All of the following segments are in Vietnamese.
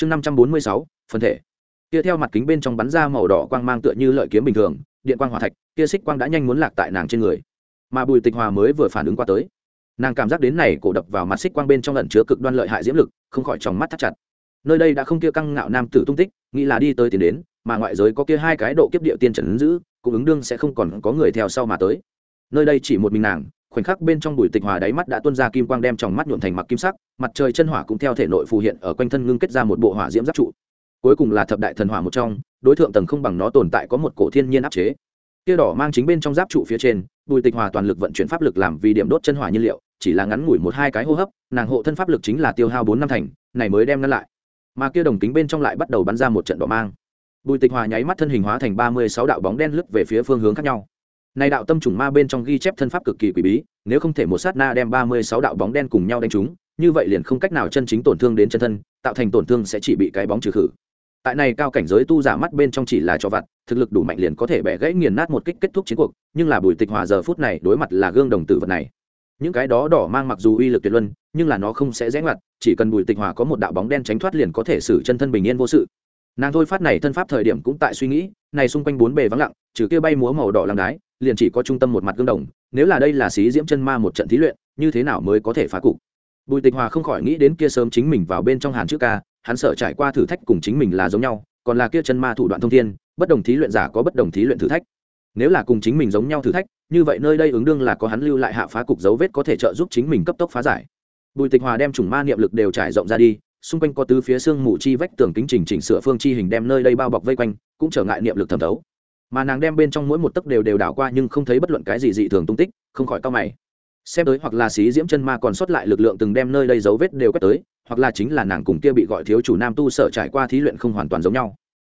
chương năm trăm bốn mươi sáu phân thể. Kia theo mặt kính bên trong bắn ra màu đỏ quang mang tựa như lợi kiếm bình thường, điện quang hỏa thạch, kia xích quang đã nhanh muốn lạc tại nàng trên người. Mà bùi tịch hòa mới vừa phản ứng qua tới. Nàng cảm giác đến này cổ đập vào mặt xích quang bên trong lần chứa cực đoan lợi hại diễm lực, không khỏi tròng mắt thắt chặt. Nơi đây đã không kia căng ngạo nam tử tung tích, nghĩ là đi tới tiến đến, mà ngoại giới có kia hai cái độ kiếp địa tiên trần ứng giữ, cũng ứng đương sẽ không còn có người theo sau mà tới. Nơi đây chỉ một mình nàng khoảnh khắc bên trong bùi tịch hòa đáy mắt đã tuôn ra kim quang đem trong mắt nhuộn thành mặc kim sắc, mặt trời chân hỏa cũng theo thể nội phù hiện ở quanh thân ngưng kết ra một bộ hỏa diễm giáp trụ. Cuối cùng là thập đại thần hỏa một trong, đối tượng tầng không bằng nó tồn tại có một cổ thiên nhiên áp chế. Kia đỏ mang chính bên trong giáp trụ phía trên, bùi tịch hòa toàn lực vận chuyển pháp lực làm vì điểm đốt chân hỏa nhiên liệu, chỉ là ngắn ngủi một hai cái hô hấp, nàng hộ thân pháp lực chính là tiêu hao bốn năm thành, này mới đem ngăn lại. Mà kia đồng kính bên trong lại bắt đầu bắn ra một trận đỏ mang. Bùi tịch hòa nháy mắt thân hình hóa thành ba mươi sáu đạo bóng đen lướt về phía phương hướng khác nhau này đạo tâm trùng ma bên trong ghi chép thân pháp cực kỳ quỷ bí, nếu không thể một sát na đem ba mươi sáu đạo bóng đen cùng nhau đánh trúng, như vậy liền không cách nào chân chính tổn thương đến chân thân, tạo thành tổn thương sẽ chỉ bị cái bóng trừ khử. Tại này cao cảnh giới tu giả mắt bên trong chỉ là cho vặt, thực lực đủ mạnh liền có thể bẻ gãy nghiền nát một kích kết thúc chiến cuộc, nhưng là bùi tịch hòa giờ phút này đối mặt là gương đồng tử vật này. Những cái đó đỏ mang mặc dù uy lực tuyệt luân, nhưng là nó không sẽ rẽ ngoặt, chỉ cần bùi tịch hòa có một đạo bóng đen tránh thoát liền có thể xử chân thân bình yên vô sự nàng thôi phát này thân pháp thời điểm cũng tại suy nghĩ, này xung quanh bốn bề vắng lặng, trừ kia bay múa màu đỏ làm đái, liền chỉ có trung tâm một mặt gương đồng, nếu là đây là xí diễm chân ma một trận thí luyện, như thế nào mới có thể phá cục? Bùi tịch hòa không khỏi nghĩ đến kia sớm chính mình vào bên trong hàn chữ ca, hắn sợ trải qua thử thách cùng chính mình là giống nhau, còn là kia chân ma thủ đoạn thông thiên, bất đồng thí luyện giả có bất đồng thí luyện thử thách. Nếu là cùng chính mình giống nhau thử thách, như vậy nơi đây ứng đương là có hắn lưu lại hạ phá cục dấu vết có thể trợ giúp chính mình cấp tốc phá giải. Bùi tịch hòa đem chủng ma niệm lực đều trải rộng ra đi xung quanh có tứ phía xương mù chi vách tường kính trình chỉnh sửa phương chi hình đem nơi đây bao bọc vây quanh, cũng trở ngại niệm lực thẩm thấu. Mà nàng đem bên trong mỗi một tấc đều đều đảo qua nhưng không thấy bất luận cái gì dị thường tung tích, không khỏi cao mày. Xem tới hoặc là xí diễm chân ma còn sót lại lực lượng từng đem nơi đây dấu vết đều quét tới, hoặc là chính là nàng cùng kia bị gọi thiếu chủ nam tu sở trải qua thí luyện không hoàn toàn giống nhau.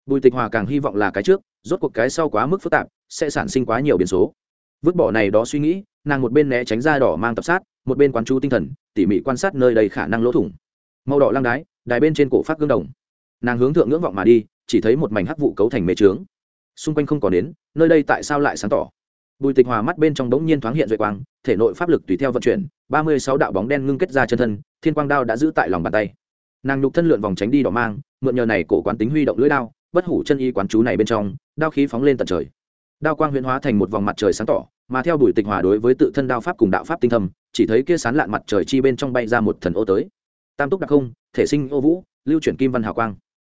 Bùi tịch hòa càng hy vọng là cái trước, rốt cuộc cái sau quá mức phức tạp, sẽ sản sinh quá nhiều biến số. Vứt bỏ này đó suy nghĩ, nàng một bên né tránh ra đỏ mang tập sát, một bên quán chú tinh thần, tỉ mỉ quan sát nơi đây khả năng lỗ thủng màu đỏ lăng đái, đài bên trên cổ phát gương đồng. Nàng hướng thượng ngưỡng vọng mà đi, chỉ thấy một mảnh hắc vụ cấu thành mê trướng. Xung quanh không còn đến, nơi đây tại sao lại sáng tỏ? Bùi tịch hòa mắt bên trong đống nhiên thoáng hiện duệ quang, thể nội pháp lực tùy theo vận chuyển, ba mươi sáu đạo bóng đen ngưng kết ra chân thân, thiên quang đao đã giữ tại lòng bàn tay. Nàng nhục thân lượn vòng tránh đi đỏ mang, mượn nhờ này cổ quán tính huy động lưỡi đao, bất hủ chân y quán chú này bên trong, đao khí phóng lên tận trời. Đao quang huyễn hóa thành một vòng mặt trời sáng tỏ, mà theo bùi tịch hòa đối với tự thân đao pháp cùng đạo pháp tinh thầm chỉ thấy kia sán lạn mặt trời chi bên trong bay ra một thần ô tới tam túc đặc không, thể sinh ô vũ, lưu chuyển kim văn hào quang.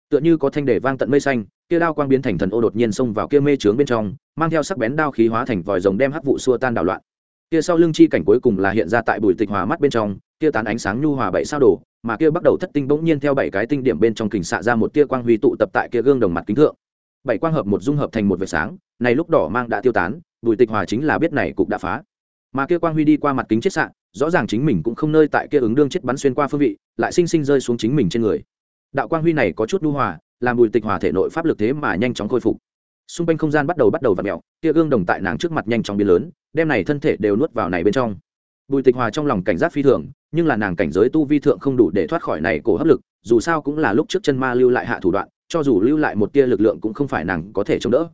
Tựa như có thanh để vang tận mây xanh, kia đao quang biến thành thần ô đột nhiên xông vào kia mê trướng bên trong, mang theo sắc bén đao khí hóa thành vòi rồng đem hắc vụ xua tan đảo loạn. Kia sau lưng chi cảnh cuối cùng là hiện ra tại bùi tịch hòa mắt bên trong, kia tán ánh sáng nhu hòa bảy sao đổ mà kia bắt đầu thất tinh bỗng nhiên theo bảy cái tinh điểm bên trong kình xạ ra một tia quang huy tụ tập tại kia gương đồng mặt kính thượng. Bảy quang hợp một dung hợp thành một vệt sáng, này lúc đỏ mang đã tiêu tán, bùi tịch hòa chính là biết này cục đã phá mà kia quang huy đi qua mặt kính chết sạn rõ ràng chính mình cũng không nơi tại kia ứng đương chết bắn xuyên qua phương vị, lại sinh sinh rơi xuống chính mình trên người. Đạo quang huy này có chút đu hòa, làm bùi tịch hòa thể nội pháp lực thế mà nhanh chóng khôi phục. Xung quanh không gian bắt đầu bắt đầu v ặ mẹo kia gương đồng tại nàng trước mặt nhanh chóng biến lớn, đem này thân thể đều nuốt vào này bên trong. Bùi tịch hòa trong lòng cảnh giác phi thường, nhưng là nàng cảnh giới tu vi thượng không đủ để thoát khỏi này cổ hấp lực, dù sao cũng là lúc trước chân ma lưu lại hạ thủ đoạn, cho dù lưu lại một tia lực lượng cũng không phải nàng có thể chống đỡ.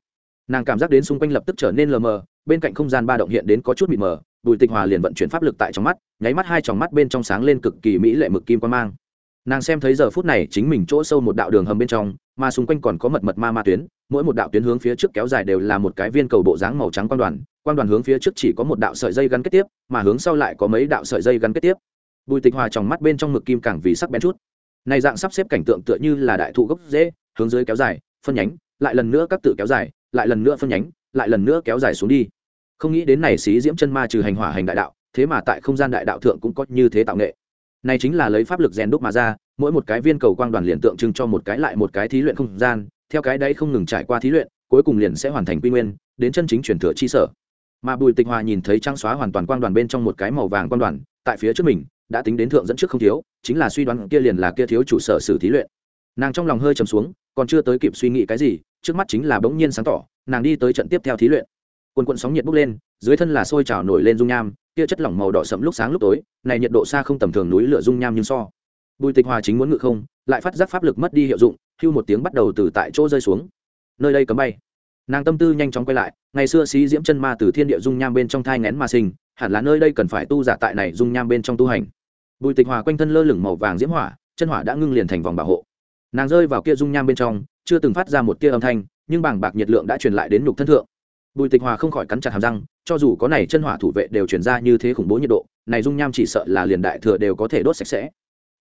Nàng cảm giác đến xung quanh lập tức trở nên lờ mờ, bên cạnh không gian ba động hiện đến có chút mịt mờ bùi tịch hòa liền vận chuyển pháp lực tại trong mắt, nháy mắt hai tròng mắt bên trong sáng lên cực kỳ mỹ lệ mực kim quan mang. Nàng xem thấy giờ phút này chính mình chỗ sâu một đạo đường hầm bên trong, mà xung quanh còn có mật mật ma ma tuyến, mỗi một đạo tuyến hướng phía trước kéo dài đều là một cái viên cầu bộ dáng màu trắng quan đoàn quan đoàn hướng phía trước chỉ có một đạo sợi dây gắn kết tiếp, mà hướng sau lại có mấy đạo sợi dây gắn kết tiếp. Bùi tịch hòa trong mắt bên trong mực kim càng vì sắc bén chút. Này dạng sắp xếp cảnh tượng tựa như là đại thụ gốc dễ hướng dưới kéo dài, phân nhánh, lại lần nữa các tự kéo dài, lại lần nữa phân nhánh, lại lần nữa kéo dài xuống đi không nghĩ đến này xí diễm chân ma trừ hành hỏa hành đại đạo, thế mà tại không gian đại đạo thượng cũng có như thế tạo nghệ. Này chính là lấy pháp lực rèn đúc mà ra, mỗi một cái viên cầu quang đoàn liền tượng trưng cho một cái lại một cái thí luyện không gian, theo cái đấy không ngừng trải qua thí luyện, cuối cùng liền sẽ hoàn thành quy nguyên, đến chân chính truyền thừa chi sở. Mà bùi tịch hòa nhìn thấy trang xóa hoàn toàn quang đoàn bên trong một cái màu vàng quang đoàn, tại phía trước mình, đã tính đến thượng dẫn trước không thiếu, chính là suy đoán kia liền là kia thiếu chủ sở xử thí luyện. Nàng trong lòng hơi trầm xuống, còn chưa tới kịp suy nghĩ cái gì, trước mắt chính là bỗng nhiên sáng tỏ, nàng đi tới trận tiếp theo thí luyện quần quận sóng nhiệt bốc lên, dưới thân là sôi trào nổi lên dung nham, kia chất lỏng màu đỏ sẫm lúc sáng lúc tối, này nhiệt độ xa không tầm thường núi lửa dung nham nhưng so. Bùi tịch hòa chính muốn ngự không, lại phát giác pháp lực mất đi hiệu dụng, hưu một tiếng bắt đầu từ tại chỗ rơi xuống. Nơi đây cấm bay. Nàng tâm tư nhanh chóng quay lại, ngày xưa xí diễm chân ma từ thiên địa dung nham bên trong thai ngén mà sinh, hẳn là nơi đây cần phải tu giả tại này dung nham bên trong tu hành. Bùi tịch hòa quanh thân lơ lửng màu vàng diễm hỏa, chân hỏa đã ngưng liền thành vòng bảo hộ. Nàng rơi vào kia dung nham bên trong, chưa từng phát ra một tia âm thanh, nhưng bảng bạc nhiệt lượng đã truyền lại đến nhục thân thượng bùi tịch hòa không khỏi cắn chặt hàm răng, cho dù có này chân hỏa thủ vệ đều chuyển ra như thế khủng bố nhiệt độ, này dung nham chỉ sợ là liền đại thừa đều có thể đốt sạch sẽ.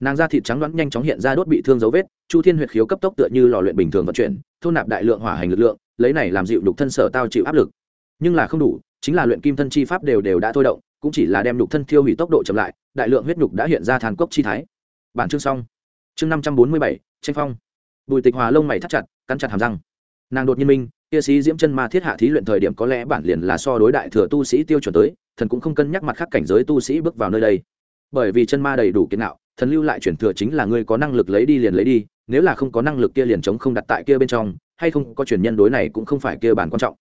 Nàng da thịt trắng đoán nhanh chóng hiện ra đốt bị thương dấu vết, chu thiên huyệt khiếu cấp tốc tựa như lò luyện bình thường vận chuyển, thu nạp đại lượng hỏa hành lực lượng, lấy này làm dịu đục thân sở tao chịu áp lực. Nhưng là không đủ, chính là luyện kim thân chi pháp đều đều đã thôi động, cũng chỉ là đem đục thân thiêu hủy tốc độ chậm lại, đại lượng huyết nhục đã hiện ra than cốc chi thái. Bản chương xong. Chương năm trăm bốn mươi bảy, tranh phong. Bùi tịch hòa lông mày thắt chặt, cắn chặt hàm răng. Nàng đột nhiên minh kia sĩ diễm chân ma thiết hạ thí luyện thời điểm có lẽ bản liền là so đối đại thừa tu sĩ tiêu chuẩn tới, thần cũng không cân nhắc mặt khác cảnh giới tu sĩ bước vào nơi đây. Bởi vì chân ma đầy đủ kiến nạo thần lưu lại chuyển thừa chính là ngươi có năng lực lấy đi liền lấy đi, nếu là không có năng lực kia liền chống không đặt tại kia bên trong, hay không có chuyển nhân đối này cũng không phải kia bản quan trọng.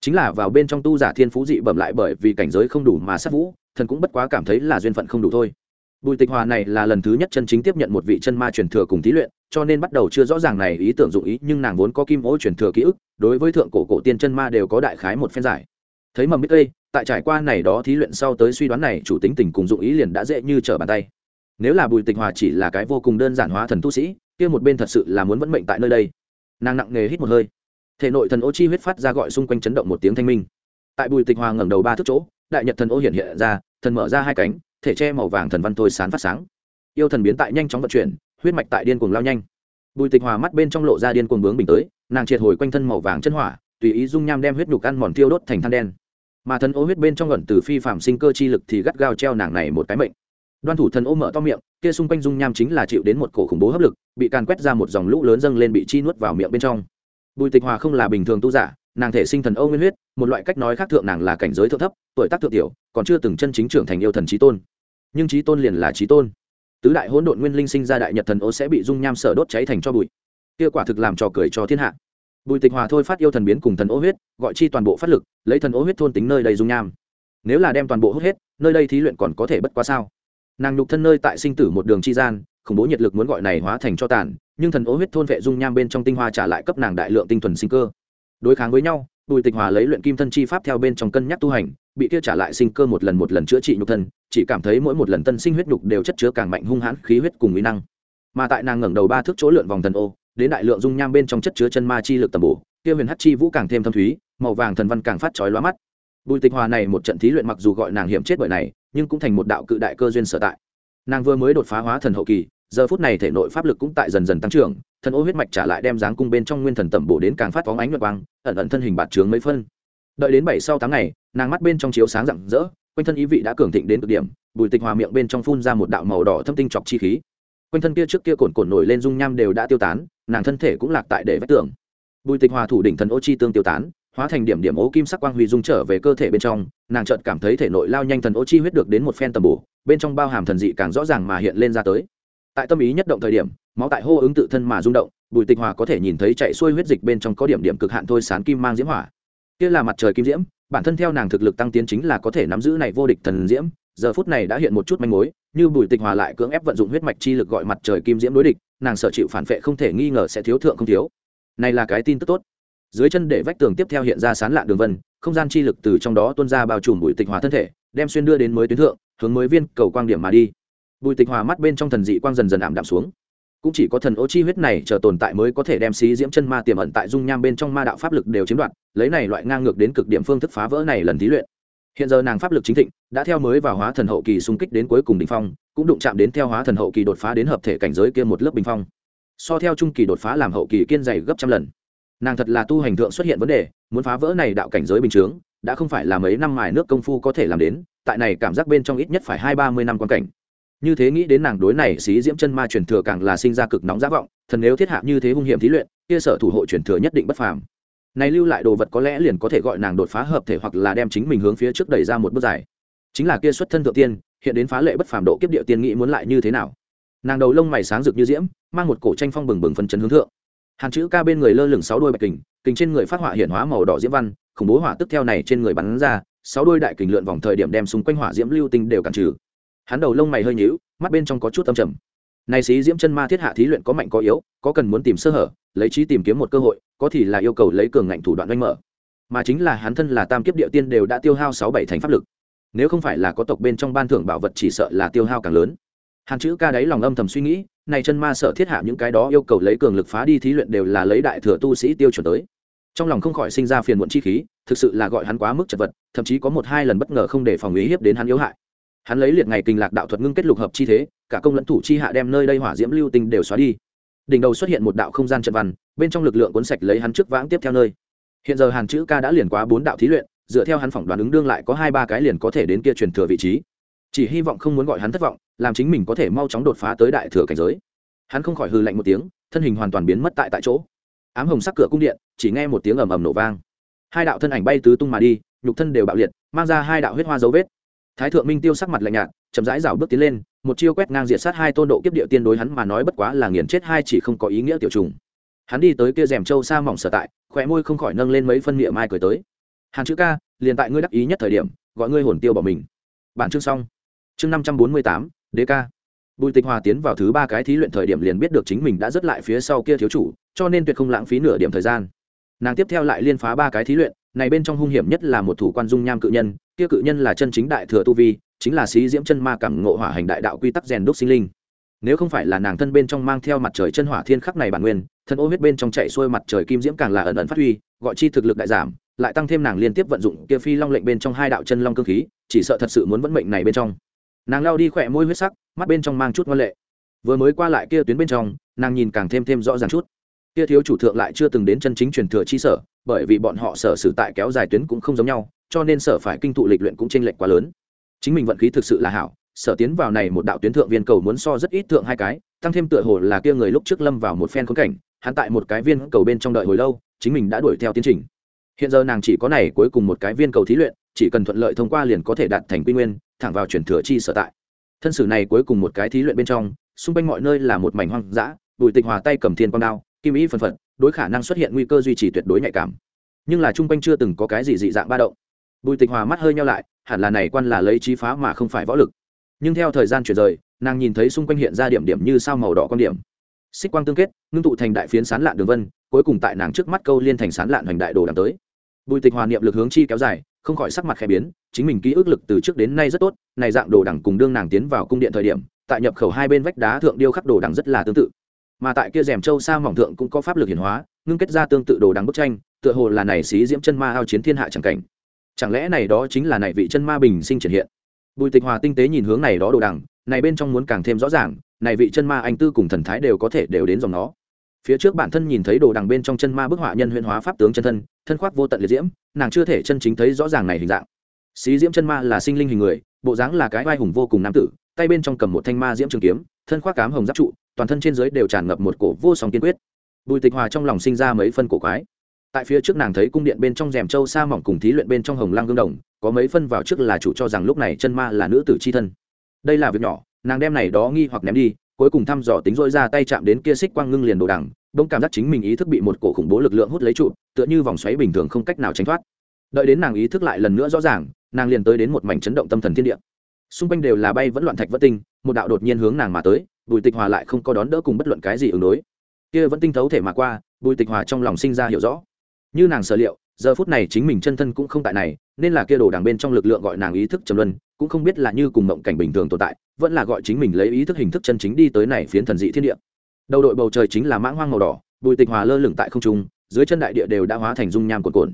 Chính là vào bên trong tu giả thiên phú dị bẩm lại bởi vì cảnh giới không đủ mà sát vũ, thần cũng bất quá cảm thấy là duyên phận không đủ thôi bùi tịch hòa này là lần thứ nhất chân chính tiếp nhận một vị chân ma truyền thừa cùng thí luyện, cho nên bắt đầu chưa rõ ràng này ý tưởng dụng ý, nhưng nàng vốn có kim ô truyền thừa ký ức, đối với thượng cổ cổ tiên chân ma đều có đại khái một phen giải. Thấy mầm biết đây tại trải qua này đó thí luyện sau tới suy đoán này, chủ tính tình cùng dụng ý liền đã dễ như trở bàn tay. Nếu là bùi tịch hòa chỉ là cái vô cùng đơn giản hóa thần tu sĩ, kia một bên thật sự là muốn vẫn mệnh tại nơi đây. Nàng nặng nề hít một hơi. Thể nội thần ô chi huyết phát ra gọi xung quanh chấn động một tiếng thanh minh. Tại bùi tịch hòa ngẩng đầu ba thước chỗ, đại nhật thần ô hiện hiện ra, thần mở ra hai cánh thể che màu vàng thần văn thôi sán phát sáng. Yêu thần biến tại nhanh chóng vận chuyển, huyết mạch tại điên cuồng lao nhanh. Bùi tịch hòa mắt bên trong lộ ra điên cuồng bướng bình tới, nàng triệt hồi quanh thân màu vàng chân hỏa, tùy ý dung nham đem huyết nhục ăn mòn tiêu đốt thành than đen. Mà thần ô huyết bên trong gần từ phi phạm sinh cơ chi lực thì gắt gao treo nàng này một cái mệnh. Đoan thủ thần ô mở to miệng, kia xung quanh dung nham chính là chịu đến một cổ khủng bố hấp lực, bị càn quét ra một dòng lũ lớn dâng lên bị chi nuốt vào miệng bên trong. Bùi tịch hòa không là bình thường tu giả, nàng thể sinh thần ô nguyên huyết, một loại cách nói khác thượng nàng là cảnh giới thượng thấp, tuổi tác thượng tiểu, còn chưa từng chân chính trưởng thành yêu thần trí tôn nhưng trí tôn liền là trí tôn. Tứ đại hỗn độn nguyên linh sinh ra đại nhật thần ô sẽ bị dung nham sở đốt cháy thành cho bụi. Kia quả thực làm trò cười cho thiên hạ. Bùi tịch hòa thôi phát yêu thần biến cùng thần ô huyết, gọi chi toàn bộ phát lực, lấy thần ô huyết thôn tính nơi đầy dung nham. Nếu là đem toàn bộ hút hết, nơi đây thí luyện còn có thể bất quá sao? Nàng nhục thân nơi tại sinh tử một đường chi gian, khủng bố nhiệt lực muốn gọi này hóa thành cho tàn, nhưng thần ô huyết thôn vệ dung nham bên trong tinh hoa trả lại cấp nàng đại lượng tinh thuần sinh cơ. Đối kháng với nhau, bùi tịch hòa lấy luyện kim thân chi pháp theo bên trong cân nhắc tu hành bị kia trả lại sinh cơ một lần một lần chữa trị nhục thân, chỉ cảm thấy mỗi một lần tân sinh huyết nhục đều chất chứa càng mạnh hung hãn khí huyết cùng uy năng. Mà tại nàng ngẩng đầu ba thước chỗ lượn vòng thần ô, đến đại lượng dung nham bên trong chất chứa chân ma chi lực tầm bổ, kia huyền hắc chi vũ càng thêm thâm thúy, màu vàng thần văn càng phát chói lóa mắt. Bùi tịch hòa này một trận thí luyện mặc dù gọi nàng hiểm chết bởi này, nhưng cũng thành một đạo cự đại cơ duyên sở tại. Nàng vừa mới đột phá hóa thần hậu kỳ, giờ phút này thể nội pháp lực cũng tại dần dần tăng trưởng, thần ô huyết mạch trả lại đem dáng cung bên trong nguyên thần tẩm bổ đến càng phát phóng ánh nguyệt quang, ẩn ẩn thân hình bạt trướng mấy phân. Đợi đến bảy sau tháng ngày nàng mắt bên trong chiếu sáng rạng rỡ, quanh thân ý vị đã cường thịnh đến cực điểm, bùi tịch hòa miệng bên trong phun ra một đạo màu đỏ thâm tinh chọc chi khí. Quanh thân kia trước kia cồn cồn nổi lên dung nham đều đã tiêu tán, nàng thân thể cũng lạc tại để vách tường. Bùi tịch hòa thủ đỉnh thần ô chi tương tiêu tán, hóa thành điểm điểm ố kim sắc quang huy dung trở về cơ thể bên trong, nàng chợt cảm thấy thể nội lao nhanh thần ô chi huyết được đến một phen tầm bổ, bên trong bao hàm thần dị càng rõ ràng mà hiện lên ra tới. Tại tâm ý nhất động thời điểm, máu tại hô ứng tự thân mà rung động, bùi tịch hòa có thể nhìn thấy chạy xuôi huyết dịch bên trong có điểm điểm cực hạn thôi sán kim mang diễm hỏa. Kia là mặt trời kim diễm bản thân theo nàng thực lực tăng tiến chính là có thể nắm giữ này vô địch thần diễm, giờ phút này đã hiện một chút manh mối, như bùi tịch hòa lại cưỡng ép vận dụng huyết mạch chi lực gọi mặt trời kim diễm đối địch, nàng sợ chịu phản vệ không thể nghi ngờ sẽ thiếu thượng không thiếu. Này là cái tin tức tốt. Dưới chân để vách tường tiếp theo hiện ra sán lạ đường vân, không gian chi lực từ trong đó tuôn ra bao trùm bùi tịch hòa thân thể, đem xuyên đưa đến mới tuyến thượng, hướng mới viên cầu quang điểm mà đi. Bùi tịch hòa mắt bên trong thần dị quang dần dần ảm đạm xuống cũng chỉ có thần ô chi huyết này chờ tồn tại mới có thể đem xí diễm chân ma tiềm ẩn tại dung nham bên trong ma đạo pháp lực đều chiếm đoạt, lấy này loại ngang ngược đến cực điểm phương thức phá vỡ này lần thí luyện. Hiện giờ nàng pháp lực chính thịnh, đã theo mới vào hóa thần hậu kỳ xung kích đến cuối cùng đ ỉ n h phong, cũng đụng chạm đến theo hóa thần hậu kỳ đột phá đến hợp thể cảnh giới kia một lớp bình phong. So theo trung kỳ đột phá làm hậu kỳ kiên dày gấp trăm lần. Nàng thật là tu hành thượng xuất hiện vấn đề, muốn phá vỡ này đạo cảnh giới bình chướng, đã không phải là mấy năm mài nước công phu có thể làm đến, tại này cảm giác bên trong ít nhất phải hai ba mươi năm quan cảnh như thế nghĩ đến nàng đối này xí diễm chân ma truyền thừa càng là sinh ra cực nóng giá vọng, thần nếu thiết hạ như thế hung hiểm thí luyện, kia sở thủ hộ truyền thừa nhất định bất phàm. Này lưu lại đồ vật có lẽ liền có thể gọi nàng đột phá hợp thể hoặc là đem chính mình hướng phía trước đẩy ra một bước dài. Chính là kia xuất thân thượng tiên, hiện đến phá lệ bất phàm độ kiếp địa tiên nghĩ muốn lại như thế nào? Nàng đầu lông mày sáng rực như diễm, mang một cổ tranh phong bừng bừng phân chấn hướng thượng. Hàn chữ ca bên người lơ lửng sáu đôi bạch kình kình trên người phát họa hiển hóa màu đỏ diễm văn, khủng bố hỏa tức theo này trên người bắn ra, sáu đôi đại kình lượn vòng thời điểm đem xung quanh hỏa diễm lưu tinh đều cản trừ hắn đầu lông mày hơi nhíu, mắt bên trong có chút âm trầm. Này xí diễm chân ma thiết hạ thí luyện có mạnh có yếu, có cần muốn tìm sơ hở, lấy trí tìm kiếm một cơ hội, có thì là yêu cầu lấy cường ngạnh thủ đoạn oanh mở. Mà chính là hắn thân là tam kiếp địa tiên đều đã tiêu hao sáu bảy thành pháp lực. Nếu không phải là có tộc bên trong ban thưởng bảo vật chỉ sợ là tiêu hao càng lớn. Hàn chữ ca đáy lòng âm thầm suy nghĩ, này chân ma sợ thiết hạ những cái đó yêu cầu lấy cường lực phá đi thí luyện đều là lấy đại thừa tu sĩ tiêu chuẩn tới. Trong lòng không khỏi sinh ra phiền muộn chi khí, thực sự là gọi hắn quá mức chật vật, thậm chí có một hai lần bất ngờ không để phòng ý hiếp đến hắn yếu hại hắn lấy liệt ngày kinh lạc đạo thuật ngưng kết lục hợp chi thế, cả công lẫn thủ chi hạ đem nơi đây hỏa diễm lưu tinh đều xóa đi. Đỉnh đầu xuất hiện một đạo không gian trận văn, bên trong lực lượng cuốn sạch lấy hắn trước vãng tiếp theo nơi. Hiện giờ hàn chữ ca đã liền quá bốn đạo thí luyện, dựa theo hắn phỏng đoán ứng đương lại có hai ba cái liền có thể đến kia truyền thừa vị trí. Chỉ hy vọng không muốn gọi hắn thất vọng, làm chính mình có thể mau chóng đột phá tới đại thừa cảnh giới. Hắn không khỏi hư lạnh một tiếng, thân hình hoàn toàn biến mất tại tại chỗ. Ám hồng sắc cửa cung điện, chỉ nghe một tiếng ầm ầm nổ vang. Hai đạo thân ảnh bay tứ tung mà đi, nhục thân đều bạo liệt, mang ra hai đạo huyết hoa dấu vết thái thượng minh tiêu sắc mặt lạnh nhạt, chậm rãi rào bước tiến lên, một chiêu quét ngang diệt sát hai tôn độ kiếp địa tiên đối hắn mà nói bất quá là nghiền chết hai chỉ không có ý nghĩa tiểu trùng. Hắn đi tới kia rèm trâu xa mỏng sở tại khỏe môi không khỏi nâng lên mấy phân miệng mai cười tới. Hàn chữ ca, liền tại ngươi đắc ý nhất thời điểm, gọi ngươi hồn tiêu bỏ mình. Bản chương xong. Chương năm trăm bốn mươi tám, đế ca. Bùi tịch hòa tiến vào thứ ba cái thí luyện thời điểm liền biết được chính mình đã rất lại phía sau kia thiếu chủ, cho nên tuyệt không lãng phí nửa điểm thời gian nàng tiếp theo lại liên phá ba cái thí luyện, này bên trong hung hiểm nhất là một thủ quan dung nham cự nhân, kia cự nhân là chân chính đại thừa tu vi, chính là sĩ diễm chân ma cảm ngộ hỏa hành đại đạo quy tắc rèn đúc sinh linh. Nếu không phải là nàng thân bên trong mang theo mặt trời chân hỏa thiên khắc này bản nguyên, thân ô huyết bên trong chạy xuôi mặt trời kim diễm càng là ẩn ẩn phát huy, gọi chi thực lực đại giảm, lại tăng thêm nàng liên tiếp vận dụng kia phi long lệnh bên trong hai đạo chân long cơ khí, chỉ sợ thật sự muốn vẫn mệnh này bên trong. Nàng lao đi khỏe môi huyết sắc, mắt bên trong mang chút ngoan lệ. Vừa mới qua lại kia tuyến bên trong, nàng nhìn càng thêm thêm rõ ràng chút kia thiếu chủ thượng lại chưa từng đến chân chính truyền thừa chi sở, bởi vì bọn họ sở sử tại kéo dài tuyến cũng không giống nhau, cho nên sở phải kinh thụ lịch luyện cũng chênh lệch quá lớn. Chính mình vận khí thực sự là hảo, sở tiến vào này một đạo tuyến thượng viên cầu muốn so rất ít thượng hai cái, tăng thêm tựa hồ là kia người lúc trước lâm vào một phen khốn cảnh, hắn tại một cái viên cầu bên trong đợi hồi lâu, chính mình đã đuổi theo tiến trình. Hiện giờ nàng chỉ có này cuối cùng một cái viên cầu thí luyện, chỉ cần thuận lợi thông qua liền có thể đạt thành quy nguyên, thẳng vào chuyển thừa chi sở tại. Thân sử này cuối cùng một cái thí luyện bên trong, xung quanh mọi nơi là một mảnh hoang dã, bùi tịch hòa tay cầm thiên quang đao kim ý phần phật, đối khả năng xuất hiện nguy cơ duy trì tuyệt đối nhạy cảm. Nhưng là chung quanh chưa từng có cái gì dị dạng ba động. Bùi tịch hòa mắt hơi nhau lại, hẳn là này quan là lấy trí phá mà không phải võ lực. Nhưng theo thời gian chuyển rời, nàng nhìn thấy xung quanh hiện ra điểm điểm như sao màu đỏ quan điểm. Xích quang tương kết, ngưng tụ thành đại phiến sán lạn đường vân, cuối cùng tại nàng trước mắt câu liên thành sán lạn hoành đại đồ đằng tới. Bùi tịch hòa niệm lực hướng chi kéo dài, không khỏi sắc mặt khẽ biến, chính mình ký ức lực từ trước đến nay rất tốt, này dạng đồ đằng cùng đương nàng tiến vào cung điện thời điểm, tại nhập khẩu hai bên vách đá thượng điêu khắc đồ đằng rất là tương tự mà tại kia rèm châu sa mỏng thượng cũng có pháp lực hiển hóa, ngưng kết ra tương tự đồ đằng bức tranh, tựa hồ là này xí diễm chân ma ao chiến thiên hạ chẳng cảnh. Chẳng lẽ này đó chính là này vị chân ma bình sinh triển hiện? Bùi tịch hòa tinh tế nhìn hướng này đó đồ đằng, này bên trong muốn càng thêm rõ ràng, này vị chân ma anh tư cùng thần thái đều có thể đều đến dòng nó. Phía trước bản thân nhìn thấy đồ đằng bên trong chân ma bức họa nhân huyễn hóa pháp tướng chân thân thân khoác vô tận liệt diễm, nàng chưa thể chân chính thấy rõ ràng này hình dạng. Xí diễm chân ma là sinh linh hình người, bộ dáng là cái vai hùng vô cùng nam tử, tay bên trong cầm một thanh ma diễm trường kiếm, thân khoác cám hồng giáp trụ toàn thân trên dưới đều tràn ngập một cổ vô song kiên quyết. Bùi tịch hòa trong lòng sinh ra mấy phân cổ quái. Tại phía trước nàng thấy cung điện bên trong rèm châu sa mỏng cùng thí luyện bên trong hồng lăng gương đồng, có mấy phân vào trước là chủ cho rằng lúc này chân ma là nữ tử c h i thân. Đây là việc nhỏ, nàng đem này đó nghi hoặc ném đi, cuối cùng thăm dò tính dỗi ra tay chạm đến kia xích quang ngưng liền đồ đằng, đông cảm giác chính mình ý thức bị một cổ khủng bố lực lượng hút lấy trụ, tựa như vòng xoáy bình thường không cách nào tránh thoát. Đợi đến nàng ý thức lại lần nữa rõ ràng, nàng liền tới đến một mảnh chấn động tâm thần thiên địa. Xung quanh đều là bay vẫn loạn thạch vất tinh, một đạo đột nhiên hướng nàng mà tới bùi tịch hòa lại không có đón đỡ cùng bất luận cái gì ứng đối. Kia vẫn tinh thấu thể mà qua, bùi tịch hòa trong lòng sinh ra hiểu rõ. Như nàng sở liệu, giờ phút này chính mình chân thân cũng không tại này, nên là kia đồ đảng bên trong lực lượng gọi nàng ý thức trầm luân, cũng không biết là như cùng mộng cảnh bình thường tồn tại, vẫn là gọi chính mình lấy ý thức hình thức chân chính đi tới này phiến thần dị thiên địa. Đầu đội bầu trời chính là mãng hoang màu đỏ, bùi tịch hòa lơ lửng tại không trung, dưới chân đại địa đều đã hóa thành dung nham cuồn cuộn.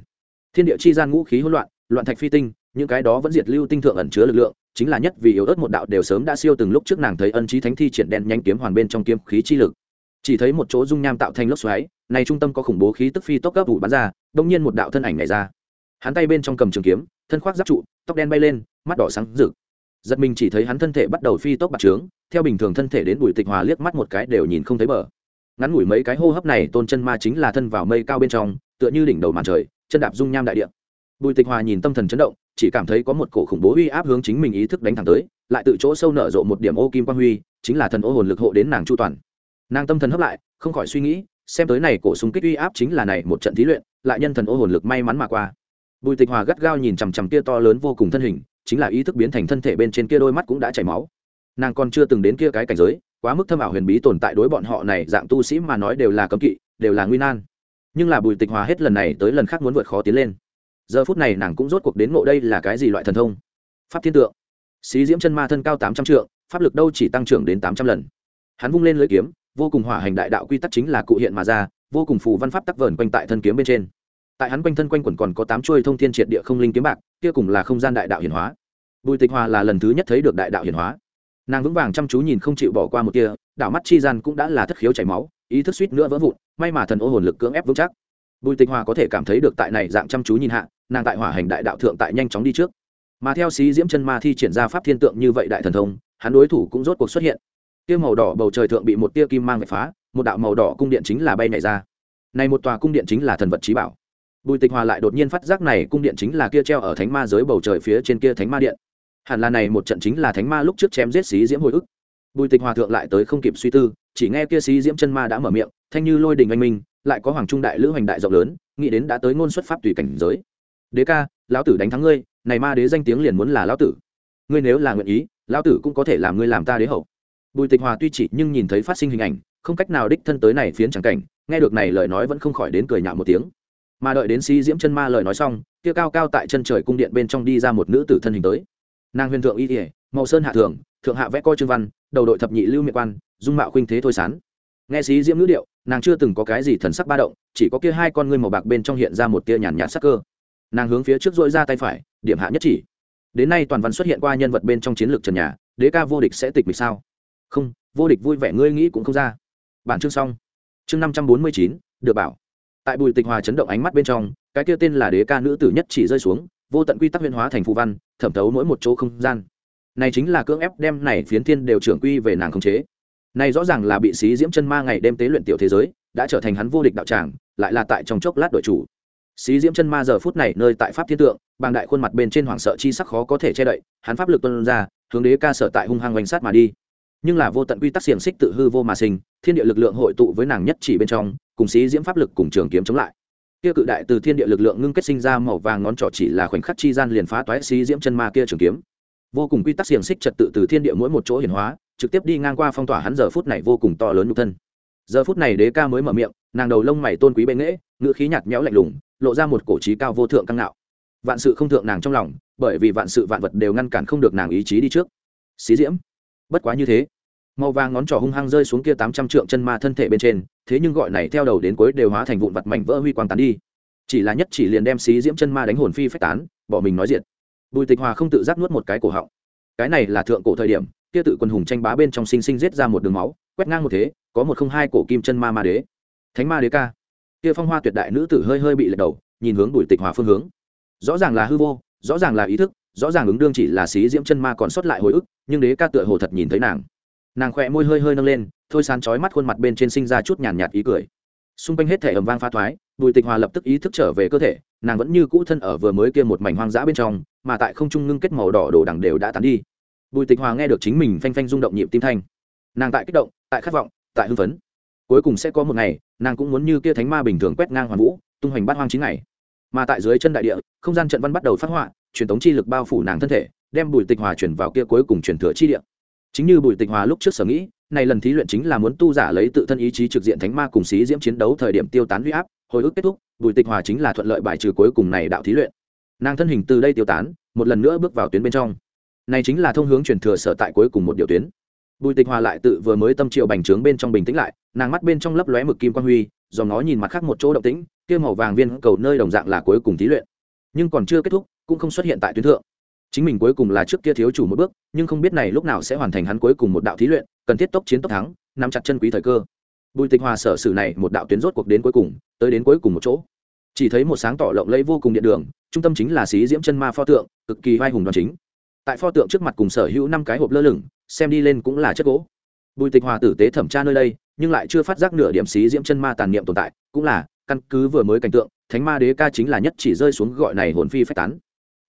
thiên địa chi gian ngũ khí hỗn loạn loạn thạch phi tinh, những cái đó vẫn diệt lưu tinh thượng ẩn chứa lực lượng chính là nhất vì yếu ớt một đạo đều sớm đã siêu từng lúc trước nàng thấy ân trí thánh thi triển đen nhanh kiếm hoàn bên trong kiếm khí chi lực. Chỉ thấy một chỗ dung nham tạo thành lốc xoáy, này trung tâm có khủng bố khí tức phi tốc gấp vụ bắn ra đông nhiên một đạo thân ảnh nhảy ra. Hắn tay bên trong cầm trường kiếm, thân khoác giáp trụ, tóc đen bay lên, mắt đỏ sáng rực. Giật mình chỉ thấy hắn thân thể bắt đầu phi tốc bạc trướng, theo bình thường thân thể đến bùi tịch hòa liếc mắt một cái đều nhìn không thấy bờ. Ngắn ngủi mấy cái hô hấp này tôn chân ma chính là thân vào mây cao bên trong, tựa như đỉnh đầu màn trời, chân đạp dung nham đại địa bùi tịch hòa nhìn tâm thần chấn động, chỉ cảm thấy có một cổ khủng bố uy áp hướng chính mình ý thức đánh thẳng tới, lại tự chỗ sâu nở rộ một điểm ô kim quang huy, chính là thần ô hồn lực hộ đến nàng chu toàn. Nàng tâm thần hấp lại, không khỏi suy nghĩ, xem tới này cổ súng kích uy áp chính là này một trận thí luyện, lại nhân thần ô hồn lực may mắn mà qua. Bùi tịch hòa gắt gao nhìn chằm chằm kia to lớn vô cùng thân hình, chính là ý thức biến thành thân thể bên trên kia đôi mắt cũng đã chảy máu. Nàng còn chưa từng đến kia cái cảnh giới, quá mức thâm ảo huyền bí tồn tại đối bọn họ này dạng tu sĩ mà nói đều là cấm kỵ, đều là nguy nan. Nhưng là bùi tịch hòa hết lần này tới lần khác muốn vượt khó tiến lên giờ phút này nàng cũng rốt cuộc đến ngộ đây là cái gì loại thần thông? Pháp thiên tượng. Xí diễm chân ma thân cao tám trăm trượng, pháp lực đâu chỉ tăng trưởng đến tám trăm lần. Hắn vung lên lưỡi kiếm, vô cùng hỏa hành đại đạo quy tắc chính là cụ hiện mà ra, vô cùng phù văn pháp tắc vờn quanh tại thân kiếm bên trên. Tại hắn quanh thân quanh quẩn còn có tám chuôi thông thiên triệt địa không linh kiếm bạc, kia cùng là không gian đại đạo hiển hóa. Bùi tịch hòa là lần thứ nhất thấy được đại đạo hiển hóa. Nàng vững vàng chăm chú nhìn không chịu bỏ qua một kia đạo mắt chi gian cũng đã là thất khiếu chảy máu, ý thức suýt nữa vỡ vụn, may mà thần ô hồn lực cưỡng ép vững chắc. Bùi tịch hòa có thể cảm thấy được tại này dạng chăm chú nhìn hạ nàng tại hỏa hành đại đạo thượng tại nhanh chóng đi trước. Mà theo sĩ diễm chân ma thi triển ra pháp thiên tượng như vậy đại thần thông, hắn đối thủ cũng rốt cuộc xuất hiện. Tia màu đỏ bầu trời thượng bị một tia kim mang vạch phá, một đạo màu đỏ cung điện chính là bay nhảy ra. Này một tòa cung điện chính là thần vật trí bảo. Bùi tịch hòa lại đột nhiên phát giác này cung điện chính là kia treo ở thánh ma giới bầu trời phía trên kia thánh ma điện. Hẳn là này một trận chính là thánh ma lúc trước chém giết xí diễm hồi ức. Bùi tịch hòa thượng lại tới không kịp suy tư, chỉ nghe kia xí diễm chân ma đã mở miệng, thanh như lôi đình anh minh, lại có hoàng trung đại lữ hoành đại rộng lớn, nghĩ đến đã tới ngôn xuất pháp tùy cảnh giới đế ca, lão tử đánh thắng ngươi, này ma đế danh tiếng liền muốn là lão tử. Ngươi nếu là nguyện ý, lão tử cũng có thể làm ngươi làm ta đế hậu. Bùi tịch hòa tuy chỉ nhưng nhìn thấy phát sinh hình ảnh, không cách nào đích thân tới này phiến chẳng cảnh, nghe được này lời nói vẫn không khỏi đến cười nhạo một tiếng. Mà đợi đến sĩ diễm chân ma lời nói xong, kia cao cao tại chân trời cung điện bên trong đi ra một nữ tử thân hình tới. Nàng huyền thượng y ỉa màu sơn hạ thường thượng hạ vẽ coi trương văn, đầu đội thập nhị lưu miệng quan, dung mạo khuynh thế thôi sán. Nghe sĩ diễm ngữ điệu, nàng chưa từng có cái gì thần sắc ba động, chỉ có kia hai con ngươi màu bạc bên trong hiện ra một tia nhàn nhạt sắc cơ nàng hướng phía trước dội ra tay phải, điểm hạ nhất chỉ. Đến nay toàn văn xuất hiện qua nhân vật bên trong chiến lược trần nhà, đế ca vô địch sẽ tịch mịch sao? Không, vô địch vui vẻ ngươi nghĩ cũng không ra. Bản chương xong. Chương năm trăm bốn mươi chín, được bảo. Tại bùi tịch hòa chấn động ánh mắt bên trong, cái kia tên là đế ca nữ tử nhất chỉ rơi xuống, vô tận quy tắc huyên hóa thành phù văn, thẩm thấu mỗi một chỗ không gian. Này chính là cưỡng ép đem này phiến thiên đều trưởng quy về nàng khống chế. Này rõ ràng là bị xí diễm chân ma ngày đêm tế luyện tiểu thế giới, đã trở thành hắn vô địch đạo tràng, lại là tại trong chốc lát đội chủ xí diễm chân ma giờ phút này nơi tại pháp thiên tượng, bàng đại khuôn mặt bên trên hoảng sợ chi sắc khó có thể che đậy, hắn pháp lực tuân ra, hướng đế ca sở tại hung hăng oanh sát mà đi. Nhưng là vô tận quy tắc xiềng xích tự hư vô mà sinh, thiên địa lực lượng hội tụ với nàng nhất chỉ bên trong, cùng xí diễm pháp lực cùng trường kiếm chống lại. Kia cự đại từ thiên địa lực lượng ngưng kết sinh ra màu vàng ngón trỏ chỉ là khoảnh khắc chi gian liền phá toái xí diễm chân ma kia trường kiếm. Vô cùng quy tắc xiềng xích trật tự từ thiên địa mỗi một chỗ hiển hóa, trực tiếp đi ngang qua phong tỏa hắn giờ phút này vô cùng to lớn nhục thân. Giờ phút này đế ca mới mở miệng, nàng đầu lông mày tôn quý bệ nghễ, ngữ khí nhạt nhẽo lạnh lùng lộ ra một cổ trí cao vô thượng căng nạo vạn sự không thượng nàng trong lòng, bởi vì vạn sự vạn vật đều ngăn cản không được nàng ý chí đi trước. Xí diễm. Bất quá như thế, màu vàng ngón trỏ hung hăng rơi xuống kia tám trăm trượng chân ma thân thể bên trên, thế nhưng gọi này theo đầu đến cuối đều hóa thành vụn vặt mảnh vỡ huy quang tán đi. Chỉ là nhất chỉ liền đem xí diễm chân ma đánh hồn phi phách tán, bỏ mình nói diệt. Bùi tịch hòa không tự giác nuốt một cái cổ họng. Cái này là thượng cổ thời điểm, kia tự quân hùng tranh bá bên trong sinh sinh giết ra một đường máu, quét ngang một thế, có một không hai cổ kim chân ma ma đế. Thánh ma đế ca kia phong hoa tuyệt đại nữ tử hơi hơi bị lật đầu, nhìn hướng bùi tịch hòa phương hướng. Rõ ràng là hư vô, rõ ràng là ý thức, rõ ràng ứng đương chỉ là xí diễm chân ma còn sót lại hồi ức, nhưng đế ca tựa hồ thật nhìn thấy nàng. Nàng khỏe môi hơi hơi nâng lên, thôi sán chói mắt khuôn mặt bên trên sinh ra chút nhàn nhạt ý cười. Xung quanh hết thể ầm vang pha thoái bùi tịch hòa lập tức ý thức trở về cơ thể, nàng vẫn như cũ thân ở vừa mới kia một mảnh hoang dã bên trong, mà tại không trung ngưng kết màu đỏ đổ đằng đều đã tán đi. Bùi tịch hòa nghe được chính mình phanh phanh rung động nhịp tim thanh. Nàng tại kích động, tại khát vọng, tại hưng phấn cuối cùng sẽ có một ngày, nàng cũng muốn như kia thánh ma bình thường quét ngang hoàn vũ, tung hoành bát hoang chín ngày. Mà tại dưới chân đại địa, không gian trận văn bắt đầu phát họa, truyền thống chi lực bao phủ nàng thân thể, đem bùi tịch hòa chuyển vào kia cuối cùng chuyển thừa chi địa. Chính như bùi tịch hòa lúc trước sở nghĩ, này lần thí luyện chính là muốn tu giả lấy tự thân ý chí trực diện thánh ma cùng xí diễm chiến đấu thời điểm tiêu tán huy áp, hồi ức kết thúc, bùi tịch hòa chính là thuận lợi bài trừ cuối cùng này đạo thí luyện. Nàng thân hình từ đây tiêu tán, một lần nữa bước vào tuyến bên trong. Này chính là thông hướng truyền thừa sở tại cuối cùng một điều tuyến bùi tịch hòa lại tự vừa mới tâm triệu bành trướng bên trong bình tĩnh lại, nàng mắt bên trong lấp lóe mực kim quang huy, do nó nhìn mặt khác một chỗ động tĩnh, kia màu vàng viên cầu nơi đồng dạng là cuối cùng thí luyện. Nhưng còn chưa kết thúc, cũng không xuất hiện tại tuyến thượng. Chính mình cuối cùng là trước kia thiếu chủ một bước, nhưng không biết này lúc nào sẽ hoàn thành hắn cuối cùng một đạo thí luyện, cần thiết tốc chiến tốc thắng, nắm chặt chân quý thời cơ. Bùi tịch hòa sở sử này một đạo tuyến rốt cuộc đến cuối cùng, tới đến cuối cùng một chỗ. Chỉ thấy một sáng tỏ lộng lẫy vô cùng điện đường, trung tâm chính là xí diễm chân ma pho tượng, cực kỳ vai hùng đoàn chính. Tại pho tượng trước mặt cùng sở hữu năm cái hộp lơ lửng xem đi lên cũng là chất gỗ. Bùi tịch hòa tử tế thẩm tra nơi đây, nhưng lại chưa phát giác nửa điểm xí diễm chân ma tàn niệm tồn tại, cũng là, căn cứ vừa mới cảnh tượng, thánh ma đế ca chính là nhất chỉ rơi xuống gọi này hồn phi phách tán.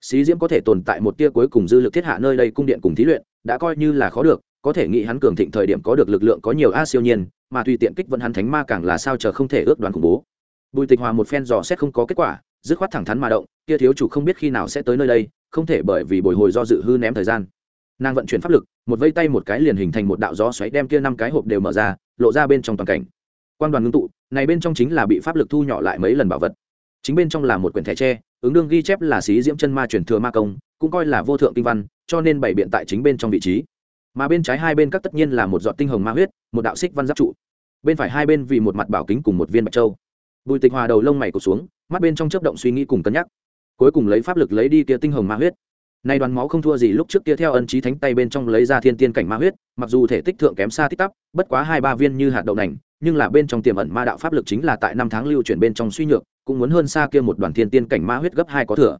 Xí diễm có thể tồn tại một tia cuối cùng dư lực thiết hạ nơi đây cung điện cùng thí luyện, đã coi như là khó được, có thể nghĩ hắn cường thịnh thời điểm có được lực lượng có nhiều a siêu nhiên, mà tùy tiện kích vận hắn thánh ma càng là sao chờ không thể ước đoán khủng bố. Bùi tịch hòa một phen dò xét không có kết quả, dứt khoát thẳng thắn mà động, kia thiếu chủ không biết khi nào sẽ tới nơi đây, không thể bởi vì bồi hồi do dự hư ném thời gian nàng vận chuyển pháp lực, một vây tay một cái liền hình thành một đạo gió xoáy đem kia năm cái hộp đều mở ra, lộ ra bên trong toàn cảnh. Quan đoàn ngưng tụ, này bên trong chính là bị pháp lực thu nhỏ lại mấy lần bảo vật. Chính bên trong là một quyển thẻ tre, ứng đương ghi chép là xí diễm chân ma truyền thừa ma công, cũng coi là vô thượng kinh văn, cho nên bảy biện tại chính bên trong vị trí. Mà bên trái hai bên các tất nhiên là một giọt tinh hồng ma huyết, một đạo xích văn giáp trụ. Bên phải hai bên vì một mặt bảo kính cùng một viên bạch châu. Bùi tịch hòa đầu lông mày cụt xuống, mắt bên trong chớp động suy nghĩ cùng cân nhắc. Cuối cùng lấy pháp lực lấy đi kia tinh hồng ma huyết nay đoàn máu không thua gì lúc trước kia theo ân trí thánh tay bên trong lấy ra thiên tiên cảnh ma huyết, mặc dù thể tích thượng kém xa tích tắp, bất quá hai ba viên như hạt đậu nành, nhưng là bên trong tiềm ẩn ma đạo pháp lực chính là tại năm tháng lưu chuyển bên trong suy nhược, cũng muốn hơn xa kia một đoàn thiên tiên cảnh ma huyết gấp hai có thừa.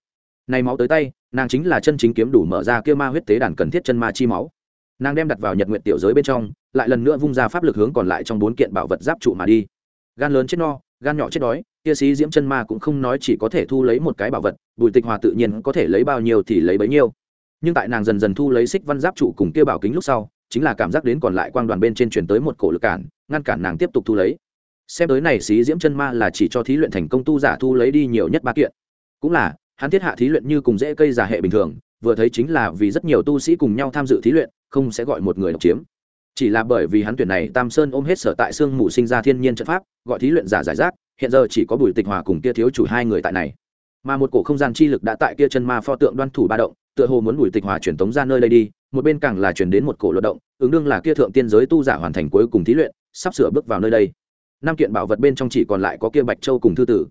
Này máu tới tay, nàng chính là chân chính kiếm đủ mở ra kia ma huyết tế đàn cần thiết chân ma chi máu. Nàng đem đặt vào nhật nguyện tiểu giới bên trong, lại lần nữa vung ra pháp lực hướng còn lại trong bốn kiện bảo vật giáp trụ mà đi. Gan lớn chết no, gan nhỏ chết đói kia sĩ diễm chân ma cũng không nói chỉ có thể thu lấy một cái bảo vật, bùi tịch hòa tự nhiên có thể lấy bao nhiêu thì lấy bấy nhiêu. Nhưng tại nàng dần dần thu lấy xích văn giáp trụ cùng kia bảo kính lúc sau, chính là cảm giác đến còn lại quang đoàn bên trên chuyển tới một cổ lực cản, ngăn cản nàng tiếp tục thu lấy. Xem tới này xí diễm chân ma là chỉ cho thí luyện thành công tu giả thu lấy đi nhiều nhất ba kiện. Cũng là, hắn thiết hạ thí luyện như cùng dễ cây giả hệ bình thường, vừa thấy chính là vì rất nhiều tu sĩ cùng nhau tham dự thí luyện, không sẽ gọi một người độc chiếm. Chỉ là bởi vì hắn tuyển này tam sơn ôm hết sở tại xương mù sinh ra thiên nhiên trận pháp, gọi thí luyện giả giải rác hiện giờ chỉ có bùi tịch hòa cùng kia thiếu chủ hai người tại này. Mà một cổ không gian chi lực đã tại kia chân ma pho tượng đoan thủ ba động, tựa hồ muốn bùi tịch hòa truyền tống ra nơi đây đi, một bên càng là chuyển đến một cổ luật động, ứng đương là kia thượng tiên giới tu giả hoàn thành cuối cùng thí luyện, sắp sửa bước vào nơi đây. Năm kiện bảo vật bên trong chỉ còn lại có kia bạch châu cùng thư tử.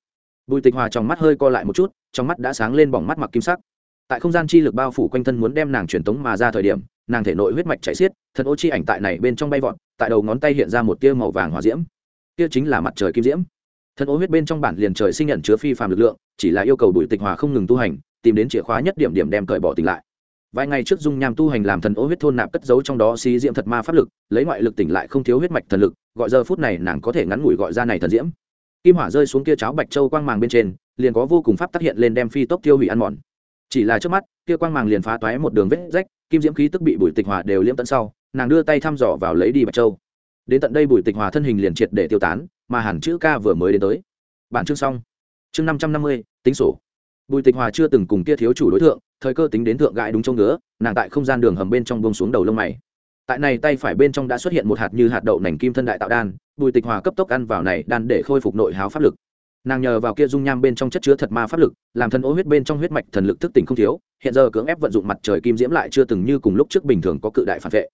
Bùi tịch hòa trong mắt hơi co lại một chút, trong mắt đã sáng lên bỏng mắt mặc kim sắc. Tại không gian chi lực bao phủ quanh thân muốn đem nàng truyền tống mà ra thời điểm, nàng thể nội huyết mạch chảy xiết, thần ô chi ảnh tại này bên trong bay vọt, tại đầu ngón tay hiện ra một tia màu vàng hỏa diễm. Kia chính là mặt trời kim diễm thần ô huyết bên trong bản liền trời sinh nhận chứa phi phàm lực lượng, chỉ là yêu cầu bùi tịch hòa không ngừng tu hành, tìm đến chìa khóa nhất điểm điểm đem cởi bỏ tỉnh lại. Vài ngày trước dung nham tu hành làm thần ô huyết thôn nạp cất giấu trong đó xí diễm thật ma pháp lực, lấy ngoại lực tỉnh lại không thiếu huyết mạch thần lực, gọi giờ phút này nàng có thể ngắn ngủi gọi ra này thần diễm. Kim hỏa rơi xuống kia cháo bạch châu quang màng bên trên, liền có vô cùng pháp tác hiện lên đem phi tốc tiêu hủy ăn mòn. Chỉ là trước mắt, kia quang màng liền phá toái một đường vết rách, kim diễm khí tức bị bùi tịch hòa đều liễm tận sau, nàng đưa tay thăm dò vào lấy đi bạch châu. Đến tận đây bùi tịch hòa thân hình liền triệt để tiêu tán mà hẳn chữ ca vừa mới đến tới. Bản chương xong. Chương năm trăm năm mươi, tính sổ. Bùi tịch hòa chưa từng cùng kia thiếu chủ đối tượng thời cơ tính đến thượng gãi đúng trong ngứa, nàng tại không gian đường hầm bên trong bông xuống đầu lông mày. Tại này tay phải bên trong đã xuất hiện một hạt như hạt đậu nành kim thân đại tạo đan, bùi tịch hòa cấp tốc ăn vào này đan để khôi phục nội háo pháp lực. Nàng nhờ vào kia dung nham bên trong chất chứa thật ma pháp lực, làm thân ô huyết bên trong huyết mạch thần lực thức tỉnh không thiếu, hiện giờ cưỡng ép vận dụng mặt trời kim diễm lại chưa từng như cùng lúc trước bình thường có cự đại phản vệ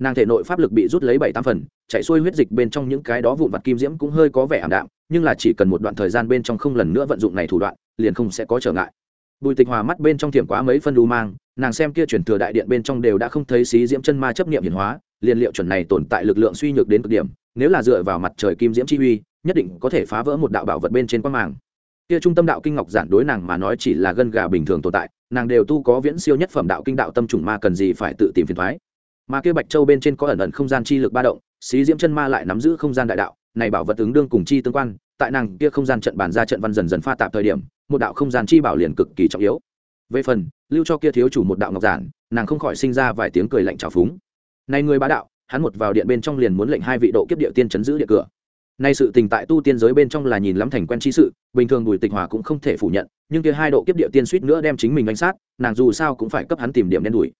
nàng thể nội pháp lực bị rút lấy bảy tám phần, chạy xuôi huyết dịch bên trong những cái đó vụn vặt kim diễm cũng hơi có vẻ ảm đạm, nhưng là chỉ cần một đoạn thời gian bên trong không lần nữa vận dụng này thủ đoạn, liền không sẽ có trở ngại. Bùi tịch hòa mắt bên trong thiểm quá mấy phân đu mang, nàng xem kia chuyển thừa đại điện bên trong đều đã không thấy xí diễm chân ma chấp nghiệm hiển hóa, liền liệu chuẩn này tồn tại lực lượng suy nhược đến cực điểm, nếu là dựa vào mặt trời kim diễm chi uy, nhất định có thể phá vỡ một đạo bảo vật bên trên quang màng. Kia trung tâm đạo kinh ngọc giản đối nàng mà nói chỉ là gân gà bình thường tồn tại, nàng đều tu có viễn siêu nhất phẩm đạo kinh đạo tâm trùng ma cần gì phải tự tìm phiền thoái mà kia bạch châu bên trên có ẩn ẩn không gian chi lực ba động, xí diễm chân ma lại nắm giữ không gian đại đạo, này bảo vật ứng đương cùng chi tương quan, tại nàng kia không gian trận bàn ra trận văn dần dần pha tạp thời điểm, một đạo không gian chi bảo liền cực kỳ trọng yếu. Về phần, lưu cho kia thiếu chủ một đạo ngọc giản, nàng không khỏi sinh ra vài tiếng cười lạnh trào phúng. Này người bá đạo, hắn một vào điện bên trong liền muốn lệnh hai vị độ kiếp địa tiên chấn giữ địa cửa. Nay sự tình tại tu tiên giới bên trong là nhìn lắm thành quen chi sự, bình thường bùi tịch hòa cũng không thể phủ nhận, nhưng kia hai độ kiếp địa tiên suýt nữa đem chính mình đánh sát, nàng dù sao cũng phải cấp hắn tìm điểm đen đuổi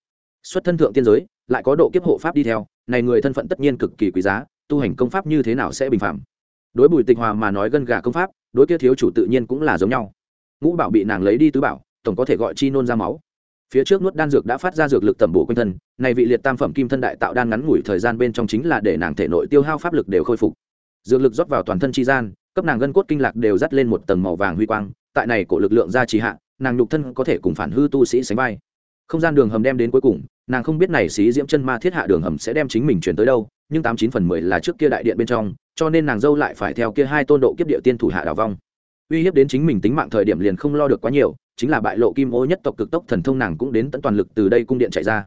xuất thân thượng tiên giới, lại có độ kiếp hộ pháp đi theo, này người thân phận tất nhiên cực kỳ quý giá, tu hành công pháp như thế nào sẽ bình phạm. Đối bùi tịch hòa mà nói gân gà công pháp, đối kia thiếu chủ tự nhiên cũng là giống nhau. Ngũ bảo bị nàng lấy đi tứ bảo, tổng có thể gọi chi nôn ra máu. Phía trước nuốt đan dược đã phát ra dược lực tẩm bổ quanh thân, này vị liệt tam phẩm kim thân đại tạo đan ngắn ngủi thời gian bên trong chính là để nàng thể nội tiêu hao pháp lực đều khôi phục. Dược lực rót vào toàn thân chi gian, cấp nàng gân cốt kinh lạc đều dắt lên một tầng màu vàng huy quang, tại này cổ lực lượng ra trì hạ, nàng nhục thân có thể cùng phản hư tu sĩ sánh vai không gian đường hầm đem đến cuối cùng, nàng không biết này xí diễm chân ma thiết hạ đường hầm sẽ đem chính mình chuyển tới đâu, nhưng tám chín phần mười là trước kia đại điện bên trong, cho nên nàng dâu lại phải theo kia hai tôn độ kiếp địa tiên thủ hạ đào vong. Uy hiếp đến chính mình tính mạng thời điểm liền không lo được quá nhiều, chính là bại lộ kim ô nhất tộc cực tốc thần thông nàng cũng đến tận toàn lực từ đây cung điện chạy ra.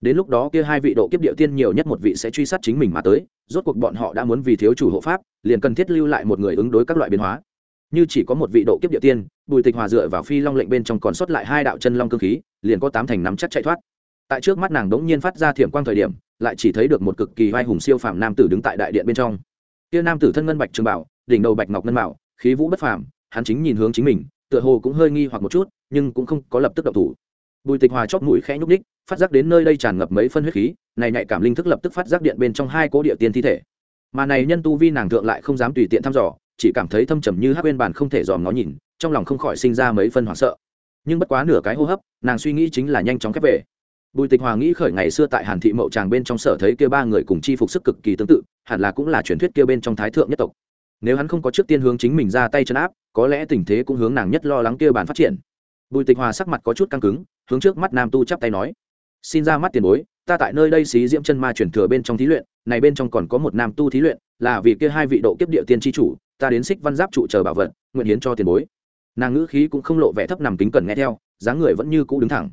Đến lúc đó kia hai vị độ kiếp địa tiên nhiều nhất một vị sẽ truy sát chính mình mà tới, rốt cuộc bọn họ đã muốn vì thiếu chủ hộ pháp, liền cần thiết lưu lại một người ứng đối các loại biến hóa. Như chỉ có một vị độ kiếp địa tiên, bùi tịch hòa dựa vào phi long lệnh bên trong còn sót lại hai đạo chân long cơ khí liền có tám thành nắm chắc chạy thoát. Tại trước mắt nàng đống nhiên phát ra thiểm quang thời điểm, lại chỉ thấy được một cực kỳ vai hùng siêu phàm nam tử đứng tại đại điện bên trong. Kia nam tử thân ngân bạch trường bảo, đỉnh đầu bạch ngọc ngân bảo, khí vũ bất phàm, hắn chính nhìn hướng chính mình, tựa hồ cũng hơi nghi hoặc một chút, nhưng cũng không có lập tức động thủ. Bùi tịch hòa chót mũi khẽ nhúc ních phát giác đến nơi đây tràn ngập mấy phân huyết khí, này nhạy cảm linh thức lập tức phát giác điện bên trong hai cố địa tiên thi thể. Mà này nhân tu vi nàng thượng lại không dám tùy tiện thăm dò, chỉ cảm thấy thâm trầm như hát bên bàn không thể dòm nó nhìn, trong lòng không khỏi sinh ra mấy phân hoảng sợ nhưng bất quá nửa cái hô hấp, nàng suy nghĩ chính là nhanh chóng khép về. Bùi tịch hòa nghĩ khởi ngày xưa tại hàn thị mậu tràng bên trong sở thấy kia ba người cùng chi phục sức cực kỳ tương tự, hẳn là cũng là truyền thuyết kia bên trong thái thượng nhất tộc. Nếu hắn không có trước tiên hướng chính mình ra tay chân áp, có lẽ tình thế cũng hướng nàng nhất lo lắng kia bàn phát triển. Bùi tịch hòa sắc mặt có chút căng cứng, hướng trước mắt nam tu chắp tay nói, xin ra mắt tiền bối, ta tại nơi đây xí diễm chân ma chuyển thừa bên trong thí luyện, này bên trong còn có một nam tu thí luyện, là vì kia hai vị độ kiếp địa tiên tri chủ, ta đến xích văn giáp trụ chờ bảo vật, nguyện hiến cho tiền bối nàng ngữ khí cũng không lộ vẻ thấp nằm kính cẩn nghe theo, dáng người vẫn như cũ đứng thẳng.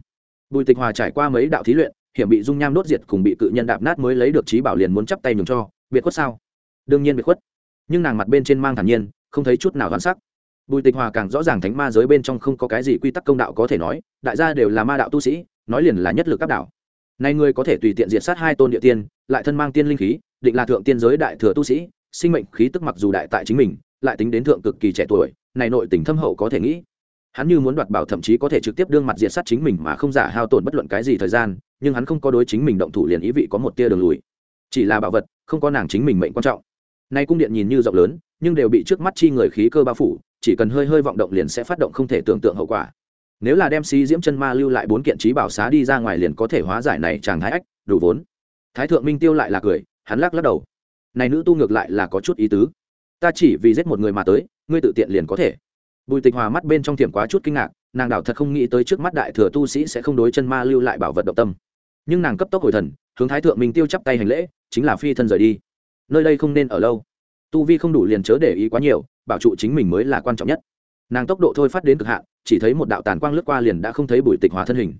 Bùi tịch hòa trải qua mấy đạo thí luyện, hiểm bị dung nham đốt diệt cùng bị cự nhân đạp nát mới lấy được trí bảo liền muốn chắp tay nhường cho, biệt khuất sao? Đương nhiên biệt khuất. Nhưng nàng mặt bên trên mang thản nhiên, không thấy chút nào đoán sắc. Bùi tịch hòa càng rõ ràng thánh ma giới bên trong không có cái gì quy tắc công đạo có thể nói, đại gia đều là ma đạo tu sĩ, nói liền là nhất lực áp đảo nay ngươi có thể tùy tiện diệt sát hai tôn địa tiên, lại thân mang tiên linh khí, định là thượng tiên giới đại thừa tu sĩ, sinh mệnh khí tức mặc dù đại tại chính mình, lại tính đến thượng cực kỳ trẻ tuổi này nội tình thâm hậu có thể nghĩ. Hắn như muốn đoạt bảo thậm chí có thể trực tiếp đương mặt diệt sát chính mình mà không giả hao tổn bất luận cái gì thời gian, nhưng hắn không có đối chính mình động thủ liền ý vị có một tia đường lùi. Chỉ là bảo vật, không có nàng chính mình mệnh quan trọng. Nay cung điện nhìn như rộng lớn, nhưng đều bị trước mắt chi người khí cơ bao phủ, chỉ cần hơi hơi vọng động liền sẽ phát động không thể tưởng tượng hậu quả. Nếu là đem xí diễm chân ma lưu lại bốn kiện trí bảo xá đi ra ngoài liền có thể hóa giải này chàng thái ách, đủ vốn. Thái thượng minh tiêu lại là cười, hắn lắc lắc đầu. Này nữ tu ngược lại là có chút ý tứ ta chỉ vì giết một người mà tới, ngươi tự tiện liền có thể. Bùi tịch hòa mắt bên trong tiệm quá chút kinh ngạc, nàng đảo thật không nghĩ tới trước mắt đại thừa tu sĩ sẽ không đối chân ma lưu lại bảo vật động tâm. Nhưng nàng cấp tốc hồi thần, hướng thái thượng mình tiêu chắp tay hành lễ, chính là phi thân rời đi. Nơi đây không nên ở lâu. Tu vi không đủ liền chớ để ý quá nhiều, bảo trụ chính mình mới là quan trọng nhất. Nàng tốc độ thôi phát đến cực hạn, chỉ thấy một đạo tàn quang lướt qua liền đã không thấy bùi tịch hòa thân hình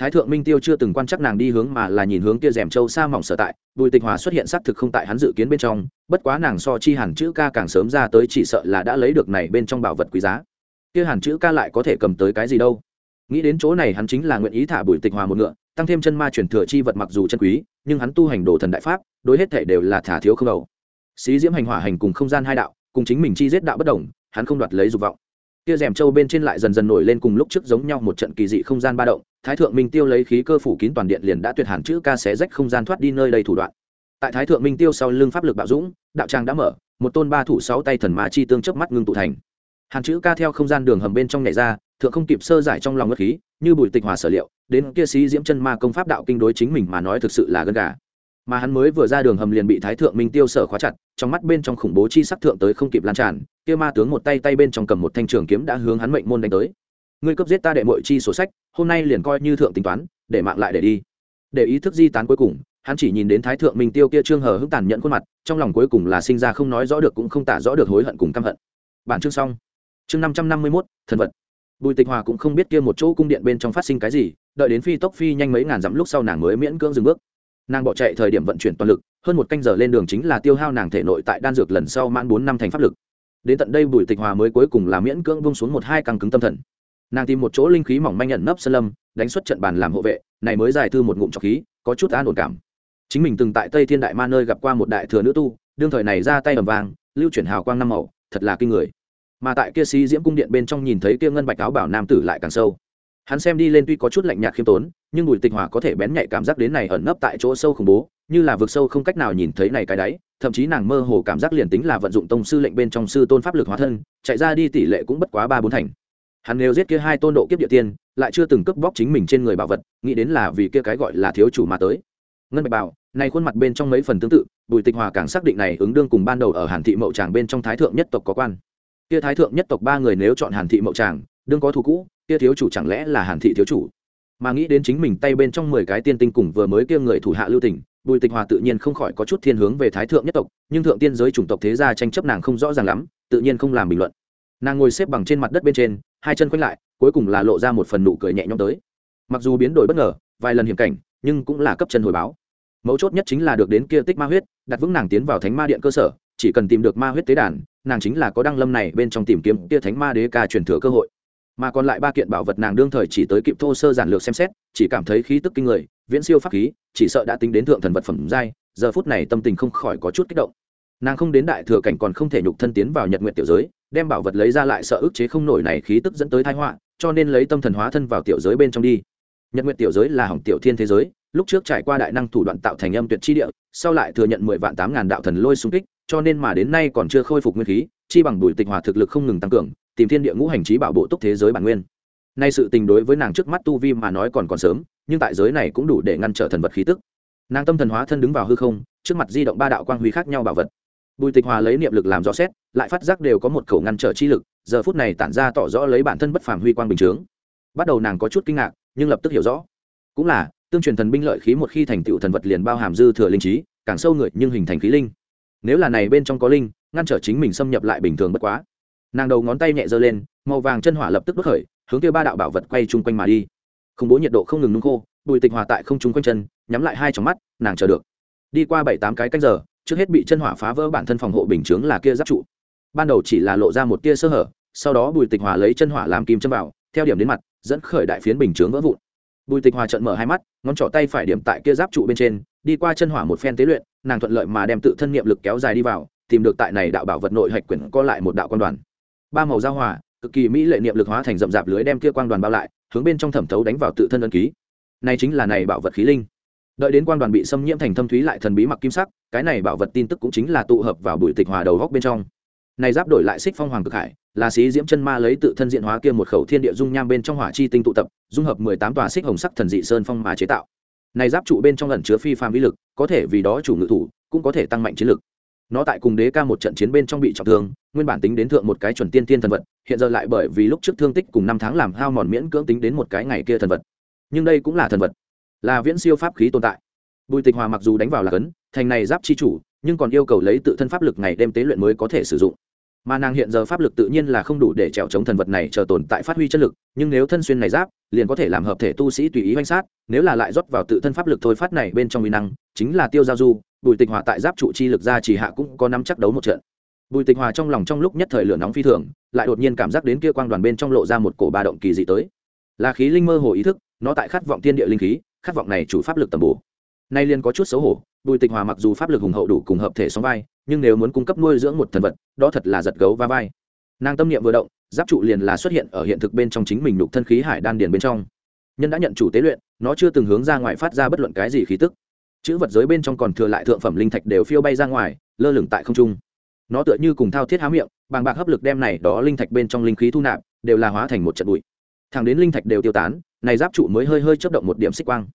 thái thượng minh tiêu chưa từng quan chắc nàng đi hướng mà là nhìn hướng kia rèm châu xa mỏng sở tại, bùi tịch hòa xuất hiện xác thực không tại hắn dự kiến bên trong, bất quá nàng so chi hàn chữ ca càng sớm ra tới chỉ sợ là đã lấy được này bên trong bảo vật quý giá. Kia hàn chữ ca lại có thể cầm tới cái gì đâu? Nghĩ đến chỗ này hắn chính là nguyện ý thả bùi tịch hòa một ngựa, tăng thêm chân ma truyền thừa chi vật mặc dù chân quý, nhưng hắn tu hành đồ thần đại pháp, đối hết thể đều là thả thiếu không đầu. Xí diễm hành hỏa hành cùng không gian hai đạo, cùng chính mình chi giết đạo bất đồng, hắn không đoạt lấy dục vọng kia rèm châu bên trên lại dần dần nổi lên cùng lúc trước giống nhau một trận kỳ dị không gian ba động, thái thượng minh tiêu lấy khí cơ phủ kín toàn điện liền đã tuyệt hàn chữ ca xé rách không gian thoát đi nơi đầy thủ đoạn. Tại thái thượng minh tiêu sau lưng pháp lực bạo dũng, đạo trang đã mở, một tôn ba thủ sáu tay thần ma chi tương chớp mắt ngưng tụ thành. Hàn chữ ca theo không gian đường hầm bên trong nhảy ra, thượng không kịp sơ giải trong lòng ngất khí, như bùi tịch hòa sở liệu, đến kia sĩ diễm chân ma công pháp đạo kinh đối chính mình mà nói thực sự là gân gà mà hắn mới vừa ra đường hầm liền bị thái thượng minh tiêu sở khóa chặt, trong mắt bên trong khủng bố chi sắc thượng tới không kịp lan tràn, kia ma tướng một tay tay bên trong cầm một thanh trường kiếm đã hướng hắn mệnh môn đánh tới. Ngươi cấp giết ta đệ mội chi sổ sách, hôm nay liền coi như thượng tính toán, để mạng lại để đi. Để ý thức di tán cuối cùng, hắn chỉ nhìn đến thái thượng minh tiêu kia trương hờ hững tàn nhẫn khuôn mặt, trong lòng cuối cùng là sinh ra không nói rõ được cũng không tả rõ được hối hận cùng căm hận. Bản chương xong. Chương năm trăm năm mươi mốt, thần vật. Bùi tịch hòa cũng không biết kia một chỗ cung điện bên trong phát sinh cái gì, đợi đến phi tốc phi nhanh mấy ngàn dặm lúc sau nàng mới miễn cưỡng dừng bước nàng bỏ chạy thời điểm vận chuyển toàn lực, hơn một canh giờ lên đường chính là tiêu hao nàng thể nội tại đan dược lần sau mãn bốn năm thành pháp lực. Đến tận đây bùi tịch hòa mới cuối cùng là miễn cưỡng bông xuống một hai căng cứng tâm thần. Nàng tìm một chỗ linh khí mỏng manh nhận nấp sân lâm, đánh xuất trận bàn làm hộ vệ, này mới giải thư một ngụm trọc khí, có chút an ổn cảm. Chính mình từng tại tây thiên đại ma nơi gặp qua một đại thừa nữ tu, đương thời này ra tay ầm vàng lưu chuyển hào quang năm màu, thật là kinh người. Mà tại kia sĩ diễm cung điện bên trong nhìn thấy kia ngân bạch áo bảo nam tử lại càng sâu hắn xem đi lên tuy có chút lạnh nhạt khiêm tốn, nhưng bùi tịch hòa có thể bén nhạy cảm giác đến này ẩn nấp tại chỗ sâu khủng bố, như là vực sâu không cách nào nhìn thấy này cái đáy, thậm chí nàng mơ hồ cảm giác liền tính là vận dụng tông sư lệnh bên trong sư tôn pháp lực hóa thân, chạy ra đi tỷ lệ cũng bất quá ba bốn thành. Hắn nếu giết kia hai tôn độ kiếp địa tiên, lại chưa từng cướp bóc chính mình trên người bảo vật, nghĩ đến là vì kia cái gọi là thiếu chủ mà tới. Ngân bạch bảo, này khuôn mặt bên trong mấy phần tương tự, bùi tịch hòa càng xác định này ứng đương cùng ban đầu ở hàn thị mậu tràng bên trong thái thượng nhất tộc có quan. Kia thái thượng nhất tộc ba người nếu chọn hàn thị mậu tràng, đương có thù cũ kia thiếu chủ chẳng lẽ là hàn thị thiếu chủ? Mà nghĩ đến chính mình tay bên trong mười cái tiên tinh cùng vừa mới kia người thủ hạ lưu tình, bùi tịch hòa tự nhiên không khỏi có chút thiên hướng về thái thượng nhất tộc, nhưng thượng tiên giới chủng tộc thế gia tranh chấp nàng không rõ ràng lắm, tự nhiên không làm bình luận. Nàng ngồi xếp bằng trên mặt đất bên trên, hai chân quanh lại, cuối cùng là lộ ra một phần nụ cười nhẹ nhõm tới. Mặc dù biến đổi bất ngờ, vài lần hiểm cảnh, nhưng cũng là cấp chân hồi báo. Mấu chốt nhất chính là được đến kia tích ma huyết, đặt vững nàng tiến vào thánh ma điện cơ sở, chỉ cần tìm được ma huyết tế đàn, nàng chính là có đăng lâm này bên trong tìm kiếm kia thánh ma đế ca truyền thừa cơ hội mà còn lại ba kiện bảo vật nàng đương thời chỉ tới kịp thô sơ giản lược xem xét, chỉ cảm thấy khí tức kinh người, viễn siêu pháp khí, chỉ sợ đã tính đến thượng thần vật phẩm giai, giờ phút này tâm tình không khỏi có chút kích động. Nàng không đến đại thừa cảnh còn không thể nhục thân tiến vào nhật nguyện tiểu giới, đem bảo vật lấy ra lại sợ ức chế không nổi này khí tức dẫn tới thái họa, cho nên lấy tâm thần hóa thân vào tiểu giới bên trong đi. Nhật nguyện tiểu giới là hỏng tiểu thiên thế giới, lúc trước trải qua đại năng thủ đoạn tạo thành âm tuyệt chi địa, sau lại thừa nhận mười vạn tám ngàn đạo thần lôi xung kích, cho nên mà đến nay còn chưa khôi phục nguyên khí, chi bằng bùi tịch hòa thực lực không ngừng tăng cường tìm thiên địa ngũ hành trí bảo bộ túc thế giới bản nguyên. Nay sự tình đối với nàng trước mắt tu vi mà nói còn còn sớm, nhưng tại giới này cũng đủ để ngăn trở thần vật khí tức. Nàng tâm thần hóa thân đứng vào hư không, trước mặt di động ba đạo quang huy khác nhau bảo vật. Bùi tịch hòa lấy niệm lực làm rõ xét, lại phát giác đều có một khẩu ngăn trở chi lực, giờ phút này tản ra tỏ rõ lấy bản thân bất phàm huy quang bình chướng. Bắt đầu nàng có chút kinh ngạc, nhưng lập tức hiểu rõ. Cũng là, tương truyền thần binh lợi khí một khi thành tựu thần vật liền bao hàm dư thừa linh trí, càng sâu người nhưng hình thành khí linh. Nếu là này bên trong có linh, ngăn trở chính mình xâm nhập lại bình thường bất quá nàng đầu ngón tay nhẹ giơ lên, màu vàng chân hỏa lập tức đốt khởi, hướng kia ba đạo bảo vật quay chung quanh mà đi. Khủng bố nhiệt độ không ngừng nung khô, bùi tịch hòa tại không trung quanh chân, nhắm lại hai trong mắt, nàng chờ được. Đi qua bảy tám cái canh giờ, trước hết bị chân hỏa phá vỡ bản thân phòng hộ bình chướng là kia giáp trụ. Ban đầu chỉ là lộ ra một tia sơ hở, sau đó bùi tịch hòa lấy chân hỏa làm kim châm vào, theo điểm đến mặt, dẫn khởi đại phiến bình chướng vỡ vụn. Bùi tịch hòa trận mở hai mắt, ngón trỏ tay phải điểm tại kia giáp trụ bên trên, đi qua chân hỏa một phen tế luyện, nàng thuận lợi mà đem tự thân niệm lực kéo dài đi vào, tìm được tại này đạo bảo vật nội hạch quyển co lại một đạo quan đoàn ba màu giao hòa, cực kỳ mỹ lệ niệm lực hóa thành rậm rạp lưới đem kia quang đoàn bao lại, hướng bên trong thẩm thấu đánh vào tự thân ân ký. Này chính là này bảo vật khí linh. Đợi đến quang đoàn bị xâm nhiễm thành thâm thúy lại thần bí mặc kim sắc, cái này bảo vật tin tức cũng chính là tụ hợp vào bụi tịch hòa đầu góc bên trong. Này giáp đổi lại xích phong hoàng cực hải, là xí diễm chân ma lấy tự thân diện hóa kia một khẩu thiên địa dung nham bên trong hỏa chi tinh tụ tập, dung hợp mười tám tòa xích hồng sắc thần dị sơn phong mà chế tạo. Này giáp trụ bên trong lần chứa phi phàm vĩ lực, có thể vì đó chủ ngự thủ, cũng có thể tăng mạnh chiến lực nó tại cùng đế ca một trận chiến bên trong bị trọng thương, nguyên bản tính đến thượng một cái chuẩn tiên tiên thần vật, hiện giờ lại bởi vì lúc trước thương tích cùng năm tháng làm hao mòn miễn cưỡng tính đến một cái ngày kia thần vật. Nhưng đây cũng là thần vật. Là viễn siêu pháp khí tồn tại. Bùi tịch hòa mặc dù đánh vào là cấn, thành này giáp chi chủ, nhưng còn yêu cầu lấy tự thân pháp lực ngày đêm tế luyện mới có thể sử dụng. Mà nàng hiện giờ pháp lực tự nhiên là không đủ để trèo chống thần vật này chờ tồn tại phát huy chất lực, nhưng nếu thân xuyên này giáp, liền có thể làm hợp thể tu sĩ tùy ý oanh sát, nếu là lại rót vào tự thân pháp lực thôi phát này bên trong uy năng, chính là tiêu giao du bùi tịch hòa tại giáp trụ chi lực ra chỉ hạ cũng có năm chắc đấu một trận. Bùi tịch hòa trong lòng trong lúc nhất thời lửa nóng phi thường, lại đột nhiên cảm giác đến kia quang đoàn bên trong lộ ra một cổ ba động kỳ dị tới. Là khí linh mơ hồ ý thức, nó tại khát vọng tiên địa linh khí, khát vọng này chủ pháp lực tầm bổ. Nay liên có chút xấu hổ, bùi tịch hòa mặc dù pháp lực hùng hậu đủ cùng hợp thể sóng vai, nhưng nếu muốn cung cấp nuôi dưỡng một thần vật, đó thật là giật gấu va vai. Nàng tâm niệm vừa động, giáp trụ liền là xuất hiện ở hiện thực bên trong chính mình đục thân khí hải đan điền bên trong. Nhân đã nhận chủ tế luyện, nó chưa từng hướng ra ngoài phát ra bất luận cái gì khí tức chữ vật giới bên trong còn thừa lại thượng phẩm linh thạch đều phiêu bay ra ngoài, lơ lửng tại không trung. Nó tựa như cùng thao thiết há miệng, bàng bạc hấp lực đem này đó linh thạch bên trong linh khí thu nạp, đều là hóa thành một trận bụi. Thẳng đến linh thạch đều tiêu tán, này giáp trụ mới hơi hơi chấp động một điểm xích quang.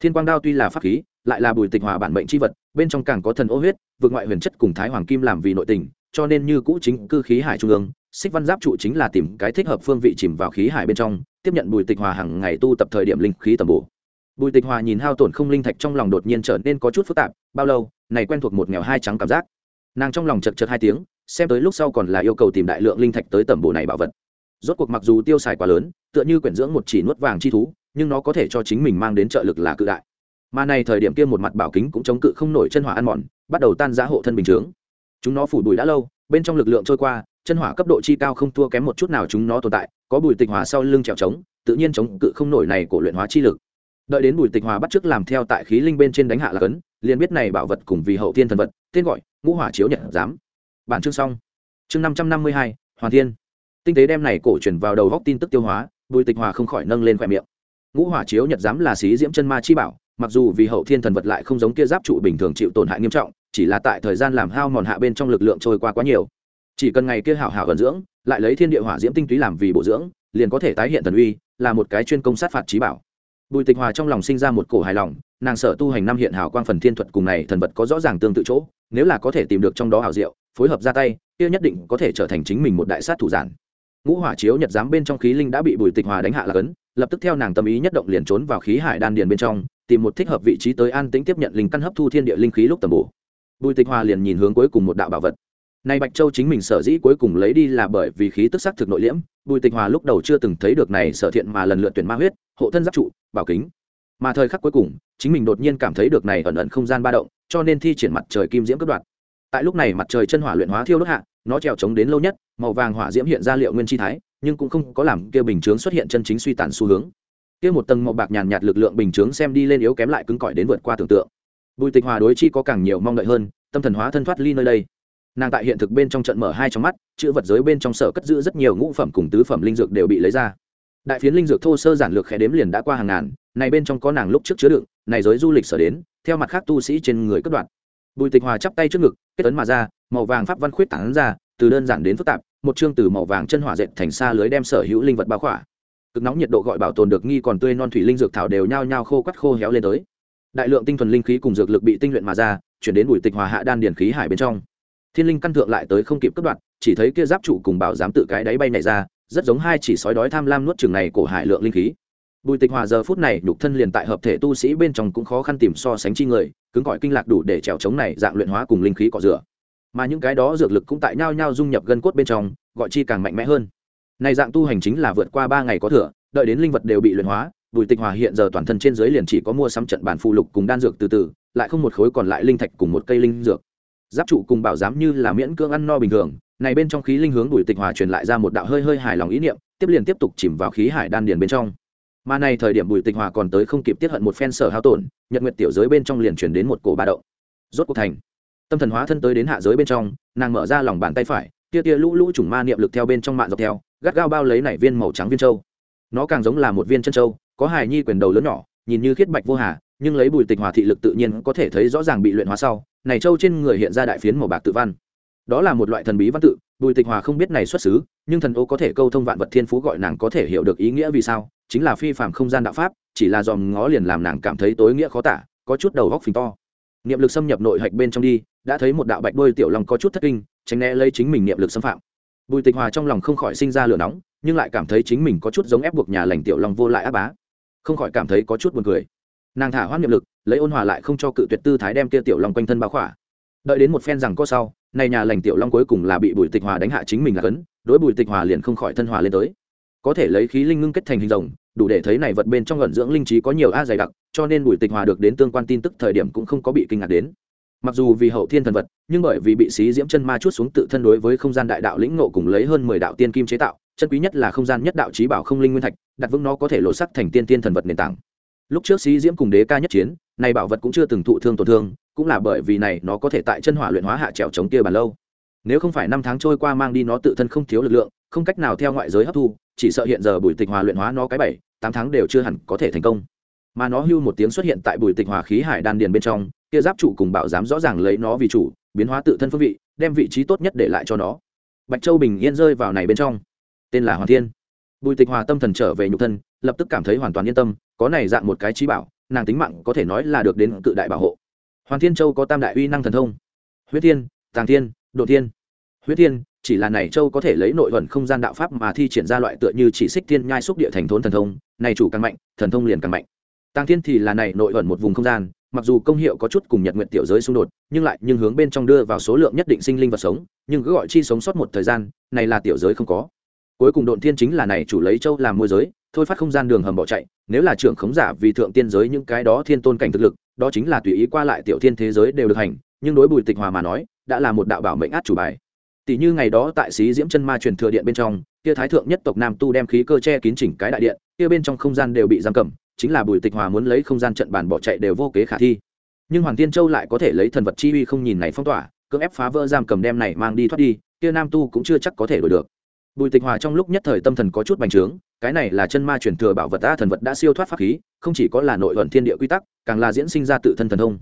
Thiên quang đao tuy là pháp khí, lại là bùi tịch hòa bản mệnh c h i vật, bên trong càng có thần ô huyết, vượt ngoại huyền chất cùng thái hoàng kim làm vì nội tình, cho nên như cũ chính cư khí hải trung ương, xích văn giáp trụ chính là tìm cái thích hợp phương vị chìm vào khí hải bên trong, tiếp nhận bùi tịch hòa hàng ngày tu tập thời điểm linh khí tầm bổ bùi tịch hòa nhìn hao tổn không linh thạch trong lòng đột nhiên trở nên có chút phức tạp, bao lâu, này quen thuộc một nghèo hai trắng cảm giác. Nàng trong lòng chật chật hai tiếng, xem tới lúc sau còn là yêu cầu tìm đại lượng linh thạch tới tầm bổ này bảo vật. Rốt cuộc mặc dù tiêu xài quá lớn, tựa như quyển dưỡng một chỉ nuốt vàng chi thú, nhưng nó có thể cho chính mình mang đến trợ lực là cự đại. Mà này thời điểm kia một mặt bảo kính cũng chống cự không nổi chân hỏa ăn mòn, bắt đầu tan giá hộ thân bình chướng chúng nó phủ bụi đã lâu, bên trong lực lượng trôi qua, chân hỏa cấp độ chi cao không thua kém một chút nào chúng nó tồn tại, có bùi tịch hỏa sau lưng trèo trống, tự nhiên chống cự không nổi này của luyện hóa chi lực đợi đến bùi tịch hòa bắt chước làm theo tại khí linh bên trên đánh hạ là cấn, liền biết này bảo vật cùng vì hậu thiên thần vật, tên gọi, ngũ hỏa chiếu nhận giám. Bản chương xong. Chương năm trăm năm mươi hai, hoàn thiên. Tinh tế đem này cổ chuyển vào đầu góc tin tức tiêu hóa, bùi tịch hòa không khỏi nâng lên khoe miệng. Ngũ hỏa chiếu nhật giám là xí diễm chân ma chi bảo, mặc dù vì hậu thiên thần vật lại không giống kia giáp trụ bình thường chịu tổn hại nghiêm trọng, chỉ là tại thời gian làm hao mòn hạ bên trong lực lượng trôi qua quá nhiều. Chỉ cần ngày kia hảo hảo vận dưỡng, lại lấy thiên địa hỏa diễm tinh túy làm vì bổ dưỡng, liền có thể tái hiện thần uy, là một cái chuyên công sát phạt trí bảo bùi tịch hòa trong lòng sinh ra một cổ hài lòng, nàng sở tu hành năm hiện hảo quang phần thiên thuật cùng này thần vật có rõ ràng tương tự chỗ, nếu là có thể tìm được trong đó hảo diệu, phối hợp ra tay, kia nhất định có thể trở thành chính mình một đại sát thủ giản. Ngũ hỏa chiếu nhật giám bên trong khí linh đã bị bùi tịch hòa đánh hạ là cấn, lập tức theo nàng tâm ý nhất động liền trốn vào khí hải đan điền bên trong, tìm một thích hợp vị trí tới an tĩnh tiếp nhận linh căn hấp thu thiên địa linh khí lúc tầm bổ. Bùi tịch hòa liền nhìn hướng cuối cùng một đạo bảo vật. Này bạch châu chính mình sở dĩ cuối cùng lấy đi là bởi vì khí tức sắc thực nội liễm bùi tịch hòa lúc đầu chưa từng thấy được này sở thiện mà lần lượt tuyển ma huyết, hộ thân giáp trụ, bảo kính. Mà thời khắc cuối cùng, chính mình đột nhiên cảm thấy được này ẩn ẩn không gian ba động, cho nên thi triển mặt trời kim diễm cất đoạt. Tại lúc này mặt trời chân hỏa luyện hóa thiêu đốt hạ, nó trèo trống đến lâu nhất, màu vàng hỏa diễm hiện ra liệu nguyên chi thái, nhưng cũng không có làm kia bình chướng xuất hiện chân chính suy tàn xu hướng. Kia một tầng màu bạc nhàn nhạt lực lượng bình chướng xem đi lên yếu kém lại cứng cỏi đến vượt qua tưởng tượng. Bùi tịch hòa đối chi có càng nhiều mong đợi hơn, tâm thần hóa thân thoát ly nơi đây nàng tại hiện thực bên trong trận mở hai trong mắt, chữ vật giới bên trong sở cất giữ rất nhiều ngũ phẩm cùng tứ phẩm linh dược đều bị lấy ra. Đại phiến linh dược thô sơ giản lược khẽ đếm liền đã qua hàng ngàn, này bên trong có nàng lúc trước chứa đựng, này giới du lịch sở đến, theo mặt khác tu sĩ trên người cất đoạn. Bùi tịch hòa chắp tay trước ngực, kết ấn mà ra, màu vàng pháp văn khuyết tảng ra, từ đơn giản đến phức tạp, một chương từ màu vàng chân hỏa dệt thành xa lưới đem sở hữu linh vật bao khỏa. Cực nóng nhiệt độ gọi bảo tồn được nghi còn tươi non thủy linh dược thảo đều nhao nhao khô quắt khô héo lên tới. Đại lượng tinh thuần linh khí cùng dược lực bị tinh luyện mà ra, chuyển đến bùi tịch hòa hạ đan điển khí hải bên trong thiên linh căn thượng lại tới không kịp cất đoạn chỉ thấy kia giáp trụ cùng bảo dám tự cái đáy bay này ra, rất giống hai chỉ sói đói tham lam nuốt chừng này của hải lượng linh khí. Bùi tịch hòa giờ phút này nhục thân liền tại hợp thể tu sĩ bên trong cũng khó khăn tìm so sánh chi người, cứng gọi kinh lạc đủ để trèo chống này dạng luyện hóa cùng linh khí cọ rửa. Mà những cái đó dược lực cũng tại nhau nhau dung nhập gân cốt bên trong, gọi chi càng mạnh mẽ hơn. Này dạng tu hành chính là vượt qua ba ngày có thừa, đợi đến linh vật đều bị luyện hóa, bùi tịch hòa hiện giờ toàn thân trên dưới liền chỉ có mua sắm trận bản phụ lục cùng đan dược từ từ, lại không một khối còn lại linh thạch cùng một cây linh dược giáp trụ cùng bảo giám như là miễn cưỡng ăn no bình thường, này bên trong khí linh hướng bùi tịch hòa truyền lại ra một đạo hơi hơi hài lòng ý niệm, tiếp liền tiếp tục chìm vào khí hải đan điền bên trong. Mà này thời điểm bùi tịch hòa còn tới không kịp tiết hận một phen sở hao tổn, nhật nguyệt tiểu giới bên trong liền chuyển đến một cổ ba đậu rốt cuộc thành, tâm thần hóa thân tới đến hạ giới bên trong, nàng mở ra lòng bàn tay phải, tia tia lũ lũ chủng ma niệm lực theo bên trong mạng dọc theo, gắt gao bao lấy nảy viên màu trắng viên châu. Nó càng giống là một viên chân châu, có hài nhi quyền đầu lớn nhỏ, nhìn như khiết bạch vô hà, nhưng lấy bùi tịch hòa thị lực tự nhiên có thể thấy rõ ràng bị luyện hóa sau này châu trên người hiện ra đại phiến màu bạc tự văn. Đó là một loại thần bí văn tự, bùi tịch hòa không biết này xuất xứ, nhưng thần ô có thể câu thông vạn vật thiên phú gọi nàng có thể hiểu được ý nghĩa vì sao, chính là phi phạm không gian đạo pháp, chỉ là dòm ngó liền làm nàng cảm thấy tối nghĩa khó tả, có chút đầu góc phình to. Niệm lực xâm nhập nội hạch bên trong đi, đã thấy một đạo bạch đôi tiểu long có chút thất kinh, tránh né lấy chính mình niệm lực xâm phạm. Bùi tịch hòa trong lòng không khỏi sinh ra lửa nóng, nhưng lại cảm thấy chính mình có chút giống ép buộc nhà lành tiểu long vô lại áp bá. Không khỏi cảm thấy có chút buồn cười nàng thả hoãn niệm lực, lấy ôn hòa lại không cho cự tuyệt tư thái đem kia tiểu long quanh thân bao khỏa. Đợi đến một phen rằng có sau, này nhà lành tiểu long cuối cùng là bị bùi tịch hòa đánh hạ chính mình là cấn, đối bùi tịch hòa liền không khỏi thân hòa lên tới. Có thể lấy khí linh ngưng kết thành hình rồng, đủ để thấy này vật bên trong ẩn dưỡng linh trí có nhiều a dày đặc, cho nên bùi tịch hòa được đến tương quan tin tức thời điểm cũng không có bị kinh ngạc đến. Mặc dù vì hậu thiên thần vật, nhưng bởi vì bị xí diễm chân ma chút xuống tự thân đối với không gian đại đạo lĩnh nộ cùng lấy hơn mười đạo tiên kim chế tạo, chân quý nhất là không gian nhất đạo trí bảo không linh nguyên thạch, đặt vững nó có thể lộ sắc thành tiên tiên thần vật nền tảng lúc trước sĩ diễm cùng đế ca nhất chiến này bảo vật cũng chưa từng thụ thương tổn thương, cũng là bởi vì này nó có thể tại chân hỏa luyện hóa hạ trèo chống kia bàn lâu. Nếu không phải năm tháng trôi qua mang đi nó tự thân không thiếu lực lượng, không cách nào theo ngoại giới hấp thu, chỉ sợ hiện giờ bùi tịch hòa luyện hóa nó cái bảy, tám tháng đều chưa hẳn có thể thành công. Mà nó hưu một tiếng xuất hiện tại bùi tịch hòa khí hải đan điền bên trong, kia giáp trụ cùng bảo giám rõ ràng lấy nó vì chủ, biến hóa tự thân phương vị, đem vị trí tốt nhất để lại cho nó. Bạch châu bình yên rơi vào này bên trong. Tên là hoàng thiên. Bùi tịch hòa tâm thần trở về nhục thân, lập tức cảm thấy hoàn toàn yên tâm có này dạng một cái trí bảo, nàng tính mạng có thể nói là được đến cự đại bảo hộ. Hoàng thiên châu có tam đại uy năng thần thông. Huyết thiên, tàng thiên, độ thiên. Huyết thiên, chỉ là này châu có thể lấy nội vận không gian đạo pháp mà thi triển ra loại tựa như chỉ xích thiên nhai xúc địa thành thốn thần thông, này chủ càng mạnh, thần thông liền càng mạnh. Tàng thiên thì là này nội vận một vùng không gian, mặc dù công hiệu có chút cùng nhật nguyện tiểu giới xung đột, nhưng lại nhưng hướng bên trong đưa vào số lượng nhất định sinh linh vật sống, nhưng cứ gọi chi sống sót một thời gian, này là tiểu giới không có. Cuối cùng độn thiên chính là này chủ lấy châu làm môi giới thôi phát không gian đường hầm bỏ chạy, nếu là trưởng khống giả vì thượng tiên giới những cái đó thiên tôn cảnh thực lực, đó chính là tùy ý qua lại tiểu thiên thế giới đều được hành, nhưng đối bùi tịch hòa mà nói, đã là một đạo bảo mệnh át chủ bài. Tỷ như ngày đó tại xí diễm chân ma truyền thừa điện bên trong, kia thái thượng nhất tộc nam tu đem khí cơ che kín chỉnh cái đại điện, kia bên trong không gian đều bị giam cầm, chính là bùi tịch hòa muốn lấy không gian trận bàn bỏ chạy đều vô kế khả thi. Nhưng hoàng tiên châu lại có thể lấy thần vật chi uy không nhìn này phong tỏa, cưỡng ép phá vỡ giam cầm đem này mang đi thoát đi, kia nam tu cũng chưa chắc có thể đổi được bùi tịch hòa trong lúc nhất thời tâm thần có chút bành trướng, cái này là chân ma truyền thừa bảo vật a thần vật đã siêu thoát pháp khí, không chỉ có là nội luận thiên địa quy tắc, càng là diễn sinh ra tự thân thần thông.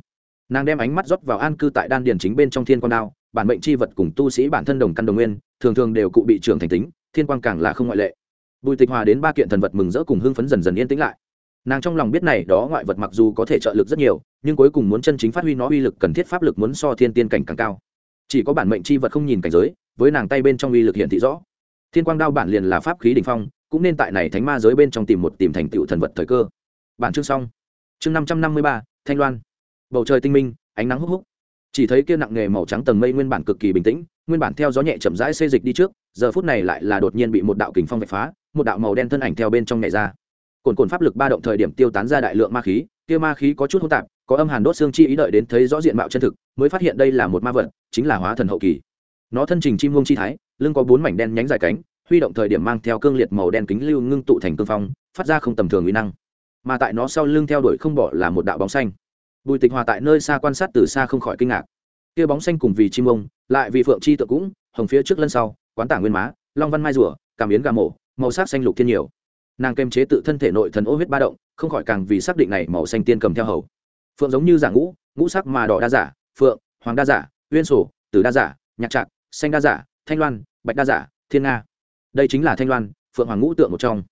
Nàng đem ánh mắt rót vào an cư tại đan điền chính bên trong thiên quan đao, bản mệnh chi vật cùng tu sĩ bản thân đồng căn đồng nguyên, thường thường đều cụ bị trưởng thành tính, thiên quang càng là không ngoại lệ. Bùi tịch hòa đến ba kiện thần vật mừng rỡ cùng hưng phấn dần dần yên tĩnh lại. Nàng trong lòng biết này đó ngoại vật mặc dù có thể trợ lực rất nhiều, nhưng cuối cùng muốn chân chính phát huy nó uy lực cần thiết pháp lực muốn so thiên tiên cảnh càng cao. Chỉ có bản mệnh chi vật không nhìn cảnh giới, với nàng tay bên trong uy lực hiện thị rõ thiên quang đao bản liền là pháp khí đ ỉ n h phong, cũng nên tại này thánh ma giới bên trong tìm một tìm thành tựu thần vật thời cơ. Bản chương xong. Chương năm trăm năm mươi ba, thanh loan. Bầu trời tinh minh, ánh nắng húc húc. Chỉ thấy kia nặng nghề màu trắng tầng mây nguyên bản cực kỳ bình tĩnh, nguyên bản theo gió nhẹ chậm rãi xê dịch đi trước, giờ phút này lại là đột nhiên bị một đạo kình phong vạch phá, một đạo màu đen thân ảnh theo bên trong nhảy ra. Cồn cồn pháp lực ba động thời điểm tiêu tán ra đại lượng ma khí, kia ma khí có chút hỗn tạp, có âm hàn đốt xương chi ý đợi đến thấy rõ diện mạo chân thực, mới phát hiện đây là một ma vật, chính là hóa thần hậu kỳ. Nó thân trình chim ngông chi thái lưng có bốn mảnh đen nhánh dài cánh, huy động thời điểm mang theo cương liệt màu đen kính lưu ngưng tụ thành cương phong, phát ra không tầm thường uy năng. Mà tại nó sau lưng theo đuổi không bỏ là một đạo bóng xanh. Bùi tịch hòa tại nơi xa quan sát từ xa không khỏi kinh ngạc. Kia bóng xanh cùng vì chim ông, lại vì phượng chi tự cũng, hồng phía trước lân sau, quán tảng nguyên má, long văn mai rùa, cảm biến gà mổ, màu sắc xanh lục thiên nhiều. Nàng kềm chế tự thân thể nội thần ô huyết ba động, không khỏi càng vì xác định này màu xanh tiên cầm theo hầu. Phượng giống như giả ngũ ngũ sắc mà đỏ đa giả, phượng, hoàng đa giả, uyên sổ, tử đa giả, nhạc trạc, xanh đa giả thanh loan, bạch đa giả, thiên nga. Đây chính là thanh loan, phượng hoàng ngũ tượng một trong.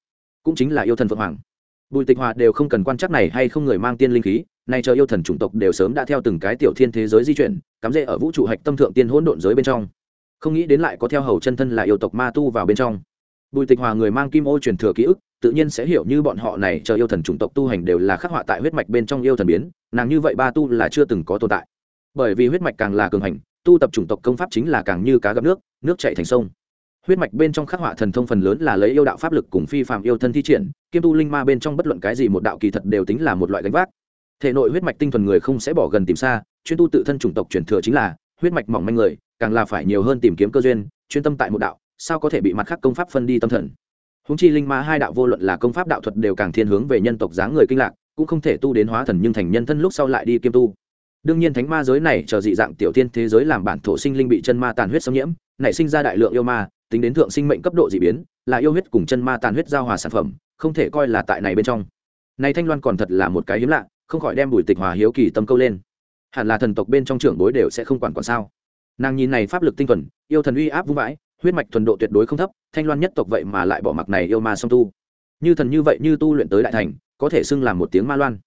Cũng chính là yêu thần phượng hoàng. Bùi tịch hòa đều không cần quan chắc này hay không người mang tiên linh khí, nay chờ yêu thần chủng tộc đều sớm đã theo từng cái tiểu thiên thế giới di chuyển, cắm rễ ở vũ trụ hạch tâm thượng tiên hỗn độn giới bên trong. Không nghĩ đến lại có theo hầu chân thân là yêu tộc ma tu vào bên trong. Bùi tịch hòa người mang kim ô truyền thừa ký ức, tự nhiên sẽ hiểu như bọn họ này chờ yêu thần chủng tộc tu hành đều là khắc họa tại huyết mạch bên trong yêu thần biến, nàng như vậy ba tu là chưa từng có tồn tại. Bởi vì huyết mạch càng là cường hành tu tập chủng tộc công pháp chính là càng như cá gặp nước nước chạy thành sông. Huyết mạch bên trong khắc họa thần thông phần lớn là lấy yêu đạo pháp lực cùng phi phạm yêu thân thi triển kiêm tu linh ma bên trong bất luận cái gì một đạo kỳ thật đều tính là một loại gánh vác. Thể nội huyết mạch tinh thuần người không sẽ bỏ gần tìm xa, chuyên tu tự thân chủng tộc truyền thừa chính là huyết mạch mỏng manh người, càng là phải nhiều hơn tìm kiếm cơ duyên, chuyên tâm tại một đạo, sao có thể bị mặt khác công pháp phân đi tâm thần? Húng chi linh ma hai đạo vô luận là công pháp đạo thuật đều càng thiên hướng về nhân tộc dáng người kinh lạc, cũng không thể tu đến hóa thần nhưng thành nhân thân lúc sau lại đi kiêm tu đương nhiên thánh ma giới này chờ dị dạng tiểu tiên thế giới làm bản thổ sinh linh bị chân ma tàn huyết xâm nhiễm, nảy sinh ra đại lượng yêu ma, tính đến thượng sinh mệnh cấp độ dị biến, là yêu huyết cùng chân ma tàn huyết giao hòa sản phẩm, không thể coi là tại này bên trong. Này thanh loan còn thật là một cái hiếm lạ, không khỏi đem bùi tịch hòa hiếu kỳ tâm câu lên. Hẳn là thần tộc bên trong trưởng bối đều sẽ không quản còn sao. Nàng nhìn này pháp lực tinh thuần, yêu thần uy áp vung vãi, huyết mạch thuần độ tuyệt đối không thấp, thanh loan nhất tộc vậy mà lại bỏ mặc này yêu ma song tu. Như thần như vậy như tu luyện tới đại thành, có thể xưng làm một tiếng ma loan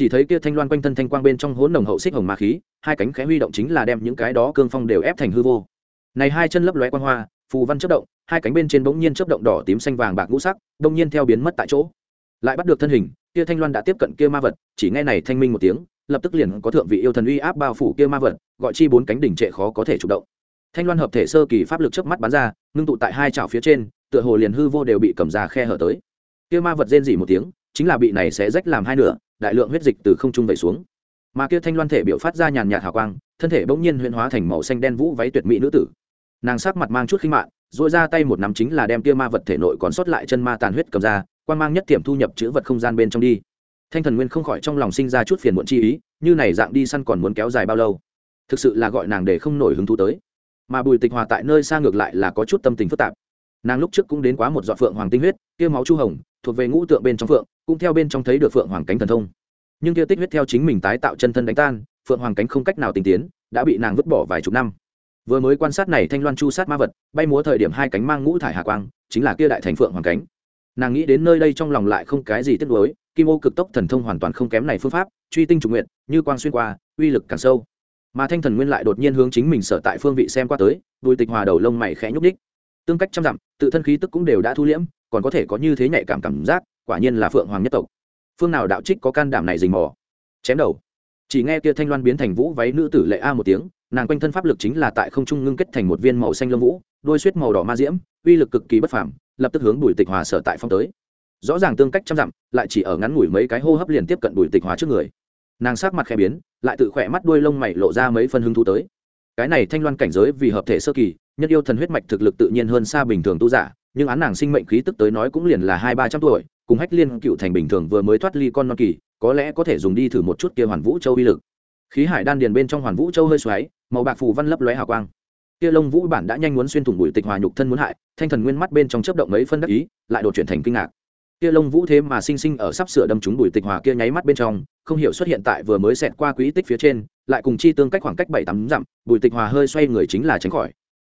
chỉ thấy kia thanh loan quanh thân thanh quang bên trong hỗn nồng hậu xích hồng ma khí, hai cánh khẽ huy động chính là đem những cái đó cương phong đều ép thành hư vô. Này hai chân lấp lóe quang hoa, phù văn chớp động, hai cánh bên trên bỗng nhiên chớp động đỏ tím xanh vàng bạc ngũ sắc, bỗng nhiên theo biến mất tại chỗ. Lại bắt được thân hình, kia thanh loan đã tiếp cận kia ma vật, chỉ nghe này thanh minh một tiếng, lập tức liền có thượng vị yêu thần uy áp bao phủ kia ma vật, gọi chi bốn cánh đỉnh trệ khó có thể chủ động. Thanh loan hợp thể sơ kỳ pháp lực trước mắt bắn ra, ngưng tụ tại hai chảo phía trên, tựa hồ liền hư vô đều bị cầm ra khe hở tới. Kia ma vật rên dỉ một tiếng, chính là bị này sẽ rách làm hai nửa đại lượng huyết dịch từ không trung vẩy xuống. Mà kia thanh loan thể biểu phát ra nhàn nhạt hào quang, thân thể bỗng nhiên huyễn hóa thành màu xanh đen vũ váy tuyệt mỹ nữ tử. Nàng sắc mặt mang chút khinh mạn dội ra tay một nắm chính là đem kia ma vật thể nội còn sót lại chân ma tàn huyết cầm ra quan mang nhất tiệm thu nhập chữ vật không gian bên trong đi. Thanh thần nguyên không khỏi trong lòng sinh ra chút phiền muộn chi ý, như này dạng đi săn còn muốn kéo dài bao lâu? Thực sự là gọi nàng để không nổi hứng thú tới. Mà bùi tịch hòa tại nơi xa ngược lại là có chút tâm tình phức tạp. Nàng lúc trước cũng đến quá một dọn phượng hoàng tinh huyết, kia máu chu hồng thuộc về ngũ tượng bên trong phượng, cũng theo bên trong thấy được phượng hoàng cánh thần thông. Nhưng kia tích huyết theo chính mình tái tạo chân thân đánh tan, phượng hoàng cánh không cách nào tinh tiến, đã bị nàng vứt bỏ vài chục năm. Vừa mới quan sát này thanh loan chu sát ma vật, bay múa thời điểm hai cánh mang ngũ thải hà quang, chính là kia đại thành phượng hoàng cánh. Nàng nghĩ đến nơi đây trong lòng lại không cái gì tiếc nuối, kim ô cực tốc thần thông hoàn toàn không kém này phương pháp, truy tinh trục nguyện như quang xuyên qua, uy lực càng sâu. Mà thanh thần nguyên lại đột nhiên hướng chính mình sở tại phương vị xem qua tới bùi tịch hòa đầu lông mày khẽ nhúc đích tương cách trăm dặm, tự thân khí tức cũng đều đã thu liễm còn có thể có như thế nhạy cảm cảm giác quả nhiên là phượng hoàng nhất tộc. Phương nào đạo trích có can đảm này rình mò? Chém đầu. Chỉ nghe kia thanh loan biến thành vũ váy nữ tử lệ a một tiếng nàng quanh thân pháp lực chính là tại không trung ngưng kết thành một viên màu xanh lông vũ đôi suýt màu đỏ ma diễm uy lực cực kỳ bất phàm, lập tức hướng bùi tịch hòa sở tại phong tới. Rõ ràng tương cách trăm dặm lại chỉ ở ngắn ngủi mấy cái hô hấp liền tiếp cận bùi tịch hòa trước người. Nàng sát mặt khẽ biến lại tự khỏe mắt đuôi lông mày lộ ra mấy phân hứng thú tới. Cái này thanh loan cảnh giới vì hợp thể sơ kỳ nhân yêu thần huyết mạch thực lực tự nhiên hơn xa bình thường tu giả nhưng án nàng sinh mệnh khí tức tới nói cũng liền là hai ba trăm tuổi, cùng hách liên cựu thành bình thường vừa mới thoát ly con non kỳ, có lẽ có thể dùng đi thử một chút kia hoàn vũ châu uy lực. Khí hải đan điền bên trong hoàn vũ châu hơi xoáy, màu bạc phù văn lấp lóe hào quang. Kia lông vũ bản đã nhanh muốn xuyên thủng bụi tịch hòa nhục thân muốn hại, thanh thần nguyên mắt bên trong chớp động mấy phân đắc ý, lại đột chuyển thành kinh ngạc. Kia lông vũ thế mà sinh sinh ở sắp sửa đâm trúng bụi tịch hòa kia nháy mắt bên trong, không hiểu xuất hiện tại vừa mới xẹt qua quỹ tích phía trên, lại cùng chi tương cách khoảng cách bảy tám dặm, bụi tịch hòa hơi xoay người chính là tránh khỏi.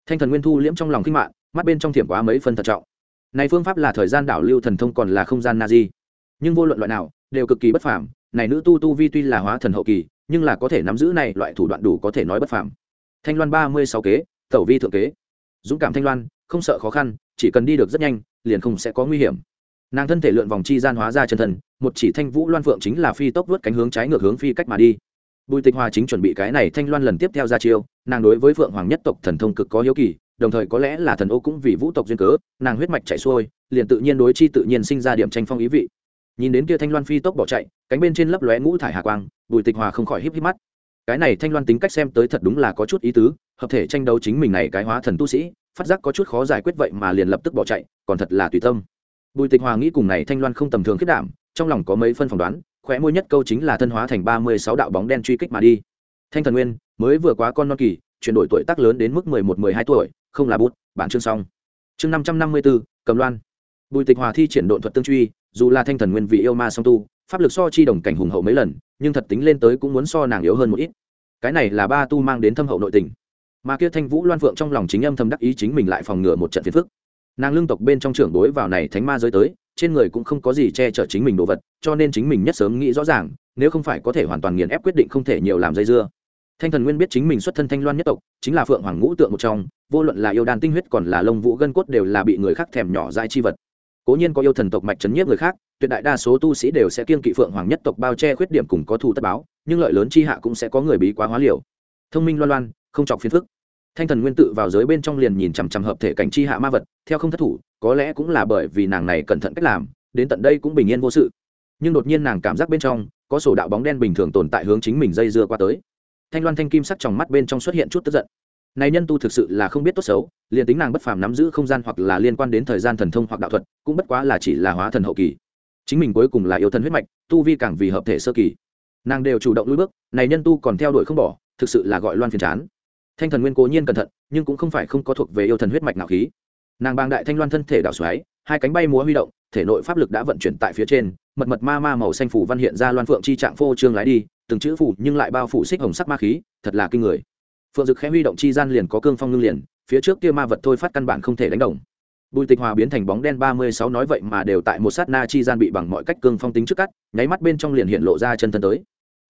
Thanh thần nguyên thu liễm trong lòng kinh mạng mắt bên trong thiểm quá mấy phân thận trọng. Này phương pháp là thời gian đảo lưu thần thông còn là không gian na di nhưng vô luận loại nào, đều cực kỳ bất phàm. Này nữ tu tu vi tuy là hóa thần hậu kỳ, nhưng là có thể nắm giữ này loại thủ đoạn đủ có thể nói bất phàm. Thanh loan ba mươi sáu kế, tẩu vi thượng kế. Dũng cảm thanh loan, không sợ khó khăn, chỉ cần đi được rất nhanh, liền không sẽ có nguy hiểm. Nàng thân thể lượn vòng chi gian hóa ra chân thần, một chỉ thanh vũ loan phượng chính là phi tốc vớt cánh hướng trái ngược hướng phi cách mà đi. Bùi tịch hòa chính chuẩn bị cái này thanh loan lần tiếp theo ra chiêu, nàng đối với phượng hoàng nhất tộc thần thông cực có hiếu kỳ đồng thời có lẽ là thần ô cũng vì vũ tộc duyên cớ, nàng huyết mạch chạy xuôi, liền tự nhiên đối chi tự nhiên sinh ra điểm tranh phong ý vị. Nhìn đến kia thanh loan phi tốc bỏ chạy, cánh bên trên lấp lóe ngũ thải hà quang, bùi tịch hòa không khỏi híp híp mắt. Cái này thanh loan tính cách xem tới thật đúng là có chút ý tứ, hợp thể tranh đấu chính mình này cái hóa thần tu sĩ, phát giác có chút khó giải quyết vậy mà liền lập tức bỏ chạy, còn thật là tùy tâm. Bùi tịch hòa nghĩ cùng này thanh loan không tầm thường khiết đảm, trong lòng có mấy phân phỏng đoán, khóe môi nhất câu chính là thân hóa thành ba mươi sáu đạo bóng đen truy kích mà đi. Thanh thần nguyên, mới vừa quá con non kỳ, chuyển đổi tuổi tác lớn đến mức mười một, mười hai tuổi không là bút, bản chương xong. Chương năm trăm năm mươi bốn cầm loan. Bùi tịch hòa thi triển độn thuật tương truy, dù là thanh thần nguyên vị yêu ma song tu, pháp lực so chi đồng cảnh hùng hậu mấy lần, nhưng thật tính lên tới cũng muốn so nàng yếu hơn một ít. Cái này là ba tu mang đến thâm hậu nội tình. Mà kia thanh vũ loan phượng trong lòng chính âm thầm đắc ý chính mình lại phòng ngừa một trận phiền phức. Nàng lương tộc bên trong trưởng đối vào này thánh ma giới tới, trên người cũng không có gì che chở chính mình đồ vật, cho nên chính mình nhất sớm nghĩ rõ ràng, nếu không phải có thể hoàn toàn nghiền ép quyết định không thể nhiều làm dây dưa. Thanh thần nguyên biết chính mình xuất thân thanh loan nhất tộc, chính là phượng hoàng ngũ tượng một trong vô luận là yêu đàn tinh huyết còn là lông vũ gân cốt đều là bị người khác thèm nhỏ dai chi vật. Cố nhiên có yêu thần tộc mạch chấn nhiếp người khác, tuyệt đại đa số tu sĩ đều sẽ kiên kỵ phượng hoàng nhất tộc bao che khuyết điểm cùng có thù tất báo, nhưng lợi lớn chi hạ cũng sẽ có người bí quá hóa liều. Thông minh loan loan, không chọc phiền phức. Thanh thần nguyên tự vào giới bên trong liền nhìn chằm chằm hợp thể cảnh chi hạ ma vật, theo không thất thủ, có lẽ cũng là bởi vì nàng này cẩn thận cách làm, đến tận đây cũng bình yên vô sự. Nhưng đột nhiên nàng cảm giác bên trong, có sổ đạo bóng đen bình thường tồn tại hướng chính mình dây dưa qua tới. Thanh loan thanh kim sắc trong mắt bên trong xuất hiện chút tức giận này nhân tu thực sự là không biết tốt xấu, liền tính nàng bất phàm nắm giữ không gian hoặc là liên quan đến thời gian thần thông hoặc đạo thuật, cũng bất quá là chỉ là hóa thần hậu kỳ. Chính mình cuối cùng là yêu thần huyết mạch, tu vi càng vì hợp thể sơ kỳ. Nàng đều chủ động lùi bước, này nhân tu còn theo đuổi không bỏ, thực sự là gọi loan phiền chán. Thanh thần nguyên cố nhiên cẩn thận, nhưng cũng không phải không có thuộc về yêu thần huyết mạch nào khí. Nàng bang đại thanh loan thân thể đảo xoáy, hai cánh bay múa huy động, thể nội pháp lực đã vận chuyển tại phía trên, mật mật ma ma màu xanh phủ văn hiện ra loan phượng chi trạng phô trương lái đi, từng chữ phủ nhưng lại bao phủ xích hồng sắc ma khí, thật là kinh người phượng dực khẽ huy động chi gian liền có cương phong ngưng liền, phía trước kia ma vật thôi phát căn bản không thể đánh đồng. Bùi tịch hòa biến thành bóng đen ba mươi sáu nói vậy mà đều tại một sát na chi gian bị bằng mọi cách cương phong tính trước cắt, nháy mắt bên trong liền hiện lộ ra chân thân tới.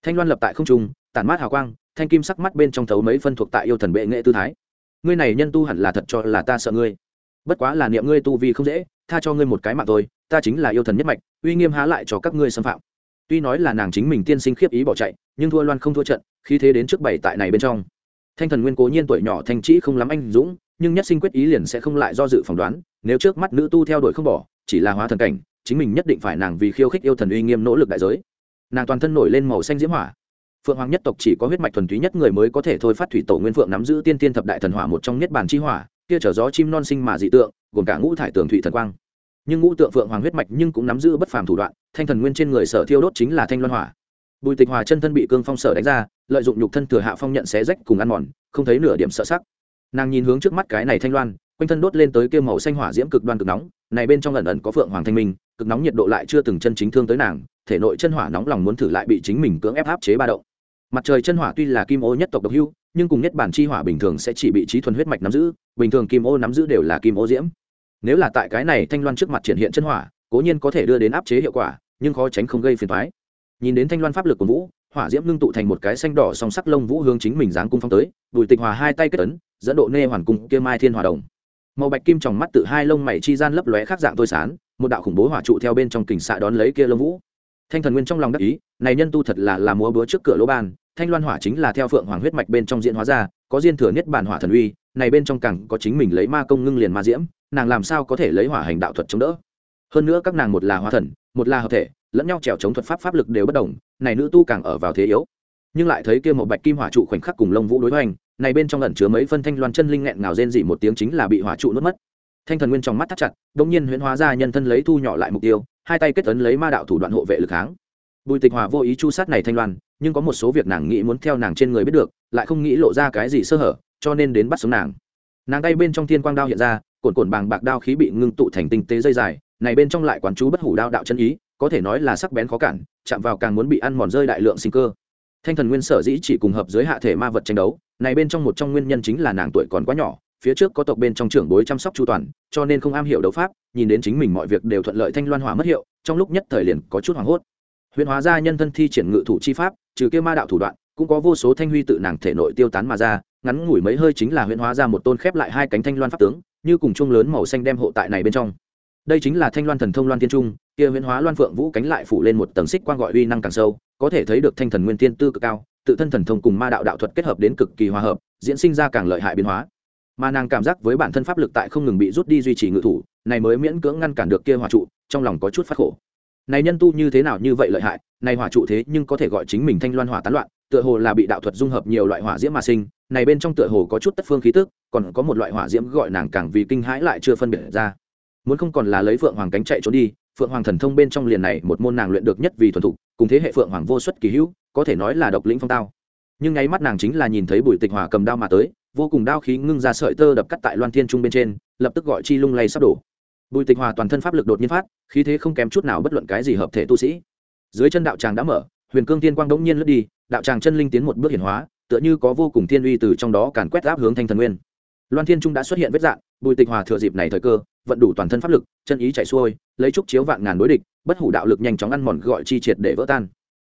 Thanh loan lập tại không trung, tản mát hào quang, thanh kim sắc mắt bên trong thấu mấy phân thuộc tại yêu thần bệ nghệ tư thái. Ngươi này nhân tu hẳn là thật cho là ta sợ ngươi. Bất quá là niệm ngươi tu vi không dễ, tha cho ngươi một cái mạng thôi, ta chính là yêu thần nhất mạch, uy nghiêm há lại cho các ngươi xâm phạm. Tuy nói là nàng chính mình tiên sinh khiếp ý bỏ chạy, nhưng thua loan không thua trận khi thế đến trước bảy tại này bên trong thanh thần nguyên cố nhiên tuổi nhỏ thanh trĩ không lắm anh dũng, nhưng nhất sinh quyết ý liền sẽ không lại do dự phỏng đoán, nếu trước mắt nữ tu theo đuổi không bỏ, chỉ là hóa thần cảnh, chính mình nhất định phải nàng vì khiêu khích yêu thần uy nghiêm nỗ lực đại giới. Nàng toàn thân nổi lên màu xanh diễm hỏa. Phượng hoàng nhất tộc chỉ có huyết mạch thuần túy nhất người mới có thể thôi phát thủy tổ nguyên phượng nắm giữ tiên tiên thập đại thần hỏa một trong niết bàn chi hỏa, kia trở gió chim non sinh mà dị tượng, gồm cả ngũ thải tường thủy thần quang. Nhưng ngũ tượng phượng hoàng huyết mạch nhưng cũng nắm giữ bất phàm thủ đoạn, thanh thần nguyên trên người sở thiêu đốt chính là thanh loan hỏa. Bùi tịch hòa chân thân bị cương phong sở đánh ra lợi dụng nhục thân thừa hạ phong nhận xé rách cùng ăn mòn, không thấy nửa điểm sợ sắc. Nàng nhìn hướng trước mắt cái này thanh loan, quanh thân đốt lên tới kêu màu xanh hỏa diễm cực đoan cực nóng, này bên trong lần ẩn có phượng hoàng thanh minh, cực nóng nhiệt độ lại chưa từng chân chính thương tới nàng, thể nội chân hỏa nóng lòng muốn thử lại bị chính mình cưỡng ép áp chế ba động. Mặt trời chân hỏa tuy là kim ô nhất tộc độc hưu, nhưng cùng nhất bản chi hỏa bình thường sẽ chỉ bị trí thuần huyết mạch nắm giữ, bình thường kim ô nắm giữ đều là kim ô diễm. Nếu là tại cái này thanh loan trước mặt triển hiện chân hỏa, cố nhiên có thể đưa đến áp chế hiệu quả, nhưng khó tránh không gây phiền thoái nhìn đến thanh loan pháp lực của vũ hỏa diễm ngưng tụ thành một cái xanh đỏ song sắc lông vũ hướng chính mình dáng cung phong tới, bùi tịch hòa hai tay kết ấn, dẫn độ nê hoàn cung kia mai thiên hòa đồng. Màu bạch kim tròng mắt tự hai lông mày chi gian lấp lóe khác dạng tôi sán một đạo khủng bố hỏa trụ theo bên trong kình xạ đón lấy kia lông vũ. Thanh thần nguyên trong lòng đắc ý, này nhân tu thật là là múa búa trước cửa lỗ ban, thanh loan hỏa chính là theo phượng hoàng huyết mạch bên trong diễn hóa ra, có diên thừa nhất bản hỏa thần uy, này bên trong cẳng có chính mình lấy ma công ngưng liền ma diễm, nàng làm sao có thể lấy hỏa hành đạo thuật chống đỡ? Hơn nữa các nàng một là hóa thần, một là hợp thể lẫn nhau trèo chống thuật pháp pháp lực đều bất đồng, này nữ tu càng ở vào thế yếu. Nhưng lại thấy kia một bạch kim hỏa trụ khoảnh khắc cùng lông vũ đối hoành, này bên trong ẩn chứa mấy phân thanh loan chân linh nghẹn ngào rên dị một tiếng chính là bị hỏa trụ nuốt mất. Thanh thần nguyên trong mắt thắt chặt đông nhiên huyễn hóa ra nhân thân lấy thu nhỏ lại mục tiêu, hai tay kết ấn lấy ma đạo thủ đoạn hộ vệ lực kháng. Bùi tịch hòa vô ý chu sát này thanh loan, nhưng có một số việc nàng nghĩ muốn theo nàng trên người biết được, lại không nghĩ lộ ra cái gì sơ hở, cho nên đến bắt sống nàng. Nàng tay bên trong thiên quang đao hiện ra cồn cồn bàng bạc đao khí bị ngưng tụ thành tinh tế dây dài, này bên trong lại quán chú bất hủ đao đạo chân ý có thể nói là sắc bén khó cản, chạm vào càng muốn bị ăn mòn rơi đại lượng sinh cơ. Thanh thần nguyên sở dĩ chỉ cùng hợp giới hạ thể ma vật tranh đấu, này bên trong một trong nguyên nhân chính là nàng tuổi còn quá nhỏ, phía trước có tộc bên trong trưởng bối chăm sóc chu toàn, cho nên không am hiểu đấu pháp, nhìn đến chính mình mọi việc đều thuận lợi thanh loan hỏa mất hiệu, trong lúc nhất thời liền có chút hoảng hốt. Huyền hóa ra nhân thân thi triển ngự thủ chi pháp, trừ kia ma đạo thủ đoạn, cũng có vô số thanh huy tự nàng thể nội tiêu tán mà ra, ngắn ngủi mấy hơi chính là huyền hóa ra một tôn khép lại hai cánh thanh loan pháp tướng, như cùng chung lớn màu xanh đem hộ tại này bên trong đây chính là thanh loan thần thông loan thiên trung, kia huyễn hóa loan phượng vũ cánh lại phủ lên một tầng xích quang gọi uy năng càng sâu, có thể thấy được thanh thần nguyên tiên tư cực cao, tự thân thần thông cùng ma đạo đạo thuật kết hợp đến cực kỳ hòa hợp, diễn sinh ra càng lợi hại biến hóa. Mà nàng cảm giác với bản thân pháp lực tại không ngừng bị rút đi duy trì ngự thủ, này mới miễn cưỡng ngăn cản được kia hòa trụ, trong lòng có chút phát khổ. Này nhân tu như thế nào như vậy lợi hại, này hỏa trụ thế nhưng có thể gọi chính mình thanh loan hỏa tán loạn, tựa hồ là bị đạo thuật dung hợp nhiều loại hỏa diễm mà sinh, này bên trong tựa hồ có chút tất phương khí tức, còn có một loại hỏa diễm gọi nàng càng vì kinh hãi lại chưa phân biệt ra muốn không còn là lấy phượng hoàng cánh chạy trốn đi, phượng hoàng thần thông bên trong liền này một môn nàng luyện được nhất vì thuần thục, cùng thế hệ phượng hoàng vô xuất kỳ hữu, có thể nói là độc lĩnh phong tao. Nhưng nháy mắt nàng chính là nhìn thấy bùi tịch hòa cầm đao mà tới, vô cùng đao khí ngưng ra sợi tơ đập cắt tại loan thiên trung bên trên, lập tức gọi chi lung lay sắp đổ. Bùi tịch hòa toàn thân pháp lực đột nhiên phát, khí thế không kém chút nào bất luận cái gì hợp thể tu sĩ. Dưới chân đạo tràng đã mở, huyền cương tiên quang đống nhiên lướt đi, đạo tràng chân linh tiến một bước hiển hóa, tựa như có vô cùng thiên uy từ trong đó càn quét áp hướng thanh thần nguyên loan thiên trung đã xuất hiện vết dạng, bùi tịch hòa thừa dịp này thời cơ, vận đủ toàn thân pháp lực, chân ý chạy xuôi, lấy trúc chiếu vạn ngàn đối địch, bất hủ đạo lực nhanh chóng ăn mòn gọi chi triệt để vỡ tan.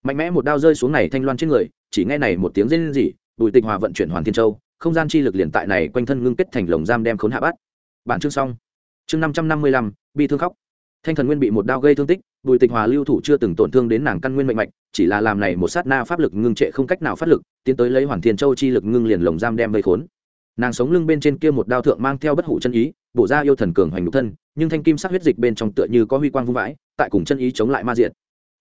Mạnh mẽ một đao rơi xuống này thanh loan trên người, chỉ nghe này một tiếng rên rỉ, bùi tịch hòa vận chuyển hoàn thiên châu, không gian chi lực liền tại này quanh thân ngưng kết thành lồng giam đem khốn hạ bát. Bản chương xong. Chương năm trăm năm mươi lăm, bi thương khóc. Thanh thần nguyên bị một đao gây thương tích, bùi tịch hòa lưu thủ chưa từng tổn thương đến nàng căn nguyên mệnh mạnh chỉ là làm này một sát na pháp lực ngưng trệ không cách nào phát lực, tiến tới lấy hoàn thiên châu chi lực ngưng liền lồng giam đem vây khốn nàng sống lưng bên trên kia một đao thượng mang theo bất hủ chân ý, bổ ra yêu thần cường hoành nhục thân, nhưng thanh kim sắc huyết dịch bên trong tựa như có huy quang vung vãi, tại cùng chân ý chống lại ma diện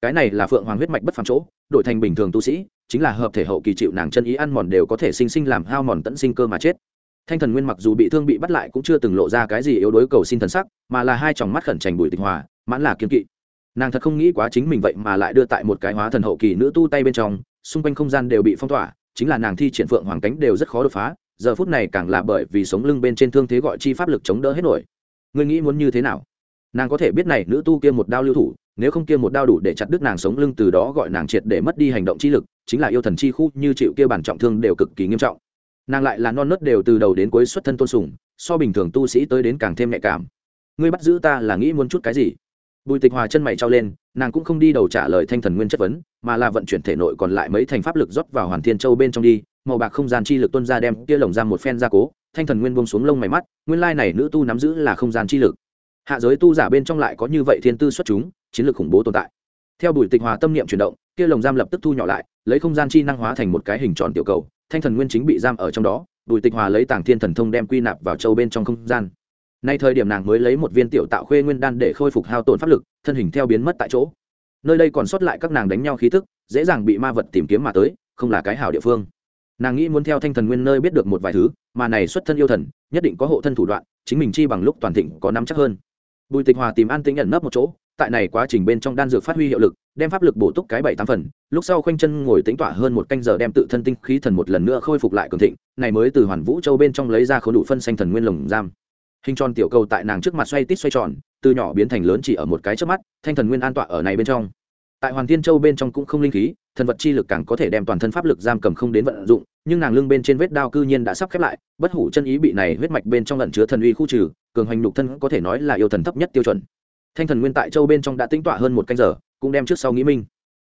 cái này là phượng hoàng huyết mạch bất phàm chỗ, đổi thành bình thường tu sĩ, chính là hợp thể hậu kỳ chịu nàng chân ý ăn mòn đều có thể sinh sinh làm hao mòn tận sinh cơ mà chết. Thanh thần nguyên mặc dù bị thương bị bắt lại cũng chưa từng lộ ra cái gì yếu đối cầu xin thần sắc, mà là hai tròng mắt khẩn trành bùi tịch hòa, mãn là kiên kỵ. Nàng thật không nghĩ quá chính mình vậy mà lại đưa tại một cái hóa thần hậu kỳ nữ tu tay bên trong, xung quanh không gian đều bị phong tỏa, chính là nàng thi triển phượng hoàng cánh đều rất khó đột phá giờ phút này càng là bởi vì sống lưng bên trên thương thế gọi chi pháp lực chống đỡ hết nổi. Ngươi nghĩ muốn như thế nào? Nàng có thể biết này, nữ tu kia một đao lưu thủ, nếu không kia một đao đủ để chặt đứt nàng sống lưng, từ đó gọi nàng triệt để mất đi hành động chi lực, chính là yêu thần chi khu như chịu kia bản trọng thương đều cực kỳ nghiêm trọng. Nàng lại là non nớt đều từ đầu đến cuối xuất thân tôn sùng, so bình thường tu sĩ tới đến càng thêm nhạy cảm. Ngươi bắt giữ ta là nghĩ muốn chút cái gì? Bùi tịch hòa chân mày trao lên, nàng cũng không đi đầu trả lời thanh thần nguyên chất vấn, mà là vận chuyển thể nội còn lại mấy thành pháp lực rót vào hoàn thiên châu bên trong đi màu bạc không gian chi lực tuân ra đem kia lồng ra một phen gia cố, thanh thần nguyên buông xuống lông mày mắt, nguyên lai này nữ tu nắm giữ là không gian chi lực. Hạ giới tu giả bên trong lại có như vậy thiên tư xuất chúng, chiến lược khủng bố tồn tại. Theo bùi tịch hòa tâm niệm chuyển động, kia lồng giam lập tức thu nhỏ lại, lấy không gian chi năng hóa thành một cái hình tròn tiểu cầu, thanh thần nguyên chính bị giam ở trong đó, bùi tịch hòa lấy tàng thiên thần thông đem quy nạp vào châu bên trong không gian. Nay thời điểm nàng mới lấy một viên tiểu tạo khuê nguyên đan để khôi phục hao tổn pháp lực, thân hình theo biến mất tại chỗ. Nơi đây còn sót lại các nàng đánh nhau khí thức, dễ dàng bị ma vật tìm kiếm mà tới, không là cái hảo địa phương nàng nghĩ muốn theo thanh thần nguyên nơi biết được một vài thứ, mà này xuất thân yêu thần, nhất định có hộ thân thủ đoạn, chính mình chi bằng lúc toàn thịnh có nắm chắc hơn. Bùi tịch hòa tìm an tĩnh ẩn nấp một chỗ, tại này quá trình bên trong đan dược phát huy hiệu lực, đem pháp lực bổ túc cái bảy tám phần, lúc sau khoanh chân ngồi tính tỏa hơn một canh giờ đem tự thân tinh khí thần một lần nữa khôi phục lại cường thịnh, này mới từ hoàn vũ châu bên trong lấy ra khối đủ phân xanh thần nguyên lồng giam. Hình tròn tiểu cầu tại nàng trước mặt xoay tít xoay tròn, từ nhỏ biến thành lớn chỉ ở một cái trước mắt, thanh thần nguyên an tọa ở này bên trong. Tại hoàn thiên châu bên trong cũng không linh khí thần vật chi lực càng có thể đem toàn thân pháp lực giam cầm không đến vận dụng, nhưng nàng lưng bên trên vết đao cư nhiên đã sắp khép lại, bất hủ chân ý bị này huyết mạch bên trong lẩn chứa thần uy khu trừ, cường hoành nhục thân có thể nói là yêu thần thấp nhất tiêu chuẩn. Thanh thần nguyên tại châu bên trong đã tính tọa hơn một canh giờ, cũng đem trước sau nghĩ minh.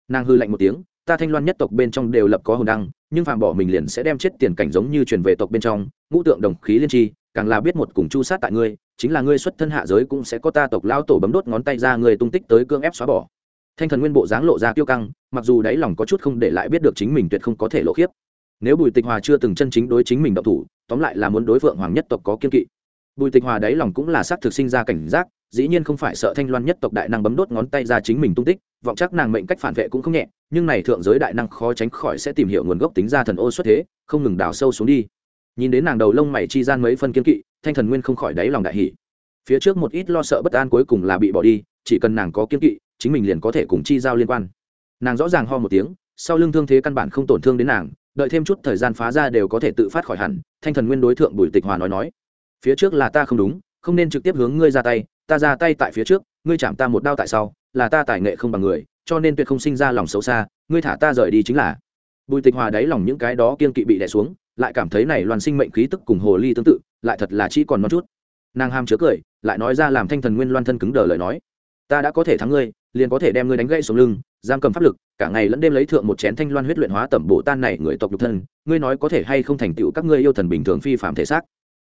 Nàng hư lạnh một tiếng, ta thanh loan nhất tộc bên trong đều lập có hồn đăng, nhưng phàm bỏ mình liền sẽ đem chết tiền cảnh giống như truyền về tộc bên trong, ngũ tượng đồng khí liên tri, càng là biết một cùng chu sát tại ngươi, chính là ngươi xuất thân hạ giới cũng sẽ có ta tộc lao tổ bấm đốt ngón tay ra người tung tích tới cương ép xóa bỏ thanh thần nguyên bộ dáng lộ ra tiêu căng, mặc dù đáy lòng có chút không để lại biết được chính mình tuyệt không có thể lộ khiếp. Nếu bùi tịch hòa chưa từng chân chính đối chính mình động thủ, tóm lại là muốn đối phượng hoàng nhất tộc có kiên kỵ. Bùi tịch hòa đáy lòng cũng là xác thực sinh ra cảnh giác, dĩ nhiên không phải sợ thanh loan nhất tộc đại năng bấm đốt ngón tay ra chính mình tung tích, vọng chắc nàng mệnh cách phản vệ cũng không nhẹ, nhưng này thượng giới đại năng khó tránh khỏi sẽ tìm hiểu nguồn gốc tính ra thần ô xuất thế, không ngừng đào sâu xuống đi. Nhìn đến nàng đầu lông mày chi gian mấy phân kiên kỵ, thanh thần nguyên không khỏi đáy lòng đại hỷ phía trước một ít lo sợ bất an cuối cùng là bị bỏ đi, chỉ cần nàng có kiên kỵ chính mình liền có thể cùng chi giao liên quan. Nàng rõ ràng ho một tiếng, sau lưng thương thế căn bản không tổn thương đến nàng, đợi thêm chút thời gian phá ra đều có thể tự phát khỏi hẳn, thanh thần nguyên đối tượng bùi tịch hòa nói nói. Phía trước là ta không đúng, không nên trực tiếp hướng ngươi ra tay, ta ra tay tại phía trước, ngươi chạm ta một đao tại sau, là ta tài nghệ không bằng người, cho nên tuyệt không sinh ra lòng xấu xa, ngươi thả ta rời đi chính là. Bùi tịch hòa đáy lòng những cái đó kiên kỵ bị đè xuống, lại cảm thấy này loàn sinh mệnh khí tức cùng hồ ly tương tự, lại thật là chỉ còn non chút. Nàng ham chứa cười, lại nói ra làm thanh thần nguyên loan thân cứng đờ lời nói. Ta đã có thể thắng ngươi liền có thể đem ngươi đánh gãy xuống lưng, giam cầm pháp lực, cả ngày lẫn đêm lấy thượng một chén thanh loan huyết luyện hóa tẩm bộ tan này người tộc nhục thân, ngươi nói có thể hay không thành tựu các ngươi yêu thần bình thường phi phạm thể xác?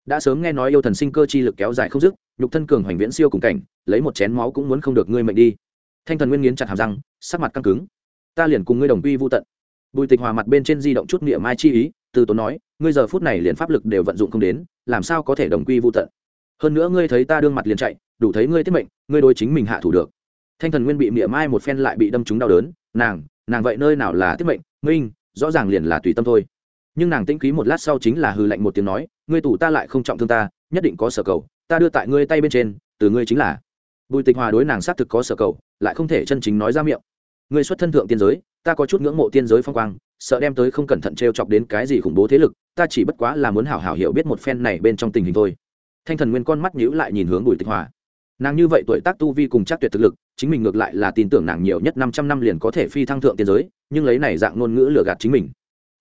Đã sớm nghe nói yêu thần sinh cơ chi lực kéo dài không dứt, nhục thân cường hoành viễn siêu cùng cảnh, lấy một chén máu cũng muốn không được ngươi mệnh đi. Thanh thần nguyên nghiến chặt hàm răng, sắc mặt căng cứng. Ta liền cùng ngươi đồng quy vô tận. Bùi tịch hòa mặt bên trên di động chút niệm mai chi ý, từ tốn nói, ngươi giờ phút này liền pháp lực đều vận dụng không đến, làm sao có thể đồng quy vô tận? Hơn nữa ngươi thấy ta đương mặt liền chạy, đủ thấy ngươi tiết mệnh, ngươi đối chính mình hạ thủ được thanh thần nguyên bị mỉa mai một phen lại bị đâm trúng đau đớn. Nàng nàng vậy nơi nào là tiết mệnh? Minh, rõ ràng liền là tùy tâm thôi. Nhưng nàng tĩnh khí một lát sau chính là hư lạnh một tiếng nói, ngươi tù ta lại không trọng thương ta, nhất định có sở cầu, ta đưa tại ngươi tay bên trên, từ ngươi chính là. Bùi tịch hòa đối nàng xác thực có sở cầu, lại không thể chân chính nói ra miệng. Ngươi xuất thân thượng tiên giới, ta có chút ngưỡng mộ tiên giới phong quang, sợ đem tới không cẩn thận t r e o chọc đến cái gì khủng bố thế lực, ta chỉ bất quá là muốn hảo hảo hiểu biết một phen này bên trong tình hình thôi. Thanh thần nguyên con mắt nhữ lại nhìn hướng bùi tịch hòa. Nàng như vậy tuổi tác tu vi cùng chắc tuyệt thực lực chính mình ngược lại là tin tưởng nàng nhiều nhất năm trăm năm liền có thể phi thăng thượng tiên giới, nhưng lấy này dạng ngôn ngữ lừa gạt chính mình.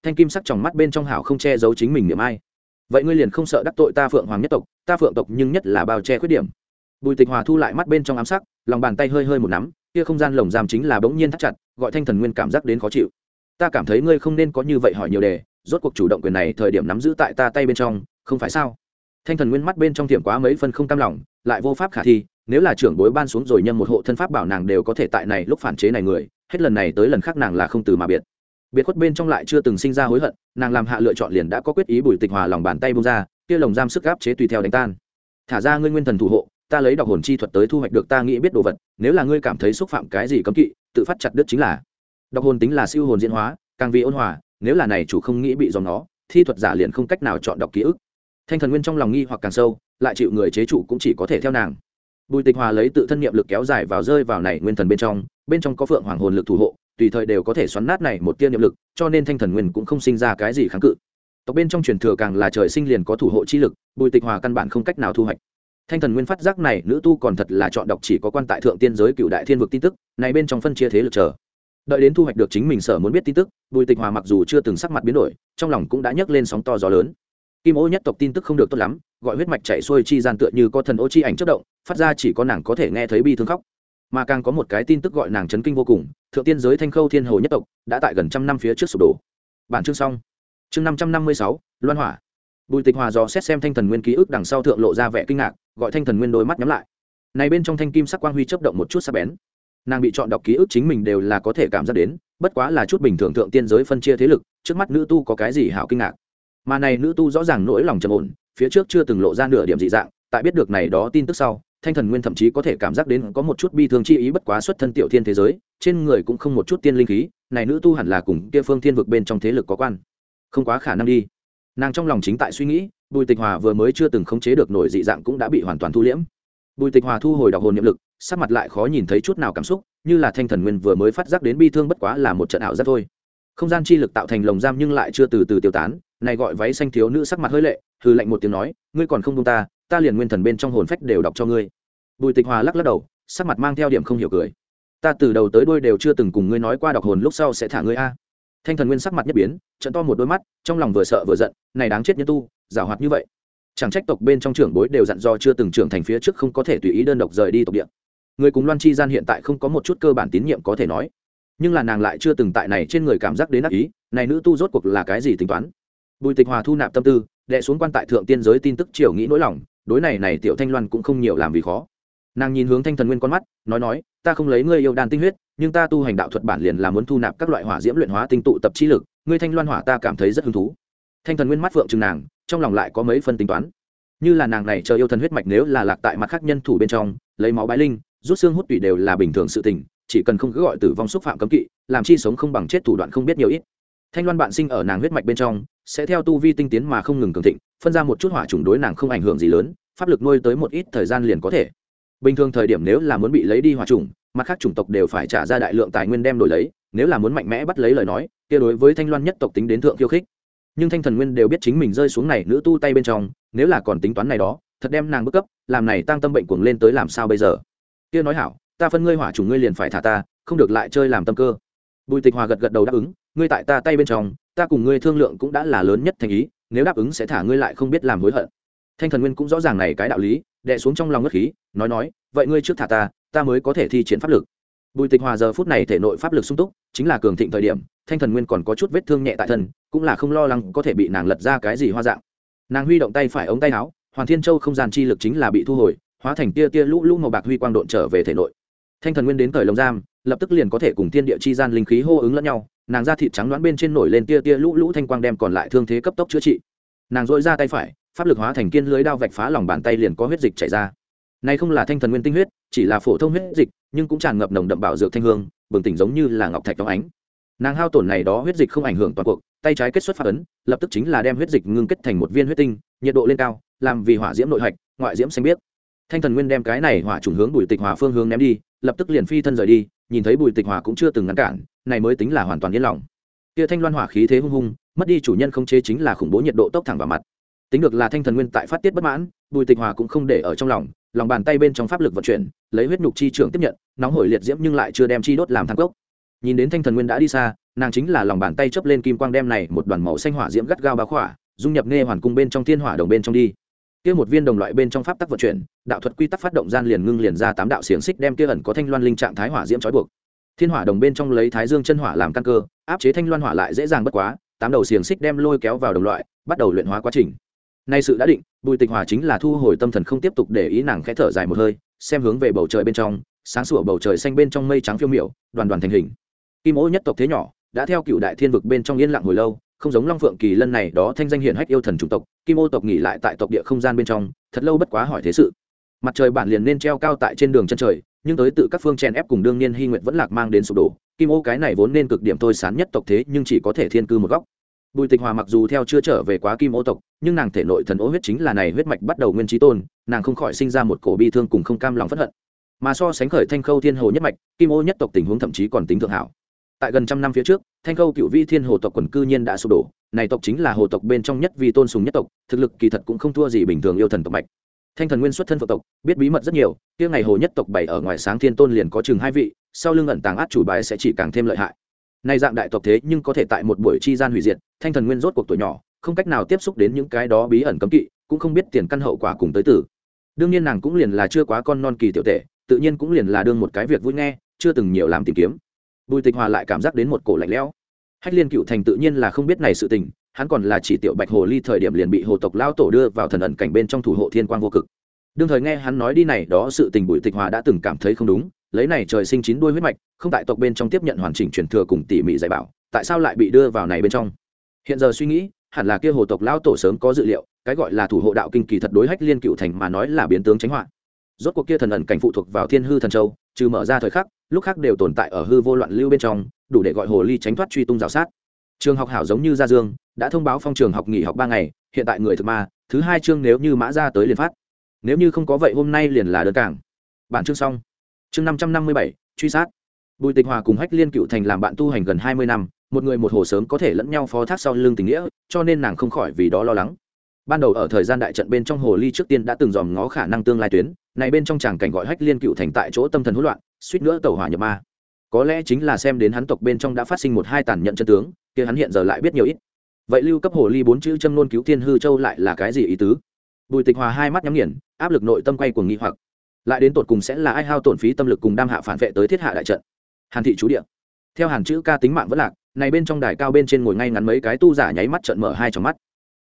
Thanh kim sắc trong mắt bên trong hảo không che giấu chính mình niệm ai. Vậy ngươi liền không sợ đắc tội ta phượng hoàng nhất tộc, ta phượng tộc nhưng nhất là bao che khuyết điểm. Bùi tịch hòa thu lại mắt bên trong ám sắc, lòng bàn tay hơi hơi một nắm, kia không gian lồng giam chính là bỗng nhiên thắt chặt, gọi thanh thần nguyên cảm giác đến khó chịu. Ta cảm thấy ngươi không nên có như vậy hỏi nhiều đề, rốt cuộc chủ động quyền này thời điểm nắm giữ tại ta tay bên trong, không phải sao? Thanh thần nguyên mắt bên trong tiệm quá mấy phân không cam lòng, lại vô pháp khả thi nếu là trưởng bối ban xuống rồi nhân một hộ thân pháp bảo nàng đều có thể tại này lúc phản chế này người, hết lần này tới lần khác nàng là không từ mà biệt. Biệt khuất bên trong lại chưa từng sinh ra hối hận, nàng làm hạ lựa chọn liền đã có quyết ý bùi tịch hòa lòng bàn tay bông ra, kia lồng giam sức gáp chế tùy theo đánh tan. Thả ra ngươi nguyên thần thủ hộ, ta lấy đọc hồn chi thuật tới thu hoạch được ta nghĩ biết đồ vật, nếu là ngươi cảm thấy xúc phạm cái gì cấm kỵ, tự phát chặt đứt chính là. Đọc hồn tính là siêu hồn diễn hóa, càng vì ôn hòa, nếu là này chủ không nghĩ bị dòng nó, thi thuật giả liền không cách nào chọn đọc ký ức. Thanh thần nguyên trong lòng nghi hoặc càng sâu, lại chịu người chế chủ cũng chỉ có thể theo nàng bùi tịch hòa lấy tự thân niệm lực kéo dài vào rơi vào này nguyên thần bên trong bên trong có phượng hoàng hồn lực thủ hộ, tùy thời đều có thể xoắn nát này một tiên niệm lực, cho nên thanh thần nguyên cũng không sinh ra cái gì kháng cự. Tộc bên trong truyền thừa càng là trời sinh liền có thủ hộ chi lực, bùi tịch hòa căn bản không cách nào thu hoạch. Thanh thần nguyên phát giác này, nữ tu còn thật là chọn đọc chỉ có quan tại thượng tiên giới cựu đại thiên vực tin tức, này bên trong phân chia thế lực chờ. Đợi đến thu hoạch được chính mình sở muốn biết tin tức, bùi tịch hòa mặc dù chưa từng sắc mặt biến đổi, trong lòng cũng đã nhấc lên sóng to gió lớn kim ô nhất tộc tin tức không được tốt lắm, gọi huyết mạch chạy xuôi chi gian tựa như có thần ô chi ảnh chất động, phát ra chỉ có nàng có thể nghe thấy bi thương khóc. Mà càng có một cái tin tức gọi nàng chấn kinh vô cùng, thượng tiên giới thanh khâu thiên hồ nhất tộc đã tại gần trăm năm phía trước sụp đổ. Bản chương xong. Chương năm trăm năm mươi sáu, loan hỏa. Bùi tịch hòa dò xét xem thanh thần nguyên ký ức đằng sau thượng lộ ra vẻ kinh ngạc, gọi thanh thần nguyên đôi mắt nhắm lại. Này bên trong thanh kim sắc quang huy chấp động một chút sắc bén. Nàng bị chọn đọc ký ức chính mình đều là có thể cảm giác đến, bất quá là chút bình thường thượng tiên giới phân chia thế lực, trước mắt nữ tu có cái gì hảo kinh ngạc mà này nữ tu rõ ràng nỗi lòng trầm ổn, phía trước chưa từng lộ ra nửa điểm dị dạng, tại biết được này đó tin tức sau, thanh thần nguyên thậm chí có thể cảm giác đến có một chút bi thương chi ý bất quá xuất thân tiểu thiên thế giới, trên người cũng không một chút tiên linh khí, này nữ tu hẳn là cùng kia phương thiên vực bên trong thế lực có quan. Không quá khả năng đi. Nàng trong lòng chính tại suy nghĩ, bùi tịch hòa vừa mới chưa từng khống chế được nổi dị dạng cũng đã bị hoàn toàn thu liễm. Bùi tịch hòa thu hồi đọc hồn niệm lực, sắc mặt lại khó nhìn thấy chút nào cảm xúc, như là thanh thần nguyên vừa mới phát giác đến bi thương bất quá là một trận ảo giác thôi. Không gian chi lực tạo thành lồng giam nhưng lại chưa từ từ tiêu tán này gọi váy xanh thiếu nữ sắc mặt hơi lệ hư lạnh một tiếng nói, ngươi còn không đông ta ta liền nguyên thần bên trong hồn phách đều đọc cho ngươi. Bùi tịch hòa lắc lắc đầu, sắc mặt mang theo điểm không hiểu cười. Ta từ đầu tới đuôi đều chưa từng cùng ngươi nói qua đọc hồn lúc sau sẽ thả ngươi a. Thanh thần nguyên sắc mặt nhất biến, trận to một đôi mắt, trong lòng vừa sợ vừa giận, này đáng chết nhân tu giả hoạt như vậy. Chẳng trách tộc bên trong trưởng bối đều dặn do chưa từng trưởng thành phía trước không có thể tùy ý đơn độc rời đi tộc địa. Người cùng loan chi gian hiện tại không có một chút cơ bản tín nhiệm có thể nói. Nhưng là nàng lại chưa từng tại này trên người cảm giác đến ác ý, này nữ tu rốt cuộc là cái gì tính toán? Bùi tịch hòa thu nạp tâm tư đệ xuống quan tại thượng tiên giới tin tức triều nghĩ nỗi lòng, đối này này tiểu thanh loan cũng không nhiều làm vì khó. Nàng nhìn hướng thanh thần nguyên con mắt, nói nói, ta không lấy ngươi yêu đan tinh huyết, nhưng ta tu hành đạo thuật bản liền là muốn thu nạp các loại hỏa diễm luyện hóa tinh tụ tập trí lực, ngươi thanh loan hỏa ta cảm thấy rất hứng thú. Thanh thần nguyên mắt phượng chừng nàng, trong lòng lại có mấy phân tính toán. Như là nàng này chờ yêu thần huyết mạch nếu là lạc tại mặt khác nhân thủ bên trong, lấy máu bái linh, rút xương hút tủy đều là bình thường sự tình, chỉ cần không cứ gọi tử vong xúc phạm cấm kỵ, làm chi sống không bằng chết thủ đoạn không biết nhiều ít thanh loan bạn sinh ở nàng huyết mạch bên trong, sẽ theo tu vi tinh tiến mà không ngừng cường thịnh, phân ra một chút hỏa chủng đối nàng không ảnh hưởng gì lớn, pháp lực nuôi tới một ít thời gian liền có thể. Bình thường thời điểm nếu là muốn bị lấy đi hỏa chủng, mặt khác chủng tộc đều phải trả ra đại lượng tài nguyên đem đổi lấy, nếu là muốn mạnh mẽ bắt lấy lời nói, kia đối với thanh loan nhất tộc tính đến thượng khiêu khích. Nhưng thanh thần nguyên đều biết chính mình rơi xuống này nữ tu tay bên trong, nếu là còn tính toán này đó, thật đem nàng bức cấp, làm này tăng tâm bệnh cuồng lên tới làm sao bây giờ? Kia nói hảo, ta phân ngươi hỏa chủng ngươi liền phải thả ta, không được lại chơi làm tâm cơ. Bùi tịch hòa gật gật đầu đáp ứng ngươi tại ta tay bên trong, ta cùng ngươi thương lượng cũng đã là lớn nhất thành ý, nếu đáp ứng sẽ thả ngươi lại không biết làm hối hận. Thanh thần nguyên cũng rõ ràng này cái đạo lý đệ xuống trong lòng ngất khí, nói nói, vậy ngươi trước thả ta ta mới có thể thi triển pháp lực. Bùi tịch hòa giờ phút này thể nội pháp lực sung túc, chính là cường thịnh thời điểm, thanh thần nguyên còn có chút vết thương nhẹ tại thân, cũng là không lo lắng có thể bị nàng lật ra cái gì hoa dạng. Nàng huy động tay phải ống tay áo, hoàn thiên châu không gian chi lực chính là bị thu hồi, hóa thành tia tia lũ lũ màu bạc huy quang độn trở về thể nội. Thanh thần nguyên đến thời lồng giam, lập tức liền có thể cùng thiên địa chi gian linh khí hô ứng lẫn nhau nàng ra thịt trắng đoán bên trên nổi lên tia tia lũ lũ thanh quang đem còn lại thương thế cấp tốc chữa trị. Nàng dội ra tay phải, pháp lực hóa thành kiên lưới đao vạch phá lòng bàn tay liền có huyết dịch chảy ra. Nay không là thanh thần nguyên tinh huyết, chỉ là phổ thông huyết dịch, nhưng cũng tràn ngập nồng đậm bảo dược thanh hương, bừng tỉnh giống như là ngọc thạch đóng ánh. Nàng hao tổn này đó huyết dịch không ảnh hưởng toàn cuộc, tay trái kết xuất phát ấn, lập tức chính là đem huyết dịch ngưng kết thành một viên huyết tinh, nhiệt độ lên cao, làm vì hỏa diễm nội hạch, ngoại diễm xanh biết thanh thần nguyên đem cái này hỏa trùng hướng bùi tịch hỏa phương hướng ném đi, lập tức liền phi thân rời đi nhìn thấy bùi tịch hòa cũng chưa từng ngăn cản, này mới tính là hoàn toàn yên lòng. Kia thanh loan hỏa khí thế hung hung, mất đi chủ nhân không chế chính là khủng bố nhiệt độ tốc thẳng vào mặt. Tính được là thanh thần nguyên tại phát tiết bất mãn, bùi tịch hòa cũng không để ở trong lòng lòng bàn tay bên trong pháp lực vận chuyển, lấy huyết nhục chi trưởng tiếp nhận, nóng hổi liệt diễm nhưng lại chưa đem chi đốt làm thang cốc. Nhìn đến thanh thần nguyên đã đi xa, nàng chính là lòng bàn tay chấp lên kim quang đem này một đoàn màu xanh hỏa diễm gắt gao bá khỏa, dung nhập nghe hoàn cung bên trong thiên hỏa đồng bên trong đi kia một viên đồng loại bên trong pháp tắc vận chuyển, đạo thuật quy tắc phát động gian liền ngưng liền ra tám đạo xiềng xích đem kia ẩn có thanh loan linh trạng thái hỏa diễm trói buộc. Thiên hỏa đồng bên trong lấy thái dương chân hỏa làm căn cơ, áp chế thanh loan hỏa lại dễ dàng bất quá, tám đầu xiềng xích đem lôi kéo vào đồng loại, bắt đầu luyện hóa quá trình. Nay sự đã định, bùi tịch hòa chính là thu hồi tâm thần không tiếp tục để ý nàng khẽ thở dài một hơi, xem hướng về bầu trời bên trong, sáng sủa bầu trời xanh bên trong mây trắng phiêu miểu, đoàn đoàn thành hình. Kim ô nhất tộc thế nhỏ, đã theo cựu đại thiên vực bên trong yên lặng hồi lâu không giống long phượng kỳ lân này đó thanh danh hiển hách yêu thần chủng tộc, kim ô tộc nghỉ lại tại tộc địa không gian bên trong, thật lâu bất quá hỏi thế sự. Mặt trời bản liền nên treo cao tại trên đường chân trời, nhưng tới tự các phương chèn ép cùng đương nhiên hy nguyện vẫn lạc mang đến sụp đổ. Kim ô cái này vốn nên cực điểm thôi sán nhất tộc thế, nhưng chỉ có thể thiên cư một góc. Bùi tịch hòa mặc dù theo chưa trở về quá kim ô tộc, nhưng nàng thể nội thần ô huyết chính là này huyết mạch bắt đầu nguyên trí tôn, nàng không khỏi sinh ra một cổ bi thương cùng không cam lòng phẫn hận. Mà so sánh khởi thanh khâu thiên hồ nhất mạch, kim ô nhất tộc tình huống thậm chí còn tính thượng hảo tại gần trăm năm phía trước, thanh khâu cựu vi thiên hồ tộc quần cư nhiên đã sụp đổ, này tộc chính là hồ tộc bên trong nhất vì tôn sùng nhất tộc, thực lực kỳ thật cũng không thua gì bình thường yêu thần tộc mạch. Thanh thần nguyên xuất thân phật tộc, biết bí mật rất nhiều, kia ngày hồ nhất tộc bảy ở ngoài sáng thiên tôn liền có chừng hai vị, sau lưng ẩn tàng át chủ bài sẽ chỉ càng thêm lợi hại. Nay dạng đại tộc thế nhưng có thể tại một buổi chi gian hủy diệt, thanh thần nguyên rốt cuộc tuổi nhỏ, không cách nào tiếp xúc đến những cái đó bí ẩn cấm kỵ, cũng không biết tiền căn hậu quả cùng tới tử đương nhiên nàng cũng liền là chưa quá con non kỳ tiểu tệ tự nhiên cũng liền là đương một cái việc vui nghe, chưa từng nhiều làm tìm kiếm bùi tịch hòa lại cảm giác đến một cổ lạnh lẽo. Hách liên cựu thành tự nhiên là không biết này sự tình, hắn còn là chỉ tiểu bạch hồ ly thời điểm liền bị hồ tộc lao tổ đưa vào thần ẩn cảnh bên trong thủ hộ thiên quang vô cực. Đương thời nghe hắn nói đi này, đó sự tình bùi tịch hòa đã từng cảm thấy không đúng, lấy này trời sinh chín đuôi huyết mạch, không tại tộc bên trong tiếp nhận hoàn chỉnh truyền thừa cùng tỉ mỉ dạy bảo, tại sao lại bị đưa vào này bên trong? Hiện giờ suy nghĩ, hẳn là kia hồ tộc lao tổ sớm có dự liệu, cái gọi là thủ hộ đạo kinh kỳ thật đối hách liên cựu thành mà nói là biến tướng tránh họa. Rốt cuộc kia thần ẩn cảnh phụ thuộc vào thiên hư thần châu trừ mở ra thời khắc, lúc khác đều tồn tại ở hư vô loạn lưu bên trong, đủ để gọi hồ ly tránh thoát truy tung rào sát. Trường học hảo giống như gia dương, đã thông báo phong trường học nghỉ học ba ngày, hiện tại người thực ma, thứ hai chương nếu như mã ra tới liền phát. Nếu như không có vậy hôm nay liền là đơn cảng. Bản chương xong. Chương năm trăm năm mươi bảy, truy sát. Bùi tịch hòa cùng hách liên cựu thành làm bạn tu hành gần hai mươi năm, một người một hồ sớm có thể lẫn nhau phó thác sau lưng tình nghĩa, cho nên nàng không khỏi vì đó lo lắng ban đầu ở thời gian đại trận bên trong hồ ly trước tiên đã từng dòm ngó khả năng tương lai tuyến, này bên trong chàng cảnh gọi hách liên cựu thành tại chỗ tâm thần hỗn loạn, suýt nữa tàu hỏa nhập ma. Có lẽ chính là xem đến hắn tộc bên trong đã phát sinh một hai tàn nhận chân tướng, kia hắn hiện giờ lại biết nhiều ít. Vậy lưu cấp hồ ly bốn chữ châm nôn cứu thiên hư châu lại là cái gì ý tứ? Bùi tịch hòa hai mắt nhắm nghiền, áp lực nội tâm quay cuồng nghi hoặc. Lại đến tột cùng sẽ là ai hao tổn phí tâm lực cùng đam hạ phản vệ tới thiết hạ đại trận? Hàn thị chú địa. Theo hàn chữ ca tính mạng vẫn lạc, này bên trong đài cao bên trên ngồi ngay ngắn mấy cái tu giả nháy mắt trận mở hai trong mắt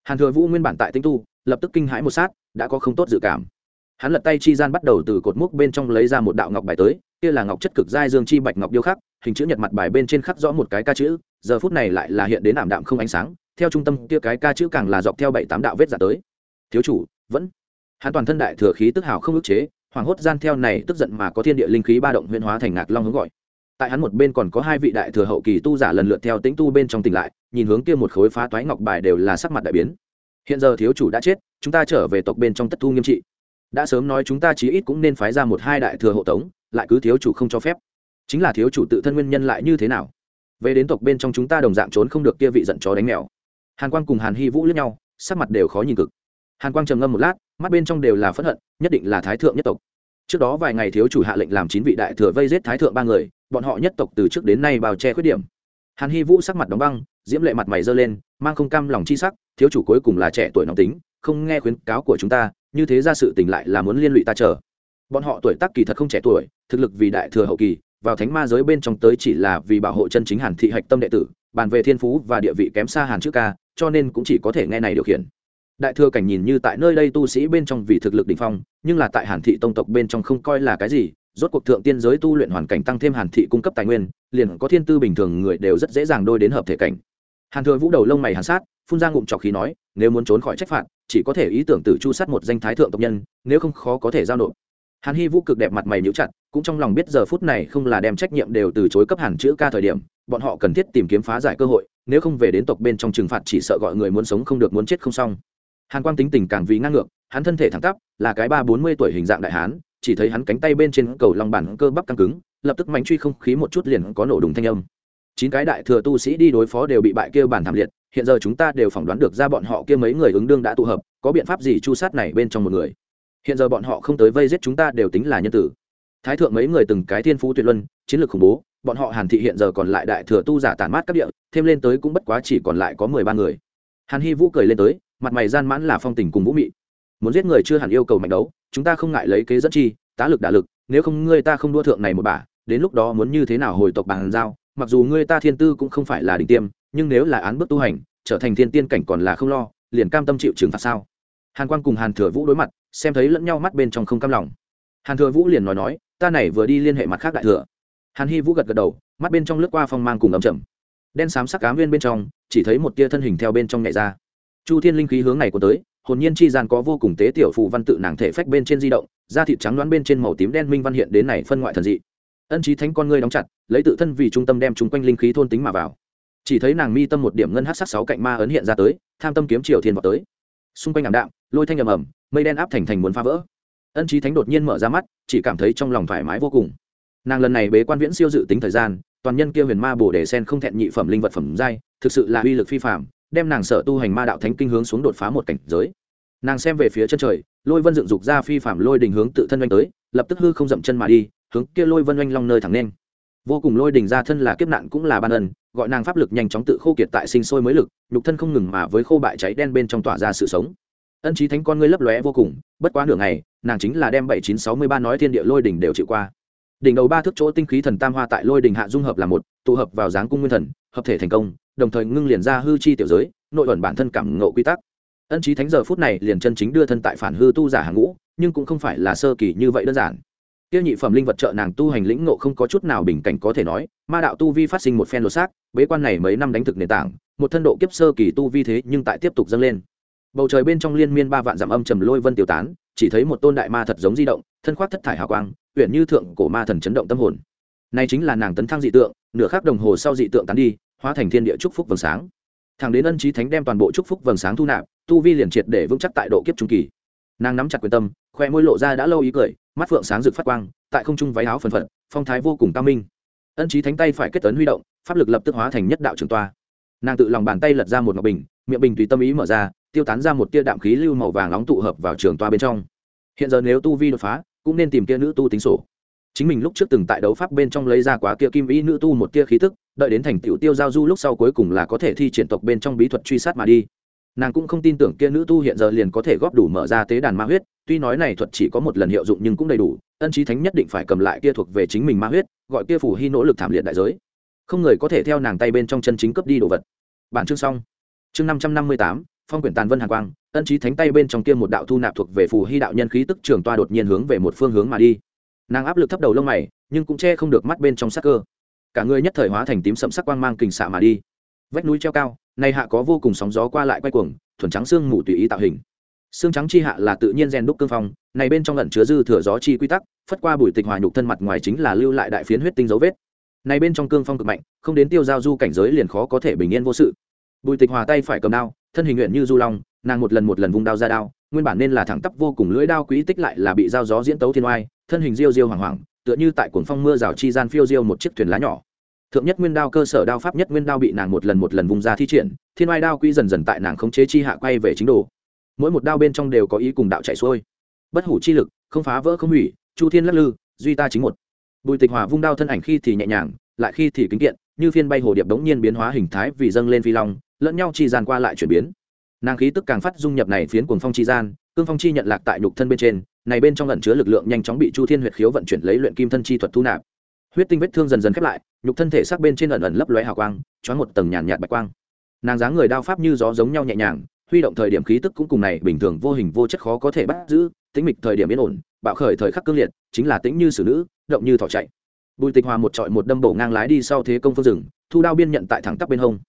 hàn thừa vũ nguyên bản tại tinh tu, lập tức kinh hãi một sát, đã có không tốt dự cảm. Hắn lật tay chi gian bắt đầu từ cột mốc bên trong lấy ra một đạo ngọc bài tới, kia là ngọc chất cực giai dương chi bạch ngọc điêu khắc, hình chữ nhật mặt bài bên trên khắc rõ một cái ca chữ, giờ phút này lại là hiện đến ảm đạm không ánh sáng, theo trung tâm kia cái ca chữ càng là dọc theo bảy tám đạo vết giả tới. Thiếu chủ, vẫn. Hắn toàn thân đại thừa khí tức hào không ức chế hoàng hốt gian theo này tức giận mà có thiên địa linh khí ba động huyễn hóa thành ngạc long hướng gọi tại hắn một bên còn có hai vị đại thừa hậu kỳ tu giả lần lượt theo tính tu bên trong tỉnh lại, nhìn hướng kia một khối phá toái ngọc bài đều là sắc mặt đại biến. Hiện giờ thiếu chủ đã chết, chúng ta trở về tộc bên trong tất thu nghiêm trị. Đã sớm nói chúng ta chí ít cũng nên phái ra một hai đại thừa hộ tống, lại cứ thiếu chủ không cho phép. Chính là thiếu chủ tự thân nguyên nhân lại như thế nào? Về đến tộc bên trong chúng ta đồng dạng trốn không được kia vị giận chó đánh mèo. Hàn quang cùng hàn hy vũ lướt nhau, sắc mặt đều khó nhìn cực. Hàn quang trầm ngâm một lát, mắt bên trong đều là phẫn hận, nhất định là thái thượng nhất tộc. Trước đó vài ngày thiếu chủ hạ lệnh làm chín vị đại thừa vây giết thái thượng ba người bọn họ nhất tộc từ trước đến nay bao che khuyết điểm. Hàn hy vũ sắc mặt đóng băng, diễm lệ mặt mày dơ lên, mang không cam lòng chi sắc, thiếu chủ cuối cùng là trẻ tuổi nóng tính, không nghe khuyến cáo của chúng ta, như thế ra sự tình lại là muốn liên lụy ta chờ. Bọn họ tuổi tác kỳ thật không trẻ tuổi, thực lực vì đại thừa hậu kỳ, vào thánh ma giới bên trong tới chỉ là vì bảo hộ chân chính hàn thị hạch tâm đệ tử, bàn về thiên phú và địa vị kém xa hàn trước ca, cho nên cũng chỉ có thể nghe này điều khiển. Đại thừa cảnh nhìn như tại nơi đây tu sĩ bên trong vì thực lực đỉnh phong, nhưng là tại hàn thị tông tộc bên trong không coi là cái gì rốt cuộc thượng tiên giới tu luyện hoàn cảnh tăng thêm hàn thị cung cấp tài nguyên, liền có thiên tư bình thường người đều rất dễ dàng đôi đến hợp thể cảnh. Hàn thừa vũ đầu lông mày hàn sát, phun ra ngụm trọc khí nói, nếu muốn trốn khỏi trách phạt, chỉ có thể ý tưởng tự chu sát một danh thái thượng tộc nhân, nếu không khó có thể giao nộp. Hàn hy vũ cực đẹp mặt mày nhíu chặt, cũng trong lòng biết giờ phút này không là đem trách nhiệm đều từ chối cấp hàn chữ ca thời điểm, bọn họ cần thiết tìm kiếm phá giải cơ hội, nếu không về đến tộc bên trong trừng phạt chỉ sợ gọi người muốn sống không được muốn chết không xong. Hàn quang tính tình càng vì ngang ngược, hắn thân thể thẳng tắp, là cái ba bốn mươi tuổi hình dạng đại hán chỉ thấy hắn cánh tay bên trên cầu lòng bản cơ bắp căng cứng, lập tức mánh truy không khí một chút liền có nổ đùng thanh âm. Chín cái đại thừa tu sĩ đi đối phó đều bị bại kia bản thảm liệt, hiện giờ chúng ta đều phỏng đoán được ra bọn họ kia mấy người ứng đương đã tụ hợp, có biện pháp gì chu sát này bên trong một người. Hiện giờ bọn họ không tới vây giết chúng ta đều tính là nhân tử. Thái thượng mấy người từng cái thiên phú tuyệt luân, chiến lược khủng bố, bọn họ hàn thị hiện giờ còn lại đại thừa tu giả tàn mát các địa, thêm lên tới cũng bất quá chỉ còn lại có mười ba người. Hàn hy vũ cười lên tới, mặt mày gian mãn là phong tình cùng vũ mị. Muốn giết người chưa hẳn yêu cầu mạnh đấu chúng ta không ngại lấy kế dẫn chi, tá lực đả lực, nếu không ngươi ta không đua thượng này một bả, đến lúc đó muốn như thế nào hồi tộc bàn giao, mặc dù ngươi ta thiên tư cũng không phải là đỉnh tiêm, nhưng nếu là án bước tu hành, trở thành thiên tiên cảnh còn là không lo, liền cam tâm chịu trừng phạt sao? Hàn quang cùng hàn thừa vũ đối mặt, xem thấy lẫn nhau mắt bên trong không cam lòng. Hàn thừa vũ liền nói nói, ta này vừa đi liên hệ mặt khác đại thừa. Hàn hy vũ gật gật đầu, mắt bên trong lướt qua phong mang cùng ấm chầm đen xám sắc cám viên bên trong, chỉ thấy một tia thân hình theo bên trong nhảy ra. Chu thiên linh khí hướng này của tới hồn nhiên chi gian có vô cùng tế tiểu phù văn tự nàng thể phách bên trên di động, da thịt trắng đoán bên trên màu tím đen minh văn hiện đến này phân ngoại thần dị. Ân trí thánh con ngươi đóng chặt, lấy tự thân vì trung tâm đem chúng quanh linh khí thôn tính mà vào. Chỉ thấy nàng mi tâm một điểm ngân hát sắc sáu cạnh ma ấn hiện ra tới, tham tâm kiếm triều thiên vào tới. Xung quanh ảm đạm, lôi thanh ầm ầm, mây đen áp thành thành muốn phá vỡ. Ân trí thánh đột nhiên mở ra mắt, chỉ cảm thấy trong lòng thoải mái vô cùng. Nàng lần này bế quan viễn siêu dự tính thời gian, toàn nhân kia huyền ma bổ để sen không thẹn nhị phẩm linh vật phẩm giai, thực sự là uy lực phi phạm đem nàng sở tu hành ma đạo thánh kinh hướng xuống đột phá một cảnh giới. Nàng xem về phía chân trời, lôi vân dựng dục ra phi phạm lôi đình hướng tự thân oanh tới, lập tức hư không dậm chân mà đi, hướng kia lôi vân oanh long nơi thẳng nên. Vô cùng lôi đình ra thân là kiếp nạn cũng là ban ân, gọi nàng pháp lực nhanh chóng tự khô kiệt tại sinh sôi mới lực, nhục thân không ngừng mà với khô bại cháy đen bên trong tỏa ra sự sống. Ân trí thánh con ngươi lấp lóe vô cùng, bất quá nửa ngày, nàng chính là đem bảy chín sáu mươi ba nói thiên địa lôi đỉnh đều chịu qua. Đỉnh đầu ba thước chỗ tinh khí thần tam hoa tại lôi đỉnh hạ dung hợp là một, tụ hợp vào dáng cung nguyên thần, hợp thể thành công đồng thời ngưng liền ra hư chi tiểu giới, nội ẩn bản thân cảm ngộ quy tắc. Ân trí thánh giờ phút này liền chân chính đưa thân tại phản hư tu giả hàng ngũ, nhưng cũng không phải là sơ kỳ như vậy đơn giản. Tiêu nhị phẩm linh vật trợ nàng tu hành lĩnh ngộ không có chút nào bình cảnh có thể nói, ma đạo tu vi phát sinh một phen lột xác, bế quan này mấy năm đánh thực nền tảng, một thân độ kiếp sơ kỳ tu vi thế nhưng tại tiếp tục dâng lên. Bầu trời bên trong liên miên ba vạn dặm âm trầm lôi vân tiêu tán, chỉ thấy một tôn đại ma thật giống di động, thân khoác thất thải hào quang, uyển như thượng cổ ma thần chấn động tâm hồn. Này chính là nàng tấn thăng dị tượng, nửa khắc đồng hồ sau dị tượng tán đi hóa thành thiên địa chúc phúc vầng sáng. Thẳng đến ân trí thánh đem toàn bộ chúc phúc vầng sáng thu nạp, tu vi liền triệt để vững chắc tại độ kiếp trung kỳ. Nàng nắm chặt quyền tâm, khoe môi lộ ra đã lâu ý cười, mắt phượng sáng rực phát quang, tại không trung váy áo phần phật, phong thái vô cùng cao minh. Ân trí thánh tay phải kết tấn huy động, pháp lực lập tức hóa thành nhất đạo trường toa. Nàng tự lòng bàn tay lật ra một ngọc bình, miệng bình tùy tâm ý mở ra, tiêu tán ra một tia đạm khí lưu màu vàng nóng tụ hợp vào trường toa bên trong. Hiện giờ nếu tu vi đột phá, cũng nên tìm kia nữ tu tính sổ chính mình lúc trước từng tại đấu pháp bên trong lấy ra quá kia kim ý nữ tu một tia khí tức, đợi đến thành tựu tiêu giao du lúc sau cuối cùng là có thể thi triển tộc bên trong bí thuật truy sát mà đi. Nàng cũng không tin tưởng kia nữ tu hiện giờ liền có thể góp đủ mở ra tế đàn ma huyết, tuy nói này thuật chỉ có một lần hiệu dụng nhưng cũng đầy đủ, ân trí thánh nhất định phải cầm lại kia thuộc về chính mình ma huyết, gọi kia phủ hy nỗ lực thảm liệt đại giới. Không người có thể theo nàng tay bên trong chân chính cướp đi đồ vật. Bản chương xong. Chương năm trăm năm mươi tám, phong quyển tàn vân hàn quang, ân trí thánh tay bên trong kia một đạo thu nạp thuộc về phù hy đạo nhân khí tức trường toa đột nhiên hướng về một phương hướng mà đi nàng áp lực thấp đầu lông mày, nhưng cũng che không được mắt bên trong sắc cơ. Cả người nhất thời hóa thành tím sậm sắc quang mang kình xạ mà đi. Vách núi treo cao, nay hạ có vô cùng sóng gió qua lại quay cuồng, thuần trắng xương mù tùy ý tạo hình. Xương trắng chi hạ là tự nhiên rèn đúc cương phong, này bên trong lẩn chứa dư thừa gió chi quy tắc, phất qua bùi tịch hòa nhục thân mặt ngoài chính là lưu lại đại phiến huyết tinh dấu vết. Này bên trong cương phong cực mạnh, không đến tiêu giao du cảnh giới liền khó có thể bình yên vô sự. Bùi tịch hòa tay phải cầm đao, thân hình nguyện như du long, nàng một lần một lần vung đao ra đao, nguyên bản nên là thẳng tắp vô cùng lưỡi đao quý tích lại là bị dao gió diễn tấu thiên oai thân hình diêu diêu hoàng hoàng tựa như tại cuồng phong mưa rào chi gian phiêu diêu một chiếc thuyền lá nhỏ. Thượng nhất nguyên đao cơ sở đao pháp nhất nguyên đao bị nàng một lần một lần vung ra thi triển, thiên oai đao quỹ dần dần tại nàng khống chế chi hạ quay về chính đồ. Mỗi một đao bên trong đều có ý cùng đạo chạy xuôi. Bất hủ chi lực, không phá vỡ không hủy, chu thiên lắc lư, duy ta chính một. Bùi tịch hòa vung đao thân ảnh khi thì nhẹ nhàng, lại khi thì kính kiện, như phiên bay hồ điệp đống nhiên biến hóa hình thái vì dâng lên phi long, lẫn nhau chi gian qua lại chuyển biến. Nàng khí tức càng phát dung nhập này phiến cuồng phong chi gian, cương phong chi nhận lạc tại nhục thân bên trên này bên trong ẩn chứa lực lượng nhanh chóng bị chu thiên huyệt khiếu vận chuyển lấy luyện kim thân chi thuật thu nạp. Huyết tinh vết thương dần dần khép lại, nhục thân thể sắc bên trên ẩn ẩn lấp lóe hào quang, choáng một tầng nhàn nhạt bạch quang. Nàng dáng người đao pháp như gió giống nhau nhẹ nhàng, huy động thời điểm khí tức cũng cùng này bình thường vô hình vô chất khó có thể bắt giữ tính mịch thời điểm yên ổn, bạo khởi thời khắc cương liệt, chính là tính như xử nữ, động như thỏ chạy. Bùi tịch hòa một trọi một đâm bổ ngang lái đi sau thế công phương rừng thu đao biên nhận tại thẳng tắp bên hông.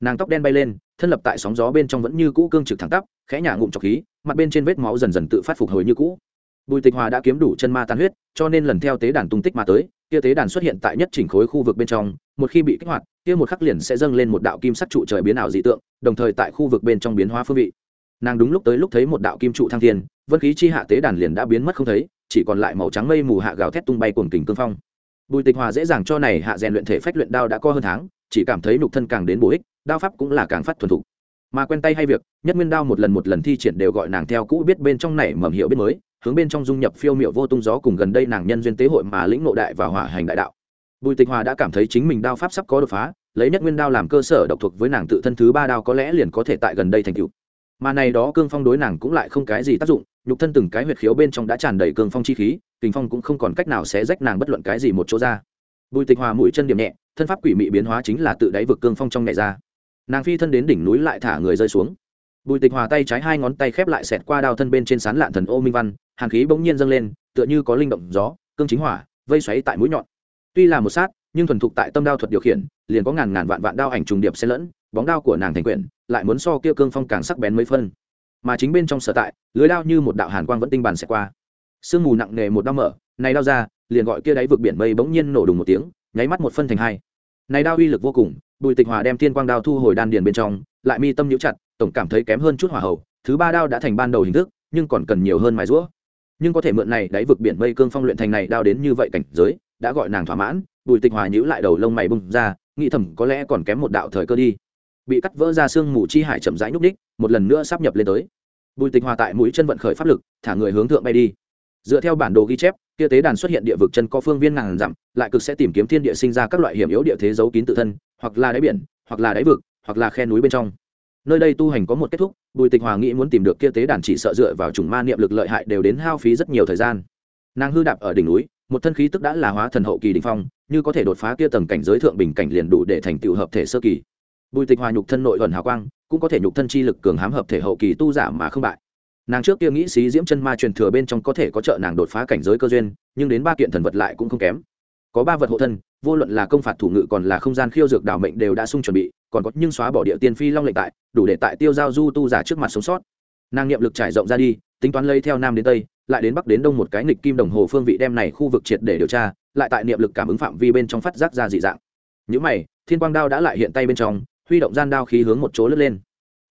Nàng tóc đen bay lên, thân lập tại sóng gió bên trong vẫn như cũ cương trực thẳng tắp, khẽ nhả ngụm trọc khí, mặt bên trên vết máu dần dần tự phát phục hồi như cũ bùi tịch hòa đã kiếm đủ chân ma tan huyết, cho nên lần theo tế đàn tung tích mà tới, kia tế đàn xuất hiện tại nhất chỉnh khối khu vực bên trong, một khi bị kích hoạt, kia một khắc liền sẽ dâng lên một đạo kim sắc trụ trời biến ảo dị tượng, đồng thời tại khu vực bên trong biến hóa phương vị. Nàng đúng lúc tới lúc thấy một đạo kim trụ thăng thiên, vân khí chi hạ tế đàn liền đã biến mất không thấy, chỉ còn lại màu trắng mây mù hạ gào thét tung bay cuồng kình cương phong. Bùi tịch hòa dễ dàng cho này hạ rèn luyện thể phách luyện đao đã co hơn tháng, chỉ cảm thấy nhục thân càng đến bổ ích, đao pháp cũng là càng phát thuần thục. Mà quen tay hay việc, nhất nguyên đao một lần một lần thi triển đều gọi nàng theo cũ biết bên trong này mầm hiệu biết mới hướng bên trong dung nhập phiêu miệu vô tung gió cùng gần đây nàng nhân duyên tế hội mà lĩnh nội đại và hỏa hành đại đạo. Bùi tịch hòa đã cảm thấy chính mình đao pháp sắp có đột phá, lấy nhất nguyên đao làm cơ sở độc thuộc với nàng tự thân thứ ba đao có lẽ liền có thể tại gần đây thành cựu mà này đó cương phong đối nàng cũng lại không cái gì tác dụng, nhục thân từng cái huyệt khiếu bên trong đã tràn đầy cương phong chi khí, kình phong cũng không còn cách nào sẽ rách nàng bất luận cái gì một chỗ ra. Bùi tịch hòa mũi chân điểm nhẹ, thân pháp quỷ mị biến hóa chính là tự đáy vực cương phong trong nhẹ ra. Nàng phi thân đến đỉnh núi lại thả người rơi xuống. Bùi tịch hòa tay trái hai ngón tay khép lại xẹt qua đao thân bên trên sán lạn thần ô minh văn Hàn khí bỗng nhiên dâng lên, tựa như có linh động gió, cương chính hỏa, vây xoáy tại mũi nhọn. Tuy là một sát, nhưng thuần thục tại tâm đao thuật điều khiển, liền có ngàn ngàn vạn vạn đao ảnh trùng điệp xen lẫn, bóng đao của nàng thành quyển, lại muốn so kia cương phong càng sắc bén mấy phân. Mà chính bên trong sở tại, lưới đao như một đạo hàn quang vẫn tinh bàn xẹt qua. Sương mù nặng nề một đao mở, này đao ra, liền gọi kia đáy vực biển mây bỗng nhiên nổ đùng một tiếng, nháy mắt một phân thành hai. Này đao uy lực vô cùng, bùi tịch hòa đem thiên quang đao thu hồi đan điền bên trong, lại mi tâm nhũ chặt, tổng cảm thấy kém hơn chút hỏa hầu, thứ ba đao đã thành ban đầu hình thức, nhưng còn cần nhiều hơn mài rũa nhưng có thể mượn này đáy vực biển mây cương phong luyện thành này đao đến như vậy cảnh giới, đã gọi nàng thỏa mãn, bùi tịch hòa nhữ lại đầu lông mày bung ra, nghĩ thầm có lẽ còn kém một đạo thời cơ đi. Bị cắt vỡ ra xương mù chi hải chậm rãi nhúc đích một lần nữa sắp nhập lên tới. Bùi tịch hòa tại mũi chân vận khởi pháp lực, thả người hướng thượng bay đi. Dựa theo bản đồ ghi chép, kia tế đàn xuất hiện địa vực chân có phương viên ngàn dặm, lại cực sẽ tìm kiếm thiên địa sinh ra các loại hiểm yếu địa thế giấu kín tự thân, hoặc là đáy biển, hoặc là đáy vực, hoặc là khe núi bên trong nơi đây tu hành có một kết thúc, bùi tịch hòa nghĩ muốn tìm được kia tế đàn chỉ sợ dựa vào chủng ma niệm lực lợi hại đều đến hao phí rất nhiều thời gian. Nàng hư đạp ở đỉnh núi, một thân khí tức đã là hóa thần hậu kỳ đình phong, như có thể đột phá kia tầng cảnh giới thượng bình cảnh liền đủ để thành tựu hợp thể sơ kỳ. Bùi tịch hòa nhục thân nội thuần hào quang, cũng có thể nhục thân chi lực cường hám hợp thể hậu kỳ tu giả mà không bại. Nàng trước kia nghĩ xí diễm chân ma truyền thừa bên trong có thể có trợ nàng đột phá cảnh giới cơ duyên, nhưng đến ba kiện thần vật lại cũng không kém. Có ba vật hộ thân, vô luận là công phạt thủ ngự còn là không gian khiêu dược đảo mệnh đều đã sung chuẩn bị còn có nhưng xóa bỏ địa tiên phi long lệnh tại, đủ để tại tiêu giao du tu giả trước mặt sống sót. Nàng nghiệm lực trải rộng ra đi, tính toán lấy theo nam đến tây, lại đến bắc đến đông một cái nghịch kim đồng hồ phương vị đem này khu vực triệt để điều tra, lại tại niệm lực cảm ứng phạm vi bên trong phát giác ra dị dạng. Những mày, thiên quang đao đã lại hiện tay bên trong, huy động gian đao khí hướng một chỗ lướt lên.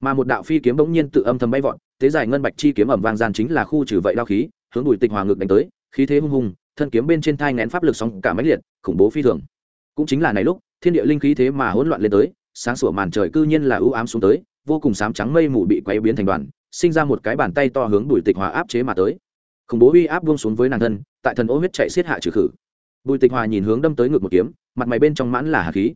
Mà một đạo phi kiếm bỗng nhiên tự âm thầm bay vọt, thế giải ngân bạch chi kiếm ẩm vang gian chính là khu trừ vậy đao khí, hướng bùi tịch hòa ngực đánh tới, khí thế hung hùng, thân kiếm bên trên thai ngén pháp lực sóng cả máy liệt, khủng bố phi thường. Cũng chính là này lúc, thiên địa linh khí thế mà hỗn loạn lên tới sáng sủa màn trời cư nhiên là ưu ám xuống tới, vô cùng sám trắng mây mù bị quay biến thành đoàn, sinh ra một cái bàn tay to hướng bùi tịch hòa áp chế mà tới. Khủng bố uy áp buông xuống với nàng thân, tại thần ô huyết chạy xiết hạ trừ khử. Bùi tịch hòa nhìn hướng đâm tới ngược một kiếm, mặt mày bên trong mãn là hà khí.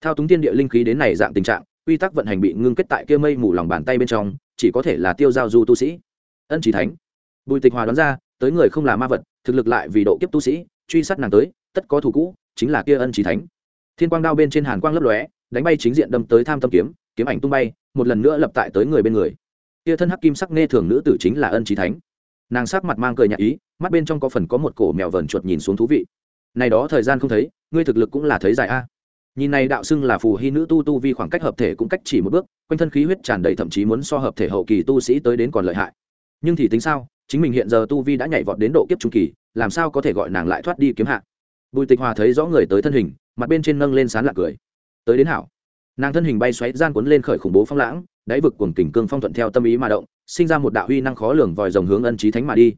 Thao túng thiên địa linh khí đến này dạng tình trạng, quy tắc vận hành bị ngưng kết tại kia mây mù lòng bàn tay bên trong, chỉ có thể là tiêu giao du tu sĩ. Ân chỉ thánh. Bùi tịch hòa đoán ra, tới người không là ma vật, thực lực lại vì độ kiếp tu sĩ, truy sát nàng tới, tất có thủ cũ, chính là kia ân chỉ thánh. Thiên quang đao bên trên hàn quang lấp lóe đánh bay chính diện đâm tới tham tâm kiếm kiếm ảnh tung bay, một lần nữa lập tại tới người bên người. Kia thân hắc kim sắc nghe thường nữ tử chính là ân trí thánh. Nàng sắc mặt mang cười nhạc ý, mắt bên trong có phần có một cổ mèo vờn chuột nhìn xuống thú vị. Này đó thời gian không thấy, ngươi thực lực cũng là thấy dài a. Nhìn này đạo xưng là phù hy nữ tu tu vi khoảng cách hợp thể cũng cách chỉ một bước, quanh thân khí huyết tràn đầy thậm chí muốn so hợp thể hậu kỳ tu sĩ tới đến còn lợi hại. Nhưng thì tính sao, chính mình hiện giờ tu vi đã nhảy vọt đến độ kiếp trung kỳ, làm sao có thể gọi nàng lại thoát đi kiếm hạ? Bùi tịch hòa thấy rõ người tới thân hình, mặt bên trên nâng lên sán lạc cười tới đến hảo. Nàng thân hình bay xoáy, gian cuốn lên khởi khủng bố phong lãng, đáy vực cuồng kình cương phong thuận theo tâm ý mà động, sinh ra một đạo huy năng khó lường vòi rồng hướng ân trí thánh mà đi.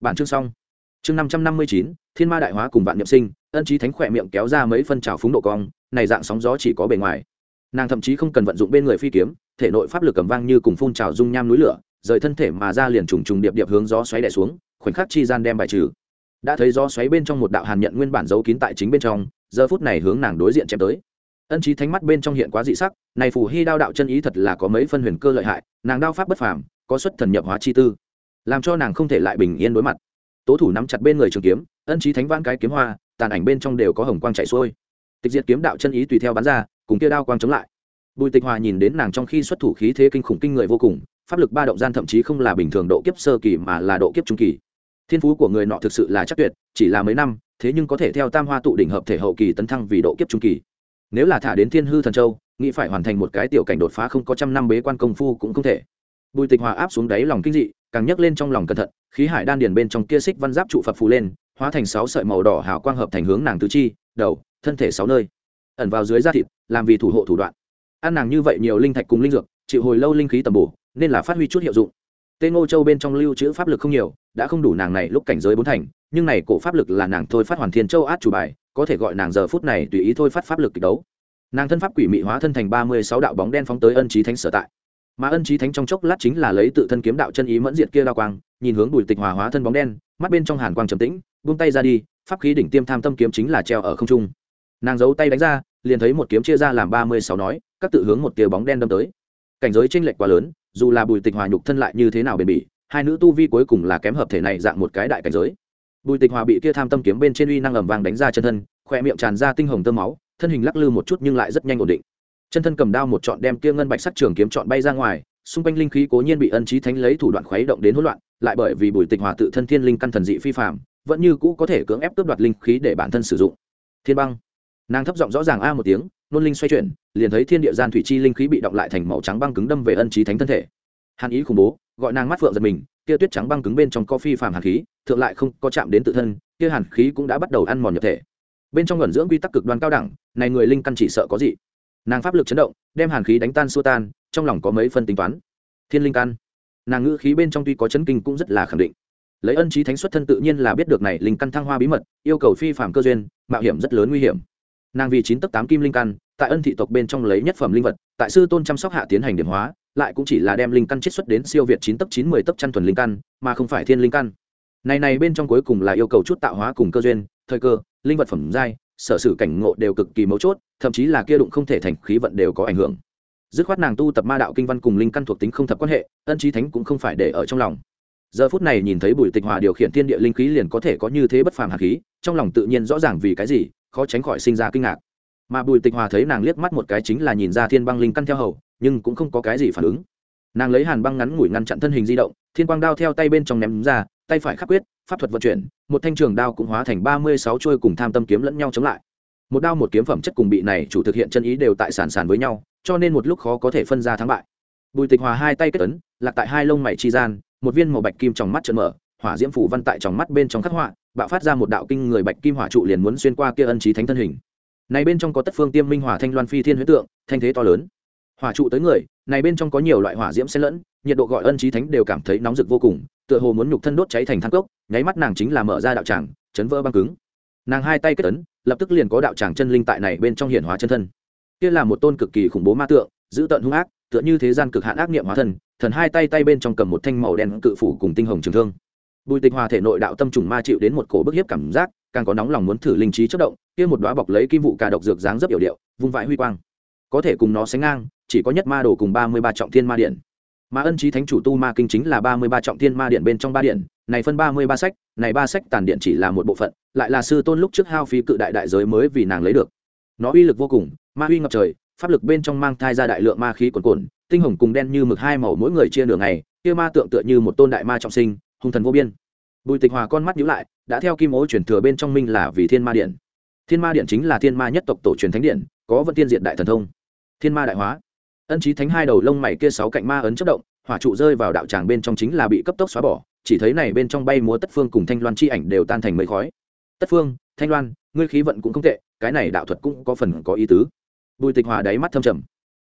Bản chương xong. Chương năm trăm năm mươi chín, thiên ma đại hóa cùng vạn nhập sinh, ân trí thánh khỏe miệng kéo ra mấy phân trào phúng độ cong, này dạng sóng gió chỉ có bề ngoài. Nàng thậm chí không cần vận dụng bên người phi kiếm, thể nội pháp lực cầm vang như cùng phun trào dung nham núi lửa, rời thân thể mà ra liền trùng trùng điệp điệp hướng gió xoáy đè xuống, khoảnh khắc chi gian đem bài trừ. Đã thấy gió xoáy bên trong một đạo hàn nhận nguyên bản giấu kín tại chính bên trong, giờ phút này hướng nàng đối diện chém tới ân trí thánh mắt bên trong hiện quá dị sắc, này phù hy đao đạo chân ý thật là có mấy phân huyền cơ lợi hại, nàng đao pháp bất phàm, có xuất thần nhập hóa chi tư. Làm cho nàng không thể lại bình yên đối mặt. Tố thủ nắm chặt bên người trường kiếm, ân trí thánh vãn cái kiếm hoa, tàn ảnh bên trong đều có hồng quang chạy xuôi. Tịch diệt kiếm đạo chân ý tùy theo bắn ra, cùng kia đao quang chống lại. Bùi tịch hòa nhìn đến nàng trong khi xuất thủ khí thế kinh khủng kinh người vô cùng, pháp lực ba động gian thậm chí không là bình thường độ kiếp sơ kỳ mà là độ kiếp trung kỳ. Thiên phú của người nọ thực sự là chắc tuyệt, chỉ là mấy năm, thế nhưng có thể theo tam hoa tụ đỉnh hợp thể hậu kỳ tấn thăng vì độ kiếp trung kỳ nếu là thả đến thiên hư thần châu, nghĩ phải hoàn thành một cái tiểu cảnh đột phá không có trăm năm bế quan công phu cũng không thể. Bùi tịch hòa áp xuống đáy lòng kinh dị, càng nhấc lên trong lòng cẩn thận, khí hải đan điền bên trong kia xích văn giáp trụ phật phù lên, hóa thành sáu sợi màu đỏ hào quang hợp thành hướng nàng tứ chi, đầu, thân thể sáu nơi. Ẩn vào dưới da thịt, làm vì thủ hộ thủ đoạn. Ăn nàng như vậy nhiều linh thạch cùng linh dược, chịu hồi lâu linh khí tầm bổ, nên là phát huy chút hiệu dụng. Tên ngô châu bên trong lưu trữ pháp lực không nhiều, đã không đủ nàng này lúc cảnh giới bốn thành, nhưng này cổ pháp lực là nàng thôi phát hoàn thiên châu át chủ bài có thể gọi nàng giờ phút này tùy ý thôi phát pháp lực kịch đấu. Nàng thân pháp quỷ mị hóa thân thành ba mươi sáu đạo bóng đen phóng tới ân trí thánh sở tại. Mà ân trí thánh trong chốc lát chính là lấy tự thân kiếm đạo chân ý mẫn diệt kia đa quang, nhìn hướng bùi tịch hòa hóa thân bóng đen, mắt bên trong hàn quang trầm tĩnh, buông tay ra đi, pháp khí đỉnh tiêm tham tâm kiếm chính là treo ở không trung. Nàng giấu tay đánh ra, liền thấy một kiếm chia ra làm ba mươi sáu nói, các tự hướng một tia bóng đen đâm tới. Cảnh giới tranh lệch quá lớn, dù là bùi tịch hòa nhục thân lại như thế nào bền bỉ, hai nữ tu vi cuối cùng là kém hợp thể này dạng một cái đại cảnh giới bùi tịch hòa bị kia tham tâm kiếm bên trên uy năng ẩm vàng đánh ra chân thân khoe miệng tràn ra tinh hồng tơ máu, thân hình lắc lư một chút nhưng lại rất nhanh ổn định. Chân thân cầm đao một trọn đem kia ngân bạch sắc trường kiếm trọn bay ra ngoài, xung quanh linh khí cố nhiên bị ân trí thánh lấy thủ đoạn khuấy động đến hỗn loạn, lại bởi vì bùi tịch hòa tự thân thiên linh căn thần dị phi phạm vẫn như cũ có thể cưỡng ép cướp đoạt linh khí để bản thân sử dụng. Thiên băng. Nàng thấp giọng rõ ràng a một tiếng, nôn linh xoay chuyển, liền thấy thiên địa gian thủy chi linh khí bị động lại thành màu trắng băng cứng đâm về ân trí thánh thân thể. Hàn ý khủng bố gọi nàng mắt phượng giật mình, kia tuyết trắng băng cứng bên trong có phi phàm hàn khí, thượng lại không có chạm đến tự thân, kia hàn khí cũng đã bắt đầu ăn mòn nhập thể. Bên trong gần dưỡng quy tắc cực đoan cao đẳng, này người linh căn chỉ sợ có gì? Nàng pháp lực chấn động, đem hàn khí đánh tan xua tan, trong lòng có mấy phân tính toán. Thiên linh căn. Nàng ngữ khí bên trong tuy có chấn kinh cũng rất là khẳng định. Lấy ân trí thánh xuất thân tự nhiên là biết được này linh căn thăng hoa bí mật, yêu cầu phi phạm cơ duyên, mạo hiểm rất lớn nguy hiểm. Nàng vì chín tấc tám kim linh căn, tại ân thị tộc bên trong lấy nhất phẩm linh vật, tại sư tôn chăm sóc hạ tiến hành điểm hóa lại cũng chỉ là đem linh căn chiết xuất đến siêu việt chín tấc chín mươi tấc chăn thuần linh căn, mà không phải thiên linh căn. Này này bên trong cuối cùng là yêu cầu chút tạo hóa cùng cơ duyên, thời cơ, linh vật phẩm giai, sở sử cảnh ngộ đều cực kỳ mấu chốt, thậm chí là kia đụng không thể thành khí vận đều có ảnh hưởng. Dứt khoát nàng tu tập ma đạo kinh văn cùng linh căn thuộc tính không thập quan hệ, ân trí thánh cũng không phải để ở trong lòng. Giờ phút này nhìn thấy bùi tịch hòa điều khiển thiên địa linh khí liền có thể có như thế bất phàm hạt khí, trong lòng tự nhiên rõ ràng vì cái gì, khó tránh khỏi sinh ra kinh ngạc. Mà bùi tịch hòa thấy nàng liếc mắt một cái chính là nhìn ra thiên băng linh căn theo hầu nhưng cũng không có cái gì phản ứng. Nàng lấy hàn băng ngắn ngủi ngăn chặn thân hình di động, thiên quang đao theo tay bên trong ném ra, tay phải khắc quyết, pháp thuật vận chuyển, một thanh trường đao cũng hóa thành ba mươi sáu chuôi cùng tham tâm kiếm lẫn nhau chống lại. Một đao một kiếm phẩm chất cùng bị này chủ thực hiện chân ý đều tại sản sản với nhau, cho nên một lúc khó có thể phân ra thắng bại. Bùi tịch hòa hai tay kết ấn, lạc tại hai lông mày chi gian, một viên màu bạch kim trong mắt trợn mở, hỏa diễm phủ văn tại trong mắt bên trong khắc họa, bạo phát ra một đạo kinh người bạch kim hỏa trụ liền muốn xuyên qua kia ân trí thánh thân hình. Này bên trong có tất phương tiêm minh hỏa thanh loan phi thiên huyết tượng, thanh thế to lớn hỏa trụ tới người, này bên trong có nhiều loại hỏa diễm xen lẫn, nhiệt độ gọi ân trí thánh đều cảm thấy nóng rực vô cùng, tựa hồ muốn nhục thân đốt cháy thành thang cốc, nháy mắt nàng chính là mở ra đạo tràng, chấn vỡ băng cứng. Nàng hai tay kết ấn, lập tức liền có đạo tràng chân linh tại này bên trong hiển hóa chân thân. Kia là một tôn cực kỳ khủng bố ma tượng, giữ tận hung ác, tựa như thế gian cực hạn ác niệm hóa thân, thần hai tay tay bên trong cầm một thanh màu đen cự phủ cùng tinh hồng trường thương. Bùi tịch hòa thể nội đạo tâm trùng ma chịu đến một cổ bức hiếp cảm giác, càng có nóng lòng muốn thử linh trí chất động, kia một đóa bọc lấy kim vụ cà độc dược dáng rất hiểu điệu, vung vãi huy quang. Có thể cùng nó sánh ngang chỉ có nhất ma đồ cùng ba mươi ba trọng thiên ma điện. Mà ân trí thánh chủ tu ma kinh chính là ba mươi ba trọng thiên ma điện bên trong ba điện, này phân ba mươi ba sách, này ba sách tàn điện chỉ là một bộ phận, lại là sư tôn lúc trước hao phí cự đại đại giới mới vì nàng lấy được. Nó uy lực vô cùng, ma uy ngập trời, pháp lực bên trong mang thai ra đại lượng ma khí cuồn cuộn, tinh hồng cùng đen như mực hai màu mỗi người chia nửa ngày, kia ma tượng tựa như một tôn đại ma trọng sinh, hung thần vô biên. Bùi tịch hòa con mắt nhíu lại, đã theo kim ố chuyển thừa bên trong minh là vì thiên ma điện. Thiên ma điện chính là thiên ma nhất tộc tổ truyền thánh điện, có vận tiên diện đại thần thông. Thiên ma đại hóa ân trí thánh hai đầu lông mày kia sáu cạnh ma ấn chất động, hỏa trụ rơi vào đạo tràng bên trong chính là bị cấp tốc xóa bỏ, chỉ thấy này bên trong bay múa tất phương cùng thanh loan chi ảnh đều tan thành mây khói. Tất phương, thanh loan, ngươi khí vận cũng không tệ, cái này đạo thuật cũng có phần có ý tứ. Bùi tịch hòa đáy mắt thâm trầm.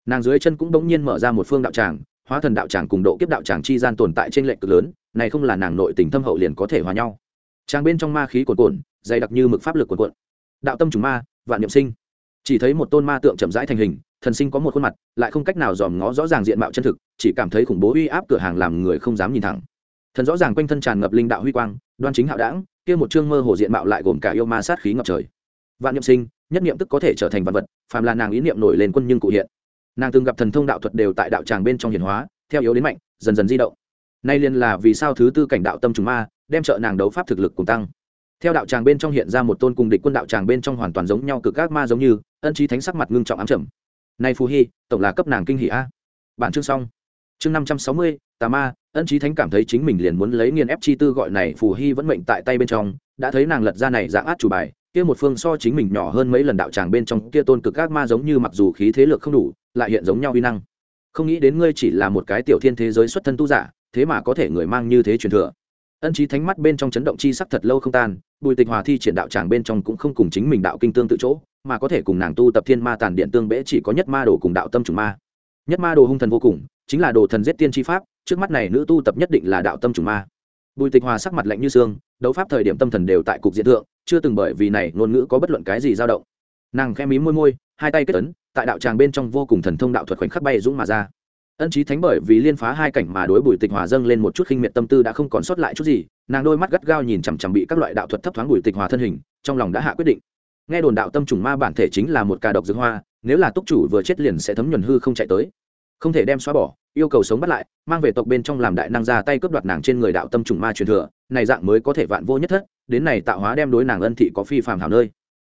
Nàng dưới chân cũng bỗng nhiên mở ra một phương đạo tràng, hóa thần đạo tràng cùng độ kiếp đạo tràng chi gian tồn tại trên lệnh cực lớn, này không là nàng nội tình thâm hậu liền có thể hòa nhau. Tràng bên trong ma khí cuồn cuộn, dày đặc như mực pháp lực cuồn cuộn. Đạo tâm trùng ma, vạn niệm sinh. Chỉ thấy một tôn ma tượng chậm rãi thành hình thần sinh có một khuôn mặt, lại không cách nào dòm ngó rõ ràng diện mạo chân thực, chỉ cảm thấy khủng bố uy áp cửa hàng làm người không dám nhìn thẳng. Thần rõ ràng quanh thân tràn ngập linh đạo huy quang, đoan chính hạo đảng, kia một chương mơ hồ diện mạo lại gồm cả yêu ma sát khí ngập trời. Vạn niệm sinh, nhất niệm tức có thể trở thành vật vật, phàm là nàng ý niệm nổi lên quân nhưng cụ hiện. Nàng từng gặp thần thông đạo thuật đều tại đạo tràng bên trong hiển hóa, theo yếu đến mạnh, dần dần di động. Nay liên là vì sao thứ tư cảnh đạo tâm trùng ma, đem trợ nàng đấu pháp thực lực cùng tăng. Theo đạo tràng bên trong hiện ra một tôn cùng địch quân đạo tràng bên trong hoàn toàn giống nhau, cực các ma giống như, ân trí thánh sắc mặt ngưng trọng ám trầm nay phù hy tổng là cấp nàng kinh hỷ a. Bản chương xong. Chương năm trăm sáu mươi, tà ma, ân trí thánh cảm thấy chính mình liền muốn lấy nghiền ép chi tư gọi này phù hy vẫn mệnh tại tay bên trong, đã thấy nàng lật ra này dạng át chủ bài, kia một phương so chính mình nhỏ hơn mấy lần đạo tràng bên trong, kia tôn cực các ma giống như mặc dù khí thế lực không đủ, lại hiện giống nhau uy năng. Không nghĩ đến ngươi chỉ là một cái tiểu thiên thế giới xuất thân tu giả, thế mà có thể người mang như thế truyền thừa ân trí thánh mắt bên trong chấn động chi sắc thật lâu không tan, bùi tịch hòa thi triển đạo tràng bên trong cũng không cùng chính mình đạo kinh tương tự chỗ, mà có thể cùng nàng tu tập thiên ma tàn điện tương bễ chỉ có nhất ma đồ cùng đạo tâm trùng ma. Nhất ma đồ hung thần vô cùng, chính là đồ thần giết tiên tri pháp, trước mắt này nữ tu tập nhất định là đạo tâm trùng ma. Bùi tịch hòa sắc mặt lạnh như xương, đấu pháp thời điểm tâm thần đều tại cục diện thượng, chưa từng bởi vì này ngôn ngữ có bất luận cái gì dao động. Nàng khẽ mí môi môi, hai tay kết ấn, tại đạo tràng bên trong vô cùng thần thông đạo thuật khoảnh khắc bay dũng mà ra ân trí thánh bởi vì liên phá hai cảnh mà đối bùi tịch hòa dâng lên một chút khinh miệt tâm tư đã không còn sót lại chút gì, nàng đôi mắt gắt gao nhìn chằm chằm bị các loại đạo thuật thấp thoáng bùi tịch hòa thân hình, trong lòng đã hạ quyết định. Nghe đồn đạo tâm trùng ma bản thể chính là một ca độc dược hoa, nếu là túc chủ vừa chết liền sẽ thấm nhuần hư không chạy tới. Không thể đem xóa bỏ, yêu cầu sống bắt lại, mang về tộc bên trong làm đại năng ra tay cướp đoạt nàng trên người đạo tâm trùng ma truyền thừa, này dạng mới có thể vạn vô nhất thất, đến này tạo hóa đem đối nàng ân thị có phi phàm hảo nơi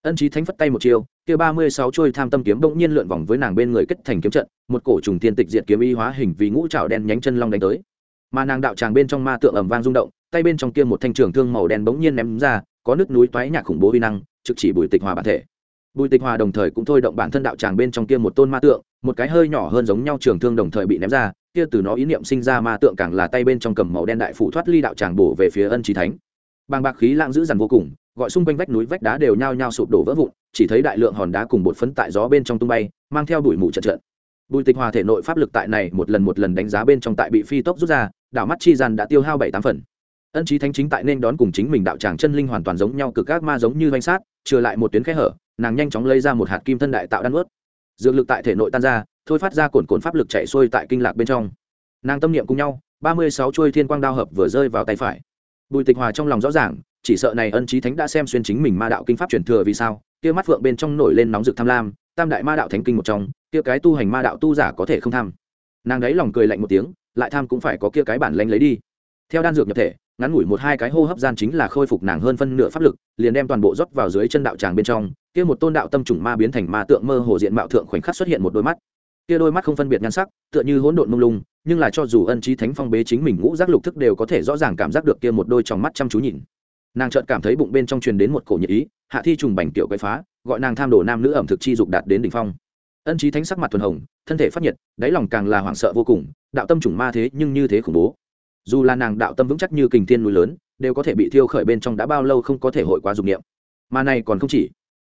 ân trí thánh phất tay một chiêu, kia ba mươi sáu trôi tham tâm kiếm bỗng nhiên lượn vòng với nàng bên người kết thành kiếm trận, một cổ trùng tiên tịch diệt kiếm y hóa hình vì ngũ trào đen nhánh chân long đánh tới. Mà nàng đạo tràng bên trong ma tượng ầm vang rung động, tay bên trong kia một thanh trường thương màu đen bỗng nhiên ném ra, có nước núi toái nhạc khủng bố uy năng, trực chỉ bùi tịch hòa bản thể. Bùi tịch hòa đồng thời cũng thôi động bản thân đạo tràng bên trong kia một tôn ma tượng, một cái hơi nhỏ hơn giống nhau trường thương đồng thời bị ném ra, kia từ nó ý niệm sinh ra ma tượng càng là tay bên trong cầm màu đen đại phủ thoát ly đạo tràng bổ về phía ân trí thánh. Bàng bạc khí lãng dữ dằn vô cùng gọi xung quanh vách núi vách đá đều nhao nhao sụp đổ vỡ vụn, chỉ thấy đại lượng hòn đá cùng bột phấn tại gió bên trong tung bay, mang theo đuổi mù trận trận. Bùi tịch hòa thể nội pháp lực tại này một lần một lần đánh giá bên trong tại bị phi tốc rút ra, đảo mắt chi gian đã tiêu hao bảy tám phần. Ân trí thánh chính tại nên đón cùng chính mình đạo tràng chân linh hoàn toàn giống nhau, cực các ma giống như danh sát, trừ lại một tuyến khe hở, nàng nhanh chóng lấy ra một hạt kim thân đại tạo đan ướt. Dược lực tại thể nội tan ra, thôi phát ra cồn cồn pháp lực chạy xuôi tại kinh lạc bên trong. Nàng tâm niệm cùng nhau, ba mươi sáu chuôi thiên quang đao hợp vừa rơi vào tay phải. Bùi tịch hòa trong lòng rõ ràng chỉ sợ này ân trí thánh đã xem xuyên chính mình ma đạo kinh pháp truyền thừa vì sao, kia mắt phượng bên trong nổi lên nóng rực tham lam, tam đại ma đạo thánh kinh một trong, kia cái tu hành ma đạo tu giả có thể không tham. Nàng đấy lòng cười lạnh một tiếng, lại tham cũng phải có kia cái bản lanh lấy đi. Theo đan dược nhập thể, ngắn ngủi một hai cái hô hấp gian chính là khôi phục nàng hơn phân nửa pháp lực, liền đem toàn bộ rót vào dưới chân đạo tràng bên trong, kia một tôn đạo tâm trùng ma biến thành ma tượng mơ hồ diện mạo thượng khoảnh khắc xuất hiện một đôi mắt. Kia đôi mắt không phân biệt nhan sắc, tựa như hỗn độn mông lung, nhưng là cho dù ân trí thánh phong bế chính mình ngũ giác lục thức đều có thể rõ ràng cảm giác được kia một đôi trong mắt chăm chú nhìn nàng chợt cảm thấy bụng bên trong truyền đến một cổ nhiệt ý, hạ thi trùng bành tiểu quậy phá, gọi nàng tham đồ nam nữ ẩm thực chi dục đạt đến đỉnh phong. Ân trí thánh sắc mặt thuần hồng, thân thể phát nhiệt, đáy lòng càng là hoảng sợ vô cùng, đạo tâm trùng ma thế nhưng như thế khủng bố. Dù là nàng đạo tâm vững chắc như kình thiên núi lớn, đều có thể bị thiêu khởi bên trong đã bao lâu không có thể hội quá dục niệm. Mà này còn không chỉ.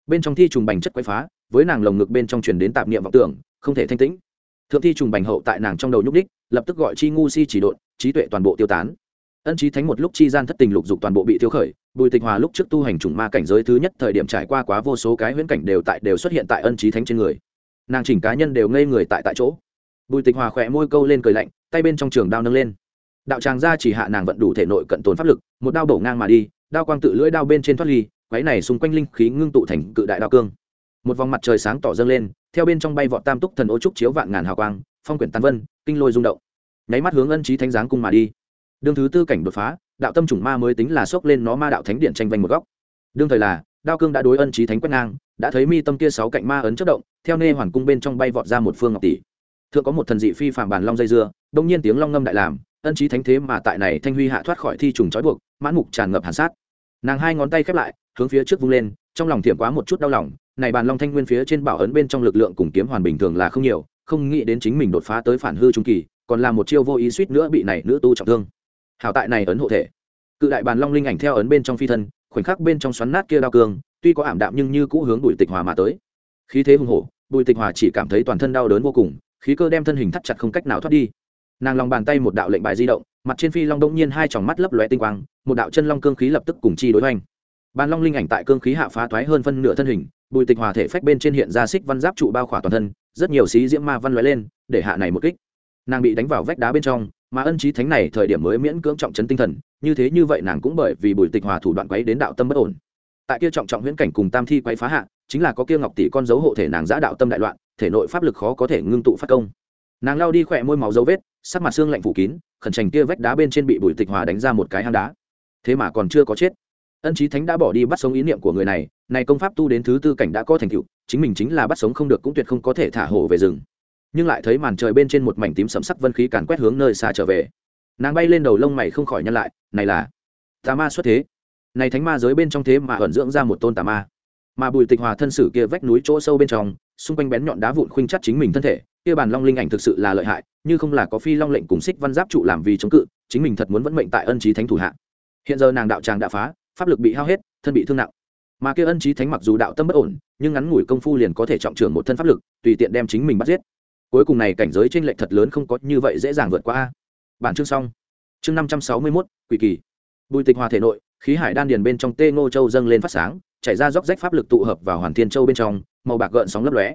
Bên trong thi trùng bành chất quậy phá, với nàng lồng ngực bên trong truyền đến tạp niệm vọng tưởng, không thể thanh tĩnh. Thượng thi trùng bành hậu tại nàng trong đầu nhúc đích lập tức gọi chi ngu si chỉ độn, trí tuệ toàn bộ tiêu tán ân trí thánh một lúc chi gian thất tình lục dục toàn bộ bị thiếu khởi, bùi tịch hòa lúc trước tu hành trùng ma cảnh giới thứ nhất thời điểm trải qua quá vô số cái huyễn cảnh đều tại đều xuất hiện tại ân trí thánh trên người. Nàng chỉnh cá nhân đều ngây người tại tại chỗ. Bùi tịch hòa khỏe môi câu lên cười lạnh, tay bên trong trường đao nâng lên. Đạo tràng ra chỉ hạ nàng vận đủ thể nội cận tồn pháp lực, một đao bổ ngang mà đi, đao quang tự lưỡi đao bên trên thoát ly quái này xung quanh linh khí ngưng tụ thành cự đại đao cương. Một vòng mặt trời sáng tỏ dâng lên, theo bên trong bay vọt tam túc thần ô trúc chiếu vạn ngàn hào quang, phong quyển tàn vân, kinh lôi rung động. Nháy mắt hướng ân trí thánh giáng cung mà đi đương thứ tư cảnh đột phá, đạo tâm chủng ma mới tính là xốc lên nó ma đạo thánh điện tranh vanh một góc. Đương thời là, đao cương đã đối ân trí thánh quét ngang, đã thấy mi tâm kia sáu cạnh ma ấn chất động, theo nê hoàn cung bên trong bay vọt ra một phương ngọc tỷ. Thượng có một thần dị phi phạm bàn long dây dưa, đông nhiên tiếng long ngâm đại làm, ân trí thánh thế mà tại này thanh huy hạ thoát khỏi thi trùng trói buộc, mãn mục tràn ngập hàn sát. Nàng hai ngón tay khép lại, hướng phía trước vung lên, trong lòng thiểm quá một chút đau lòng, này bàn long thanh nguyên phía trên bảo ấn bên trong lực lượng cùng kiếm hoàn bình thường là không nhiều, không nghĩ đến chính mình đột phá tới phản hư trung kỳ, còn là một chiêu vô ý suýt nữa bị này nữ tu trọng thương hảo tại này ấn hộ thể. Cự đại bàn long linh ảnh theo ấn bên trong phi thân, khoảnh khắc bên trong xoắn nát kia đao cương, tuy có ảm đạm nhưng như cũ hướng bùi tịch hòa mà tới. Khí thế hùng hổ, bùi tịch hòa chỉ cảm thấy toàn thân đau đớn vô cùng, khí cơ đem thân hình thắt chặt không cách nào thoát đi. Nàng lòng bàn tay một đạo lệnh bài di động, mặt trên phi long đông nhiên hai tròng mắt lấp lóe tinh quang, một đạo chân long cương khí lập tức cùng chi đối hoành. Bàn long linh ảnh tại cương khí hạ phá thoái hơn phân nửa thân hình, bùi tịch hòa thể phách bên trên hiện ra xích văn giáp trụ bao khỏa toàn thân, rất nhiều xí diễm ma văn lóe lên, để hạ này một kích. Nàng bị đánh vào vách đá bên trong mà ân trí thánh này thời điểm mới miễn cưỡng trọng chấn tinh thần, như thế như vậy nàng cũng bởi vì bùi tịch hòa thủ đoạn quấy đến đạo tâm bất ổn. Tại kia trọng trọng huyễn cảnh cùng tam thi quấy phá hạ, chính là có kia ngọc tỷ con dấu hộ thể nàng giã đạo tâm đại loạn, thể nội pháp lực khó có thể ngưng tụ phát công. Nàng lao đi khỏe môi máu dấu vết, sắc mặt xương lạnh phủ kín, khẩn trành kia vách đá bên trên bị bùi tịch hòa đánh ra một cái hang đá. Thế mà còn chưa có chết. Ân trí thánh đã bỏ đi bắt sống ý niệm của người này này công pháp tu đến thứ tư cảnh đã có thành tựu, chính mình chính là bắt sống không được cũng tuyệt không có thể thả hổ về rừng nhưng lại thấy màn trời bên trên một mảnh tím sẫm sắc vân khí càn quét hướng nơi xa trở về. Nàng bay lên đầu lông mày không khỏi nhăn lại, này là tà ma xuất thế. Này thánh ma giới bên trong thế mà ẩn dưỡng ra một tôn tà ma. Mà bùi tịch hòa thân sử kia vách núi chỗ sâu bên trong, xung quanh bén nhọn đá vụn khuynh chắc chính mình thân thể, kia bàn long linh ảnh thực sự là lợi hại, như không là có phi long lệnh cùng xích văn giáp trụ làm vì chống cự, chính mình thật muốn vẫn mệnh tại ân trí thánh thủ hạ. Hiện giờ nàng đạo tràng đã phá, pháp lực bị hao hết, thân bị thương nặng. Mà kia ân trí thánh mặc dù đạo tâm bất ổn, nhưng ngắn ngủi công phu liền có thể trọng trưởng một thân pháp lực, tùy tiện đem chính mình bắt giết cuối cùng này cảnh giới trên lệch thật lớn không có như vậy dễ dàng vượt qua bản chương xong. Chương năm trăm sáu mươi mốt, quỷ kỳ. Bùi tịch hòa thể nội, khí hải đan điền bên trong tê ngô châu dâng lên phát sáng, chảy ra róc rách pháp lực tụ hợp vào hoàn thiên châu bên trong, màu bạc gợn sóng lấp lóe.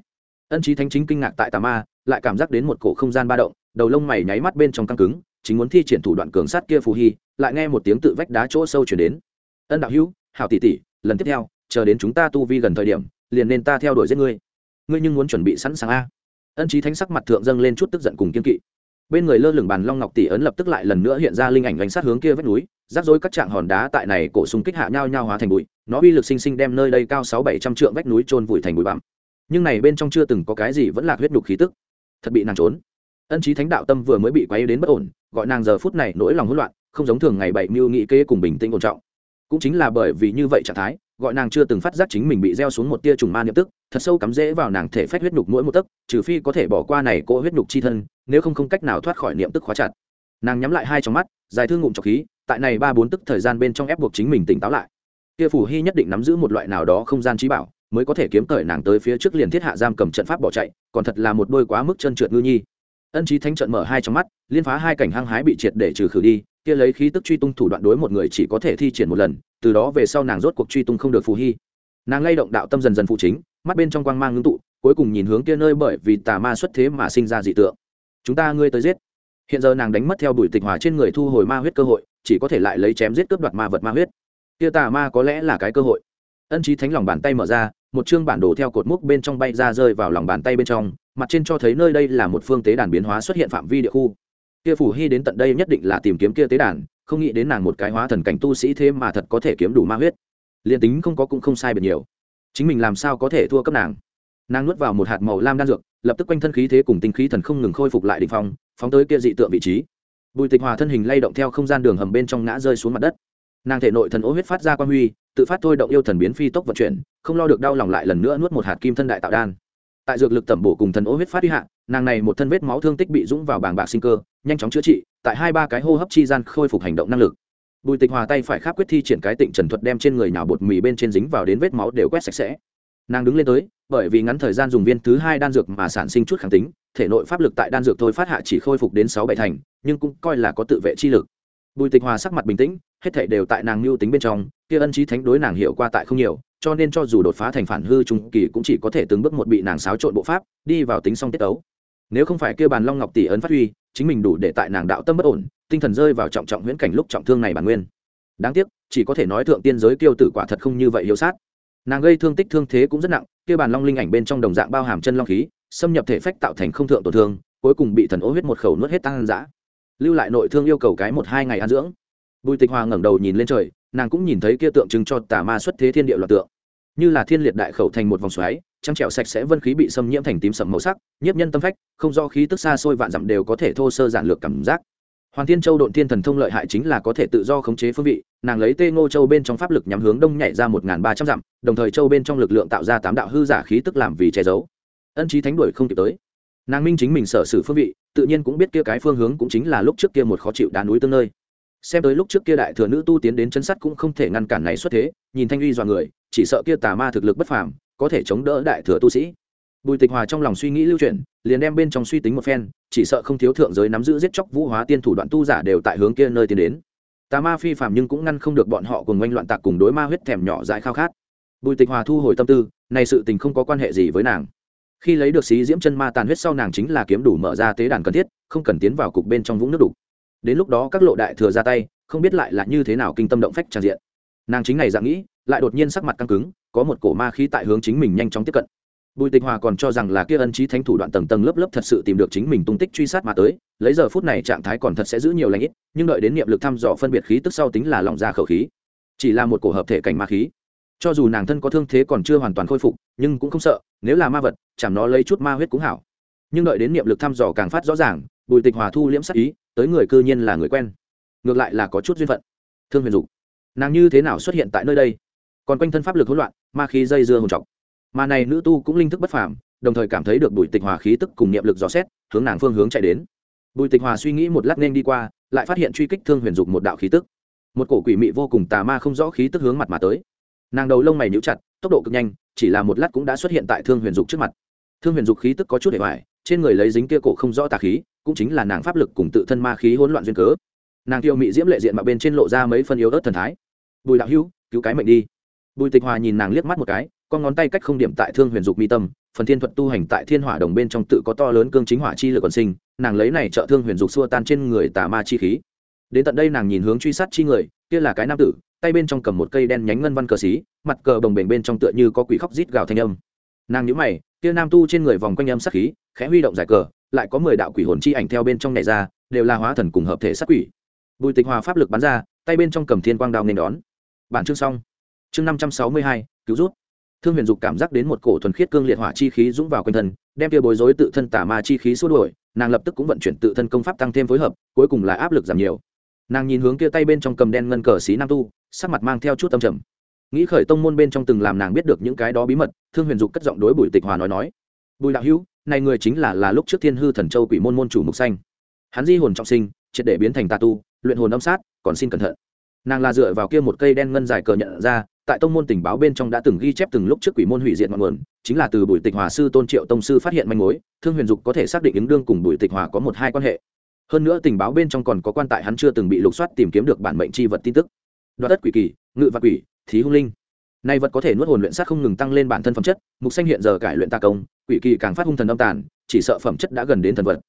Ân trí thánh chính kinh ngạc tại tà ma, lại cảm giác đến một cổ không gian ba động, đầu lông mày nháy mắt bên trong căng cứng, chính muốn thi triển thủ đoạn cường sát kia phù hy, lại nghe một tiếng tự vách đá chỗ sâu chuyển đến. Ân đạo hữu, hảo tỷ tỷ, lần tiếp theo, chờ đến chúng ta tu vi gần thời điểm, liền nên ta theo đuổi giết ngươi. Ngươi nhưng muốn chuẩn bị sẵn sàng a? Ân trí thánh sắc mặt thượng dâng lên chút tức giận cùng kiên kỵ. Bên người lơ lửng bàn long ngọc tỷ ấn lập tức lại lần nữa hiện ra linh ảnh đánh sát hướng kia vách núi, rắc rối các trạng hòn đá tại này cổ súng kích hạ nhau nhau hóa thành bụi, nó uy lực sinh sinh đem nơi đây cao sáu bảy trăm trượng vách núi trôn vùi thành bụi bặm. Nhưng này bên trong chưa từng có cái gì vẫn là huyết nhục khí tức. Thật bị nàng trốn. Ân trí thánh đạo tâm vừa mới bị quay đến bất ổn, gọi nàng giờ phút này nỗi lòng hỗn loạn, không giống thường ngày bảy mưu nghị kê cùng bình tĩnh ổn trọng. Cũng chính là bởi vì như vậy trạng thái gọi nàng chưa từng phát giác chính mình bị gieo xuống một tia trùng ma niệm tức, thật sâu cắm rễ vào nàng thể phách huyết nhục mỗi một tấc, trừ phi có thể bỏ qua này cỗ huyết nhục chi thân, nếu không không cách nào thoát khỏi niệm tức khóa chặt. Nàng nhắm lại hai trong mắt, dài thương ngụm trọc khí, tại này ba bốn tức thời gian bên trong ép buộc chính mình tỉnh táo lại. Kia phủ hy nhất định nắm giữ một loại nào đó không gian trí bảo, mới có thể kiếm cởi nàng tới phía trước liền thiết hạ giam cầm trận pháp bỏ chạy, còn thật là một đôi quá mức chân trượt ngư nhi. Ân trí thánh trận mở hai trong mắt, liên phá hai cảnh hăng hái bị triệt để trừ khử đi, kia lấy khí tức truy tung thủ đoạn đối một người chỉ có thể thi triển một lần từ đó về sau nàng rốt cuộc truy tung không được phù hy. Nàng lay động đạo tâm dần dần phụ chính, mắt bên trong quang mang ngưng tụ, cuối cùng nhìn hướng kia nơi bởi vì tà ma xuất thế mà sinh ra dị tượng. Chúng ta ngươi tới giết. Hiện giờ nàng đánh mất theo bùi tịch hòa trên người thu hồi ma huyết cơ hội, chỉ có thể lại lấy chém giết cướp đoạt ma vật ma huyết. Kia tà ma có lẽ là cái cơ hội. Ân trí thánh lòng bàn tay mở ra, một chương bản đồ theo cột mốc bên trong bay ra rơi vào lòng bàn tay bên trong, mặt trên cho thấy nơi đây là một phương tế đàn biến hóa xuất hiện phạm vi địa khu. Kia phủ hy đến tận đây nhất định là tìm kiếm kia tế đàn không nghĩ đến nàng một cái hóa thần cảnh tu sĩ thế mà thật có thể kiếm đủ ma huyết. Liền tính không có cũng không sai biệt nhiều. Chính mình làm sao có thể thua cấp nàng? Nàng nuốt vào một hạt màu lam đan dược, lập tức quanh thân khí thế cùng tinh khí thần không ngừng khôi phục lại đ ỉ n h phong, phóng tới kia dị tượng vị trí. Bùi tịch hòa thân hình lay động theo không gian đường hầm bên trong ngã rơi xuống mặt đất. Nàng thể nội thần ố huyết phát ra quan huy, tự phát thôi động yêu thần biến phi tốc vận chuyển, không lo được đau lòng lại lần nữa nuốt một hạt kim thân đại tạo đan. Tại dược lực tẩm bổ cùng thần ố huyết phát huy hạ nàng này một thân vết máu thương tích bị dũng vào bàng bạc sinh cơ, nhanh chóng chữa trị, tại hai ba cái hô hấp chi gian khôi phục hành động năng lực. Bùi tịch hòa tay phải khắc quyết thi triển cái tịnh trần thuật đem trên người nào bột mì bên trên dính vào đến vết máu đều quét sạch sẽ. Nàng đứng lên tới, bởi vì ngắn thời gian dùng viên thứ hai đan dược mà sản sinh chút kháng tính, thể nội pháp lực tại đan dược thôi phát hạ chỉ khôi phục đến sáu bảy thành, nhưng cũng coi là có tự vệ chi lực. Bùi tịch hòa sắc mặt bình tĩnh, hết thể đều tại nàng mưu tính bên trong, kia ân trí thánh đối nàng hiệu qua tại không nhiều, cho nên cho dù đột phá thành phản hư trung kỳ cũng chỉ có thể từng bước một bị nàng xáo trộn bộ pháp, đi vào tính song tiết tấu nếu không phải kia bàn long ngọc tỷ ấn phát huy, chính mình đủ để tại nàng đạo tâm bất ổn, tinh thần rơi vào trọng trọng huyễn cảnh lúc trọng thương này bản nguyên. Đáng tiếc, chỉ có thể nói thượng tiên giới kiêu tử quả thật không như vậy hiếu sát. Nàng gây thương tích thương thế cũng rất nặng, kia bàn long linh ảnh bên trong đồng dạng bao hàm chân long khí, xâm nhập thể phách tạo thành không thượng tổn thương, cuối cùng bị thần ố huyết một khẩu nuốt hết tăng dã. Lưu lại nội thương yêu cầu cái một hai ngày an dưỡng. Bùi tịch hòa ngẩng đầu nhìn lên trời, nàng cũng nhìn thấy kia tượng trưng cho tà ma xuất thế thiên địa loạt tượng như là thiên liệt đại khẩu thành một vòng xoáy, trăng trẹo sạch sẽ vân khí bị xâm nhiễm thành tím sầm màu sắc, nhiếp nhân tâm phách, không do khí tức xa xôi vạn dặm đều có thể thô sơ giản lược cảm giác. Hoàng thiên châu độn thiên thần thông lợi hại chính là có thể tự do khống chế phương vị, nàng lấy tê ngô châu bên trong pháp lực nhắm hướng đông nhảy ra một ba trăm dặm, đồng thời châu bên trong lực lượng tạo ra tám đạo hư giả khí tức làm vì che giấu. Ân trí thánh đuổi không kịp tới. Nàng minh chính mình sở sử phương vị, tự nhiên cũng biết kia cái phương hướng cũng chính là lúc trước kia một khó chịu đá núi tương nơi. Xem tới lúc trước kia đại thừa nữ tu tiến đến chân sắt cũng không thể ngăn cản này xuất thế, nhìn thanh uy dọa người chỉ sợ kia tà ma thực lực bất phàm, có thể chống đỡ đại thừa tu sĩ. Bùi tịch hòa trong lòng suy nghĩ lưu chuyển, liền đem bên trong suy tính một phen, chỉ sợ không thiếu thượng giới nắm giữ giết chóc vũ hóa tiên thủ đoạn tu giả đều tại hướng kia nơi tiến đến. Tà ma phi phàm nhưng cũng ngăn không được bọn họ cùng oanh loạn tạc cùng đối ma huyết thèm nhỏ dại khao khát. Bùi tịch hòa thu hồi tâm tư này sự tình không có quan hệ gì với nàng. Khi lấy được xí diễm chân ma tàn huyết sau nàng chính là kiếm đủ mở ra tế đàn cần thiết, không cần tiến vào cục bên trong vũng nước đủ đến lúc đó các lộ đại thừa ra tay, không biết lại là như thế nào kinh tâm động phách tràn diện nàng chính này dạng nghĩ, lại đột nhiên sắc mặt căng cứng, có một cổ ma khí tại hướng chính mình nhanh chóng tiếp cận. Bùi tịch hòa còn cho rằng là kia ân trí thánh thủ đoạn tầng tầng lớp lớp thật sự tìm được chính mình tung tích truy sát mà tới, lấy giờ phút này trạng thái còn thật sẽ giữ nhiều lãnh ít, nhưng đợi đến niệm lực thăm dò phân biệt khí tức sau tính là lỏng ra khẩu khí. Chỉ là một cổ hợp thể cảnh ma khí. Cho dù nàng thân có thương thế còn chưa hoàn toàn khôi phục, nhưng cũng không sợ, nếu là ma vật, chẳng nó lấy chút ma huyết cũng hảo. Nhưng đợi đến niệm lực thăm dò càng phát rõ ràng, bùi tịch hòa thu liễm sắc ý, tới người cư nhiên là người quen. Ngược lại là có chút duyên phận. Thương huyền dục nàng như thế nào xuất hiện tại nơi đây? Còn quanh thân pháp lực hỗn loạn, ma khí dây dưa hồn trọc. Mà này nữ tu cũng linh thức bất phàm, đồng thời cảm thấy được bùi tịch hòa khí tức cùng niệm lực dò xét, hướng nàng phương hướng chạy đến. Bùi tịch hòa suy nghĩ một lát nên đi qua, lại phát hiện truy kích thương huyền dục một đạo khí tức. Một cổ quỷ mị vô cùng tà ma không rõ khí tức hướng mặt mà tới. Nàng đầu lông mày nhíu chặt, tốc độ cực nhanh, chỉ là một lát cũng đã xuất hiện tại thương huyền dục trước mặt. Thương huyền dục khí tức có chút để hoài trên người lấy dính kia cổ không rõ tà khí, cũng chính là nàng pháp lực cùng tự thân ma khí hỗn loạn duyên cớ nàng tiêu mị diễm lệ diện mà bên trên lộ ra mấy phân yếu ớt thần thái. Bùi đạo hữu, cứu cái mệnh đi. Bùi tịch hòa nhìn nàng liếc mắt một cái, con ngón tay cách không điểm tại thương huyền dục mi tâm, phần thiên thuật tu hành tại thiên hỏa đồng bên trong tự có to lớn cương chính hỏa chi lực còn sinh, nàng lấy này trợ thương huyền dục xua tan trên người tà ma chi khí. Đến tận đây nàng nhìn hướng truy sát chi người, kia là cái nam tử, tay bên trong cầm một cây đen nhánh ngân văn cờ xí, mặt cờ bồng bềnh bên trong tựa như có quỷ khóc rít gào thanh âm. Nàng nhíu mày, kia nam tu trên người vòng quanh âm sắc khí, khẽ huy động giải cờ, lại có mười đạo quỷ hồn chi ảnh theo bên trong này ra, đều là hóa thần cùng hợp thể sát quỷ bùi tịch hòa pháp lực bắn ra, tay bên trong cầm thiên quang đao nên đón. Bản chương xong. Chương năm trăm sáu mươi hai, cứu rút. Thương huyền dục cảm giác đến một cổ thuần khiết cương liệt hỏa chi khí dũng vào quanh thân, đem tia bối rối tự thân tả ma chi khí xua đuổi, nàng lập tức cũng vận chuyển tự thân công pháp tăng thêm phối hợp, cuối cùng là áp lực giảm nhiều. Nàng nhìn hướng kia tay bên trong cầm đen ngân cờ xí nam tu, sắc mặt mang theo chút tâm trầm. Nghĩ khởi tông môn bên trong từng làm nàng biết được những cái đó bí mật, thương huyền dục cất giọng đối bùi tịch hòa nói nói. Bùi đạo hữu, này người chính là là lúc trước thiên hư thần châu quỷ môn môn chủ mục xanh. Hắn di hồn trọng sinh, triệt để biến thành tà tu luyện hồn âm sát, còn xin cẩn thận. Nàng là dựa vào kia một cây đen ngân dài cờ nhận ra, tại tông môn tình báo bên trong đã từng ghi chép từng lúc trước quỷ môn hủy diệt ngọn nguồn, chính là từ bùi tịch hòa sư tôn triệu tông sư phát hiện manh mối, thương huyền dục có thể xác định ứng đương cùng bùi tịch hòa có một hai quan hệ. Hơn nữa tình báo bên trong còn có quan tại hắn chưa từng bị lục soát tìm kiếm được bản mệnh chi vật tin tức. Đoạt đất quỷ kỳ, ngự và quỷ, thí hung linh. Nay vật có thể nuốt hồn luyện sát không ngừng tăng lên bản thân phẩm chất, mục xanh hiện giờ cải luyện ta công, quỷ kỳ càng phát hung thần âm tàn, chỉ sợ phẩm chất đã gần đến thần vật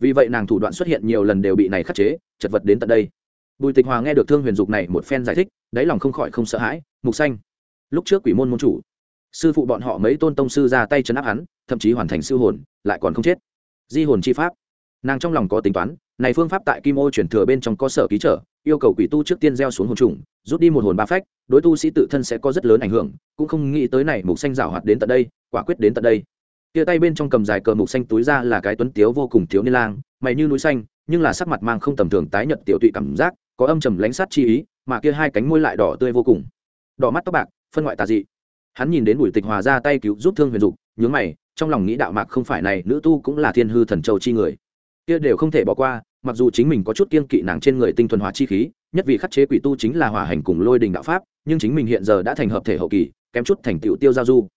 vì vậy nàng thủ đoạn xuất hiện nhiều lần đều bị này khắc chế, chật vật đến tận đây. Bùi tịch hòa nghe được thương huyền dục này một phen giải thích, đáy lòng không khỏi không sợ hãi, mục xanh, lúc trước quỷ môn môn chủ, sư phụ bọn họ mấy tôn tông sư ra tay chấn áp hắn, thậm chí hoàn thành sư hồn, lại còn không chết. Di hồn chi pháp. Nàng trong lòng có tính toán, này phương pháp tại kim ô chuyển thừa bên trong có sở ký trở, yêu cầu quỷ tu trước tiên gieo xuống hồn trùng, rút đi một hồn ba phách, đối tu sĩ tự thân sẽ có rất lớn ảnh hưởng, cũng không nghĩ tới này mục xanh rào hoạt đến tận đây, quả quyết đến tận đây tia tay bên trong cầm dài cờ mục xanh túi ra là cái tuấn tiếu vô cùng thiếu niên lang, mày như núi xanh, nhưng là sắc mặt mang không tầm thường tái nhợt tiểu tụy cảm giác, có âm trầm lánh sát chi ý, mà kia hai cánh môi lại đỏ tươi vô cùng. Đỏ mắt tóc bạc, phân ngoại tà dị. Hắn nhìn đến bùi tịch hòa ra tay cứu giúp thương huyền dục, nhướng mày, trong lòng nghĩ đạo mạc không phải này, nữ tu cũng là thiên hư thần châu chi người. Kia đều không thể bỏ qua, mặc dù chính mình có chút kiên kỵ nàng trên người tinh thuần hóa chi khí, nhất vì khắc chế quỷ tu chính là hòa hành cùng lôi đình đạo pháp, nhưng chính mình hiện giờ đã thành hợp thể hậu kỳ, kém chút thành tựu tiêu giao du.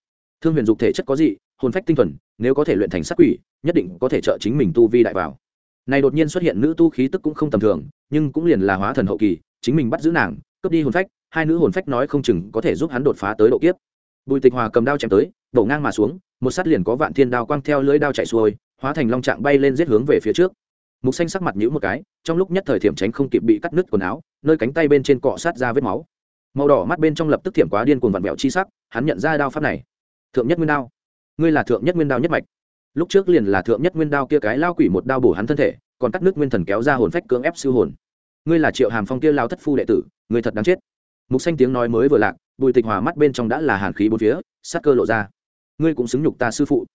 Thương huyền dục thể chất có gì hồn phách tinh thuần, nếu có thể luyện thành sắc quỷ, nhất định có thể trợ chính mình tu vi đại vào. Này đột nhiên xuất hiện nữ tu khí tức cũng không tầm thường, nhưng cũng liền là hóa thần hậu kỳ, chính mình bắt giữ nàng, cướp đi hồn phách, hai nữ hồn phách nói không chừng có thể giúp hắn đột phá tới độ kiếp. Bùi tịch hòa cầm đao chém tới, đổ ngang mà xuống, một sát liền có vạn thiên đao quang theo lưỡi đao chạy xuôi, hóa thành long trạng bay lên giết hướng về phía trước. Mục xanh sắc mặt nhũ một cái, trong lúc nhất thời thiểm tránh không kịp bị cắt nứt quần áo, nơi cánh tay bên trên cọ sát ra vết máu. Màu đỏ mắt bên trong lập tức thiểm quá điên cuồng vặn vẹo chi sắc, hắn nhận ra đao pháp này. Thượng nhất nguyên đao ngươi là thượng nhất nguyên đao nhất mạch. Lúc trước liền là thượng nhất nguyên đao kia cái lao quỷ một đao bổ hắn thân thể, còn cắt nước nguyên thần kéo ra hồn phách cưỡng ép siêu hồn. Ngươi là triệu hàm phong kia lao thất phu đệ tử, ngươi thật đáng chết. Mục xanh tiếng nói mới vừa lạc, bùi tịch hòa mắt bên trong đã là hàn khí bốn phía, sát cơ lộ ra. Ngươi cũng xứng nhục ta sư phụ.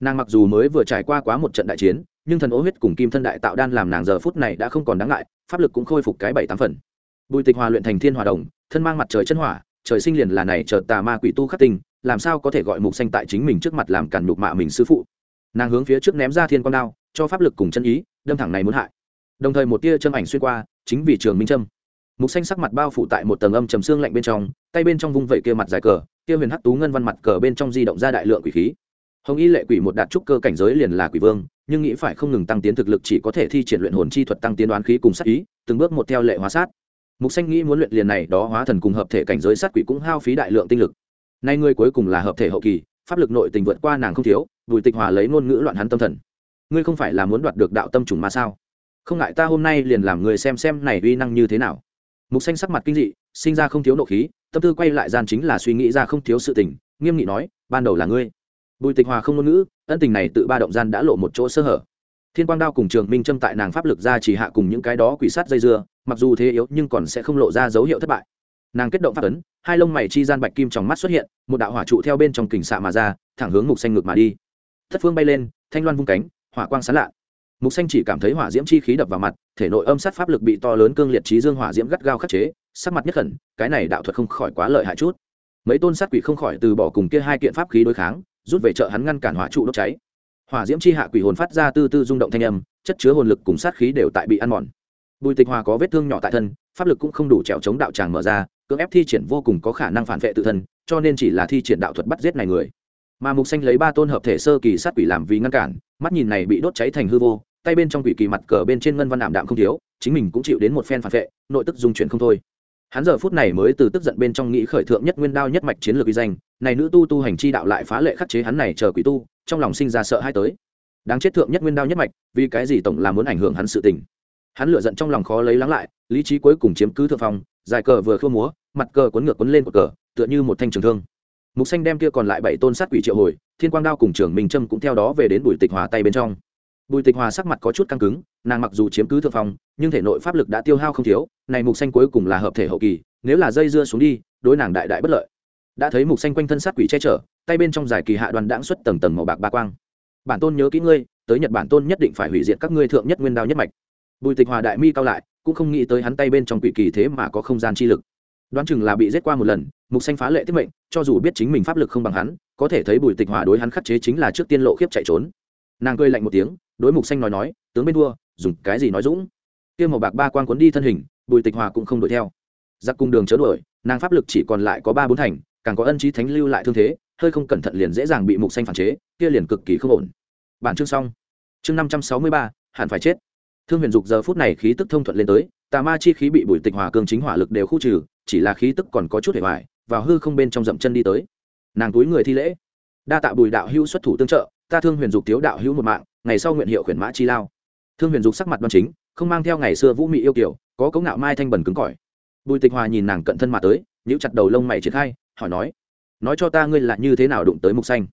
Nàng mặc dù mới vừa trải qua quá một trận đại chiến, nhưng thần ố huyết cùng kim thân đại tạo đan làm nàng giờ phút này đã không còn đáng ngại, pháp lực cũng khôi phục cái bảy tám phần. Bùi tịch hòa luyện thành thiên hòa đồng, thân mang mặt trời chân hỏa, trời sinh liền là này chợt tà ma quỷ tu khắc tình làm sao có thể gọi mục xanh tại chính mình trước mặt làm cản nhục mạ mình sư phụ? Nàng hướng phía trước ném ra thiên quang đao, cho pháp lực cùng chân ý, đâm thẳng này muốn hại. Đồng thời một tia châm ảnh xuyên qua, chính vì trường minh trâm mục xanh sắc mặt bao phủ tại một tầng âm trầm xương lạnh bên trong, tay bên trong vung vẩy kia mặt dài cờ, kia huyền hắc tú ngân văn mặt cờ bên trong di động ra đại lượng quỷ khí. Hồng y lệ quỷ một đạt trúc cơ cảnh giới liền là quỷ vương, nhưng nghĩ phải không ngừng tăng tiến thực lực chỉ có thể thi triển luyện hồn chi thuật tăng tiến đoán khí cùng sát ý, từng bước một theo lệ hóa sát. Mục xanh nghĩ muốn luyện liền này đó hóa thần cùng hợp thể cảnh giới sát quỷ cũng hao phí đại lượng tinh lực nay ngươi cuối cùng là hợp thể hậu kỳ, pháp lực nội tình vượt qua nàng không thiếu, bùi tịch hòa lấy ngôn ngữ loạn hắn tâm thần. Ngươi không phải là muốn đoạt được đạo tâm trùng mà sao? Không ngại ta hôm nay liền làm người xem xem này uy năng như thế nào. Mục xanh sắc mặt kinh dị, sinh ra không thiếu nộ khí, tâm tư quay lại gian chính là suy nghĩ ra không thiếu sự tình, nghiêm nghị nói, ban đầu là ngươi. Bùi tịch hòa không ngôn ngữ, ân tình này tự ba động gian đã lộ một chỗ sơ hở. Thiên quang đao cùng trường minh châm tại nàng pháp lực ra chỉ hạ cùng những cái đó quỷ sát dây dưa, mặc dù thế yếu nhưng còn sẽ không lộ ra dấu hiệu thất bại nàng kết động phát ấn, hai lông mày chi gian bạch kim trong mắt xuất hiện, một đạo hỏa trụ theo bên trong kình xạ mà ra, thẳng hướng mục xanh ngược mà đi. Thất phương bay lên, thanh loan vung cánh, hỏa quang sán lạ mục xanh chỉ cảm thấy hỏa diễm chi khí đập vào mặt, thể nội âm sát pháp lực bị to lớn cương liệt trí dương hỏa diễm gắt gao khắc chế, sắc mặt nhất khẩn, cái này đạo thuật không khỏi quá lợi hại chút. Mấy tôn sát quỷ không khỏi từ bỏ cùng kia hai kiện pháp khí đối kháng, rút về chợ hắn ngăn cản hỏa trụ đốt cháy. Hỏa diễm chi hạ quỷ hồn phát ra tư tư rung động thanh âm, chất chứa hồn lực cùng sát khí đều tại bị ăn mòn. Bùi tịch hòa có vết thương nhỏ tại thân, pháp lực cũng không đủ trèo chống đạo tràng mở ra cưỡng ép thi triển vô cùng có khả năng phản vệ tự thân, cho nên chỉ là thi triển đạo thuật bắt giết này người. Mà mục xanh lấy ba tôn hợp thể sơ kỳ sát quỷ làm vì ngăn cản, mắt nhìn này bị đốt cháy thành hư vô, tay bên trong quỷ kỳ mặt cờ bên trên ngân văn ảm đạm không thiếu, chính mình cũng chịu đến một phen phản vệ, nội tức dung chuyển không thôi. Hắn giờ phút này mới từ tức giận bên trong nghĩ khởi thượng nhất nguyên đao nhất mạch chiến lược uy danh, này nữ tu tu hành chi đạo lại phá lệ khắc chế hắn này chờ quỷ tu, trong lòng sinh ra sợ hai tới. Đáng chết thượng nhất nguyên đao nhất mạch, vì cái gì tổng là muốn ảnh hưởng hắn sự tình? Hắn lựa giận trong lòng khó lấy lắng lại, lý trí cuối cùng chiếm cứ thượng phong, dài cờ vừa khua múa mặt cờ cuốn ngược cuốn lên của cờ, tựa như một thanh trường thương. Mục xanh đem kia còn lại bảy tôn sát quỷ triệu hồi, thiên quang đao cùng trưởng minh trâm cũng theo đó về đến bùi tịch hòa tay bên trong. Bùi tịch hòa sắc mặt có chút căng cứng, nàng mặc dù chiếm cứ thượng phong, nhưng thể nội pháp lực đã tiêu hao không thiếu, này mục xanh cuối cùng là hợp thể hậu kỳ, nếu là dây dưa xuống đi, đối nàng đại đại bất lợi. Đã thấy mục xanh quanh thân sát quỷ che chở, tay bên trong giải kỳ hạ đoàn đãng xuất tầng tầng màu bạc ba quang. Bản tôn nhớ kỹ ngươi, tới nhật bản tôn nhất định phải hủy diệt các ngươi thượng nhất nguyên đao nhất mạch. Bùi tịch hòa đại mi cao lại, cũng không nghĩ tới hắn tay bên trong quỷ kỳ thế mà có không gian chi lực đoán chừng là bị giết qua một lần, mục xanh phá lệ tiết mệnh, cho dù biết chính mình pháp lực không bằng hắn, có thể thấy bùi tịch hòa đối hắn khắc chế chính là trước tiên lộ khiếp chạy trốn. Nàng cười lạnh một tiếng, đối mục xanh nói nói, tướng bên đua dùng cái gì nói dũng? Kia màu bạc ba quan cuốn đi thân hình, bùi tịch hòa cũng không đuổi theo. Giặc cung đường chớ đuổi, nàng pháp lực chỉ còn lại có ba bốn thành, càng có ân trí thánh lưu lại thương thế, hơi không cẩn thận liền dễ dàng bị mục xanh phản chế, kia liền cực kỳ không ổn. Bản chương xong. Chương năm trăm sáu mươi ba, hẳn phải chết. Thương huyền dục giờ phút này khí tức thông thuận lên tới, tà ma chi khí bị bùi tịch hòa cương chính hỏa lực đều khu trừ chỉ là khí tức còn có chút hề hoài, vào hư không bên trong dậm chân đi tới. Nàng túi người thi lễ. Đa tạ bùi đạo hữu xuất thủ tương trợ, ta thương huyền dục thiếu đạo hữu một mạng, ngày sau nguyện hiệu khuyển mã chi lao. Thương huyền dục sắc mặt đoan chính, không mang theo ngày xưa vũ mị yêu kiểu có cống ngạo mai thanh bần cứng cỏi. Bùi tịch hòa nhìn nàng cận thân mà tới, nhíu chặt đầu lông mày triển khai, hỏi nói nói cho ta ngươi là như thế nào đụng tới mục xanh?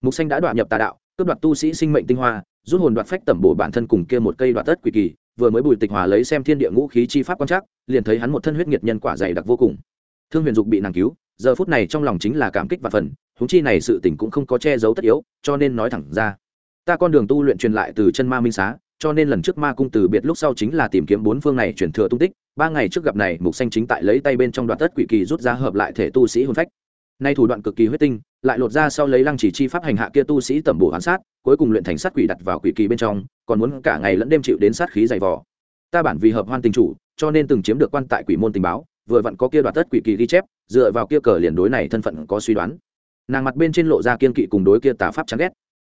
Mục xanh đã đoạn nhập tà đạo, cướp đoạt tu sĩ sinh mệnh tinh hoa, rút hồn đoạt phách tẩm bổ bản thân cùng kia một cây đoạt tất quỷ kỳ vừa mới bùi tịch hòa lấy xem thiên địa ngũ khí chi pháp quan trắc, liền thấy hắn một thân huyết nhiệt nhân quả dày đặc vô cùng. Thương huyền dục bị nàng cứu, giờ phút này trong lòng chính là cảm kích và phần húng chi này sự tình cũng không có che giấu tất yếu, cho nên nói thẳng ra. Ta con đường tu luyện truyền lại từ chân ma minh xá, cho nên lần trước ma cung từ biệt lúc sau chính là tìm kiếm bốn phương này truyền thừa tung tích, ba ngày trước gặp này, mục xanh chính tại lấy tay bên trong đoạn tất quỷ kỳ rút ra hợp lại thể tu sĩ hồn phách nay thủ đoạn cực kỳ huyết tinh, lại lột ra sau lấy lăng chỉ chi pháp hành hạ kia tu sĩ tẩm bổ hán sát, cuối cùng luyện thành sát quỷ đặt vào quỷ kỳ bên trong, còn muốn cả ngày lẫn đêm chịu đến sát khí dày vò. Ta bản vì hợp hoan tình chủ, cho nên từng chiếm được quan tại quỷ môn tình báo, vừa vặn có kia đoạt tất quỷ kỳ ghi chép, dựa vào kia cờ liền đối này thân phận có suy đoán. Nàng mặt bên trên lộ ra kiên kỵ cùng đối kia tà pháp chán ghét.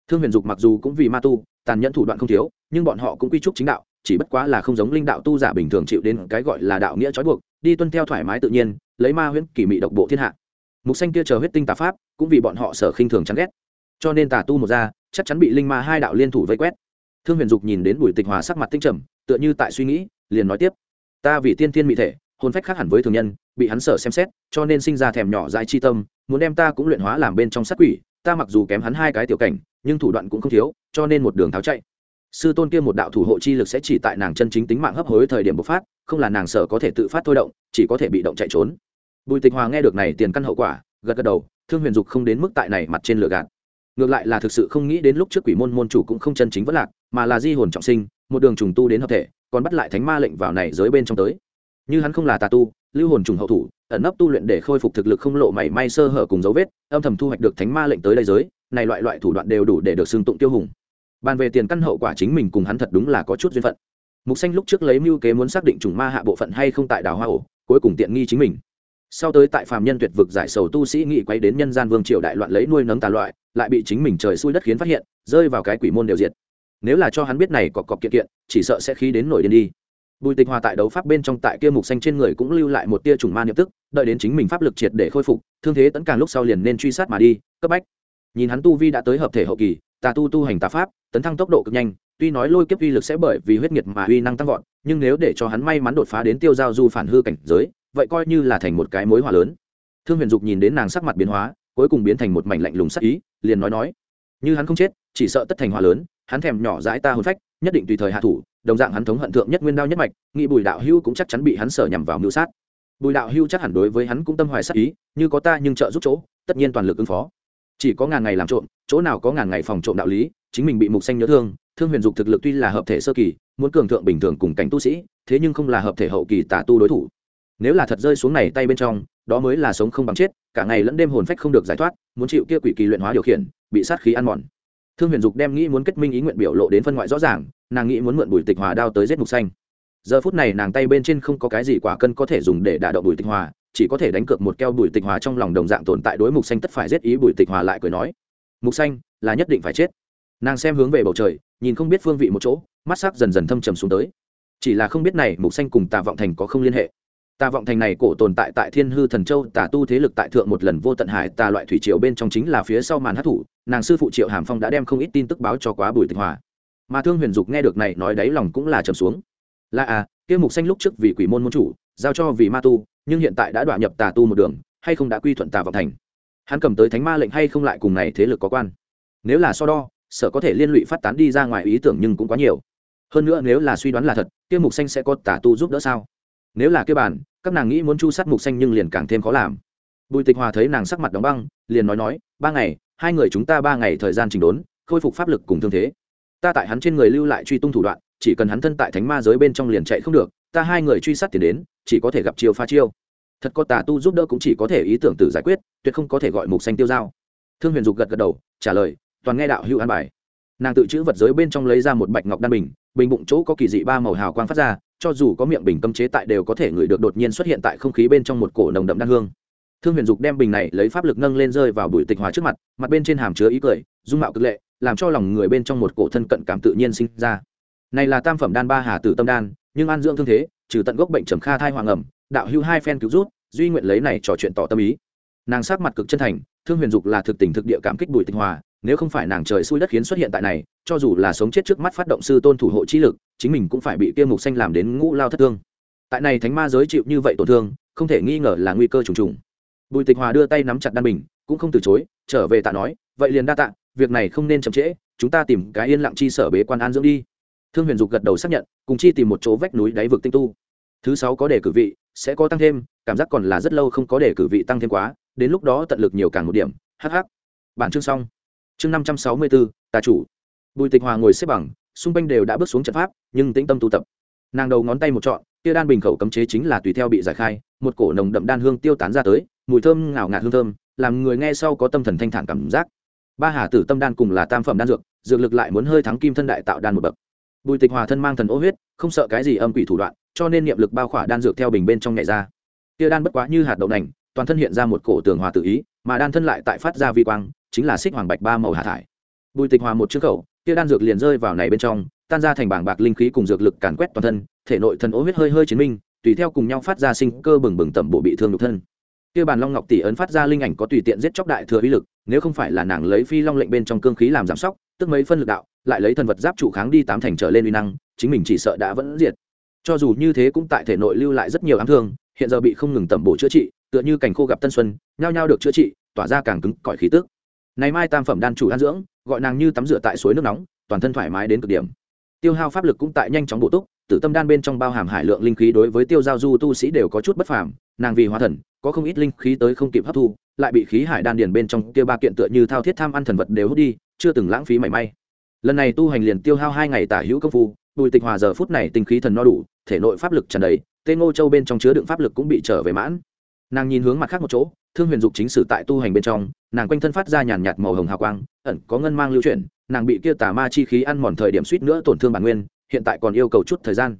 Thương huyền dục mặc dù cũng vì ma tu, tàn nhẫn thủ đoạn không thiếu, nhưng bọn họ cũng quy trúc chính đạo, chỉ bất quá là không giống linh đạo tu giả bình thường chịu đến cái gọi là đạo nghĩa trói buộc, đi tuân theo thoải mái tự nhiên, lấy ma huyễn kỳ mị độc bộ thiên hạ mục xanh kia chờ huyết tinh tà pháp, cũng vì bọn họ sở khinh thường chán ghét. Cho nên tà tu một ra, chắc chắn bị linh ma hai đạo liên thủ vây quét. Thương huyền dục nhìn đến bùi tịch hòa sắc mặt tinh trầm, tựa như tại suy nghĩ, liền nói tiếp. Ta vì tiên thiên mỹ thể, hồn phách khác hẳn với thường nhân, bị hắn sở xem xét, cho nên sinh ra thèm nhỏ dại chi tâm, muốn đem ta cũng luyện hóa làm bên trong sát quỷ, ta mặc dù kém hắn hai cái tiểu cảnh, nhưng thủ đoạn cũng không thiếu, cho nên một đường tháo chạy. Sư tôn kia một đạo thủ hộ chi lực sẽ chỉ tại nàng chân chính tính mạng hấp hối thời điểm bộc phát, không là nàng sở có thể tự phát thôi động, chỉ có thể bị động chạy trốn bùi tịch hòa nghe được này tiền căn hậu quả, gật gật đầu, thương huyền dục không đến mức tại này mặt trên lửa gạt. Ngược lại là thực sự không nghĩ đến lúc trước quỷ môn môn chủ cũng không chân chính vẫn lạc, mà là di hồn trọng sinh, một đường trùng tu đến hợp thể, còn bắt lại thánh ma lệnh vào này giới bên trong tới. Như hắn không là tà tu, lưu hồn trùng hậu thủ, ẩn nấp tu luyện để khôi phục thực lực không lộ mảy may sơ hở cùng dấu vết, âm thầm thu hoạch được thánh ma lệnh tới đây giới, này loại loại thủ đoạn đều đủ để được xưng tụng tiêu hùng. Bàn về tiền căn hậu quả chính mình cùng hắn thật đúng là có chút duyên phận. Mục xanh lúc trước lấy mưu kế muốn xác định trùng ma hạ bộ phận hay không tại đào hoa ổ, cuối cùng tiện nghi chính mình sau tới tại phàm nhân tuyệt vực giải sầu tu sĩ nghị quay đến nhân gian vương triều đại loạn lấy nuôi nấng tà loại, lại bị chính mình trời xui đất khiến phát hiện, rơi vào cái quỷ môn đều diệt. Nếu là cho hắn biết này cọc cọc kiện kiện, chỉ sợ sẽ khí đến nổi điên đi. Bùi tịch hòa tại đấu pháp bên trong tại kia mục xanh trên người cũng lưu lại một tia trùng ma niệm tức, đợi đến chính mình pháp lực triệt để khôi phục, thương thế tấn càng lúc sau liền nên truy sát mà đi, cấp bách. Nhìn hắn tu vi đã tới hợp thể hậu kỳ, tà tu tu hành tà pháp, tấn thăng tốc độ cực nhanh, tuy nói lôi kiếp uy lực sẽ bởi vì huyết nhiệt mà uy năng tăng vọt, nhưng nếu để cho hắn may mắn đột phá đến tiêu giao du phản hư cảnh giới vậy coi như là thành một cái mối hòa lớn. Thương huyền dục nhìn đến nàng sắc mặt biến hóa, cuối cùng biến thành một mảnh lạnh lùng sắc ý, liền nói nói, như hắn không chết, chỉ sợ tất thành hòa lớn, hắn thèm nhỏ dãi ta hồn phách, nhất định tùy thời hạ thủ, đồng dạng hắn thống hận thượng nhất nguyên đao nhất mạch, nghĩ bùi đạo hưu cũng chắc chắn bị hắn sở nhằm vào mưu sát. Bùi đạo hưu chắc hẳn đối với hắn cũng tâm hoài sắc ý, như có ta nhưng trợ giúp chỗ, tất nhiên toàn lực ứng phó. Chỉ có ngàn ngày làm trộm, chỗ nào có ngàn ngày phòng trộm đạo lý, chính mình bị mục xanh nhớ thương. Thương huyền dục thực lực tuy là hợp thể sơ kỳ, muốn cường thượng bình thường cùng cảnh tu sĩ, thế nhưng không là hợp thể hậu kỳ tả tu đối thủ nếu là thật rơi xuống này tay bên trong, đó mới là sống không bằng chết, cả ngày lẫn đêm hồn phách không được giải thoát, muốn chịu kia quỷ kỳ luyện hóa điều khiển, bị sát khí ăn mòn. Thương huyền dục đem nghĩ muốn kết minh ý nguyện biểu lộ đến phân ngoại rõ ràng, nàng nghĩ muốn mượn bùi tịch hòa đao tới giết mục xanh. Giờ phút này nàng tay bên trên không có cái gì quả cân có thể dùng để đả động bùi tịch hòa, chỉ có thể đánh cược một keo bùi tịch hòa trong lòng đồng dạng tồn tại đối mục xanh tất phải giết ý, bùi tịch hòa lại cười nói, mục xanh, là nhất định phải chết. Nàng xem hướng về bầu trời, nhìn không biết phương vị một chỗ, mắt sắc dần dần thâm trầm xuống tới. Chỉ là không biết này mục xanh cùng tà vọng thành có không liên hệ tà vọng thành này cổ tồn tại tại thiên hư thần châu, tà tu thế lực tại thượng một lần vô tận hải, tà loại thủy triều bên trong chính là phía sau màn hát thủ, nàng sư phụ triệu hàm phong đã đem không ít tin tức báo cho quá bùi tịch hòa. Mà thương huyền dục nghe được này nói đáy lòng cũng là trầm xuống. Là à kia mục xanh lúc trước vì quỷ môn môn chủ, giao cho vì ma tu, nhưng hiện tại đã đoạn nhập tà tu một đường, hay không đã quy thuận tà vọng thành? Hắn cầm tới thánh ma lệnh hay không lại cùng này thế lực có quan? Nếu là so đo, sợ có thể liên lụy phát tán đi ra ngoài ý tưởng nhưng cũng quá nhiều. Hơn nữa nếu là suy đoán là thật kia mục xanh sẽ có tà tu giúp đỡ sao? Nếu là kêu bản các nàng nghĩ muốn chu sát mục xanh nhưng liền càng thêm khó làm. Bùi tịch hòa thấy nàng sắc mặt đóng băng, liền nói nói, ba ngày, hai người chúng ta ba ngày thời gian trình đốn, khôi phục pháp lực cùng thương thế. Ta tại hắn trên người lưu lại truy tung thủ đoạn, chỉ cần hắn thân tại thánh ma giới bên trong liền chạy không được, ta hai người truy sát tiền đến, chỉ có thể gặp chiêu pha chiêu. Thật có tà tu giúp đỡ cũng chỉ có thể ý tưởng tự giải quyết, tuyệt không có thể gọi mục xanh tiêu dao. Thương huyền dục gật gật đầu, trả lời, toàn nghe đạo hữu an bài. Nàng tự chữ vật giới bên trong lấy ra một bạch ngọc đan bình bình bụng chỗ có kỳ dị ba màu hào quang phát ra cho dù có miệng bình cấm chế tại đều có thể ngửi được đột nhiên xuất hiện tại không khí bên trong một cổ nồng đậm đan hương. Thương huyền dục đem bình này lấy pháp lực nâng lên rơi vào bụi tịch hòa trước mặt mặt bên trên hàm chứa ý cười, dung mạo cực lệ, làm cho lòng người bên trong một cổ thân cận cảm tự nhiên sinh ra. Này là tam phẩm đan ba hà tử tâm đan, nhưng an dưỡng thương thế, trừ tận gốc bệnh trầm kha thai hoàng ẩm, đạo hưu hai phen cứu rút, duy nguyện lấy này trò chuyện tỏ tâm ý. Nàng sát mặt cực chân thành, thương huyền dục là thực tình thực địa cảm kích bùi tịch hòa nếu không phải nàng trời xui đất khiến xuất hiện tại này, cho dù là sống chết trước mắt phát động sư tôn thủ hộ chi lực, chính mình cũng phải bị kia mục xanh làm đến ngũ lao thất thương. Tại này thánh ma giới chịu như vậy tổn thương, không thể nghi ngờ là nguy cơ trùng trùng. Bùi tịch hòa đưa tay nắm chặt đan bình, cũng không từ chối, trở về tạ nói, vậy liền đa tạ, việc này không nên chậm trễ, chúng ta tìm cái yên lặng chi sở bế quan an dưỡng đi. Thương huyền dục gật đầu xác nhận, cùng chi tìm một chỗ vách núi đáy vực tinh tu. Thứ sáu có đề cử vị, sẽ có tăng thêm, cảm giác còn là rất lâu không có đề cử vị tăng thêm quá, đến lúc đó tận lực nhiều càng một điểm. Hh bản chương xong chương năm trăm sáu mươi bốn tà chủ. Bùi tịch hòa ngồi xếp bằng, xung quanh đều đã bước xuống trận pháp, nhưng tĩnh tâm tu tập. Nàng đầu ngón tay một trọn, kia đan bình khẩu cấm chế chính là tùy theo bị giải khai, một cổ nồng đậm đan hương tiêu tán ra tới, mùi thơm ngào ngạt hương thơm, làm người nghe sau có tâm thần thanh thản cảm giác. Ba hà tử tâm đan cùng là tam phẩm đan dược dược lực lại muốn hơi thắng kim thân đại tạo đan một bậc. Bùi tịch hòa thân mang thần ô huyết, không sợ cái gì âm quỷ thủ đoạn, cho nên niệm lực bao khỏa đan dược theo bình bên trong nhẹ ra. Kia đan bất quá như hạt đậu nành, toàn thân hiện ra một cổ tường hòa tự ý, mà đan thân lại tại phát ra vi quang chính là xích hoàng bạch ba màu hạ thải. Bùi tịch hòa một chữ khẩu, kia đan dược liền rơi vào này bên trong, tan ra thành bảng bạc linh khí cùng dược lực càn quét toàn thân, thể nội thần ố huyết hơi hơi chiến minh, tùy theo cùng nhau phát ra sinh cơ bừng bừng tẩm bộ bị thương nhục thân. Kia bàn long ngọc tỷ ấn phát ra linh ảnh có tùy tiện giết chóc đại thừa uy lực, nếu không phải là nàng lấy phi long lệnh bên trong cương khí làm giảm sóc, tức mấy phân lực đạo, lại lấy thần vật giáp trụ kháng đi tám thành trở lên uy năng, chính mình chỉ sợ đã vẫn diệt. Cho dù như thế cũng tại thể nội lưu lại rất nhiều ám thương, hiện giờ bị không ngừng tẩm bổ chữa trị, tựa như cảnh khô gặp tân xuân, nhao nhao được chữa trị, tỏa ra càng cứng cỏi khí tức này mai tam phẩm đan chủ đan dưỡng, gọi nàng như tắm rửa tại suối nước nóng, toàn thân thoải mái đến cực điểm. Tiêu hao pháp lực cũng tại nhanh chóng bổ túc, tử tâm đan bên trong bao hàm hải lượng linh khí đối với tiêu giao du tu sĩ đều có chút bất phàm, nàng vì hóa thần, có không ít linh khí tới không kịp hấp thu, lại bị khí hải đan điền bên trong kia ba kiện tựa như thao thiết tham ăn thần vật đều hút đi, chưa từng lãng phí mảy may. Lần này tu hành liền tiêu hao hai ngày tả hữu công phu, bùi tịch hòa giờ phút này tinh khí thần no đủ, thể nội pháp lực tràn đầy tên ngô châu bên trong chứa đựng pháp lực cũng bị trở về mãn. Nàng nhìn hướng mặt khác một chỗ thương huyền dục chính sử tại tu hành bên trong, nàng quanh thân phát ra nhàn nhạt màu hồng hào quang, ẩn có ngân mang lưu chuyển, nàng bị kia tà ma chi khí ăn mòn thời điểm suýt nữa tổn thương bản nguyên, hiện tại còn yêu cầu chút thời gian.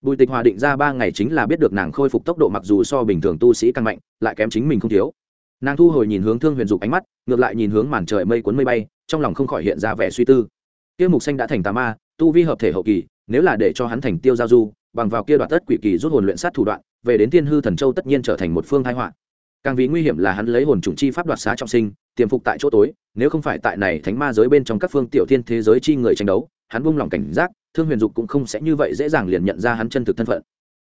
Bùi tịch hòa định ra ba ngày chính là biết được nàng khôi phục tốc độ mặc dù so bình thường tu sĩ căn mạnh, lại kém chính mình không thiếu. Nàng thu hồi nhìn hướng thương huyền dục ánh mắt, ngược lại nhìn hướng màn trời mây cuốn mây bay, trong lòng không khỏi hiện ra vẻ suy tư. Kia mục xanh đã thành tà ma, tu vi hợp thể hậu kỳ, nếu là để cho hắn thành tiêu giao du, bằng vào kia đoạt tất quỷ kỳ rút hồn luyện sát thủ đoạn, về đến thiên hư thần châu tất nhiên trở thành một phương thái họa càng vì nguy hiểm là hắn lấy hồn trùng chi pháp đoạt xá trọng sinh, tiềm phục tại chỗ tối, nếu không phải tại này thánh ma giới bên trong các phương tiểu thiên thế giới chi người tranh đấu, hắn buông lòng cảnh giác, thương huyền dục cũng không sẽ như vậy dễ dàng liền nhận ra hắn chân thực thân phận.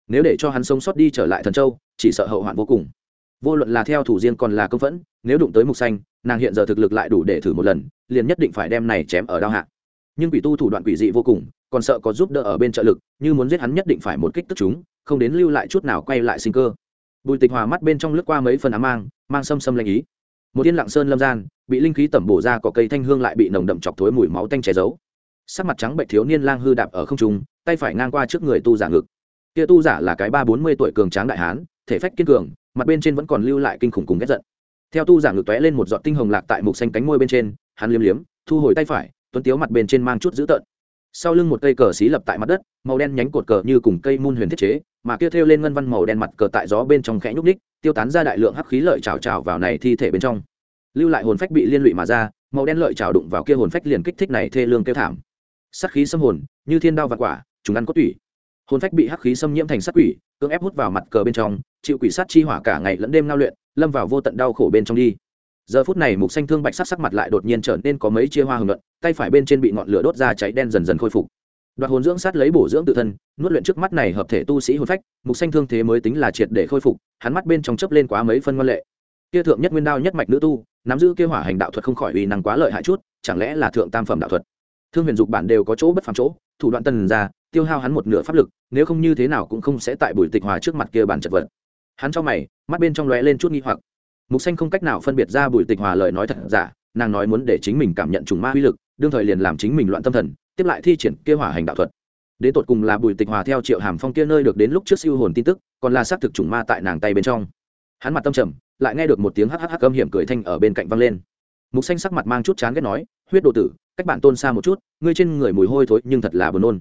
Nếu để cho hắn sống sót đi trở lại thần châu, chỉ sợ hậu hoạn vô cùng. Vô luận là theo thủ riêng còn là công phẫn, nếu đụng tới mục xanh, nàng hiện giờ thực lực lại đủ để thử một lần, liền nhất định phải đem này chém ở đao hạ. Nhưng quỷ tu thủ đoạn quỷ dị vô cùng, còn sợ có giúp đỡ ở bên trợ lực, như muốn giết hắn nhất định phải một kích tức chúng, không đến lưu lại chút nào quay lại sinh cơ bùi tịch hòa mắt bên trong lướt qua mấy phần ám mang mang xâm xâm lanh ý. Một yên lặng sơn lâm gian, bị linh khí tẩm bổ ra có cây thanh hương lại bị nồng đậm chọc thối mùi máu tanh che giấu. Sắc mặt trắng bệnh thiếu niên lang hư đạp ở không trung, tay phải ngang qua trước người tu giả ngực. Kia tu giả là cái ba bốn mươi tuổi cường tráng đại hán, thể phách kiên cường, mặt bên trên vẫn còn lưu lại kinh khủng cùng ghét giận. Theo tu giả ngực tóe lên một giọt tinh hồng lạc tại mục xanh cánh môi bên trên, hắn liếm liếm, thu hồi tay phải, tuấn tiếu mặt bên trên mang chút dữ tợn. Sau lưng một cây cờ xí lập tại mặt đất, màu đen nhánh cột cờ như cùng cây môn huyền thiết chế mà kia thêu lên ngân văn màu đen mặt cờ tại gió bên trong khẽ nhúc ních tiêu tán ra đại lượng hắc khí lợi trào trào vào này thi thể bên trong. Lưu lại hồn phách bị liên lụy mà ra, màu đen lợi trào đụng vào kia hồn phách liền kích thích này thê lương kêu thảm. Sắc khí xâm hồn, như thiên đao và quả, chúng ăn cốt tủy. Hồn phách bị hắc khí xâm nhiễm thành sắc quỷ, cưỡng ép hút vào mặt cờ bên trong, chịu quỷ sát chi hỏa cả ngày lẫn đêm nao luyện, lâm vào vô tận đau khổ bên trong đi. Giờ phút này mục xanh thương bạch sắc sắc mặt lại đột nhiên trở nên có mấy chia hoa hồng luận tay phải bên trên bị ngọn lửa đốt ra cháy đen dần dần khôi phục đoạt hồn dưỡng sát lấy bổ dưỡng tự thân, nuốt luyện trước mắt này hợp thể tu sĩ hồn phách, mục xanh thương thế mới tính là triệt để khôi phục, hắn mắt bên trong chớp lên quá mấy phân ngoan lệ. Kia thượng nhất nguyên đao nhất mạch nữ tu, nắm giữ kia hỏa hành đạo thuật không khỏi uy năng quá lợi hại chút, chẳng lẽ là thượng tam phẩm đạo thuật? Thương huyền dục bản đều có chỗ bất phàm chỗ, thủ đoạn tần ra, tiêu hao hắn một nửa pháp lực, nếu không như thế nào cũng không sẽ tại bùi tịch hòa trước mặt kia bản chật vật. Hắn cho mày, mắt bên trong lóe lên chút nghi hoặc. Mục xanh không cách nào phân biệt ra bùi tịch hòa lời nói thật giả, nàng nói muốn để chính mình cảm nhận trùng ma uy lực, đương thời liền làm chính mình loạn tâm thần tiếp lại thi triển kia hỏa hành đạo thuật. Đến tột cùng là bùi tịch hòa theo triệu hàm phong kia nơi được đến lúc trước siêu hồn tin tức, còn là xác thực trùng ma tại nàng tay bên trong. Hắn mặt tâm trầm, lại nghe được một tiếng hhh âm hiểm cười thanh ở bên cạnh văng lên. Mục xanh sắc mặt mang chút chán ghét nói, huyết đồ tử, cách bạn tôn xa một chút, ngươi trên người mùi hôi thối nhưng thật là buồn nôn.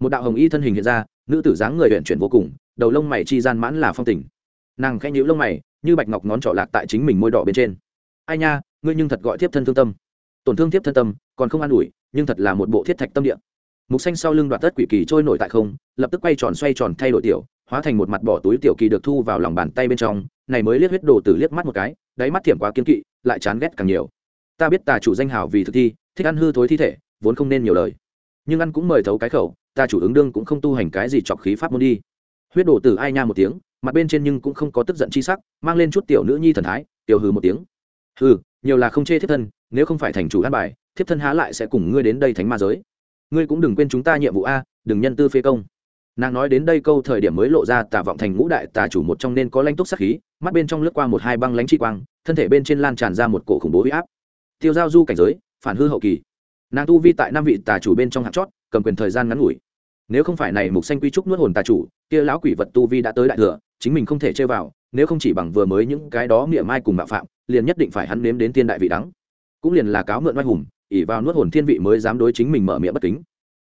Một đạo hồng y thân hình hiện ra, nữ tử dáng người huyện chuyển vô cùng, đầu lông mày chi gian mãn là phong tình. Nàng khẽ nhíu lông mày, như bạch ngọc ngón trỏ lạc tại chính mình môi đỏ bên trên. Ai nha, ngươi nhưng thật gọi thiếp thân thương tâm tổn thương tiếp thân tâm, còn không an ủi, nhưng thật là một bộ thiết thạch tâm địa. Mục xanh sau lưng đoạt tất quỷ kỳ trôi nổi tại không, lập tức quay tròn xoay tròn thay đổi tiểu, hóa thành một mặt bỏ túi tiểu kỳ được thu vào lòng bàn tay bên trong, này mới liếc huyết đồ tử liếc mắt một cái, đáy mắt thiểm quá kiên kỵ, lại chán ghét càng nhiều. Ta biết tà chủ danh hào vì thực thi, thích ăn hư thối thi thể, vốn không nên nhiều lời. Nhưng ăn cũng mời thấu cái khẩu ta chủ ứng đương cũng không tu hành cái gì chọc khí pháp môn đi. Huyết đồ tử ai nha một tiếng, mặt bên trên nhưng cũng không có tức giận chi sắc, mang lên chút tiểu nữ nhi thần thái, tiểu hừ một tiếng. Hừ nhiều là không chê thiếp thân, nếu không phải thành chủ an bài, thiếp thân há lại sẽ cùng ngươi đến đây thánh ma giới. Ngươi cũng đừng quên chúng ta nhiệm vụ a, đừng nhân tư phê công. Nàng nói đến đây câu thời điểm mới lộ ra tà vọng thành ngũ đại tà chủ một trong nên có lãnh túc sắc khí, mắt bên trong lướt qua một hai băng lãnh chi quang, thân thể bên trên lan tràn ra một cổ khủng bố huy áp. Tiêu giao du cảnh giới, phản hư hậu kỳ. Nàng tu vi tại năm vị tà chủ bên trong hạt chót, cầm quyền thời gian ngắn ngủi. Nếu không phải này mục xanh quy trúc nuốt hồn tà chủ, kia lão quỷ vật tu vi đã tới đại thừa, chính mình không thể chơi vào nếu không chỉ bằng vừa mới những cái đó miệng mai cùng mạo phạm, liền nhất định phải hắn nếm đến tiên đại vị đắng. Cũng liền là cáo mượn oai hùng ỉ vào nuốt hồn thiên vị mới dám đối chính mình mở miệng bất kính.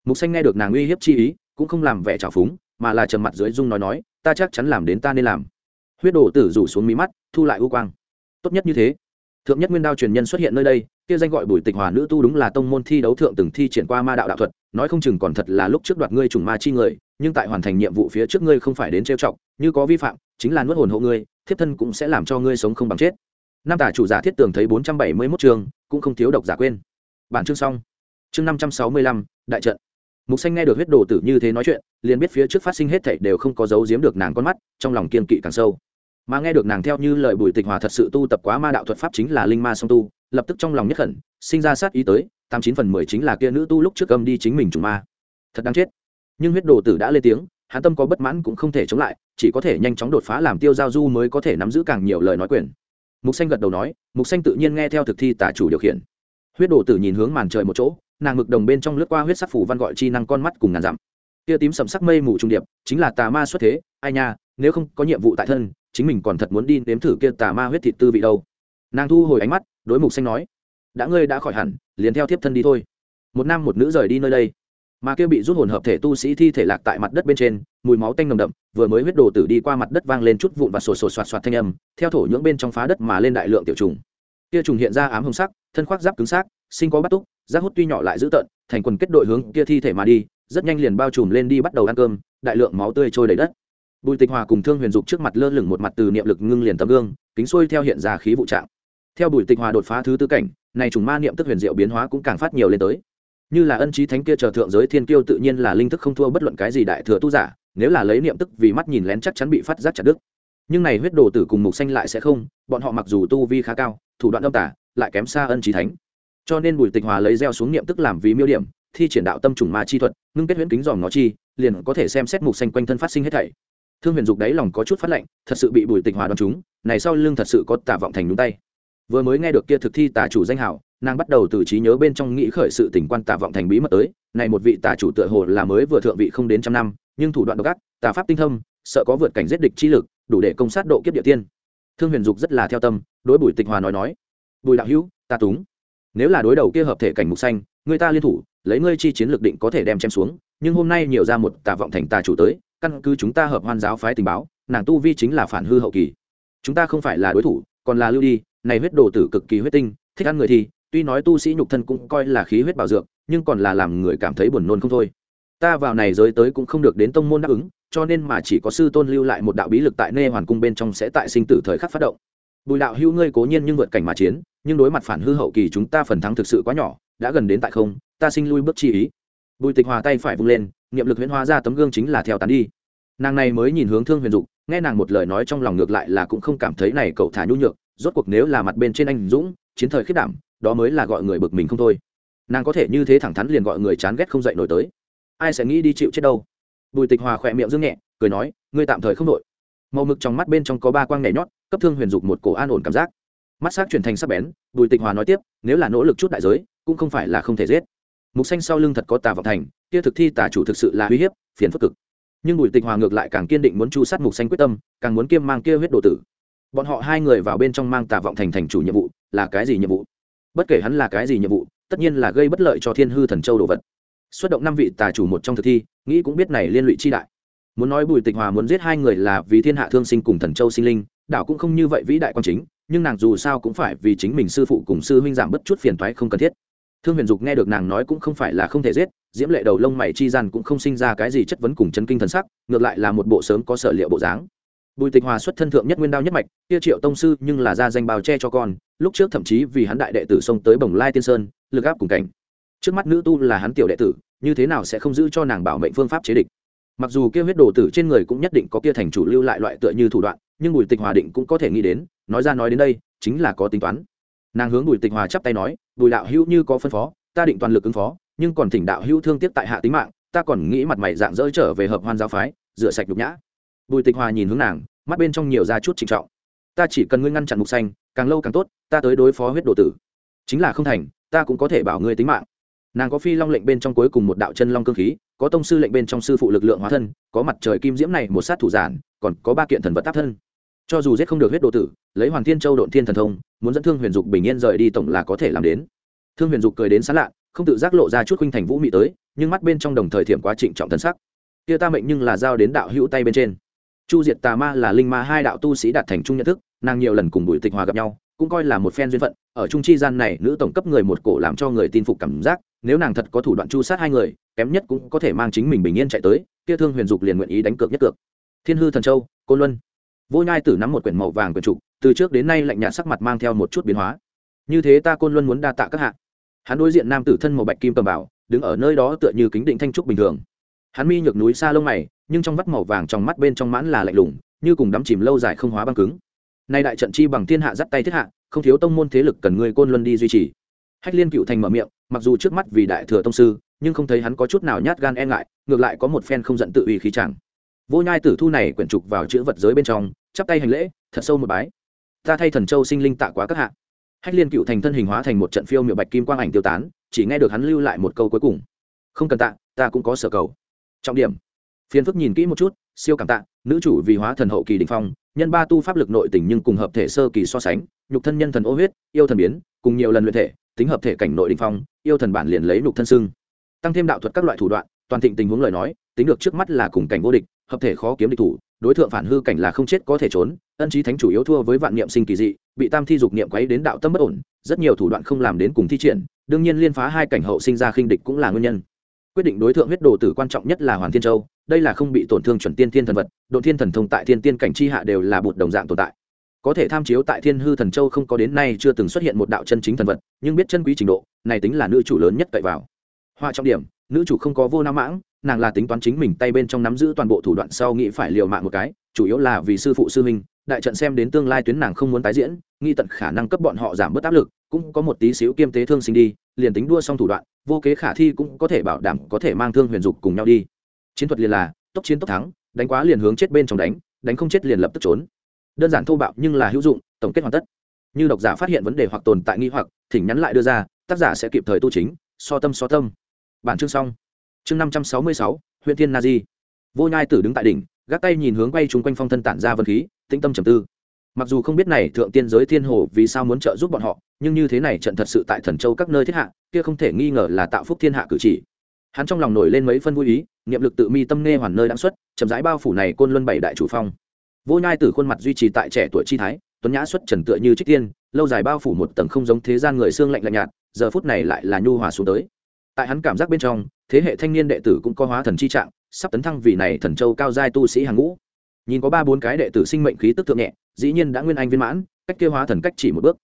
Mục xanh nghe được nàng uy hiếp chi ý, cũng không làm vẻ trào phúng, mà là trầm mặt dưới dung nói nói, ta chắc chắn làm đến ta nên làm. Huyết đổ tử rủ xuống mí mắt, thu lại u quang. Tốt nhất như thế. Thượng nhất nguyên đao truyền nhân xuất hiện nơi đây, kia danh gọi bùi tịch hòa nữ tu đúng là tông môn thi đấu thượng từng thi triển qua ma đạo đạo thuật, nói không chừng còn thật là lúc trước đoạt ngươi trùng ma chi người, nhưng tại hoàn thành nhiệm vụ phía trước ngươi không phải đến trêu chọc như có vi phạm, chính là nuốt hồn hộ ngươi, thiếp thân cũng sẽ làm cho ngươi sống không bằng chết. Nam tả chủ giả thiết tường thấy bốn trăm bảy mươi mốt chương, cũng không thiếu độc giả quên. Bản chương xong. Chương năm trăm sáu mươi lăm, đại trận. Mục xanh nghe được huyết đồ tử như thế nói chuyện, liền biết phía trước phát sinh hết thảy đều không có giấu giếm được nàng con mắt, trong lòng kiên kỵ càng sâu. Mà nghe được nàng theo như lời bùi tịch hòa thật sự tu tập quá ma đạo thuật pháp chính là linh ma song tu, lập tức trong lòng nhất khẩn sinh ra sát ý tới, tám chín phần mười chính là kia nữ tu lúc trước âm đi chính mình trùng ma. Thật đáng chết. Nhưng huyết đồ tử đã lên tiếng hắn tâm có bất mãn cũng không thể chống lại, chỉ có thể nhanh chóng đột phá làm tiêu giao du mới có thể nắm giữ càng nhiều lời nói quyền. Mục xanh gật đầu nói, mục xanh tự nhiên nghe theo thực thi tả chủ điều khiển. Huyết đồ tử nhìn hướng màn trời một chỗ, nàng ngực đồng bên trong lướt qua huyết sắc phủ văn gọi chi năng con mắt cùng ngàn dặm. Kia tím sầm sắc mây mù trung điệp, chính là tà ma xuất thế, ai nha, nếu không có nhiệm vụ tại thân, chính mình còn thật muốn đi nếm thử kia tà ma huyết thịt tư vị đâu. Nàng thu hồi ánh mắt, đối mục xanh nói, đã ngươi đã khỏi hẳn, liền theo tiếp thân đi thôi. Một nam một nữ rời đi nơi đây mà kia bị rút hồn hợp thể tu sĩ thi thể lạc tại mặt đất bên trên, mùi máu tanh nồng đậm, vừa mới huyết đồ tử đi qua mặt đất vang lên chút vụn và sổ sổ soạt soạt thanh âm, theo thổ nhưỡng bên trong phá đất mà lên đại lượng tiểu trùng. Kia trùng hiện ra ám hồng sắc, thân khoác giáp cứng xác, sinh có bắt túc, giáp hút tuy nhỏ lại dữ tợn, thành quần kết đội hướng kia thi thể mà đi, rất nhanh liền bao trùm lên đi bắt đầu ăn cơm, đại lượng máu tươi trôi đầy đất. Bùi tịch hòa cùng thương huyền dục trước mặt lơ lửng một mặt từ niệm lực ngưng liền tấm gương, kính xuôi theo hiện ra khí vụ trạng. Theo bùi tịch hòa đột phá thứ tư cảnh, này trùng ma niệm tức huyền diệu biến hóa cũng càng phát nhiều lên tới như là ân trí thánh kia chờ thượng giới thiên kiêu tự nhiên là linh thức không thua bất luận cái gì đại thừa tu giả nếu là lấy niệm tức vì mắt nhìn lén chắc chắn bị phát giác chặt đứt. Nhưng này huyết đồ tử cùng mục xanh lại sẽ không bọn họ mặc dù tu vi khá cao thủ đoạn âm tả lại kém xa ân trí thánh. Cho nên bùi tịch hòa lấy gieo xuống niệm tức làm vì miêu điểm thi triển đạo tâm trùng ma chi thuật ngưng kết huyễn kính dòm nó chi liền có thể xem xét mục xanh quanh thân phát sinh hết thảy. Thương huyền dục đáy lòng có chút phát lạnh, thật sự bị bùi tịch hòa đoán chúng này sau lưng thật sự có tả vọng thành đúng tay. Vừa mới nghe được kia thực thi tà chủ danh hảo nàng bắt đầu từ trí nhớ bên trong nghĩ khởi sự tình quan tà vọng thành bí mật tới. Này một vị tà chủ tựa hồ là mới vừa thượng vị không đến trăm năm nhưng thủ đoạn độc ác tà pháp tinh thông, sợ có vượt cảnh giết địch chi lực đủ để công sát độ kiếp địa tiên. Thương huyền dục rất là theo tâm đối bùi tịch hòa nói nói bùi đạo hữu ta túng. Nếu là đối đầu kia hợp thể cảnh mục xanh người ta liên thủ lấy ngươi chi chiến lược định có thể đem chém xuống nhưng hôm nay nhiều ra một tà vọng thành tà chủ tới căn cứ chúng ta hợp hoan giáo phái tình báo nàng tu vi chính là phản hư hậu kỳ. Chúng ta không phải là đối thủ còn là lưu đi này huyết đồ tử cực kỳ huyết tinh thích ăn người thì tuy nói tu sĩ nhục thân cũng coi là khí huyết bảo dược, nhưng còn là làm người cảm thấy buồn nôn không thôi. Ta vào này giới tới cũng không được đến tông môn đáp ứng, cho nên mà chỉ có sư tôn lưu lại một đạo bí lực tại nê hoàn cung bên trong sẽ tại sinh tử thời khắc phát động. Bùi đạo hữu ngươi cố nhiên nhưng vượt cảnh mà chiến, nhưng đối mặt phản hư hậu kỳ chúng ta phần thắng thực sự quá nhỏ, đã gần đến tại không, ta sinh lui bước chi ý. Bùi tịch hòa tay phải vung lên, niệm lực huyễn hóa ra tấm gương chính là theo tán đi. Nàng này mới nhìn hướng thương huyền dục, nghe nàng một lời nói trong lòng ngược lại là cũng không cảm thấy này cậu thả nhu nhược, rốt cuộc nếu là mặt bên trên anh dũng, chiến thời khiết đảm đó mới là gọi người bực mình không thôi. Nàng có thể như thế thẳng thắn liền gọi người chán ghét không dậy nổi tới. Ai sẽ nghĩ đi chịu chết đâu? Bùi tịch hòa khỏe miệng dương nhẹ, cười nói, ngươi tạm thời không đội. Màu mực trong mắt bên trong có ba quang nhảy nhót, cấp thương huyền dục một cổ an ổn cảm giác. Mắt s á c chuyển thành sắc bén, bùi tịch hòa nói tiếp, nếu là nỗ lực chút đại giới, cũng không phải là không thể giết. Mục xanh sau lưng thật có tà vọng thành, kia thực thi tà chủ thực sự là uy hiếp, phiền phức cực. Nhưng bùi tịch hòa ngược lại càng kiên định muốn chu sát mục xanh quyết tâm, càng muốn kiêm mang kia huyết đồ tử. Bọn họ hai người vào bên trong mang tà vọng thành thành chủ nhiệm vụ, là cái gì nhiệm vụ? Bất kể hắn là cái gì nhiệm vụ, tất nhiên là gây bất lợi cho thiên hư thần châu đồ vật. Xuất động năm vị tà chủ một trong thực thi, nghĩ cũng biết này liên lụy chi đại. Muốn nói bùi tịch hòa muốn giết hai người là vì thiên hạ thương sinh cùng thần châu sinh linh đảo cũng không như vậy vĩ đại quan chính, nhưng nàng dù sao cũng phải vì chính mình sư phụ cùng sư huynh giảm bất chút phiền toái không cần thiết. Thương huyền dục nghe được nàng nói cũng không phải là không thể giết, diễm lệ đầu lông mày chi gian cũng không sinh ra cái gì chất vấn cùng chân kinh thần sắc, ngược lại là một bộ sớm có sở liệu bộ dáng. Bùi tịch hòa xuất thân thượng nhất nguyên đao nhất mạch, kia triệu tông sư nhưng là ra danh bào che cho con lúc trước thậm chí vì hắn đại đệ tử xông tới bồng lai tiên sơn, lực áp cùng cảnh. Trước mắt nữ tu là hắn tiểu đệ tử, như thế nào sẽ không giữ cho nàng bảo mệnh phương pháp chế địch? Mặc dù kia huyết đồ tử trên người cũng nhất định có kia thành chủ lưu lại loại tựa như thủ đoạn, nhưng bùi tịch hòa định cũng có thể nghĩ đến, nói ra nói đến đây, chính là có tính toán. Nàng hướng bùi tịch hòa chắp tay nói, bùi đạo hữu như có phân phó, ta định toàn lực ứng phó, nhưng còn thỉnh đạo hữu thương tiếc tại hạ tính mạng, ta còn nghĩ mặt mày dạng dỡ trở về hợp hoan giáo phái, rửa sạch nhục nhã. Bùi tịch hòa nhìn hướng nàng, mắt bên trong nhiều ra chút trịnh trọng. Ta chỉ cần ngươi ngăn chặn mục xanh càng lâu càng tốt, ta tới đối phó huyết đồ tử. Chính là không thành, ta cũng có thể bảo ngươi tính mạng. Nàng có phi long lệnh bên trong cuối cùng một đạo chân long cơ khí, có tông sư lệnh bên trong sư phụ lực lượng hóa thân, có mặt trời kim diễm này một sát thủ giản, còn có ba kiện thần vật tác thân. Cho dù giết không được huyết đồ tử, lấy hoàng thiên châu độn thiên thần thông, muốn dẫn thương huyền dục bình yên rời đi tổng là có thể làm đến. Thương huyền dục cười đến sán lạ, không tự giác lộ ra chút khuynh thành vũ mị tới, nhưng mắt bên trong đồng thời thiểm quá trịnh trọng thân sắc. Kia ta mệnh nhưng là giao đến đạo hữu tay bên trên. Chu diệt tà ma là linh ma hai đạo tu sĩ đạt thành trung nhận thức nàng nhiều lần cùng bùi tịch hòa gặp nhau, cũng coi là một phen duyên phận. Ở trung chi gian này, nữ tổng cấp người một cổ làm cho người tin phục cảm giác, nếu nàng thật có thủ đoạn chu sát hai người, kém nhất cũng có thể mang chính mình bình yên chạy tới, kia thương huyền dục liền nguyện ý đánh cược nhất cược. Thiên hư thần châu, côn luân. Vô nhai tử nắm một quyển màu vàng quyển trục, từ trước đến nay lạnh nhạt sắc mặt mang theo một chút biến hóa. Như thế ta côn luân muốn đa tạ các hạ. Hắn đối diện nam tử thân màu bạch kim cầm bảo, đứng ở nơi đó tựa như kính định thanh trúc bình thường. Hắn mi nhược núi xa lông mày, nhưng trong vắt màu vàng trong mắt bên trong mãn là lạnh lùng, như cùng đắm chìm lâu dài không hóa băng cứng nay đại trận chi bằng thiên hạ dắt tay thiết hạ, không thiếu tông môn thế lực cần người côn luân đi duy trì. Hách liên cựu thành mở miệng, mặc dù trước mắt vì đại thừa tông sư, nhưng không thấy hắn có chút nào nhát gan e ngại, ngược lại có một phen không giận tự ủy khí chẳng. Vô nhai tử thu này quyển trục vào chữ vật giới bên trong, chắp tay hành lễ, thật sâu một bái. Ta thay thần châu sinh linh tạ quá các hạ. Hách liên cựu thành thân hình hóa thành một trận phiêu miệu bạch kim quang ảnh tiêu tán, chỉ nghe được hắn lưu lại một câu cuối cùng. Không cần tạ, ta cũng có sở cầu. Trọng điểm. Phiền phức nhìn kỹ một chút, siêu cảm tạ, nữ chủ vì hóa thần hậu kỳ đình phong nhân ba tu pháp lực nội tình nhưng cùng hợp thể sơ kỳ so sánh, nhục thân nhân thần ô huyết, yêu thần biến, cùng nhiều lần luyện thể, tính hợp thể cảnh nội đình phong, yêu thần bản liền lấy nhục thân xưng. Tăng thêm đạo thuật các loại thủ đoạn, toàn thịnh tình huống lời nói, tính được trước mắt là cùng cảnh vô địch, hợp thể khó kiếm địch thủ, đối tượng phản hư cảnh là không chết có thể trốn, ân trí thánh chủ yếu thua với vạn niệm sinh kỳ dị, bị tam thi dục niệm quấy đến đạo tâm bất ổn, rất nhiều thủ đoạn không làm đến cùng thi triển, đương nhiên liên phá hai cảnh hậu sinh ra khinh địch cũng là nguyên nhân. Quyết định đối tượng huyết đồ tử quan trọng nhất là hoàn thiên châu đây là không bị tổn thương chuẩn tiên thiên thần vật, độ thiên thần thông tại thiên tiên cảnh chi hạ đều là bụt đồng dạng tồn tại. Có thể tham chiếu tại thiên hư thần châu không có đến nay chưa từng xuất hiện một đạo chân chính thần vật, nhưng biết chân quý trình độ, này tính là nữ chủ lớn nhất cậy vào. Hoa trọng điểm, nữ chủ không có vô nam mãng, nàng là tính toán chính mình tay bên trong nắm giữ toàn bộ thủ đoạn sau nghĩ phải liều mạng một cái, chủ yếu là vì sư phụ sư huynh, đại trận xem đến tương lai tuyến nàng không muốn tái diễn nghi tận khả năng cấp bọn họ giảm bớt áp lực, cũng có một tí xíu kiêm tế thương sinh đi, liền tính đua xong thủ đoạn, vô kế khả thi cũng có thể bảo đảm có thể mang thương huyền dục cùng nhau đi chiến thuật liền là, tốc chiến tốc thắng, đánh quá liền hướng chết bên trong đánh đánh không chết liền lập tức trốn. Đơn giản thô bạo nhưng là hữu dụng, tổng kết hoàn tất. Như độc giả phát hiện vấn đề hoặc tồn tại nghi hoặc, thỉnh nhắn lại đưa ra, tác giả sẽ kịp thời tu chính, so tâm so tâm. Bản chương xong. Chương năm trăm sáu mươi sáu huyện thiên na di. Vô nhai tử đứng tại đỉnh, gác tay nhìn hướng quay chung quanh phong thân tản ra vân khí, tĩnh tâm trầm tư. Mặc dù không biết này thượng tiên giới thiên hồ vì sao muốn trợ giúp bọn họ, nhưng như thế này trận thật sự tại thần châu các nơi thiết hạ, kia không thể nghi ngờ là tạo phúc thiên hạ cử chỉ hắn trong lòng nổi lên mấy phân vui ý, niệm lực tự mi tâm nghe hoàn nơi đáng xuất, chậm rãi bao phủ này côn luân bảy đại chủ phong. Vô nhai tử khuôn mặt duy trì tại trẻ tuổi chi thái, tuấn nhã xuất trần tựa như trích tiên, lâu dài bao phủ một tầng không giống thế gian người xương lạnh lạnh nhạt, giờ phút này lại là nhu hòa xuống tới. Tại hắn cảm giác bên trong, thế hệ thanh niên đệ tử cũng có hóa thần chi trạng, sắp tấn thăng vì này thần châu cao giai tu sĩ hàng ngũ. Nhìn có ba bốn cái đệ tử sinh mệnh khí tức thượng nhẹ, dĩ nhiên đã nguyên anh viên mãn, cách kia hóa thần cách chỉ một bước.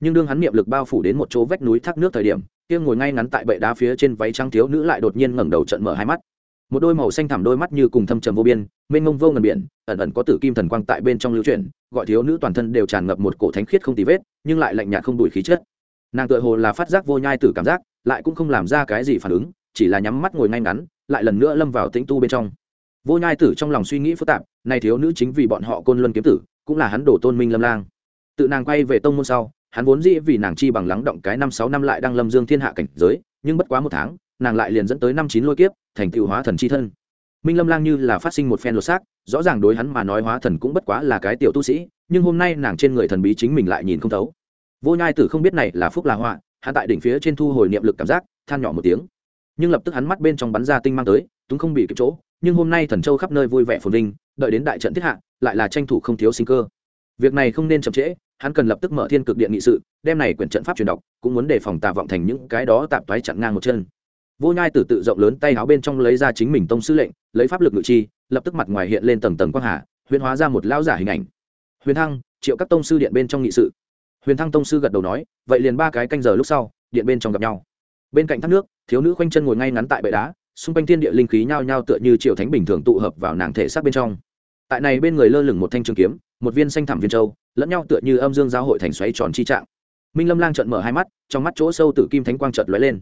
Nhưng đương hắn niệm lực bao phủ đến một chỗ vách núi thác nước thời điểm kia ngồi ngay ngắn tại bệ đá phía trên váy trắng thiếu nữ lại đột nhiên ngẩng đầu trận mở hai mắt. Một đôi màu xanh thẳm đôi mắt như cùng thâm trầm vô biên mênh mông vô ngần biển ẩn ẩn có tử kim thần quang tại bên trong lưu chuyển, gọi thiếu nữ toàn thân đều tràn ngập một cổ thánh khiết không tì vết nhưng lại lạnh nhạt không đùi khí chất. Nàng tựa hồ là phát giác vô nhai tử cảm giác lại cũng không làm ra cái gì phản ứng chỉ là nhắm mắt ngồi ngay ngắn lại lần nữa lâm vào tĩnh tu bên trong. Vô nhai tử trong lòng suy nghĩ phức tạp này thiếu nữ chính vì bọn họ côn luân kiếm tử cũng là hắn đổ tôn minh lâm lang. Tự nàng quay về tông môn sau hắn vốn dĩ vì nàng chi bằng lắng động cái năm sáu năm lại đang lâm dương thiên hạ cảnh giới, nhưng bất quá một tháng, nàng lại liền dẫn tới năm chín lôi kiếp, thành tựu hóa thần chi thân. Minh lâm lang như là phát sinh một phen lột xác, rõ ràng đối hắn mà nói hóa thần cũng bất quá là cái tiểu tu sĩ, nhưng hôm nay nàng trên người thần bí chính mình lại nhìn không thấu. Vô nhai tử không biết này là phúc là họa, hắn tại đỉnh phía trên thu hồi niệm lực cảm giác, than nhỏ một tiếng. Nhưng lập tức hắn mắt bên trong bắn ra tinh mang tới chúng không bị kịp chỗ, nhưng hôm nay thần châu khắp nơi vui vẻ phồn vinh, đợi đến đại trận thiết hạ, lại là tranh thủ không thiếu sinh cơ. Việc này không nên chậm trễ hắn cần lập tức mở thiên cực điện nghị sự, đem này quyển trận pháp truyền đọc, cũng muốn đề phòng tà vọng thành những cái đó tạp thoái chặn ngang một chân. Vô nhai tử tự rộng lớn tay áo bên trong lấy ra chính mình tông sư lệnh, lấy pháp lực ngự chi, lập tức mặt ngoài hiện lên tầng tầng quang hà huyền hóa ra một lão giả hình ảnh. Huyền thăng, triệu các tông sư điện bên trong nghị sự. Huyền thăng tông sư gật đầu nói, vậy liền ba cái canh giờ lúc sau, điện bên trong gặp nhau. Bên cạnh thác nước, thiếu nữ khoanh chân ngồi ngay ngắn tại bệ đá, xung quanh thiên địa linh khí nhao nhao tựa như triều thánh bình thường tụ hợp vào nàng thể xác bên trong tại này bên người lơ lửng một thanh trường kiếm một viên xanh thẳm viên châu lẫn nhau tựa như âm dương giao hội thành xoáy tròn chi trạng. Minh lâm lang trợn mở hai mắt trong mắt chỗ sâu tự kim thánh quang trợt lóe lên.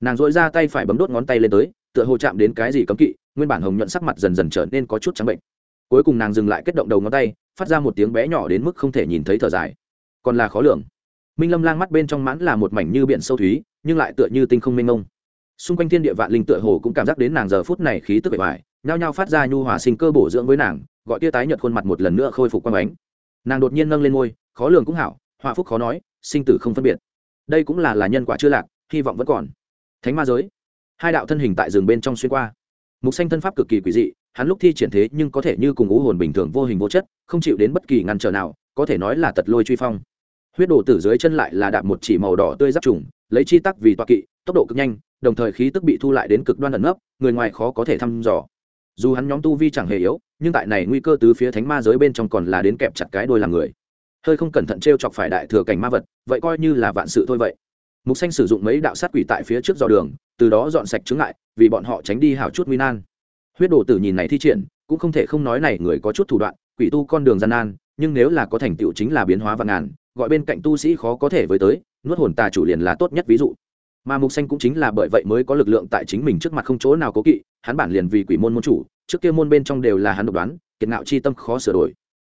Nàng dội ra tay phải bấm đốt ngón tay lên tới tựa hồ chạm đến cái gì cấm kỵ nguyên bản hồng nhuận sắc mặt dần dần trở nên có chút trắng bệnh. Cuối cùng nàng dừng lại kết động đầu ngón tay phát ra một tiếng bé nhỏ đến mức không thể nhìn thấy thở dài. Còn là khó lường. Minh lâm lang mắt bên trong mãn là một mảnh như biển sâu thúy nhưng lại tựa như tinh không mênh mông. Xung quanh thiên địa vạn linh tựa hồ cũng cảm giác đến nàng giờ phút này khí tức bề bại, nhao nhao phát ra nhu hòa sinh cơ bổ dưỡng với nàng gọi tia tái nhợt khuôn mặt một lần nữa khôi phục quang ánh. Nàng đột nhiên nâng lên môi, khó lường cũng hảo, họa phúc khó nói, sinh tử không phân biệt. Đây cũng là là nhân quả chưa lạc, hy vọng vẫn còn. Thánh ma giới. Hai đạo thân hình tại rừng bên trong xuyên qua. Mục xanh thân pháp cực kỳ quỷ dị, hắn lúc thi triển thế nhưng có thể như cùng ngũ hồn bình thường vô hình vô chất, không chịu đến bất kỳ ngăn trở nào, có thể nói là tật lôi truy phong. Huyết đổ tử dưới chân lại là đạp một chỉ màu đỏ tươi giáp trùng, lấy chi tắc vì toa kỵ, tốc độ cực nhanh, đồng thời khí tức bị thu lại đến cực đoan ẩn nấp, người ngoài khó có thể thăm dò dù hắn nhóm tu vi chẳng hề yếu, nhưng tại này nguy cơ từ phía thánh ma giới bên trong còn là đến kẹp chặt cái đôi làm người. Hơi không cẩn thận t r e o chọc phải đại thừa cảnh ma vật, vậy coi như là vạn sự thôi vậy. Mục xanh sử dụng mấy đạo sát quỷ tại phía trước dò đường, từ đó dọn sạch chứng lại vì bọn họ tránh đi hào chút nguy nan. Huyết đồ tử nhìn này thi triển, cũng không thể không nói này người có chút thủ đoạn, quỷ tu con đường gian nan, nhưng nếu là có thành tựu chính là biến hóa vạn ngàn, gọi bên cạnh tu sĩ khó có thể với tới, nuốt hồn tà chủ liền là tốt nhất ví dụ mà mục xanh cũng chính là bởi vậy mới có lực lượng tại chính mình trước mặt không chỗ nào cố kỵ, hắn bản liền vì quỷ môn môn chủ, trước kia môn bên trong đều là hắn độc đoán, kiệt ngạo chi tâm khó sửa đổi.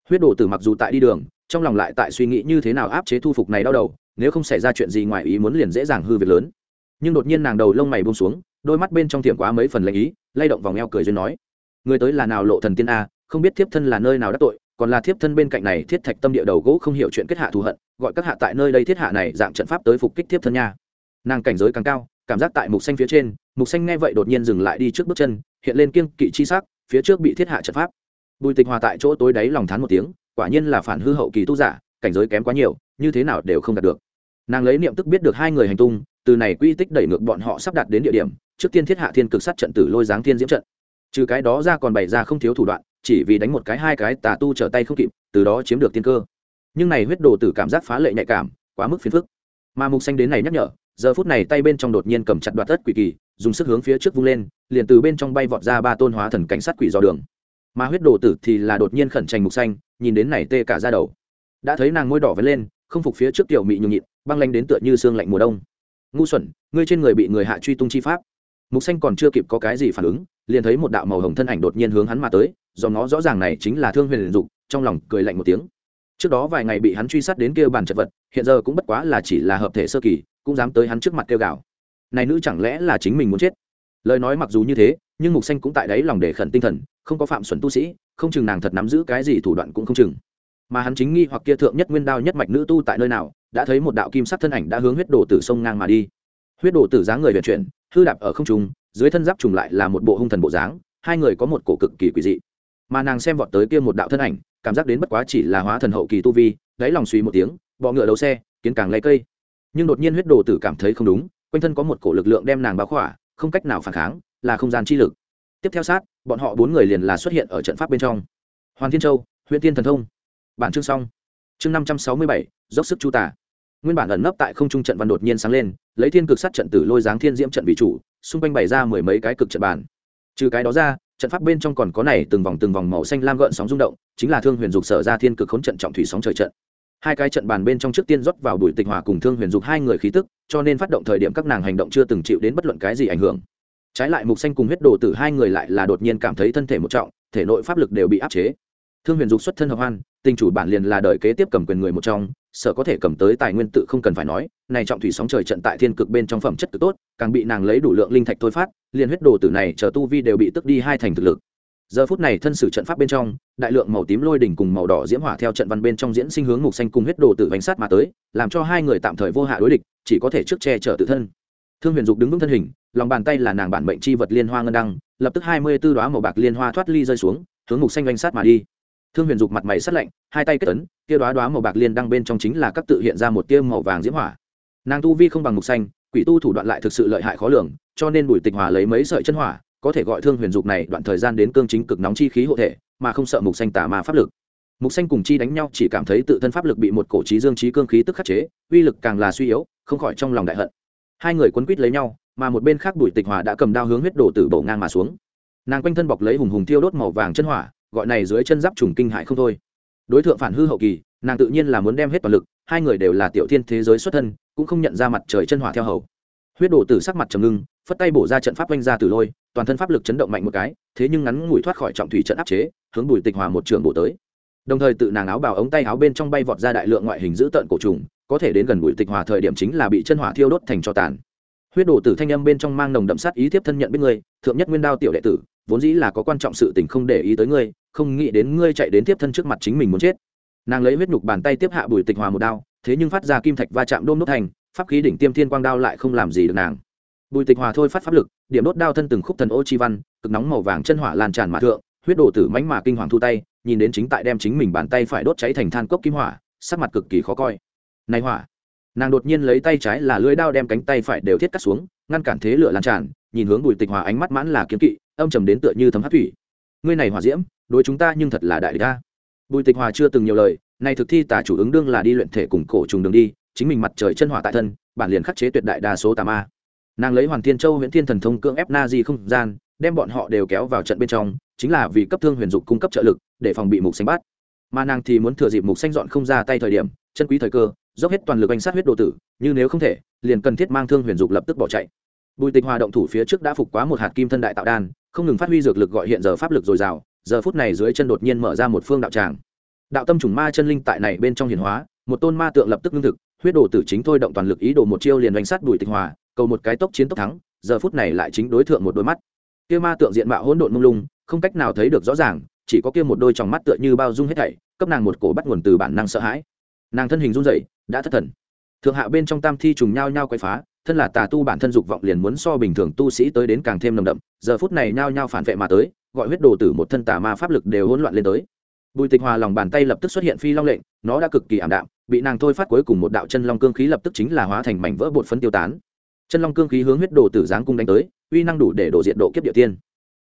Huyết đổ tử mặc dù tại đi đường, trong lòng lại tại suy nghĩ như thế nào áp chế thu phục này đau đầu, nếu không xảy ra chuyện gì ngoài ý muốn liền dễ dàng hư việc lớn. Nhưng đột nhiên nàng đầu lông mày buông xuống, đôi mắt bên trong tiệm quá mấy phần lệnh ý, lay động vòng eo cười duyên nói, người tới là nào lộ thần tiên a, không biết thiếp thân là nơi nào đắc tội, còn là thiếp thân bên cạnh này thiết thạch tâm địa đầu gỗ không hiểu chuyện kết hạ thù hận, gọi các hạ tại nơi đây thiết hạ này dạng trận pháp tới phục kích thiếp thân nha nàng cảnh giới càng cao, cảm giác tại mục xanh phía trên, mục xanh nghe vậy đột nhiên dừng lại đi trước bước chân, hiện lên kiêng kỵ chi sắc, phía trước bị thiết hạ trận pháp. Bùi tịch hòa tại chỗ tối đáy lòng thán một tiếng, quả nhiên là phản hư hậu kỳ tu giả, cảnh giới kém quá nhiều, như thế nào đều không đạt được. Nàng lấy niệm tức biết được hai người hành tung, từ này quy tích đẩy ngược bọn họ sắp đặt đến địa điểm, trước tiên thiết hạ thiên cực sát trận tử lôi giáng thiên diễm trận. Trừ cái đó ra còn bày ra không thiếu thủ đoạn, chỉ vì đánh một cái hai cái tà tu trở tay không kịp, từ đó chiếm được tiên cơ. Nhưng này huyết đồ tử cảm giác phá lệ nhạy cảm, quá mức phiền phức. Mà mục xanh đến này nhắc nhở giờ phút này tay bên trong đột nhiên cầm chặt đoạt tất quỷ kỳ, dùng sức hướng phía trước vung lên, liền từ bên trong bay vọt ra ba tôn hóa thần cảnh sát quỷ dò đường. Mà huyết đồ tử thì là đột nhiên khẩn trành mục xanh, nhìn đến này tê cả ra đầu. Đã thấy nàng môi đỏ vén lên, không phục phía trước tiểu mị nhường nhịn, băng lanh đến tựa như xương lạnh mùa đông. Ngu xuẩn, ngươi trên người bị người hạ truy tung chi pháp. Mục xanh còn chưa kịp có cái gì phản ứng, liền thấy một đạo màu hồng thân ảnh đột nhiên hướng hắn mà tới do nó rõ ràng này chính là thương huyền dục, trong lòng cười lạnh một tiếng. Trước đó vài ngày bị hắn truy sát đến kia bàn chật vật, hiện giờ cũng bất quá là chỉ là hợp thể sơ kỳ cũng dám tới hắn trước mặt kêu gào. Này nữ chẳng lẽ là chính mình muốn chết? Lời nói mặc dù như thế, nhưng mục xanh cũng tại đấy lòng để khẩn tinh thần, không có phạm xuẩn tu sĩ, không chừng nàng thật nắm giữ cái gì thủ đoạn cũng không chừng. Mà hắn chính nghi hoặc kia thượng nhất nguyên đao nhất mạch nữ tu tại nơi nào, đã thấy một đạo kim sắc thân ảnh đã hướng huyết đồ tử sông ngang mà đi. Huyết đồ tử dáng người vận chuyển, hư đạp ở không trung, dưới thân giáp trùng lại là một bộ hung thần bộ dáng, hai người có một cổ cực kỳ quỷ dị. Mà nàng xem vọt tới kia một đạo thân ảnh, cảm giác đến bất quá chỉ là hóa thần hậu kỳ tu vi, đáy lòng suy một tiếng bọ ngựa đấu xe, kiến càng lấy cây nhưng đột nhiên huyết đồ tử cảm thấy không đúng, quanh thân có một cổ lực lượng đem nàng báo khỏa, không cách nào phản kháng, là không gian chi lực. Tiếp theo sát, bọn họ bốn người liền là xuất hiện ở trận pháp bên trong. Hoàn thiên châu huyện tiên thần thông. Bản chương xong. Chương năm trăm sáu mươi bảy, dốc sức chu tả. Nguyên bản ẩn nấp tại không trung trận văn đột nhiên sáng lên, lấy thiên cực sát trận tử lôi dáng thiên diễm trận vị chủ, xung quanh bày ra mười mấy cái cực trận bản. trừ cái đó ra, trận pháp bên trong còn có này từng vòng từng vòng màu xanh lam gợn sóng rung động, chính là thương huyền dục sở ra thiên cực khốn trận trọng thủy sóng trời trận hai cái trận bàn bên trong trước tiên rót vào bùi tịch hòa cùng thương huyền dục hai người khí tức, cho nên phát động thời điểm các nàng hành động chưa từng chịu đến bất luận cái gì ảnh hưởng. Trái lại mục xanh cùng huyết đồ tử hai người lại là đột nhiên cảm thấy thân thể một trọng, thể nội pháp lực đều bị áp chế. Thương huyền dục xuất thân hợp hoan, tình chủ bản liền là đời kế tiếp cầm quyền người một trong, sợ có thể cầm tới tài nguyên tự không cần phải nói, này trọng thủy sóng trời trận tại thiên cực bên trong phẩm chất cực tốt, càng bị nàng lấy đủ lượng linh thạch thôi phát, liền huyết đồ tử này chờ tu vi đều bị tức đi hai thành thực lực giờ phút này thân sử trận pháp bên trong, đại lượng màu tím lôi đỉnh cùng màu đỏ diễm hỏa theo trận văn bên trong diễn sinh hướng mục xanh cùng huyết đồ tử bánh sát mà tới, làm cho hai người tạm thời vô hạ đối địch, chỉ có thể trước che chở tự thân. Thương huyền dục đứng vững thân hình, lòng bàn tay là nàng bản mệnh chi vật liên hoa ngân đăng, lập tức hai mươi b ố đoá màu bạc liên hoa thoát ly rơi xuống, hướng mục xanh bánh sát mà đi. Thương huyền dục mặt mày sắt lạnh, hai tay kết tấn kia đoá đoá màu bạc liên đăng bên trong chính là các tự hiện ra một tia màu vàng diễm hỏa. Nàng tu vi không bằng mục xanh, quỷ tu thủ đoạn lại thực sự lợi hại khó lường, cho nên bùi tịch hòa lấy mấy sợi chân hỏa có thể gọi thương huyền dục này đoạn thời gian đến cương chính cực nóng chi khí hộ thể, mà không sợ mục xanh tà ma pháp lực. Mục xanh cùng chi đánh nhau chỉ cảm thấy tự thân pháp lực bị một cổ trí dương trí cương khí tức khắc chế, uy lực càng là suy yếu, không khỏi trong lòng đại hận. Hai người quấn quýt lấy nhau, mà một bên khác bùi tịch hòa đã cầm đao hướng huyết đổ tử bổ ngang mà xuống. Nàng quanh thân bọc lấy hùng hùng thiêu đốt màu vàng chân hỏa, gọi này dưới chân giáp trùng kinh hại không thôi. Đối tượng phản hư hậu kỳ, nàng tự nhiên là muốn đem hết toàn lực, hai người đều là tiểu thiên thế giới xuất thân, cũng không nhận ra mặt trời chân hỏa theo hầu. Huyết đổ tử sắc mặt trầm ngưng, phất tay bổ ra trận pháp quanh ra từ lôi toàn thân pháp lực chấn động mạnh một cái, thế nhưng ngắn ngủi thoát khỏi trọng thủy trận áp chế, hướng bùi tịch hòa một trường bổ tới. Đồng thời tự nàng áo bào ống tay áo bên trong bay vọt ra đại lượng ngoại hình dữ tợn cổ trùng, có thể đến gần bùi tịch hòa thời điểm chính là bị chân hỏa thiêu đốt thành cho tàn. Huyết đổ tử thanh âm bên trong mang nồng đậm sát ý tiếp thân nhận bên ngươi, thượng nhất nguyên đao tiểu đệ tử, vốn dĩ là có quan trọng sự tình không để ý tới ngươi, không nghĩ đến ngươi chạy đến tiếp thân trước mặt chính mình muốn chết. Nàng lấy huyết nhục bàn tay tiếp hạ bùi tịch hòa một đao, thế nhưng phát ra kim thạch va chạm đôm nốt thành, pháp khí đỉnh tiêm thiên quang đao lại không làm gì được nàng bùi tịch hòa thôi phát pháp lực, điểm đốt đao thân từng khúc thần ô chi văn, cực nóng màu vàng chân hỏa lan tràn mà thượng, huyết đổ tử mánh mà kinh hoàng thu tay, nhìn đến chính tại đem chính mình bàn tay phải đốt cháy thành than cốc kim hỏa, sắc mặt cực kỳ khó coi. Này hỏa! Nàng đột nhiên lấy tay trái là lưỡi đao đem cánh tay phải đều thiết cắt xuống, ngăn cản thế lửa lan tràn, nhìn hướng bùi tịch hòa ánh mắt mãn là kiếm kỵ, âm trầm đến tựa như thấm hát thủy. Ngươi này hỏa diễm, đối chúng ta nhưng thật là đại địch ta bùi tịch hòa chưa từng nhiều lời này thực thi tà chủ ứng đương là đi luyện thể cùng cổ trùng đường đi, chính mình mặt trời chân hỏa tại thân, bản liền khắc chế tuyệt đại đa số tà ma nàng lấy hoàng thiên châu huyện thiên thần thông cưỡng ép na di không gian, đem bọn họ đều kéo vào trận bên trong, chính là vì cấp thương huyền dục cung cấp trợ lực, để phòng bị mục xanh bắt mà nàng thì muốn thừa dịp mục xanh dọn không ra tay thời điểm, chân quý thời cơ, dốc hết toàn lực anh sát huyết đồ tử, như nếu không thể, liền cần thiết mang thương huyền dục lập tức bỏ chạy. Bùi tịch hòa động thủ phía trước đã phục quá một hạt kim thân đại tạo đan, không ngừng phát huy dược lực gọi hiện giờ pháp lực dồi dào, giờ phút này dưới chân đột nhiên mở ra một phương đạo tràng. Đạo tâm trùng ma chân linh tại này bên trong hiền hóa, một tôn ma tượng lập tức ngưng thực, huyết đồ tử chính thôi động toàn lực ý đồ một chiêu liền đánh sát bùi tịch hòa cầu một cái tốc chiến tốc thắng, giờ phút này lại chính đối tượng một đôi mắt. Kia ma tượng diện mạo hỗn độn mông lung, không cách nào thấy được rõ ràng, chỉ có kia một đôi tròng mắt tựa như bao dung hết thảy, cấp nàng một cổ bắt nguồn từ bản năng sợ hãi. Nàng thân hình run rẩy, đã thất thần. Thượng hạ bên trong tam thi trùng nhau nhau quay phá, thân là tà tu bản thân dục vọng liền muốn so bình thường tu sĩ tới đến càng thêm nồng đậm, giờ phút này nhao nhao phản vệ mà tới, gọi huyết đồ tử một thân tà ma pháp lực đều hỗn loạn lên tới. Bùi tịch hòa lòng bàn tay lập tức xuất hiện phi long lệnh, nó đã cực kỳ ảm đạm, bị nàng thôi phát cuối cùng một đạo chân long cương khí lập tức chính là hóa thành mảnh vỡ bột phấn tiêu tán chân long cương khí hướng huyết đồ tử giáng cung đánh tới, uy năng đủ để đổ diện độ kiếp địa tiên.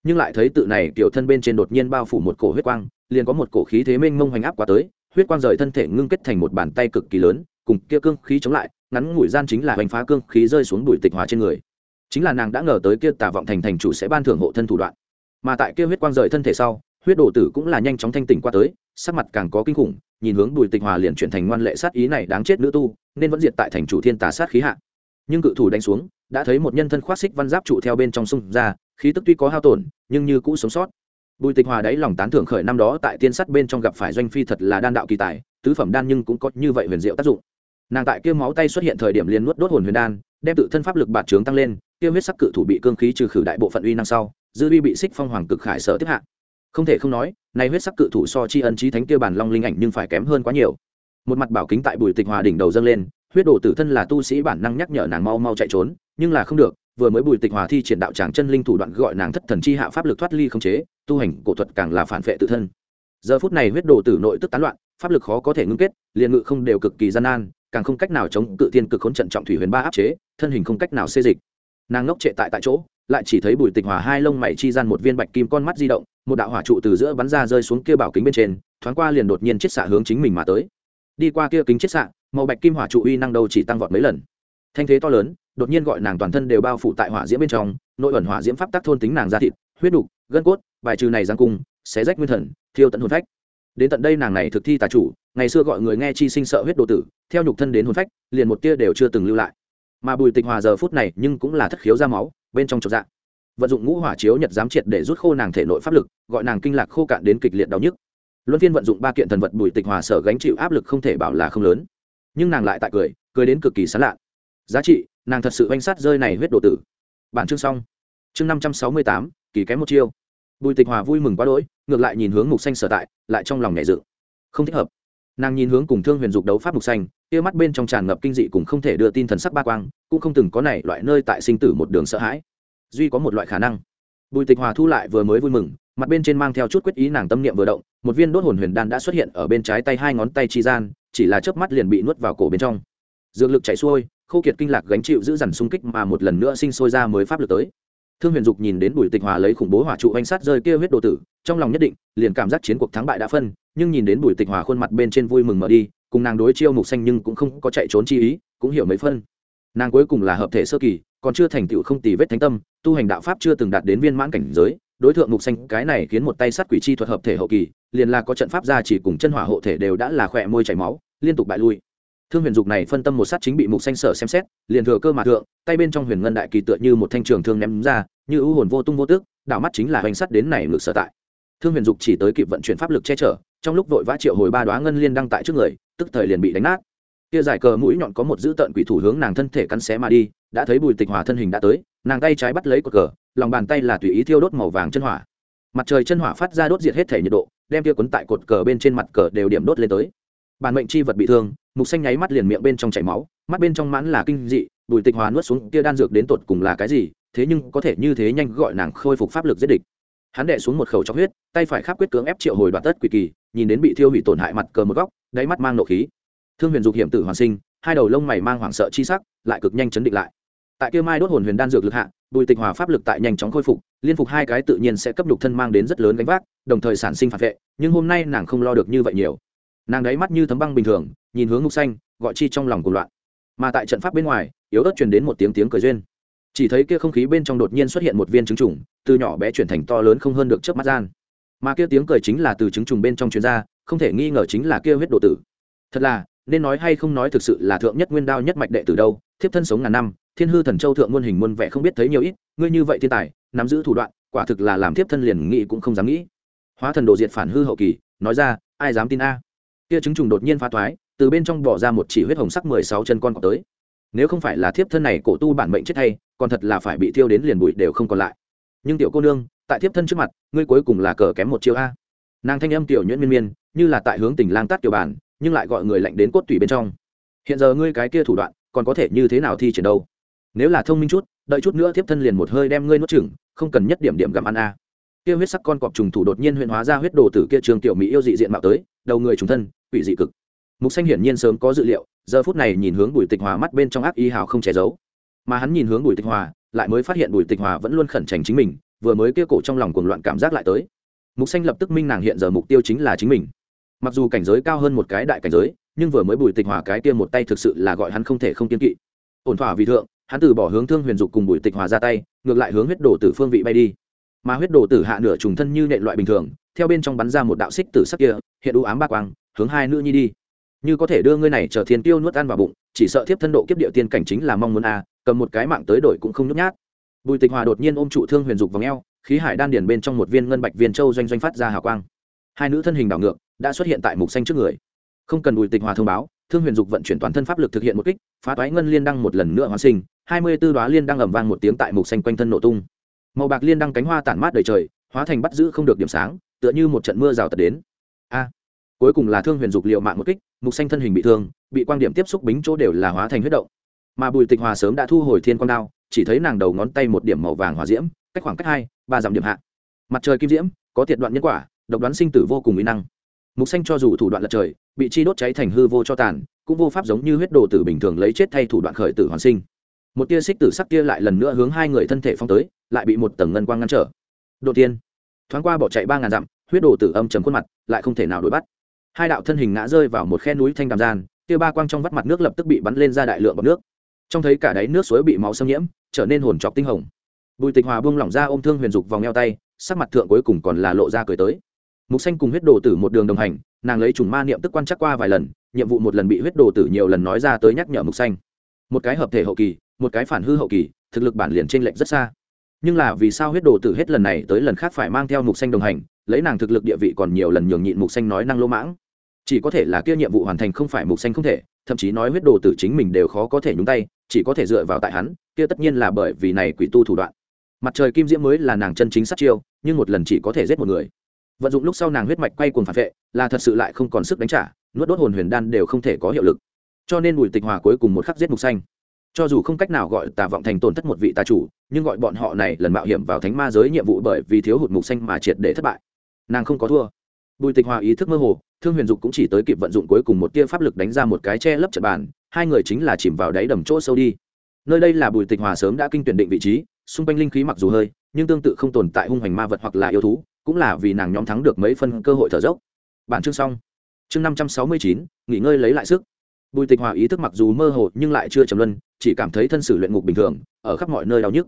Nhưng lại thấy tự này tiểu thân bên trên đột nhiên bao phủ một cổ huyết quang, liền có một cổ khí thế mênh mông hoành áp qua tới, huyết quang rời thân thể ngưng kết thành một bàn tay cực kỳ lớn, cùng kia cương khí chống lại, ngắn ngủi gian chính là hoành phá cương khí rơi xuống đùi tịch hòa trên người. Chính là nàng đã ngờ tới kia tà vọng thành thành chủ sẽ ban thưởng hộ thân thủ đoạn. Mà tại kia huyết quang rời thân thể sau, huyết đồ tử cũng là nhanh chóng thanh tỉnh qua tới, sắc mặt càng có kinh khủng, nhìn hướng bùi tịch hòa liền chuyển thành ngoan lệ sát ý này đáng chết nữ tu, nên vẫn diệt tại thành chủ thiên tà sát khí hạ nhưng cự thủ đánh xuống, đã thấy một nhân thân khoác xích văn giáp trụ theo bên trong sông ra, khí tức tuy có hao tổn, nhưng như cũ sống sót. Bùi tịch hòa đáy lòng tán thưởng khởi năm đó tại tiên sắt bên trong gặp phải doanh phi thật là đan đạo kỳ tài, tứ phẩm đan nhưng cũng có như vậy huyền diệu tác dụng. Nàng tại kia máu tay xuất hiện thời điểm liền nuốt đốt hồn huyền đan, đem tự thân pháp lực bạt trướng tăng lên, kia huyết sắc cự thủ bị cương khí trừ khử đại bộ phận uy năng sau, dư uy bị xích phong hoàng cực khải sở tiếp hạ. Không thể không nói, này huyết sắc cự thủ so chi ân trí thánh kia bản long linh ảnh nhưng phải kém hơn quá nhiều. Một mặt bảo kính tại bùi tịch hòa đỉnh đầu dâng lên huyết đồ tử thân là tu sĩ bản năng nhắc nhở nàng mau mau chạy trốn, nhưng là không được, vừa mới bùi tịch hòa thi triển đạo tràng chân linh thủ đoạn gọi nàng thất thần chi hạ pháp lực thoát ly không chế, tu hành cổ thuật càng là phản vệ tự thân. Giờ phút này huyết đồ tử nội tức tán loạn, pháp lực khó có thể ngưng kết, liền ngự không đều cực kỳ gian nan, càng không cách nào chống cự tiên cực khốn trận trọng thủy huyền ba áp chế, thân hình không cách nào xê dịch. Nàng ngốc trệ tại tại chỗ, lại chỉ thấy bùi tịch hòa hai lông mày chi gian một viên bạch kim con mắt di động, một đạo hỏa trụ từ giữa bắn ra rơi xuống kia bảo kính bên trên, thoáng qua liền đột nhiên chiết xạ hướng chính mình mà tới đi qua kia kính chiết xạ, màu bạch kim hỏa trụ uy năng đầu chỉ tăng vọt mấy lần. Thanh thế to lớn, đột nhiên gọi nàng toàn thân đều bao phủ tại hỏa diễm bên trong, nội ẩn hỏa diễm pháp tác thôn tính nàng ra thịt, huyết đục, gân cốt, bài trừ này giang cung, xé rách nguyên thần, thiêu tận hồn phách. Đến tận đây nàng này thực thi tà chủ, ngày xưa gọi người nghe chi sinh sợ huyết đồ tử, theo nhục thân đến hồn phách, liền một tia đều chưa từng lưu lại. Mà bùi tịch hòa giờ phút này nhưng cũng là thất khiếu ra máu, bên trong trọc dạng vận dụng ngũ hỏa chiếu nhật giám triệt để rút khô nàng thể nội pháp lực, gọi nàng kinh lạc khô cạn đến kịch liệt đau nhức luân phiên vận dụng ba kiện thần vật bùi tịch hòa sở gánh chịu áp lực không thể bảo là không lớn. Nhưng nàng lại tại cười cười đến cực kỳ sán lạ giá trị, nàng thật sự oanh sát rơi này huyết đồ tử. Bản chương xong. Chương năm trăm sáu mươi tám, kỳ kém một chiêu. Bùi tịch hòa vui mừng quá đỗi, ngược lại nhìn hướng mục xanh sở tại, lại trong lòng nhẹ dự. Không thích hợp. Nàng nhìn hướng cùng thương huyền dục đấu pháp mục xanh, kia mắt bên trong tràn ngập kinh dị cùng không thể đưa tin thần sắc ba quang, cũng không từng có này loại nơi tại sinh tử một đường sợ hãi. Duy có một loại khả năng. Bùi tịch hòa thu lại vừa mới vui mừng mặt bên trên mang theo chút quyết ý nàng tâm niệm vừa động, một viên đốt hồn huyền đan đã xuất hiện ở bên trái tay hai ngón tay chi gian, chỉ là chớp mắt liền bị nuốt vào cổ bên trong. Dược lực chảy xuôi, khô kiệt kinh lạc gánh chịu giữ dằn xung kích mà một lần nữa sinh sôi ra mới pháp lực tới. Thương huyền dục nhìn đến bùi tịch hòa lấy khủng bố hỏa trụ oanh sát rơi kia huyết đồ tử, trong lòng nhất định, liền cảm giác chiến cuộc thắng bại đã phân, nhưng nhìn đến bùi tịch hòa khuôn mặt bên trên vui mừng mở đi, cùng nàng đối chiêu mục xanh nhưng cũng không có chạy trốn chi ý, cũng hiểu mấy phân. Nàng cuối cùng là hợp thể sơ kỳ, còn chưa thành tựu không tì vết thánh tâm, tu hành đạo pháp chưa từng đạt đến viên mãn cảnh giới đối tượng mục xanh, cái này khiến một tay sắt quỷ chi thuật hợp thể hậu kỳ, liền là có trận pháp ra chỉ cùng chân hỏa hộ thể đều đã là khỏe môi chảy máu, liên tục bại lui. Thương huyền dục này phân tâm một sát chính bị mục xanh sở xem xét, liền thừa cơ mà thượng, tay bên trong huyền ngân đại kỳ tựa như một thanh trường thương ném ra, như ưu hồn vô tung vô tước, đảo mắt chính là hoành sắt đến này ngược sở tại. Thương huyền dục chỉ tới kịp vận chuyển pháp lực che chở, trong lúc vội vã triệu hồi ba đoá ngân liên đăng tại trước người, tức thời liền bị đánh nát. Kia giải cờ mũi nhọn có một dữ tợn quỷ thủ hướng nàng thân thể cắn xé mà đi, đã thấy bùi tịch hòa thân hình đã tới, nàng tay trái bắt lấy cột cờ lòng bàn tay là tùy ý thiêu đốt màu vàng chân hỏa. Mặt trời chân hỏa phát ra đốt diệt hết thể nhiệt độ, đem kia quấn tại cột cờ bên trên mặt cờ đều điểm đốt lên tới. Bản mệnh chi vật bị thương, mục xanh nháy mắt liền miệng bên trong chảy máu, mắt bên trong mãn là kinh dị, bùi tịch hòa nuốt xuống kia đan dược đến tột cùng là cái gì, thế nhưng có thể như thế nhanh gọi nàng khôi phục pháp lực giết địch. Hắn đệ xuống một khẩu cho huyết, tay phải khắp quyết cưỡng ép triệu hồi đoạt tất quỷ kỳ, nhìn đến bị thiêu hủy tổn hại mặt cờ một góc, đáy mắt mang nộ khí. Thương huyền dục hiểm tử hoàn sinh, hai đầu lông mày mang hoảng sợ chi sắc, lại cực nhanh chấn định lại. Tại kia mai đốt hồn huyền đan dược lực hạ bùi tịch hòa pháp lực tại nhanh chóng khôi phục, liên phục hai cái tự nhiên sẽ cấp nhục thân mang đến rất lớn gánh vác, đồng thời sản sinh phản vệ, nhưng hôm nay nàng không lo được như vậy nhiều. Nàng đáy mắt như thấm băng bình thường, nhìn hướng ngục xanh, gọi chi trong lòng cuộc loạn. Mà tại trận pháp bên ngoài, yếu ớt truyền đến một tiếng tiếng cười duyên. Chỉ thấy kia không khí bên trong đột nhiên xuất hiện một viên trứng trùng, từ nhỏ bé chuyển thành to lớn không hơn được trước mắt gian. Mà kia tiếng cười chính là từ trứng trùng bên trong chuyên gia không thể nghi ngờ chính là kia huyết độ tử. Thật là nên nói hay không nói thực sự là thượng nhất nguyên đao nhất mạch đệ từ đâu, thiếp thân sống ngàn năm, thiên hư thần châu thượng muôn hình muôn vẻ không biết thấy nhiều ít, ngươi như vậy thiên tài, nắm giữ thủ đoạn, quả thực là làm thiếp thân liền nghĩ cũng không dám nghĩ. Hóa thần đồ diệt phản hư hậu kỳ, nói ra, ai dám tin a? Kia chứng trùng đột nhiên phá thoái, từ bên trong bỏ ra một chỉ huyết hồng sắc mười sáu chân con cọp tới. Nếu không phải là thiếp thân này cổ tu bản mệnh chết hay còn thật là phải bị thiêu đến liền bụi đều không còn lại. Nhưng tiểu cô nương, tại thiếp thân trước mặt, ngươi cuối cùng là cờ kém một chiêu a. Nàng thanh âm tiểu nhuyễn miên miên, như là tại hướng tình lang tát tiểu bản nhưng lại gọi người lạnh đến cốt tủy bên trong. Hiện giờ ngươi cái kia thủ đoạn, còn có thể như thế nào thi triển đâu? Nếu là thông minh chút, đợi chút nữa tiếp thân liền một hơi đem ngươi nuốt chửng, không cần nhất điểm điểm gặm ăn a. Kia huyết sắc con cọp trùng thủ đột nhiên huyện hóa ra huyết đồ tử kia trường tiểu mỹ yêu dị diện mạo tới, đầu người trùng thân, quỷ dị cực. Mục xanh hiển nhiên sớm có dự liệu, giờ phút này nhìn hướng bùi tịch hòa mắt bên trong ác y hào không che giấu. Mà hắn nhìn hướng bùi tịch hòa, lại mới phát hiện bùi tịch hòa vẫn luôn khẩn trành chính mình, vừa mới kia cổ trong lòng cuồng loạn cảm giác lại tới. Mục xanh lập tức minh nàng hiện giờ mục tiêu chính là chính mình mặc dù cảnh giới cao hơn một cái đại cảnh giới, nhưng vừa mới bùi tịch hòa cái kia một tay thực sự là gọi hắn không thể không kiên kỵ. Ổn thỏa vì thượng, hắn từ bỏ hướng thương huyền dục cùng bùi tịch hòa ra tay, ngược lại hướng huyết đổ tử phương vị bay đi. Mà huyết đổ tử hạ nửa trùng thân như nện loại bình thường, theo bên trong bắn ra một đạo xích tử sắc kia, hiện u ám ba quang, hướng hai nữ nhi đi. Như có thể đưa ngươi này trở thiên tiêu nuốt ăn vào bụng, chỉ sợ thiếp thân độ kiếp điệu tiên cảnh chính là mong muốn a, cầm một cái mạng tới đổi cũng không nhút nhát. Bùi tịch hòa đột nhiên ôm trụ thương huyền dục vào ngheo khí hải đan điền bên trong một viên ngân bạch viên châu doanh doanh phát ra hào quang hai nữ thân hình đảo ngược, đã xuất hiện tại mục xanh trước người. Không cần bùi tịch hòa thông báo, thương huyền dục vận chuyển toàn thân pháp lực thực hiện một kích, phá toái ngân liên đăng một lần nữa hóa sinh, hai mươi tư đoá liên đăng ẩm vang một tiếng tại mục xanh quanh thân nổ tung. Màu bạc liên đăng cánh hoa tản mát đầy trời, hóa thành bắt giữ không được điểm sáng, tựa như một trận mưa rào tật đến. A! Cuối cùng là thương huyền dục liệu mạng một kích, mục xanh thân hình bị thương, bị quan điểm tiếp xúc bính chỗ đều là hóa thành huyết động. Mà bùi tịch hòa sớm đã thu hồi thiên quang đao, chỉ thấy nàng đầu ngón tay một điểm màu vàng hòa diễm, cách khoảng cách hai, ba dặm điểm hạ. Mặt trời kim diễm, có tiệt đoạn nhân quả độc đoán sinh tử vô cùng uy năng. Mục xanh cho dù thủ đoạn lật trời, bị chi đốt cháy thành hư vô cho tàn, cũng vô pháp giống như huyết đồ tử bình thường lấy chết thay thủ đoạn khởi tử hoàn sinh. Một tia xích tử sắc tia lại lần nữa hướng hai người thân thể phong tới, lại bị một tầng ngân quang ngăn trở. Đầu tiên thoáng qua bỏ chạy ba ngàn dặm, huyết đồ tử âm chấm khuôn mặt lại không thể nào đuổi bắt. Hai đạo thân hình ngã rơi vào một khe núi thanh đàm gian tia ba quang trong vắt mặt nước lập tức bị bắn lên ra đại lượng bọc nước. Trong thấy cả đáy nước suối bị máu xâm nhiễm, trở nên hồn chọc tinh hồng. Bùi tịch hòa buông lỏng ra ôm thương huyền dục vòng eo tay, sắc mặt thượng cuối cùng còn là lộ ra cười tới mục xanh cùng huyết đồ tử một đường đồng hành, nàng lấy trùng ma niệm tức quan chắc qua vài lần, nhiệm vụ một lần bị huyết đồ tử nhiều lần nói ra tới nhắc nhở mục xanh. Một cái hợp thể hậu kỳ, một cái phản hư hậu kỳ, thực lực bản liền t r ê n lệch rất xa. Nhưng là vì sao huyết đồ tử hết lần này tới lần khác phải mang theo mục xanh đồng hành, lấy nàng thực lực địa vị còn nhiều lần nhường nhịn mục xanh nói năng lỗ mãng. Chỉ có thể là kia nhiệm vụ hoàn thành không phải mục xanh không thể, thậm chí nói huyết đồ tử chính mình đều khó có thể nhúng tay, chỉ có thể dựa vào tại hắn, kia tất nhiên là bởi vì này quỷ tu thủ đoạn. Mặt trời kim diễm mới là nàng chân chính sát chiêu, nhưng một lần chỉ có thể giết một người vận dụng lúc sau nàng huyết mạch quay cuồng phản vệ, là thật sự lại không còn sức đánh trả, nuốt đốt hồn huyền đan đều không thể có hiệu lực. Cho nên bùi tịch hòa cuối cùng một khắc giết mục xanh. Cho dù không cách nào gọi tà vọng thành tổn thất một vị tà chủ, nhưng gọi bọn họ này lần mạo hiểm vào thánh ma giới nhiệm vụ bởi vì thiếu hụt mục xanh mà triệt để thất bại. Nàng không có thua. Bùi tịch hòa ý thức mơ hồ, thương huyền dục cũng chỉ tới kịp vận dụng cuối cùng một tia pháp lực đánh ra một cái che lấp trận bàn, hai người chính là chìm vào đáy đầm chỗ sâu đi. Nơi đây là bùi tịch hòa sớm đã kinh tuyển định vị trí, xung quanh linh khí mặc dù hơi, nhưng tương tự không tồn tại hung hoành ma vật hoặc là yêu thú cũng là vì nàng nhóm thắng được mấy phân cơ hội thở dốc. Bản chương xong. Chương năm trăm sáu mươi chín, nghỉ ngơi lấy lại sức. Bùi tịch hòa ý thức mặc dù mơ hồ nhưng lại chưa trầm luân, chỉ cảm thấy thân sử luyện ngục bình thường, ở khắp mọi nơi đau nhức.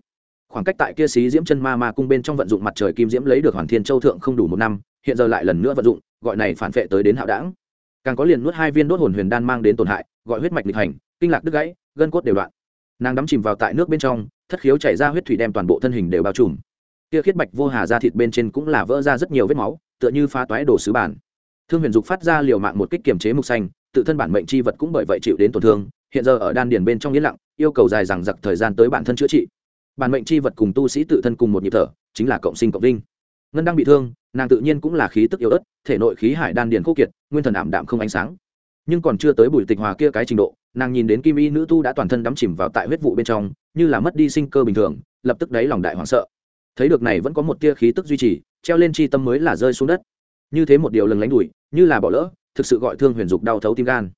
Khoảng cách tại kia xí diễm chân ma ma cung bên trong vận dụng mặt trời kim diễm lấy được hoàn thiên châu thượng không đủ một năm, hiện giờ lại lần nữa vận dụng, gọi này phản vệ tới đến hạo đảng. Càng có liền nuốt hai viên đốt hồn huyền đan mang đến tổn hại, gọi huyết mạch lịch hành, kinh lạc đứt gãy, gân cốt đều đoạn. Nàng đắm chìm vào tại nước bên trong, thất khiếu chảy ra huyết thủy đem toàn bộ thân hình đều bao trùm kia khiết bạch vô hà ra thịt bên trên cũng là vỡ ra rất nhiều vết máu, tựa như phá toái đổ sứ bản. Thương huyền dục phát ra liều mạng một kích kiềm chế mục xanh, tự thân bản mệnh chi vật cũng bởi vậy chịu đến tổn thương, hiện giờ ở đan điền bên trong yên lặng, yêu cầu dài rằng giặc thời gian tới bản thân chữa trị. Bản mệnh chi vật cùng tu sĩ tự thân cùng một nhịp thở, chính là cộng sinh cộng linh ngân đang bị thương, nàng tự nhiên cũng là khí tức yếu ớt, thể nội khí hải đan điền khô kiệt, nguyên thần ảm đạm không ánh sáng. Nhưng còn chưa tới bùi tịch hòa kia cái trình độ, nàng nhìn đến kim y nữ tu đã toàn thân đắm chìm vào tại huyết vụ bên trong, như là mất đi sinh cơ bình thường, lập tức đáy lòng đại hoảng sợ thấy được này vẫn có một tia khí tức duy trì, treo lên chi tâm mới là rơi xuống đất. Như thế một điều lừng lánh đùi, như là bỏ lỡ, thực sự gọi thương huyền dục đau thấu tim gan.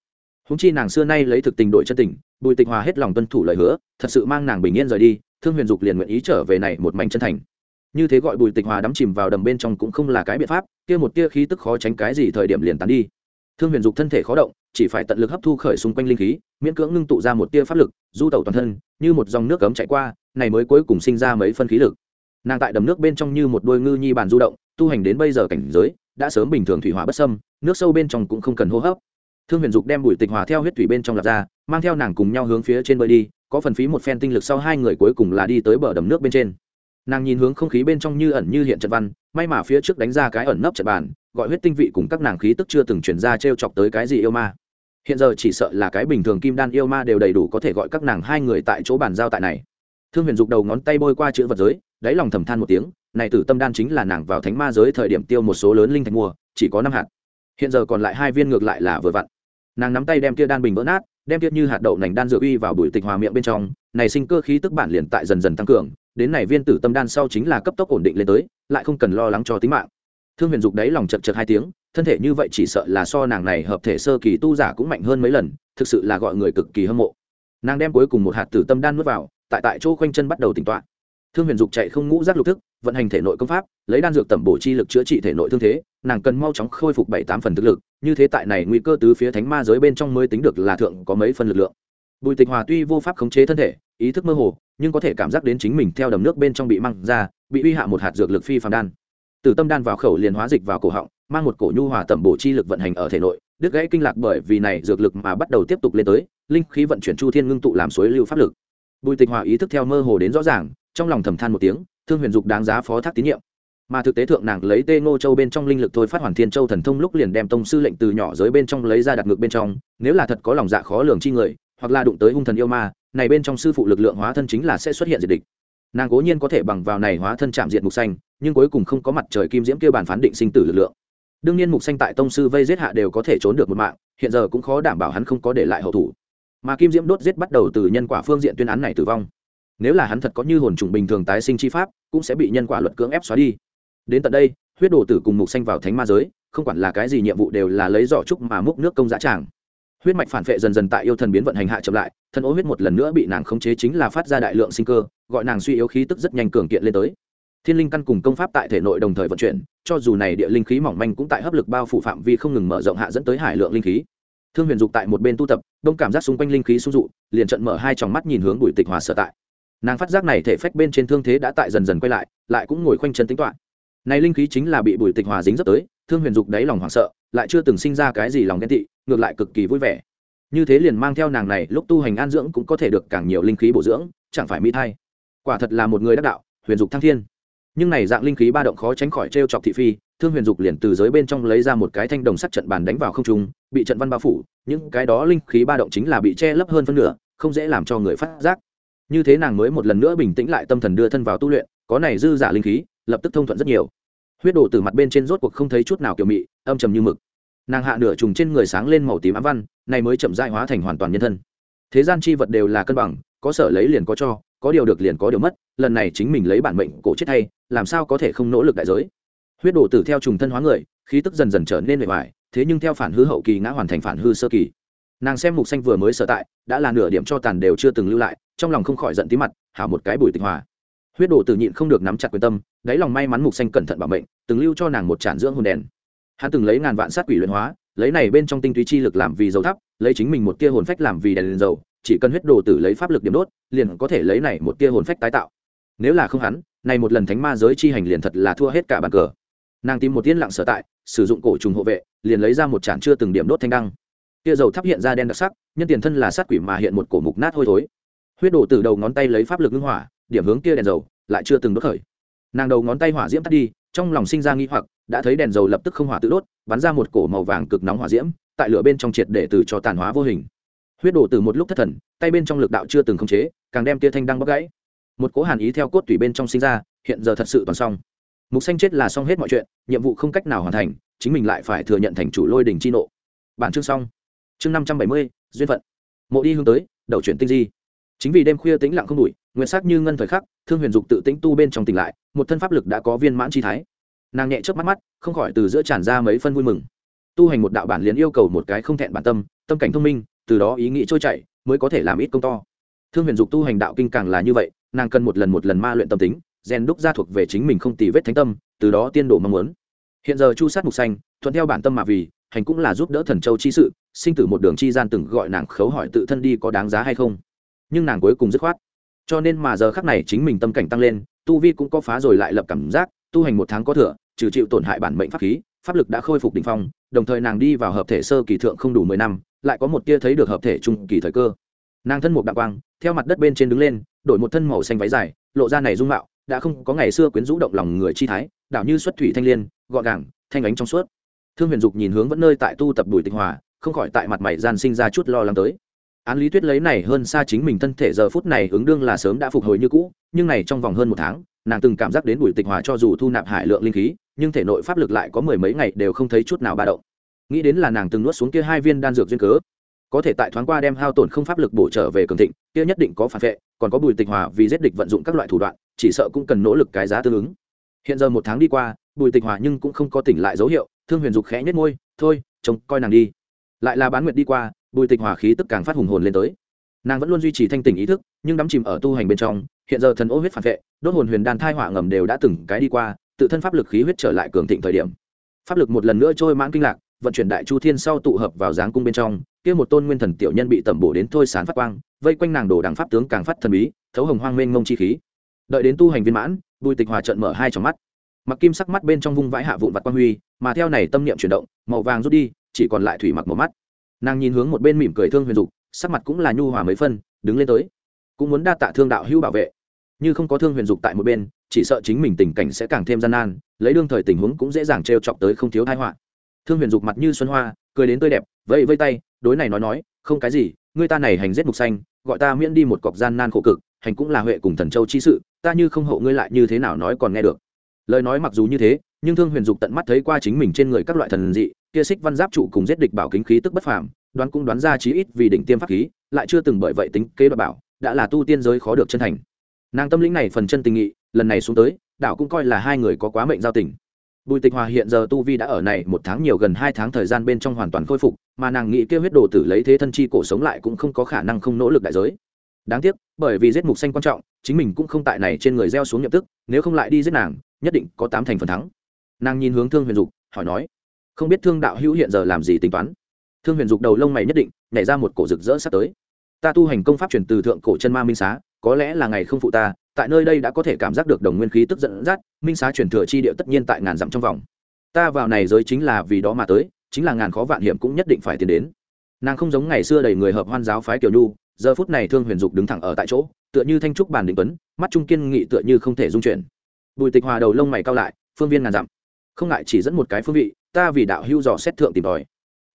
Húng chi nàng xưa nay lấy thực tình đội chân tình, bùi tịch hòa hết lòng tuân thủ lời hứa, thật sự mang nàng bình yên rời đi, thương huyền dục liền nguyện ý trở về này một mảnh chân thành. Như thế gọi bùi tịch hòa đắm chìm vào đầm bên trong cũng không là cái biện pháp, kia một tia khí tức khó tránh cái gì thời điểm liền tán đi. Thương huyền dục thân thể khó động, chỉ phải tận lực hấp thu khởi xung quanh linh khí, miễn cưỡng ngưng tụ ra một tia pháp lực, du tẩu toàn thân, như một dòng nước cấm chạy qua, này mới cuối cùng sinh ra mấy phân khí lực nàng tại đầm nước bên trong như một đôi ngư nhi bàn du động, tu hành đến bây giờ cảnh giới, đã sớm bình thường thủy hỏa bất sâm nước sâu bên trong cũng không cần hô hấp. Thương huyền dục đem bùi tịch hòa theo huyết thủy bên trong lạc ra, mang theo nàng cùng nhau hướng phía trên bơi đi, có phần phí một phen tinh lực sau hai người cuối cùng là đi tới bờ đầm nước bên trên. Nàng nhìn hướng không khí bên trong như ẩn như hiện trận văn, may mà phía trước đánh ra cái ẩn nấp trận bàn, gọi huyết tinh vị cùng các nàng khí tức chưa từng chuyển ra t r e o chọc tới cái gì yêu ma. Hiện giờ chỉ sợ là cái bình thường kim đan yêu ma đều đầy đủ có thể gọi các nàng hai người tại chỗ bàn giao tại này. Thương huyền dục đầu ngón tay bôi qua chữ vật giới đáy lòng thầm than một tiếng, này tử tâm đan chính là nàng vào thánh ma giới thời điểm tiêu một số lớn linh thạch mua, chỉ có năm hạt. Hiện giờ còn lại hai viên ngược lại là vừa vặn. Nàng nắm tay đem kia đan bình vỡ nát, đem kia như hạt đậu nành đan dựa uy vào bụi tịch hòa miệng bên trong, này sinh cơ khí tức bản liền tại dần dần tăng cường, đến này viên tử tâm đan sau chính là cấp tốc ổn định lên tới, lại không cần lo lắng cho tính mạng. Thương huyền dục đáy lòng chật chật hai tiếng, thân thể như vậy chỉ sợ là so nàng này hợp thể sơ kỳ tu giả cũng mạnh hơn mấy lần, thực sự là gọi người cực kỳ hâm mộ. Nàng đem cuối cùng một hạt tử tâm đan nuốt vào, tại tại chỗ quanh chân bắt đầu tỉnh toạ thương huyền dục chạy không ngũ giác lục thức, vận hành thể nội công pháp, lấy đan dược tẩm bổ chi lực chữa trị thể nội thương thế, nàng cần mau chóng khôi phục bảy tám phần thực lực, như thế tại này nguy cơ tứ phía thánh ma giới bên trong mới tính được là thượng có mấy phần lực lượng. Bùi tịch hòa tuy vô pháp khống chế thân thể, ý thức mơ hồ, nhưng có thể cảm giác đến chính mình theo đầm nước bên trong bị măng ra, bị uy hạ một hạt dược lực phi phàm đan. Từ tâm đan vào khẩu liền hóa dịch vào cổ họng, mang một cổ nhu hòa tẩm bổ chi lực vận hành ở thể nội, đứt gãy kinh lạc bởi vì này dược lực mà bắt đầu tiếp tục lên tới, linh khí vận chuyển chu thiên ngưng tụ làm suối lưu pháp lực. Bùi tịch hòa ý thức theo mơ hồ đến rõ ràng trong lòng thầm than một tiếng, thương huyền dục đáng giá phó thác tín nhiệm. Mà thực tế thượng nàng lấy tê ngô châu bên trong linh lực thôi phát hoàn thiên châu thần thông lúc liền đem tông sư lệnh từ nhỏ giới bên trong lấy ra đặt ngược bên trong, nếu là thật có lòng dạ khó lường chi người, hoặc là đụng tới hung thần yêu ma, này bên trong sư phụ lực lượng hóa thân chính là sẽ xuất hiện diệt địch. Nàng cố nhiên có thể bằng vào này hóa thân chạm diện mục xanh, nhưng cuối cùng không có mặt trời kim diễm kêu bản phán định sinh tử lực lượng. Đương nhiên mục xanh tại tông sư vây giết hạ đều có thể trốn được một mạng, hiện giờ cũng khó đảm bảo hắn không có để lại hậu thủ. Mà kim diễm đốt giết bắt đầu từ nhân quả phương diện tuyên án này tử vong nếu là hắn thật có như hồn trùng bình thường tái sinh chi pháp, cũng sẽ bị nhân quả luật cưỡng ép xóa đi. Đến tận đây, huyết đồ tử cùng mục xanh vào thánh ma giới, không quản là cái gì nhiệm vụ đều là lấy giỏ trúc mà múc nước công dã tràng. Huyết mạch phản vệ dần dần tại yêu thần biến vận hành hạ chậm lại, thân ố huyết một lần nữa bị nàng khống chế chính là phát ra đại lượng sinh cơ, gọi nàng suy yếu khí tức rất nhanh cường kiện lên tới. Thiên linh căn cùng công pháp tại thể nội đồng thời vận chuyển, cho dù này địa linh khí mỏng manh cũng tại hấp lực bao phủ phạm vi không ngừng mở rộng hạ dẫn tới hải lượng linh khí. Thương huyền dục tại một bên tu tập, đông cảm giác xung quanh linh khí sung dụ, liền trận mở hai tròng mắt nhìn hướng bùi tịch hòa sở tại nàng phát giác này thể phách bên trên thương thế đã tại dần dần quay lại lại cũng ngồi khoanh chân tính toán. Này linh khí chính là bị bùi tịch hòa dính dấp tới, thương huyền dục đáy lòng hoảng sợ, lại chưa từng sinh ra cái gì lòng ghen tị, ngược lại cực kỳ vui vẻ. Như thế liền mang theo nàng này, lúc tu hành an dưỡng cũng có thể được càng nhiều linh khí bổ dưỡng, chẳng phải mỹ thai. Quả thật là một người đắc đạo, huyền dục thăng thiên. Nhưng này dạng linh khí ba động khó tránh khỏi t chọc thị phi, thương huyền dục liền từ giới bên trong lấy ra một cái thanh đồng sắt trận bàn đánh vào không trung, bị trận văn bao phủ, những cái đó linh khí ba động chính là bị che lấp hơn phân nửa, không dễ làm cho người phát giác như thế nàng mới một lần nữa bình tĩnh lại tâm thần đưa thân vào tu luyện có này dư giả linh khí lập tức thông thuận rất nhiều. Huyết đổ từ mặt bên trên rốt cuộc không thấy chút nào kiểu mị âm trầm như mực. Nàng hạ nửa trùng trên người sáng lên màu tím ám văn này mới chậm dại hóa thành hoàn toàn nhân thân. Thế gian chi vật đều là cân bằng có sở lấy liền có cho có điều được liền có điều mất lần này chính mình lấy bản mệnh cổ chết thay, làm sao có thể không nỗ lực đại giới? Huyết đổ tử theo trùng thân hóa người khí tức dần dần trở nên mệt mỏi thế nhưng theo phản hư hậu kỳ ngã hoàn thành phản hư sơ kỳ nàng xem mục xanh vừa mới sở tại đã là nửa điểm cho tàn đều chưa từng lưu lại trong lòng không khỏi giận tí mặt hảo một cái bùi tịch hòa. Huyết đổ tự nhịn không được nắm chặt quyền tâm đáy lòng may mắn mục xanh cẩn thận bảo mệnh từng lưu cho nàng một tràn dưỡng hồn đèn. Hắn từng lấy ngàn vạn sát quỷ luyện hóa lấy này bên trong tinh túy chi lực làm vì dầu thắp lấy chính mình một tia hồn phách làm vì đèn, liền dầu chỉ cần huyết đồ tử lấy pháp lực điểm đốt liền có thể lấy này một tia hồn phách tái tạo. Nếu là không hắn này một lần thánh ma giới chi hành liền thật là thua hết cả bàn cờ. Nàng tìm một tiên lặng sở tại sử dụng cổ trùng hộ vệ liền lấy ra một tràn chưa từng điểm đốt thanh đăng tia dầu thắp hiện ra đen đặc sắc, nhân tiền thân là sát quỷ mà hiện một cổ mục nát hôi thối. Huyết đổ từ đầu ngón tay lấy pháp lực ngưng hỏa, điểm hướng kia đèn dầu, lại chưa từng đốt khởi. Nàng đầu ngón tay hỏa diễm tắt đi, trong lòng sinh ra nghi hoặc, đã thấy đèn dầu lập tức không hỏa tự đốt, bắn ra một cổ màu vàng cực nóng hỏa diễm, tại lửa bên trong triệt để từ cho tàn hóa vô hình. Huyết đổ từ một lúc thất thần, tay bên trong lực đạo chưa từng khống chế, càng đem tia thanh đăng bóc gãy. Một cố hàn ý theo cốt tủy bên trong sinh ra, hiện giờ thật sự toàn xong. Mục xanh chết là xong hết mọi chuyện, nhiệm vụ không cách nào hoàn thành, chính mình lại phải thừa nhận thành chủ lôi đình chi nộ. Bản chương xong chương năm trăm bảy mươi, duyên phận. Mộ đi hướng tới, đầu chuyển tinh di. Chính vì đêm khuya tĩnh lặng không đủi nguyện sắc như ngân thời khắc, thương huyền dục tự tĩnh tu bên trong tỉnh lại, một thân pháp lực đã có viên mãn chi thái. Nàng nhẹ chớp mắt mắt, không khỏi từ giữa tràn ra mấy phân vui mừng. Tu hành một đạo bản liền yêu cầu một cái không thẹn bản tâm tâm cảnh thông minh, từ đó ý nghĩ trôi chảy, mới có thể làm ít công to. Thương huyền dục tu hành đạo kinh càng là như vậy, nàng cần một lần một lần ma luyện tâm tính, rèn đúc ra thuộc về chính mình không tì vết thánh tâm, từ đó tiên đổ mong muốn. Hiện giờ chu sát mục xanh thuận theo bản tâm mà vì hành cũng là giúp đỡ thần châu chi sự sinh tử một đường chi gian từng gọi nàng khấu hỏi tự thân đi có đáng giá hay không. Nhưng nàng cuối cùng dứt khoát. Cho nên mà giờ khắc này chính mình tâm cảnh tăng lên tu vi cũng có phá rồi lại lập cảm giác tu hành một tháng có thừa trừ chịu tổn hại bản mệnh pháp khí pháp lực đã khôi phục đỉnh phong đồng thời nàng đi vào hợp thể sơ kỳ thượng không đủ mười năm lại có một tia thấy được hợp thể trung kỳ thời cơ. Nàng thân một đạo quang theo mặt đất bên trên đứng lên đổi một thân màu xanh váy dài lộ ra này dung mạo đã không có ngày xưa quyến rũ động lòng người chi thái đảo như xuất thủy thanh liên, gọn gàng thanh ánh trong suốt thương huyền dục nhìn hướng vẫn nơi tại tu tập bùi tịch hòa, không khỏi tại mặt mày gian sinh ra chút lo lắng tới. Án lý tuyết lấy này hơn xa chính mình thân thể giờ phút này ứng đương là sớm đã phục hồi như cũ, nhưng này trong vòng hơn một tháng, nàng từng cảm giác đến bùi tịch hòa cho dù thu nạp hải lượng linh khí, nhưng thể nội pháp lực lại có mười mấy ngày đều không thấy chút nào ba động. Nghĩ đến là nàng từng nuốt xuống kia hai viên đan dược duyên cớ, có thể tại thoáng qua đem hao tổn không pháp lực bổ trở về cường thịnh, kia nhất định có phản vệ, còn có bùi tịch hòa vì giết địch vận dụng các loại thủ đoạn, chỉ sợ cũng cần nỗ lực cái giá tương ứng. Hiện giờ một tháng đi qua, bùi tịch hòa nhưng cũng không có tỉnh lại dấu hiệu thương huyền dục khẽ nhất ngôi thôi trông coi nàng đi. Lại là bán nguyệt đi qua, bùi tịch hòa khí tức càng phát hùng hồn lên tới. Nàng vẫn luôn duy trì thanh tỉnh ý thức, nhưng đắm chìm ở tu hành bên trong, hiện giờ thần ô huyết phản vệ, đốt hồn huyền đan thai hỏa ngầm đều đã từng cái đi qua, tự thân pháp lực khí huyết trở lại cường thịnh thời điểm. Pháp lực một lần nữa trôi mãn kinh lạc, vận chuyển đại chu thiên sau tụ hợp vào dáng cung bên trong, kia một tôn nguyên thần tiểu nhân bị tẩm bổ đến thôi sán phát quang, vây quanh nàng đổ đằng pháp tướng càng phát thần bí, thấu hồng hoang mênh ngông chi khí. Đợi đến tu hành viên mãn, bùi tịch hòa trận mở hai tròng mắt mặc kim sắc mắt bên trong vung vãi hạ vụn vặt quang huy, mà theo này tâm niệm chuyển động, màu vàng rút đi, chỉ còn lại thủy mặc một mắt. Nàng nhìn hướng một bên mỉm cười thương huyền dục, sắc mặt cũng là nhu hòa mấy phân, đứng lên tới. Cũng muốn đa tạ thương đạo hữu bảo vệ. Như không có thương huyền dục tại một bên, chỉ sợ chính mình tình cảnh sẽ càng thêm gian nan, lấy đương thời tình huống cũng dễ dàng t chọc tới không thiếu thái họa. Thương huyền dục mặt như xuân hoa, cười đến tươi đẹp, vẫy vây tay, đối này nói nói, không cái gì người ta này hành giết mục xanh, gọi ta miễn đi một cọc gian nan khổ cực, hành cũng là huệ cùng thần châu chi sự, ta như không hộ ngươi lại như thế nào nói còn nghe được lời nói mặc dù như thế, nhưng thương huyền dục tận mắt thấy qua chính mình trên người các loại thần dị, kia xích văn giáp trụ cùng giết địch bảo kính khí tức bất phàm, đoán cũng đoán ra chí ít vì đỉnh tiêm pháp khí, lại chưa từng bởi vậy tính kế đoạt bảo, đã là tu tiên giới khó được chân thành. Nàng tâm lĩnh này phần chân tình nghị, lần này xuống tới, đảo cũng coi là hai người có quá mệnh giao tình. Bùi tịch hòa hiện giờ tu vi đã ở này một tháng nhiều gần hai tháng thời gian bên trong hoàn toàn khôi phục, mà nàng nghĩ kêu huyết đồ tử lấy thế thân chi cổ sống lại cũng không có khả năng không nỗ lực đại giới. Đáng tiếc, bởi vì giết mục xanh quan trọng, chính mình cũng không tại này trên người gieo xuống nhậm tức, nếu không lại đi giết nàng nhất định có tám thành phần thắng. Nàng nhìn hướng thương huyền dục, hỏi nói, không biết thương đạo hữu hiện giờ làm gì tính toán? Thương huyền dục đầu lông mày nhất định, nhảy ra một cổ rực rỡ sắp tới. Ta tu hành công pháp truyền từ thượng cổ chân ma minh xá, có lẽ là ngày không phụ ta, tại nơi đây đã có thể cảm giác được đồng nguyên khí tức dẫn dắt, minh xá truyền thừa chi địa tất nhiên tại ngàn dặm trong vòng. Ta vào này giới chính là vì đó mà tới, chính là ngàn khó vạn hiểm cũng nhất định phải tiến đến. Nàng không giống ngày xưa đầy người hợp hoan giáo phái kiểu nhu, giờ phút này thương huyền dục đứng thẳng ở tại chỗ, tựa như thanh trúc bàn định tuấn, mắt trung kiên nghị tựa như không thể dung chuyển bùi tịch hòa đầu lông mày cao lại, phương viên ngàn dặm. Không ngại chỉ dẫn một cái phương vị, ta vì đạo hưu dò xét thượng tìm tòi.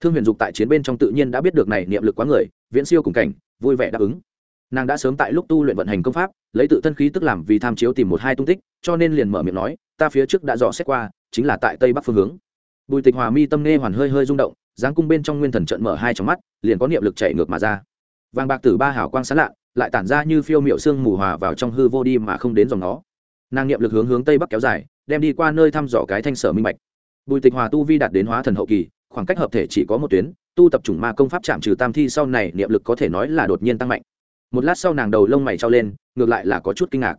Thương huyền dục tại chiến bên trong tự nhiên đã biết được này niệm lực quá người, viễn siêu cùng cảnh, vui vẻ đáp ứng. Nàng đã sớm tại lúc tu luyện vận hành công pháp, lấy tự thân khí tức làm vì tham chiếu tìm một hai tung tích, cho nên liền mở miệng nói, ta phía trước đã dò xét qua, chính là tại tây bắc phương hướng. Bùi tịch hòa mi tâm nghe hoàn hơi hơi rung động dáng cung bên trong nguyên thần trận mở hai trong mắt, liền có niệm lực chạy ngược mà ra. Vàng bạc tử ba hảo quang sán lạ, lại tản ra như phiêu miệu xương mù hòa vào trong hư vô đi mà không đến dòng nó nàng niệm lực hướng hướng tây bắc kéo dài, đem đi qua nơi thăm dò cái thanh sở minh bạch. Bùi tịch hòa tu vi đạt đến hóa thần hậu kỳ, khoảng cách hợp thể chỉ có một tuyến, tu tập chủng ma công pháp chạm trừ tam thi sau này niệm lực có thể nói là đột nhiên tăng mạnh. Một lát sau nàng đầu lông mày trao lên, ngược lại là có chút kinh ngạc.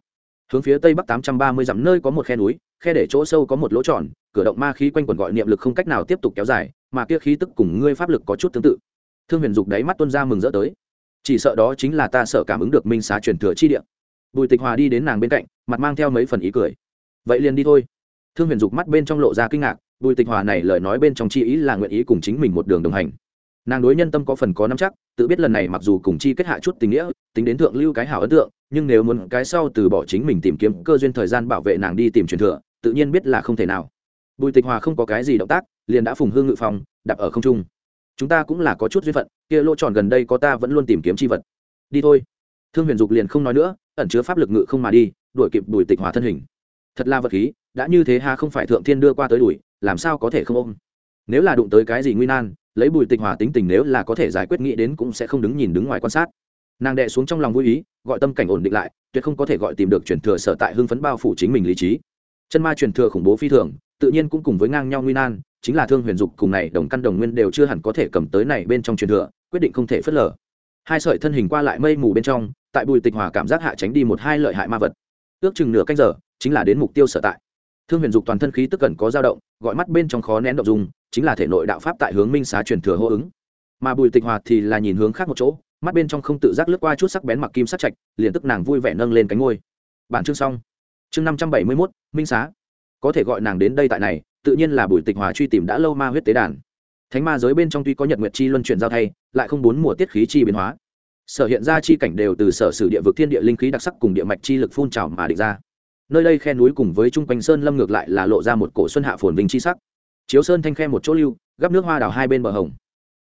Hướng phía tây bắc tám trăm ba mươi dặm nơi có một khe núi, khe để chỗ sâu có một lỗ tròn, cửa động ma khí quanh quần gọi niệm lực không cách nào tiếp tục kéo dài, mà kia khí tức cùng ngươi pháp lực có chút tương tự. Thương huyền dục đáy mắt tuân ra mừng rỡ tới. Chỉ sợ đó chính là ta sợ cảm ứng được minh xá truyền thừa chi địa bùi tịch hòa đi đến nàng bên cạnh, mặt mang theo mấy phần ý cười. Vậy liền đi thôi. Thương huyền dục mắt bên trong lộ ra kinh ngạc, bùi tịch hòa này lời nói bên trong chi ý là nguyện ý cùng chính mình một đường đồng hành. Nàng đối nhân tâm có phần có nắm chắc, tự biết lần này mặc dù cùng chi kết hạ chút tình nghĩa, tính đến thượng lưu cái hảo ấn tượng, nhưng nếu muốn cái sau từ bỏ chính mình tìm kiếm cơ duyên thời gian bảo vệ nàng đi tìm truyền thừa, tự nhiên biết là không thể nào. Bùi tịch hòa không có cái gì động tác, liền đã phùng hương ngự phòng, đạp ở không trung. Chúng ta cũng là có chút duyên phận, kia lỗ tròn gần đây có ta vẫn luôn tìm kiếm chi vật. Đi thôi. Thương huyền dục liền không nói nữa ẩn chứa pháp lực ngự không mà đi, đuổi kịp bùi tịch hòa thân hình. Thật là vật khí, đã như thế ha không phải thượng thiên đưa qua tới đuổi, làm sao có thể không ôm? Nếu là đụng tới cái gì nguy nan, lấy bùi tịch hòa tính tình nếu là có thể giải quyết nghĩ đến cũng sẽ không đứng nhìn đứng ngoài quan sát. Nàng đệ xuống trong lòng vui ý, gọi tâm cảnh ổn định lại, tuyệt không có thể gọi tìm được truyền thừa sở tại hưng phấn bao phủ chính mình lý trí. Chân ma truyền thừa khủng bố phi thường, tự nhiên cũng cùng với ngang nhau nguy nan, chính là thương huyền dục cùng này đồng căn đồng nguyên đều chưa hẳn có thể cầm tới này bên trong truyền thừa, quyết định không thể phớt lờ hai sợi thân hình qua lại mây mù bên trong, tại bùi tịch hòa cảm giác hạ tránh đi một hai lợi hại ma vật. Ước chừng nửa canh giờ, chính là đến mục tiêu sở tại. Thương huyền dục toàn thân khí tức cần có dao động, gọi mắt bên trong khó nén động dùng chính là thể nội đạo pháp tại hướng minh xá truyền thừa hô ứng. Mà bùi tịch hòa thì là nhìn hướng khác một chỗ, mắt bên trong không tự giác lướt qua chút sắc bén mặc kim sắc chạch liền tức nàng vui vẻ nâng lên cánh ngôi. Bản chương xong. Chương năm trăm bảy mươi mốt, minh xá. Có thể gọi nàng đến đây tại này, tự nhiên là bùi tịch hòa truy tìm đã lâu ma huyết tế đàn thánh ma giới bên trong tuy có nhật nguyệt chi luân chuyển giao thay, lại không bốn mùa tiết khí chi biến hóa. Sở hiện ra chi cảnh đều từ sở sử địa vực thiên địa linh khí đặc sắc cùng địa mạch chi lực phun trào mà định ra. Nơi đây khe núi cùng với chung quanh sơn lâm ngược lại là lộ ra một cổ xuân hạ phồn vinh chi sắc. Chiếu sơn thanh khe một chỗ lưu gắp nước hoa đào hai bên bờ hồng.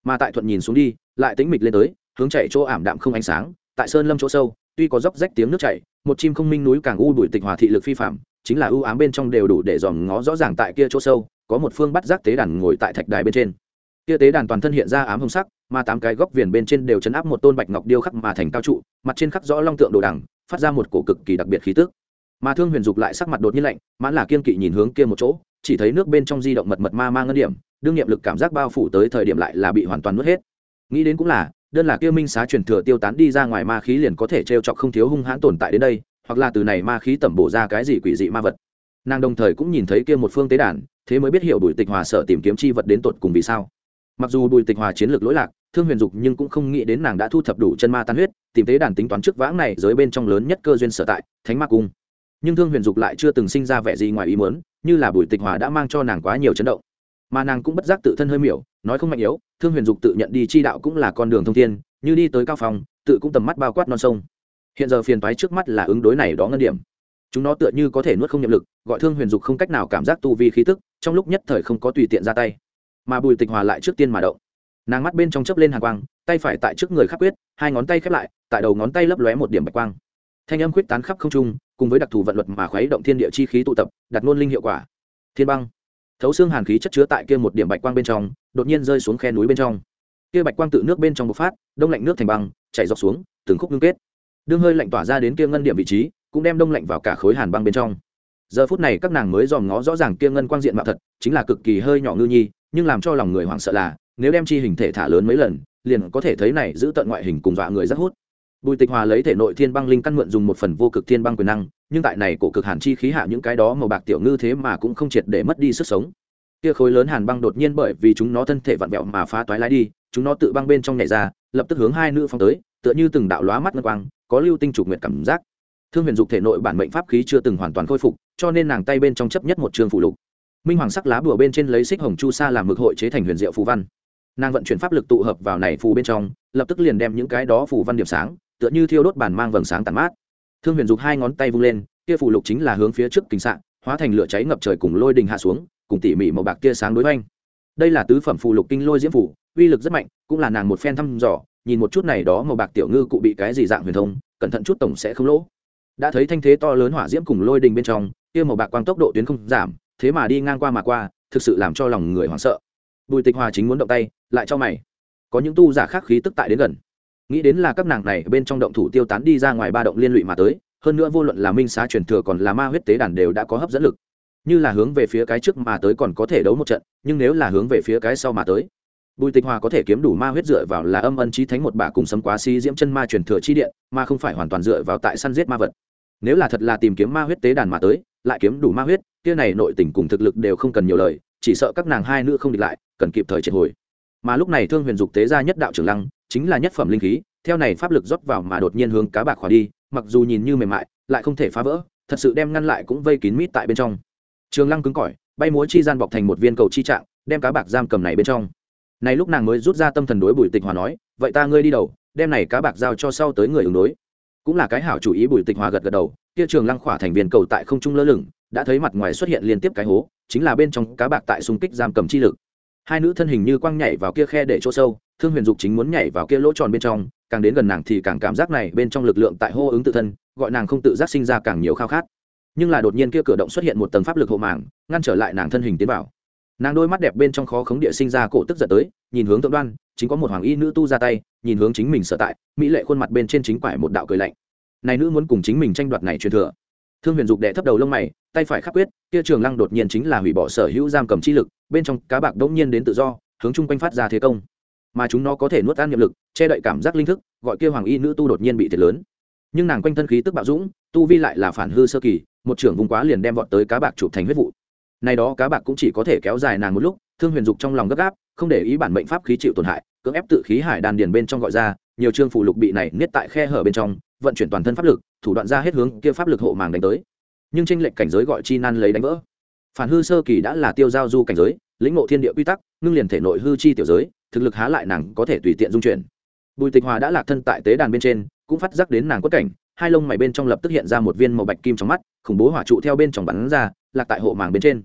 Mà tại thuận nhìn xuống đi, lại tính mịch lên tới, hướng chạy chỗ ảm đạm không ánh sáng, tại sơn lâm chỗ sâu, tuy có dốc rách tiếng nước chảy, một chim không minh núi càng u đuổi tịch hòa thị lực phi phạm, chính là ưu ám bên trong đều đủ để dòm ngó rõ ràng tại kia chỗ sâu, có một phương bắt giác tế đàn ngồi tại thạch đài bên trên kia tế đàn toàn thân hiện ra ám hồng sắc, mà tám cái góc viền bên trên đều chấn áp một tôn bạch ngọc điêu khắc mà thành cao trụ, mặt trên khắc rõ long tượng đồ đằng, phát ra một cổ cực kỳ đặc biệt khí tức. Mà thương huyền dục lại sắc mặt đột nhiên lạnh, mãn là kiên kỵ nhìn hướng kia một chỗ, chỉ thấy nước bên trong di động mật mật ma ma ngân điểm, đương nhiệm lực cảm giác bao phủ tới thời điểm lại là bị hoàn toàn nuốt hết. Nghĩ đến cũng là, đơn là kia minh xá truyền thừa tiêu tán đi ra ngoài ma khí liền có thể trêu chọc không thiếu hung hãn tồn tại đến đây, hoặc là từ này ma khí tẩm bổ ra cái gì quỷ dị ma vật. Nàng đồng thời cũng nhìn thấy kia một phương tế đàn, thế mới biết hiểu đuổi tịch hòa sợ tìm kiếm chi vật đến tột cùng vì sao mặc dù bùi tịch hòa chiến lược lỗi lạc, thương huyền dục nhưng cũng không nghĩ đến nàng đã thu thập đủ chân ma tan huyết, tìm tế đàn tính toán trước vãng này giới bên trong lớn nhất cơ duyên sở tại, thánh ma cung. Nhưng thương huyền dục lại chưa từng sinh ra vẻ gì ngoài ý muốn, như là bùi tịch hòa đã mang cho nàng quá nhiều chấn động. Mà nàng cũng bất giác tự thân hơi miểu, nói không mạnh yếu, thương huyền dục tự nhận đi chi đạo cũng là con đường thông thiên, như đi tới cao phòng, tự cũng tầm mắt bao quát non sông. Hiện giờ phiền toái trước mắt là ứng đối này đó ngân điểm. Chúng nó tựa như có thể nuốt không nhậm lực, gọi thương huyền dục không cách nào cảm giác tu vi khí tức, trong lúc nhất thời không có tùy tiện ra tay mà bùi tịch hòa lại trước tiên mà động. Nàng mắt bên trong chớp lên hàng quang, tay phải tại trước người khắc quyết, hai ngón tay khép lại, tại đầu ngón tay lấp lóe một điểm bạch quang. Thanh âm quyết tán khắp không trung, cùng với đặc thù vận luật mà khuấy động thiên địa chi khí tụ tập, đặt nôn linh hiệu quả. Thiên băng. Thấu xương hàn khí chất chứa tại kia một điểm bạch quang bên trong, đột nhiên rơi xuống khe núi bên trong. Kia bạch quang tự nước bên trong bộc phát, đông lạnh nước thành băng, chảy dọc xuống, từng khúc ngưng kết. Đương hơi lạnh tỏa ra đến kia ngân điểm vị trí, cũng đem đông lạnh vào cả khối hàn băng bên trong. Giờ phút này các nàng mới dòm ngó rõ ràng kia ngân quang diện mạo thật, chính là cực kỳ hơi nhỏ ngư nhi nhưng làm cho lòng người hoảng sợ là, nếu đem chi hình thể thả lớn mấy lần, liền có thể thấy này giữ tận ngoại hình cùng dọa người rất hút. Bùi tịch hòa lấy thể nội thiên băng linh căn mượn dùng một phần vô cực thiên băng quyền năng, nhưng tại này cổ cực hàn chi khí hạ những cái đó màu bạc tiểu ngư thế mà cũng không triệt để mất đi sức sống. Kia khối lớn hàn băng đột nhiên bởi vì chúng nó thân thể vặn vẹo mà phá toái lái đi, chúng nó tự băng bên trong nhảy ra, lập tức hướng hai nữ phong tới, tựa như từng đạo lóa mắt ngân quang, có lưu tinh chủ nguyện cảm giác. Thương huyền dục thể nội bản mệnh pháp khí chưa từng hoàn toàn khôi phục, cho nên nàng tay bên trong chấp nhất một trường phụ lục minh hoàng sắc lá bùa bên trên lấy xích hồng chu sa làm mực hội chế thành huyền diệu phù văn. Nàng vận chuyển pháp lực tụ hợp vào này phù bên trong, lập tức liền đem những cái đó phù văn điểm sáng, tựa như thiêu đốt bản mang vầng sáng tàn mát. Thương huyền dục hai ngón tay vung lên, kia phù lục chính là hướng phía trước kính sạn hóa thành lửa cháy ngập trời cùng lôi đình hạ xuống, cùng tỉ mỉ màu bạc kia sáng đối oanh đây là tứ phẩm phù lục kinh lôi diễm phủ uy lực rất mạnh, cũng là nàng một phen thăm dò, nhìn một chút này đó màu bạc tiểu ngư cụ bị cái gì dạng huyền thông, cẩn thận chút tổng sẽ không lỗ. Đã thấy thanh thế to lớn hỏa diễm cùng lôi đình bên trong, kia màu bạc quang tốc độ tuyến không giảm thế mà đi ngang qua mà qua, thực sự làm cho lòng người hoảng sợ. Bùi tịch hòa chính muốn động tay, lại cho mày. Có những tu giả khác khí tức tại đến gần. Nghĩ đến là các nàng này bên trong động thủ tiêu tán đi ra ngoài ba động liên lụy mà tới, hơn nữa vô luận là minh xá truyền thừa còn là ma huyết tế đàn đều đã có hấp dẫn lực. Như là hướng về phía cái trước mà tới còn có thể đấu một trận, nhưng nếu là hướng về phía cái sau mà tới, bùi tịch hòa có thể kiếm đủ ma huyết dựa vào là âm ân trí thánh một bà cùng sấm quá si diễm chân ma truyền thừa chi điện, mà không phải hoàn toàn dựa vào tại săn giết ma vật. Nếu là thật là tìm kiếm ma huyết tế đàn mà tới, lại kiếm đủ ma huyết kia này nội tình cùng thực lực đều không cần nhiều lời, chỉ sợ các nàng hai nữ không địch lại, cần kịp thời triệt hồi. Mà lúc này thương huyền dục tế ra nhất đạo trưởng lăng, chính là nhất phẩm linh khí, theo này pháp lực rót vào mà đột nhiên hướng cá bạc khỏa đi, mặc dù nhìn như mềm mại, lại không thể phá vỡ, thật sự đem ngăn lại cũng vây kín mít tại bên trong. Trường lăng cứng cỏi, bay múa chi gian bọc thành một viên cầu chi trạng, đem cá bạc giam cầm này bên trong. Này lúc nàng mới rút ra tâm thần đối bùi tịch hòa nói, vậy ta ngươi đi đầu, đem này cá bạc giao cho sau tới người ứng đối. Cũng là cái hảo chủ ý bùi tịch hòa gật gật đầu, kia trường lăng khỏa thành viên cầu tại không trung lơ lửng đã thấy mặt ngoài xuất hiện liên tiếp cái hố, chính là bên trong cá bạc tại xung kích giam cầm chi lực. Hai nữ thân hình như quăng nhảy vào kia khe để chỗ sâu, thương huyền dục chính muốn nhảy vào kia lỗ tròn bên trong, càng đến gần nàng thì càng cảm giác này bên trong lực lượng tại hô ứng tự thân, gọi nàng không tự giác sinh ra càng nhiều khao khát. Nhưng là đột nhiên kia cửa động xuất hiện một tầng pháp lực hộ màng, ngăn trở lại nàng thân hình tiến vào. Nàng đôi mắt đẹp bên trong khó khống địa sinh ra cổ tức giận tới, nhìn hướng thượng đoan, chính có một hoàng y nữ tu ra tay, nhìn hướng chính mình sở tại, mỹ lệ khuôn mặt bên trên chính quải một đạo cười lạnh. Này nữ muốn cùng chính mình tranh đoạt này truyền thừa thương huyền dục đệ thấp đầu lông mày, tay phải khắc quyết, kia trường lăng đột nhiên chính là hủy bỏ sở hữu giam cầm chi lực, bên trong cá bạc đỗng nhiên đến tự do, hướng chung quanh phát ra thế công. Mà chúng nó có thể nuốt tan nhiệm lực, che đậy cảm giác linh thức, gọi kia hoàng y nữ tu đột nhiên bị thiệt lớn. Nhưng nàng quanh thân khí tức bạo dũng, tu vi lại là phản hư sơ kỳ, một trưởng vùng quá liền đem vọt tới cá bạc chụp thành huyết vụ. Này đó cá bạc cũng chỉ có thể kéo dài nàng một lúc, thương huyền dục trong lòng gấp gáp, không để ý bản mệnh pháp khí chịu tổn hại, cưỡng ép tự khí hải đàn điền bên trong gọi ra, nhiều chương phụ lục bị này niết tại khe hở bên trong, vận chuyển toàn thân pháp lực thủ đoạn ra hết hướng kia pháp lực hộ màng đánh tới. Nhưng tranh lệnh cảnh giới gọi chi nan lấy đánh vỡ. Phản hư sơ kỳ đã là tiêu giao du cảnh giới, lĩnh ngộ thiên địa quy tắc, ngưng liền thể nội hư chi tiểu giới, thực lực há lại nàng có thể tùy tiện dung chuyển. Bùi tịch hòa đã lạc thân tại tế đàn bên trên, cũng phát giác đến nàng quất cảnh, hai lông mày bên trong lập tức hiện ra một viên màu bạch kim trong mắt, khủng bố hỏa trụ theo bên trong bắn ra, lạc tại hộ màng bên trên.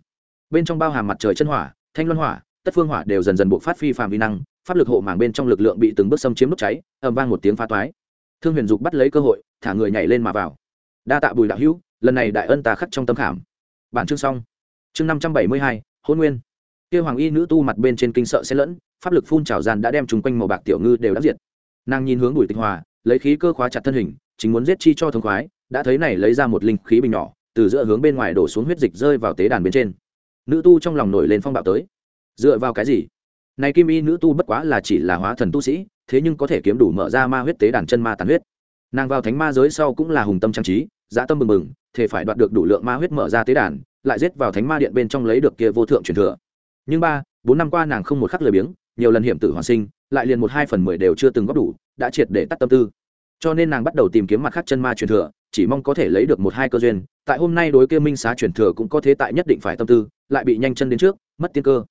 Bên trong bao hàm mặt trời chân hỏa, thanh loan hỏa, tất phương hỏa đều dần dần buộc phát phi phàm vi năng, pháp lực hộ màng bên trong lực lượng bị từng bước xâm chiếm đốt cháy, ầm vang một tiếng phá toái thương huyền dục bắt lấy cơ hội, thả người nhảy lên mà vào. Đa tạ bùi đạo hữu, lần này đại ân ta khắc trong tâm khảm. Bản chương xong. Chương năm trăm bảy mươi hai, hôn nguyên. Kia hoàng y nữ tu mặt bên trên kinh sợ xen lẫn, pháp lực phun trào gian đã đem chúng quanh màu bạc tiểu ngư đều đắc diệt. Nàng nhìn hướng bùi tịch hòa, lấy khí cơ khóa chặt thân hình, chính muốn giết chi cho thống khoái, đã thấy này lấy ra một linh khí bình nhỏ, từ giữa hướng bên ngoài đổ xuống huyết dịch rơi vào tế đàn bên trên. Nữ tu trong lòng nổi lên phong bạo tới. Dựa vào cái gì? Này kim y nữ tu bất quá là chỉ là hóa thần tu sĩ thế nhưng có thể kiếm đủ mở ra ma huyết tế đàn chân ma tàn huyết. Nàng vào thánh ma giới sau cũng là hùng tâm trang trí, dã tâm mừng mừng thể phải đoạt được đủ lượng ma huyết mở ra tế đàn, lại giết vào thánh ma điện bên trong lấy được kia vô thượng truyền thừa. Nhưng ba, bốn năm qua nàng không một khắc lười biếng, nhiều lần hiểm tử hoàn sinh, lại liền một hai phần mười đều chưa từng góp đủ, đã triệt để tắt tâm tư. Cho nên nàng bắt đầu tìm kiếm mặt khác chân ma truyền thừa, chỉ mong có thể lấy được một hai cơ duyên, tại hôm nay đối kia minh xá truyền thừa cũng có thế tại nhất định phải tâm tư, lại bị nhanh chân đến trước, mất tiên cơ.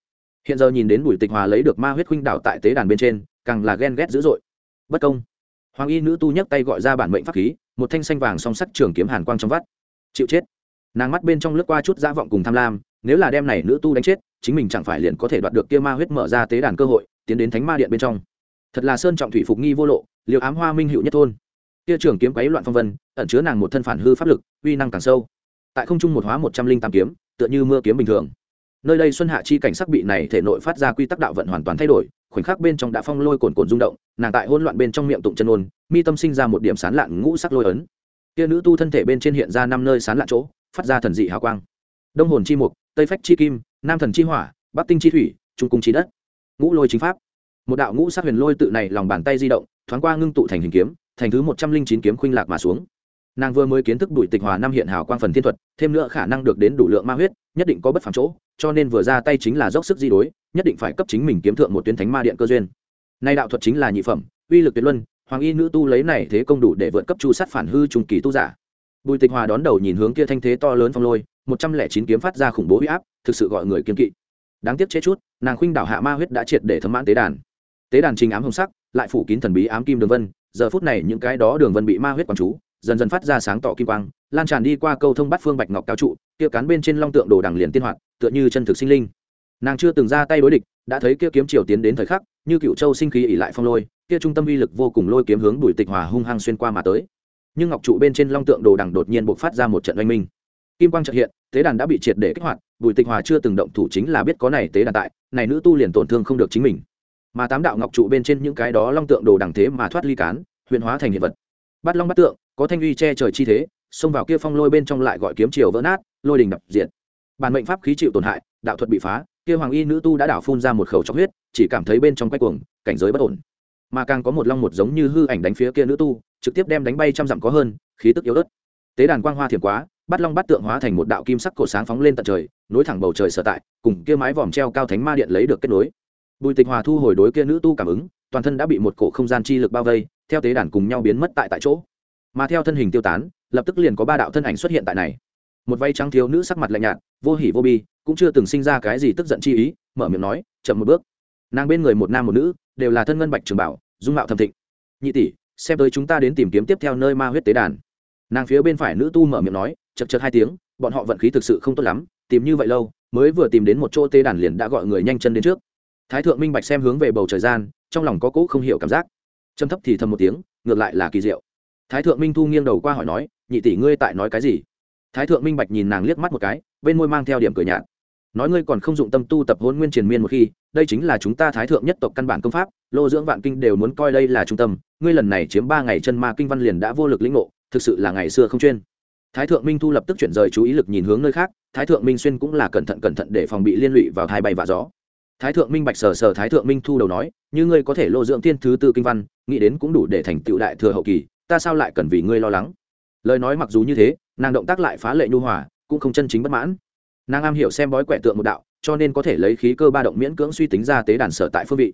Hiện giờ nhìn đến bùi tịch hòa lấy được ma huyết huynh đảo tại tế đàn bên trên càng là ghen ghét dữ dội. Bất công. Hoàng y nữ tu nhấc tay gọi ra bản mệnh pháp khí, một thanh xanh vàng song sắt trường kiếm hàn quang trong vắt. Chịu chết. Nàng mắt bên trong lướt qua chút dã vọng cùng tham lam, nếu là đem này nữ tu đánh chết, chính mình chẳng phải liền có thể đoạt được kia ma huyết mở ra tế đàn cơ hội, tiến đến thánh ma điện bên trong. Thật là sơn trọng thủy phục nghi vô lộ, liều ám hoa minh hữu nhất thôn. Kia trường kiếm quấy loạn phong vân, ẩn chứa nàng một thân phản hư pháp lực, uy năng càng sâu. Tại không trung một hóa một trăm linh tám kiếm, tựa như mưa kiếm bình thường nơi đây xuân hạ chi cảnh sắc bị này thể nội phát ra quy tắc đạo vận hoàn toàn thay đổi, khoảnh khắc bên trong đã phong lôi cồn cồn rung động, nàng tại hỗn loạn bên trong miệng tụng chân ôn, mi tâm sinh ra một điểm sán lạn ngũ sắc lôi ấn. Kia nữ tu thân thể bên trên hiện ra năm nơi sán lạn chỗ, phát ra thần dị hào quang. Đông hồn chi mục, tây phách chi kim, nam thần chi hỏa, bắc tinh chi thủy, trung cung chi đất. Ngũ lôi chính pháp. Một đạo ngũ sắc huyền lôi tự này lòng bàn tay di động, thoáng qua ngưng tụ thành hình kiếm, thành thứ một trăm linh chín kiếm khuynh lạc mà xuống. Nàng vừa mới kiến thức đuổi tịch hòa năm hiện hào quang phần thiên thuật, thêm nữa khả năng được đến đủ lượng ma huyết, nhất định có bất phản chỗ cho nên vừa ra tay chính là dốc sức di đối, nhất định phải cấp chính mình kiếm thượng một tuyến thánh ma điện cơ duyên. Nay đạo thuật chính là nhị phẩm, uy lực tuyệt luân, hoàng y nữ tu lấy này thế công đủ để vượt cấp chu sát phản hư trùng kỳ tu giả. Bùi tịch hòa đón đầu nhìn hướng kia thanh thế to lớn phong lôi, một trăm lẻ chín kiếm phát ra khủng bố huy áp, thực sự gọi người kiên kỵ. Đáng tiếc chế chút, nàng khuynh đảo hạ ma huyết đã triệt để thấm mãn tế đàn. Tế đàn trình ám hồng sắc, lại phủ kín thần bí ám kim đường vân, giờ phút này những cái đó đường vân bị ma huyết quán chú dần dần phát ra sáng tỏ kim quang, lan tràn đi qua câu thông bắt phương bạch ngọc cao trụ, kia cán bên trên long tượng đồ đằng liền tiên hoạt, tựa như chân thực sinh linh. Nàng chưa từng ra tay đối địch, đã thấy kia kiếm triều tiến đến thời khắc, như cựu châu sinh khí ỉ lại phong lôi, kia trung tâm uy lực vô cùng lôi kiếm hướng đuổi tịch hòa hung hăng xuyên qua mà tới. Nhưng ngọc trụ bên trên long tượng đồ đằng đột nhiên buộc phát ra một trận oanh minh. Kim quang trợ hiện, tế đàn đã bị triệt để kích hoạt, bùi tịch hòa chưa từng động thủ chính là biết có này tế đàn tại, này nữ tu liền tổn thương không được chính mình. Mà tám đạo ngọc trụ bên trên những cái đó long tượng đồ đằng thế mà thoát ly cán, huyền hóa thành hiện vật. Bắt long bắt tượng có thanh uy che trời chi thế, xông vào kia phong lôi bên trong lại gọi kiếm chiều vỡ nát, lôi đình đập diện bản mệnh pháp khí chịu tổn hại, đạo thuật bị phá, kia hoàng y nữ tu đã đảo phun ra một khẩu trong huyết, chỉ cảm thấy bên trong quay cuồng, cảnh giới bất ổn. Mà càng có một long một giống như hư ảnh đánh phía kia nữ tu, trực tiếp đem đánh bay trăm dặm có hơn, khí tức yếu ớt. Tế đàn quang hoa thiểm quá bắt long bắt tượng hóa thành một đạo kim sắc cổ sáng phóng lên tận trời, nối thẳng bầu trời sở tại, cùng kia mái vòm treo cao thánh ma điện lấy được kết nối. Bùi tịch hòa thu hồi đối kia nữ tu cảm ứng, toàn thân đã bị một cổ không gian chi lực bao vây, theo tế đàn cùng nhau biến mất tại tại chỗ mà theo thân hình tiêu tán, lập tức liền có ba đạo thân ảnh xuất hiện tại này. Một vay trắng thiếu nữ sắc mặt lạnh nhạt, vô hỉ vô bi, cũng chưa từng sinh ra cái gì tức giận chi ý, mở miệng nói, chậm một bước. Nàng bên người một nam một nữ, đều là thân ngân bạch trường bảo, dung mạo thầm thịnh. Nhị tỷ, xem tới chúng ta đến tìm kiếm tiếp theo nơi ma huyết tế đàn. Nàng phía bên phải nữ tu mở miệng nói, chật chật hai tiếng, bọn họ vận khí thực sự không tốt lắm, tìm như vậy lâu, mới vừa tìm đến một chỗ tế đàn liền đã gọi người nhanh chân đến trước. Thái thượng minh bạch xem hướng về bầu trời gian, trong lòng có cỗ không hiểu cảm giác. Châm thấp thì thầm một tiếng, ngược lại là kỳ diệu thái thượng minh thu nghiêng đầu qua hỏi nói, nhị tỷ ngươi tại nói cái gì? Thái thượng minh bạch nhìn nàng liếc mắt một cái, bên môi mang theo điểm cười nhạt. Nói ngươi còn không dụng tâm tu tập hôn nguyên triền miên một khi, đây chính là chúng ta thái thượng nhất tộc căn bản công pháp, lô dưỡng vạn kinh đều muốn coi đây là trung tâm, ngươi lần này chiếm ba ngày chân ma kinh văn liền đã vô lực lĩnh ngộ, thực sự là ngày xưa không chuyên. Thái thượng minh thu lập tức chuyển rời chú ý lực nhìn hướng nơi khác, thái thượng minh xuyên cũng là cẩn thận cẩn thận để phòng bị liên lụy vào thai bay và gió. Thái thượng minh bạch sờ sờ thái thượng minh thu đầu nói, như ngươi có thể lô dưỡng thiên thứ tư kinh văn, nghĩ đến cũng đủ để thành tựu đại thừa hậu kỳ ta sao lại cần vì ngươi lo lắng? Lời nói mặc dù như thế, nàng động tác lại phá lệ nhu hòa, cũng không chân chính bất mãn. Nàng am hiểu xem bói quẻ tượng một đạo, cho nên có thể lấy khí cơ ba động miễn cưỡng suy tính ra tế đàn sở tại phương vị.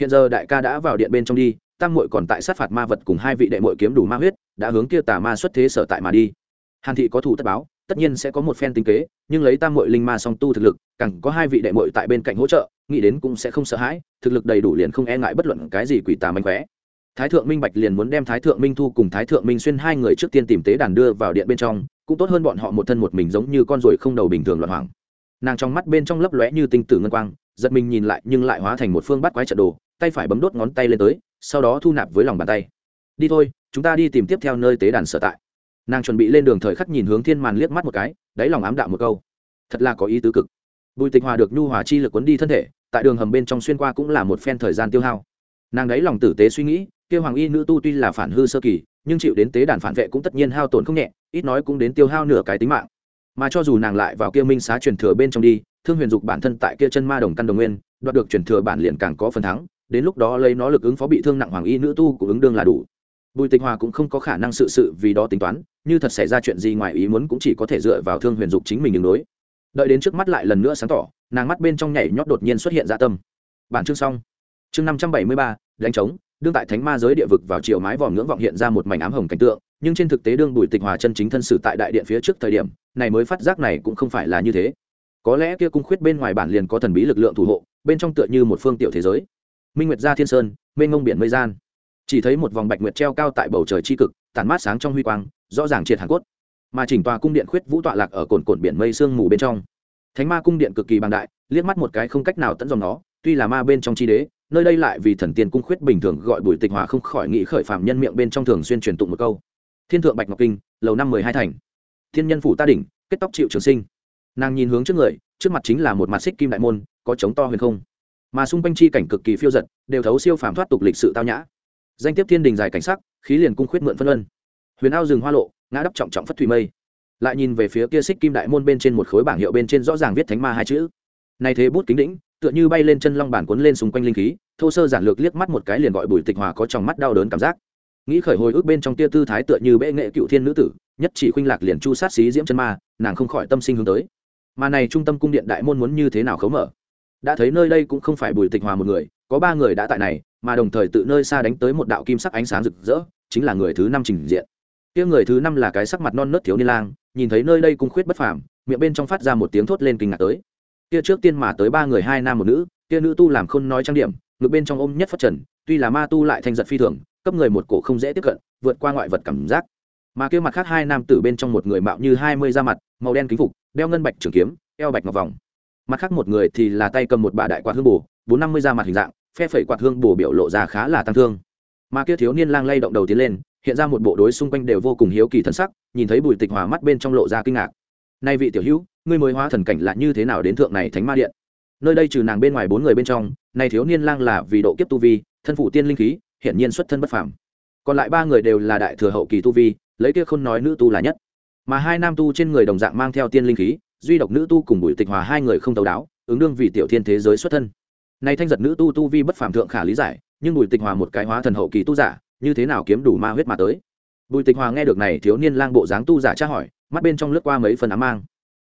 Hiện giờ đại ca đã vào điện bên trong đi, tam muội còn tại sát phạt ma vật cùng hai vị đệ muội kiếm đủ ma huyết, đã hướng kia tà ma xuất thế sở tại mà đi. Hàn thị có thủ tất báo, tất nhiên sẽ có một phen tính kế, nhưng lấy tam muội linh ma song tu thực lực, càng có hai vị đệ muội tại bên cạnh hỗ trợ, nghĩ đến cũng sẽ không sợ hãi, thực lực đầy đủ liền không e ngại bất luận cái gì quỷ tà manh khóe thái thượng minh bạch liền muốn đem thái thượng minh thu cùng thái thượng minh xuyên hai người trước tiên tìm tế đàn đưa vào điện bên trong, cũng tốt hơn bọn họ một thân một mình giống như con ruồi không đầu bình thường loạn hoàng nàng trong mắt bên trong lấp lóe như tinh tử ngân quang, giật mình nhìn lại nhưng lại hóa thành một phương bắt quái trận đồ, tay phải bấm đốt ngón tay lên tới, sau đó thu nạp với lòng bàn tay. Đi thôi, chúng ta đi tìm tiếp theo nơi tế đàn sở tại. Nàng chuẩn bị lên đường thời khắc nhìn hướng thiên màn liếc mắt một cái, đáy lòng ám đạo một câu. Thật là có ý tứ cực. Bùi tịch hòa được nhu hòa chi lực quấn đi thân thể, tại đường hầm bên trong xuyên qua cũng là một phen thời gian tiêu hao. Nàng đáy lòng tử tế suy nghĩ kia hoàng y nữ tu tuy là phản hư sơ kỳ, nhưng chịu đến tế đàn phản vệ cũng tất nhiên hao tổn không nhẹ, ít nói cũng đến tiêu hao nửa cái tính mạng. Mà cho dù nàng lại vào kia minh xá truyền thừa bên trong đi, thương huyền dục bản thân tại kia chân ma đồng căn đồng nguyên, đoạt được truyền thừa bản liền càng có phần thắng, đến lúc đó lấy nó lực ứng phó bị thương nặng hoàng y nữ tu của ứng đương là đủ. Bùi tịch hòa cũng không có khả năng sự sự vì đó tính toán, như thật xảy ra chuyện gì ngoài ý muốn cũng chỉ có thể dựa vào thương huyền dục chính mình đường đối. Đợi đến trước mắt lại lần nữa sáng tỏ, nàng mắt bên trong nhảy nhót đột nhiên xuất hiện dạ tâm. Bản chương xong. Chương năm trăm bảy mươi ba, đánh trống đương tại thánh ma giới địa vực vào chiều mái vòm ngưỡng vọng hiện ra một mảnh ám hồng cảnh tượng, nhưng trên thực tế đương bùi tịch hòa chân chính thân sự tại đại điện phía trước thời điểm, này mới phát giác này cũng không phải là như thế. Có lẽ kia cung khuyết bên ngoài bản liền có thần bí lực lượng thủ hộ, bên trong tựa như một phương tiểu thế giới. Minh nguyệt gia thiên sơn, mênh ngông biển mây gian. Chỉ thấy một vòng bạch nguyệt treo cao tại bầu trời tri cực, tản mát sáng trong huy quang, rõ ràng triệt hàn cốt. Mà chỉnh tòa cung điện khuyết vũ tọa lạc ở cồn cồn biển mây sương mù bên trong. Thánh ma cung điện cực kỳ bằng đại, liếc mắt một cái không cách nào tận dòng nó, tuy là ma bên trong chi đế nơi đây lại vì thần tiên cung khuyết bình thường gọi bùi tịch hòa không khỏi nghĩ khởi phạm nhân miệng bên trong thường xuyên truyền tụng một câu. Thiên thượng bạch ngọc kinh, lầu năm mười hai thành. Thiên nhân phủ ta đỉnh, kết tóc chịu trường sinh. Nàng nhìn hướng trước người, trước mặt chính là một mặt xích kim đại môn, có trống to huyền không. Mà xung quanh chi cảnh cực kỳ phiêu giật, đều thấu siêu phàm thoát tục lịch sự tao nhã. Danh tiếp thiên đình dài cảnh sắc, khí liền cung khuyết mượn phân ân huyền ao rừng hoa lộ, ngã đắp trọng trọng phất thủy mây. Lại nhìn về phía kia xích kim đại môn bên trên một khối bảng hiệu bên trên rõ ràng viết thánh ma hai chữ. Này thế bút kính đỉnh tựa như bay lên chân long bản cuốn lên xung quanh linh khí, thô sơ giản lược liếc mắt một cái liền gọi bùi tịch hòa có trong mắt đau đớn cảm giác. Nghĩ khởi hồi ức bên trong tia tư thái tựa như bệ nghệ cựu thiên nữ tử, nhất chỉ khuynh lạc liền chu sát xí diễm chân ma, nàng không khỏi tâm sinh hướng tới. Mà này trung tâm cung điện đại môn muốn như thế nào khấu mở? Đã thấy nơi đây cũng không phải bùi tịch hòa một người, có ba người đã tại này, mà đồng thời tự nơi xa đánh tới một đạo kim sắc ánh sáng rực rỡ, chính là người thứ năm trình diện. Kia người thứ năm là cái sắc mặt non nớt thiếu niên lang, nhìn thấy nơi đây cung khuyết bất phàm, miệng bên trong phát ra một tiếng thốt lên kinh ngạc tới kia trước tiên mà tới ba người hai nam một nữ, kia nữ tu làm khôn nói trang điểm, ngực bên trong ôm nhất phát trần, tuy là ma tu lại thanh giật phi thường, cấp người một cổ không dễ tiếp cận, vượt qua ngoại vật cảm giác. Mà kia mặt khác hai nam tử bên trong một người mạo như hai mươi da mặt, màu đen kính phục, đeo ngân bạch trường kiếm, eo bạch ngọc vòng. Mặt khác một người thì là tay cầm một bà đại quạt hương bù bốn năm mươi da mặt hình dạng, phe phẩy quạt hương bù biểu lộ ra khá là tăng thương. Mà kia thiếu niên lang lay động đầu tiến lên, hiện ra một bộ đối xung quanh đều vô cùng hiếu kỳ thân sắc, nhìn thấy bùi tịch hòa mắt bên trong lộ ra kinh ngạc. Nay vị tiểu hữu ngươi mới hóa thần cảnh là như thế nào đến thượng này thánh ma điện? Nơi đây trừ nàng bên ngoài bốn người bên trong, này thiếu niên lang là vì độ kiếp tu vi, thân phụ tiên linh khí, hiển nhiên xuất thân bất phàm. Còn lại ba người đều là đại thừa hậu kỳ tu vi, lấy kia không nói nữ tu là nhất. Mà hai nam tu trên người đồng dạng mang theo tiên linh khí, duy độc nữ tu cùng bùi tịch hòa hai người không tấu đáo, ứng đương vì tiểu thiên thế giới xuất thân. Này thanh giật nữ tu tu vi bất phàm thượng khả lý giải, nhưng bùi tịch hòa một cái hóa thần hậu kỳ tu giả, như thế nào kiếm đủ ma huyết mà tới? Bùi tịch hòa nghe được này thiếu niên lang bộ dáng tu giả tra hỏi, mắt bên trong lướt qua mấy phần ám mang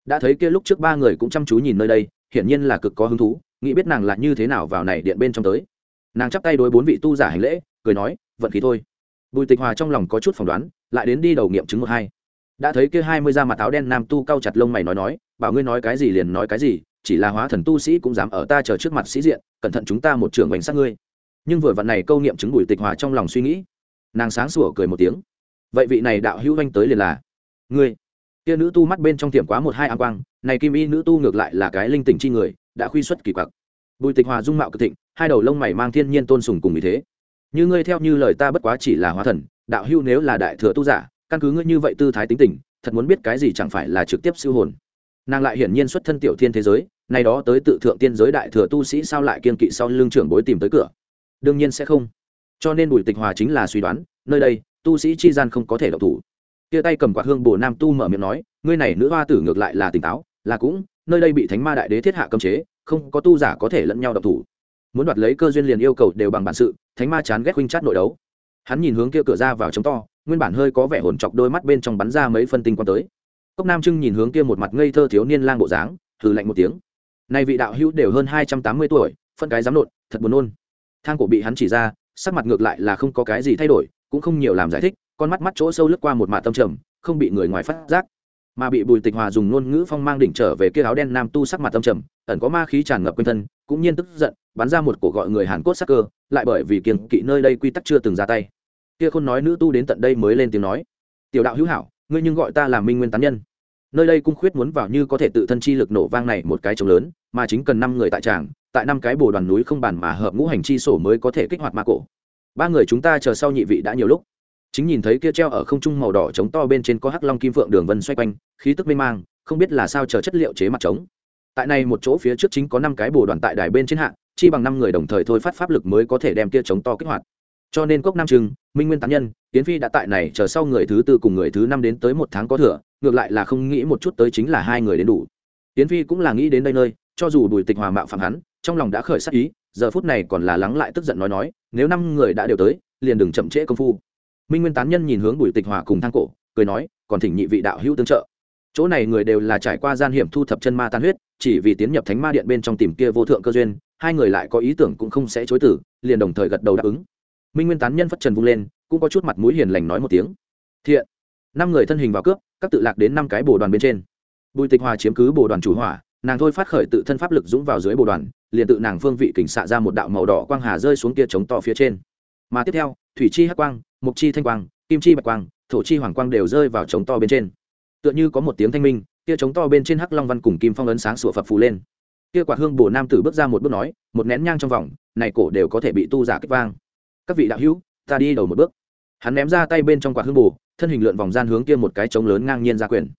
đã thấy kia lúc trước ba người cũng chăm chú nhìn nơi đây, hiển nhiên là cực có hứng thú, nghĩ biết nàng là như thế nào vào này điện bên trong tới. Nàng chắp tay đối bốn vị tu giả hành lễ, cười nói, vận khí thôi. Bùi tịch hòa trong lòng có chút phỏng đoán, lại đến đi đầu nghiệm chứng một hai. Đã thấy kia hai mươi da mặt áo đen nam tu cao chặt lông mày nói nói, bảo ngươi nói cái gì liền nói cái gì, chỉ là hóa thần tu sĩ cũng dám ở ta chờ trước mặt sĩ diện, cẩn thận chúng ta một trường bánh sát ngươi. Nhưng vừa vặn này câu nghiệm chứng bùi tịch hòa trong lòng suy nghĩ, nàng sáng sủa cười một tiếng. Vậy vị này đạo hữu anh tới liền là ngươi kia nữ tu mắt bên trong tiệm quá một hai an quang, này kim y nữ tu ngược lại là cái linh tỉnh chi người, đã khuy xuất kỳ quặc. Bùi tịch hòa dung mạo cực thịnh, hai đầu lông mày mang thiên nhiên tôn sùng cùng ý thế. Như ngươi theo như lời ta bất quá chỉ là hóa thần, đạo hưu nếu là đại thừa tu giả, căn cứ ngươi như vậy tư thái tính tình, thật muốn biết cái gì chẳng phải là trực tiếp siêu hồn. Nàng lại hiển nhiên xuất thân tiểu thiên thế giới nay đó tới tự thượng tiên giới đại thừa tu sĩ sao lại kiên kỵ sau lương trưởng bối tìm tới cửa? Đương nhiên sẽ không. Cho nên bùi tịch hòa chính là suy đoán, nơi đây, tu sĩ chi gian không có thể độc thủ tia tay cầm quạt hương bồ nam tu mở miệng nói, ngươi này nữ hoa tử ngược lại là tỉnh táo, là cũng, nơi đây bị thánh ma đại đế thiết hạ cấm chế, không có tu giả có thể lẫn nhau độc thủ. Muốn đoạt lấy cơ duyên liền yêu cầu đều bằng bản sự. Thánh ma chán ghét huynh chát nội đấu. Hắn nhìn hướng kia cửa ra vào chống to, nguyên bản hơi có vẻ hồn chọc đôi mắt bên trong bắn ra mấy phân tinh quan tới. Cốc nam trưng nhìn hướng kia một mặt ngây thơ thiếu niên lang bộ dáng thử lạnh một tiếng. Nay vị đạo hữu đều hơn hai trăm tám mươi tuổi, phân cái dám nộn thật buồn nôn. Thang cổ bị hắn chỉ ra, sắc mặt ngược lại là không có cái gì thay đổi, cũng không nhiều làm giải thích con mắt mắt chỗ sâu lướt qua một mạ tâm trầm, không bị người ngoài phát giác. Mà bị bùi tịch hòa dùng ngôn ngữ phong mang đỉnh trở về kia áo đen nam tu sắc mặt tâm trầm, ẩn có ma khí tràn ngập quanh thân, cũng nhiên tức giận, bắn ra một cổ gọi người hàn cốt sắc cơ, lại bởi vì kiềng kỵ nơi đây quy tắc chưa từng ra tay. Kia khôn nói nữ tu đến tận đây mới lên tiếng nói, tiểu đạo hữu hảo, ngươi nhưng gọi ta là minh nguyên tán nhân. Nơi đây cung khuyết muốn vào như có thể tự thân chi lực nổ vang này một cái trống lớn, mà chính cần năm người tại tràng, tại năm cái bồ đoàn núi không bàn mà hợp ngũ hành chi sổ mới có thể kích hoạt ma cổ. Ba người chúng ta chờ sau nhị vị đã nhiều lúc chính nhìn thấy kia treo ở không trung màu đỏ trống to bên trên có hắc long kim phượng đường vân xoay quanh, khí tức mê mang, không biết là sao chờ chất liệu chế mặt trống. Tại này một chỗ phía trước chính có năm cái bồ đoàn tại đài bên trên hạng chi bằng năm người đồng thời thôi phát pháp lực mới có thể đem kia trống to kích hoạt. Cho nên cốc nam trưng minh nguyên tán nhân tiến phi đã tại này chờ sau người thứ tư cùng người thứ năm đến tới một tháng có thừa, ngược lại là không nghĩ một chút tới chính là hai người đến đủ. Tiến phi cũng là nghĩ đến đây nơi, cho dù bùi tịch hòa mạo phạm hắn, trong lòng đã khởi sắc ý, giờ phút này còn là lắng lại tức giận nói nói, nếu năm người đã đều tới, liền đừng chậm trễ công phu minh nguyên tán nhân nhìn hướng bùi tịch hòa cùng thang cổ, cười nói, còn thỉnh nhị vị đạo hữu tương trợ. Chỗ này người đều là trải qua gian hiểm thu thập chân ma tan huyết, chỉ vì tiến nhập thánh ma điện bên trong tìm kia vô thượng cơ duyên, hai người lại có ý tưởng cũng không sẽ chối tử liền đồng thời gật đầu đáp ứng. Minh nguyên tán nhân phất trần vung lên, cũng có chút mặt mũi hiền lành nói một tiếng. Thiện. Năm người thân hình vào cướp, các tự lạc đến năm cái bồ đoàn bên trên. Bùi tịch hòa chiếm cứ bồ đoàn chủ hỏa, nàng thôi phát khởi tự thân pháp lực dũng vào dưới bồ đoàn, liền tự nàng phương vị kình xạ ra một đạo màu đỏ quang hà rơi xuống kia chống to phía trên. Mà tiếp theo, thủy chi hắc quang mục chi thanh quang, kim chi bạch quang, thổ chi hoàng quang đều rơi vào chống to bên trên. Tựa như có một tiếng thanh minh, kia chống to bên trên hắc long văn cùng kim phong ấn sáng sủa phập phù lên. Kia quạt hương bồ nam tử bước ra một bước nói, một nén nhang trong vòng, này cổ đều có thể bị tu giả kích vang. Các vị đạo hữu, ta đi đầu một bước. Hắn ném ra tay bên trong quạt hương bồ thân hình lượn vòng gian hướng kia một cái trống lớn ngang nhiên ra quyền.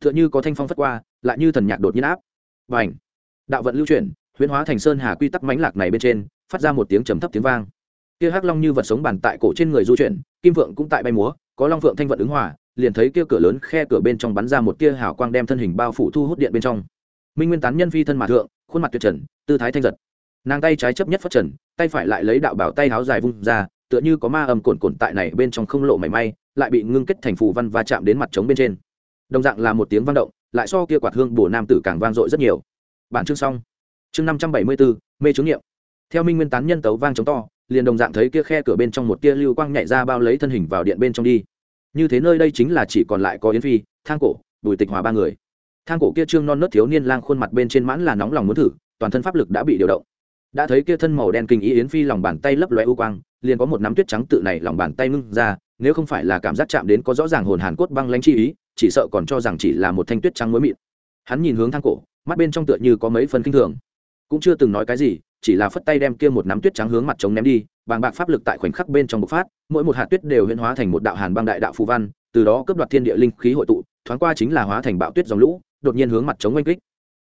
Tựa như có thanh phong phất qua, lại như thần nhạc đột nhiên áp. Và ảnh đạo vận lưu chuyển, huyễn hóa thành sơn hà quy tắc mãnh lạc này bên trên, phát ra một tiếng trầm thấp tiếng vang kia hắc long như vật sống bàn tại cổ trên người du chuyển, kim vượng cũng tại bay múa, có long vượng thanh vận ứng hòa, liền thấy kia cửa lớn khe cửa bên trong bắn ra một tia hào quang đem thân hình bao phủ thu hút điện bên trong. Minh nguyên tán nhân phi thân mà thượng, khuôn mặt tuyệt trần, tư thái thanh giật. Nàng tay trái chấp nhất phát trần, tay phải lại lấy đạo bảo tay háo dài vung ra, tựa như có ma âm cồn cồn tại này bên trong không lộ mảy may, lại bị ngưng kết thành phù văn và chạm đến mặt trống bên trên. Đồng dạng là một tiếng vang động, lại so kia quạt hương bổ nam tử càng vang dội rất nhiều. Bản chương xong. Chương năm trăm bảy mươi bốn mê chứng nghiệm theo minh nguyên tán nhân tấu vang chống to liền đồng dạng thấy kia khe cửa bên trong một tia lưu quang nhảy ra bao lấy thân hình vào điện bên trong đi. Như thế nơi đây chính là chỉ còn lại có yến phi, thang cổ, bùi tịch hòa ba người. Thang cổ kia trương non nớt thiếu niên lang khuôn mặt bên trên mãn là nóng lòng muốn thử, toàn thân pháp lực đã bị điều động. Đã thấy kia thân màu đen kinh ý yến phi lòng bàn tay lấp loe u quang, liền có một nắm tuyết trắng tự này lòng bàn tay ngưng ra, nếu không phải là cảm giác chạm đến có rõ ràng hồn hàn cốt băng lãnh chi ý, chỉ sợ còn cho rằng chỉ là một thanh tuyết trắng mới mịn. Hắn nhìn hướng thang cổ, mắt bên trong tựa như có mấy phần kinh thường. Cũng chưa từng nói cái gì chỉ là phất tay đem kia một nắm tuyết trắng hướng mặt trống ném đi, bàng bạc pháp lực tại khoảnh khắc bên trong bộc phát, mỗi một hạt tuyết đều huyễn hóa thành một đạo hàn băng đại đạo phù văn, từ đó cướp đoạt thiên địa linh khí hội tụ, thoáng qua chính là hóa thành bạo tuyết dòng lũ, đột nhiên hướng mặt trống oanh kích.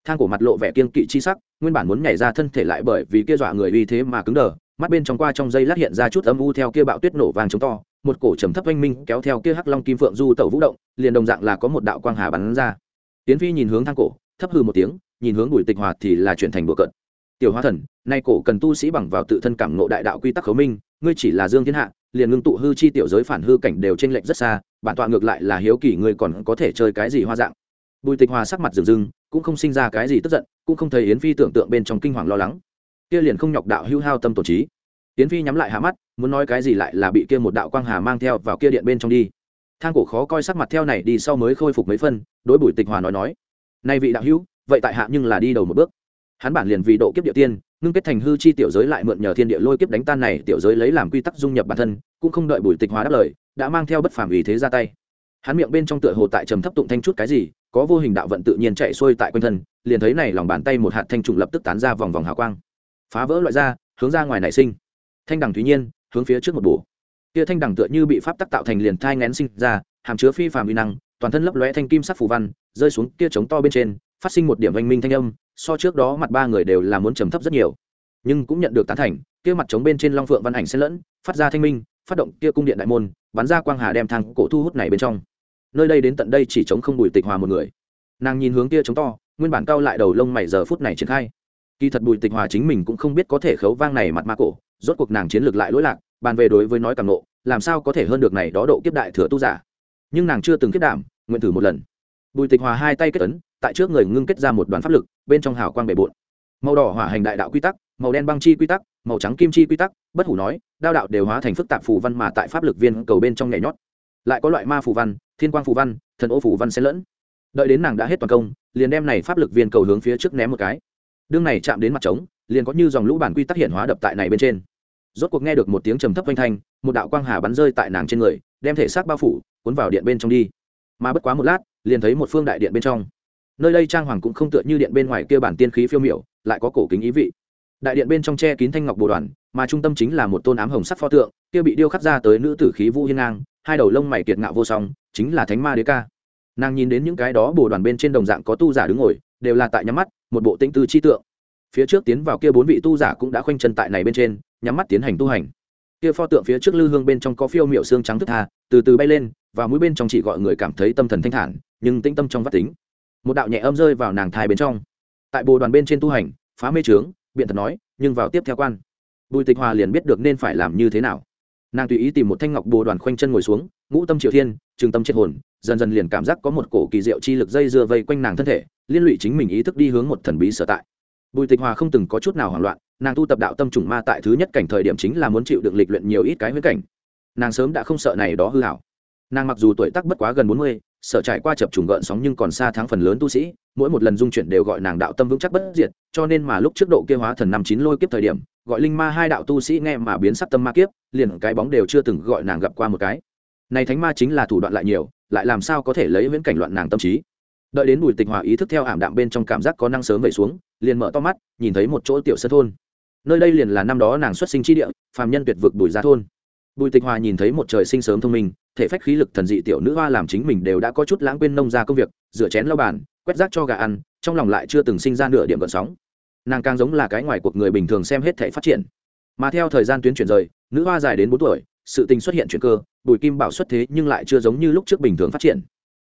Thang cổ mặt lộ vẻ kiên kỵ chi sắc, nguyên bản muốn nhảy ra thân thể lại bởi vì kia dọa người uy thế mà cứng đờ, mắt bên trong qua trong dây lát hiện ra chút âm u theo kia bạo tuyết nổ vàng chống to, một cổ trầm thấp oanh minh kéo theo kia hắc long kim phượng du tẩu vũ động, liền đồng dạng là có một đạo quang hà bắn ra. Tiến phi nhìn hướng thang cổ, thấp hư một tiếng, nhìn hướng bùi tịch hòa thì là chuyển thành bừa cận tiểu hoa thần, nay cổ cần tu sĩ bằng vào tự thân cảm ngộ đại đạo quy tắc khấu minh, ngươi chỉ là dương thiên hạ, liền ngưng tụ hư chi tiểu giới phản hư cảnh đều trên lệnh rất xa, bản tọa ngược lại là hiếu kỳ ngươi còn có thể chơi cái gì hoa dạng. Bùi tịch hòa sắc mặt rừng rừng cũng không sinh ra cái gì tức giận, cũng không thấy yến phi tưởng tượng bên trong kinh hoàng lo lắng. Kia liền không nhọc đạo hưu hao tâm tổ trí. Yến phi nhắm lại hạ mắt, muốn nói cái gì lại là bị kia một đạo quang hà mang theo vào kia điện bên trong đi. Thang cổ khó coi sắc mặt theo này đi sau mới khôi phục mấy phân, đối bùi tịch hòa nói nói, nay vị đạo hữu, vậy tại hạ nhưng là đi đầu một bước hắn bản liền vì độ kiếp địa tiên, ngưng kết thành hư chi tiểu giới lại mượn nhờ thiên địa lôi kiếp đánh tan này tiểu giới lấy làm quy tắc dung nhập bản thân, cũng không đợi bùi tịch hóa đáp lời, đã mang theo bất phàm ý thế ra tay. Hắn miệng bên trong tựa hồ tại trầm thấp tụng thanh chút cái gì, có vô hình đạo vận tự nhiên chạy xuôi tại quanh thân, liền thấy này lòng bàn tay một hạt thanh trùng lập tức tán ra vòng vòng hào quang. Phá vỡ loại ra, hướng ra ngoài nảy sinh. Thanh đằng thúy nhiên, hướng phía trước một bổ. Kia thanh đằng tựa như bị pháp tắc tạo thành liền thai ngén sinh ra, hàm chứa phi phàm uy năng, toàn thân lấp lóe thanh kim sắc phù văn, rơi xuống kia trống to bên trên phát sinh một điểm oanh minh thanh âm, so trước đó mặt ba người đều là muốn trầm thấp rất nhiều. Nhưng cũng nhận được tán thành, kia mặt trống bên trên long phượng văn ảnh xen lẫn, phát ra thanh minh, phát động kia cung điện đại môn, bắn ra quang hà đem thang cổ thu hút này bên trong. Nơi đây đến tận đây chỉ chống không bùi tịch hòa một người. Nàng nhìn hướng kia chống to, nguyên bản cao lại đầu lông mày giờ phút này triển khai. Kỳ thật bùi tịch hòa chính mình cũng không biết có thể khấu vang này mặt ma cổ, rốt cuộc nàng chiến lược lại lỗi lạc, bàn về đối với nói càng nộ làm sao có thể hơn được này đó độ kiếp đại thừa tu giả. Nhưng nàng chưa từng kết đảm, nguyện thử một lần bùi tịch hòa hai tay kết ấn, tại trước người ngưng kết ra một đoàn pháp lực, bên trong hào quang bề bộn. Màu đỏ hỏa hành đại đạo quy tắc, màu đen băng chi quy tắc, màu trắng kim chi quy tắc, bất hủ nói, đao đạo đều hóa thành phức tạp phù văn mà tại pháp lực viên cầu bên trong nhảy nhót. Lại có loại ma phù văn, thiên quang phù văn, thần ô phù văn xen lẫn. Đợi đến nàng đã hết toàn công, liền đem này pháp lực viên cầu hướng phía trước ném một cái. Đương này chạm đến mặt trống, liền có như dòng lũ bản quy tắc hiện hóa đập tại này bên trên. Rốt cuộc nghe được một tiếng trầm thấp vang thanh, một đạo quang hà bắn rơi tại nàng trên người, đem thể xác bao phủ, cuốn vào điện bên trong đi mà bất quá một lát, liền thấy một phương đại điện bên trong. Nơi đây trang hoàng cũng không tựa như điện bên ngoài kia bản tiên khí phiêu miểu, lại có cổ kính ý vị. Đại điện bên trong che kín thanh ngọc bồ đoàn, mà trung tâm chính là một tôn ám hồng sắc pho tượng, kia bị điêu khắc ra tới nữ tử khí vũ hiên ngang, hai đầu lông mày kiệt ngạo vô song, chính là thánh ma đế ca. Nàng nhìn đến những cái đó bồ đoàn bên trên đồng dạng có tu giả đứng ngồi, đều là tại nhắm mắt, một bộ tinh tư chi tượng. Phía trước tiến vào kia bốn vị tu giả cũng đã khoanh chân tại này bên trên, nhắm mắt tiến hành tu hành. Kia pho tượng phía trước lư hương bên trong có phiêu miệu xương trắng thức tha, từ từ bay lên và mũi bên trong chỉ gọi người cảm thấy tâm thần thanh thản, nhưng tĩnh tâm trong vắt tính. Một đạo nhẹ âm rơi vào nàng thai bên trong. Tại bồ đoàn bên trên tu hành, phá mê trướng, biện thật nói, nhưng vào tiếp theo quan. Bùi tịch hòa liền biết được nên phải làm như thế nào. Nàng tùy ý tìm một thanh ngọc bồ đoàn khoanh chân ngồi xuống, ngũ tâm triệu thiên, trường tâm chết hồn, dần dần liền cảm giác có một cổ kỳ diệu chi lực dây dưa vây quanh nàng thân thể, liên lụy chính mình ý thức đi hướng một thần bí sở tại. Bùi tịch hòa không từng có chút nào hoảng loạn, nàng tu tập đạo tâm trùng ma tại thứ nhất cảnh thời điểm chính là muốn chịu được lịch luyện nhiều ít cái huyết cảnh. Nàng sớm đã không sợ này đó hư hảo nàng mặc dù tuổi tác bất quá gần bốn mươi sợ trải qua chập trùng gợn sóng nhưng còn xa thắng phần lớn tu sĩ, mỗi một lần dung chuyển đều gọi nàng đạo tâm vững chắc bất diệt, cho nên mà lúc trước độ kia hóa thần năm chín lôi kiếp thời điểm, gọi linh ma hai đạo tu sĩ nghe mà biến sắc tâm ma kiếp, liền cái bóng đều chưa từng gọi nàng gặp qua một cái. Này thánh ma chính là thủ đoạn lại nhiều, lại làm sao có thể lấy viễn cảnh loạn nàng tâm trí? Đợi đến bùi tịch hòa ý thức theo ảm đạm bên trong cảm giác có năng sớm về xuống, liền mở to mắt, nhìn thấy một chỗ tiểu sơ thôn. Nơi đây liền là năm đó nàng xuất sinh chi địa, phàm nhân tuyệt vực bùi gia thôn bùi tịch hòa nhìn thấy một trời sinh sớm thông minh, thể phách khí lực thần dị tiểu nữ hoa làm chính mình đều đã có chút lãng quên nông ra công việc, rửa chén lau bàn, quét rác cho gà ăn, trong lòng lại chưa từng sinh ra nửa điểm gợn sóng. Nàng càng giống là cái ngoài cuộc người bình thường xem hết thể phát triển. Mà theo thời gian tuyến chuyển rời, nữ hoa dài đến bốn tuổi, sự tình xuất hiện chuyện cơ, bùi kim bảo xuất thế nhưng lại chưa giống như lúc trước bình thường phát triển.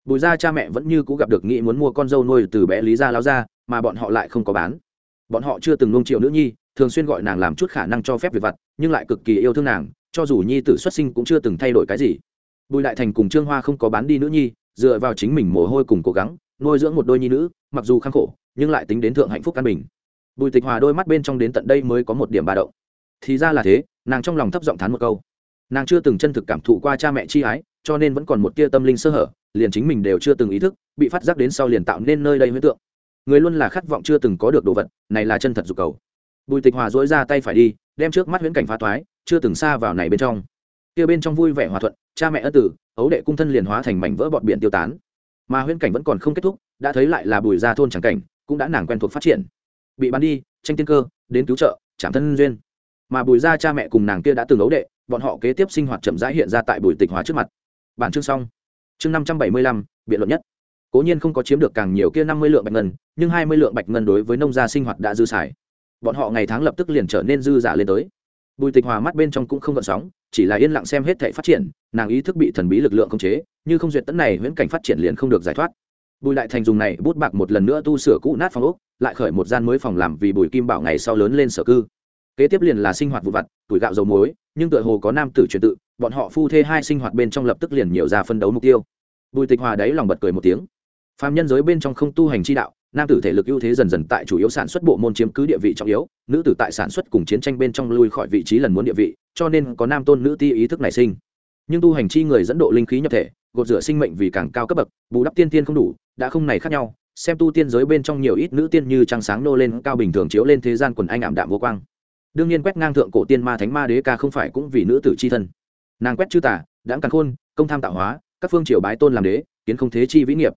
Bùi gia cha mẹ vẫn như cũ gặp được nghĩ muốn mua con dâu nuôi từ bé lý gia lao ra, mà bọn họ lại không có bán. Bọn họ chưa từng nung triệu nữ nhi, thường xuyên gọi nàng làm chút khả năng cho phép việc vặt, nhưng lại cực kỳ yêu thương nàng cho dù nhi tử xuất sinh cũng chưa từng thay đổi cái gì. Bùi đại thành cùng trương hoa không có bán đi nữ nhi, dựa vào chính mình mồ hôi cùng cố gắng, nuôi dưỡng một đôi nhi nữ, mặc dù khăng khổ, nhưng lại tính đến thượng hạnh phúc căn bình. Bùi tịch hòa đôi mắt bên trong đến tận đây mới có một điểm ba động. Thì ra là thế, nàng trong lòng thấp giọng thán một câu. Nàng chưa từng chân thực cảm thụ qua cha mẹ chi ái, cho nên vẫn còn một tia tâm linh sơ hở, liền chính mình đều chưa từng ý thức, bị phát giác đến sau liền tạo nên nơi đây huyễn tượng. Người luôn là khát vọng chưa từng có được đồ vật, này là chân thật dục cầu. Bùi tịch hòa dỗi ra tay phải đi đem trước mắt huyễn cảnh phá toái, chưa từng xa vào này bên trong. Kia bên trong vui vẻ hòa thuận, cha mẹ ân tử, ấu đệ cung thân liền hóa thành mảnh vỡ bọt biển tiêu tán. Mà huyễn cảnh vẫn còn không kết thúc, đã thấy lại là bùi ra thôn chẳng cảnh, cũng đã nàng quen thuộc phát triển. Bị bắn đi, tranh tiên cơ, đến cứu trợ, chạm thân duyên. Mà bùi ra cha mẹ cùng nàng kia đã từng ấu đệ, bọn họ kế tiếp sinh hoạt chậm rãi hiện ra tại bùi tịch hóa trước mặt. Bản chương xong. Chương năm trăm bảy mươi lăm, biện luận nhất. Cố nhiên không có chiếm được càng nhiều kia năm mươi lượng bạch ngân, nhưng hai mươi lượng bạch ngân đối với nông gia sinh hoạt đã dư xài bọn họ ngày tháng lập tức liền trở nên dư giả lên tới. Bùi tịch hòa mắt bên trong cũng không gợn sóng, chỉ là yên lặng xem hết thể phát triển, nàng ý thức bị thần bí lực lượng khống chế, như không duyệt tấn này viễn cảnh phát triển liền không được giải thoát. Bùi đại thành dùng này bút bạc một lần nữa tu sửa cũ nát phòng ốc, lại khởi một gian mới phòng làm vì bùi kim bảo ngày sau lớn lên sở cư. Kế tiếp liền là sinh hoạt vụ vặt, tuổi gạo dầu muối, nhưng tựa hồ có nam tử truyền tự, bọn họ phu thê hai sinh hoạt bên trong lập tức liền nhiều ra phân đấu mục tiêu. Bùi tịch hòa đấy lòng bật cười một tiếng phàm nhân giới bên trong không tu hành chi đạo, nam tử thể lực ưu thế dần dần tại chủ yếu sản xuất bộ môn chiếm cứ địa vị trọng yếu, nữ tử tại sản xuất cùng chiến tranh bên trong lui khỏi vị trí lần muốn địa vị, cho nên có nam tôn nữ ti ý thức nảy sinh. Nhưng tu hành chi người dẫn độ linh khí nhập thể, gột rửa sinh mệnh vì càng cao cấp bậc, bù đắp tiên tiên không đủ, đã không này khác nhau, xem tu tiên giới bên trong nhiều ít nữ tiên như trăng sáng nô lên, cao bình thường chiếu lên thế gian quần anh ảm đạm vô quang. Đương nhiên quét ngang thượng cổ tiên ma thánh ma đế ca không phải cũng vì nữ tử c h i thân. Nàng quét chư tả đãng càng khôn, công tham tạo hóa, các phương triều bái tôn làm đế, kiến không thế chi vĩ nghiệp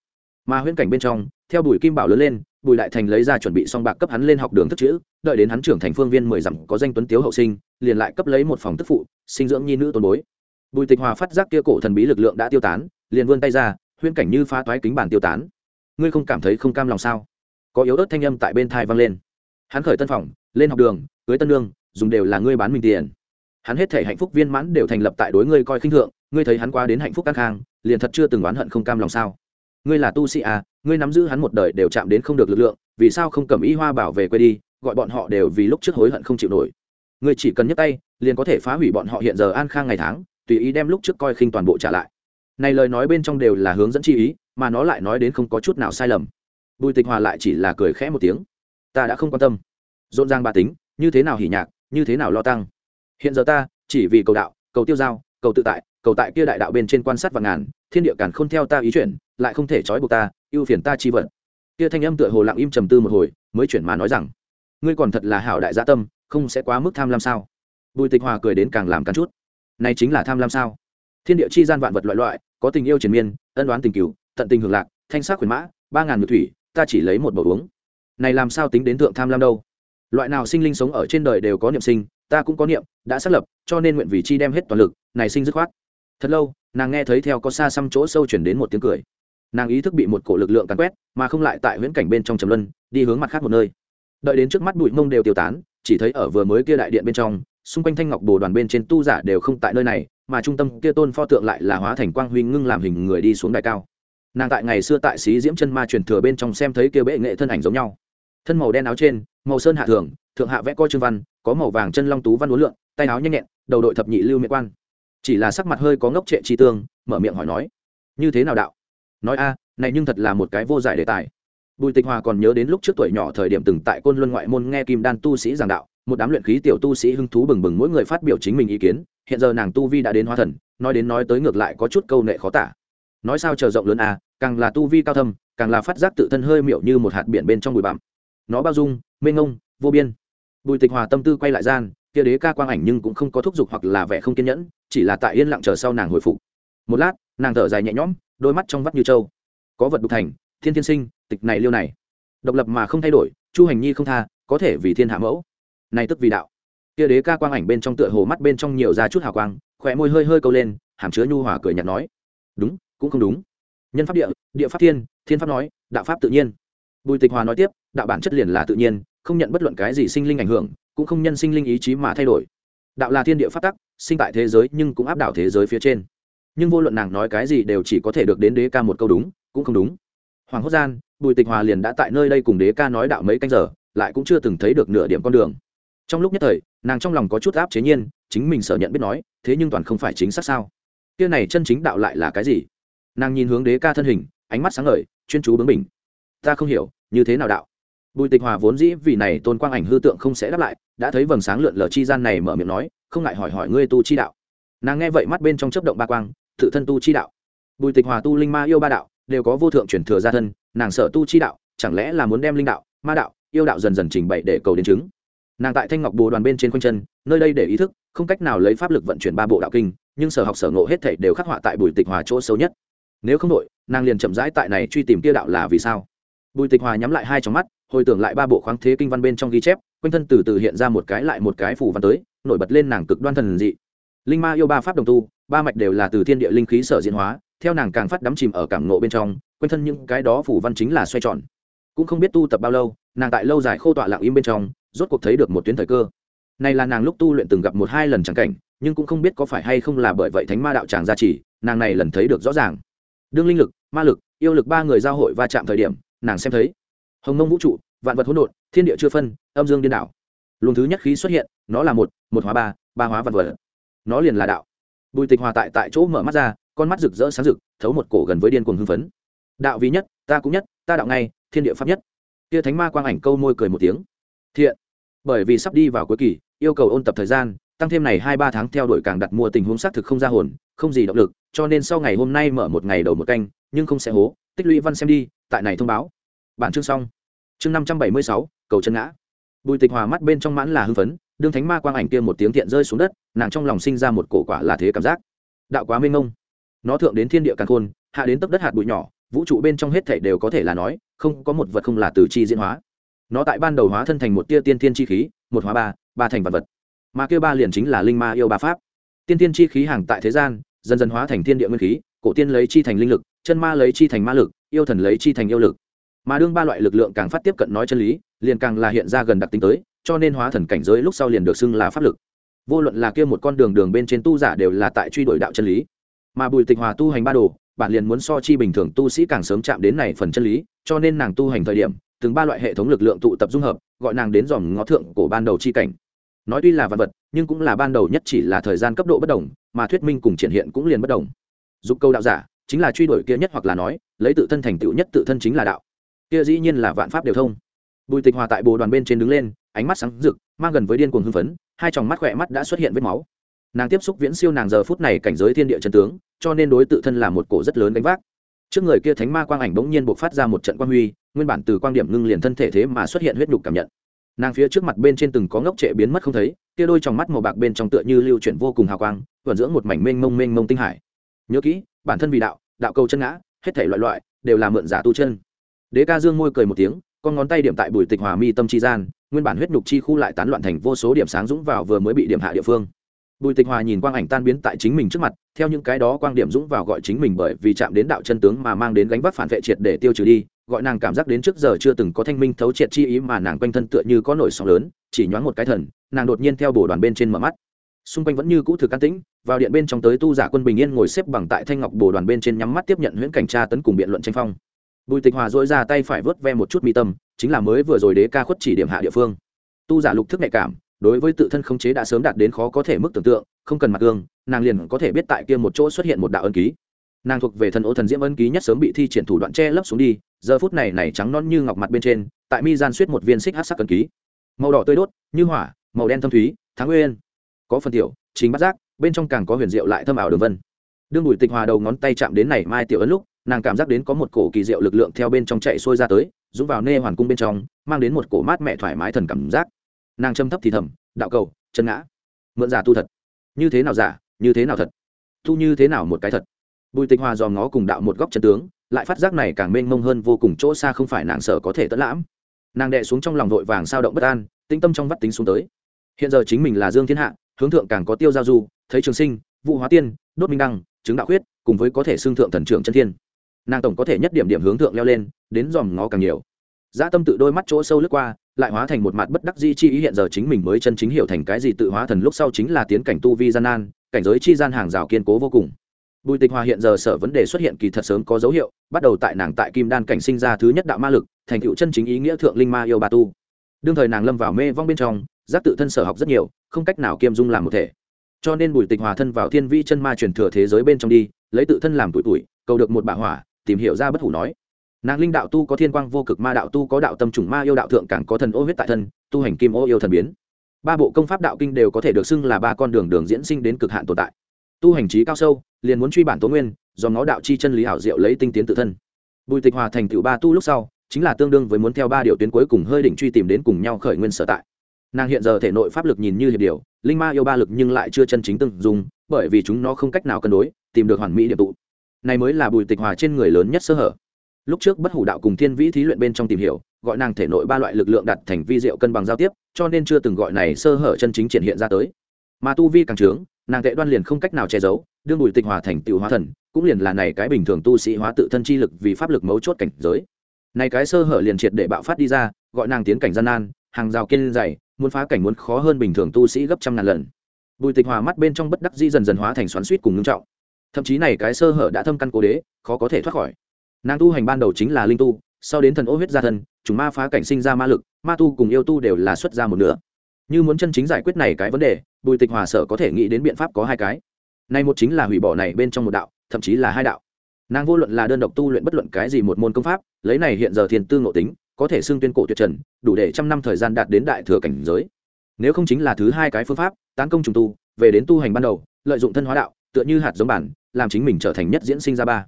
mà huyễn cảnh bên trong, theo bùi kim bảo lớn lên, bùi đại thành lấy ra chuẩn bị xong bạc cấp hắn lên học đường thức chữ, đợi đến hắn trưởng thành phương viên mười dặm có danh tuấn tiếu hậu sinh, liền lại cấp lấy một phòng tức phụ, sinh dưỡng nhi nữ tôn bối. Bùi tịch hòa phát giác kia cổ thần bí lực lượng đã tiêu tán, liền vươn tay ra, huyễn cảnh như phá toái kính bản tiêu tán. Ngươi không cảm thấy không cam lòng sao? Có yếu ớt thanh âm tại bên thai vang lên. Hắn khởi tân phòng, lên học đường, cưới tân lương dùng đều là ngươi bán mình tiền. Hắn hết thể hạnh phúc viên mãn đều thành lập tại đối ngươi coi khinh thượng, ngươi thấy hắn qua đến hạnh phúc căng khang, liền thật chưa từng oán hận không cam lòng sao? Ngươi là tu sĩ à ngươi nắm giữ hắn một đời đều chạm đến không được lực lượng, vì sao không cầm y hoa bảo về quê đi, gọi bọn họ đều vì lúc trước hối hận không chịu nổi. Ngươi chỉ cần nhấc tay, liền có thể phá hủy bọn họ hiện giờ an khang ngày tháng, tùy ý đem lúc trước coi khinh toàn bộ trả lại. Này lời nói bên trong đều là hướng dẫn chi ý, mà nó lại nói đến không có chút nào sai lầm. Bùi tịch hòa lại chỉ là cười khẽ một tiếng. Ta đã không quan tâm. Rộn ràng bà tính, như thế nào hỉ nhạc, như thế nào lo tăng. Hiện giờ ta, chỉ vì cầu đạo, cầu tiêu giao, cầu tự tại cầu tại kia đại đạo bên trên quan sát và ngàn, thiên địa càn không theo ta ý chuyển, lại không thể trói buộc ta, ưu phiền ta chi vận. Kia thanh âm tựa hồ lặng im trầm tư một hồi, mới chuyển mà nói rằng, ngươi còn thật là hảo đại gia tâm, không sẽ quá mức tham lam sao? Bùi tịch hòa cười đến càng làm càng chút. Này chính là tham lam sao? Thiên địa chi gian vạn vật loại loại, có tình yêu triền miên, ân đoán tình cửu, tận tình hưởng lạc, thanh sắc khuyến mã, ba ngàn ngược thủy, ta chỉ lấy một bầu uống. Này làm sao tính đến thượng tham lam đâu? Loại nào sinh linh sống ở trên đời đều có niệm sinh, ta cũng có niệm, đã xác lập, cho nên nguyện vì chi đem hết toàn lực, này sinh dứt khoát thật lâu, nàng nghe thấy theo có xa xăm chỗ sâu chuyển đến một tiếng cười. Nàng ý thức bị một cổ lực lượng càn quét, mà không lại tại huyễn cảnh bên trong trầm luân, đi hướng mặt khác một nơi. Đợi đến trước mắt bụi mông đều tiêu tán, chỉ thấy ở vừa mới kia đại điện bên trong, xung quanh thanh ngọc bồ đoàn bên trên tu giả đều không tại nơi này, mà trung tâm kia tôn pho tượng lại là hóa thành quang huy ngưng làm hình người đi xuống đài cao. Nàng tại ngày xưa tại xí diễm chân ma truyền thừa bên trong xem thấy kia bệ nghệ thân ảnh giống nhau. Thân màu đen áo trên, màu sơn hạ thường thượng hạ vẽ coi trương văn, có màu vàng chân long tú văn uốn lượn, tay áo nhanh nhẹn, đầu đội thập nhị lưu miệng quan chỉ là sắc mặt hơi có ngốc trệ chi tương, mở miệng hỏi nói, như thế nào đạo? Nói a, này nhưng thật là một cái vô giải đề tài. Bùi tịch hòa còn nhớ đến lúc trước tuổi nhỏ thời điểm từng tại côn luân ngoại môn nghe kim đan tu sĩ giảng đạo, một đám luyện khí tiểu tu sĩ hưng thú bừng bừng mỗi người phát biểu chính mình ý kiến, hiện giờ nàng tu vi đã đến hóa thần, nói đến nói tới ngược lại có chút câu nệ khó tả. Nói sao chờ rộng lớn a, càng là tu vi cao thâm, càng là phát giác tự thân hơi miệu như một hạt biển bên trong bụi bặm. Nó bao dung, mênh ngông vô biên. Bùi tịch hòa tâm tư quay lại gian, kia đế ca quang ảnh nhưng cũng không có thúc giục hoặc là vẻ không kiên nhẫn chỉ là tại yên lặng chờ sau nàng hồi phục. Một lát, nàng thở dài nhẹ nhõm, đôi mắt trong vắt như trâu. Có vật đục thành, thiên thiên sinh, tịch này liêu này. Độc lập mà không thay đổi, chu hành nhi không tha, có thể vì thiên hạ mẫu. Này tức vì đạo. Kia đế ca quang ảnh bên trong tựa hồ mắt bên trong nhiều ra chút hào quang khỏe môi hơi hơi câu lên, hàm chứa nhu hòa cười nhạt nói. Đúng, cũng không đúng. Nhân pháp địa địa pháp thiên thiên pháp nói, đạo pháp tự nhiên. Bùi tịch hòa nói tiếp, đạo bản chất liền là tự nhiên, không nhận bất luận cái gì sinh linh ảnh hưởng, cũng không nhân sinh linh ý chí mà thay đổi. Đạo là thiên địa pháp tắc sinh tại thế giới nhưng cũng áp đảo thế giới phía trên. Nhưng vô luận nàng nói cái gì đều chỉ có thể được đến đế ca một câu đúng, cũng không đúng. Hoàng hốt gian, bùi tịch hòa liền đã tại nơi đây cùng đế ca nói đạo mấy canh giờ, lại cũng chưa từng thấy được nửa điểm con đường. Trong lúc nhất thời, nàng trong lòng có chút áp chế nhiên, chính mình sợ nhận biết nói, thế nhưng toàn không phải chính xác sao? Kia này chân chính đạo lại là cái gì? Nàng nhìn hướng đế ca thân hình, ánh mắt sáng ngời, chuyên chú bướng mình ta không hiểu, như thế nào đạo? Bùi tịch hòa vốn dĩ vì này tôn quang ảnh hư tượng không sẽ đáp lại, đã thấy vầng sáng lượn lờ chi gian này mở miệng nói không ngại hỏi hỏi ngươi tu chi đạo. Nàng nghe vậy mắt bên trong chấp động ba quang, tự thân tu chi đạo. Bùi tịch hòa tu linh ma yêu ba đạo, đều có vô thượng chuyển thừa gia thân, nàng sợ tu chi đạo, chẳng lẽ là muốn đem linh đạo, ma đạo, yêu đạo dần dần trình bày để cầu đến chứng? Nàng tại thanh ngọc bồ đoàn bên trên quanh chân, nơi đây để ý thức, không cách nào lấy pháp lực vận chuyển ba bộ đạo kinh, nhưng sở học sở ngộ hết thảy đều khắc họa tại bùi tịch hòa chỗ sâu nhất. Nếu không đội nàng liền chậm rãi tại này truy tìm kia đạo là vì sao? Bùi tịch hòa nhắm lại hai trong mắt, hồi tưởng lại ba bộ khoáng thế kinh văn bên trong ghi chép, quanh thân từ từ hiện ra một cái lại một cái phủ văn tới nổi bật lên nàng cực đoan thần dị. Linh ma yêu ba pháp đồng tu, ba mạch đều là từ thiên địa linh khí sở diễn hóa, theo nàng càng phát đắm chìm ở cảm ngộ bên trong, quanh thân những cái đó phủ văn chính là xoay tròn. Cũng không biết tu tập bao lâu, nàng tại lâu dài khô tọa lặng im bên trong, rốt cuộc thấy được một tuyến thời cơ. Này là nàng lúc tu luyện từng gặp một hai lần chẳng cảnh, nhưng cũng không biết có phải hay không là bởi vậy thánh ma đạo tràng gia trì, nàng này lần thấy được rõ ràng. Đương linh lực, ma lực, yêu lực ba người giao hội va chạm thời điểm, nàng xem thấy. Hồng mông vũ trụ, vạn vật hỗn độn, thiên địa chưa phân, âm dương điên đảo luồng thứ nhất khí xuất hiện, nó là một một hóa ba ba hóa vạn vật. Nó liền là đạo. Bùi tịch hòa tại tại chỗ mở mắt ra, con mắt rực rỡ sáng rực, thấu một cổ gần với điên cuồng hưng phấn. Đạo vì nhất, ta cũng nhất, ta đạo ngay, thiên địa pháp nhất. Kia thánh ma quang ảnh câu môi cười một tiếng. Thiện. Bởi vì sắp đi vào cuối kỳ, yêu cầu ôn tập thời gian, tăng thêm này hai ba tháng theo đuổi càng đặt mua tình huống xác thực không ra hồn, không gì động lực, cho nên sau ngày hôm nay mở một ngày đầu một canh, nhưng không sẽ hố. Tích lũy văn xem đi, tại này thông báo. Bản chương xong. Chương năm trăm bảy mươi sáu, cầu chân ngã bùi tịch hòa mắt bên trong mãn là hưng phấn, đương thánh ma quang ảnh kia một tiếng thiện rơi xuống đất, nàng trong lòng sinh ra một cổ quả là thế cảm giác. Đạo quá mênh mông. Nó thượng đến thiên địa càng khôn, hạ đến tấp đất hạt bụi nhỏ, vũ trụ bên trong hết thể đều có thể là nói, không có một vật không là từ chi diễn hóa. Nó tại ban đầu hóa thân thành một tia tiên thiên chi khí, một hóa ba ba thành vật vật. Mà kêu ba liền chính là linh ma yêu ba pháp. Tiên thiên chi khí hàng tại thế gian, dần dần hóa thành thiên địa nguyên khí, cổ tiên lấy chi thành linh lực, chân ma lấy chi thành ma lực, yêu thần lấy chi thành yêu lực. Mà đương ba loại lực lượng càng phát tiếp cận nói chân lý liền càng là hiện ra gần đặc tính tới, cho nên hóa thần cảnh giới lúc sau liền được xưng là pháp lực. Vô luận là kia một con đường đường bên trên tu giả đều là tại truy đuổi đạo chân lý. Mà bùi tịch hòa tu hành ba đồ bản liền muốn so chi bình thường tu sĩ càng sớm chạm đến này phần chân lý, cho nên nàng tu hành thời điểm, từng ba loại hệ thống lực lượng tụ tập dung hợp, gọi nàng đến dòm ngó thượng cổ ban đầu chi cảnh. Nói tuy là vật vật, nhưng cũng là ban đầu nhất chỉ là thời gian cấp độ bất đồng, mà thuyết minh cùng triển hiện cũng liền bất đồng. Dục câu đạo giả, chính là truy đuổi kia nhất hoặc là nói, lấy tự thân thành tựu nhất tự thân chính là đạo. Kia dĩ nhiên là vạn pháp đều thông bùi tịch hòa tại bồ đoàn bên trên đứng lên, ánh mắt sáng rực, mang gần với điên cuồng hưng phấn, hai tròng mắt khỏe mắt đã xuất hiện vết máu. Nàng tiếp xúc viễn siêu nàng giờ phút này cảnh giới thiên địa chân tướng, cho nên đối tự thân là một cổ rất lớn đánh vác. Trước người kia thánh ma quang ảnh bỗng nhiên buộc phát ra một trận quang huy, nguyên bản từ quang điểm ngưng liền thân thể thế mà xuất hiện huyết nhục cảm nhận. Nàng phía trước mặt bên trên từng có ngốc trệ biến mất không thấy, kia đôi trong mắt màu bạc bên trong tựa như lưu chuyển vô cùng hào quang vận dưỡng một mảnh mênh mông mênh mông tinh hải. Nhớ kỹ, bản thân vì đạo đạo cầu chân ngã, hết thể loại loại, đều là mượn giả tu chân. Đế ca dương môi cười một tiếng con ngón tay điểm tại bùi tịch hòa mi tâm chi gian, nguyên bản huyết nhục chi khu lại tán loạn thành vô số điểm sáng dũng vào vừa mới bị điểm hạ địa phương. Bùi tịch hòa nhìn quang ảnh tan biến tại chính mình trước mặt, theo những cái đó quang điểm dũng vào gọi chính mình bởi vì chạm đến đạo chân tướng mà mang đến gánh vác phản vệ triệt để tiêu trừ đi, gọi nàng cảm giác đến trước giờ chưa từng có thanh minh thấu triệt chi ý mà nàng quanh thân tựa như có nổi sóng lớn, chỉ nhoáng một cái thần, nàng đột nhiên theo bổ đoàn bên trên mở mắt. Xung quanh vẫn như cũ thực can tĩnh, vào điện bên trong tới tu giả quân bình yên ngồi xếp bằng tại thanh ngọc bổ đoàn bên trên nhắm mắt tiếp nhận huyễn cảnh tra tấn cùng biện luận tranh phong bùi tịch hòa dỗi ra tay phải vớt ve một chút mi tâm, chính là mới vừa rồi đế ca khuất chỉ điểm hạ địa phương. Tu giả lục thức nhạy cảm, đối với tự thân khống chế đã sớm đạt đến khó có thể mức tưởng tượng, không cần mặt gương, nàng liền có thể biết tại kia một chỗ xuất hiện một đạo ân ký. Nàng thuộc về thần ô thần diễm ân ký nhất sớm bị thi triển thủ đoạn che lấp xuống đi, giờ phút này này trắng non như ngọc mặt bên trên, tại mi gian suýt một viên xích hát sắc ân ký. Màu đỏ tươi đốt, như hỏa, màu đen thâm thúy tháng nguyên. Có phần tiểu, chính bắt giác, bên trong càng có huyền diệu lại thâm ảo đường vân. Đương bùi tịch hòa đầu ngón tay chạm đến này mai tiểu ấn lúc nàng cảm giác đến có một cổ kỳ diệu lực lượng theo bên trong chạy xuôi ra tới dũng vào nê hoàn cung bên trong, mang đến một cổ mát mẹ thoải mái thần cảm giác. Nàng châm thấp thì thầm, đạo cầu, chân ngã. Mượn giả tu thật. Như thế nào giả, như thế nào thật? Tu như thế nào một cái thật? Bùi tịch hòa dòm ngó cùng đạo một góc chân tướng, lại phát giác này càng mênh mông hơn vô cùng chỗ xa không phải nàng sợ có thể tận lãm. Nàng đệ xuống trong lòng vội vàng sao động bất an tinh tâm trong vắt tính xuống tới. Hiện giờ chính mình là dương thiên hạ, hướng thượng càng có tiêu giao du, thấy trường sinh vụ hóa tiên, đốt minh đăng, chứng đạo khuyết, cùng với có thể xương thượng thần trưởng chân thiên nàng tổng có thể nhất điểm điểm hướng thượng leo lên, đến dòm ngó càng nhiều. Dã tâm tự đôi mắt chỗ sâu lướt qua, lại hóa thành một mặt bất đắc di chi ý hiện giờ chính mình mới chân chính hiểu thành cái gì tự hóa thần lúc sau chính là tiến cảnh tu vi gian nan, cảnh giới chi gian hàng rào kiên cố vô cùng. Bùi tịch hòa hiện giờ sở vấn đề xuất hiện kỳ thật sớm có dấu hiệu, bắt đầu tại nàng tại kim đan cảnh sinh ra thứ nhất đạo ma lực, thành tựu chân chính ý nghĩa thượng linh ma yêu ba tu. Đương thời nàng lâm vào mê vong bên trong, giác tự thân sở học rất nhiều, không cách nào kiêm dung làm một thể. Cho nên bùi tịch hòa thân vào thiên vi chân ma truyền thừa thế giới bên trong đi, lấy tự thân làm tuổi tuổi, cầu được một bạ hỏa tìm hiểu ra bất hủ nói. Nàng linh đạo tu có thiên quang vô cực, ma đạo tu có đạo tâm trùng ma yêu đạo thượng càng có thần ô huyết tại thân, tu hành kim ô yêu thần biến. Ba bộ công pháp đạo kinh đều có thể được xưng là ba con đường đường diễn sinh đến cực hạn tồn tại. Tu hành trí cao sâu, liền muốn truy bản tố nguyên, do nó đạo chi chân lý hảo diệu lấy tinh tiến tự thân. Bùi tịch hòa thành tựu ba tu lúc sau, chính là tương đương với muốn theo ba điều tuyến cuối cùng hơi đỉnh truy tìm đến cùng nhau khởi nguyên sở tại. Nàng hiện giờ thể nội pháp lực nhìn như hiệp điều, linh ma yêu ba lực nhưng lại chưa chân chính từng dùng bởi vì chúng nó không cách nào cân đối, tìm được hoàn mỹ điểm tụ này mới là bùi tịch hòa trên người lớn nhất sơ hở. Lúc trước bất hủ đạo cùng thiên vĩ thí luyện bên trong tìm hiểu, gọi nàng thể nội ba loại lực lượng đặt thành vi diệu cân bằng giao tiếp, cho nên chưa từng gọi này sơ hở chân chính triển hiện ra tới. Mà tu vi càng trướng, nàng tệ đoan liền không cách nào che giấu, đương bùi tịch hòa thành tựu hóa thần, cũng liền là này cái bình thường tu sĩ hóa tự thân chi lực vì pháp lực mấu chốt cảnh giới. Này cái sơ hở liền triệt để bạo phát đi ra, gọi nàng tiến cảnh gian nan, hàng rào kiên dày, muốn phá cảnh muốn khó hơn bình thường tu sĩ gấp trăm ngàn lần. Bùi tịch hòa mắt bên trong bất đắc di dần dần hóa thành xoắn suýt cùng ngưng trọng thậm chí này cái sơ hở đã thâm căn cố đế, khó có thể thoát khỏi. Nàng tu hành ban đầu chính là linh tu, sau đến thần ô huyết gia thân chúng ma phá cảnh sinh ra ma lực, ma tu cùng yêu tu đều là xuất ra một nửa. Như muốn chân chính giải quyết này cái vấn đề, bùi tịch hòa sở có thể nghĩ đến biện pháp có hai cái. Này một chính là hủy bỏ này bên trong một đạo, thậm chí là hai đạo. Nàng vô luận là đơn độc tu luyện bất luận cái gì một môn công pháp, lấy này hiện giờ thiền tư ngộ tính, có thể xưng tuyên cổ tuyệt trần, đủ để trăm năm thời gian đạt đến đại thừa cảnh giới. Nếu không chính là thứ hai cái phương pháp, tán công trùng tu, về đến tu hành ban đầu, lợi dụng thân hóa đạo tựa như hạt giống bản, làm chính mình trở thành nhất diễn sinh ra ba.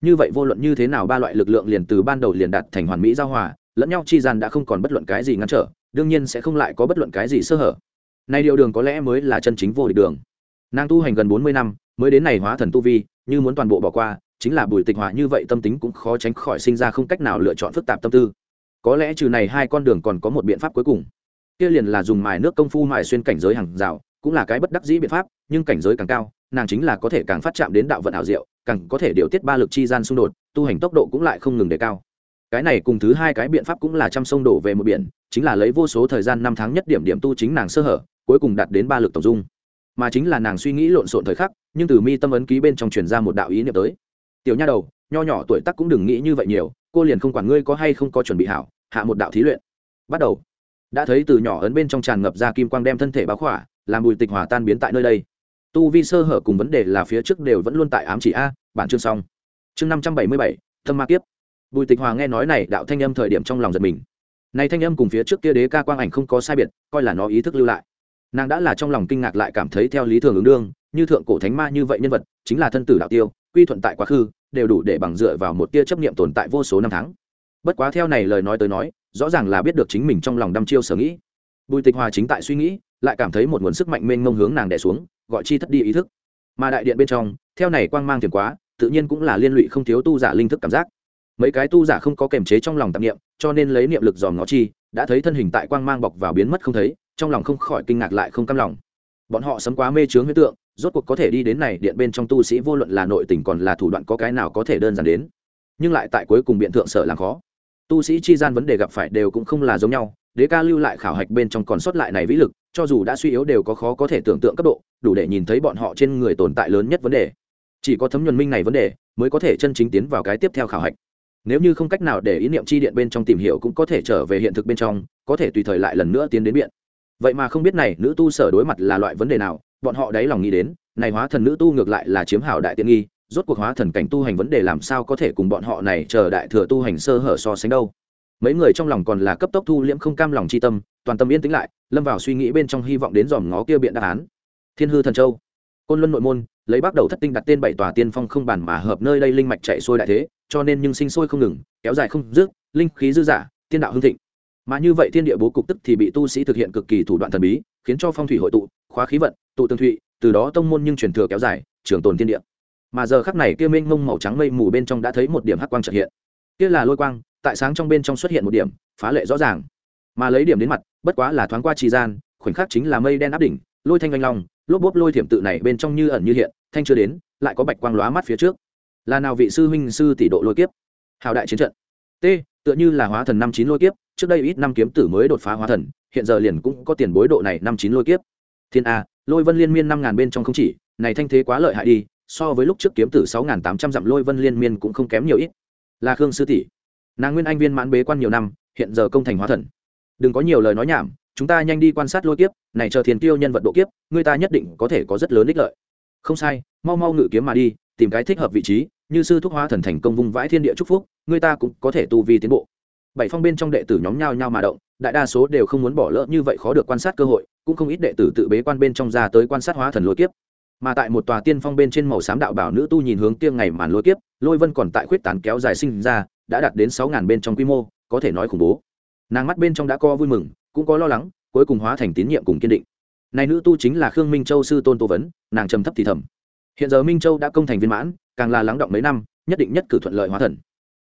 Như vậy vô luận như thế nào ba loại lực lượng liền từ ban đầu liền đạt thành hoàn mỹ giao hòa, lẫn nhau chi gian đã không còn bất luận cái gì ngăn trở, đương nhiên sẽ không lại có bất luận cái gì sơ hở. Nay điều đường có lẽ mới là chân chính vô địch đường. Nàng tu hành gần bốn mươi năm, mới đến này hóa thần tu vi, như muốn toàn bộ bỏ qua, chính là bùi tịch hòa như vậy tâm tính cũng khó tránh khỏi sinh ra không cách nào lựa chọn phức tạp tâm tư. Có lẽ trừ này hai con đường còn có một biện pháp cuối cùng. Kia liền là dùng mài nước công phu mài xuyên cảnh giới hàng rào, cũng là cái bất đắc dĩ biện pháp, nhưng cảnh giới càng cao nàng chính là có thể càng phát chạm đến đạo vận ảo diệu, càng có thể điều tiết ba lực chi gian xung đột, tu hành tốc độ cũng lại không ngừng đề cao. Cái này cùng thứ hai cái biện pháp cũng là trăm sông đổ về một biển, chính là lấy vô số thời gian năm tháng nhất điểm điểm tu chính nàng sơ hở, cuối cùng đạt đến ba lực tổng dung. Mà chính là nàng suy nghĩ lộn xộn thời khắc, nhưng từ mi tâm ấn ký bên trong truyền ra một đạo ý niệm tới. Tiểu nha đầu, nho nhỏ tuổi tác cũng đừng nghĩ như vậy nhiều, cô liền không quản ngươi có hay không có chuẩn bị hảo, hạ một đạo thí luyện. Bắt đầu. Đã thấy từ nhỏ ấn bên trong tràn ngập ra kim quang đem thân thể báo khỏa, làm bùi tịch hỏa tan biến tại nơi đây tu vi sơ hở cùng vấn đề là phía trước đều vẫn luôn tại ám chỉ a, bản chương xong. Chương năm trăm bảy mươi bảy, thâm ma kiếp. Bùi tịch hòa nghe nói này đạo thanh âm thời điểm trong lòng giật mình. Này thanh âm cùng phía trước kia đế ca quang ảnh không có sai biệt, coi là nó ý thức lưu lại. Nàng đã là trong lòng kinh ngạc lại cảm thấy theo lý thường ứng đương, như thượng cổ thánh ma như vậy nhân vật, chính là thân tử đạo tiêu, quy thuận tại quá khứ, đều đủ để bằng dựa vào một tia chấp niệm tồn tại vô số năm tháng. Bất quá theo này lời nói tới nói, rõ ràng là biết được chính mình trong lòng đăm chiêu sở nghĩ. Bùi tịch hòa chính tại suy nghĩ, lại cảm thấy một nguồn sức mạnh mênh mông hướng nàng đẻ xuống gọi chi thất đi ý thức. Mà đại điện bên trong, theo này quang mang thiền quá, tự nhiên cũng là liên lụy không thiếu tu giả linh thức cảm giác. Mấy cái tu giả không có kềm chế trong lòng tạp niệm, cho nên lấy niệm lực dòm ngó chi, đã thấy thân hình tại quang mang bọc vào biến mất không thấy, trong lòng không khỏi kinh ngạc lại không cam lòng. Bọn họ sấm quá mê chướng huyết tượng, rốt cuộc có thể đi đến này điện bên trong tu sĩ vô luận là nội tình còn là thủ đoạn có cái nào có thể đơn giản đến. Nhưng lại tại cuối cùng biện thượng sở làm khó. Tu sĩ chi gian vấn đề gặp phải đều cũng không là giống nhau, đế ca lưu lại khảo hạch bên trong còn sót lại này vĩ lực cho dù đã suy yếu đều có khó có thể tưởng tượng cấp độ, đủ để nhìn thấy bọn họ trên người tồn tại lớn nhất vấn đề. Chỉ có thấm nhuần minh này vấn đề, mới có thể chân chính tiến vào cái tiếp theo khảo hạch. Nếu như không cách nào để ý niệm chi điện bên trong tìm hiểu cũng có thể trở về hiện thực bên trong, có thể tùy thời lại lần nữa tiến đến biện vậy mà không biết này nữ tu sở đối mặt là loại vấn đề nào, bọn họ đáy lòng nghĩ đến, này hóa thần nữ tu ngược lại là chiếm hảo đại tiện nghi, rốt cuộc hóa thần cảnh tu hành vấn đề làm sao có thể cùng bọn họ này chờ đại thừa tu hành sơ hở so sánh đâu? Mấy người trong lòng còn là cấp tốc thu liễm không cam lòng chi tâm, toàn tâm yên tĩnh lại, lâm vào suy nghĩ bên trong hy vọng đến dòm ngó kia biện đáp án. Thiên hư thần châu. Côn luân nội môn, lấy bắt đầu thất tinh đặt tên bảy tòa tiên phong không bản mà hợp nơi đây linh mạch chạy sôi đại thế, cho nên nhưng sinh sôi không ngừng, kéo dài không dứt, linh khí dư giả, tiên đạo hưng thịnh. Mà như vậy thiên địa bố cục tức thì bị tu sĩ thực hiện cực kỳ thủ đoạn thần bí, khiến cho phong thủy hội tụ, khóa khí vận, tụ tương thụy, từ đó tông môn nhưng truyền thừa kéo dài, trường tồn thiên địa. Mà giờ khắc này kia mênh mông màu trắng mây mù bên trong đã thấy một điểm hắc quang trợ hiện. Kia là lôi quang tại sáng trong bên trong xuất hiện một điểm, phá lệ rõ ràng. Mà lấy điểm đến mặt, bất quá là thoáng qua trì gian, khoảnh khắc chính là mây đen áp đỉnh, lôi thanh oanh long, lốp bốp lôi thiểm tự này bên trong như ẩn như hiện, thanh chưa đến, lại có bạch quang lóa mắt phía trước. Là nào vị sư huynh sư tỷ độ lôi kiếp? Hào đại chiến trận. T, tựa như là hóa thần năm chín lôi kiếp, trước đây ít năm kiếm tử mới đột phá hóa thần, hiện giờ liền cũng có tiền bối độ này năm chín lôi kiếp. Thiên a, lôi vân liên miên năm ngàn bên trong không chỉ, này thanh thế quá lợi hại đi, so với lúc trước kiếm tử sáu ngàn tám trăm dặm lôi vân liên miên cũng không kém nhiều ít. Là khương sư tỷ nàng nguyên anh viên mãn bế quan nhiều năm, hiện giờ công thành hóa thần. Đừng có nhiều lời nói nhảm, chúng ta nhanh đi quan sát lôi kiếp, này chờ thiền tiêu nhân vật độ kiếp, người ta nhất định có thể có rất lớn ích lợi. Không sai, mau mau ngự kiếm mà đi, tìm cái thích hợp vị trí, như sư thúc hóa thần thành công vung vãi thiên địa chúc phúc, người ta cũng có thể tu vi tiến bộ. Bảy phong bên trong đệ tử nhóm nhau nhau mà động, đại đa số đều không muốn bỏ lỡ như vậy khó được quan sát cơ hội, cũng không ít đệ tử tự bế quan bên trong ra tới quan sát hóa thần lôi kiếp. Mà tại một tòa tiên phong bên trên màu xám đạo bảo nữ tu nhìn hướng tiêng ngày màn lôi kiếp, lôi vân còn tại khuyết tán kéo dài sinh ra đã đạt đến sáu ngàn bên trong quy mô, có thể nói khủng bố. Nàng mắt bên trong đã co vui mừng, cũng có lo lắng, cuối cùng hóa thành tín nhiệm cùng kiên định. Này nữ tu chính là khương minh châu sư tôn tô vấn, nàng trầm thấp thì thầm. Hiện giờ minh châu đã công thành viên mãn, càng là lắng động mấy năm, nhất định nhất cử thuận lợi hóa thần.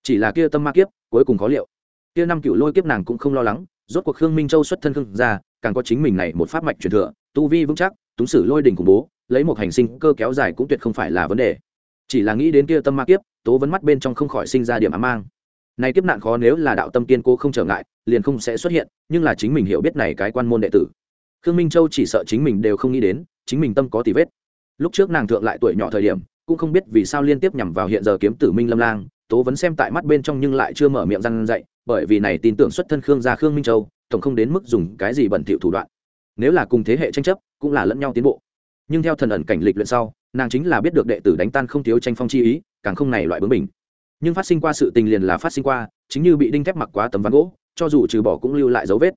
Chỉ là kia tâm ma kiếp, cuối cùng có liệu. Kia năm cựu lôi kiếp nàng cũng không lo lắng, rốt cuộc khương minh châu xuất thân khương ra càng có chính mình này một pháp mạch truyền thừa, tu vi vững chắc, túng sử lôi đình khủng bố, lấy một hành sinh cơ kéo dài cũng tuyệt không phải là vấn đề. Chỉ là nghĩ đến kia tâm ma kiếp tố vấn mắt bên trong không khỏi sinh ra điểm ám mang. Này kiếp nạn khó nếu là đạo tâm kiên cố không trở ngại, liền không sẽ xuất hiện, nhưng là chính mình hiểu biết này cái quan môn đệ tử. Khương minh châu chỉ sợ chính mình đều không nghĩ đến, chính mình tâm có tì vết. Lúc trước nàng thượng lại tuổi nhỏ thời điểm, cũng không biết vì sao liên tiếp nhằm vào hiện giờ kiếm tử minh lâm lang, tố vấn xem tại mắt bên trong nhưng lại chưa mở miệng răng dậy, bởi vì này tin tưởng xuất thân khương gia khương minh châu, tổng không đến mức dùng cái gì bẩn thỉu thủ đoạn. Nếu là cùng thế hệ tranh chấp, cũng là lẫn nhau tiến bộ nhưng theo thần ẩn cảnh lịch luyện sau, nàng chính là biết được đệ tử đánh tan không thiếu tranh phong chi ý, càng không này loại bướng mình nhưng phát sinh qua sự tình liền là phát sinh qua, chính như bị đinh thép mặc quá tấm ván gỗ, cho dù trừ bỏ cũng lưu lại dấu vết.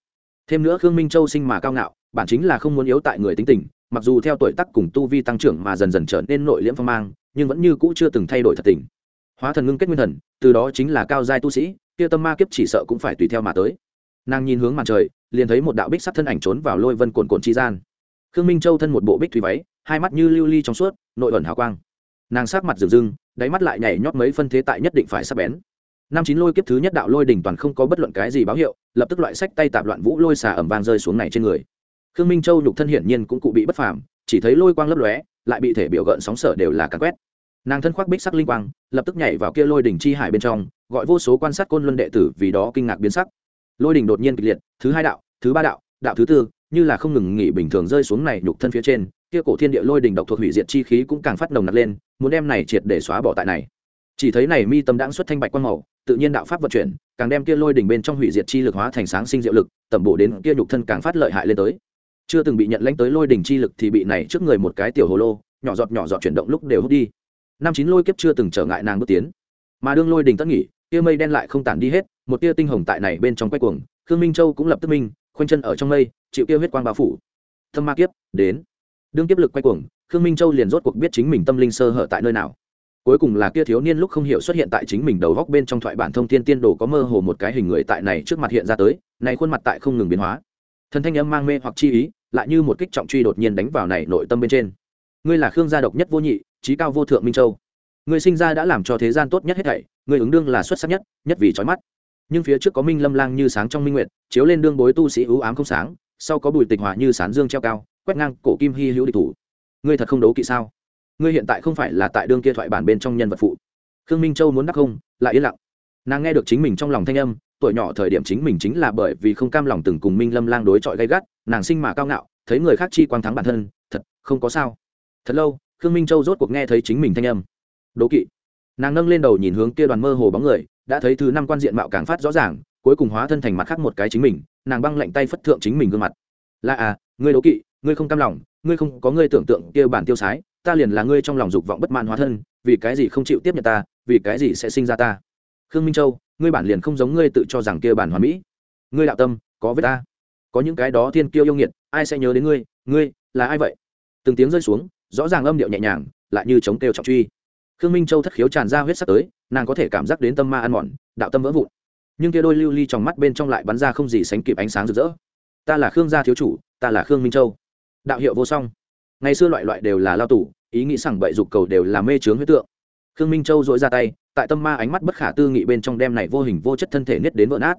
Thêm nữa khương minh châu sinh mà cao ngạo, bản chính là không muốn yếu tại người tính tình, mặc dù theo tuổi tác cùng tu vi tăng trưởng mà dần dần trở nên nội liễm phong mang, nhưng vẫn như cũ chưa từng thay đổi thật tình. Hóa thần ngưng kết nguyên thần, từ đó chính là cao giai tu sĩ, kia tâm ma kiếp chỉ sợ cũng phải tùy theo mà tới. Nàng nhìn hướng màn trời, liền thấy một đạo bích sắc thân ảnh trốn vào lôi vân cồn cồn chi gian khương minh châu thân một bộ bích thủy váy, hai mắt như lưu ly trong suốt, nội ẩn hào quang. Nàng sát mặt rừng rưng đáy mắt lại nhảy nhót mấy phân thế tại nhất định phải sắp bén. Năm chín lôi kiếp thứ nhất đạo lôi đỉnh toàn không có bất luận cái gì báo hiệu, lập tức loại sách tay tạp loạn vũ lôi xà ẩm vang rơi xuống này trên người. Khương minh châu nhục thân hiển nhiên cũng cụ bị bất phàm, chỉ thấy lôi quang lấp lóe, lại bị thể biểu gợn sóng sở đều là cắn quét. Nàng thân khoác bích sắc linh quang, lập tức nhảy vào kia lôi đỉnh chi hải bên trong, gọi vô số quan sát côn luân đệ tử vì đó kinh ngạc biến sắc. Lôi đỉnh đột nhiên kịch liệt, thứ hai đạo, thứ ba đạo đạo thứ tư như là không ngừng nghỉ bình thường rơi xuống này nhục thân phía trên, kia cổ thiên địa lôi đỉnh độc thuộc hủy diệt chi khí cũng càng phát nồng nặc lên, muốn đem này triệt để xóa bỏ tại này. Chỉ thấy này mi tâm đãng xuất thanh bạch quang màu, tự nhiên đạo pháp vận chuyển, càng đem kia lôi đỉnh bên trong hủy diệt chi lực hóa thành sáng sinh diệu lực, tẩm bổ đến kia nhục thân càng phát lợi hại lên tới. Chưa từng bị nhận lãnh tới lôi đỉnh chi lực thì bị này trước người một cái tiểu hồ lô, nhỏ giọt nhỏ giọt chuyển động lúc đều hút đi. Năm chín lôi kiếp chưa từng trở ngại nàng bước tiến. Mà đương lôi đỉnh tất nghỉ, kia mây đen lại không tản đi hết, một tia tinh hồng tại này bên trong quay cuồng, khương minh châu cũng lập tức minh khoanh chân ở trong mây, chịu kia huyết quang bao phủ. Thâm ma kiếp, đến. Đương kiếp lực quay cuồng, khương minh châu liền rốt cuộc biết chính mình tâm linh sơ hở tại nơi nào. Cuối cùng là kia thiếu niên lúc không hiểu xuất hiện tại chính mình đầu góc bên trong thoại bản thông thiên tiên đồ có mơ hồ một cái hình người tại này trước mặt hiện ra tới, này khuôn mặt tại không ngừng biến hóa. Thần thanh âm mang mê hoặc chi ý, lại như một kích trọng truy đột nhiên đánh vào này nội tâm bên trên. Ngươi là khương gia độc nhất vô nhị trí cao vô thượng minh châu. Ngươi sinh ra đã làm cho thế gian tốt nhất hết thảy, ngươi ứng đương là xuất sắc nhất nhất vì trói mắt nhưng phía trước có minh lâm lang như sáng trong minh nguyện chiếu lên đương bối tu sĩ ưu ám không sáng, sau có bùi tịch hòa như sán dương treo cao, quét ngang cổ kim hy hữu địch thủ. Ngươi thật không đấu kỵ sao? Ngươi hiện tại không phải là tại đương kia thoại bản bên trong nhân vật phụ. Khương minh châu muốn đắc không, lại yên lặng. Nàng nghe được chính mình trong lòng thanh âm, tuổi nhỏ thời điểm chính mình chính là bởi vì không cam lòng từng cùng minh lâm lang đối chọi gay gắt, nàng sinh mà cao ngạo, thấy người khác chi quang thắng bản thân, thật, không có sao. Thật lâu, khương minh châu rốt cuộc nghe thấy chính mình thanh âm. Đố kỵ nàng nâng lên đầu nhìn hướng kia đoàn mơ hồ bóng người, đã thấy thứ năm quan diện mạo càng phát rõ ràng, cuối cùng hóa thân thành mặt khác một cái chính mình, nàng băng lạnh tay phất thượng chính mình gương mặt. Là à ngươi đố kỵ, ngươi không cam lòng, ngươi không có ngươi tưởng tượng kia bản tiêu sái, ta liền là ngươi trong lòng dục vọng bất mãn hóa thân, vì cái gì không chịu tiếp nhận ta, vì cái gì sẽ sinh ra ta? Khương minh châu, ngươi bản liền không giống ngươi tự cho rằng kia bản hoàn mỹ. Ngươi đạo tâm, có với ta. Có những cái đó thiên kiêu yêu nghiệt, ai sẽ nhớ đến ngươi? Ngươi là ai vậy? Từng tiếng rơi xuống, rõ ràng âm điệu nhẹ nhàng, lại như chống kêu trọng truy khương minh châu thất khiếu tràn ra huyết sắc tới, nàng có thể cảm giác đến tâm ma ăn mòn, đạo tâm vỡ vụn. Nhưng kia đôi lưu ly trong mắt bên trong lại bắn ra không gì sánh kịp ánh sáng rực rỡ. Ta là khương gia thiếu chủ, ta là khương minh châu. Đạo hiệu vô song. Ngày xưa loại loại đều là lao tù, ý nghĩ rằng bậy dục cầu đều là mê trướng huyết tượng. Khương minh châu dội ra tay, tại tâm ma ánh mắt bất khả tư nghị bên trong đem này vô hình vô chất thân thể niết đến vỡ nát.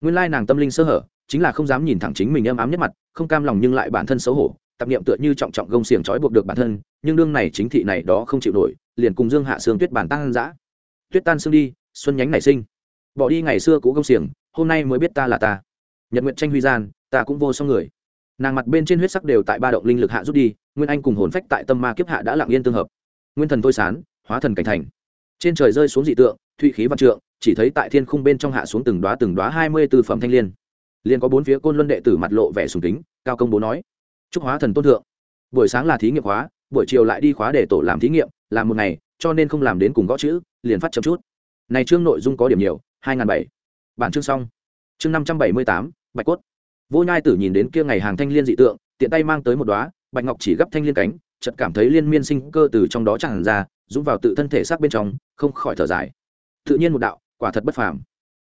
Nguyên lai nàng tâm linh sơ hở, chính là không dám nhìn thẳng chính mình âm ám nhất mặt, không cam lòng nhưng lại bản thân xấu hổ tạp niệm tựa như trọng trọng gông xiềng trói buộc được bản thân, nhưng đương này chính thị này đó không chịu nổi, liền cùng dương hạ sương tuyết bản tăng dã. Tuyết tan sương đi, xuân nhánh nảy sinh. Bỏ đi ngày xưa cũ gông xiềng, hôm nay mới biết ta là ta. Nhật nguyện tranh huy gian, ta cũng vô song người. Nàng mặt bên trên huyết sắc đều tại ba động linh lực hạ rút đi, nguyên anh cùng hồn phách tại tâm ma kiếp hạ đã lặng yên tương hợp. Nguyên thần thôi sán, hóa thần cảnh thành. Trên trời rơi xuống dị tượng, thụy khí văn trượng, chỉ thấy tại thiên khung bên trong hạ xuống từng đoá từng đoá hai mươi tư phẩm thanh liên. Liền có bốn phía côn luân đệ tử mặt lộ vẻ sùng kính, cao công bố nói chúc hóa thần tôn thượng. Buổi sáng là thí nghiệm hóa buổi chiều lại đi khóa để tổ làm thí nghiệm làm một ngày, cho nên không làm đến cùng gõ chữ, liền phát chậm chút. Này chương nội dung có điểm nhiều, hai ngàn bảy. Bản chương xong. Chương năm trăm bảy mươi tám, bạch cốt. Vô nhai tử nhìn đến kia ngày hàng thanh liên dị tượng, tiện tay mang tới một đoá bạch ngọc chỉ gấp thanh liên cánh, chợt cảm thấy liên miên sinh cơ từ trong đó tràn ra dũng vào tự thân thể xác bên trong, không khỏi thở dài. Tự nhiên một đạo, quả thật bất phàm.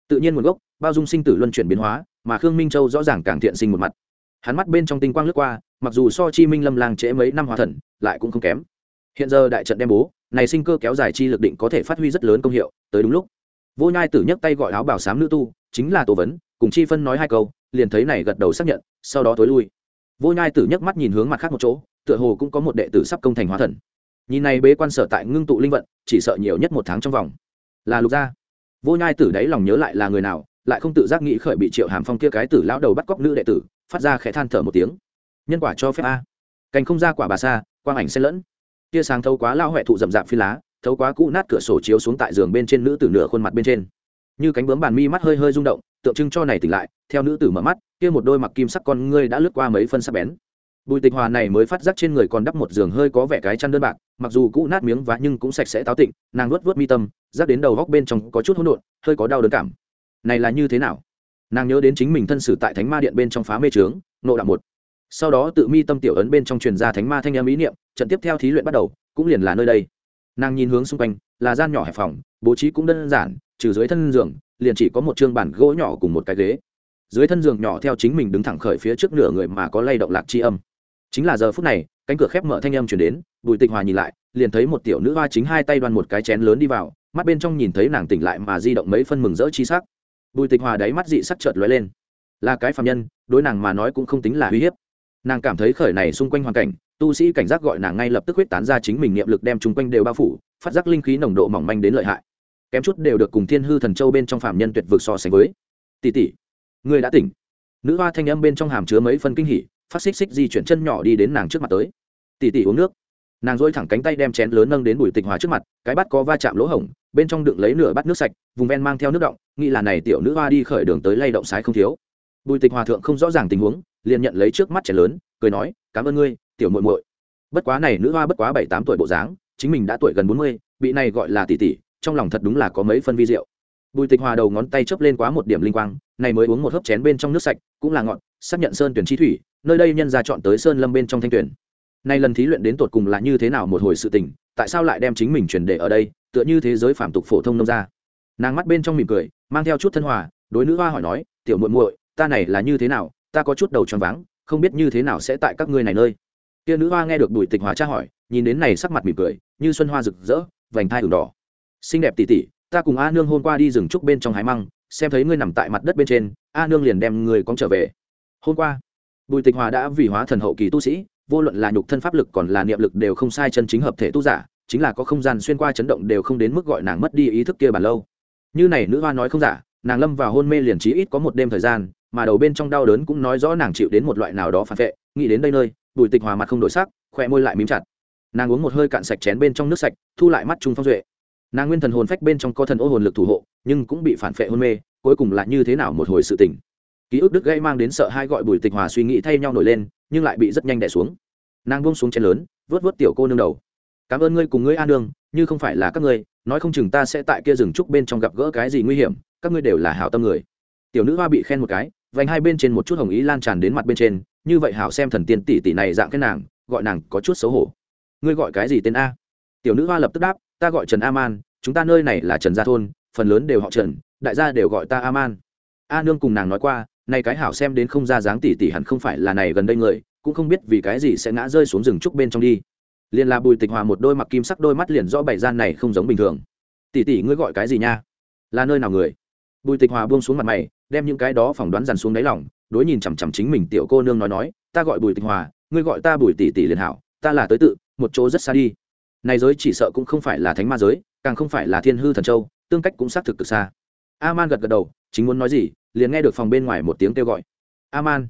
Tự nhiên nguồn gốc, bao dung sinh tử luân chuyển biến hóa, mà khương minh châu rõ ràng càng thiện sinh một mặt. Hắn mắt bên trong tinh quang lướt qua mặc dù so chi minh lâm lang trễ mấy năm hóa thần, lại cũng không kém. Hiện giờ đại trận đem bố, này sinh cơ kéo dài chi lực định có thể phát huy rất lớn công hiệu, tới đúng lúc. Vô nhai tử nhấc tay gọi áo bảo sám nữ tu, chính là tổ vấn, cùng chi phân nói hai câu, liền thấy này gật đầu xác nhận, sau đó tối lui. Vô nhai tử nhấc mắt nhìn hướng mặt khác một chỗ, tựa hồ cũng có một đệ tử sắp công thành hóa thần. Nhìn này bế quan sở tại ngưng tụ linh vận, chỉ sợ nhiều nhất một tháng trong vòng. Là lục gia. Vô nhai tử đấy lòng nhớ lại là người nào, lại không tự giác nghĩ khởi bị triệu hàm phong kia cái tử lão đầu bắt cóc nữ đệ tử, phát ra khẽ than thở một tiếng nhân quả cho phép a. Cành không ra quả bà sa, quang ảnh xen lẫn. Tia sáng thấu quá lao huệ thụ rậm rạp phi lá, thấu quá cũ nát cửa sổ chiếu xuống tại giường bên trên nữ tử nửa khuôn mặt bên trên. Như cánh bướm bàn mi mắt hơi hơi rung động, tượng trưng cho này tỉnh lại, theo nữ tử mở mắt, kia một đôi mặc kim sắc con ngươi đã lướt qua mấy phân sắc bén. Bùi tịch hòa này mới phát giác trên người còn đắp một giường hơi có vẻ cái chăn đơn bạc, mặc dù cũ nát miếng vá nhưng cũng sạch sẽ táo tịnh, nàng nuốt vớt mi tâm rác đến đầu góc bên trong có chút hỗn độn, hơi có đau đớn cảm. Này là như thế nào? Nàng nhớ đến chính mình thân sử tại thánh ma điện bên trong phá mê trướng, nộ đạo một sau đó tự mi tâm tiểu ấn bên trong truyền ra thánh ma thanh âm ý niệm, trận tiếp theo thí luyện bắt đầu, cũng liền là nơi đây. Nàng nhìn hướng xung quanh, là gian nhỏ hẹp phòng, bố trí cũng đơn giản, trừ dưới thân giường, liền chỉ có một chương bản gỗ nhỏ cùng một cái ghế. Dưới thân giường nhỏ theo chính mình đứng thẳng khởi phía trước nửa người mà có lay động lạc chi âm. Chính là giờ phút này, cánh cửa khép mở thanh âm chuyển đến, bùi tịch hòa nhìn lại, liền thấy một tiểu nữ hoa chính hai tay đoan một cái chén lớn đi vào, mắt bên trong nhìn thấy nàng tỉnh lại mà di động mấy phân mừng rỡ chi sắc. Bùi tịch hòa đáy mắt dị sắc chợt lóe lên. Là cái phạm nhân, đối nàng mà nói cũng không tính là uy hiếp nàng cảm thấy khởi này xung quanh hoàn cảnh, tu sĩ cảnh giác gọi nàng ngay lập tức huyết tán ra chính mình niệm lực đem chung quanh đều bao phủ, phát giác linh khí nồng độ mỏng manh đến lợi hại. Kém chút đều được cùng thiên hư thần châu bên trong phạm nhân tuyệt vực so sánh với. Tỷ tỷ, người đã tỉnh. Nữ hoa thanh âm bên trong hàm chứa mấy phân kinh hỉ, phát xích xích di chuyển chân nhỏ đi đến nàng trước mặt tới. Tỷ tỷ uống nước. Nàng dỗi thẳng cánh tay đem chén lớn nâng đến bùi tịch hòa trước mặt, cái bát có va chạm lỗ hổng, bên trong đựng lấy nửa bát nước sạch, vùng ven mang theo nước động, nghĩ là này tiểu nữ hoa đi khởi đường tới lay động sái không thiếu. Bùi tịch hòa thượng không rõ ràng tình huống liền nhận lấy trước mắt trẻ lớn, cười nói, cảm ơn ngươi, tiểu muội muội. Bất quá này nữ hoa bất quá bảy tám tuổi bộ dáng, chính mình đã tuổi gần bốn mươi, bị này gọi là tỷ tỷ, trong lòng thật đúng là có mấy phân vi diệu. Bùi tịch hòa đầu ngón tay chớp lên quá một điểm linh quang, này mới uống một hớp chén bên trong nước sạch, cũng là ngọn xác nhận sơn tuyển chi thủy, nơi đây nhân ra chọn tới sơn lâm bên trong thanh tuyển. Nay lần thí luyện đến tột cùng là như thế nào một hồi sự tình, tại sao lại đem chính mình truyền để ở đây, tựa như thế giới phạm tục phổ thông nông ra nàng mắt bên trong mỉm cười, mang theo chút thân hòa, đối nữ hoa hỏi nói, tiểu muội muội, ta này là như thế nào ta có chút đầu tròn váng, không biết như thế nào sẽ tại các ngươi này nơi. Kia nữ hoa nghe được bùi tịch hòa tra hỏi, nhìn đến này sắc mặt mỉm cười, như xuân hoa rực rỡ, vành thai ửng đỏ. Xinh đẹp tỉ tỉ, ta cùng a nương hôm qua đi rừng trúc bên trong hái măng, xem thấy ngươi nằm tại mặt đất bên trên, a nương liền đem người con trở về. Hôm qua, bùi tịch hòa đã vì hóa thần hậu kỳ tu sĩ, vô luận là nhục thân pháp lực còn là niệm lực đều không sai chân chính hợp thể tu giả, chính là có không gian xuyên qua chấn động đều không đến mức gọi nàng mất đi ý thức kia bàn lâu. Như này nữ hoa nói không giả, nàng lâm vào hôn mê liền trí ít có một đêm thời gian mà đầu bên trong đau đớn cũng nói rõ nàng chịu đến một loại nào đó phản vệ, nghĩ đến đây nơi, bùi tịch hòa mặt không đổi sắc, khỏe môi lại mím chặt. Nàng uống một hơi cạn sạch chén bên trong nước sạch, thu lại mắt trung phong duệ. Nàng nguyên thần hồn phách bên trong có thần ô hồn lực thủ hộ, nhưng cũng bị phản vệ hôn mê, cuối cùng là như thế nào một hồi sự tình. Ký ức đức gây mang đến sợ hai gọi bùi tịch hòa suy nghĩ thay nhau nổi lên, nhưng lại bị rất nhanh đẻ xuống. Nàng buông xuống chén lớn, vớt vớt tiểu cô nương đầu. Cảm ơn ngươi cùng ngươi an đương như không phải là các ngươi, nói không chừng ta sẽ tại kia rừng trúc bên trong gặp gỡ cái gì nguy hiểm, các ngươi đều là hảo tâm người. Tiểu nữ hoa bị khen một cái vành hai bên trên một chút hồng ý lan tràn đến mặt bên trên, như vậy hảo xem thần tiên tỷ tỷ này dạng cái nàng, gọi nàng có chút xấu hổ. Ngươi gọi cái gì tên a? Tiểu nữ hoa lập tức đáp, ta gọi trần a man chúng ta nơi này là trần gia thôn, phần lớn đều họ trần, đại gia đều gọi ta a man a nương cùng nàng nói qua nay cái hảo xem đến không ra dáng tỷ tỷ hẳn không phải là này gần đây người, cũng không biết vì cái gì sẽ ngã rơi xuống rừng trúc bên trong đi. Liền là bùi tịch hòa một đôi mặc kim sắc đôi mắt liền rõ bảy gian này không giống bình thường. Tỷ tỷ ngươi gọi cái gì nha? Là nơi nào người? Bùi tịch hòa buông xuống mặt mày, đem những cái đó phỏng đoán dằn xuống đáy lòng, đối nhìn chằm chằm chính mình tiểu cô nương nói nói, ta gọi bùi tịch hòa, ngươi gọi ta bùi tỷ tỷ liền hảo, ta là tới tự, một chỗ rất xa đi. Này giới chỉ sợ cũng không phải là thánh ma giới, càng không phải là thiên hư thần châu, tương cách cũng xác thực cực xa. A man gật gật đầu, chính muốn nói gì? liền nghe được phòng bên ngoài một tiếng kêu gọi. A man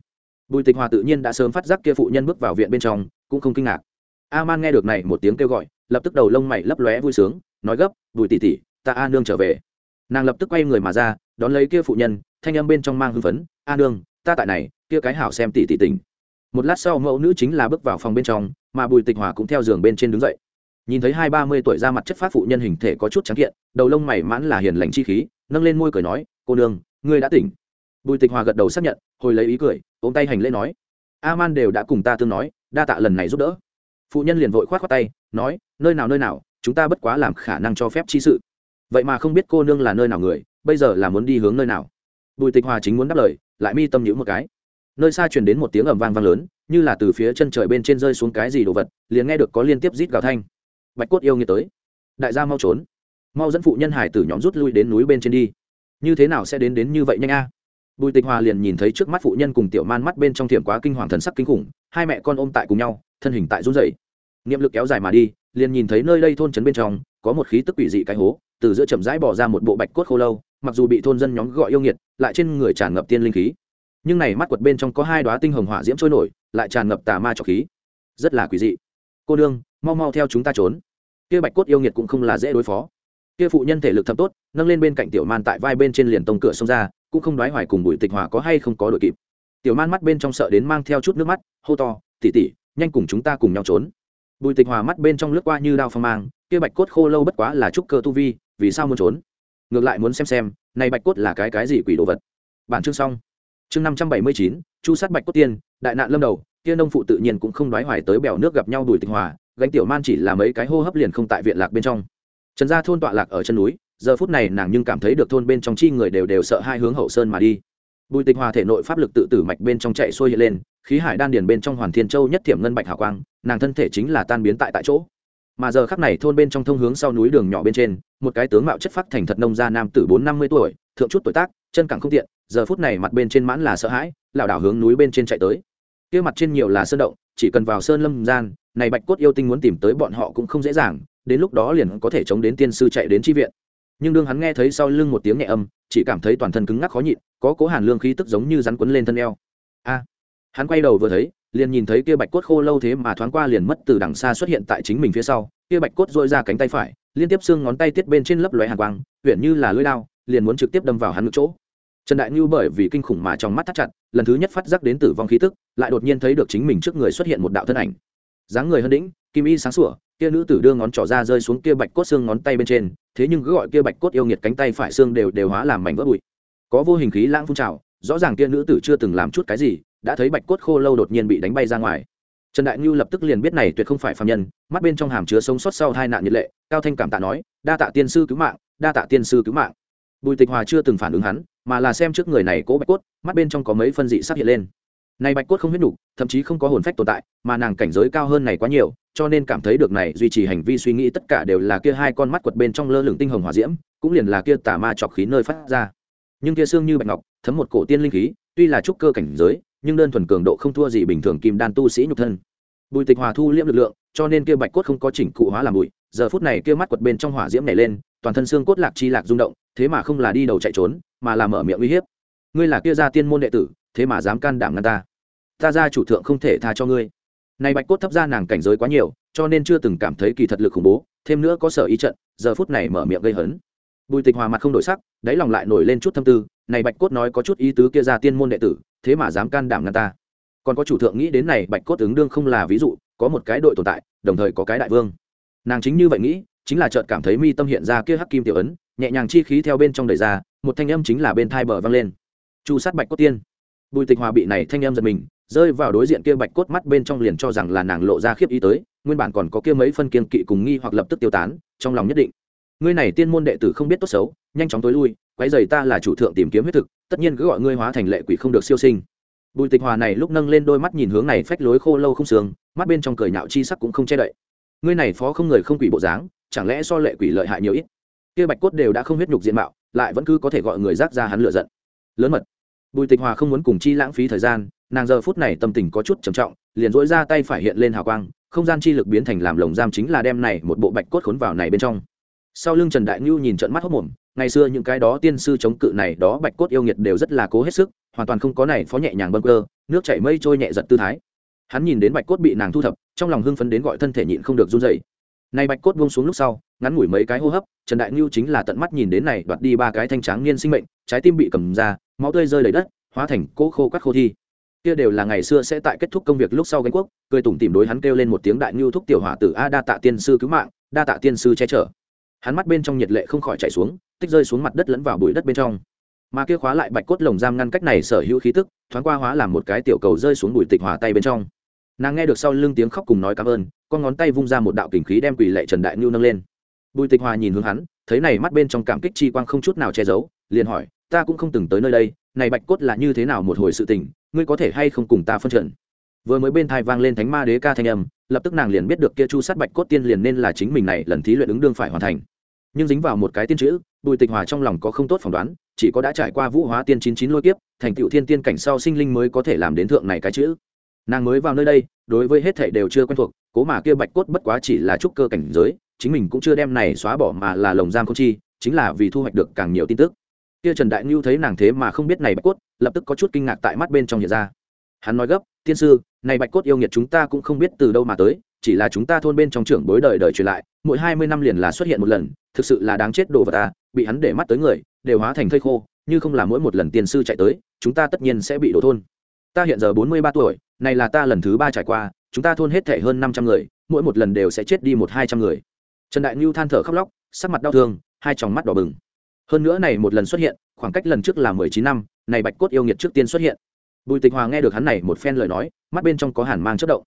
bùi tịch hòa tự nhiên đã sớm phát giác kia phụ nhân bước vào viện bên trong, cũng không kinh ngạc. A man nghe được này một tiếng kêu gọi, lập tức đầu lông mày lấp lóe vui sướng, nói gấp, bùi tỷ tỷ, ta a nương trở về nàng lập tức quay người mà ra, đón lấy kia phụ nhân, thanh âm bên trong mang hưng phấn, a nương, ta tại này, kia cái hảo xem tỷ tỷ tình một lát sau mẫu nữ chính là bước vào phòng bên trong, mà bùi tịch hòa cũng theo giường bên trên đứng dậy. Nhìn thấy hai ba mươi tuổi ra mặt chất phát phụ nhân hình thể có chút trắng kiện, đầu lông mày mãn là hiền lành chi khí, nâng lên môi cười nói, cô nương, ngươi đã tỉnh. Bùi tịch hòa gật đầu xác nhận, hồi lấy ý cười, ôm tay hành lễ nói, a man đều đã cùng ta tương nói, đa tạ lần này giúp đỡ. Phụ nhân liền vội k h o á t khoác tay, nói, nơi nào nơi nào, chúng ta bất quá làm khả năng cho phép chi sự vậy mà không biết cô nương là nơi nào người, bây giờ là muốn đi hướng nơi nào? Bùi tịch hòa chính muốn đáp lời, lại mi tâm nhữ một cái. Nơi xa truyền đến một tiếng ầm vang vang lớn, như là từ phía chân trời bên trên rơi xuống cái gì đồ vật, liền nghe được có liên tiếp rít gào thanh. Bạch cốt yêu nghiệt tới. Đại gia mau trốn. Mau dẫn phụ nhân hải tử nhóm rút lui đến núi bên trên đi. Như thế nào sẽ đến đến như vậy nhanh a? Bùi tịch hòa liền nhìn thấy trước mắt phụ nhân cùng tiểu man mắt bên trong thiểm quá kinh hoàng thần sắc kinh khủng, hai mẹ con ôm tại cùng nhau, thân hình tại run dậy niệm lực kéo dài mà đi, liền nhìn thấy nơi đây thôn trấn bên trong, có một khí tức quỷ dị cái hố từ giữa chậm rãi bỏ ra một bộ bạch cốt khô lâu, mặc dù bị thôn dân nhóm gọi yêu nghiệt, lại trên người tràn ngập tiên linh khí. Nhưng này mắt quật bên trong có hai đoá tinh hồng hỏa diễm trôi nổi, lại tràn ngập tà ma trọc khí. Rất là quý dị. Cô đương mau mau theo chúng ta trốn. Kia bạch cốt yêu nghiệt cũng không là dễ đối phó. Kia phụ nhân thể lực thập tốt, nâng lên bên cạnh tiểu man tại vai bên trên liền tông cửa xông ra, cũng không đoái hoài cùng bùi tịch hòa có hay không có đội kịp. Tiểu man mắt bên trong sợ đến mang theo chút nước mắt, hô to tỉ tỉ nhanh cùng chúng ta cùng nhau trốn. Bùi tịch hòa mắt bên trong lướt qua như đao phong mang, kia bạch cốt khô lâu bất quá là trúc cơ tu vi vì sao muốn trốn? Ngược lại muốn xem xem, này bạch cốt là cái cái gì quỷ đồ vật? Bản chương xong. Chương năm trăm bảy mươi chín, chu sát bạch cốt tiên, đại nạn lâm đầu, kia nông phụ tự nhiên cũng không đoái hoài tới bèo nước gặp nhau đùi tịch hòa, gánh tiểu man chỉ là mấy cái hô hấp liền không tại viện lạc bên trong. Trần gia thôn tọa lạc ở chân núi, giờ phút này nàng nhưng cảm thấy được thôn bên trong chi người đều đều sợ hai hướng hậu sơn mà đi. Bùi tịch hòa thể nội pháp lực tự tử mạch bên trong chạy xuôi lên, khí hải đan điền bên trong hoàn thiên châu nhất thiểm ngân bạch hào quang, nàng thân thể chính là tan biến tại tại chỗ mà giờ khắc này thôn bên trong thông hướng sau núi đường nhỏ bên trên, một cái tướng mạo chất phát thành thật nông gia nam tử bốn năm mươi tuổi, thượng chút tuổi tác, chân cẳng không tiện, giờ phút này mặt bên trên mãn là sợ hãi, lảo đảo hướng núi bên trên chạy tới. Kia mặt trên nhiều là sơn động, chỉ cần vào sơn lâm gian, này bạch cốt yêu tinh muốn tìm tới bọn họ cũng không dễ dàng, đến lúc đó liền có thể chống đến tiên sư chạy đến tri viện. Nhưng đương hắn nghe thấy sau lưng một tiếng nhẹ âm, chỉ cảm thấy toàn thân cứng ngắc khó nhịn, có cố hàn lương khí tức giống như rắn quấn lên thân eo. A! Hắn quay đầu vừa thấy liền nhìn thấy kia bạch cốt khô lâu thế mà thoáng qua liền mất từ đằng xa xuất hiện tại chính mình phía sau, kia bạch cốt dội ra cánh tay phải, liên tiếp xương ngón tay tiết bên trên lấp lóe hàn quang huyện như là lưỡi lao liền muốn trực tiếp đâm vào hắn ngực chỗ. Trần đại ngưu bởi vì kinh khủng mà trong mắt thắt chặt, lần thứ nhất phát giác đến tử vong khí tức, lại đột nhiên thấy được chính mình trước người xuất hiện một đạo thân ảnh. Dáng người hơn đĩnh, kim y sáng sủa, kia nữ tử đưa ngón trỏ ra rơi xuống kia bạch cốt xương ngón tay bên trên, thế nhưng cứ gọi kia bạch cốt yêu nghiệt cánh tay phải xương đều đều hóa làm mảnh vỡ bụi. Có vô hình khí lãng phun trào, rõ ràng kia nữ tử chưa từng làm chút cái gì đã thấy bạch cốt khô lâu đột nhiên bị đánh bay ra ngoài. Trần đại ngưu lập tức liền biết này tuyệt không phải phạm nhân mắt bên trong hàm chứa sống sót sau hai nạn nhiệt lệ cao thanh cảm tạ nói đa tạ tiên sư cứu mạng đa tạ tiên sư cứu mạng. Bùi tịch hòa chưa từng phản ứng hắn mà là xem trước người này cố bạch cốt mắt bên trong có mấy phân dị sắc hiện lên. Này bạch cốt không huyết đủ, thậm chí không có hồn phách tồn tại mà nàng cảnh giới cao hơn này quá nhiều cho nên cảm thấy được này duy trì hành vi suy nghĩ tất cả đều là kia hai con mắt quật bên trong lơ lửng tinh hồng hỏa diễm cũng liền là kia tà ma chọc khí nơi phát ra. Nhưng kia xương như bạch ngọc thấm một cổ tiên linh khí tuy là trúc cơ cảnh giới nhưng đơn thuần cường độ không thua gì bình thường kim đan tu sĩ nhục thân. Bùi tịch hòa thu liễm lực lượng, cho nên kia bạch cốt không có chỉnh cụ hóa làm bụi, giờ phút này kia mắt quật bên trong hỏa diễm nảy lên, toàn thân xương cốt lạc chi lạc rung động, thế mà không là đi đầu chạy trốn, mà là mở miệng uy hiếp. Ngươi là kia gia tiên môn đệ tử, thế mà dám can đảm ngăn ta. Ta gia chủ thượng không thể tha cho ngươi. Này bạch cốt thấp ra nàng cảnh giới quá nhiều, cho nên chưa từng cảm thấy kỳ thật lực khủng bố, thêm nữa có sở ý trận, giờ phút này mở miệng gây hấn. Bùi tịch hòa mặt không đổi sắc, đáy lòng lại nổi lên chút thâm tư, này bạch cốt nói có chút ý tứ kia ra tiên môn đệ tử thế mà dám can đảm ngăn ta. Còn có chủ thượng nghĩ đến này, bạch cốt ứng đương không là ví dụ, có một cái đội tồn tại, đồng thời có cái đại vương. Nàng chính như vậy nghĩ, chính là chợt cảm thấy mi tâm hiện ra kia hắc kim tiểu ấn, nhẹ nhàng chi khí theo bên trong đời ra, một thanh âm chính là bên thai bờ vang lên. Chu sát bạch cốt tiên. Bùi tịch hòa bị này thanh âm giật mình, rơi vào đối diện kia bạch cốt mắt bên trong liền cho rằng là nàng lộ ra khiếp ý tới, nguyên bản còn có kia mấy phân kiên kỵ cùng nghi hoặc lập tức tiêu tán, trong lòng nhất định ngươi này tiên môn đệ tử không biết tốt xấu, nhanh chóng tối lui quái dày ta là chủ thượng tìm kiếm huyết thực, tất nhiên cứ gọi ngươi hóa thành lệ quỷ không được siêu sinh. Bùi tịch hòa này lúc nâng lên đôi mắt nhìn hướng này phách lối khô lâu không sướng mắt bên trong cười nhạo chi sắc cũng không che đậy. Ngươi này phó không người không quỷ bộ dáng, chẳng lẽ so lệ quỷ lợi hại nhiều ít? Kia bạch cốt đều đã không huyết nhục diện mạo, lại vẫn cứ có thể gọi người rác ra hắn lựa giận. Lớn mật. Bùi tịch hòa không muốn cùng chi lãng phí thời gian, nàng giờ phút này tâm tình có chút trầm trọng, liền dỗi ra tay phải hiện lên hào quang, không gian chi lực biến thành làm lồng giam chính là đem này một bộ bạch cốt khốn vào này bên trong sau lưng trần đại ngưu nhìn trận mắt hốc mồm, ngày xưa những cái đó tiên sư chống cự này đó bạch cốt yêu nghiệt đều rất là cố hết sức, hoàn toàn không có này phó nhẹ nhàng bâng cơ, nước chảy mây trôi nhẹ giật tư thái. Hắn nhìn đến bạch cốt bị nàng thu thập, trong lòng hưng phấn đến gọi thân thể nhịn không được run dậy này bạch cốt buông xuống lúc sau, ngắn ngủi mấy cái hô hấp, trần đại ngưu chính là tận mắt nhìn đến này đoạt đi ba cái thanh tráng niên sinh mệnh, trái tim bị cầm ra, máu tươi rơi đầy đất, hóa thành cỗ khô các khô thi. Kia đều là ngày xưa sẽ tại kết thúc công việc lúc sau gánh quốc, cười tủm tìm đối hắn kêu lên một tiếng đại ngưu thúc tiểu hỏa tử a đa tạ tiên sư cứu mạng, đa tạ tiên sư che chở hắn mắt bên trong nhiệt lệ không khỏi chảy xuống, tích rơi xuống mặt đất lẫn vào bụi đất bên trong. Mà kia khóa lại bạch cốt lồng giam ngăn cách này sở hữu khí tức, thoáng qua hóa làm một cái tiểu cầu rơi xuống bụi tịch hòa tay bên trong. Nàng nghe được sau lưng tiếng khóc cùng nói cảm ơn, con ngón tay vung ra một đạo kình khí đem quỷ lệ trần đại ngưu nâng lên. Bùi tịch hòa nhìn hướng hắn, thấy này mắt bên trong cảm kích chi quang không chút nào che giấu, liền hỏi, ta cũng không từng tới nơi đây, này bạch cốt là như thế nào một hồi sự tình, ngươi có thể hay không cùng ta phân trận vừa mới bên thai vang lên thánh ma đế ca thanh âm, lập tức nàng liền biết được kia chu sát bạch cốt tiên liền nên là chính mình này, lần thí luyện ứng đương phải hoàn thành. Nhưng dính vào một cái tiên chữ, bùi tịch hòa trong lòng có không tốt phỏng đoán, chỉ có đã trải qua vũ hóa tiên chín chín lôi kiếp, thành tựu thiên tiên cảnh sau sinh linh mới có thể làm đến thượng này cái chữ. Nàng mới vào nơi đây, đối với hết thảy đều chưa quen thuộc, cố mà kia bạch cốt bất quá chỉ là trúc cơ cảnh giới, chính mình cũng chưa đem này xóa bỏ mà là lồng giam không chi, chính là vì thu hoạch được càng nhiều tin tức. Kia trần đại ngưu thấy nàng thế mà không biết này bạch cốt, lập tức có chút kinh ngạc tại mắt bên trong hiện ra hắn nói gấp, tiên sư, này bạch cốt yêu nghiệt chúng ta cũng không biết từ đâu mà tới, chỉ là chúng ta thôn bên trong trưởng bối đời đời truyền lại, mỗi hai mươi năm liền là xuất hiện một lần, thực sự là đáng chết đồ vật ta, bị hắn để mắt tới người, đều hóa thành thây khô, như không là mỗi một lần tiên sư chạy tới, chúng ta tất nhiên sẽ bị đổ thôn. Ta hiện giờ bốn mươi ba tuổi, này là ta lần thứ ba trải qua, chúng ta thôn hết thể hơn năm trăm người, mỗi một lần đều sẽ chết đi một hai trăm người. Trần đại ngưu than thở khóc lóc, sắc mặt đau thương, hai tròng mắt đỏ bừng. Hơn nữa này một lần xuất hiện, khoảng cách lần trước là mười chín năm, này bạch cốt yêu nghiệt trước tiên xuất hiện bùi tịch hòa nghe được hắn này một phen lời nói, mắt bên trong có hàn mang chất động.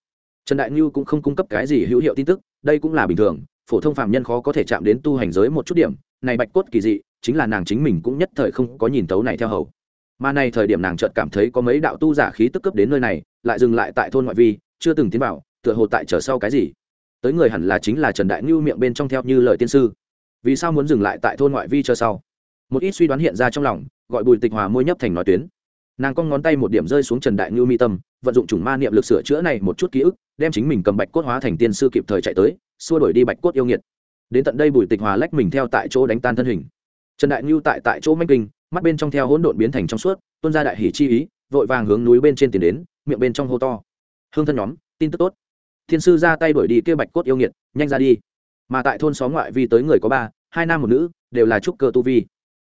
Trần đại ngưu cũng không cung cấp cái gì hữu hiệu tin tức, đây cũng là bình thường, phổ thông phạm nhân khó có thể chạm đến tu hành giới một chút điểm, này bạch cốt kỳ dị, chính là nàng chính mình cũng nhất thời không có nhìn tấu này theo hầu. Mà này thời điểm nàng chợt cảm thấy có mấy đạo tu giả khí tức cấp đến nơi này, lại dừng lại tại thôn ngoại vi, chưa từng tiến vào, tựa hồ tại chờ sau cái gì. Tới người hẳn là chính là trần đại ngưu miệng bên trong theo như lời tiên sư. Vì sao muốn dừng lại tại thôn ngoại vi chờ sau? Một ít suy đoán hiện ra trong lòng, gọi bùi tịch hòa môi nhấp thành nói tuyến nàng cong ngón tay một điểm rơi xuống trần đại ngưu mi tâm, vận dụng chủng ma niệm lực sửa chữa này một chút ký ức, đem chính mình cầm bạch cốt hóa thành tiên sư kịp thời chạy tới, xua đổi đi bạch cốt yêu nghiệt. Đến tận đây bùi tịch hòa lách mình theo tại chỗ đánh tan thân hình. Trần đại ngưu tại tại chỗ manh kinh, mắt bên trong theo hỗn độn biến thành trong suốt, tuôn ra đại hỷ chi ý, vội vàng hướng núi bên trên tiến đến, miệng bên trong hô to. Hương thân nhóm, tin tức tốt. Thiên sư ra tay đuổi đi kia bạch cốt yêu nghiệt, nhanh ra đi. Mà tại thôn xóm ngoại vi tới người có ba, hai nam một nữ, đều là trúc cơ tu vi.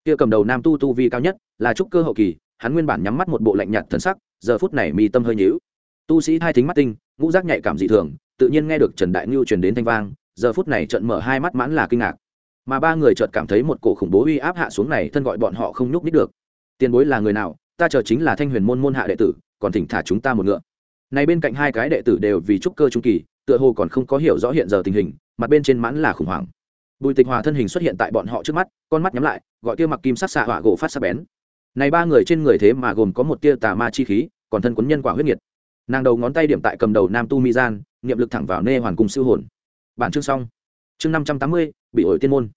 Kia cầm đầu nam tu tu vi cao nhất là trúc cơ hậu kỳ hắn nguyên bản nhắm mắt một bộ lạnh nhạt thần sắc, giờ phút này mi tâm hơi nhíu. Tu sĩ hai thính mắt tinh, ngũ giác nhạy cảm dị thường, tự nhiên nghe được trần đại ngưu truyền đến thanh vang, giờ phút này trận mở hai mắt mãn là kinh ngạc. Mà ba người chợt cảm thấy một cổ khủng bố uy áp hạ xuống này, thân gọi bọn họ không nhúc nít được. Tiền bối là người nào? Ta chờ chính là thanh huyền môn môn hạ đệ tử, còn thỉnh thả chúng ta một ngựa. Này bên cạnh hai cái đệ tử đều vì trúc cơ trung kỳ, tựa hồ còn không có hiểu rõ hiện giờ tình hình, mặt bên trên mãn là khủng hoảng. Bùi tịch hòa thân hình xuất hiện tại bọn họ trước mắt, con mắt nhắm lại, gọi kia mặc kim sắc xạ họa gỗ phát sắc bén này ba người trên người thế mà gồm có một tia tà ma chi khí, còn thân quấn nhân quả huyết nhiệt. Nàng đầu ngón tay điểm tại cầm đầu nam tu mi gian, niệm lực thẳng vào nê hoàn cung siêu hồn. Bản chương xong. Chương năm trăm tám mươi, bị ổi tiên môn.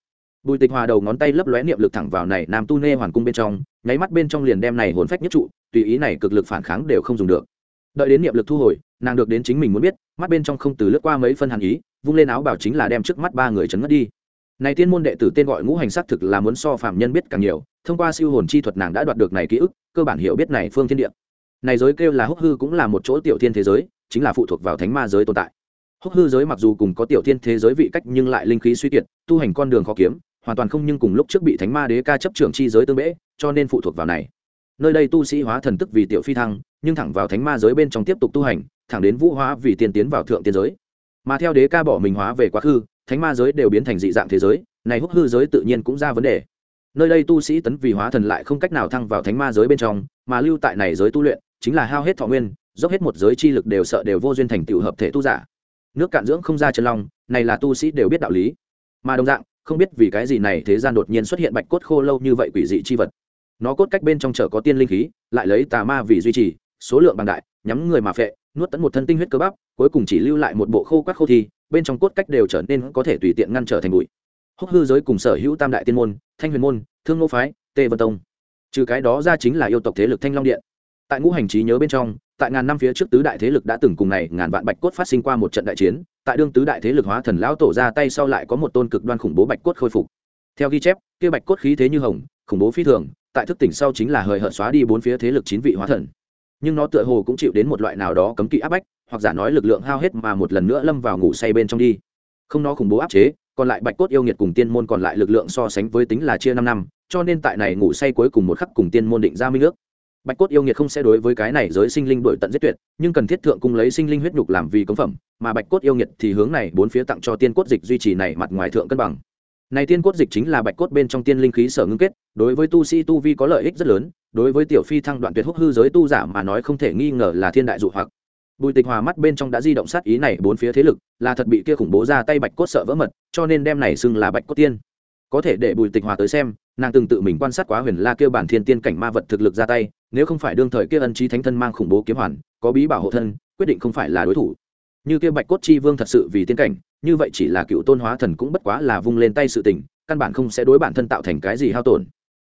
Bùi tịch hòa đầu ngón tay lấp lóe niệm lực thẳng vào này nam tu nê hoàn cung bên trong, nháy mắt bên trong liền đem này hồn phách nhất trụ, tùy ý này cực lực phản kháng đều không dùng được. Đợi đến niệm lực thu hồi, nàng được đến chính mình muốn biết, mắt bên trong không từ lướt qua mấy phân hàn ý, vung lên áo bảo chính là đem trước mắt ba người chấn ngất đi này tiên môn đệ tử tên gọi ngũ hành xác thực là muốn so phạm nhân biết càng nhiều, thông qua siêu hồn chi thuật nàng đã đoạt được này ký ức, cơ bản hiểu biết này phương thiên địa. Này giới kêu là húc hư cũng là một chỗ tiểu thiên thế giới, chính là phụ thuộc vào thánh ma giới tồn tại. Húc hư giới mặc dù cùng có tiểu thiên thế giới vị cách nhưng lại linh khí suy kiệt, tu hành con đường khó kiếm, hoàn toàn không nhưng cùng lúc trước bị thánh ma đế ca chấp trưởng chi giới tương bễ cho nên phụ thuộc vào này. Nơi đây tu sĩ hóa thần tức vì tiểu phi thăng, nhưng thẳng vào thánh ma giới bên trong tiếp tục tu hành, thẳng đến vũ hóa vì tiên tiến vào thượng tiên giới. Mà theo đế ca bỏ mình hóa về quá khứ thánh ma giới đều biến thành dị dạng thế giới, này húc hư giới tự nhiên cũng ra vấn đề. Nơi đây tu sĩ tấn vì hóa thần lại không cách nào thăng vào thánh ma giới bên trong, mà lưu tại này giới tu luyện, chính là hao hết thọ nguyên, dốc hết một giới chi lực đều sợ đều vô duyên thành tựu hợp thể tu giả. Nước cạn dưỡng không ra chân long, này là tu sĩ đều biết đạo lý. Mà đồng dạng, không biết vì cái gì này thế gian đột nhiên xuất hiện bạch cốt khô lâu như vậy quỷ dị chi vật. Nó cốt cách bên trong chợ có tiên linh khí, lại lấy tà ma vì duy trì, số lượng bằng đại, nhắm người mà phệ nuốt tận một thân tinh huyết cơ bắp, cuối cùng chỉ lưu lại một bộ khô quắc khô thi, bên trong cốt cách đều trở nên có thể tùy tiện ngăn trở thành bụi. Húc hư giới cùng sở hữu tam đại tiên môn, thanh huyền môn, thương ngô phái, tê vân tông. Trừ cái đó ra chính là yêu tộc thế lực thanh long điện. Tại ngũ hành trí nhớ bên trong, tại ngàn năm phía trước tứ đại thế lực đã từng cùng này ngàn vạn bạch cốt phát sinh qua một trận đại chiến, tại đương tứ đại thế lực hóa thần lão tổ ra tay sau lại có một tôn cực đoan khủng bố bạch cốt khôi phục. Theo ghi chép, kia bạch cốt khí thế như hồng, khủng bố phi thường, tại thức tỉnh sau chính là hời hợt xóa đi bốn phía thế lực chín vị hóa thần nhưng nó tựa hồ cũng chịu đến một loại nào đó cấm kỵ áp bách, hoặc giả nói lực lượng hao hết mà một lần nữa lâm vào ngủ say bên trong đi. Không nó khủng bố áp chế, còn lại bạch cốt yêu nghiệt cùng tiên môn còn lại lực lượng so sánh với tính là chia năm năm, cho nên tại này ngủ say cuối cùng một khắc cùng tiên môn định ra minh ước. Bạch cốt yêu nghiệt không sẽ đối với cái này giới sinh linh đổi tận giết tuyệt, nhưng cần thiết thượng cung lấy sinh linh huyết nhục làm vì công phẩm, mà bạch cốt yêu nghiệt thì hướng này bốn phía tặng cho tiên cốt dịch duy trì này mặt ngoài thượng cân bằng. Này tiên cốt dịch chính là bạch cốt bên trong tiên linh khí sở ngưng kết, đối với tu sĩ tu vi có lợi ích rất lớn đối với tiểu phi thăng đoạn tuyệt húc hư giới tu giả mà nói không thể nghi ngờ là thiên đại dụ hoặc. Bùi tịch hòa mắt bên trong đã di động sát ý này bốn phía thế lực, là thật bị kia khủng bố ra tay bạch cốt sợ vỡ mật, cho nên đem này xưng là bạch cốt tiên. Có thể để bùi tịch hòa tới xem, nàng từng tự mình quan sát quá huyền la kêu bản thiên tiên cảnh ma vật thực lực ra tay, nếu không phải đương thời kia ân trí thánh thân mang khủng bố kiếm hoàn, có bí bảo hộ thân, quyết định không phải là đối thủ. Như kia bạch cốt chi vương thật sự vì tiên cảnh, như vậy chỉ là cựu tôn hóa thần cũng bất quá là vung lên tay sự tình, căn bản không sẽ đối bản thân tạo thành cái gì hao tổn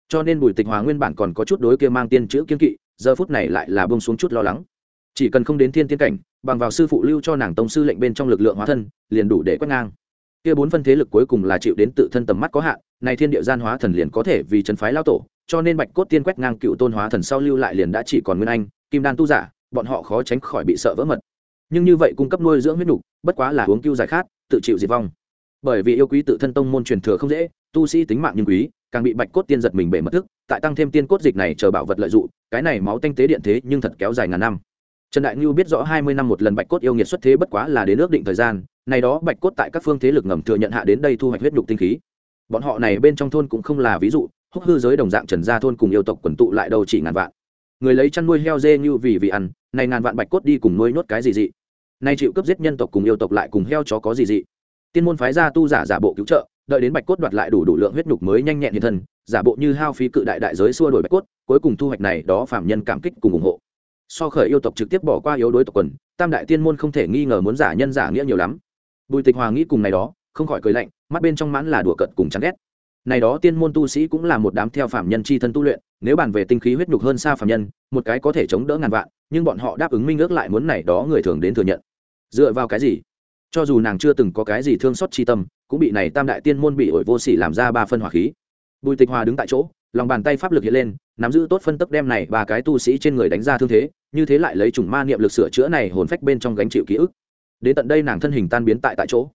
cho nên bùi tịch hòa nguyên bản còn có chút đối kia mang tiên chữ kiên kỵ, giờ phút này lại là bông xuống chút lo lắng. Chỉ cần không đến thiên tiên cảnh, bằng vào sư phụ lưu cho nàng tông sư lệnh bên trong lực lượng hóa thân, liền đủ để quét ngang. Kia bốn phân thế lực cuối cùng là chịu đến tự thân tầm mắt có hạn, này thiên địa gian hóa thần liền có thể vì chân phái lao tổ, cho nên bạch cốt tiên quét ngang cựu tôn hóa thần sau lưu lại liền đã chỉ còn nguyên anh, kim đan tu giả, bọn họ khó tránh khỏi bị sợ vỡ mật. Nhưng như vậy cung cấp nuôi dưỡng huyết nục, bất quá là uống cưu giải khát, tự chịu diệt vong. Bởi vì yêu quý tự thân tông môn truyền thừa không dễ, tu sĩ tính mạng nhưng quý càng bị bạch cốt tiên giật mình bể mất thức, tại tăng thêm tiên cốt dịch này chờ bảo vật lợi dụng, cái này máu tanh tế điện thế nhưng thật kéo dài ngàn năm. Trần đại ngưu biết rõ hai mươi năm một lần bạch cốt yêu nghiệt xuất thế bất quá là đến ước định thời gian, này đó bạch cốt tại các phương thế lực ngầm thừa nhận hạ đến đây thu hoạch huyết nhục tinh khí. Bọn họ này bên trong thôn cũng không là ví dụ, húc hư giới đồng dạng trần gia thôn cùng yêu tộc quần tụ lại đâu chỉ ngàn vạn. Người lấy chăn nuôi heo dê như vì vì ăn, này ngàn vạn bạch cốt đi cùng nuôi nhốt cái gì dị? Nay chịu cấp giết nhân tộc cùng yêu tộc lại cùng heo chó có gì dị? Tiên môn phái ra tu giả giả bộ cứu trợ đợi đến bạch cốt đoạt lại đủ đủ lượng huyết nhục mới nhanh nhẹn hiện thân, giả bộ như hao phí cự đại đại giới xua đổi bạch cốt, cuối cùng thu hoạch này đó phạm nhân cảm kích cùng ủng hộ. So khởi yêu tộc trực tiếp bỏ qua yếu đối tộc quần, tam đại tiên môn không thể nghi ngờ muốn giả nhân giả nghĩa nhiều lắm. Bùi tịch hòa nghĩ cùng này đó, không khỏi cười lạnh, mắt bên trong mãn là đùa cận cùng chán ghét. Này đó tiên môn tu sĩ cũng là một đám theo phạm nhân chi thân tu luyện, nếu bàn về tinh khí huyết nhục hơn xa phạm nhân, một cái có thể chống đỡ ngàn vạn, nhưng bọn họ đáp ứng minh ước lại muốn này đó người thường đến thừa nhận. Dựa vào cái gì? Cho dù nàng chưa từng có cái gì thương xót chi tâm, cũng bị này tam đại tiên môn bị ổi vô sỉ làm ra ba phân hỏa khí. Bùi tịch hòa đứng tại chỗ, lòng bàn tay pháp lực hiện lên, nắm giữ tốt phân tức đem này ba cái tu sĩ trên người đánh ra thương thế, như thế lại lấy chủng ma niệm lực sửa chữa này hồn phách bên trong gánh chịu ký ức. Đến tận đây nàng thân hình tan biến tại tại chỗ.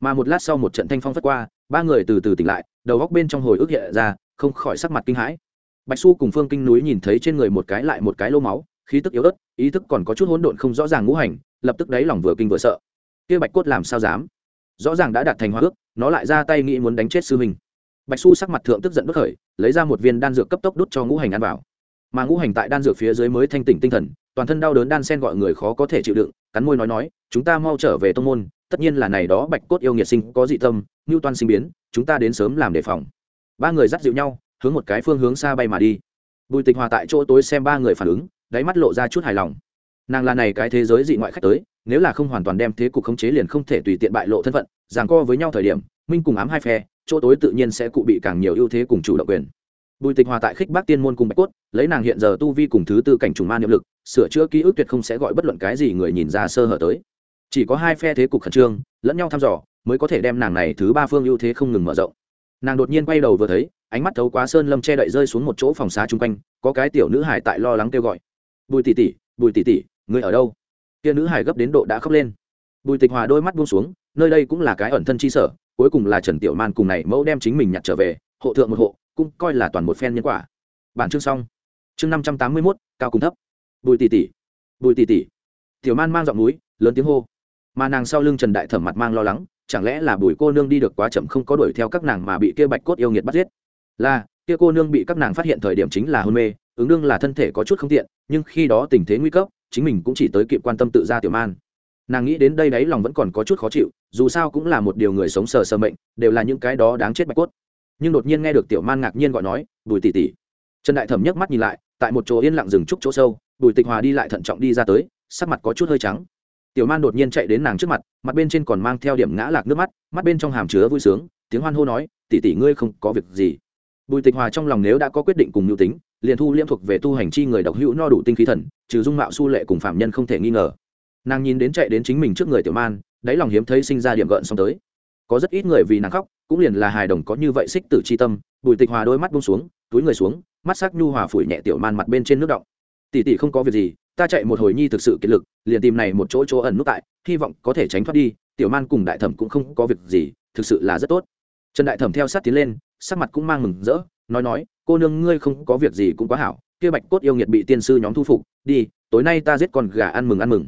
Mà một lát sau một trận thanh phong phất qua, ba người từ từ tỉnh lại, đầu góc bên trong hồi ức hiện ra, không khỏi sắc mặt kinh hãi. Bạch su cùng phương kinh núi nhìn thấy trên người một cái lại một cái lô máu, khí tức yếu ớt, ý thức còn có chút hỗn độn không rõ ràng ngũ hành, lập tức đáy lòng vừa kinh vừa sợ kia bạch cốt làm sao dám? Rõ ràng đã đạt thành hoa ước, nó lại ra tay nghĩ muốn đánh chết sư huynh. Bạch su sắc mặt thượng tức giận bất khởi, lấy ra một viên đan dược cấp tốc đút cho ngũ hành ăn vào. Mà ngũ hành tại đan dược phía dưới mới thanh tỉnh tinh thần, toàn thân đau đớn đan sen gọi người khó có thể chịu đựng, cắn môi nói nói, chúng ta mau trở về tông môn, tất nhiên là này đó bạch cốt yêu nghiệt sinh có dị tâm ngưu toan sinh biến, chúng ta đến sớm làm đề phòng. Ba người dắt dịu nhau, hướng một cái phương hướng xa bay mà đi. Bùi tịch hòa tại chỗ tối xem ba người phản ứng, đáy mắt lộ ra chút hài lòng nàng là này cái thế giới dị ngoại khách tới, nếu là không hoàn toàn đem thế cục khống chế liền không thể tùy tiện bại lộ thân phận, giằng co với nhau thời điểm, minh cùng ám hai phe, chỗ tối tự nhiên sẽ cụ bị càng nhiều ưu thế cùng chủ động quyền. Bùi tịch hòa tại khích bác tiên môn cùng bạch cốt, lấy nàng hiện giờ tu vi cùng thứ tư cảnh trùng ma niệm lực, sửa chữa ký ức tuyệt không sẽ gọi bất luận cái gì người nhìn ra sơ hở tới. Chỉ có hai phe thế cục khẩn trương, lẫn nhau thăm dò, mới có thể đem nàng này thứ ba phương ưu thế không ngừng mở rộng. Nàng đột nhiên quay đầu vừa thấy, ánh mắt thấu quá sơn lâm che đậy rơi xuống một chỗ phòng xá chung quanh, có cái tiểu nữ hải tại lo lắng kêu gọi. Bùi tỷ tỷ, bùi tỷ tỷ người ở đâu? Kia nữ hải gấp đến độ đã khóc lên. Bùi tịch hòa đôi mắt buông xuống, nơi đây cũng là cái ẩn thân chi sở, cuối cùng là trần tiểu man cùng này mẫu đem chính mình nhặt trở về, hộ thượng một hộ, cũng coi là toàn một phen nhân quả. Bản chương xong. Chương năm trăm tám mươi mốt, cao cùng thấp. Bùi tỷ tỷ. Bùi tỷ tỷ. Tiểu man mang giọng núi, lớn tiếng hô. Mà nàng sau lưng trần đại thẩm mặt mang lo lắng, chẳng lẽ là bùi cô nương đi được quá chậm không có đuổi theo các nàng mà bị kia bạch cốt yêu nghiệt bắt giết? Là, kia cô nương bị các nàng phát hiện thời điểm chính là hôn mê, ứng đương là thân thể có chút không tiện, nhưng khi đó tình thế nguy cấp chính mình cũng chỉ tới kịp quan tâm tự ra tiểu man. Nàng nghĩ đến đây đấy lòng vẫn còn có chút khó chịu, dù sao cũng là một điều người sống sờ sờ mệnh, đều là những cái đó đáng chết bạch cốt. Nhưng đột nhiên nghe được tiểu man ngạc nhiên gọi nói, bùi tỷ tỷ. Trần đại thẩm nhấc mắt nhìn lại, tại một chỗ yên lặng rừng trúc chỗ sâu, bùi tịch hòa đi lại thận trọng đi ra tới, sắc mặt có chút hơi trắng. Tiểu man đột nhiên chạy đến nàng trước mặt mặt bên trên còn mang theo điểm ngã lạc nước mắt mắt bên trong hàm chứa vui sướng, tiếng hoan hô nói, tỷ tỷ ngươi không có việc gì. Bùi tịch hòa trong lòng nếu đã có quyết định cùng mưu tính liền thu liễm thuộc về tu hành chi người độc hữu no đủ tinh khí thần, trừ dung mạo su lệ cùng phạm nhân không thể nghi ngờ. Nàng nhìn đến chạy đến chính mình trước người tiểu man, đáy lòng hiếm thấy sinh ra điểm gợn xong tới. Có rất ít người vì nàng khóc, cũng liền là hài đồng có như vậy xích tử c h i tâm, bùi tịch hòa đôi mắt bung xuống, túi người xuống, mắt sắc nhu hòa phủi nhẹ tiểu man mặt bên trên nước động. Tỉ tỉ không có việc gì, ta chạy một hồi nhi thực sự kiệt lực, liền tìm này một chỗ chỗ ẩn nút tại, hy vọng có thể tránh thoát đi, tiểu man cùng đại thẩm cũng không có việc gì, thực sự là rất tốt. Trần đại thẩm theo sát tiến lên, sắc mặt cũng mang mừng rỡ, nói nói cô nương ngươi không có việc gì cũng quá hảo, kia bạch cốt yêu nghiệt bị tiên sư nhóm thu phục, đi, tối nay ta giết con gà ăn mừng ăn mừng.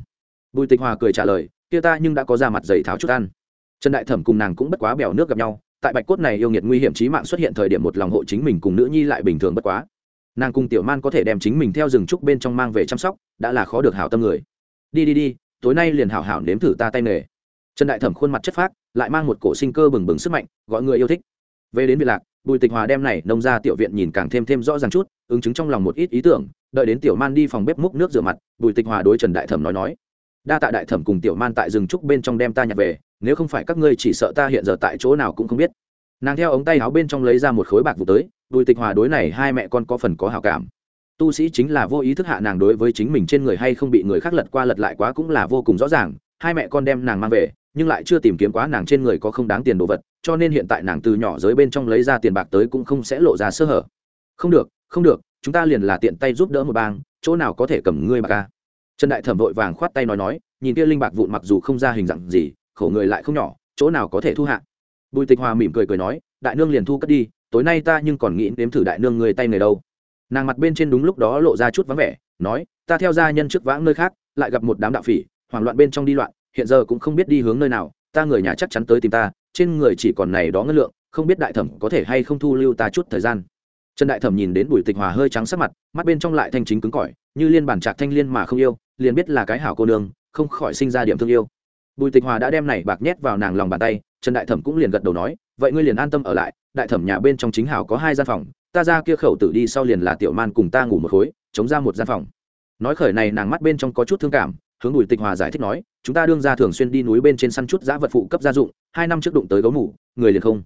Bùi tịch hòa cười trả lời, kia ta nhưng đã có ra mặt giày tháo chút ăn. Trần đại thẩm cùng nàng cũng bất quá bèo nước gặp nhau, tại bạch cốt này yêu nghiệt nguy hiểm trí mạng xuất hiện thời điểm một lòng hộ chính mình cùng nữ nhi lại bình thường bất quá. Nàng cùng tiểu man có thể đem chính mình theo rừng trúc bên trong mang về chăm sóc, đã là khó được hảo tâm người. Đi đi đi, tối nay liền hảo hảo nếm thử ta tay nghề. Trần đại thẩm khuôn mặt chất phác, lại mang một cổ sinh cơ bừng bừng sức mạnh, gọi người yêu thích. Về đến việt lạc bùi tịch hòa đem này nông ra tiểu viện nhìn càng thêm thêm rõ ràng chút, ứng chứng trong lòng một ít ý tưởng, đợi đến tiểu man đi phòng bếp múc nước rửa mặt, bùi tịch hòa đối trần đại thẩm nói nói, đa tạ đại thẩm cùng tiểu man tại rừng trúc bên trong đem ta nhặt về, nếu không phải các ngươi chỉ sợ ta hiện giờ tại chỗ nào cũng không biết. Nàng theo ống tay áo bên trong lấy ra một khối bạc vụ tới, bùi tịch hòa đối này hai mẹ con có phần có hào cảm. Tu sĩ chính là vô ý thức hạ nàng đối với chính mình trên người hay không bị người khác lật qua lật lại quá cũng là vô cùng rõ ràng, hai mẹ con đem nàng mang về nhưng lại chưa tìm kiếm quá nàng trên người có không đáng tiền đồ vật, cho nên hiện tại nàng từ nhỏ giới bên trong lấy ra tiền bạc tới cũng không sẽ lộ ra sơ hở. Không được không được, chúng ta liền là tiện tay giúp đỡ một bang, chỗ nào có thể cầm ngươi bạc ca trần đại thẩm vội vàng khoát tay nói nói, nhìn kia linh bạc vụn mặc dù không ra hình dạng gì, khổ người lại không nhỏ, chỗ nào có thể thu hạ? Bùi tịch hòa mỉm cười cười nói, đại nương liền thu cất đi, tối nay ta nhưng còn nghĩ nếm thử đại nương người tay người đâu. Nàng mặt bên trên đúng lúc đó lộ ra chút vắng vẻ, nói, ta theo gia nhân trước vãng nơi khác, lại gặp một đám đạo phỉ, hoảng loạn bên trong đi loạn hiện giờ cũng không biết đi hướng nơi nào, ta người nhà chắc chắn tới tìm ta, trên người chỉ còn này đó ngân lượng, không biết đại thẩm có thể hay không thu lưu ta chút thời gian. Trần đại thẩm nhìn đến bùi tịch hòa hơi trắng sắc mặt, mắt bên trong lại thanh chính cứng cỏi, như liên bản trạc thanh liên mà không yêu, liền biết là cái hảo cô nương, không khỏi sinh ra điểm thương yêu. Bùi tịch hòa đã đem này bạc nhét vào nàng lòng bàn tay, trần đại thẩm cũng liền gật đầu nói, vậy ngươi liền an tâm ở lại, đại thẩm nhà bên trong chính hảo có hai gian phòng, ta ra kia khẩu tử đi sau liền là tiểu man cùng ta ngủ một khối, chống ra một gian phòng. Nói khởi này nàng mắt bên trong có chút thương cảm hướng bùi tịch hòa giải thích nói, chúng ta đương ra thường xuyên đi núi bên trên săn chút giã vật phụ cấp gia dụng, hai năm trước đụng tới gấu mủ, người liền không.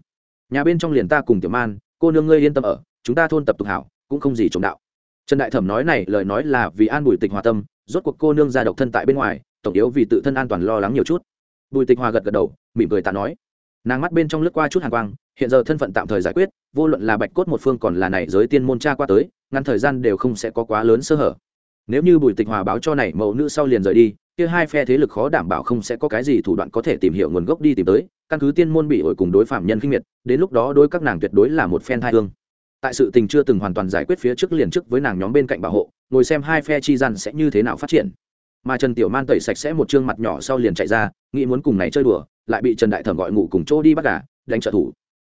Nhà bên trong liền ta cùng tiểu man, cô nương ngươi yên tâm ở, chúng ta thôn tập tục hảo, cũng không gì trộm đạo. Trần đại thẩm nói này, lời nói là vì an bùi tịch hòa tâm, rốt cuộc cô nương ra độc thân tại bên ngoài, tổng yếu vì tự thân an toàn lo lắng nhiều chút. Bùi tịch hòa gật gật đầu, mỉm cười ta nói. Nàng mắt bên trong lướt qua chút hàng quang, hiện giờ thân phận tạm thời giải quyết, vô luận là bạch cốt một phương còn là này giới tiên môn cha qua tới ngăn thời gian đều không sẽ có quá lớn sơ hở nếu như bùi tịch hòa báo cho này mẫu nữ sau liền rời đi, kia hai phe thế lực khó đảm bảo không sẽ có cái gì thủ đoạn có thể tìm hiểu nguồn gốc đi tìm tới, căn cứ tiên môn bị ổi cùng đối phạm nhân kinh miệt, đến lúc đó đối các nàng tuyệt đối là một phen thai hương. Tại sự tình chưa từng hoàn toàn giải quyết phía trước liền trước với nàng nhóm bên cạnh bảo hộ, ngồi xem hai phe chi gian sẽ như thế nào phát triển. Mà trần tiểu man tẩy sạch sẽ một chương mặt nhỏ sau liền chạy ra, nghĩ muốn cùng này chơi đùa, lại bị trần đại thẩm gọi ngủ cùng chỗ đi bắt gà, đánh trợ thủ.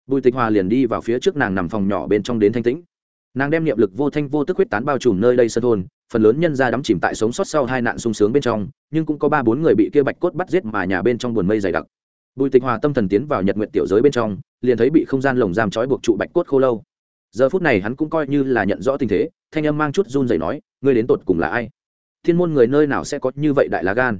Bùi tịch hòa liền đi vào phía trước nàng nằm phòng nhỏ bên trong đến thanh tĩnh nàng đem niệm lực vô thanh vô tức huyết tán bao trùm nơi đây sân thôn, phần lớn nhân ra đắm chìm tại sống sót sau hai nạn sung sướng bên trong, nhưng cũng có ba bốn người bị kia bạch cốt bắt giết mà nhà bên trong buồn mây dày đặc. Bùi tịch hòa tâm thần tiến vào nhật nguyện tiểu giới bên trong, liền thấy bị không gian lồng giam trói buộc trụ bạch cốt khô lâu. Giờ phút này hắn cũng coi như là nhận rõ tình thế, thanh âm mang chút run dậy nói, ngươi đến tột cùng là ai? Thiên môn người nơi nào sẽ có như vậy đại lá gan?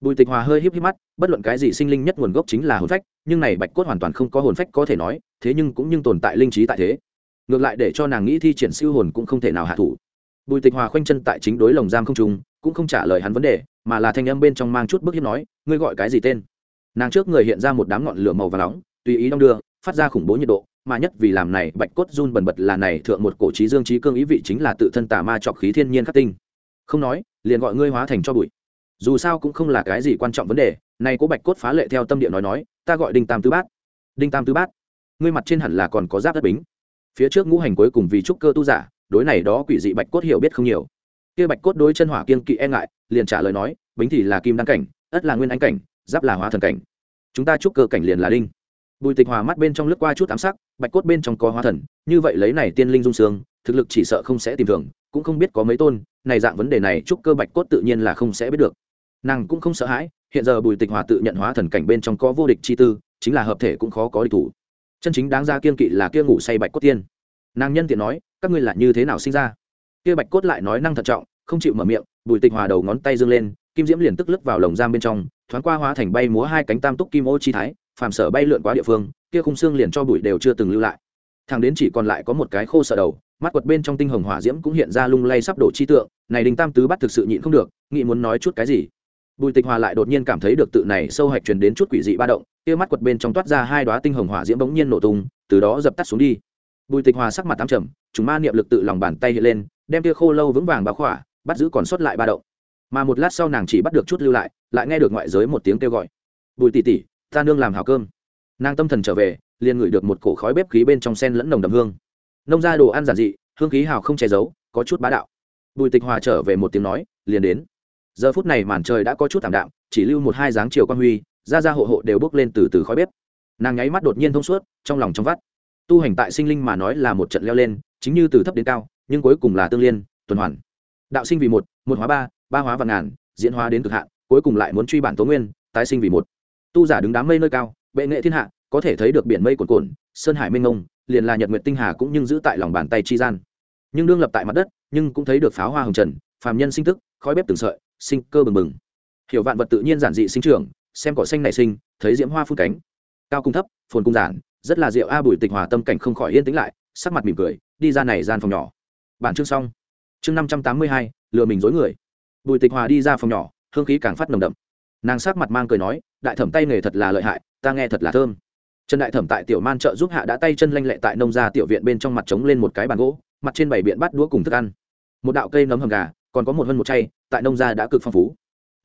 Bùi tịch hòa hơi híp híp mắt, bất luận cái gì sinh linh nhất nguồn gốc chính là hồn phách, nhưng này bạch cốt hoàn toàn không có hồn phách có thể nói, thế nhưng cũng nhưng tồn tại linh trí tại thế ngược lại để cho nàng nghĩ thi triển siêu hồn cũng không thể nào hạ thủ. Bùi tịch hòa khoanh chân tại chính đối lồng giam không trùng cũng không trả lời hắn vấn đề, mà là thanh âm bên trong mang chút bức hiếp nói, ngươi gọi cái gì tên? Nàng trước người hiện ra một đám ngọn lửa màu và nóng, tùy ý đong đưa, phát ra khủng bố nhiệt độ, mà nhất vì làm này, bạch cốt run bần bật là này thượng một cổ trí dương trí cương ý vị chính là tự thân tà ma trọc khí thiên nhiên khắc tinh. Không nói, liền gọi ngươi hóa thành cho bụi. Dù sao cũng không là cái gì quan trọng vấn đề, này cố bạch cốt phá lệ theo tâm địa nói nói, ta gọi đinh tam tứ bát. Đinh tam tứ bát, ngươi mặt trên hẳn là còn có giáp đất bính phía trước ngũ hành cuối cùng vì trúc cơ tu giả, đối này đó quỷ dị bạch cốt hiểu biết không nhiều. Kia bạch cốt đối chân hỏa kiên kỵ e ngại, liền trả lời nói, bính thì là kim đăng cảnh, ất là nguyên ánh cảnh, giáp là hóa thần cảnh. Chúng ta trúc cơ cảnh liền là đinh. Bùi tịch hòa mắt bên trong lướt qua chút ám sắc, bạch cốt bên trong có hóa thần, như vậy lấy này tiên linh dung sương thực lực chỉ sợ không sẽ tìm thường, cũng không biết có mấy tôn, này dạng vấn đề này trúc cơ bạch cốt tự nhiên là không sẽ biết được. Nàng cũng không sợ hãi, hiện giờ bùi tịch hòa tự nhận hóa thần cảnh bên trong có vô địch chi tư, chính là hợp thể cũng khó có địch thủ chân chính đáng ra kiên kỵ là kia ngủ say bạch cốt tiên. Nàng nhân tiện nói, các ngươi là như thế nào sinh ra? Kia bạch cốt lại nói năng thận trọng, không chịu mở miệng, bùi tịch hòa đầu ngón tay dâng lên, kim diễm liền tức lướt vào lồng giam bên trong, thoáng qua hóa thành bay múa hai cánh tam túc kim ô chi thái, phàm sở bay lượn qua địa phương, kia khung xương liền cho bụi đều chưa từng lưu lại. Thằng đến chỉ còn lại có một cái khô sợ đầu, mắt quật bên trong tinh hồng hỏa diễm cũng hiện ra lung lay sắp đổ chi tượng, này đình tam tứ bắt thực sự nhịn không được, nghĩ muốn nói chút cái gì bùi tịch hòa lại đột nhiên cảm thấy được tự này sâu hạch truyền đến chút quỷ dị ba động, kia mắt quật bên trong toát ra hai đoá tinh hồng hỏa diễm bỗng nhiên nổ tung, từ đó dập tắt xuống đi. Bùi tịch hòa sắc mặt tám trầm chúng ma niệm lực tự lòng bàn tay hiện lên, đem kia khô lâu vững vàng báo khỏa, bắt giữ còn sót lại ba động. Mà một lát sau nàng chỉ bắt được chút lưu lại lại nghe được ngoại giới một tiếng kêu gọi. Bùi tỷ tỷ, ta nương làm hảo cơm. Nàng tâm thần trở về, liền ngửi được một cổ khói bếp khí bên trong sen lẫn nồng đậm hương. Nông ra đồ ăn giản dị, hương khí hào không che giấu, có chút bá đạo. Bùi tịch hòa trở về một tiếng nói, liền đến giờ phút này màn trời đã có chút thảm đạm, chỉ lưu một hai dáng chiều quan huy, ra ra hộ hộ đều bước lên từ từ khói bếp. Nàng nháy mắt đột nhiên thông suốt, trong lòng trong vắt. Tu hành tại sinh linh mà nói là một trận leo lên, chính như từ thấp đến cao, nhưng cuối cùng là tương liên, tuần hoàn. Đạo sinh vì một một hóa ba ba hóa và ngàn, diễn hóa đến cực hạn, cuối cùng lại muốn truy bản tố nguyên, tái sinh vì một. Tu giả đứng đám mây nơi cao, bệ nghệ thiên hạ, có thể thấy được biển mây cồn cồn sơn hải mênh ngông liền là nhật nguyệt tinh hà cũng nhưng giữ tại lòng bàn tay chi gian. Nhưng đương lập tại mặt đất, nhưng cũng thấy được pháo hoa hồng trần, phàm nhân sinh tức khói bếp từng sợi, sinh cơ bừng bừng. Hiểu vạn vật tự nhiên giản dị sinh trưởng, xem cỏ xanh nảy sinh, thấy diễm hoa phun cánh. Cao cung thấp, phồn cung giản, rất là diệu a bùi tịch hòa tâm cảnh không khỏi yên tĩnh lại, sắc mặt mỉm cười, đi ra này gian phòng nhỏ. Bản chương xong. Chương năm trăm tám mươi hai, lừa mình dối người. Bùi tịch hòa đi ra phòng nhỏ, hương khí càng phát nồng đậm. Nàng sắc mặt mang cười nói, đại thẩm tay nghề thật là lợi hại, ta nghe thật là thơm. Trần đại thẩm tại tiểu man trợ giúp hạ đã tay chân lanh lẹ tại nông gia tiểu viện bên trong mặt trống lên một cái bàn gỗ, mặt trên bảy biện bắt đũa cùng thức ăn. Một đạo cây nấm hầm gà còn có một hơn một chay, tại nông gia đã cực phong phú.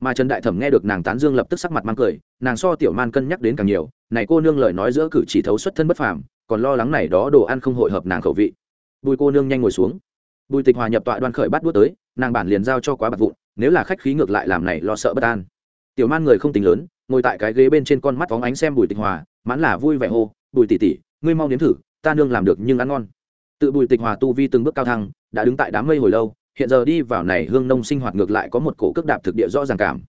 Mà trần đại thẩm nghe được nàng tán dương lập tức sắc mặt mang cười, nàng so tiểu man cân nhắc đến càng nhiều, này cô nương lời nói giữa cử chỉ thấu xuất thân bất phàm, còn lo lắng này đó đồ ăn không hội hợp nàng khẩu vị. Bùi cô nương nhanh ngồi xuống. Bùi tịch hòa nhập tọa đoan khởi bắt đũa tới, nàng bản liền giao cho quá bạc vụn, nếu là khách khí ngược lại làm này lo sợ bất an. Tiểu man người không tính lớn, ngồi tại cái ghế bên trên con mắt phóng ánh xem bùi tịch hòa, mãn là vui vẻ hô, bùi tỷ tỷ, ngươi mau nếm thử, ta nương làm được nhưng ăn ngon. Tự bùi tịch hòa tu vi từng bước cao thăng, đã đứng tại đám mây hồi lâu hiện giờ đi vào này hương nông sinh hoạt ngược lại có một cổ cước đạp thực địa rõ ràng cảm.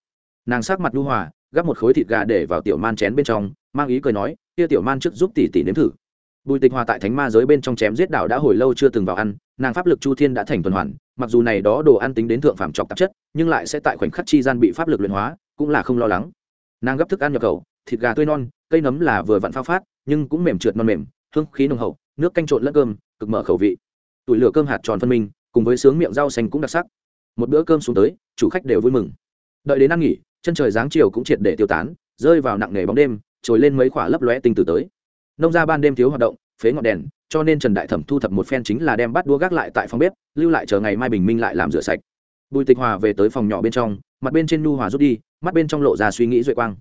Nàng sát mặt đu hòa, gắp một khối thịt gà để vào tiểu man chén bên trong, mang ý cười nói, kia tiểu man trước giúp tỷ tỷ nếm thử. Bùi tịch hòa tại thánh ma giới bên trong chém giết đảo đã hồi lâu chưa từng vào ăn, nàng pháp lực chu thiên đã thành tuần hoàn, mặc dù này đó đồ ăn tính đến thượng phạm trọc tạp chất, nhưng lại sẽ tại khoảnh khắc chi gian bị pháp lực luyện hóa, cũng là không lo lắng. Nàng gấp thức ăn nhập khẩu, thịt gà tươi non, cây nấm là vừa vặn phao phát, nhưng cũng mềm trượt non mềm, hương khí nồng hậu, nước canh trộn lẫn cơm, cực mở khẩu vị. Tủi lửa cơm hạt tròn phân minh cùng với sướng miệng rau xanh cũng đặc sắc. Một bữa cơm xuống tới, chủ khách đều vui mừng. Đợi đến ăn nghỉ, chân trời dáng chiều cũng triệt để tiêu tán, rơi vào nặng nề bóng đêm, trồi lên mấy khỏa lấp lóe tinh tử tới. Nông ra ban đêm thiếu hoạt động, phế ngọn đèn, cho nên trần đại thẩm thu thập một phen chính là đem bắt đua gác lại tại phòng bếp, lưu lại chờ ngày mai bình minh lại làm rửa sạch. Bùi tịch hòa về tới phòng nhỏ bên trong, mặt bên trên nu hòa rút đi, mắt bên trong lộ ra suy nghĩ duệ quang.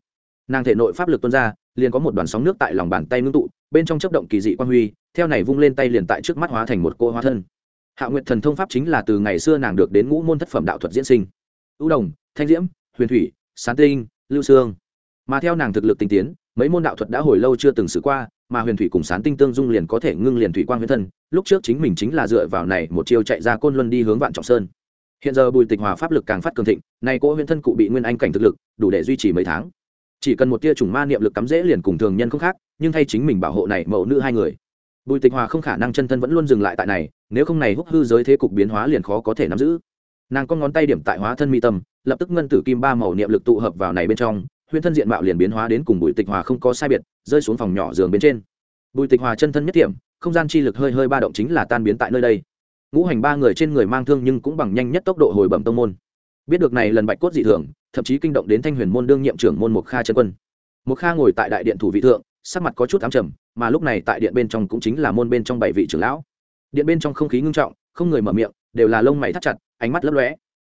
Nàng thể nội pháp lực tuôn ra, liền có một đoàn sóng nước tại lòng bàn tay ngưng tụ, bên trong chấp động kỳ dị quang huy, theo này vung lên tay liền tại trước mắt hóa thành một cô hóa thân hạ nguyệt thần thông pháp chính là từ ngày xưa nàng được đến ngũ môn thất phẩm đạo thuật diễn sinh. Ưu đồng, thanh diễm, huyền thủy, sán tinh, lưu sương. Mà theo nàng thực lực tinh tiến, mấy môn đạo thuật đã hồi lâu chưa từng xử qua, mà huyền thủy cùng sán tinh tương dung liền có thể ngưng liền thủy quang huyền thân. Lúc trước chính mình chính là dựa vào này một chiêu chạy ra côn luân đi hướng vạn trọng sơn. Hiện giờ bùi tịch hòa pháp lực càng phát cường thịnh, nay cỗ huyền thân cụ bị nguyên anh cảnh thực lực, đủ để duy trì mấy tháng. Chỉ cần một tia trùng ma niệm lực cắm dễ liền cùng thường nhân không khác, nhưng thay chính mình bảo hộ này mẫu nữ hai người. Bùi tịch hòa không khả năng chân thân vẫn luôn dừng lại tại này nếu không này húc hư giới thế cục biến hóa liền khó có thể nắm giữ. Nàng có ngón tay điểm tại hóa thân mi tâm, lập tức ngân tử kim ba màu niệm lực tụ hợp vào này bên trong huyên thân diện mạo liền biến hóa đến cùng bùi tịch hòa không có sai biệt, rơi xuống phòng nhỏ giường bên trên. Bùi tịch hòa chân thân nhất điểm không gian chi lực hơi hơi ba động chính là tan biến tại nơi đây. Ngũ hành ba người trên người mang thương nhưng cũng bằng nhanh nhất tốc độ hồi bẩm tông môn. Biết được này lần bạch cốt dị thường, thậm chí kinh động đến thanh huyền môn đương nhiệm trưởng môn mục kha chân quân. Mục kha ngồi tại đại điện thủ vị thượng, sắc mặt có chút ám trầm, mà lúc này tại điện bên trong cũng chính là môn bên trong bảy vị trưởng lão điện bên trong không khí ngưng trọng, không người mở miệng, đều là lông mày thắt chặt, ánh mắt lấp lóe.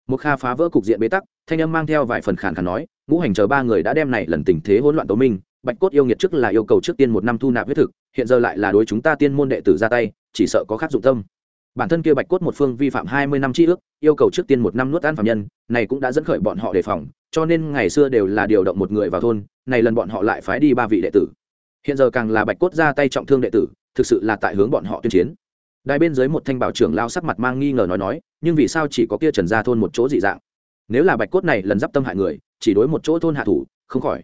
Một kha phá vỡ cục diện bế tắc, thanh âm mang theo vài phần khàn khàn nói, ngũ hành chờ ba người đã đem này lần tình thế hỗn loạn tố minh, bạch cốt yêu nghiệt trước là yêu cầu trước tiên một năm thu nạp huyết thực, hiện giờ lại là đối chúng ta tiên môn đệ tử ra tay, chỉ sợ có khác dụng tâm. Bản thân kia bạch cốt một phương vi phạm hai mươi năm tri ước, yêu cầu trước tiên một năm nuốt ăn phạm nhân, này cũng đã dẫn khởi bọn họ đề phòng, cho nên ngày xưa đều là điều động một người vào thôn, này lần bọn họ lại phái đi ba vị đệ tử. Hiện giờ càng là bạch cốt ra tay trọng thương đệ tử, thực sự là tại hướng bọn họ tuyên chiến đài bên dưới một thanh bảo trưởng lao sắc mặt mang nghi ngờ nói nói, nhưng vì sao chỉ có kia trần gia thôn một chỗ dị dạng? Nếu là bạch cốt này lần d tâm hại người, chỉ đối một chỗ thôn hạ thủ, không khỏi.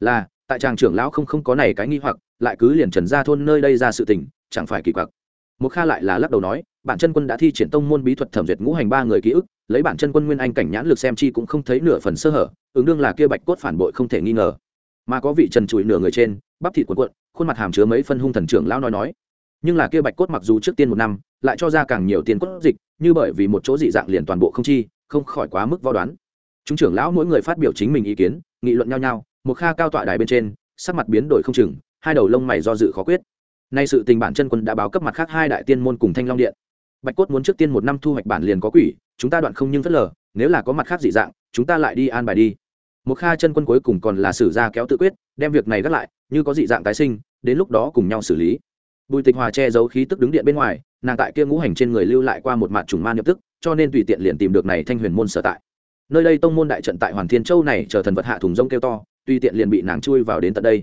Là, tại tràng trưởng lão không không có này cái nghi hoặc, lại cứ liền trần gia thôn nơi đây ra sự tình, chẳng phải kỳ quặc. Một kha lại là lắc đầu nói bản chân quân đã thi triển tông môn bí thuật thẩm duyệt ngũ hành ba người ký ức, lấy bản chân quân nguyên anh cảnh nhãn lực xem chi cũng không thấy nửa phần sơ hở, ứng đương là kia bạch cốt phản bội không thể nghi ngờ. Mà có vị trần trụi nửa người trên, bắp thịt cuộn cuộn, khuôn mặt hàm chứa mấy phân hung thần trưởng lão nói nói nhưng là kia bạch cốt mặc dù trước tiên một năm, lại cho ra càng nhiều tiền cốt dịch, như bởi vì một chỗ dị dạng liền toàn bộ không chi, không khỏi quá mức võ đoán. Chúng trưởng lão mỗi người phát biểu chính mình ý kiến, nghị luận nhau nhau, một kha cao tọa đài bên trên, sắc mặt biến đổi không chừng, hai đầu lông mày do dự khó quyết. Nay sự tình bản chân quân đã báo cấp mặt khác hai đại tiên môn cùng thanh long điện. Bạch cốt muốn trước tiên một năm thu hoạch bản liền có quỷ, chúng ta đoạn không nhưng phớt lờ, nếu là có mặt khác dị dạng, chúng ta lại đi an bài đi. Một kha chân quân cuối cùng còn là sử ra kéo tự quyết, đem việc này gác lại, như có dị dạng tái sinh, đến lúc đó cùng nhau xử lý bùi tịch hòa che giấu khí tức đứng điện bên ngoài, nàng tại kia ngũ hành trên người lưu lại qua một mặt trùng ma nhập tức, cho nên tùy tiện liền tìm được này thanh huyền môn sở tại. Nơi đây tông môn đại trận tại hoàn thiên châu này chờ thần vật hạ thùng rông kêu to, tùy tiện liền bị nàng chui vào đến tận đây.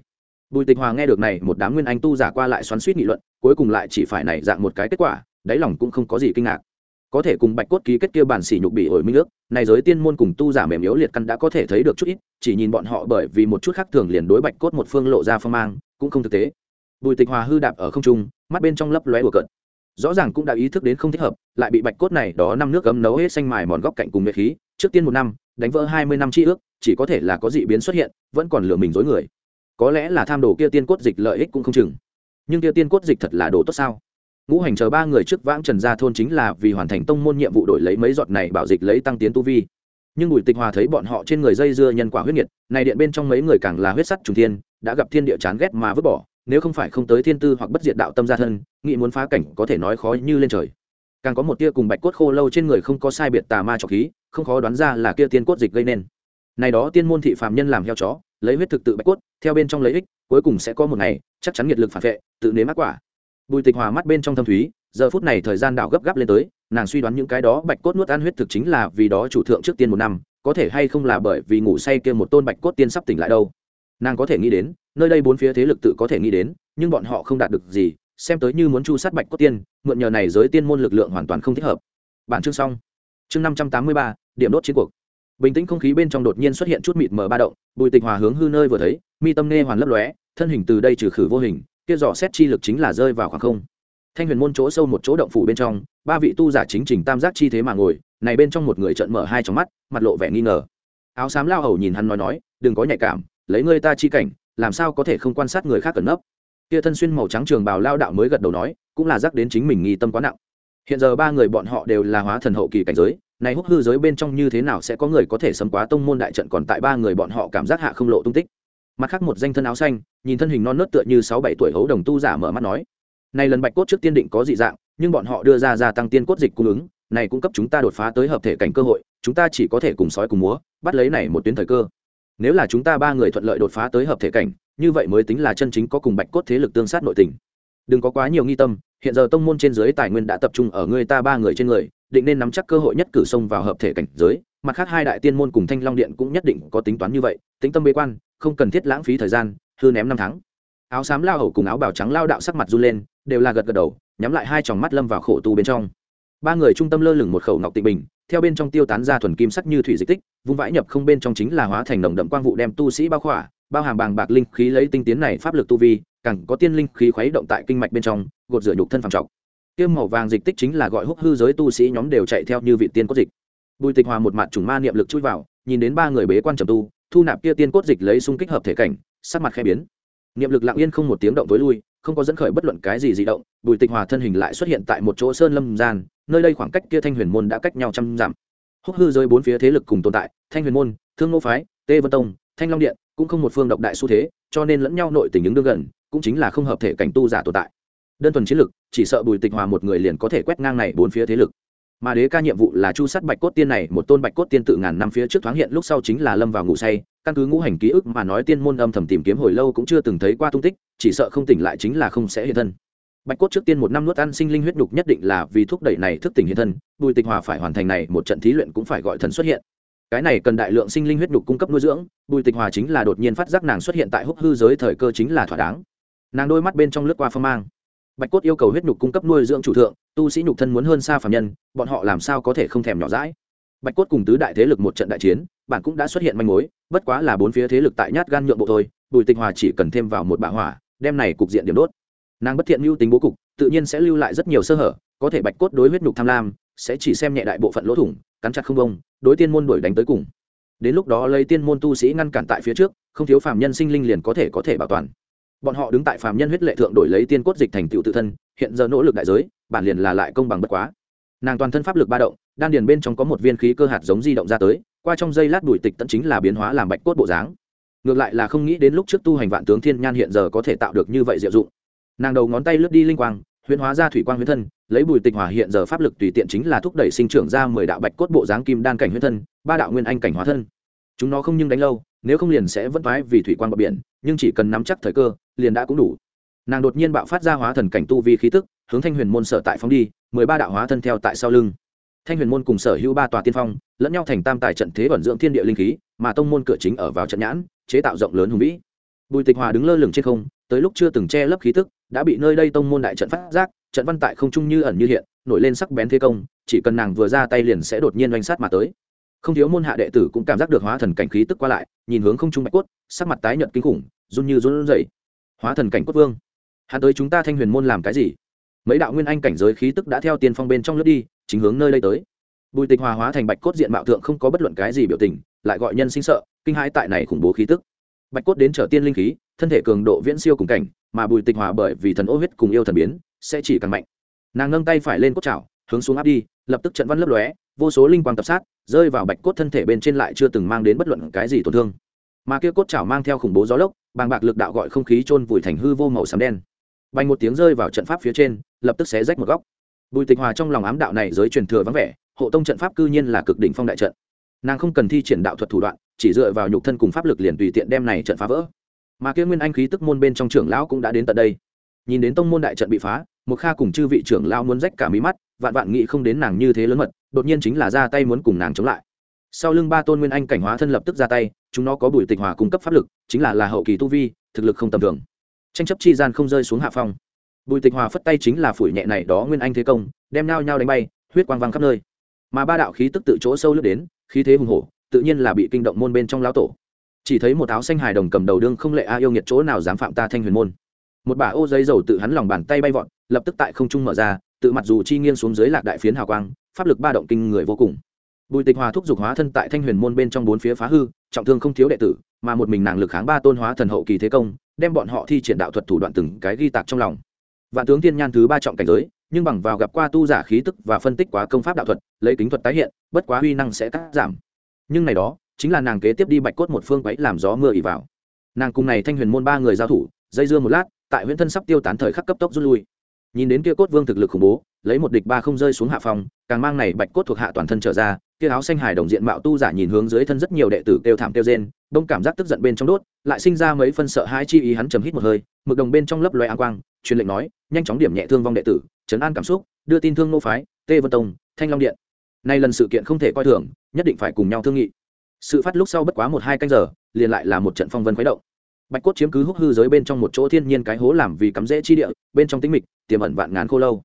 Bùi tịch hòa nghe được này một đám nguyên anh tu giả qua lại xoắn suýt nghị luận, cuối cùng lại chỉ phải này dạng một cái kết quả, đáy lòng cũng không có gì kinh ngạc. Có thể cùng bạch cốt ký kết kia bản xỉ nhục bị ổi minh ước, này giới tiên môn cùng tu giả mềm yếu liệt căn đã có thể thấy được chút ít, chỉ nhìn bọn họ bởi vì một chút khác thường liền đối bạch cốt một phương lộ ra phong mang, cũng không thực tế bùi tịch hòa hư đạp ở không trung, mắt bên trong lấp lóe đùa cận rõ ràng cũng đã ý thức đến không thích hợp, lại bị bạch cốt này đó năm nước cấm nấu hết xanh mài mòn góc cạnh cùng nguyệt khí, trước tiên một năm, đánh vỡ hai mươi năm tri ước, chỉ có thể là có dị biến xuất hiện, vẫn còn lừa mình dối người. Có lẽ là tham đồ kia tiên cốt dịch lợi ích cũng không chừng. Nhưng kia tiên cốt dịch thật là đồ tốt sao? Ngũ hành chờ ba người trước vãng trần gia thôn chính là vì hoàn thành tông môn nhiệm vụ đổi lấy mấy giọt này bảo dịch lấy tăng tiến tu vi. Nhưng bùi tịch hòa thấy bọn họ trên người dây dưa nhân quả huyết nhiệt này điện bên trong mấy người càng là huyết sắt trùng thiên, đã gặp thiên địa chán ghét mà vứt bỏ nếu không phải không tới thiên tư hoặc bất diệt đạo tâm gia thân, nghĩ muốn phá cảnh có thể nói khó như lên trời. Càng có một tia cùng bạch cốt khô lâu trên người không có sai biệt tà ma trọc khí, không khó đoán ra là kia tiên cốt dịch gây nên. Này đó tiên môn thị phàm nhân làm heo chó, lấy huyết thực tự bạch cốt, theo bên trong lấy ích, cuối cùng sẽ có một ngày, chắc chắn nhiệt lực phản vệ, tự nếm ác quả. Bùi tịch hòa mắt bên trong thâm thúy, giờ phút này thời gian đảo gấp gáp lên tới, nàng suy đoán những cái đó bạch cốt nuốt ăn huyết thực chính là vì đó chủ thượng trước tiên một năm, có thể hay không là bởi vì ngủ say kia một tôn bạch cốt tiên sắp tỉnh lại đâu. Nàng có thể nghĩ đến nơi đây bốn phía thế lực tự có thể nghĩ đến, nhưng bọn họ không đạt được gì, xem tới như muốn chu sát bạch cốt tiên, mượn nhờ này giới tiên môn lực lượng hoàn toàn không thích hợp. Bản chương xong. Chương năm trăm tám mươi ba, điểm đốt chiến cuộc. Bình tĩnh không khí bên trong đột nhiên xuất hiện chút mịt mờ ba động, bùi tịch hòa hướng hư nơi vừa thấy, mi tâm nghe hoàn lấp lóe, thân hình từ đây trừ khử vô hình, kia dò xét chi lực chính là rơi vào khoảng không. Thanh huyền môn chỗ sâu một chỗ động phủ bên trong, ba vị tu giả chính trình tam giác chi thế mà ngồi, này bên trong một người trợn mở hai trong mắt, mặt lộ vẻ nghi ngờ. Áo xám lao hầu nhìn hắn nói nói, đừng có nhạy cảm, lấy ngươi ta chi cảnh làm sao có thể không quan sát người khác cẩn nấp? Kia thân xuyên màu trắng trường bào lao đạo mới gật đầu nói, cũng là giác đến chính mình nghi tâm quá nặng. Hiện giờ ba người bọn họ đều là hóa thần hậu kỳ cảnh giới, này húc hư giới bên trong như thế nào sẽ có người có thể sấm quá tông môn đại trận còn tại ba người bọn họ cảm giác hạ không lộ tung tích? Mặt khác một danh thân áo xanh, nhìn thân hình non nớt tựa như sáu bảy tuổi hấu đồng tu giả mở mắt nói, này lần bạch cốt trước tiên định có dị dạng, nhưng bọn họ đưa ra gia tăng tiên cốt dịch cung ứng, này cung cấp chúng ta đột phá tới hợp thể cảnh cơ hội, chúng ta chỉ có thể cùng sói cùng múa, bắt lấy này một tuyến thời cơ nếu là chúng ta ba người thuận lợi đột phá tới hợp thể cảnh, như vậy mới tính là chân chính có cùng bạch cốt thế lực tương sát nội tình. Đừng có quá nhiều nghi tâm, hiện giờ tông môn trên giới tài nguyên đã tập trung ở người ta ba người trên người, định nên nắm chắc cơ hội nhất cử xông vào hợp thể cảnh giới. Mặt khác hai đại tiên môn cùng thanh long điện cũng nhất định có tính toán như vậy, tính tâm bế quan, không cần thiết lãng phí thời gian, hư ném năm tháng. Áo xám lao hầu cùng áo bào trắng lao đạo sắc mặt run lên, đều là gật gật đầu, nhắm lại hai tròng mắt lâm vào khổ tu bên trong. Ba người trung tâm lơ lửng một khẩu ngọc tịnh bình theo bên trong tiêu tán ra thuần kim sắc như thủy dịch tích, vung vãi nhập không bên trong chính là hóa thành nồng đậm quang vụ đem tu sĩ bao khỏa, bao hàm bàng bạc linh khí lấy tinh tiến này pháp lực tu vi, càng có tiên linh khí khuấy động tại kinh mạch bên trong, gột rửa nhục thân phàm trọng tiêm màu vàng dịch tích chính là gọi húc hư giới tu sĩ nhóm đều chạy theo như vị tiên cốt dịch. Bùi tịch hòa một mặt trùng ma niệm lực chui vào, nhìn đến ba người bế quan trầm tu, thu nạp kia tiên cốt dịch lấy xung kích hợp thể cảnh, sắc mặt khẽ biến. Niệm lực lặng yên không một tiếng động tối lui, không có dẫn khởi bất luận cái gì di động, bùi tịch hòa thân hình lại xuất hiện tại một chỗ sơn lâm gian nơi đây khoảng cách kia thanh huyền môn đã cách nhau trăm dặm. Húc hư giới bốn phía thế lực cùng tồn tại, thanh huyền môn, thương ngô phái, tê vân tông, thanh long điện cũng không một phương độc đại xu thế, cho nên lẫn nhau nội tình ứng đương gần, cũng chính là không hợp thể cảnh tu giả tồn tại. Đơn thuần chiến lực, chỉ sợ bùi tịch hòa một người liền có thể quét ngang này bốn phía thế lực. Mà đế ca nhiệm vụ là chu sát bạch cốt tiên này, một tôn bạch cốt tiên tự ngàn năm phía trước thoáng hiện lúc sau chính là lâm vào ngủ say, căn cứ ngũ hành ký ức mà nói tiên môn âm thầm tìm kiếm hồi lâu cũng chưa từng thấy qua tung tích, chỉ sợ không tỉnh lại chính là không sẽ hiện thân bạch cốt trước tiên một năm nuốt ăn sinh linh huyết đục nhất định là vì thúc đẩy này thức tỉnh hiện thân, bùi tịch hòa phải hoàn thành này một trận thí luyện cũng phải gọi thần xuất hiện. Cái này cần đại lượng sinh linh huyết đục cung cấp nuôi dưỡng, bùi tịch hòa chính là đột nhiên phát giác nàng xuất hiện tại húc hư giới thời cơ chính là thỏa đáng. Nàng đôi mắt bên trong lướt qua phong mang. Bạch cốt yêu cầu huyết nhục cung cấp nuôi dưỡng chủ thượng, tu sĩ nhục thân muốn hơn xa phạm nhân, bọn họ làm sao có thể không thèm nhỏ rãi bạch cốt cùng tứ đại thế lực một trận đại chiến, bạn cũng đã xuất hiện manh mối, bất quá là bốn phía thế lực tại nhát gan nhượng bộ thôi, bùi tịch hòa chỉ cần thêm vào một bạ hỏa, đem này cục diện điểm đốt nàng bất thiện mưu tính bố cục, tự nhiên sẽ lưu lại rất nhiều sơ hở, có thể bạch cốt đối huyết nhục tham lam, sẽ chỉ xem nhẹ đại bộ phận lỗ thủng, cắn chặt không bông, đối tiên môn đuổi đánh tới cùng. Đến lúc đó lấy tiên môn tu sĩ ngăn cản tại phía trước, không thiếu phàm nhân sinh linh liền có thể có thể bảo toàn. Bọn họ đứng tại phàm nhân huyết lệ thượng đổi lấy tiên cốt dịch thành tựu tự thân, hiện giờ nỗ lực đại giới, bản liền là lại công bằng bất quá. Nàng toàn thân pháp lực ba động, đan điền bên trong có một viên khí cơ hạt giống di động ra tới, qua trong dây lát đuổi tịch tận chính là biến hóa làm bạch cốt bộ dáng. Ngược lại là không nghĩ đến lúc trước tu hành vạn tướng thiên nhan hiện giờ có thể tạo được như vậy diệu dụng nàng đầu ngón tay lướt đi linh quang, huyễn hóa ra thủy quang huyễn thân, lấy bùi tịch hỏa hiện giờ pháp lực tùy tiện chính là thúc đẩy sinh trưởng ra mười đạo bạch cốt bộ dáng kim đan cảnh huyễn thân, ba đạo nguyên anh cảnh hóa thân. Chúng nó không nhưng đánh lâu, nếu không liền sẽ vẫn thoái vì thủy quang bờ biển, nhưng chỉ cần nắm chắc thời cơ, liền đã cũng đủ. Nàng đột nhiên bạo phát ra hóa thần cảnh tu vi khí tức, hướng thanh huyền môn sở tại phóng đi, mười ba đạo hóa thân theo tại sau lưng. Thanh huyền môn cùng sở hữu ba tòa tiên phong, lẫn nhau thành tam tài trận thế vận dưỡng thiên địa linh khí, mà tông môn cửa chính ở vào trận nhãn, chế tạo rộng lớn hùng vĩ. Bùi tịch hòa đứng lơ lửng trên không, tới lúc chưa từng che lấp khí tức đã bị nơi đây tông môn đại trận phát giác, trận văn tại không trung như ẩn như hiện, nổi lên sắc bén thế công, chỉ cần nàng vừa ra tay liền sẽ đột nhiên oanh sát mà tới. Không thiếu môn hạ đệ tử cũng cảm giác được hóa thần cảnh khí tức qua lại, nhìn hướng không trung bạch cốt, sắc mặt tái nhợt kinh khủng, run như run rẩy. Hóa thần cảnh cốt vương, hắn tới chúng ta thanh huyền môn làm cái gì? Mấy đạo nguyên anh cảnh giới khí tức đã theo tiên phong bên trong lướt đi, chính hướng nơi đây tới. Bùi tịch hòa hóa thành bạch cốt diện mạo thượng không có bất luận cái gì biểu tình, lại gọi nhân sinh sợ, kinh hãi tại này khủng bố khí tức. Bạch cốt đến trở tiên linh khí thân thể cường độ viễn siêu cùng cảnh, mà bùi tịch hòa bởi vì thần ô huyết cùng yêu thần biến, sẽ chỉ càng mạnh. Nàng nâng tay phải lên cốt chảo, hướng xuống áp đi, lập tức trận văn lấp lóe, vô số linh quang tập sát, rơi vào bạch cốt thân thể bên trên lại chưa từng mang đến bất luận cái gì tổn thương. Mà kia cốt chảo mang theo khủng bố gió lốc, bàng bạc lực đạo gọi không khí trôn vùi thành hư vô màu xám đen. Bành một tiếng rơi vào trận pháp phía trên, lập tức xé rách một góc. Bùi tịch hòa trong lòng ám đạo này giới truyền thừa vắng vẻ, hộ tông trận pháp cư nhiên là cực đỉnh phong đại trận. Nàng không cần thi triển đạo thuật thủ đoạn, chỉ dựa vào nhục thân cùng pháp lực liền tùy tiện đem này trận phá vỡ mà kia nguyên anh khí tức môn bên trong trưởng lão cũng đã đến tận đây. Nhìn đến tông môn đại trận bị phá, một kha cùng chư vị trưởng lão muốn rách cả mí mắt, vạn vạn nghĩ không đến nàng như thế lớn mật, đột nhiên chính là ra tay muốn cùng nàng chống lại. Sau lưng ba tôn nguyên anh cảnh hóa thân lập tức ra tay, chúng nó có bùi tịch hòa cung cấp pháp lực, chính là là hậu kỳ tu vi, thực lực không tầm thường. Tranh chấp chi gian không rơi xuống hạ phong. Bùi tịch hòa phất tay chính là phủi nhẹ này đó nguyên anh thế công, đem nao nhau đánh bay, huyết quang văng khắp nơi. Mà ba đạo khí tức tự chỗ sâu lướt đến, khí thế hùng hổ, tự nhiên là bị kinh động môn bên trong lão tổ chỉ thấy một áo xanh hài đồng cầm đầu đương không lệ a yêu nghiệt chỗ nào dám phạm ta thanh huyền môn. Một bả ô giấy dầu tự hắn lòng bàn tay bay vọt, lập tức tại không trung mở ra, tự mặt dù chi nghiêng xuống dưới lạc đại phiến hào quang, pháp lực ba động kinh người vô cùng. Bùi tịch hòa thúc giục hóa thân tại thanh huyền môn bên trong bốn phía phá hư, trọng thương không thiếu đệ tử, mà một mình nàng lực kháng ba tôn hóa thần hậu kỳ thế công, đem bọn họ thi triển đạo thuật thủ đoạn từng cái ghi tạc trong lòng. Vạn tướng thiên nhan thứ ba trọng cảnh giới, nhưng bằng vào gặp qua tu giả khí tức và phân tích quá công pháp đạo thuật, lấy kính thuật tái hiện, bất quá huy năng sẽ cắt giảm. Nhưng này đó chính là nàng kế tiếp đi bạch cốt một phương quấy làm gió mưa ỉ vào. Nàng cùng này thanh huyền môn ba người giao thủ, dây dưa một lát, tại huyện thân sắp tiêu tán thời khắc cấp tốc rút lui. Nhìn đến kia cốt vương thực lực khủng bố, lấy một địch ba không rơi xuống hạ phòng, càng mang này bạch cốt thuộc hạ toàn thân trở ra, kia áo xanh hài đồng diện mạo tu giả nhìn hướng dưới thân rất nhiều đệ tử kêu thảm kêu rên, đông cảm giác tức giận bên trong đốt, lại sinh ra mấy phân sợ hai chi ý hắn trầm hít một hơi, mực đồng bên trong lấp loe an quang, truyền lệnh nói, nhanh chóng điểm nhẹ thương vong đệ tử chấn an cảm xúc, đưa tin thương nô phái, tê vân tông, thanh long điện. Nay lần sự kiện không thể coi thường, nhất định phải cùng nhau thương nghị sự phát lúc sau bất quá một hai canh giờ, liền lại là một trận phong vân khuấy động. Bạch cốt chiếm cứ húc hư giới bên trong một chỗ thiên nhiên cái hố làm vì cắm rễ chi địa, bên trong tĩnh mịch, tiềm ẩn vạn ngàn khô lâu.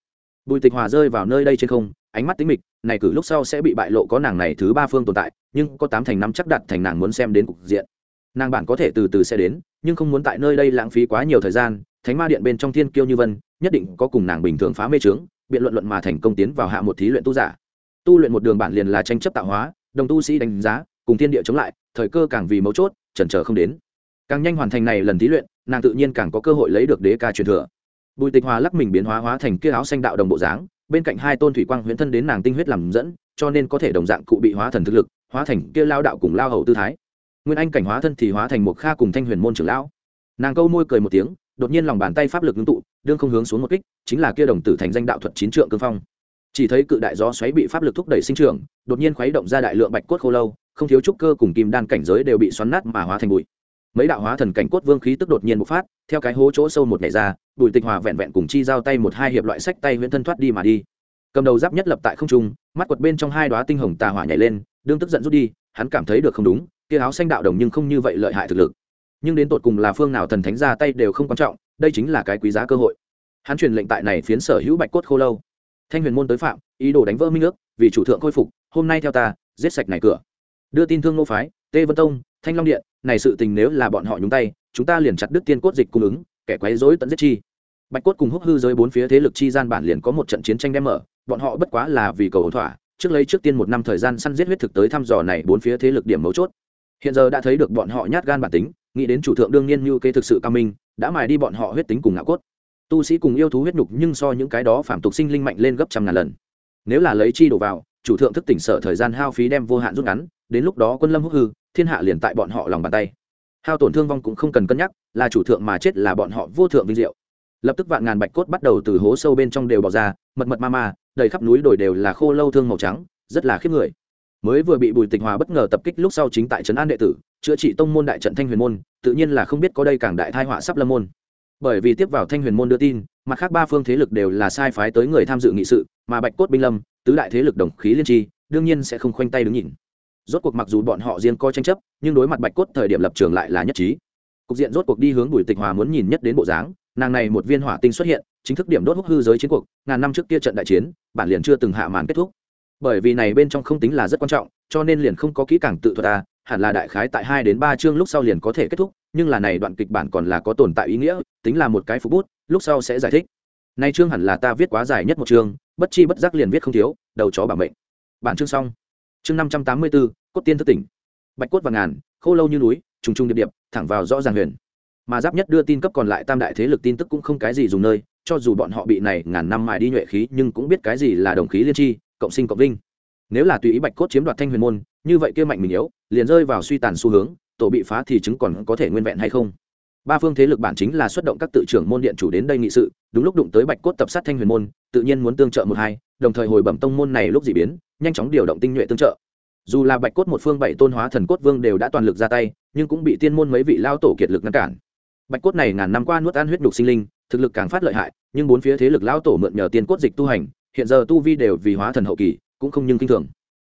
Bùi tịch hòa rơi vào nơi đây trên không, ánh mắt tĩnh mịch, này cử lúc sau sẽ bị bại lộ có nàng này thứ ba phương tồn tại, nhưng có tám thành năm chắc đặt thành nàng muốn xem đến cục diện. Nàng bản có thể từ từ sẽ đến, nhưng không muốn tại nơi đây lãng phí quá nhiều thời gian, thánh ma điện bên trong thiên kiêu như vân, nhất định có cùng nàng bình thường phá mê trướng biện luận luận mà thành công tiến vào hạ một thí luyện tu giả. Tu luyện một đường bản liền là tranh chấp tạo hóa, đồng tu sĩ đánh giá cùng thiên địa chống lại, thời cơ càng vì mấu chốt, chần chờ không đến. Càng nhanh hoàn thành này lần thí luyện, nàng tự nhiên càng có cơ hội lấy được đế ca truyền thừa. Bùi tịch hòa lắc mình biến hóa hóa thành kia áo xanh đạo đồng bộ dáng, bên cạnh hai tôn thủy quang huyễn thân đến nàng tinh huyết làm dẫn, cho nên có thể đồng dạng cụ bị hóa thần thực lực, hóa thành kia lao đạo cùng lao hầu tư thái. Nguyên anh cảnh hóa thân thì hóa thành một kha cùng thanh huyền môn trưởng lão. Nàng câu môi cười một tiếng, đột nhiên lòng bàn tay pháp lực ngưng tụ, đương không hướng xuống một kích, chính là kia đồng tử thành danh đạo thuật chín trượng cương phong. Chỉ thấy cự đại gió xoáy bị pháp lực thúc đẩy sinh trưởng, đột nhiên khuấy động ra đại lượng bạch cốt khô lâu không thiếu trúc cơ cùng kim đan cảnh giới đều bị xoắn nát mà hóa thành bụi. Mấy đạo hóa thần cảnh cốt vương khí tức đột nhiên bộc phát, theo cái hố chỗ sâu một nhảy ra, bùi tịch hòa vẹn vẹn cùng chi giao tay một hai hiệp loại sách tay huyễn thân thoát đi mà đi. Cầm đầu giáp nhất lập tại không trung, mắt quật bên trong hai đoá tinh hồng tà hỏa nhảy lên, đương tức giận rút đi, hắn cảm thấy được không đúng, kia áo xanh đạo đồng nhưng không như vậy lợi hại thực lực. Nhưng đến tột cùng là phương nào thần thánh ra tay đều không quan trọng, đây chính là cái quý giá cơ hội. Hắn truyền lệnh tại này phiến sở hữu bạch cốt khô lâu. Thanh huyền môn tới phạm, ý đồ đánh vỡ minh ước, vì chủ thượng khôi phục, hôm nay theo ta, giết sạch này cửa đưa tin thương nô phái tê vân tông, thanh long điện, này sự tình nếu là bọn họ nhúng tay, chúng ta liền chặt đứt tiên cốt dịch cung ứng, kẻ quấy rối tận giết chi. Bạch cốt cùng húc hư giới bốn phía thế lực chi gian bản liền có một trận chiến tranh đem mở, bọn họ bất quá là vì cầu ổn thỏa, trước lấy trước tiên một năm thời gian săn giết huyết thực tới thăm dò này bốn phía thế lực điểm mấu chốt. Hiện giờ đã thấy được bọn họ nhát gan bản tính, nghĩ đến chủ thượng đương nhiên như kế thực sự cao minh, đã mài đi bọn họ huyết tính cùng ngạo cốt. Tu sĩ cùng yêu thú huyết nhục nhưng so những cái đó phạm tục sinh linh mạnh lên gấp trăm ngàn lần. Nếu là lấy chi đổ vào, chủ thượng thức tỉnh sở thời gian hao phí đem vô hạn rút ngắn đến lúc đó quân lâm húc hư, thiên hạ liền tại bọn họ lòng bàn tay. Hao tổn thương vong cũng không cần cân nhắc, là chủ thượng mà chết là bọn họ vô thượng vinh diệu. Lập tức vạn ngàn bạch cốt bắt đầu từ hố sâu bên trong đều bỏ ra, mật mật ma ma, đầy khắp núi đồi đều là khô lâu thương màu trắng, rất là khiếp người. Mới vừa bị bùi tịch hòa bất ngờ tập kích lúc sau chính tại trấn an đệ tử, chữa trị tông môn đại trận thanh huyền môn, tự nhiên là không biết có đây càng đại thai họa sắp lâm môn. Bởi vì tiếp vào thanh huyền môn đưa tin, mặt khác ba phương thế lực đều là sai phái tới người tham dự nghị sự, mà bạch cốt binh lâm, tứ đại thế lực đồng khí liên tri, đương nhiên sẽ không khoanh tay đứng nhìn rốt cuộc mặc dù bọn họ riêng coi tranh chấp, nhưng đối mặt bạch cốt thời điểm lập trường lại là nhất trí. Cục diện rốt cuộc đi hướng bùi tịch hòa muốn nhìn nhất đến bộ dáng, nàng này một viên hỏa tinh xuất hiện, chính thức điểm đốt hút hư giới chiến cuộc, ngàn năm trước kia trận đại chiến, bản liền chưa từng hạ màn kết thúc. Bởi vì này bên trong không tính là rất quan trọng, cho nên liền không có kỹ càng tự thuật ta, hẳn là đại khái tại hai đến ba chương lúc sau liền có thể kết thúc, nhưng là này đoạn kịch bản còn là có tồn tại ý nghĩa, tính là một cái phục bút, lúc sau sẽ giải thích. Nay chương hẳn là ta viết quá dài nhất một chương, bất chi bất giác liền viết không thiếu, đầu chó bảo mệnh. Bản chương xong chương năm trăm tám mươi bốn, cốt tiên thức tỉnh. Bạch cốt và ngàn, khô lâu như núi, trùng trùng điệp điệp, thẳng vào rõ ràng huyền. Mà giáp nhất đưa tin cấp còn lại tam đại thế lực tin tức cũng không cái gì dùng nơi, cho dù bọn họ bị này ngàn năm mài đi nhuệ khí, nhưng cũng biết cái gì là đồng khí liên tri, cộng sinh cộng vinh. Nếu là tùy ý bạch cốt chiếm đoạt thanh huyền môn, như vậy kia mạnh mình yếu, liền rơi vào suy tàn xu hướng, tổ bị phá thì chứng còn có thể nguyên vẹn hay không? Ba phương thế lực bản chính là xuất động các tự trưởng môn điện chủ đến đây nghị sự, đúng lúc đụng tới bạch cốt tập sát thanh huyền môn, tự nhiên muốn tương trợ một hai, đồng thời hồi bẩm tông môn này lúc dị biến nhanh chóng điều động tinh nhuệ tương trợ. Dù là bạch cốt một phương bảy tôn hóa thần cốt vương đều đã toàn lực ra tay, nhưng cũng bị tiên môn mấy vị lao tổ kiệt lực ngăn cản. Bạch cốt này ngàn năm qua nuốt ăn huyết đục sinh linh, thực lực càng phát lợi hại, nhưng bốn phía thế lực lao tổ mượn nhờ tiên cốt dịch tu hành, hiện giờ tu vi đều vì hóa thần hậu kỳ, cũng không nhưng kinh thường.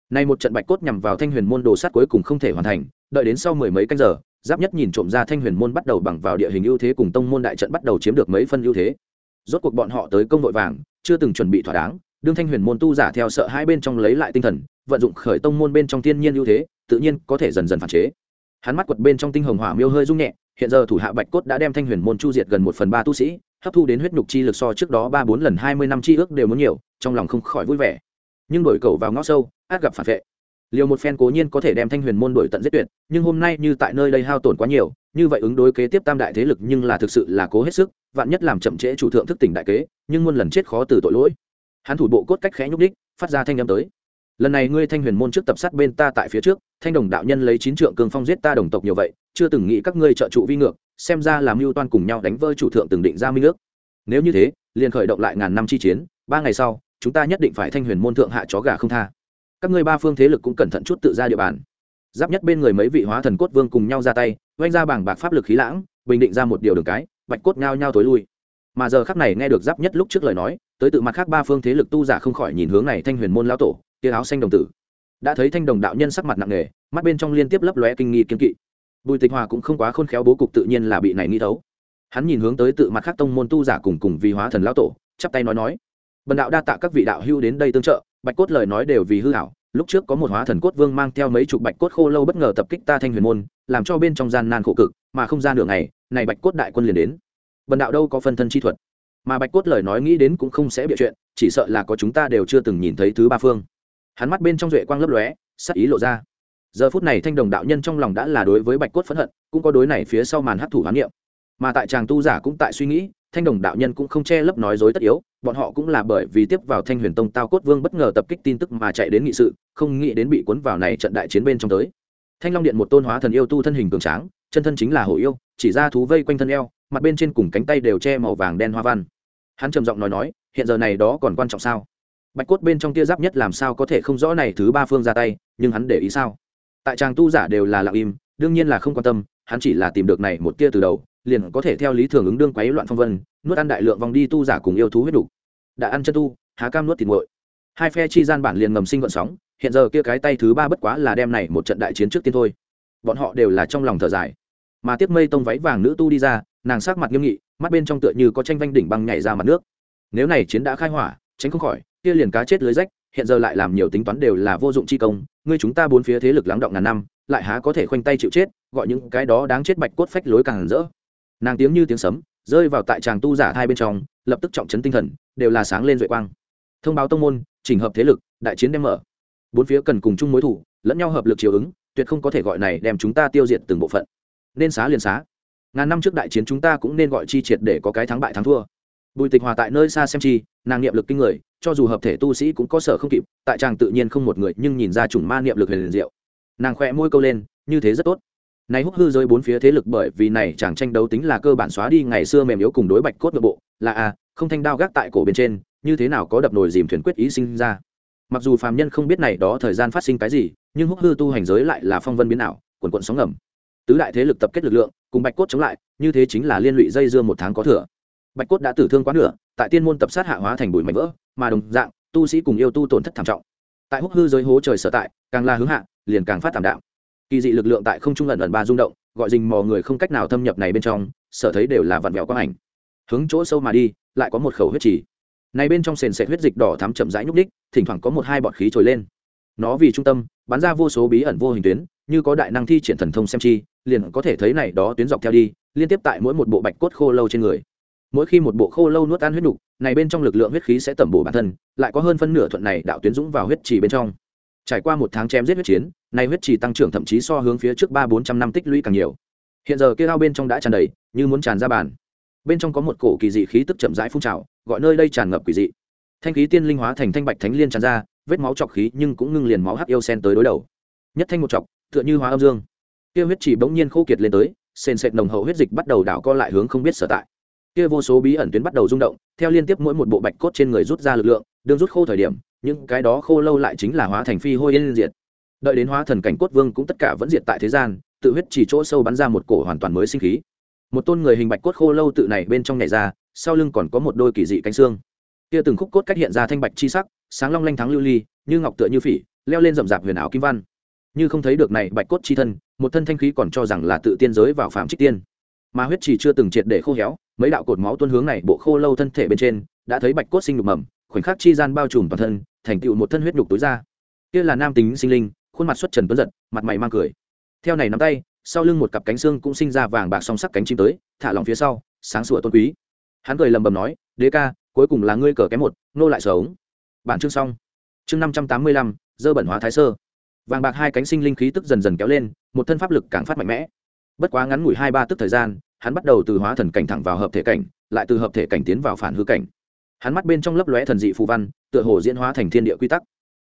Nay một trận bạch cốt nhằm vào thanh huyền môn đồ sát cuối cùng không thể hoàn thành, đợi đến sau mười mấy canh giờ, giáp nhất nhìn trộm ra thanh huyền môn bắt đầu bằng vào địa hình ưu thế cùng tông môn đại trận bắt đầu chiếm được mấy phân ưu thế. Rốt cuộc bọn họ tới công vội vàng, chưa từng chuẩn bị thỏa đáng đương thanh huyền môn tu giả theo sợ hai bên trong lấy lại tinh thần, vận dụng khởi tông môn bên trong thiên nhiên ưu thế, tự nhiên có thể dần dần phản chế. Hắn mắt quật bên trong tinh hồng hỏa miêu hơi rung nhẹ, hiện giờ thủ hạ bạch cốt đã đem thanh huyền môn chu diệt gần một phần ba tu sĩ, hấp thu đến huyết nhục chi lực so trước đó ba bốn lần hai mươi năm chi ước đều muốn nhiều, trong lòng không khỏi vui vẻ. Nhưng đổi cầu vào ngõ sâu, át gặp phản vệ. Liều một phen cố nhiên có thể đem thanh huyền môn đổi tận giết tuyệt, nhưng hôm nay như tại nơi đây hao tổn quá nhiều, như vậy ứng đối kế tiếp tam đại thế lực nhưng là thực sự là cố hết sức, vạn nhất làm chậm trễ chủ thượng thức tỉnh đại kế, nhưng muôn lần chết khó từ tội lỗi hắn thủ bộ cốt cách khẽ nhúc đích phát ra thanh âm tới. Lần này ngươi thanh huyền môn trước tập sát bên ta tại phía trước, thanh đồng đạo nhân lấy chín trượng cường phong giết ta đồng tộc nhiều vậy, chưa từng nghĩ các ngươi trợ trụ vi ngược, xem ra làm mưu toan cùng nhau đánh vơi chủ thượng từng định ra minh nước nếu như thế, liền khởi động lại ngàn năm chi chiến, ba ngày sau, chúng ta nhất định phải thanh huyền môn thượng hạ chó gà không tha. Các ngươi ba phương thế lực cũng cẩn thận chút tự ra địa bàn. Giáp nhất bên người mấy vị hóa thần cốt vương cùng nhau ra tay, oanh ra bảng bạc pháp lực khí lãng, bình định ra một điều đường cái, bạch cốt ngao nhau tối lui mà giờ khắc này nghe được giáp nhất lúc trước lời nói, tới tự mặt khác ba phương thế lực tu giả không khỏi nhìn hướng này thanh huyền môn lão tổ tia áo xanh đồng tử. Đã thấy thanh đồng đạo nhân sắc mặt nặng nề, mắt bên trong liên tiếp lấp lóe kinh nghi kiên kỵ. Bùi tịch hòa cũng không quá khôn khéo bố cục tự nhiên là bị này nghĩ thấu. Hắn nhìn hướng tới tự mặt khác tông môn tu giả cùng cùng vì hóa thần lão tổ, chắp tay nói nói. Bần đạo đa tạ các vị đạo hưu đến đây tương trợ, bạch cốt lời nói đều vì hư hảo, lúc trước có một hóa thần cốt vương mang theo mấy chục bạch cốt khô lâu bất ngờ tập kích ta thanh huyền môn, làm cho bên trong gian nan khổ cực, mà không ra nửa ngày, này bạch cốt đại quân liền đến bần đạo đâu có phân thân chi thuật. Mà bạch cốt lời nói nghĩ đến cũng không sẽ bịa chuyện, chỉ sợ là có chúng ta đều chưa từng nhìn thấy thứ ba phương. Hắn mắt bên trong duệ quang lấp lóe, sắc ý lộ ra. Giờ phút này thanh đồng đạo nhân trong lòng đã là đối với bạch cốt phẫn hận, cũng có đối này phía sau màn hấp thủ hoán niệm. Mà tại chàng tu giả cũng tại suy nghĩ, thanh đồng đạo nhân cũng không che lấp nói dối tất yếu, bọn họ cũng là bởi vì tiếp vào thanh huyền tông tao cốt vương bất ngờ tập kích tin tức mà chạy đến nghị sự, không nghĩ đến bị cuốn vào này trận đại chiến bên trong tới. Thanh long điện một tôn hóa thần yêu tu thân hình cường tráng, chân thân chính là hổ yêu, chỉ ra thú vây quanh thân eo mặt bên trên cùng cánh tay đều che màu vàng đen hoa văn. Hắn trầm giọng nói nói, hiện giờ này đó còn quan trọng sao? Bạch cốt bên trong tia giáp nhất làm sao có thể không rõ này thứ ba phương ra tay, nhưng hắn để ý sao? Tại tràng tu giả đều là lặng im, đương nhiên là không quan tâm, hắn chỉ là tìm được này một tia từ đầu, liền có thể theo lý thường ứng đương quấy loạn phong vân, nuốt ăn đại lượng vòng đi tu giả cùng yêu thú huyết đủ đã ăn chân tu, há cam nuốt thịt nguội. Hai phe chi gian bản liền ngầm sinh vận sóng, hiện giờ kia cái tay thứ ba bất quá là đem này một trận đại chiến trước tiên thôi. Bọn họ đều là trong lòng thở dài. Mà tiếp mây tông váy vàng nữ tu đi ra nàng sắc mặt nghiêm nghị, mắt bên trong tựa như có tranh vanh đỉnh băng nhảy ra mặt nước. Nếu này chiến đã khai hỏa, tránh không khỏi, kia liền cá chết lưới rách, hiện giờ lại làm nhiều tính toán đều là vô dụng chi công, ngươi chúng ta bốn phía thế lực lắng động ngàn năm, lại há có thể khoanh tay chịu chết, gọi những cái đó đáng chết bạch cốt phách lối càng rỡ. Nàng tiếng như tiếng sấm, rơi vào tại tràng tu giả hai bên trong, lập tức trọng chấn tinh thần, đều là sáng lên duệ quang. Thông báo tông môn, chỉnh hợp thế lực, đại chiến đem mở. Bốn phía cần cùng chung mối thủ, lẫn nhau hợp lực chiều ứng, tuyệt không có thể gọi này đem chúng ta tiêu diệt từng bộ phận. Nên xá liền xá ngàn năm trước đại chiến chúng ta cũng nên gọi chi triệt để có cái thắng bại thắng thua. Bùi tịch hòa tại nơi xa xem chi, nàng niệm lực kinh người, cho dù hợp thể tu sĩ cũng có sở không kịp, tại chàng tự nhiên không một người, nhưng nhìn ra chủng ma niệm lực huyền diệu. Nàng khỏe môi câu lên, như thế rất tốt. Này húc hư rơi bốn phía thế lực bởi vì này chàng tranh đấu tính là cơ bản xóa đi ngày xưa mềm yếu cùng đối bạch cốt nội bộ, là a, không thanh đao gác tại cổ bên trên, như thế nào có đập nồi dìm thuyền quyết ý sinh ra. Mặc dù phàm nhân không biết này đó thời gian phát sinh cái gì, nhưng húc hư tu hành giới lại là phong vân biến ảo, quần quận sóng ngầm. Tứ đại thế lực tập kết lực lượng cùng bạch cốt chống lại, như thế chính là liên lụy dây dưa một tháng có thừa. Bạch cốt đã tử thương quá nửa, tại tiên môn tập sát hạ hóa thành bụi mảnh vỡ, mà đồng dạng, tu sĩ cùng yêu tu tổn thất thảm trọng. Tại húc hư giới hố trời sở tại, càng là hướng hạ, liền càng phát thảm đạo kỳ dị lực lượng tại không trung lần ẩn ba rung động, gọi dình mò người không cách nào thâm nhập này bên trong, sở thấy đều là vặn vẹo quang ảnh. Hướng chỗ sâu mà đi, lại có một khẩu huyết trì. Này bên trong sền sệt huyết dịch đỏ thắm chậm rãi nhúc đích thỉnh thoảng có một hai bọt khí trồi lên. Nó vì trung tâm, bắn ra vô số bí ẩn vô hình tuyến như có đại năng thi triển thần thông xem chi, liền có thể thấy này đó tuyến dọc theo đi, liên tiếp tại mỗi một bộ bạch cốt khô lâu trên người. Mỗi khi một bộ khô lâu nuốt ăn huyết nục, này bên trong lực lượng huyết khí sẽ tẩm bổ bản thân, lại có hơn phân nửa thuận này đạo tuyến dũng vào huyết trì bên trong. Trải qua một tháng chém giết huyết chiến nay huyết trì tăng trưởng thậm chí so hướng phía trước ba bốn trăm năm tích lũy càng nhiều. Hiện giờ kia ao bên trong đã tràn đầy, như muốn tràn ra bàn. Bên trong có một cổ kỳ dị khí tức chậm rãi phun trào, gọi nơi đây tràn ngập quỷ dị. Thanh khí tiên linh hóa thành thanh bạch thánh liên tràn ra, vết máu chọc khí nhưng cũng ngưng liền máu hắc yêu sen tới đối đầu. Nhất thanh một chọc tựa như hóa âm dương. Kia huyết chỉ bỗng nhiên khô kiệt lên tới, sền sệt nồng hậu huyết dịch bắt đầu đảo co lại hướng không biết sở tại. Kia vô số bí ẩn tuyến bắt đầu rung động, theo liên tiếp mỗi một bộ bạch cốt trên người rút ra lực lượng, đương rút khô thời điểm, những cái đó khô lâu lại chính là hóa thành phi hôi yên diệt. Đợi đến hóa thần cảnh cốt vương cũng tất cả vẫn diệt tại thế gian, tự huyết chỉ chỗ sâu bắn ra một cổ hoàn toàn mới sinh khí. Một tôn người hình bạch cốt khô lâu tự này bên trong nhảy ra, sau lưng còn có một đôi kỳ dị cánh xương. Kia từng khúc cốt cách hiện ra thanh bạch chi sắc, sáng long lanh thắng lưu ly, như ngọc tựa như phỉ, leo lên rậm rạp huyền ảo kim văn như không thấy được này bạch cốt chi thân, một thân thanh khí còn cho rằng là tự tiên giới vào phạm trích tiên. Mà huyết chỉ chưa từng triệt để khô héo, mấy đạo cột máu tuôn hướng này bộ khô lâu thân thể bên trên, đã thấy bạch cốt sinh nhục mầm, khoảnh khắc chi gian bao trùm toàn thân, thành tựu một thân huyết nhục tối ra. Kia là nam tính sinh linh, khuôn mặt xuất trần tuấn giật, mặt mày mang cười. Theo này nắm tay, sau lưng một cặp cánh xương cũng sinh ra vàng bạc song sắc cánh chim tới, thả lòng phía sau, sáng sủa tôn quý. Hắn cười lầm bầm nói, đế ca, cuối cùng là ngươi cờ kém một, nô lại sống bản chương xong. Chương năm trăm tám mươi lăm, dơ bẩn hóa thái sơ vàng bạc hai cánh sinh linh khí tức dần dần kéo lên, một thân pháp lực càng phát mạnh mẽ. Bất quá ngắn ngủi hai ba tức thời gian, hắn bắt đầu từ hóa thần cảnh thẳng vào hợp thể cảnh, lại từ hợp thể cảnh tiến vào phản hư cảnh. Hắn mắt bên trong lấp lóe thần dị phù văn, tựa hồ diễn hóa thành thiên địa quy tắc.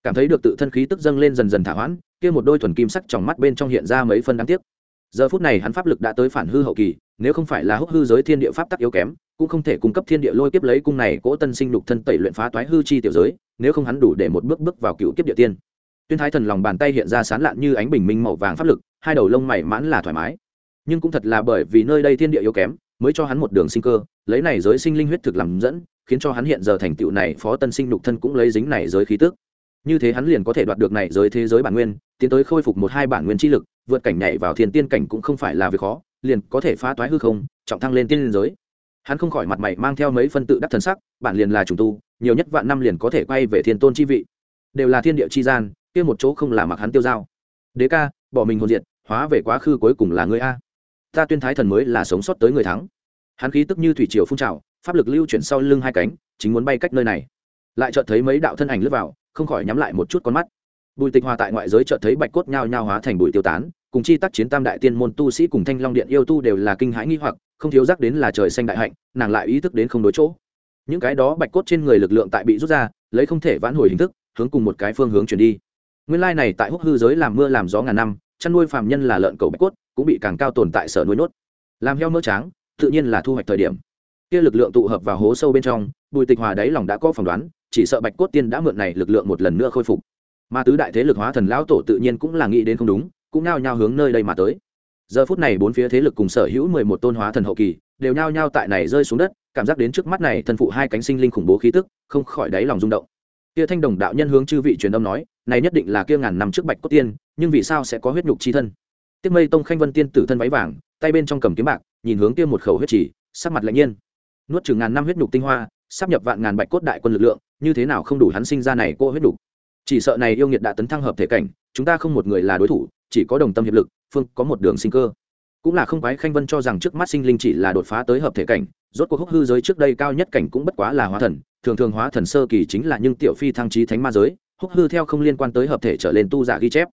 Cảm thấy được tự thân khí tức dâng lên dần dần thả hoãn, kia một đôi thuần kim sắc trong mắt bên trong hiện ra mấy phân đáng tiếc. Giờ phút này hắn pháp lực đã tới phản hư hậu kỳ, nếu không phải là húc hư giới thiên địa pháp tắc yếu kém, cũng không thể cung cấp thiên địa lôi kiếp lấy cung này cỗ tân sinh lục thân tẩy luyện phá toái hư chi tiểu giới, nếu không hắn đủ để một bước bước vào cựu kiếp địa tiên tuyên thái thần lòng bàn tay hiện ra sán lạn như ánh bình minh màu vàng pháp lực, hai đầu lông mày mãn là thoải mái. Nhưng cũng thật là bởi vì nơi đây thiên địa yếu kém, mới cho hắn một đường sinh cơ, lấy này giới sinh linh huyết thực làm dẫn, khiến cho hắn hiện giờ thành tựu này phó tân sinh lục thân cũng lấy dính này giới khí tức. Như thế hắn liền có thể đoạt được này giới thế giới bản nguyên, tiến tới khôi phục một hai bản nguyên chi lực, vượt cảnh nhảy vào thiên tiên cảnh cũng không phải là việc khó, liền có thể phá toái hư không, trọng thăng lên tiên liên giới. Hắn không khỏi mặt mày mang theo mấy phân tự đắc thần sắc, bản liền là trùng tu, nhiều nhất vạn năm liền có thể quay về thiên tôn chi vị. Đều là thiên địa chi gian kia một chỗ không là mặc hắn tiêu dao. Đế ca, bỏ mình hồn diệt, hóa về quá khứ cuối cùng là ngươi a. Ta tuyên thái thần mới là sống sót tới người thắng. Hắn khí tức như thủy triều phun trào, pháp lực lưu chuyển sau lưng hai cánh, chính muốn bay cách nơi này. Lại chợt thấy mấy đạo thân ảnh lướt vào, không khỏi nhắm lại một chút con mắt. Bùi tịch hòa tại ngoại giới chợt thấy bạch cốt nhao nhao hóa thành bụi tiêu tán, cùng chi tác chiến tam đại tiên môn tu sĩ cùng thanh long điện yêu tu đều là kinh hãi nghi hoặc, không thiếu giác đến là trời xanh đại hạnh, nàng lại ý thức đến không đối chỗ. Những cái đó bạch cốt trên người lực lượng tại bị rút ra, lấy không thể vãn hồi hình thức, hướng cùng một cái phương hướng chuyển đi nguyên lai này tại húc hư giới làm mưa làm gió ngàn năm, chăn nuôi phàm nhân là lợn cầu bạch cốt, cũng bị càng cao tồn tại sở nuôi nốt làm heo mỡ tráng, tự nhiên là thu hoạch thời điểm. Kia lực lượng tụ hợp vào hố sâu bên trong, bùi tịch hòa đáy lòng đã có phỏng đoán, chỉ sợ bạch cốt tiên đã mượn này lực lượng một lần nữa khôi phục. Mà tứ đại thế lực hóa thần lão tổ tự nhiên cũng là nghĩ đến không đúng, cũng nao nhao hướng nơi đây mà tới. Giờ phút này bốn phía thế lực cùng sở hữu mười một tôn hóa thần hậu kỳ, đều nhao nhao tại này rơi xuống đất, cảm giác đến trước mắt này thân phụ hai cánh sinh linh khủng bố khí tức, không khỏi đáy lòng rung động kia thanh đồng đạo nhân hướng chư vị truyền âm nói, này nhất định là kia ngàn năm trước bạch cốt tiên, nhưng vì sao sẽ có huyết nhục chi thân? Tiếp mây tông khanh vân tiên tử thân váy vàng, tay bên trong cầm kiếm bạc, nhìn hướng kia một khẩu huyết chỉ, sắc mặt lạnh nhiên. Nuốt chừng ngàn năm huyết nhục tinh hoa, sắp nhập vạn ngàn bạch cốt đại quân lực lượng, như thế nào không đủ hắn sinh ra này cô huyết nhục? Chỉ sợ này yêu nghiệt đã tấn thăng hợp thể cảnh, chúng ta không một người là đối thủ, chỉ có đồng tâm hiệp lực, phương có một đường sinh cơ. Cũng là không quái khanh vân cho rằng trước mắt sinh linh chỉ là đột phá tới hợp thể cảnh, rốt cuộc húc hư giới trước đây cao nhất cảnh cũng bất quá là hóa thần thường thường hóa thần sơ kỳ chính là nhưng tiểu phi thăng trí thánh ma giới, húc hư theo không liên quan tới hợp thể trở lên tu giả ghi chép.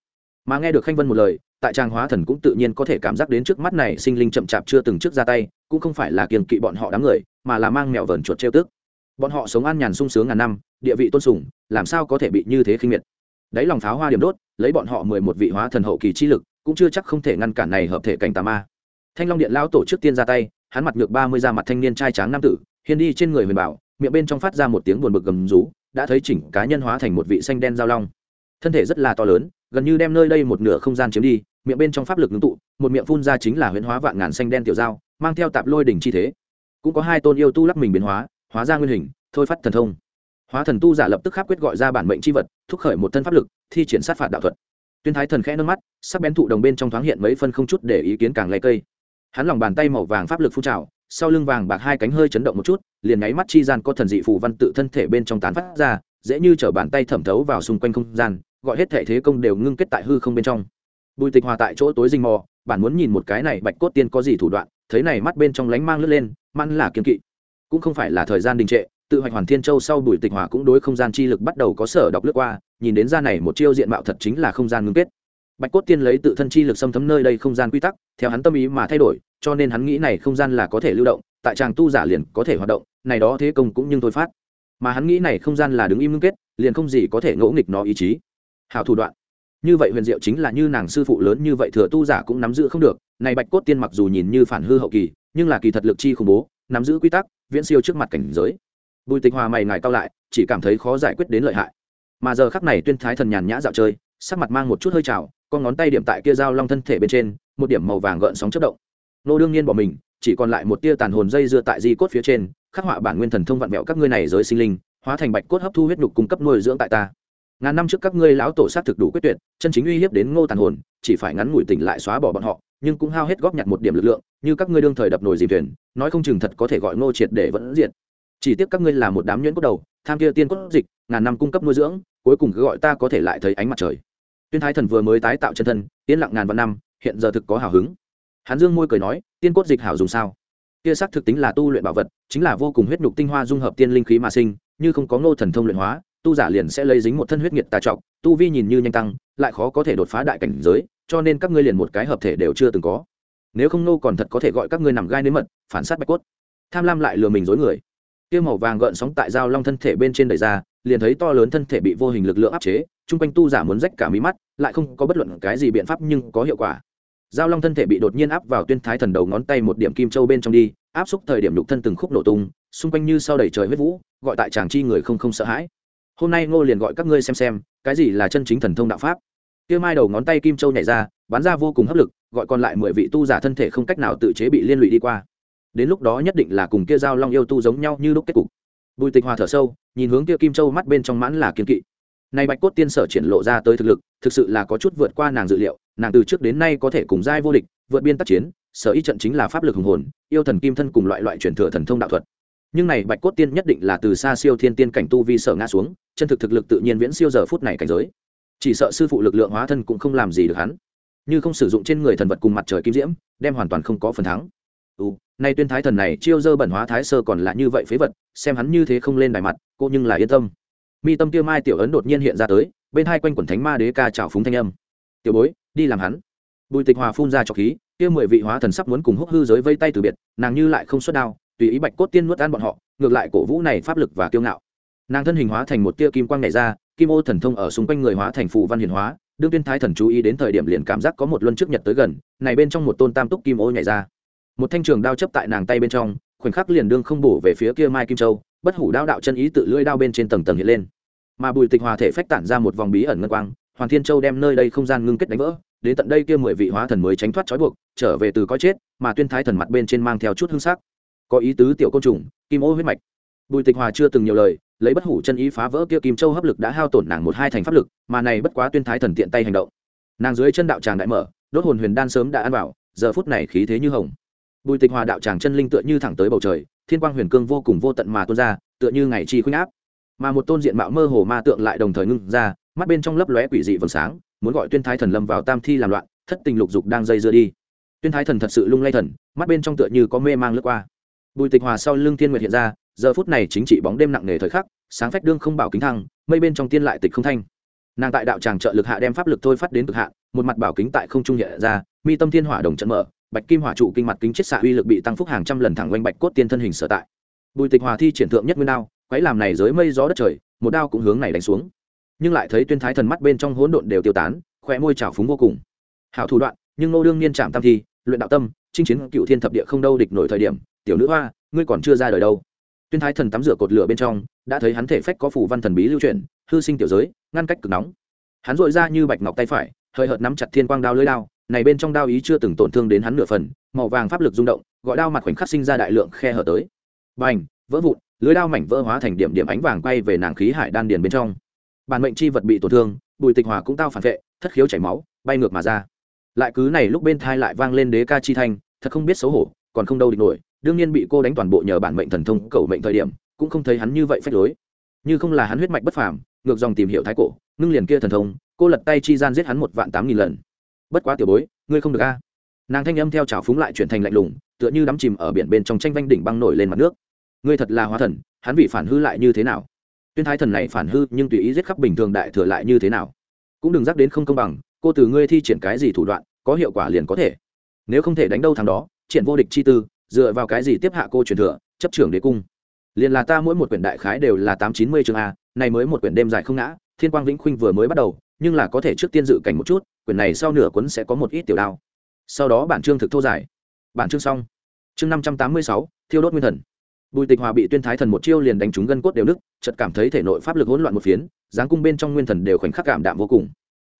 Mà nghe được khanh vân một lời, tại trang hóa thần cũng tự nhiên có thể cảm giác đến trước mắt này sinh linh chậm chạp chưa từng trước ra tay, cũng không phải là kiềng kỵ bọn họ đám người, mà là mang mẹo vờn chuột treo tức. Bọn họ sống an nhàn sung sướng ngàn năm, địa vị tôn sùng, làm sao có thể bị như thế khinh miệt. Đáy lòng pháo hoa điểm đốt, lấy bọn họ mười một vị hóa thần hậu kỳ chi lực, cũng chưa chắc không thể ngăn cản này hợp thể cảnh tà ma. Thanh long điện lão tổ trước tiên ra tay, hắn mặt ngược ba mươi ra mặt thanh niên trai tráng nam tử, hiên đi trên người huyền bảo miệng bên trong phát ra một tiếng buồn bực gầm rú, đã thấy chỉnh cá nhân hóa thành một vị xanh đen giao long. Thân thể rất là to lớn, gần như đem nơi đây một nửa không gian chiếm đi, miệng bên trong pháp lực ngưng tụ, một miệng phun ra chính là huyễn hóa vạn ngàn xanh đen tiểu dao mang theo tạp lôi đỉnh chi thế. Cũng có hai tôn yêu tu lắc mình biến hóa hóa ra nguyên hình, thôi phát thần thông. Hóa thần tu giả lập tức khắp quyết gọi ra bản mệnh c h i vật, thúc khởi một thân pháp lực, thi triển sát phạt đạo thuật. Tuyên thái thần khẽ nâng mắt, sắc bén thụ đồng bên trong thoáng hiện mấy phân không chút để ý kiến càng lấy cây. Hắn lòng bàn tay màu vàng pháp lực phun trào sau lưng vàng bạc hai cánh hơi chấn động một chút, liền nháy mắt chi gian có thần dị phù văn tự thân thể bên trong tán phát ra, dễ như chở bàn tay thẩm thấu vào xung quanh không gian, gọi hết thể thế công đều ngưng kết tại hư không bên trong. Bùi tịch hòa tại chỗ tối rình mò, bản muốn nhìn một cái này bạch cốt tiên có gì thủ đoạn, thấy này mắt bên trong lánh mang lướt lên mặn là kiên kỵ. Cũng không phải là thời gian đình trệ, tự hoạch hoàn thiên châu sau bùi tịch hòa cũng đối không gian chi lực bắt đầu có sở đọc lướt qua, nhìn đến ra này một chiêu diện mạo thật chính là không gian ngưng kết. Bạch cốt tiên lấy tự thân chi lực xâm thấm nơi đây không gian quy tắc, theo hắn tâm ý mà thay đổi cho nên hắn nghĩ này không gian là có thể lưu động, tại tràng tu giả liền có thể hoạt động, này đó thế công cũng nhưng thôi phát. Mà hắn nghĩ này không gian là đứng im ngưng kết, liền không gì có thể ngỗ nghịch nó ý chí. Hảo thủ đoạn. Như vậy huyền diệu chính là như nàng sư phụ lớn như vậy thừa tu giả cũng nắm giữ không được, này bạch cốt tiên mặc dù nhìn như phản hư hậu kỳ, nhưng là kỳ thật lực chi khủng bố, nắm giữ quy tắc, viễn siêu trước mặt cảnh giới. Bùi tịch hòa mày ngài cao lại, chỉ cảm thấy khó giải quyết đến lợi hại. Mà giờ khắc này tuyên thái thần nhàn nhã dạo chơi, sắc mặt mang một chút hơi trào, con ngón tay điểm tại kia dao long thân thể bên trên, một điểm màu vàng gợn sóng chất động nô đương nhiên bỏ mình, chỉ còn lại một tia tàn hồn dây dưa tại di cốt phía trên, khắc họa bản nguyên thần thông vặn vẹo các ngươi này giới sinh linh, hóa thành bạch cốt hấp thu huyết nhục cung cấp nuôi dưỡng tại ta. Ngàn năm trước các ngươi lão tổ sát thực đủ quyết tuyệt, chân chính uy hiếp đến ngô tàn hồn, chỉ phải ngắn ngủi tỉnh lại xóa bỏ bọn họ, nhưng cũng hao hết góp nhặt một điểm lực lượng, như các ngươi đương thời đập nồi dìm thuyền, nói không chừng thật có thể gọi ngô triệt để vẫn diệt. Chỉ tiếc các ngươi là một đám nhuyễn cốt đầu, tham kia tiên cốt dịch, ngàn năm cung cấp nuôi dưỡng, cuối cùng cứ gọi ta có thể lại thấy ánh mặt trời. Tuyên thái thần vừa mới tái tạo chân thân, yên lặng ngàn vạn năm, hiện giờ thực có hào hứng hắn dương môi cười nói, tiên cốt dịch hảo dùng sao? Kia sắc thực tính là tu luyện bảo vật, chính là vô cùng huyết nhục tinh hoa dung hợp tiên linh khí mà sinh, như không có ngô thần thông luyện hóa, tu giả liền sẽ lấy dính một thân huyết nhiệt tà trọng tu vi nhìn như nhanh tăng, lại khó có thể đột phá đại cảnh giới, cho nên các ngươi liền một cái hợp thể đều chưa từng có. Nếu không nô còn thật có thể gọi các ngươi nằm gai nếm mật, phản sát bạch cốt. Tham lam lại lừa mình dối người. Tiêu màu vàng gợn sóng tại dao long thân thể bên trên đầy ra, liền thấy to lớn thân thể bị vô hình lực lượng áp chế, chung quanh tu giả muốn rách cả mí mắt, lại không có bất luận cái gì biện pháp nhưng có hiệu quả giao long thân thể bị đột nhiên áp vào tuyên thái thần đầu ngón tay một điểm kim châu bên trong đi, áp xúc thời điểm lục thân từng khúc nổ tung, xung quanh như sau đầy trời huyết vũ, gọi tại chàng chi người không không sợ hãi. Hôm nay ngô liền gọi các ngươi xem xem, cái gì là chân chính thần thông đạo pháp. Kia mai đầu ngón tay kim châu nhảy ra, bắn ra vô cùng hấp lực, gọi còn lại mười vị tu giả thân thể không cách nào tự chế bị liên lụy đi qua. Đến lúc đó nhất định là cùng kia giao long yêu tu giống nhau như lúc kết cục. Bùi tịch hòa thở sâu, nhìn hướng kia kim châu mắt bên trong mãn là kiên kỵ nay bạch cốt tiên sở triển lộ ra tới thực lực thực sự là có chút vượt qua nàng dự liệu nàng từ trước đến nay có thể cùng giai vô địch vượt biên tác chiến sở y trận chính là pháp lực hùng hồn yêu thần kim thân cùng loại loại truyền thừa thần thông đạo thuật. Nhưng này bạch cốt tiên nhất định là từ xa siêu thiên tiên cảnh tu vi sở ngã xuống chân thực thực lực tự nhiên viễn siêu giờ phút này cảnh giới. Chỉ sợ sư phụ lực lượng hóa thân cũng không làm gì được hắn. Như không sử dụng trên người thần vật cùng mặt trời kim diễm đem hoàn toàn không có phần thắng. Ừ, nay tuyên thái thần này chiêu dơ bẩn hóa thái sơ còn là như vậy phế vật xem hắn như thế không lên đài mặt cô nhưng là yên tâm mi tâm tiêu mai tiểu ấn đột nhiên hiện ra tới, bên hai quanh quần thánh ma đế ca trào phúng thanh âm. Tiểu bối, đi làm hắn. Bùi tịch hòa phun ra trọc khí, kia mười vị hóa thần sắp muốn cùng húc hư giới vây tay từ biệt, nàng như lại không xuất đao, tùy ý bạch cốt tiên nuốt ăn bọn họ, ngược lại cổ vũ này pháp lực và kiêu ngạo. Nàng thân hình hóa thành một tia kim quang nhảy ra, kim ô thần thông ở xung quanh người hóa thành phù văn hiền hóa, đương tuyên thái thần chú ý đến thời điểm liền cảm giác có một luân trước nhật tới gần, này bên trong một tôn tam túc kim ô nhảy ra. Một thanh trường đao chấp tại nàng tay bên trong, khoảnh khắc liền đương không bổ về phía kia mai kim châu, bất hủ đao đạo chân ý tự lưỡi đao bên trên tầng tầng hiện lên mà bùi tịch hòa thể phách tản ra một vòng bí ẩn ngân quang, hoàng thiên châu đem nơi đây không gian ngưng kết đánh vỡ, đến tận đây kia mười vị hóa thần mới tránh thoát trói buộc, trở về từ coi chết, mà tuyên thái thần mặt bên trên mang theo chút hương sắc. Có ý tứ tiểu côn trùng, kim ô huyết mạch. Bùi tịch hòa chưa từng nhiều lời, lấy bất hủ chân ý phá vỡ kia kim châu hấp lực đã hao tổn nàng một hai thành pháp lực, mà này bất quá tuyên thái thần tiện tay hành động. Nàng dưới chân đạo tràng đại mở, đốt hồn huyền đan sớm đã ăn vào, giờ phút này khí thế như hồng. Bùi tịch hòa đạo tràng chân linh tựa như thẳng tới bầu trời, thiên quang huyền cương vô cùng vô tận mà tuôn ra, tựa như ngày chi khuynh áp mà một tôn diện mạo mơ hồ ma tượng lại đồng thời ngưng ra, mắt bên trong lấp lóe quỷ dị vầng sáng, muốn gọi tuyên thái thần lâm vào tam thi làm loạn, thất tình lục dục đang dây dưa đi. Tuyên thái thần thật sự lung lay thần, mắt bên trong tựa như có mê mang lướt qua. Bùi tịch hòa sau lưng tiên nguyệt hiện ra, giờ phút này chính trị bóng đêm nặng nề thời khắc, sáng phách đương không bảo kính thăng, mây bên trong tiên lại tịch không thanh. Nàng tại đạo tràng trợ lực hạ đem pháp lực thôi phát đến cực hạ một mặt bảo kính tại không trung hiện ra, mi tâm thiên hỏa đồng trận mở, bạch kim hỏa trụ kinh mặt kính chết xạ uy lực bị tăng phúc hàng trăm lần thẳng quanh bạch cốt tiên thân hình sở tại. Bùi tịch hòa thi triển thượng nhất nguyên đao quấy làm này dưới mây gió đất trời, một đao cũng hướng này đánh xuống. Nhưng lại thấy tuyên thái thần mắt bên trong hỗn độn đều tiêu tán, khóe môi trào phúng vô cùng. Hảo thủ đoạn, nhưng nô đương niên chạm tam thi, luyện đạo tâm, chinh chiến cựu thiên thập địa không đâu địch nổi thời điểm, tiểu nữ hoa, ngươi còn chưa ra đời đâu. Tuyên thái thần tắm rửa cột lửa bên trong, đã thấy hắn thể phách có phủ văn thần bí lưu truyền hư sinh tiểu giới, ngăn cách cực nóng. Hắn dội ra như bạch ngọc tay phải, hơi hợt nắm chặt thiên quang đao lưới đao, này bên trong đao ý chưa từng tổn thương đến hắn nửa phần, màu vàng pháp lực rung động, gọi đao mặt khoảnh khắc sinh ra đại lượng khe hở tới. Bành, vỡ vụn lưới đao mảnh vỡ hóa thành điểm điểm ánh vàng quay về nàng khí hải đan điền bên trong. Bản mệnh chi vật bị tổn thương, bùi tịch hòa cũng tao phản vệ, thất khiếu chảy máu, bay ngược mà ra. Lại cứ này lúc bên thai lại vang lên đế ca chi thanh, thật không biết xấu hổ, còn không đâu địch nổi. Đương nhiên bị cô đánh toàn bộ nhờ bản mệnh thần thông cầu mệnh thời điểm, cũng không thấy hắn như vậy phách lối. Như không là hắn huyết mạch bất phàm, ngược dòng tìm hiểu thái cổ, ngưng liền kia thần thông, cô lật tay chi gian giết hắn một vạn tám nghìn lần. Bất quá tiểu bối, ngươi không được a. Nàng thanh âm theo trào phúng lại chuyển thành lạnh lùng, tựa như đắm chìm ở biển bên trong tranh vanh đỉnh băng nổi lên mặt nước ngươi thật là hóa thần, hắn vì phản hư lại như thế nào? Tuyên thái thần này phản hư nhưng tùy ý giết khắp bình thường đại thừa lại như thế nào? Cũng đừng dắt đến không công bằng, cô từ ngươi thi triển cái gì thủ đoạn, có hiệu quả liền có thể. Nếu không thể đánh đâu thằng đó, triển vô địch chi tư, dựa vào cái gì tiếp hạ cô truyền thừa, chấp trưởng đế cung? Liền là ta mỗi một quyển đại khái đều là tám chín mươi chương a, này mới một quyển đêm dài không ngã, thiên quang vĩnh khuynh vừa mới bắt đầu, nhưng là có thể trước tiên dự cảnh một chút, quyển này sau nửa cuốn sẽ có một ít tiểu đao. Sau đó bản chương thực thô giải bản chương xong. Chương năm trăm tám mươi sáu, thiêu đốt nguyên thần bùi tịch hòa bị tuyên thái thần một chiêu liền đánh trúng gân cốt đều nứt, chợt cảm thấy thể nội pháp lực hỗn loạn một phiến, dáng cung bên trong nguyên thần đều khoảnh khắc cảm đạm vô cùng.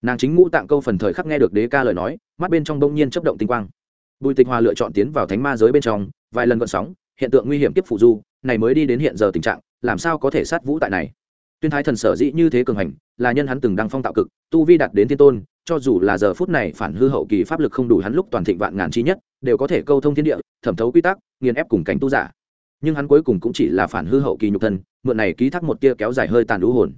Nàng chính ngũ tạng câu phần thời khắc nghe được đế ca lời nói, mắt bên trong bỗng nhiên chấp động tinh quang. Bùi tịch hòa lựa chọn tiến vào thánh ma giới bên trong, vài lần gợn sóng, hiện tượng nguy hiểm tiếp phụ du, này mới đi đến hiện giờ tình trạng, làm sao có thể sát vũ tại này? Tuyên thái thần sở dĩ như thế cường hành, là nhân hắn từng đăng phong tạo cực, tu vi đạt đến thiên tôn, cho dù là giờ phút này phản hư hậu kỳ pháp lực không đủ hắn lúc toàn thịnh vạn ngàn chi nhất, đều có thể câu thông thiên địa, thẩm thấu quy tắc, nghiền ép cùng cảnh tu giả nhưng hắn cuối cùng cũng chỉ là phản hư hậu kỳ nhục thân, mượn này ký thác một tia kéo dài hơi tàn đũ hồn.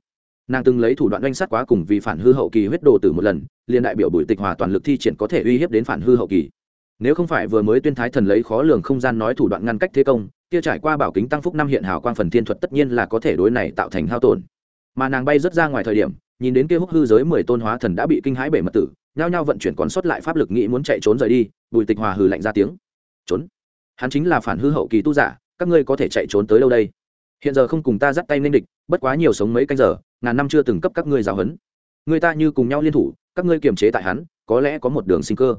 Nàng từng lấy thủ đoạn oanh sát quá cùng vì phản hư hậu kỳ huyết đồ từ một lần, liền đại biểu bùi tịch hòa toàn lực thi triển có thể uy hiếp đến phản hư hậu kỳ. Nếu không phải vừa mới tuyên thái thần lấy khó lường không gian nói thủ đoạn ngăn cách thế công, kia trải qua bảo kính tăng phúc năm hiện hào quang phần thiên thuật tất nhiên là có thể đối này tạo thành hao tổn. Mà nàng bay rất ra ngoài thời điểm, nhìn đến kia húc hư giới mười tôn hóa thần đã bị kinh hãi bể mật tử, nhao nhao vận chuyển còn sót lại pháp lực nghĩ muốn chạy trốn rời đi, bùi tịch hòa hừ lạnh ra tiếng. Trốn. Hắn chính là phản hư hậu kỳ tu giả các ngươi có thể chạy trốn tới đâu đây. Hiện giờ không cùng ta dắt tay nên địch, bất quá nhiều sống mấy canh giờ, ngàn năm chưa từng cấp các ngươi giáo huấn. Người ta như cùng nhau liên thủ, các ngươi kiềm chế tại hắn, có lẽ có một đường sinh cơ.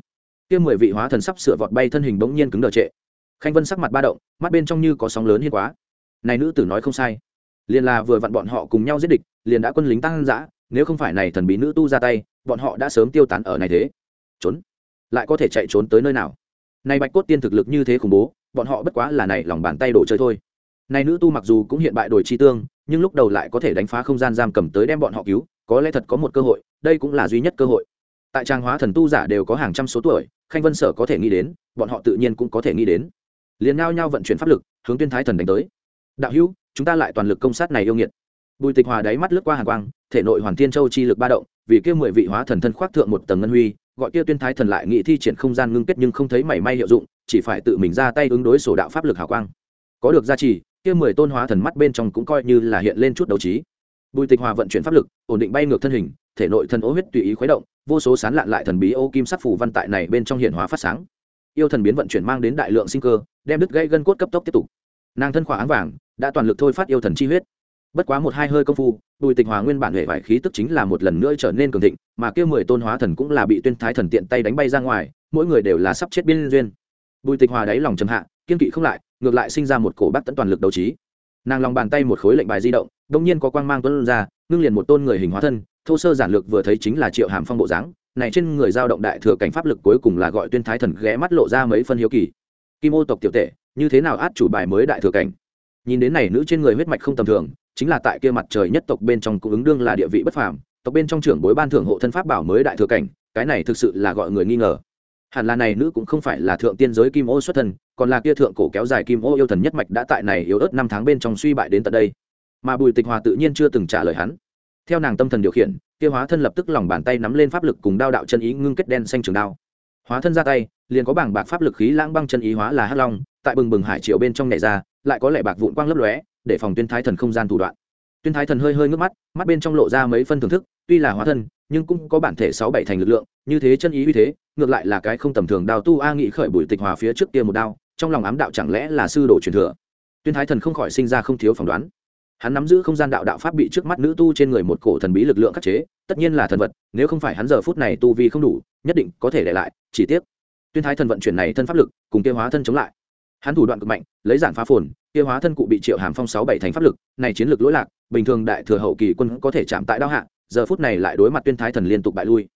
Kia mười vị hóa thần sắp sửa vọt bay thân hình bỗng nhiên cứng đờ trệ. Khanh vân sắc mặt ba động, mắt bên trong như có sóng lớn hiên quá. Này nữ tử nói không sai. Liền là vừa vặn bọn họ cùng nhau giết địch, liền đã quân lính tăng dã, nếu không phải này thần bí nữ tu ra tay, bọn họ đã sớm tiêu tán ở này thế. Trốn. Lại có thể chạy trốn tới nơi nào? Này bạch cốt tiên thực lực như thế khủng bố bọn họ bất quá là này lòng bàn tay đồ chơi thôi. Này nữ tu mặc dù cũng hiện bại đổi chi tương, nhưng lúc đầu lại có thể đánh phá không gian giam cầm tới đem bọn họ cứu, có lẽ thật có một cơ hội, đây cũng là duy nhất cơ hội. Tại trang hóa thần tu giả đều có hàng trăm số tuổi, khanh vân sở có thể nghĩ đến, bọn họ tự nhiên cũng có thể nghĩ đến. Liền ngao nhau vận chuyển pháp lực, hướng tuyên thái thần đánh tới. Đạo hữu, chúng ta lại toàn lực công sát này yêu nghiệt. Bùi tịch hòa đáy mắt lướt qua hàng quang, thể nội hoàn thiên châu chi lực ba động, vì kia mười vị hóa thần thân khoác thượng một tầng ngân huy, gọi kia tuyên thái thần lại nghị thi triển không gian ngưng kết nhưng không thấy mảy may hiệu dụng chỉ phải tự mình ra tay ứng đối sổ đạo pháp lực hào quang. Có được gia trì, kia mười tôn hóa thần mắt bên trong cũng coi như là hiện lên chút đấu trí. Bùi tịch hòa vận chuyển pháp lực, ổn định bay ngược thân hình, thể nội thần ố huyết tùy ý khuấy động, vô số sán lạn lại thần bí ô kim sắc phủ văn tại này bên trong hiện hóa phát sáng. Yêu thần biến vận chuyển mang đến đại lượng sinh cơ, đem đứt gây gân cốt cấp tốc tiếp tục. Nàng thân khỏa áng vàng, đã toàn lực thôi phát yêu thần chi huyết. Bất quá một hai hơi công phu, bùi tịch hòa nguyên bản hệ vải khí tức chính là một lần nữa trở nên cường thịnh, mà kia mười tôn hóa thần cũng là bị tuyên thái thần tiện tay đánh bay ra ngoài, mỗi người đều là sắp chết biên duyên bùi tịch hòa đáy lòng chầm hạ, kiên kỵ không lại, ngược lại sinh ra một cổ bác tẫn toàn lực đấu trí. Nàng lòng bàn tay một khối lệnh bài di động đông nhiên có quang mang tuấn ra, ngưng liền một tôn người hình hóa thân, thô sơ giản lược vừa thấy chính là triệu hàm phong bộ dáng, này trên người giao động đại thừa cảnh pháp lực cuối cùng là gọi tuyên thái thần ghé mắt lộ ra mấy phân hiếu kỳ. Kim ô tộc tiểu tệ, như thế nào át chủ bài mới đại thừa cảnh? Nhìn đến này nữ trên người huyết mạch không tầm thường, chính là tại kia mặt trời nhất tộc bên trong cũng ứng đương là địa vị bất phàm, tộc bên trong trưởng bối ban thưởng hộ thân pháp bảo mới đại thừa cảnh, cái này thực sự là gọi người nghi ngờ hẳn là này nữ cũng không phải là thượng tiên giới kim ô xuất thần, còn là kia thượng cổ kéo dài kim ô yêu thần nhất mạch đã tại này yếu ớt năm tháng bên trong suy bại đến tận đây. Mà bùi tịch hòa tự nhiên chưa từng trả lời hắn. Theo nàng tâm thần điều khiển kia hóa thân lập tức lòng bàn tay nắm lên pháp lực cùng đao đạo chân ý ngưng kết đen xanh trường đao. Hóa thân ra tay liền có bảng bạc pháp lực khí lãng băng chân ý hóa là hắc long tại bừng bừng hải triều bên trong nhảy ra lại có lẽ bạc vụn quang lấp lóe để phòng tuyên thái thần không gian thủ đoạn. Tuyên thái thần hơi hơi ngước mắt mắt bên trong lộ ra mấy phân thưởng thức tuy là hóa thân nhưng cũng có bản thể sáu bảy thành lực lượng như thế chân ý uy thế ngược lại là cái không tầm thường đào tu a nghị khởi bùi tịch hòa phía trước kia một đao, trong lòng ám đạo chẳng lẽ là sư đồ truyền thừa? Tuyên thái thần không khỏi sinh ra không thiếu phỏng đoán. Hắn nắm giữ không gian đạo đạo pháp bị trước mắt nữ tu trên người một cổ thần bí lực lượng khắc chế, tất nhiên là thần vật, nếu không phải hắn giờ phút này tu vi không đủ, nhất định có thể để lại, chỉ tiếc. Tuyên thái thần vận chuyển này thân pháp lực, cùng kia hóa thân chống lại. Hắn thủ đoạn cực mạnh, lấy giản phá phồn, kia hóa thân cụ bị triệu hàm phong sáu bảy thành pháp lực, này chiến lược lỗi lạc, bình thường đại thừa hậu kỳ quân có thể chạm tại đao hạ, giờ phút này lại đối mặt tuyên thái thần liên tục bại lui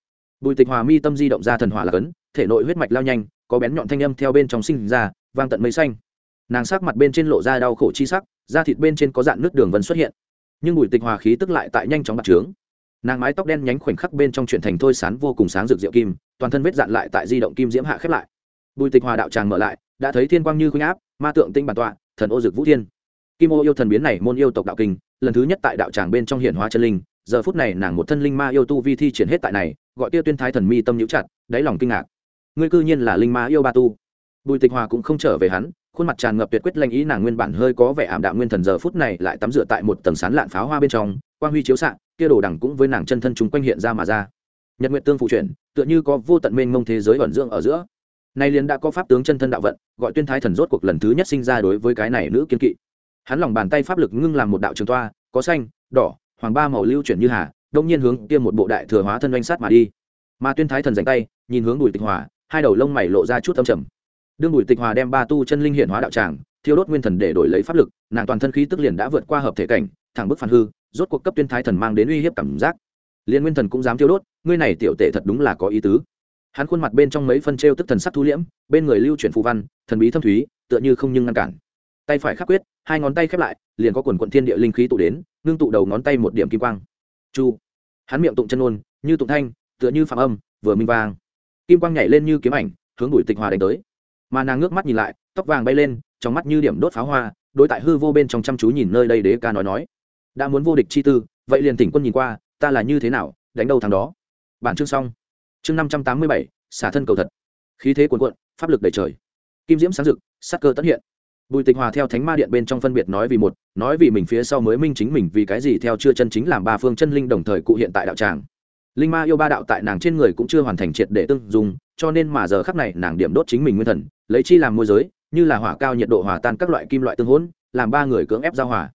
bùi tịch hòa mi tâm di động ra thần hỏa là cấn, thể nội huyết mạch lao nhanh, có bén nhọn thanh âm theo bên trong sinh ra, vang tận mây xanh. Nàng sắc mặt bên trên lộ ra đau khổ chi sắc, da thịt bên trên có dạn nước đường vân xuất hiện. Nhưng bùi tịch hòa khí tức lại tại nhanh chóng bạc trướng. Nàng mái tóc đen nhánh khoảnh khắc bên trong chuyển thành thôi sán vô cùng sáng rực rượu kim, toàn thân vết dạn lại tại di động kim diễm hạ khép lại. Bùi tịch hòa đạo tràng mở lại, đã thấy thiên quang như khuynh áp, ma tượng tinh bản tọa, thần ô dực vũ thiên. Kim ô yêu thần biến này môn yêu tộc đạo kinh, lần thứ nhất tại đạo tràng bên trong hiển hóa chân linh, giờ phút này nàng một thân linh ma yêu tu vi thi triển hết tại này gọi kia tuyên thái thần mi tâm nhũ chặt, đáy lòng kinh ngạc. Ngươi cư nhiên là linh ma yêu ba tu. Bùi tịch hòa cũng không trở về hắn, khuôn mặt tràn ngập tuyệt quyết lanh ý, nàng nguyên bản hơi có vẻ ảm đạm nguyên thần giờ phút này lại tắm rửa tại một tầng sán lạn pháo hoa bên trong, quang huy chiếu xạ, kia đồ đẳng cũng với nàng chân thân chúng quanh hiện ra mà ra. Nhật nguyện tương phụ chuyển, tựa như có vô tận mênh mông thế giới ẩn dưỡng ở giữa. Nay liền đã có pháp tướng chân thân đạo vận, gọi tuyên thái thần rốt cuộc lần thứ nhất sinh ra đối với cái này nữ kiên kỵ. Hắn lòng bàn tay pháp lực ngưng làm một đạo trường toa, có xanh, đỏ, hoàng ba màu lưu chuyển như hà đông nhiên hướng kia một bộ đại thừa hóa thân oanh sát mà đi. Mà tuyên thái thần dành tay, nhìn hướng bùi tịch hòa, hai đầu lông mày lộ ra chút âm trầm. Đương bùi tịch hòa đem ba tu chân linh hiện hóa đạo tràng, thiêu đốt nguyên thần để đổi lấy pháp lực, nàng toàn thân khí tức liền đã vượt qua hợp thể cảnh, thẳng bức phản hư, rốt cuộc cấp tuyên thái thần mang đến uy hiếp cảm giác. Liên nguyên thần cũng dám thiêu đốt, ngươi này tiểu tệ thật đúng là có ý tứ. Hắn khuôn mặt bên trong mấy phân t tức thần sắc thu liễm, bên người lưu chuyển phù văn, thần bí thâm thúy, tựa như không nhưng ngăn cản. Tay phải khắc quyết, hai ngón tay khép lại, liền có quần quận thiên địa linh khí tụ đến, ngưng tụ đầu ngón tay một điểm kim quang chu. Hắn miệng tụng chân ôn như tụng thanh, tựa như phạm âm, vừa minh vang kim quang nhảy lên như kiếm ảnh, hướng bùi tịch hòa đánh tới. Mà nàng ngước mắt nhìn lại, tóc vàng bay lên, trong mắt như điểm đốt pháo hoa, đối tại hư vô bên trong chăm chú nhìn nơi đây đế ca nói nói. Đã muốn vô địch chi tư, vậy liền tỉnh quân nhìn qua, ta là như thế nào, đánh đâu thằng đó. Bản chương xong. Chương năm trăm tám mươi bảy, xả thân cầu thật. Khí thế cuồn cuộn, pháp lực đầy trời. Kim diễm sáng rực, sắc cơ tất hiện bùi tịch hòa theo thánh ma điện bên trong phân biệt nói vì một, nói vì mình phía sau mới minh chính mình vì cái gì theo chưa chân chính làm ba phương chân linh đồng thời cụ hiện tại đạo tràng. Linh ma yêu ba đạo tại nàng trên người cũng chưa hoàn thành triệt để tương dùng cho nên mà giờ khắc này nàng điểm đốt chính mình nguyên thần, lấy chi làm môi giới, như là hỏa cao nhiệt độ hòa tan các loại kim loại tương hỗn, làm ba người cưỡng ép giao hỏa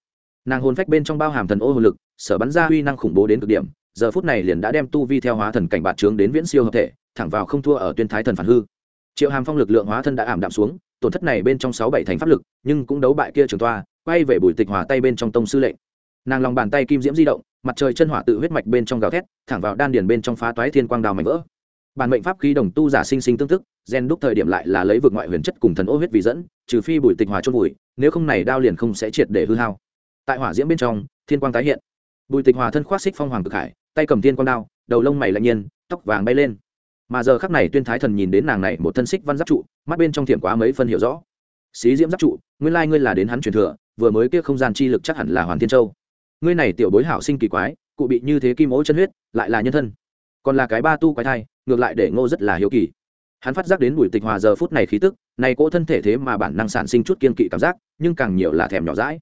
nàng hồn phách bên trong bao hàm thần ô hồn lực, sở bắn ra uy năng khủng bố đến cực điểm, giờ phút này liền đã đem tu vi theo hóa thần cảnh bạt trướng đến viễn siêu hợp thể, thẳng vào không thua ở tuyên thái thần phản hư. Triệu hàm phong lực lượng hóa thân đã ảm đạm xuống tổn thất này bên trong sáu bảy thành pháp lực, nhưng cũng đấu bại kia trường toa, quay về bùi tịch hòa tay bên trong tông sư lệnh. Nàng lòng bàn tay kim diễm di động, mặt trời chân hỏa tự huyết mạch bên trong gào thét, thẳng vào đan điền bên trong phá toái thiên quang đào mảnh vỡ. Bản mệnh pháp khí đồng tu giả sinh sinh tương tức, gen đúc thời điểm lại là lấy vực ngoại huyền chất cùng thần ô huyết vì dẫn, trừ phi bùi tịch hòa chôn bùi nếu không này đao liền không sẽ triệt để hư hao. Tại hỏa diễm bên trong, thiên quang tái hiện. Bùi tịch hòa thân khoác xích phong hoàng cực hải, tay cầm thiên quang đao, đầu lông mày lạnh nhiên, tóc vàng bay lên mà giờ khắc này tuyên thái thần nhìn đến nàng này một thân xích văn giáp trụ, mắt bên trong thiểm quá mấy phân hiểu rõ. Xí diễm giáp trụ, nguyên lai ngươi là đến hắn truyền thừa, vừa mới kia không gian chi lực chắc hẳn là hoàn thiên châu. Ngươi này tiểu bối hảo sinh kỳ quái, cụ bị như thế kim ố chân huyết, lại là nhân thân. Còn là cái ba tu quái thai, ngược lại để ngô rất là hiếu kỳ. Hắn phát giác đến bùi tịch hòa giờ phút này khí tức, này cỗ thân thể thế mà bản năng sản sinh chút kiên kỵ cảm giác, nhưng càng nhiều là thèm nhỏ rãi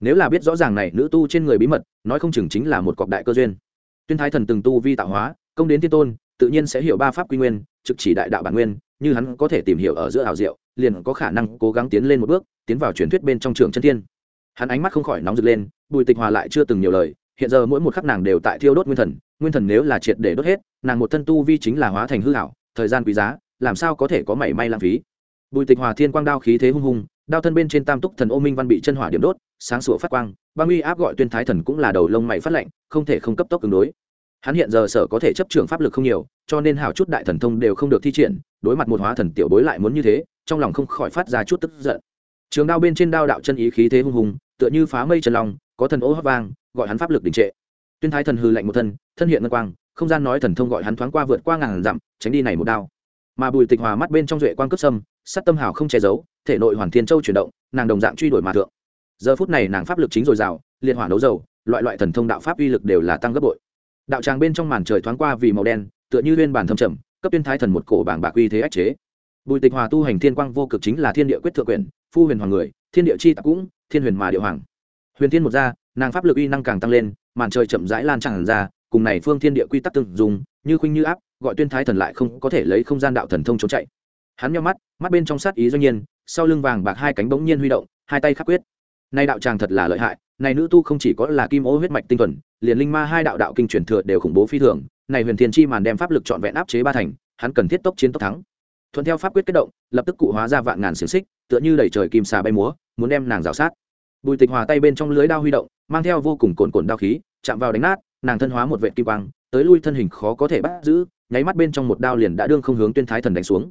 nếu là biết rõ ràng này nữ tu trên người bí mật, nói không chừng chính là một cọc đại cơ duyên. Tuyên thái thần từng tu vi tạo hóa, công đến thiên tôn tự nhiên sẽ hiểu ba pháp quy nguyên, trực chỉ đại đạo bản nguyên, như hắn có thể tìm hiểu ở giữa ảo diệu, liền có khả năng cố gắng tiến lên một bước, tiến vào truyền thuyết bên trong trường chân thiên hắn ánh mắt không khỏi nóng rực lên, bùi tịch hòa lại chưa từng nhiều lời, hiện giờ mỗi một khắc nàng đều tại thiêu đốt nguyên thần nguyên thần nếu là triệt để đốt hết, nàng một thân tu vi chính là hóa thành hư hảo thời gian quý giá, làm sao có thể có mảy may lãng phí? Bùi tịch hòa thiên quang đao khí thế hung hùng đao thân bên trên tam túc thần ô minh văn bị chân hỏa điểm đốt, sáng sủa phát quang, băng uy áp gọi tuyên thái thần cũng là đầu lông mày phát lệnh không thể không cấp tốc ứng đối hắn hiện giờ sở có thể chấp trường pháp lực không nhiều, cho nên hào chút đại thần thông đều không được thi triển, đối mặt một hóa thần tiểu bối lại muốn như thế, trong lòng không khỏi phát ra chút tức giận. Trường đao bên trên đao đạo chân ý khí thế hung hùng, tựa như phá mây trần lòng có thần ô hấp vang, gọi hắn pháp lực đình trệ. Tuyên thái thần hư lạnh một thân thân hiện ngân quang, không gian nói thần thông gọi hắn thoáng qua vượt qua ngàn dặm, tránh đi này một đao. Mà bùi tịch hòa mắt bên trong duệ quang cấp sâm sắt tâm hào không che giấu, thể nội hoàn thiên châu chuyển động, nàng đồng dạng truy đuổi mà thượng. Giờ phút này nàng pháp lực chính dồi dào liên hỏa nấu dầu, loại loại thần thông đạo pháp uy lực đều là tăng gấp bội đạo tràng bên trong màn trời thoáng qua vì màu đen, tựa như liên bản thâm trầm, cấp tuyên thái thần một cổ bảng bạc uy thế ách chế. Bùi tịch hòa tu hành thiên quang vô cực chính là thiên địa quyết thượng quyền, phu huyền hoàng người, thiên địa chi tạc cũng, thiên huyền mà điệu hoàng. Huyền thiên một ra, nàng pháp lực uy năng càng tăng lên, màn trời chậm rãi lan tràn ra, cùng này phương thiên địa quy tắc tương dùng như khuynh như áp, gọi tuyên thái thần lại không có thể lấy không gian đạo thần thông trốn chạy. Hắn nhau mắt mắt bên trong sát ý doanh nhiên, sau lưng vàng bạc hai cánh bỗng nhiên huy động, hai tay khắc quyết nay đạo tràng thật là lợi hại, này nữ tu không chỉ có là kim ô huyết mạch tinh thuần, liền linh ma hai đạo đạo kinh truyền thừa đều khủng bố phi thường, này huyền thiên chi màn đem pháp lực trọn vẹn áp chế ba thành, hắn cần thiết tốc chiến tốc thắng. Thuận theo pháp quyết kết động, lập tức cụ hóa ra vạn ngàn xiềng xích, tựa như đẩy trời kim xà bay múa, muốn đem nàng rào sát. Bùi tịch hòa tay bên trong lưới đao huy động, mang theo vô cùng cồn cồn đao khí, chạm vào đánh nát, nàng thân hóa một vệ kim quang, tới lui thân hình khó có thể bắt giữ, nháy mắt bên trong một đao liền đã đương không hướng tuyên thái thần đánh xuống.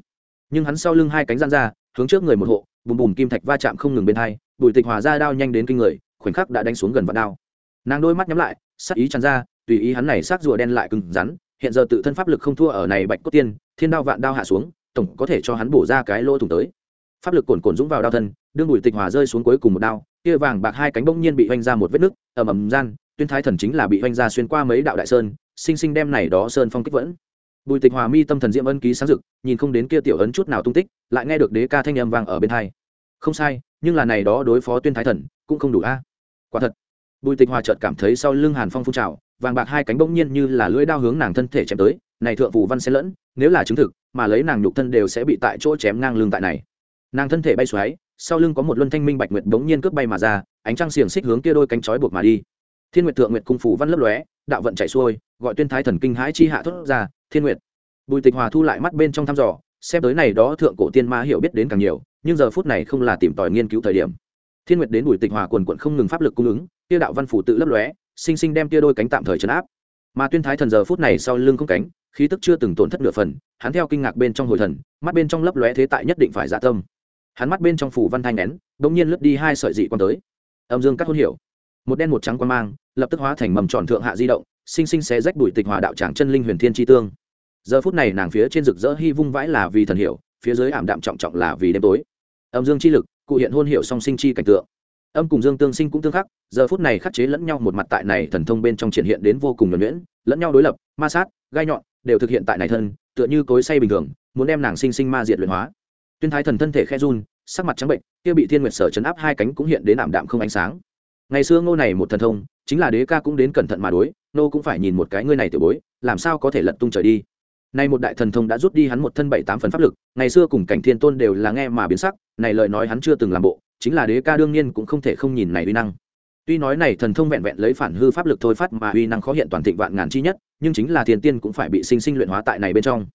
Nhưng hắn sau lưng hai cánh gian ra, hướng trước người một hộ bùm bùm kim thạch va chạm không ngừng bên hai, bùi tịch hòa ra đao nhanh đến kinh người, khoảnh khắc đã đánh xuống gần vạn đao. Nàng đôi mắt nhắm lại, sắc ý tràn ra, tùy ý hắn này sắc rùa đen lại cứng rắn, hiện giờ tự thân pháp lực không thua ở này bạch cốt tiên, thiên đao vạn đao hạ xuống, tổng có thể cho hắn bổ ra cái lỗ thủng tới. Pháp lực cồn cồn dũng vào đao thân, đương bùi tịch hòa rơi xuống cuối cùng một đao, kia vàng bạc hai cánh bỗng nhiên bị oanh ra một vết nứt, ầm ầm gian, tuyên thái thần chính là bị oanh ra xuyên qua mấy đạo đại sơn, sinh sinh đem này đó sơn phong kích vẫn. Bùi tịch hòa mi tâm thần diệm ân ký sáng rực, nhìn không đến kia tiểu ấn chút nào tung tích, lại nghe được đế ca thanh âm vang ở bên hai không sai, nhưng là này đó đối phó tuyên thái thần cũng không đủ a. Quả thật, bùi tịch hòa chợt cảm thấy sau lưng hàn phong phun trào, vàng bạc hai cánh bỗng nhiên như là lưỡi đao hướng nàng thân thể chém tới, này thượng phủ văn xen lẫn, nếu là chứng thực, mà lấy nàng nhục thân đều sẽ bị tại chỗ chém ngang lưng tại này. Nàng thân thể bay xoáy, sau lưng có một luân thanh minh bạch nguyệt bỗng nhiên cướp bay mà ra, ánh trăng xiềng xích hướng kia đôi cánh chói buộc mà đi. Thiên nguyệt thượng nguyệt cung phủ văn lấp lóe, đạo vận chạy xuôi, gọi tuyên thái thần kinh hãi chi hạ thốt ra, thiên nguyệt. Bùi tịch hòa thu lại mắt bên trong thăm dò, xem tới này đó thượng cổ tiên ma hiểu biết đến càng nhiều nhưng giờ phút này không là tìm tòi nghiên cứu thời điểm. Thiên nguyệt đến bùi tịch hòa quần quận không ngừng pháp lực cung ứng tia đạo văn phủ tự lấp lóe, sinh sinh đem tia đôi cánh tạm thời chấn áp. Mà tuyên thái thần giờ phút này sau lưng không cánh, khí tức chưa từng tổn thất nửa phần, hắn theo kinh ngạc bên trong hồi thần, mắt bên trong lấp lóe thế tại nhất định phải dạ tâm. Hắn mắt bên trong phủ văn thanh nén, bỗng nhiên lướt đi hai sợi dị quan tới. Âm dương cắt hôn hiểu. Một đen một trắng quan mang, lập tức hóa thành mầm tròn thượng hạ di động, sinh sinh xé rách bùi tịch hòa đạo tràng chân linh huyền thiên tri tương. Giờ phút này nàng phía trên rực rỡ hy vung vãi là vì thần hiểu, phía dưới ảm đạm trọng trọng là vì đêm tối âm dương chi lực, cụ hiện hôn hiệu song sinh chi cảnh tượng. Âm cùng dương tương sinh cũng tương khắc, giờ phút này khắc chế lẫn nhau một mặt tại này thần thông bên trong triển hiện đến vô cùng nhuẩn nhuyễn, lẫn nhau đối lập, ma sát, gai nhọn, đều thực hiện tại này thân, tựa như cối say bình thường, muốn đem nàng sinh sinh ma diệt luyện hóa. Tuyên thái thần thân thể khe run, sắc mặt trắng bệnh, kia bị thiên nguyệt sở chấn áp hai cánh cũng hiện đến ảm đạm không ánh sáng. Ngày xưa ngô này một thần thông, chính là đế ca cũng đến cẩn thận mà đối, nô cũng phải nhìn một cái ngươi này tiểu bối, làm sao có thể lật tung trời đi nay một đại thần thông đã rút đi hắn một thân bảy tám phần pháp lực, ngày xưa cùng cảnh thiên tôn đều là nghe mà biến sắc, này lời nói hắn chưa từng làm bộ, chính là đế ca đương nhiên cũng không thể không nhìn này uy năng. Tuy nói này thần thông vẹn vẹn lấy phản hư pháp lực thôi phát mà uy năng khó hiện toàn thịnh vạn ngàn chi nhất, nhưng chính là thiên tiên cũng phải bị sinh sinh luyện hóa tại này bên trong.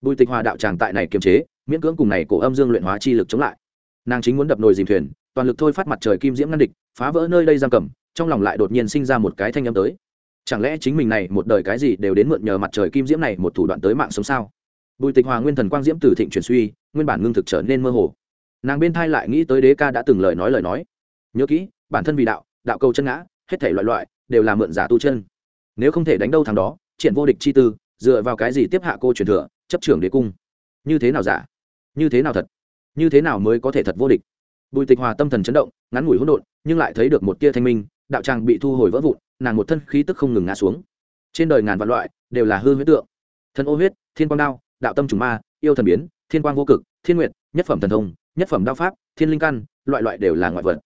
Bùi tịch hòa đạo tràng tại này kiềm chế, miễn cưỡng cùng này cổ âm dương luyện hóa chi lực chống lại. Nàng chính muốn đập nồi dìm thuyền, toàn lực thôi phát mặt trời kim diễm ngăn địch, phá vỡ nơi đây giam cầm, trong lòng lại đột nhiên sinh ra một cái thanh âm tới chẳng lẽ chính mình này một đời cái gì đều đến mượn nhờ mặt trời kim diễm này một thủ đoạn tới mạng sống sao? Bùi tịch hòa nguyên thần quang diễm từ thịnh chuyển suy, nguyên bản ngưng thực trở nên mơ hồ. Nàng bên thai lại nghĩ tới đế ca đã từng lời nói lời nói. Nhớ kỹ, bản thân vì đạo đạo cầu chân ngã, hết thể loại loại, đều là mượn giả tu chân. Nếu không thể đánh đâu thằng đó, triển vô địch chi tư, dựa vào cái gì tiếp hạ cô truyền thừa, chấp trưởng đế cung? Như thế nào giả? Như thế nào thật? Như thế nào mới có thể thật vô địch? Bùi tịch hòa tâm thần chấn động, ngắn ngủi hỗn độn, nhưng lại thấy được một tia thanh minh, đạo tràng bị thu hồi vỡ vụn nàng một thân khí tức không ngừng ngã xuống. Trên đời ngàn vạn loại đều là hư huyết tượng. Thần ô huyết, thiên quang đao, đạo tâm trùng ma, yêu thần biến, thiên quang vô cực, thiên nguyện nhất phẩm thần thông, nhất phẩm đao pháp, thiên linh căn, loại loại đều là ngoại vật.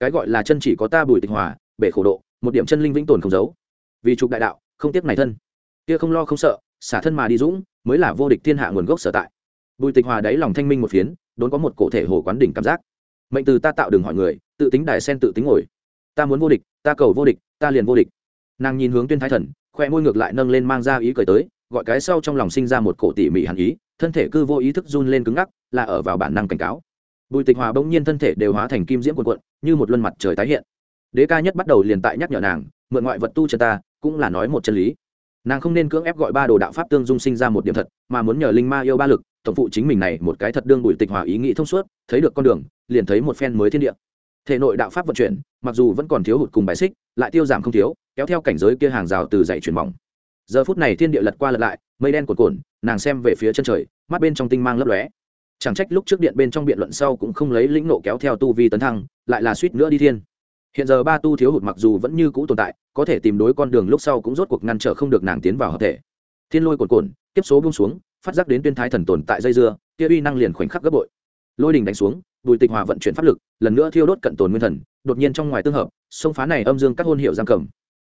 Cái gọi là chân chỉ có ta bùi tịch hòa, bể khổ độ, một điểm chân linh vĩnh tồn không giấu. Vì trục đại đạo, không tiếc này thân. Kia không lo không sợ, xả thân mà đi dũng, mới là vô địch thiên hạ nguồn gốc sở tại. Bùi tịch hòa đáy lòng thanh minh một phiến, đốn có một cổ thể hồ quán đỉnh cảm giác. Mệnh từ ta tạo đừng hỏi người, tự tính đài sen tự tính ngồi. Ta muốn vô địch, ta cầu vô địch ta liền vô địch. Nàng nhìn hướng tuyên thái thần khoe môi ngược lại nâng lên mang ra ý cười tới, gọi cái sau trong lòng sinh ra một cổ tỉ mỉ hàn ý, thân thể cư vô ý thức run lên cứng ngắc, là ở vào bản năng cảnh cáo. Bùi tịch hòa bỗng nhiên thân thể đều hóa thành kim diễm quần quận như một luân mặt trời tái hiện. Đế ca nhất bắt đầu liền tại nhắc nhở nàng, mượn ngoại vật tu chân ta, cũng là nói một chân lý. Nàng không nên cưỡng ép gọi ba đồ đạo pháp tương dung sinh ra một điểm thật, mà muốn nhờ linh ma yêu ba lực, tổng phụ chính mình này một cái thật đương bùi tịch hòa ý nghĩ thông suốt, thấy được con đường, liền thấy một phen mới thiên địa. Thể nội đạo pháp vận chuyển, mặc dù vẫn còn thiếu hụt cùng bài xích lại tiêu giảm không thiếu, kéo theo cảnh giới kia hàng rào từ dậy chuyển mỏng. Giờ phút này thiên địa lật qua lật lại, mây đen cồn cồn nàng xem về phía chân trời, mắt bên trong tinh mang lấp lóe. Chẳng trách lúc trước điện bên trong biện luận sau cũng không lấy lĩnh nộ kéo theo tu vi tấn thăng, lại là suýt nữa đi thiên. Hiện giờ ba tu thiếu hụt mặc dù vẫn như cũ tồn tại, có thể tìm đối con đường lúc sau cũng rốt cuộc ngăn trở không được nàng tiến vào hợp thể. Thiên lôi cồn cồn tiếp số buông xuống, phát giác đến tuyên thái thần tồn tại dây dưa, kia uy năng liền khoảnh khắc gấp bội. Lôi đình đánh xuống bùi tịch hòa vận chuyển pháp lực, lần nữa thiêu đốt cận tồn nguyên thần, đột nhiên trong ngoài tương hợp, sông phá này âm dương các hôn hiệu giam cầm.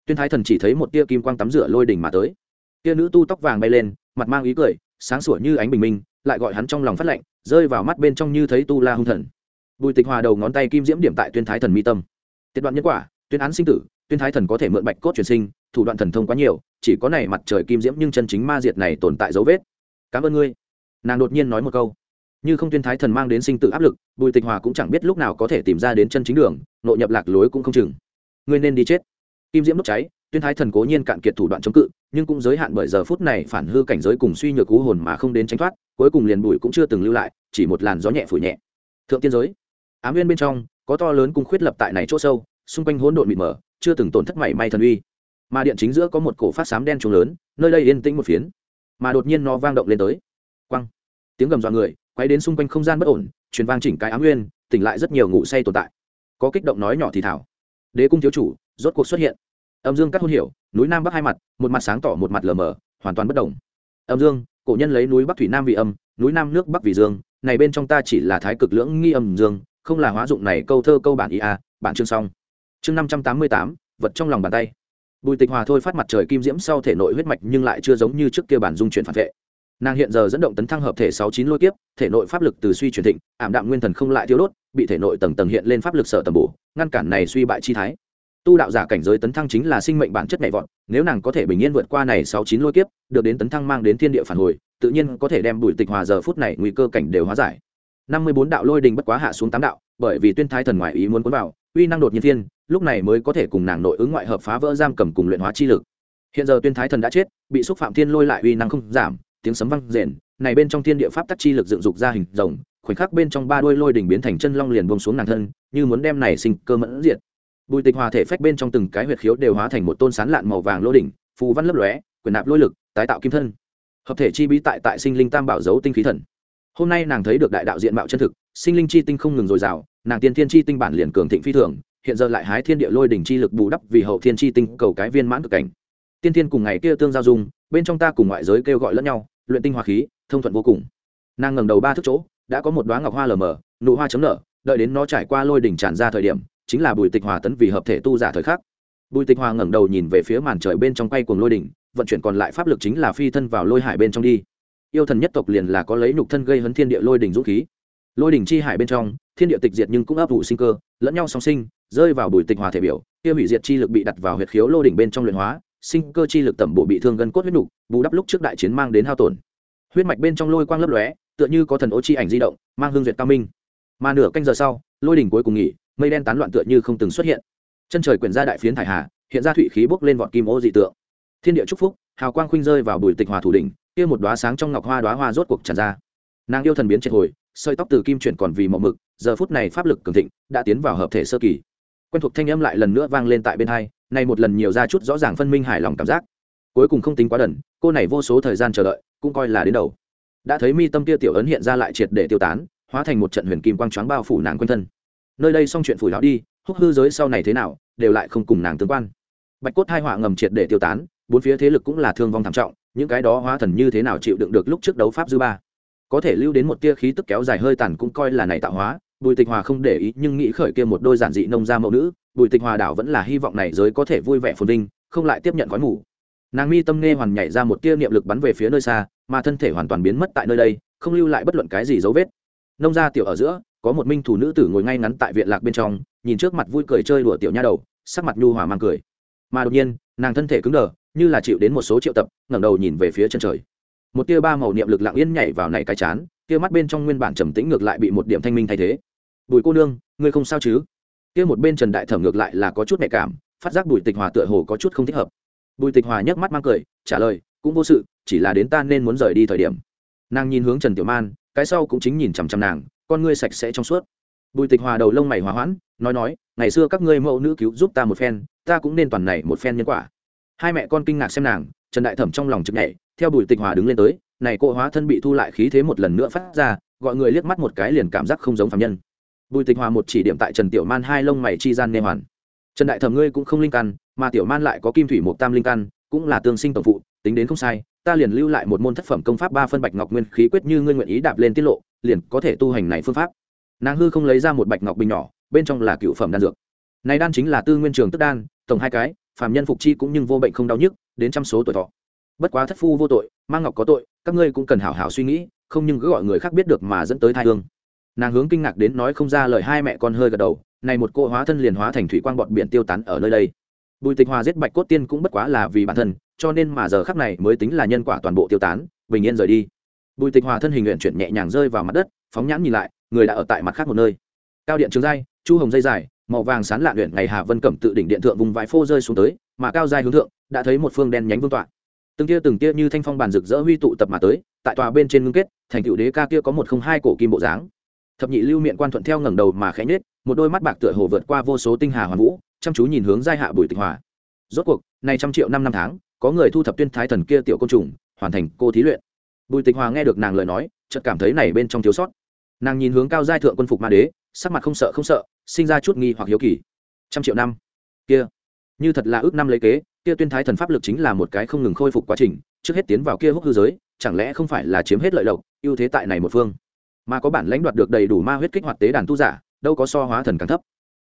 Tuyên thái thần chỉ thấy một tia kim quang tắm rửa lôi đỉnh mà tới. Tia nữ tu tóc vàng bay lên, mặt mang ý cười, sáng sủa như ánh bình minh, lại gọi hắn trong lòng phát lạnh, rơi vào mắt bên trong như thấy tu la hung thần. Bùi tịch hòa đầu ngón tay kim diễm điểm tại tuyên thái thần mi tâm. Tiết đoạn nhân quả, tuyên án sinh tử, tuyên thái thần có thể mượn bạch cốt truyền sinh, thủ đoạn thần thông quá nhiều, chỉ có này mặt trời kim diễm nhưng chân chính ma diệt này tồn tại dấu vết. Cảm ơn ngươi. Nàng đột nhiên nói một câu như không tuyên thái thần mang đến sinh tử áp lực, bùi tịch hòa cũng chẳng biết lúc nào có thể tìm ra đến chân chính đường, nội nhập lạc lối cũng không chừng. Ngươi nên đi chết. Kim diễm đốt cháy, tuyên thái thần cố nhiên cạn kiệt thủ đoạn chống cự, nhưng cũng giới hạn bởi giờ phút này phản hư cảnh giới cùng suy nhược cú hồn mà không đến tránh thoát, cuối cùng liền bùi cũng chưa từng lưu lại, chỉ một làn gió nhẹ phủ nhẹ. Thượng tiên giới, ám nguyên bên trong, có to lớn cung khuyết lập tại này chỗ sâu, xung quanh hỗn độn mịt mờ, chưa từng tổn thất mảy may thần uy. Mà điện chính giữa có một cổ phát sám đen trùng lớn, nơi đây yên tĩnh một phiến. Mà đột nhiên nó vang động lên tới. Quăng. Tiếng gầm dọa người quay đến xung quanh không gian bất ổn, truyền vang chỉnh cái ám nguyên, tỉnh lại rất nhiều ngủ say tồn tại. Có kích động nói nhỏ thì thảo. Đế cung thiếu chủ, rốt cuộc xuất hiện. Âm dương cắt hôn hiểu, núi nam bắc hai mặt, một mặt sáng tỏ một mặt lờ mờ, hoàn toàn bất đồng âm dương, cổ nhân lấy núi bắc thủy nam vì âm, núi nam nước bắc vì dương, này bên trong ta chỉ là thái cực lưỡng nghi âm dương, không là hóa dụng này câu thơ câu bản ý a, bản chương xong. Chương năm trăm tám mươi tám, vật trong lòng bàn tay. Bùi tịch hòa thôi phát mặt trời kim diễm sau thể nội huyết mạch nhưng lại chưa giống như trước kia bản dung chuyển phản vệ nàng hiện giờ dẫn động tấn thăng hợp thể sáu chín lôi kiếp, thể nội pháp lực từ suy chuyển thịnh, ảm đạm nguyên thần không lại thiếu đốt, bị thể nội tầng tầng hiện lên pháp lực sở tầm bổ, ngăn cản này suy bại chi thái. Tu đạo giả cảnh giới tấn thăng chính là sinh mệnh bản chất nhảy vọt, nếu nàng có thể bình yên vượt qua này sáu chín lôi kiếp, được đến tấn thăng mang đến thiên địa phản hồi, tự nhiên có thể đem bùi tịch hòa giờ phút này nguy cơ cảnh đều hóa giải. Năm mươi bốn đạo lôi đình bất quá hạ xuống tám đạo, bởi vì tuyên thái thần ngoại ý muốn cuốn vào, uy năng đột nhiên thiên, lúc này mới có thể cùng nàng nội ứng ngoại hợp phá vỡ giam cầm cùng luyện hóa chi lực. Hiện giờ tuyên thái thần đã chết, bị xúc phạm thiên lôi lại uy năng không giảm tiếng sấm vang rền, này bên trong thiên địa pháp tắc chi lực dựng dục ra hình rồng, khoảnh khắc bên trong ba đuôi lôi đỉnh biến thành chân long liền buông xuống nàng thân, như muốn đem này sinh cơ mẫn diệt. Bùi tịch hòa thể phách bên trong từng cái huyệt khiếu đều hóa thành một tôn sán lạn màu vàng lô đỉnh, phù văn lấp lóe, quyền nạp lôi lực, tái tạo kim thân. Hợp thể chi bí tại tại sinh linh tam bảo giấu tinh khí thần. Hôm nay nàng thấy được đại đạo diện mạo chân thực, sinh linh chi tinh không ngừng dồi dào, nàng tiên thiên chi tinh bản liền cường thịnh phi thường, hiện giờ lại hái thiên địa lôi đỉnh chi lực bù đắp vì hậu thiên chi tinh cầu cái viên mãn cực cảnh. Tiên thiên cùng ngày kia tương giao dung, bên trong ta cùng ngoại giới kêu gọi lẫn nhau luyện tinh hoa khí, thông thuận vô cùng. Nàng ngẩng đầu ba thước chỗ, đã có một đoá ngọc hoa lờ mờ, nụ hoa chấm nở, đợi đến nó trải qua lôi đỉnh tràn ra thời điểm, chính là bùi tịch hòa tấn vì hợp thể tu giả thời khắc. Bùi tịch hòa ngẩng đầu nhìn về phía màn trời bên trong quay cuồng lôi đỉnh, vận chuyển còn lại pháp lực chính là phi thân vào lôi hải bên trong đi. Yêu thần nhất tộc liền là có lấy nhục thân gây hấn thiên địa lôi đỉnh dũng khí. Lôi đỉnh chi hải bên trong, thiên địa tịch diệt nhưng cũng ấp ủ sinh cơ, lẫn nhau song sinh, rơi vào bùi tịch hòa thể biểu, kia hủy diệt chi lực bị đặt vào huyệt khiếu lô đỉnh bên trong luyện hóa sinh cơ chi lực tẩm bộ bị thương gân cốt huyết nục, bù đắp lúc trước đại chiến mang đến hao tổn. Huyết mạch bên trong lôi quang lấp lóe, tựa như có thần ô chi ảnh di động, mang hương duyệt cao minh. Mà nửa canh giờ sau, lôi đỉnh cuối cùng nghỉ, mây đen tán loạn tựa như không từng xuất hiện. Chân trời quyển ra đại phiến thải hà, hiện ra thụy khí bốc lên vọt kim ô dị tượng. Thiên địa chúc phúc, hào quang khuynh rơi vào bùi tịch hòa thủ đỉnh, kia một đóa sáng trong ngọc hoa đóa hoa rốt cuộc tràn ra. Nàng yêu thần biến triệt hồi, sợi tóc từ kim chuyển còn vì màu mực, giờ phút này pháp lực cường thịnh, đã tiến vào hợp thể sơ kỳ. Quen thuộc thanh âm lại lần nữa vang lên tại bên hai này một lần nhiều ra chút rõ ràng phân minh hài lòng cảm giác. Cuối cùng không tính quá đần, cô này vô số thời gian chờ đợi, cũng coi là đến đầu. Đã thấy mi tâm kia tiểu ấn hiện ra lại triệt để tiêu tán, hóa thành một trận huyền kim quang choáng bao phủ nàng quanh thân. Nơi đây xong chuyện phủi lão đi, húc hư giới sau này thế nào, đều lại không cùng nàng tương quan. Bạch cốt hai họa ngầm triệt để tiêu tán, bốn phía thế lực cũng là thương vong thảm trọng, những cái đó hóa thần như thế nào chịu đựng được lúc trước đấu pháp dư ba. Có thể lưu đến một tia khí tức kéo dài hơi tàn cũng coi là này tạo hóa bùi tịch hòa không để ý nhưng nghĩ khởi kia một đôi giản dị nông gia mẫu nữ, bùi tịch hòa đảo vẫn là hy vọng này giới có thể vui vẻ phồn vinh, không lại tiếp nhận khói mù. Nàng mi tâm nghe hoàn nhảy ra một tia niệm lực bắn về phía nơi xa, mà thân thể hoàn toàn biến mất tại nơi đây, không lưu lại bất luận cái gì dấu vết. Nông gia tiểu ở giữa, có một minh thủ nữ tử ngồi ngay ngắn tại viện lạc bên trong, nhìn trước mặt vui cười chơi đùa tiểu nha đầu, sắc mặt nhu hòa mang cười. Mà đột nhiên, nàng thân thể cứng đờ, như là chịu đến một số triệu tập, ngẩng đầu nhìn về phía chân trời. Một tia ba màu niệm lực lặng yên nhảy vào này cái chán, tia mắt bên trong nguyên bản trầm tĩnh ngược lại bị một điểm thanh minh thay thế bùi cô nương, ngươi không sao chứ? Kia một bên trần đại thẩm ngược lại là có chút nhạy cảm, phát giác bùi tịch hòa tựa hồ có chút không thích hợp. Bùi tịch hòa nhấc mắt mang cười, trả lời, cũng vô sự, chỉ là đến ta nên muốn rời đi thời điểm. Nàng nhìn hướng trần tiểu man, cái sau cũng chính nhìn chằm chằm nàng, con ngươi sạch sẽ trong suốt. Bùi tịch hòa đầu lông mày hòa hoãn, nói nói, ngày xưa các ngươi mẫu nữ cứu giúp ta một phen, ta cũng nên toàn này một phen nhân quả. Hai mẹ con kinh ngạc xem nàng, trần đại thẩm trong lòng chực nhảy, theo bùi tịch hòa đứng lên tới, này cô hóa thân bị thu lại khí thế một lần nữa phát ra, gọi người liếc mắt một cái liền cảm giác không giống phạm nhân bùi tịch hòa một chỉ điểm tại trần tiểu man hai lông mày chi gian nê hoàn. Trần đại thẩm ngươi cũng không linh căn, mà tiểu man lại có kim thủy một tam linh căn, cũng là tương sinh tổng phụ, tính đến không sai, ta liền lưu lại một môn thất phẩm công pháp ba phân bạch ngọc nguyên khí quyết như ngươi nguyện ý đạp lên tiết lộ, liền có thể tu hành này phương pháp. Nàng hư không lấy ra một bạch ngọc bình nhỏ, bên trong là cựu phẩm đan dược. Này đan chính là tư nguyên trường tức đan, tổng hai cái, phàm nhân phục chi cũng nhưng vô bệnh không đau nhức, đến trăm số tuổi thọ. Bất quá thất phu vô tội mang ngọc có tội, các ngươi cũng cần hảo hảo suy nghĩ, không nhưng cứ gọi người khác biết được mà dẫn tới thai hương nàng hướng kinh ngạc đến nói không ra lời hai mẹ con hơi gật đầu, này một cô hóa thân liền hóa thành thủy quang bọt biển tiêu tán ở nơi đây. Bùi tịch hòa giết bạch cốt tiên cũng bất quá là vì bản thân, cho nên mà giờ khắc này mới tính là nhân quả toàn bộ tiêu tán, bình yên rời đi. Bùi tịch hòa thân hình luyện chuyển nhẹ nhàng rơi vào mặt đất, phóng nhãn nhìn lại, người đã ở tại mặt khác một nơi. Cao điện trường dây chu hồng dây dài, màu vàng sán lạ luyện ngày hà vân cẩm tự đỉnh điện thượng vùng vãi phô rơi xuống tới, mà cao dài hướng thượng, đã thấy một phương đen nhánh vương tọa. Từng tia từng tia như thanh phong bàn rực rỡ huy tụ tập mà tới, tại tòa bên trên ngưng kết, thành cựu đế ca kia có một không hai cổ kim bộ dáng thập nhị lưu miệng quan thuận theo ngẩng đầu mà khẽ nhết một đôi mắt bạc tựa hồ vượt qua vô số tinh hà hoàn vũ, chăm chú nhìn hướng giai hạ bùi tịch hòa. Rốt cuộc này trăm triệu năm năm tháng, có người thu thập tuyên thái thần kia tiểu côn trùng, hoàn thành cô thí luyện. Bùi tịch hòa nghe được nàng lời nói, chợt cảm thấy này bên trong thiếu sót. Nàng nhìn hướng cao giai thượng quân phục ma đế, sắc mặt không sợ không sợ, sinh ra chút nghi hoặc hiếu kỳ. Trăm triệu năm. Kia. Như thật là ước năm lấy kế, kia tuyên thái thần pháp lực chính là một cái không ngừng khôi phục quá trình, trước hết tiến vào kia húc hư giới, chẳng lẽ không phải là chiếm hết lợi lộc, ưu thế tại này một phương? Mà có bản lãnh đoạt được đầy đủ ma huyết kích hoạt tế đàn tu giả, đâu có so hóa thần càng thấp.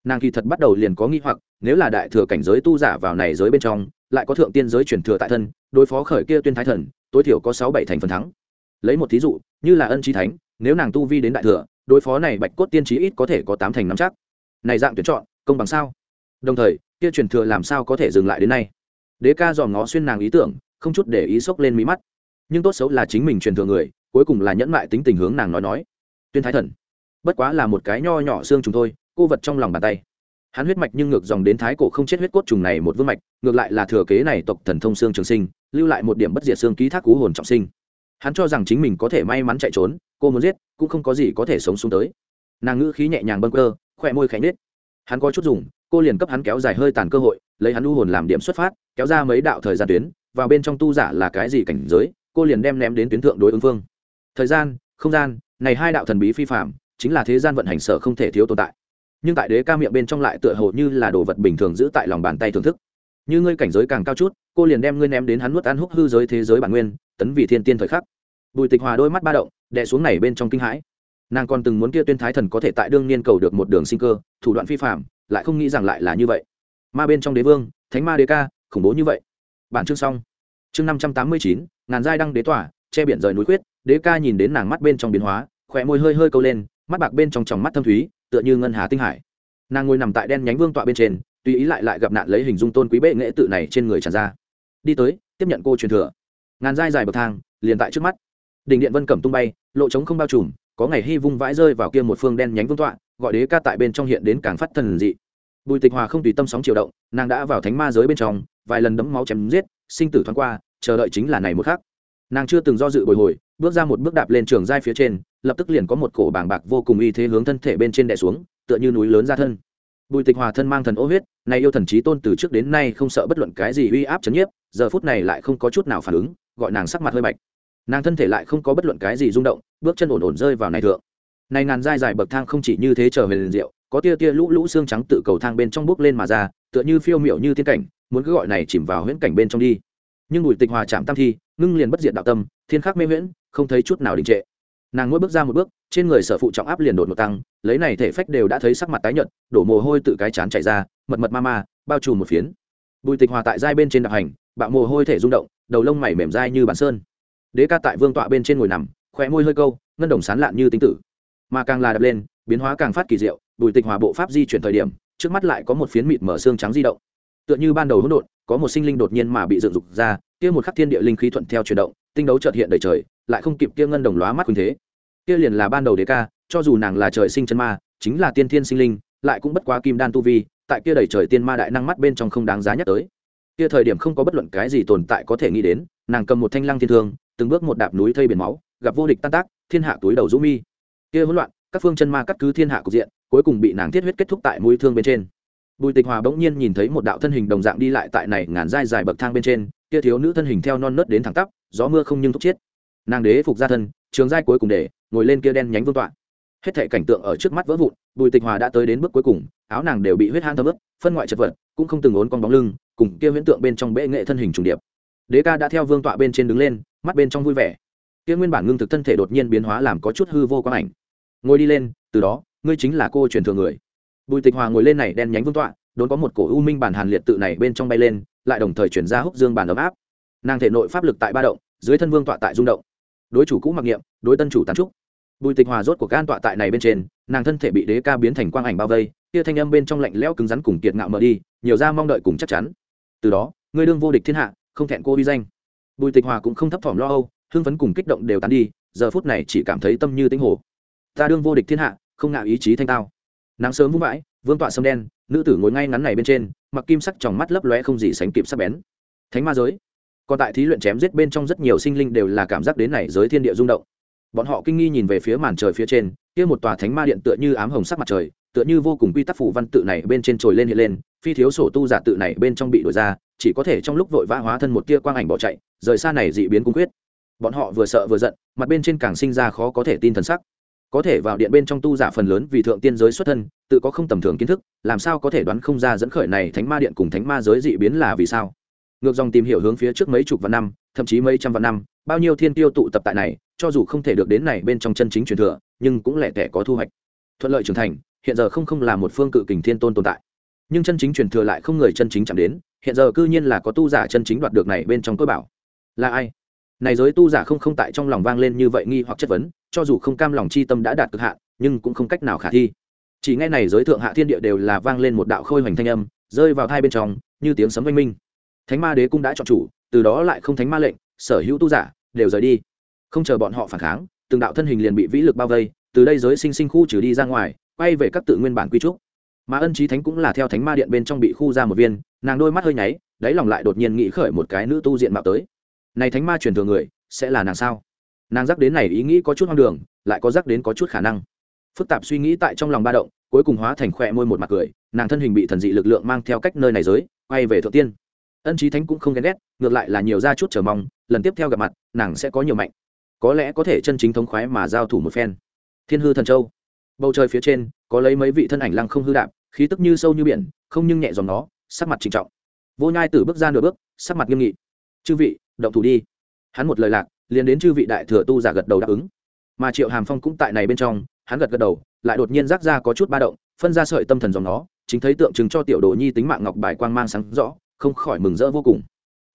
Nàng kỳ thật bắt đầu liền có nghi hoặc, nếu là đại thừa cảnh giới tu giả vào này giới bên trong, lại có thượng tiên giới chuyển thừa tại thân, đối phó khởi kia tuyên thái thần, tối thiểu có sáu bảy thành phần thắng. Lấy một thí dụ, như là ân trí thánh, nếu nàng tu vi đến đại thừa, đối phó này bạch cốt tiên trí ít có thể có tám thành năm chắc. Này dạng tuyển chọn, công bằng sao? Đồng thời, kia truyền thừa làm sao có thể dừng lại đến nay? Đế ca dòm ngó xuyên nàng ý tưởng, không chút để ý sốc lên mí mắt. Nhưng tốt xấu là chính mình truyền thừa người, cuối cùng là nhẫn mại tính tình hướng nàng nói nói tuyên thái thần. Bất quá là một cái nho nhỏ xương trùng thôi, cô vật trong lòng bàn tay. Hắn huyết mạch nhưng ngược dòng đến thái cổ không chết huyết cốt trùng này một vương mạch, ngược lại là thừa kế này tộc thần thông xương trường sinh, lưu lại một điểm bất diệt xương ký thác cú hồn trọng sinh. Hắn cho rằng chính mình có thể may mắn chạy trốn, cô muốn giết, cũng không có gì có thể sống xuống tới. Nàng ngữ khí nhẹ nhàng bâng cơ khỏe môi khánh nết hắn có chút dùng, cô liền cấp hắn kéo dài hơi tàn cơ hội, lấy hắn u hồn làm điểm xuất phát, kéo ra mấy đạo thời gian tuyến, vào bên trong tu giả là cái gì cảnh giới, cô liền đem ném đến tuyến thượng đối ứng phương. Thời gian, không gian này hai đạo thần bí phi phạm, chính là thế gian vận hành sở không thể thiếu tồn tại. Nhưng tại đế ca miệng bên trong lại tựa hồ như là đồ vật bình thường giữ tại lòng bàn tay thưởng thức. Như ngươi cảnh giới càng cao chút, cô liền đem ngươi ném đến hắn nuốt ăn húc hư giới thế giới bản nguyên, tấn vị thiên tiên thời khắc. Bùi tịch hòa đôi mắt ba động, đè xuống này bên trong kinh hãi. Nàng còn từng muốn kia tuyên thái thần có thể tại đương niên cầu được một đường sinh cơ, thủ đoạn phi phạm, lại không nghĩ rằng lại là như vậy. Ma bên trong đế vương, thánh ma đế ca, khủng bố như vậy. Bản chương xong. Chương năm trăm tám mươi chín, ngàn giai đăng đế tỏa che biển rời núi khuyết, đế ca nhìn đến nàng mắt bên trong biến hóa khỏe môi hơi hơi câu lên mắt bạc bên trong tròng mắt thâm thúy tựa như ngân hà tinh hải. Nàng ngồi nằm tại đen nhánh vương tọa bên trên tùy ý lại lại gặp nạn lấy hình dung tôn quý bệ nghệ tự này trên người tràn ra. Đi tới tiếp nhận cô truyền thừa. Ngàn dai dài bậc thang liền tại trước mắt. Đỉnh điện vân cẩm tung bay lộ trống không bao trùm có ngày hy vung vãi rơi vào kia một phương đen nhánh vương tọa gọi đế ca tại bên trong hiện đến càng phát thần dị. Bùi tịch hòa không tùy tâm sóng chiều động nàng đã vào thánh ma giới bên trong vài lần đấm máu chém giết sinh tử thoáng qua chờ đợi chính là này một khác nàng chưa từng do dự bồi hồi, bước ra một bước đạp lên trường giai phía trên, lập tức liền có một cổ bàng bạc vô cùng uy thế hướng thân thể bên trên đè xuống, tựa như núi lớn ra thân. Bùi tịch hòa thân mang thần ô huyết này yêu thần trí tôn từ trước đến nay không sợ bất luận cái gì uy áp chấn nhiếp, giờ phút này lại không có chút nào phản ứng, gọi nàng sắc mặt hơi bạch. Nàng thân thể lại không có bất luận cái gì rung động, bước chân ổn ổn rơi vào này thượng. Này ngàn dai dài bậc thang không chỉ như thế trở về liền diệu, có tia tia lũ lũ xương trắng tự cầu thang bên trong bước lên mà ra, tựa như phiêu miểu như tiên cảnh, muốn cứ gọi này chìm vào huyễn cảnh bên trong đi. Nhưng bùi tịch hòa chạm tam thi ngưng liền bất diệt đạo tâm, thiên khắc mê huyễn, không thấy chút nào đình trệ. Nàng mỗi bước ra một bước, trên người sở phụ trọng áp liền đột một tăng, lấy này thể phách đều đã thấy sắc mặt tái nhợt, đổ mồ hôi tự cái chán chạy ra, mật mật ma ma, bao trùm một phiến. Bùi tịch hòa tại giai bên trên đạp hành, bạo mồ hôi thể rung động, đầu lông mày mềm dai như bản sơn. Đế ca tại vương tọa bên trên ngồi nằm khỏe môi hơi câu, ngân đồng sán lạn như tính tử. Mà càng là đập lên, biến hóa càng phát kỳ diệu, bùi tịch hòa bộ pháp di chuyển thời điểm, trước mắt lại có một phiến mịt mở xương trắng di động. Tựa như ban đầu hỗn độn, có một sinh linh đột nhiên mà bị dựng dục ra kia một khắc thiên địa linh khí thuận theo chuyển động, tinh đấu chợt hiện đầy trời, lại không kịp kia ngân đồng lóa mắt khuynh thế. Kia liền là ban đầu đế ca, cho dù nàng là trời sinh chân ma, chính là tiên thiên sinh linh, lại cũng bất quá kim đan tu vi, tại kia đầy trời tiên ma đại năng mắt bên trong không đáng giá nhắc tới. Kia thời điểm không có bất luận cái gì tồn tại có thể nghĩ đến, nàng cầm một thanh lăng thiên thương, từng bước một đạp núi thây biển máu, gặp vô địch tan tác, thiên hạ túi đầu rũ mi. Kia hỗn loạn, các phương chân ma cắt cứ thiên hạ cục diện, cuối cùng bị nàng thiết huyết kết thúc tại mũi thương bên trên. Bùi tịch hòa bỗng nhiên nhìn thấy một đạo thân hình đồng dạng đi lại tại này ngàn dai dài bậc thang bên trên kia thiếu nữ thân hình theo non nớt đến thẳng tắp, gió mưa không nhưng thúc chết nàng đế phục ra thân, trường giai cuối cùng để, ngồi lên kia đen nhánh vương tọa. Hết thể cảnh tượng ở trước mắt vỡ vụn, bùi tịch hòa đã tới đến bước cuối cùng, áo nàng đều bị huyết hang thấm ướt, phân ngoại chật vật, cũng không từng ốn con bóng lưng, cùng kia huyễn tượng bên trong bệ nghệ thân hình trùng điệp. Đế ca đã theo vương tọa bên trên đứng lên, mắt bên trong vui vẻ. Kia nguyên bản ngưng thực thân thể đột nhiên biến hóa làm có chút hư vô quang ảnh. Ngồi đi lên, từ đó, ngươi chính là cô truyền thừa người. Bùi tịch hòa ngồi lên này đen nhánh vương tọa, đốn có một cổ u minh bản hàn liệt tự này bên trong bay lên lại đồng thời chuyển ra húc dương bản ấm áp. Nàng thể nội pháp lực tại ba động, dưới thân vương tọa tại rung động. Đối chủ cũ mặc niệm, đối tân chủ tán trúc bùi tịch hòa rốt của gan tọa tại này bên trên, nàng thân thể bị đế ca biến thành quang ảnh bao vây, kia thanh âm bên trong lạnh lẽo cứng rắn cùng kiệt ngạo mở đi, nhiều ra mong đợi cùng chắc chắn. Từ đó, ngươi đương vô địch thiên hạ, không thẹn cô uy danh. Bùi tịch hòa cũng không thấp thỏm lo âu, hưng phấn cùng kích động đều tán đi, giờ phút này chỉ cảm thấy tâm như tinh hồ. Ta đương vô địch thiên hạ, không ngạo ý chí thanh tao. Nắng sớm vung vãi vương tọa sâm đen, nữ tử ngồi ngay ngắn này bên trên, mặc kim sắc trong mắt lấp lóe không gì sánh kịp sắc bén. Thánh ma giới. Còn tại thí luyện chém giết bên trong rất nhiều sinh linh đều là cảm giác đến này giới thiên địa rung động. Bọn họ kinh nghi nhìn về phía màn trời phía trên, kia một tòa thánh ma điện tựa như ám hồng sắc mặt trời, tựa như vô cùng quy tắc phủ văn tự này bên trên trồi lên hiện lên, phi thiếu sổ tu giả tự này bên trong bị đổi ra, chỉ có thể trong lúc vội vã hóa thân một tia quang ảnh bỏ chạy, rời xa này dị biến cung quyết. Bọn họ vừa sợ vừa giận, mặt bên trên càng sinh ra khó có thể tin thần sắc có thể vào điện bên trong tu giả phần lớn vì thượng tiên giới xuất thân, tự có không tầm thường kiến thức, làm sao có thể đoán không ra dẫn khởi này thánh ma điện cùng thánh ma giới dị biến là vì sao? Ngược dòng tìm hiểu hướng phía trước mấy chục vạn năm, thậm chí mấy trăm vạn năm, bao nhiêu thiên tiêu tụ tập tại này, cho dù không thể được đến này bên trong chân chính truyền thừa, nhưng cũng lẻ tẻ có thu hoạch. Thuận lợi trưởng thành, hiện giờ không không là một phương cự kình thiên tôn tồn tại. Nhưng chân chính truyền thừa lại không người chân chính chạm đến, hiện giờ cư nhiên là có tu giả chân chính đoạt được này bên trong cơ bảo. Là ai? Này giới tu giả không không tại trong lòng vang lên như vậy nghi hoặc chất vấn, cho dù không cam lòng chi tâm đã đạt cực hạn, nhưng cũng không cách nào khả thi. Chỉ nghe này giới thượng hạ thiên địa đều là vang lên một đạo khôi hoành thanh âm, rơi vào hai bên trong, như tiếng sấm oanh minh. Thánh ma đế cũng đã chọn chủ, từ đó lại không thánh ma lệnh, sở hữu tu giả đều rời đi. Không chờ bọn họ phản kháng, từng đạo thân hình liền bị vĩ lực bao vây, từ đây giới sinh sinh khu trừ đi ra ngoài, quay về các tự nguyên bản quy trúc. Mà ân trí thánh cũng là theo thánh ma điện bên trong bị khu ra một viên, nàng đôi mắt hơi nháy, đáy lòng lại đột nhiên nghĩ khởi một cái nữ tu diện mạo tới này thánh ma truyền thừa người, sẽ là nàng sao? Nàng dắt đến này ý nghĩ có chút hoang đường, lại có dắt đến có chút khả năng. Phức tạp suy nghĩ tại trong lòng ba động, cuối cùng hóa thành khỏe môi một mặt cười, nàng thân hình bị thần dị lực lượng mang theo cách nơi này giới, quay về thượng tiên. Ân trí thánh cũng không ghen ghét, ngược lại là nhiều ra chút chờ mong, lần tiếp theo gặp mặt, nàng sẽ có nhiều mạnh. Có lẽ có thể chân chính thống khoái mà giao thủ một phen. Thiên hư thần châu. Bầu trời phía trên, có lấy mấy vị thân ảnh lăng không hư đạp, khí tức như sâu như biển, không nhưng nhẹ dòng nó, sắc mặt trịnh trọng. Vô nhai tử bước ra nửa bước, sắc mặt nghiêm nghị. Chư vị động thủ đi. Hắn một lời lạc, liền đến chư vị đại thừa tu giả gật đầu đáp ứng. Mà triệu hàm phong cũng tại này bên trong, hắn gật gật đầu, lại đột nhiên rác ra có chút ba động, phân ra sợi tâm thần dòng nó, chính thấy tượng trưng cho tiểu đồ nhi tính mạng ngọc bài quang mang sáng rõ, không khỏi mừng rỡ vô cùng.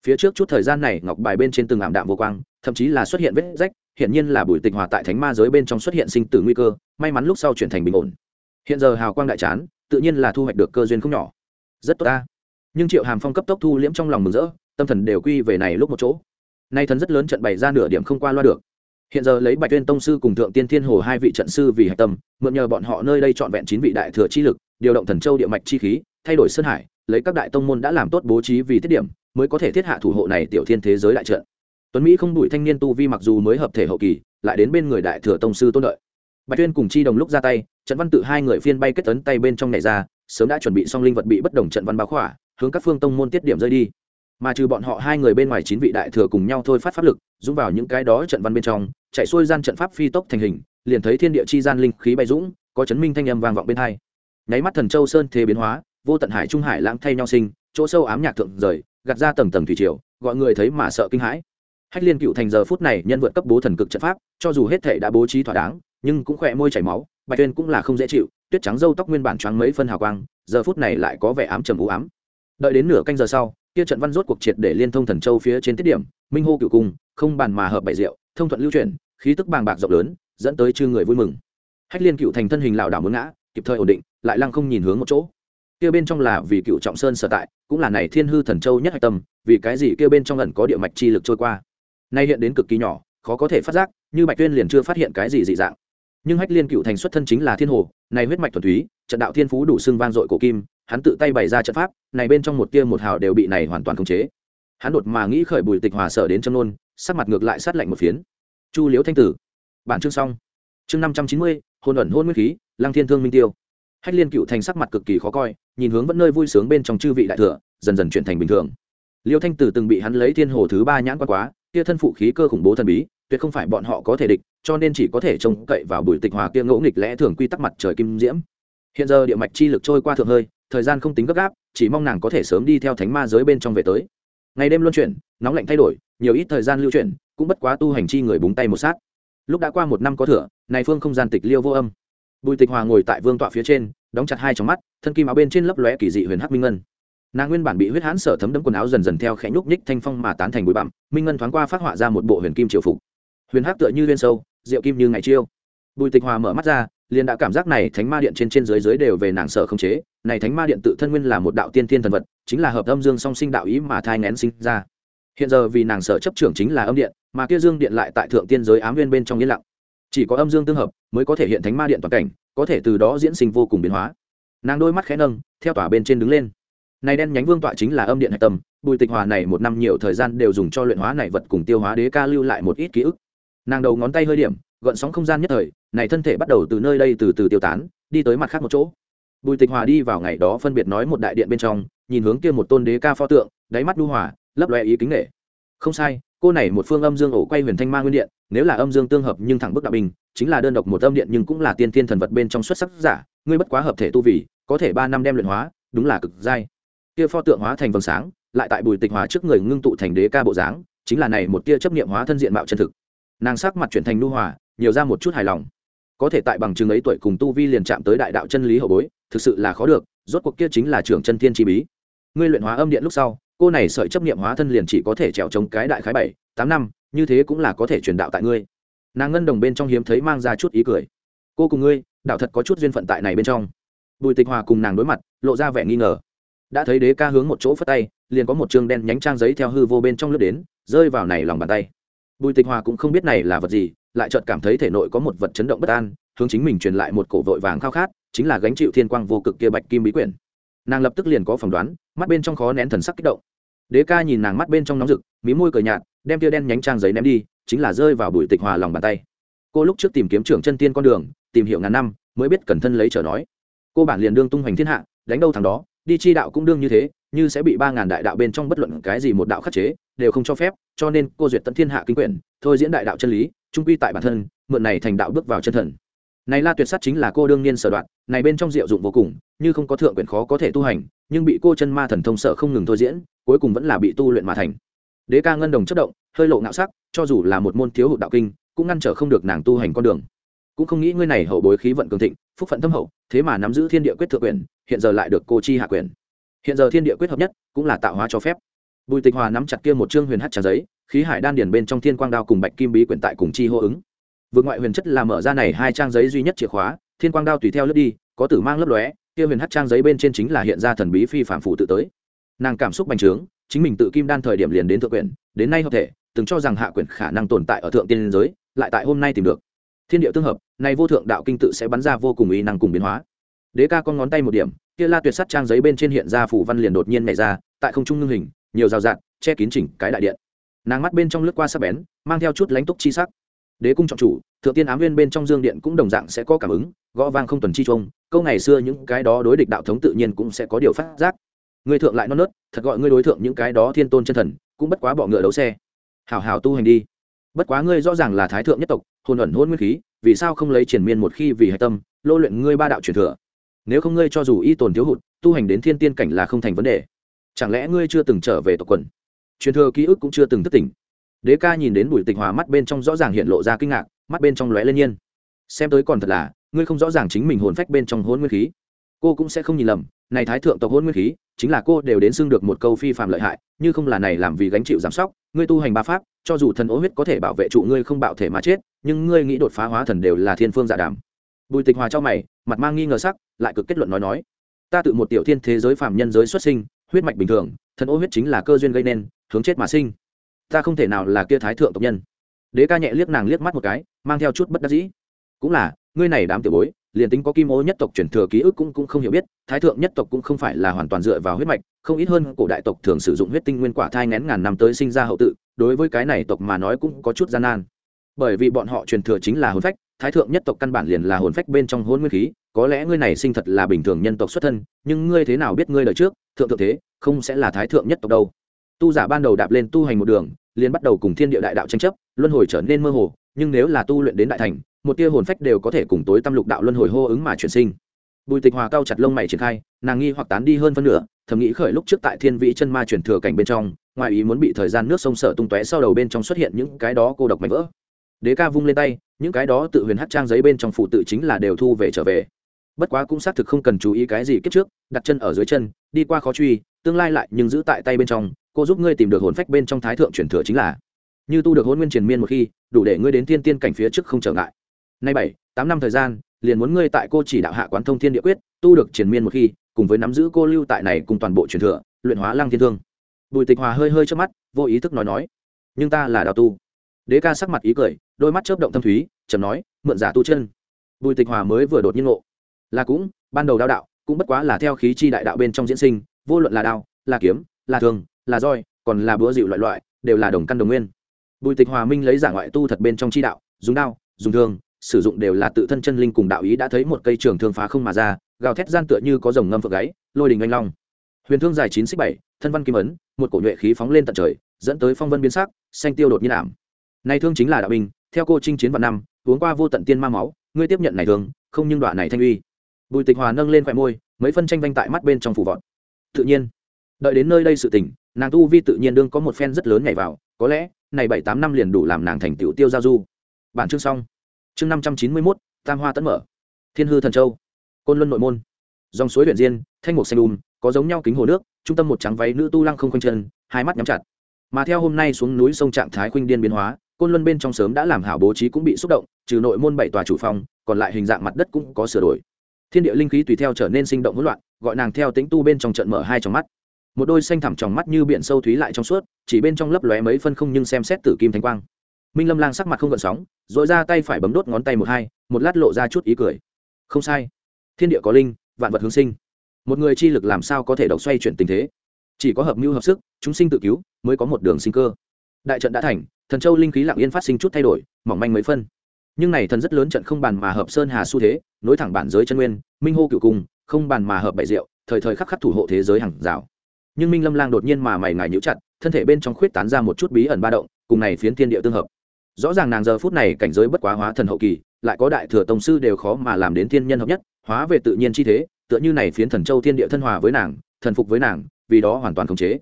Phía trước chút thời gian này, ngọc bài bên trên từng ảm đạm vô quang, thậm chí là xuất hiện vết rách hiện nhiên là bùi tịch hòa tại thánh ma giới bên trong xuất hiện sinh tử nguy cơ, may mắn lúc sau chuyển thành bình ổn. Hiện giờ hào quang đại chán, tự nhiên là thu hoạch được cơ duyên không nhỏ. Rất tốt ta. Nhưng triệu hàm phong cấp tốc thu liễm trong lòng mừng rỡ tâm thần đều quy về này lúc một chỗ. Nay thần rất lớn trận bày ra nửa điểm không qua loa được. Hiện giờ lấy bạch tuyên tông sư cùng thượng tiên thiên hồ hai vị trận sư vì hạch tâm, mượn nhờ bọn họ nơi đây trọn vẹn chín vị đại thừa chi lực, điều động thần châu địa mạch chi khí, thay đổi sơn hải, lấy các đại tông môn đã làm tốt bố trí vì tiết điểm, mới có thể thiết hạ thủ hộ này tiểu thiên thế giới đại trận. Tuấn mỹ không đủi thanh niên tu vi mặc dù mới hợp thể hậu kỳ, lại đến bên người đại thừa tông sư tôn lợi bạch tuyên cùng chi đồng lúc ra tay, trận văn tự hai người phiên bay kết tấn tay bên trong này ra, sớm đã chuẩn bị xong linh vật bị bất đồng trận văn báo khỏa, hướng các phương tông môn tiết điểm rơi đi mà trừ bọn họ hai người bên ngoài chín vị đại thừa cùng nhau thôi phát pháp lực, dũng vào những cái đó trận văn bên trong, chạy xuôi gian trận pháp phi tốc thành hình, liền thấy thiên địa chi gian linh khí bay dũng, có chấn minh thanh âm vang vọng bên hai. Nháy mắt thần châu sơn thế biến hóa, vô tận hải trung hải lãng thay nhau sinh, chỗ sâu ám nhạc thượng rời, gạt ra tầng tầng thủy triều, gọi người thấy mà sợ kinh hãi. Hách liên cựu thành giờ phút này nhân vượt cấp bố thần cực trận pháp, cho dù hết thể đã bố trí thỏa đáng, nhưng cũng khỏe môi chảy máu, bạch tuyên cũng là không dễ chịu, tuyết trắng dâu tóc nguyên bản choáng mấy phân hào quang, giờ phút này lại có vẻ ám trầm u ám. Đợi đến nửa canh giờ sau kia trận văn rốt cuộc triệt để liên thông thần châu phía trên tiết điểm, minh hô cựu cung, không bàn mà hợp bảy rượu thông thuận lưu chuyển, khí tức bàng bạc rộng lớn, dẫn tới chư người vui mừng. Hách liên cựu thành thân hình lảo đảo muốn ngã, kịp thời ổn định, lại lăng không nhìn hướng một chỗ. Kia bên trong là vì cựu trọng sơn sở tại, cũng là này thiên hư thần châu nhất hạch tâm, vì cái gì kia bên trong ẩn có địa mạch chi lực trôi qua. Nay hiện đến cực kỳ nhỏ, khó có thể phát giác, như bạch tuyên liền chưa phát hiện cái gì dị dạng. Nhưng hách liên cựu thành xuất thân chính là thiên hồ, này huyết mạch thuần túy, trận đạo thiên phú đủ xương vang dội cổ kim hắn tự tay bày ra trận pháp, này bên trong một tia một hào đều bị này hoàn toàn khống chế. Hắn đột mà nghĩ khởi bùi tịch hòa sở đến châm nôn, sắc mặt ngược lại sát lạnh một phiến. Chu liễu thanh tử. Bản chương xong. Chương năm trăm chín mươi, hôn ẩn hôn nguyên khí, lăng thiên thương minh tiêu. Hách liên cựu thành sắc mặt cực kỳ khó coi, nhìn hướng vẫn nơi vui sướng bên trong chư vị đại thừa, dần dần chuyển thành bình thường. Liêu thanh tử từng bị hắn lấy thiên hồ thứ ba nhãn quan quá, kia thân phụ khí cơ khủng bố thần bí, tuyệt không phải bọn họ có thể địch, cho nên chỉ có thể trông cậy vào bùi tịch hòa kia ngỗ nghịch lẽ thường quy tắc mặt trời kim diễm. Hiện giờ địa mạch chi lực trôi qua thượng hơi thời gian không tính gấp gáp, chỉ mong nàng có thể sớm đi theo thánh ma giới bên trong về tới. Ngày đêm luân chuyển, nóng lạnh thay đổi, nhiều ít thời gian lưu chuyển, cũng bất quá tu hành chi người búng tay một sát. Lúc đã qua một năm có thửa, này phương không gian tịch liêu vô âm. Bùi tịch hòa ngồi tại vương tọa phía trên, đóng chặt hai trong mắt, thân kim áo bên trên lấp lóe kỳ dị huyền hắc minh ngân. Nàng nguyên bản bị huyết hãn sở thấm đẫm quần áo dần dần theo khẽ nhúc nhích thanh phong mà tán thành bụi bặm, minh ngân thoáng qua phát họa ra một bộ huyền kim triều phục. Huyền hắc tựa như liên sâu, diệu kim như ngày chiêu bùi tịch hòa mở mắt ra, liền đã cảm giác này thánh ma điện trên trên dưới dưới đều về nàng sở không chế. Này thánh ma điện tự thân nguyên là một đạo tiên tiên thần vật, chính là hợp âm dương song sinh đạo ý mà thai ngén sinh ra. Hiện giờ vì nàng sở chấp trưởng chính là âm điện, mà kia dương điện lại tại thượng tiên giới ám nguyên bên trong yên lặng. Chỉ có âm dương tương hợp mới có thể hiện thánh ma điện toàn cảnh, có thể từ đó diễn sinh vô cùng biến hóa. Nàng đôi mắt khẽ nâng, theo tỏa bên trên đứng lên. Này đen nhánh vương tọa chính là âm điện hạch tâm, bùi tịch hòa này một năm nhiều thời gian đều dùng cho luyện hóa này vật cùng tiêu hóa đế ca lưu lại một ít ký ức. Nàng đầu ngón tay hơi điểm gợn sóng không gian nhất thời này thân thể bắt đầu từ nơi đây từ từ tiêu tán đi tới mặt khác một chỗ. Bùi tịch hòa đi vào ngày đó phân biệt nói một đại điện bên trong nhìn hướng kia một tôn đế ca pho tượng đáy mắt đu hòa lấp loe ý kính nghệ. Không sai cô này một phương âm dương ổ quay huyền thanh ma nguyên điện nếu là âm dương tương hợp nhưng thẳng bức đạo bình, chính là đơn độc một âm điện nhưng cũng là tiên thiên thần vật bên trong xuất sắc giả ngươi bất quá hợp thể tu vì có thể ba năm đem luyện hóa đúng là cực giai kia pho tượng hóa thành vầng sáng lại tại bùi tịch hóa trước người ngưng tụ thành đế ca bộ dáng chính là này một tia chấp niệm hóa thân diện mạo chân thực. Nàng sắc mặt chuyển thành nu hòa nhiều ra một chút hài lòng. Có thể tại bằng chứng ấy tuổi cùng tu vi liền chạm tới đại đạo chân lý hậu bối, thực sự là khó được, rốt cuộc kia chính là trưởng chân thiên chi bí. Ngươi luyện hóa âm điện lúc sau, cô này sợi chấp niệm hóa thân liền chỉ có thể trèo chống cái đại khái bảy, tám năm, như thế cũng là có thể truyền đạo tại ngươi. Nàng ngân đồng bên trong hiếm thấy mang ra chút ý cười. Cô cùng ngươi, đạo thật có chút duyên phận tại này bên trong. Bùi tịch hòa cùng nàng đối mặt, lộ ra vẻ nghi ngờ. Đã thấy đế ca hướng một chỗ phất tay, liền có một chương đen nhánh trang giấy theo hư vô bên trong lướt đến, rơi vào này lòng bàn tay. Bùi tịch hòa cũng không biết này là vật gì lại chợt cảm thấy thể nội có một vật chấn động bất an, hướng chính mình truyền lại một cổ vội vàng khao khát, chính là gánh chịu thiên quang vô cực kia bạch kim bí quyển. Nàng lập tức liền có phỏng đoán, mắt bên trong khó nén thần sắc kích động. Đế ca nhìn nàng mắt bên trong nóng rực, mí môi cờ nhạt, đem tia đen nhánh trang giấy ném đi, chính là rơi vào bụi tịch hòa lòng bàn tay. Cô lúc trước tìm kiếm trưởng chân tiên con đường, tìm hiểu ngàn năm, mới biết cẩn thân lấy trở nói. Cô bản liền đương tung hoành thiên hạ, đánh đâu thằng đó, đi chi đạo cũng đương như thế, như sẽ bị ba ngàn đại đạo bên trong bất luận cái gì một đạo khắc chế, đều không cho phép, cho nên cô duyệt tận thiên hạ kinh quyển, thôi diễn đại đạo chân lý trung quy tại bản thân, mượn này thành đạo bước vào chân thần. Này la tuyệt sát chính là cô đương niên sở đoạn, này bên trong diệu dụng vô cùng, như không có thượng quyền khó có thể tu hành, nhưng bị cô chân ma thần thông sở không ngừng thôi diễn, cuối cùng vẫn là bị tu luyện mà thành. Đế ca ngân đồng chất động, hơi lộ ngạo sắc, cho dù là một môn thiếu hụt đạo kinh, cũng ngăn trở không được nàng tu hành con đường. Cũng không nghĩ ngươi này hậu bối khí vận cường thịnh, phúc phận thâm hậu, thế mà nắm giữ thiên địa quyết thượng quyền hiện giờ lại được cô chi hạ quyền hiện giờ thiên địa quyết hợp nhất, cũng là tạo hóa cho phép bùi tịch hòa nắm chặt kia một chương huyền hát trà giấy, khí hải đan điển bên trong thiên quang đao cùng bạch kim bí quyển tại cùng chi hô ứng. Vượt ngoại huyền chất là mở ra này hai trang giấy duy nhất chìa khóa, thiên quang đao tùy theo lướt đi, có tử mang lấp lóe, kia huyền hát trang giấy bên trên chính là hiện ra thần bí phi phạm phụ tự tới. Nàng cảm xúc bành trướng, chính mình tự kim đan thời điểm liền đến thượng quyển, đến nay hợp thể, từng cho rằng hạ quyển khả năng tồn tại ở thượng tiên giới, lại tại hôm nay tìm được. Thiên địa tương hợp, nay vô thượng đạo kinh tự sẽ bắn ra vô cùng ý năng cùng biến hóa. Đế ca con ngón tay một điểm, kia la tuyệt sắt trang giấy bên trên hiện ra phủ văn liền đột nhiên nhảy ra, tại không trung ngưng hình nhiều rào rạt, che kín chỉnh cái đại điện. Nàng mắt bên trong lướt qua sắc bén, mang theo chút lánh túc chi sắc. Đế cung trọng chủ, thượng tiên ám viên bên trong dương điện cũng đồng dạng sẽ có cảm ứng, gõ vang không tuần chi trung câu ngày xưa những cái đó đối địch đạo thống tự nhiên cũng sẽ có điều phát giác. Người thượng lại non nớt, thật gọi ngươi đối thượng những cái đó thiên tôn chân thần, cũng bất quá bọ ngựa đấu xe. Hảo hảo tu hành đi. Bất quá ngươi rõ ràng là thái thượng nhất tộc, hồn ẩn hôn nguyên khí, vì sao không lấy triển miên một khi vì hạch tâm, lô luyện ngươi ba đạo truyền thừa? Nếu không ngươi cho dù y tồn thiếu hụt, tu hành đến thiên tiên cảnh là không thành vấn đề chẳng lẽ ngươi chưa từng trở về tộc quần? Truyền thừa ký ức cũng chưa từng thức tỉnh đế ca nhìn đến bùi tịch hòa mắt bên trong rõ ràng hiện lộ ra kinh ngạc, mắt bên trong lóe lên nhiên. Xem tới còn thật là, ngươi không rõ ràng chính mình hồn phách bên trong hôn nguyên khí. Cô cũng sẽ không nhìn lầm, này thái thượng tộc hôn nguyên khí, chính là cô đều đến xưng được một câu phi phạm lợi hại, như không là này làm vì gánh chịu giám sóc, ngươi tu hành ba pháp, cho dù thần ố huyết có thể bảo vệ trụ ngươi không bạo thể mà chết, nhưng ngươi nghĩ đột phá hóa thần đều là thiên phương giả đàm. Bùi tịch hòa cho mày, mặt mang nghi ngờ sắc, lại cực kết luận nói nói, ta tự một tiểu thiên thế giới phàm nhân giới xuất sinh huyết mạch bình thường, thần ô huyết chính là cơ duyên gây nên, hướng chết mà sinh. Ta không thể nào là kia thái thượng tộc nhân. Đế ca nhẹ liếc nàng liếc mắt một cái, mang theo chút bất đắc dĩ. Cũng là, ngươi này đám tiểu bối, liền tính có kim ô nhất tộc chuyển thừa ký ức cũng cũng không hiểu biết, thái thượng nhất tộc cũng không phải là hoàn toàn dựa vào huyết mạch, không ít hơn cổ đại tộc thường sử dụng huyết tinh nguyên quả thai ngén ngàn năm tới sinh ra hậu tự, đối với cái này tộc mà nói cũng có chút gian nan. Bởi vì bọn họ truyền thừa chính là hồn phách, thái thượng nhất tộc căn bản liền là hồn phách bên trong hôn nguyên khí, có lẽ ngươi này sinh thật là bình thường nhân tộc xuất thân, nhưng ngươi thế nào biết ngươi đời trước thượng thượng thế, không sẽ là thái thượng nhất tộc đâu. Tu giả ban đầu đạp lên tu hành một đường, liền bắt đầu cùng thiên địa đại đạo tranh chấp, luân hồi trở nên mơ hồ, nhưng nếu là tu luyện đến đại thành, một tia hồn phách đều có thể cùng tối tâm lục đạo luân hồi hô ứng mà chuyển sinh. Bùi tịch hòa cao chặt lông mày triển khai, nàng nghi hoặc tán đi hơn phân nửa, thầm nghĩ khởi lúc trước tại thiên vĩ chân ma chuyển thừa cảnh bên trong, ngoài ý muốn bị thời gian nước sông sở tung tóe sau đầu bên trong xuất hiện những cái đó cô độc mảnh vỡ. Đế ca vung lên tay, những cái đó tự huyền hát trang giấy bên trong phụ tự chính là đều thu về trở về. Bất quá cũng xác thực không cần chú ý cái gì kết trước, đặt chân ở dưới chân đi qua khó truy, tương lai lại nhưng giữ tại tay bên trong, cô giúp ngươi tìm được hồn phách bên trong thái thượng truyền thừa chính là. Như tu được hôn nguyên triền miên một khi, đủ để ngươi đến thiên tiên cảnh phía trước không trở ngại. Nay bảy, tám năm thời gian, liền muốn ngươi tại cô chỉ đạo hạ quán thông thiên địa quyết, tu được triền miên một khi, cùng với nắm giữ cô lưu tại này cùng toàn bộ truyền thừa, luyện hóa lăng thiên thương. Bùi tịch hòa hơi hơi trước mắt, vô ý thức nói nói, nhưng ta là đạo tu. Đế ca sắc mặt ý cười, đôi mắt chớp động thâm thúy chầm nói, mượn giả tu chân. Bùi tịch hòa mới vừa đột nhiên ngộ. Là cũng, ban đầu đao đạo cũng bất quá là theo khí chi đại đạo bên trong diễn sinh vô luận là đao là kiếm là thương, là roi còn là búa dịu loại loại đều là đồng căn đồng nguyên. Bùi tịch hòa minh lấy giả ngoại tu thật bên trong chi đạo dùng đao dùng thương sử dụng đều là tự thân chân linh cùng đạo ý đã thấy một cây trường thương phá không mà ra gào thét gian tựa như có rồng ngâm phượng gáy lôi đình anh long. Huyền thương dài chín xích bảy thân văn kim ấn một cổ nhuệ khí phóng lên tận trời dẫn tới phong vân biến sắc xanh tiêu đột nhiên ảm. Này thương chính là đạo binh theo cô chinh chiến vạn năm uống qua vô tận tiên ma máu ngươi tiếp nhận này thương không nhưng đoạn này thanh uy bùi tịch hòa nâng lên khoe môi, mấy phân tranh vanh tại mắt bên trong phủ vọt. Tự nhiên, đợi đến nơi đây sự tỉnh nàng tu vi tự nhiên đương có một phen rất lớn nhảy vào, có lẽ, này bảy tám năm liền đủ làm nàng thành tiểu tiêu giao du. Bản chương xong. Chương năm trăm chín mươi mốt, tam hoa tấn mở. Thiên hư thần châu. Côn luân nội môn. Dòng suối huyện diên, thanh mục xanh đùm có giống nhau kính hồ nước, trung tâm một trắng váy nữ tu lăng không quanh chân, hai mắt nhắm chặt. Mà theo hôm nay xuống núi sông trạng thái khuynh điên biến hóa, côn luân bên trong sớm đã làm hảo bố trí cũng bị xúc động, trừ nội môn bảy tòa chủ phong còn lại hình dạng mặt đất cũng có sửa đổi thiên địa linh khí tùy theo trở nên sinh động hỗn loạn, gọi nàng theo tính tu bên trong trận mở hai trong mắt. Một đôi xanh thẳm trong mắt như biển sâu thúy lại trong suốt, chỉ bên trong lấp lóe mấy phân không nhưng xem xét tử kim thánh quang. Minh lâm lang sắc mặt không gợn sóng dội ra tay phải bấm đốt ngón tay một hai, một lát lộ ra chút ý cười. Không sai. Thiên địa có linh, vạn vật hướng sinh. Một người chi lực làm sao có thể độc xoay chuyển tình thế? Chỉ có hợp mưu hợp sức, chúng sinh tự cứu, mới có một đường sinh cơ. Đại trận đã thành, thần châu linh khí lặng yên phát sinh chút thay đổi, mỏng manh mấy phân nhưng này thần rất lớn trận không bàn mà hợp sơn hà xu thế, nối thẳng bản giới chân nguyên, minh hô cựu cung, không bàn mà hợp bảy diệu, thời thời khắc khắc thủ hộ thế giới hàng rào. Nhưng minh lâm lang đột nhiên mà mày ngài nhũ chặt, thân thể bên trong khuyết tán ra một chút bí ẩn ba động, cùng này phiến thiên địa tương hợp. Rõ ràng nàng giờ phút này cảnh giới bất quá hóa thần hậu kỳ, lại có đại thừa tông sư đều khó mà làm đến thiên nhân hợp nhất, hóa về tự nhiên chi thế, tựa như này phiến thần châu thiên địa thân hòa với nàng, thần phục với nàng, vì đó hoàn toàn khống chế.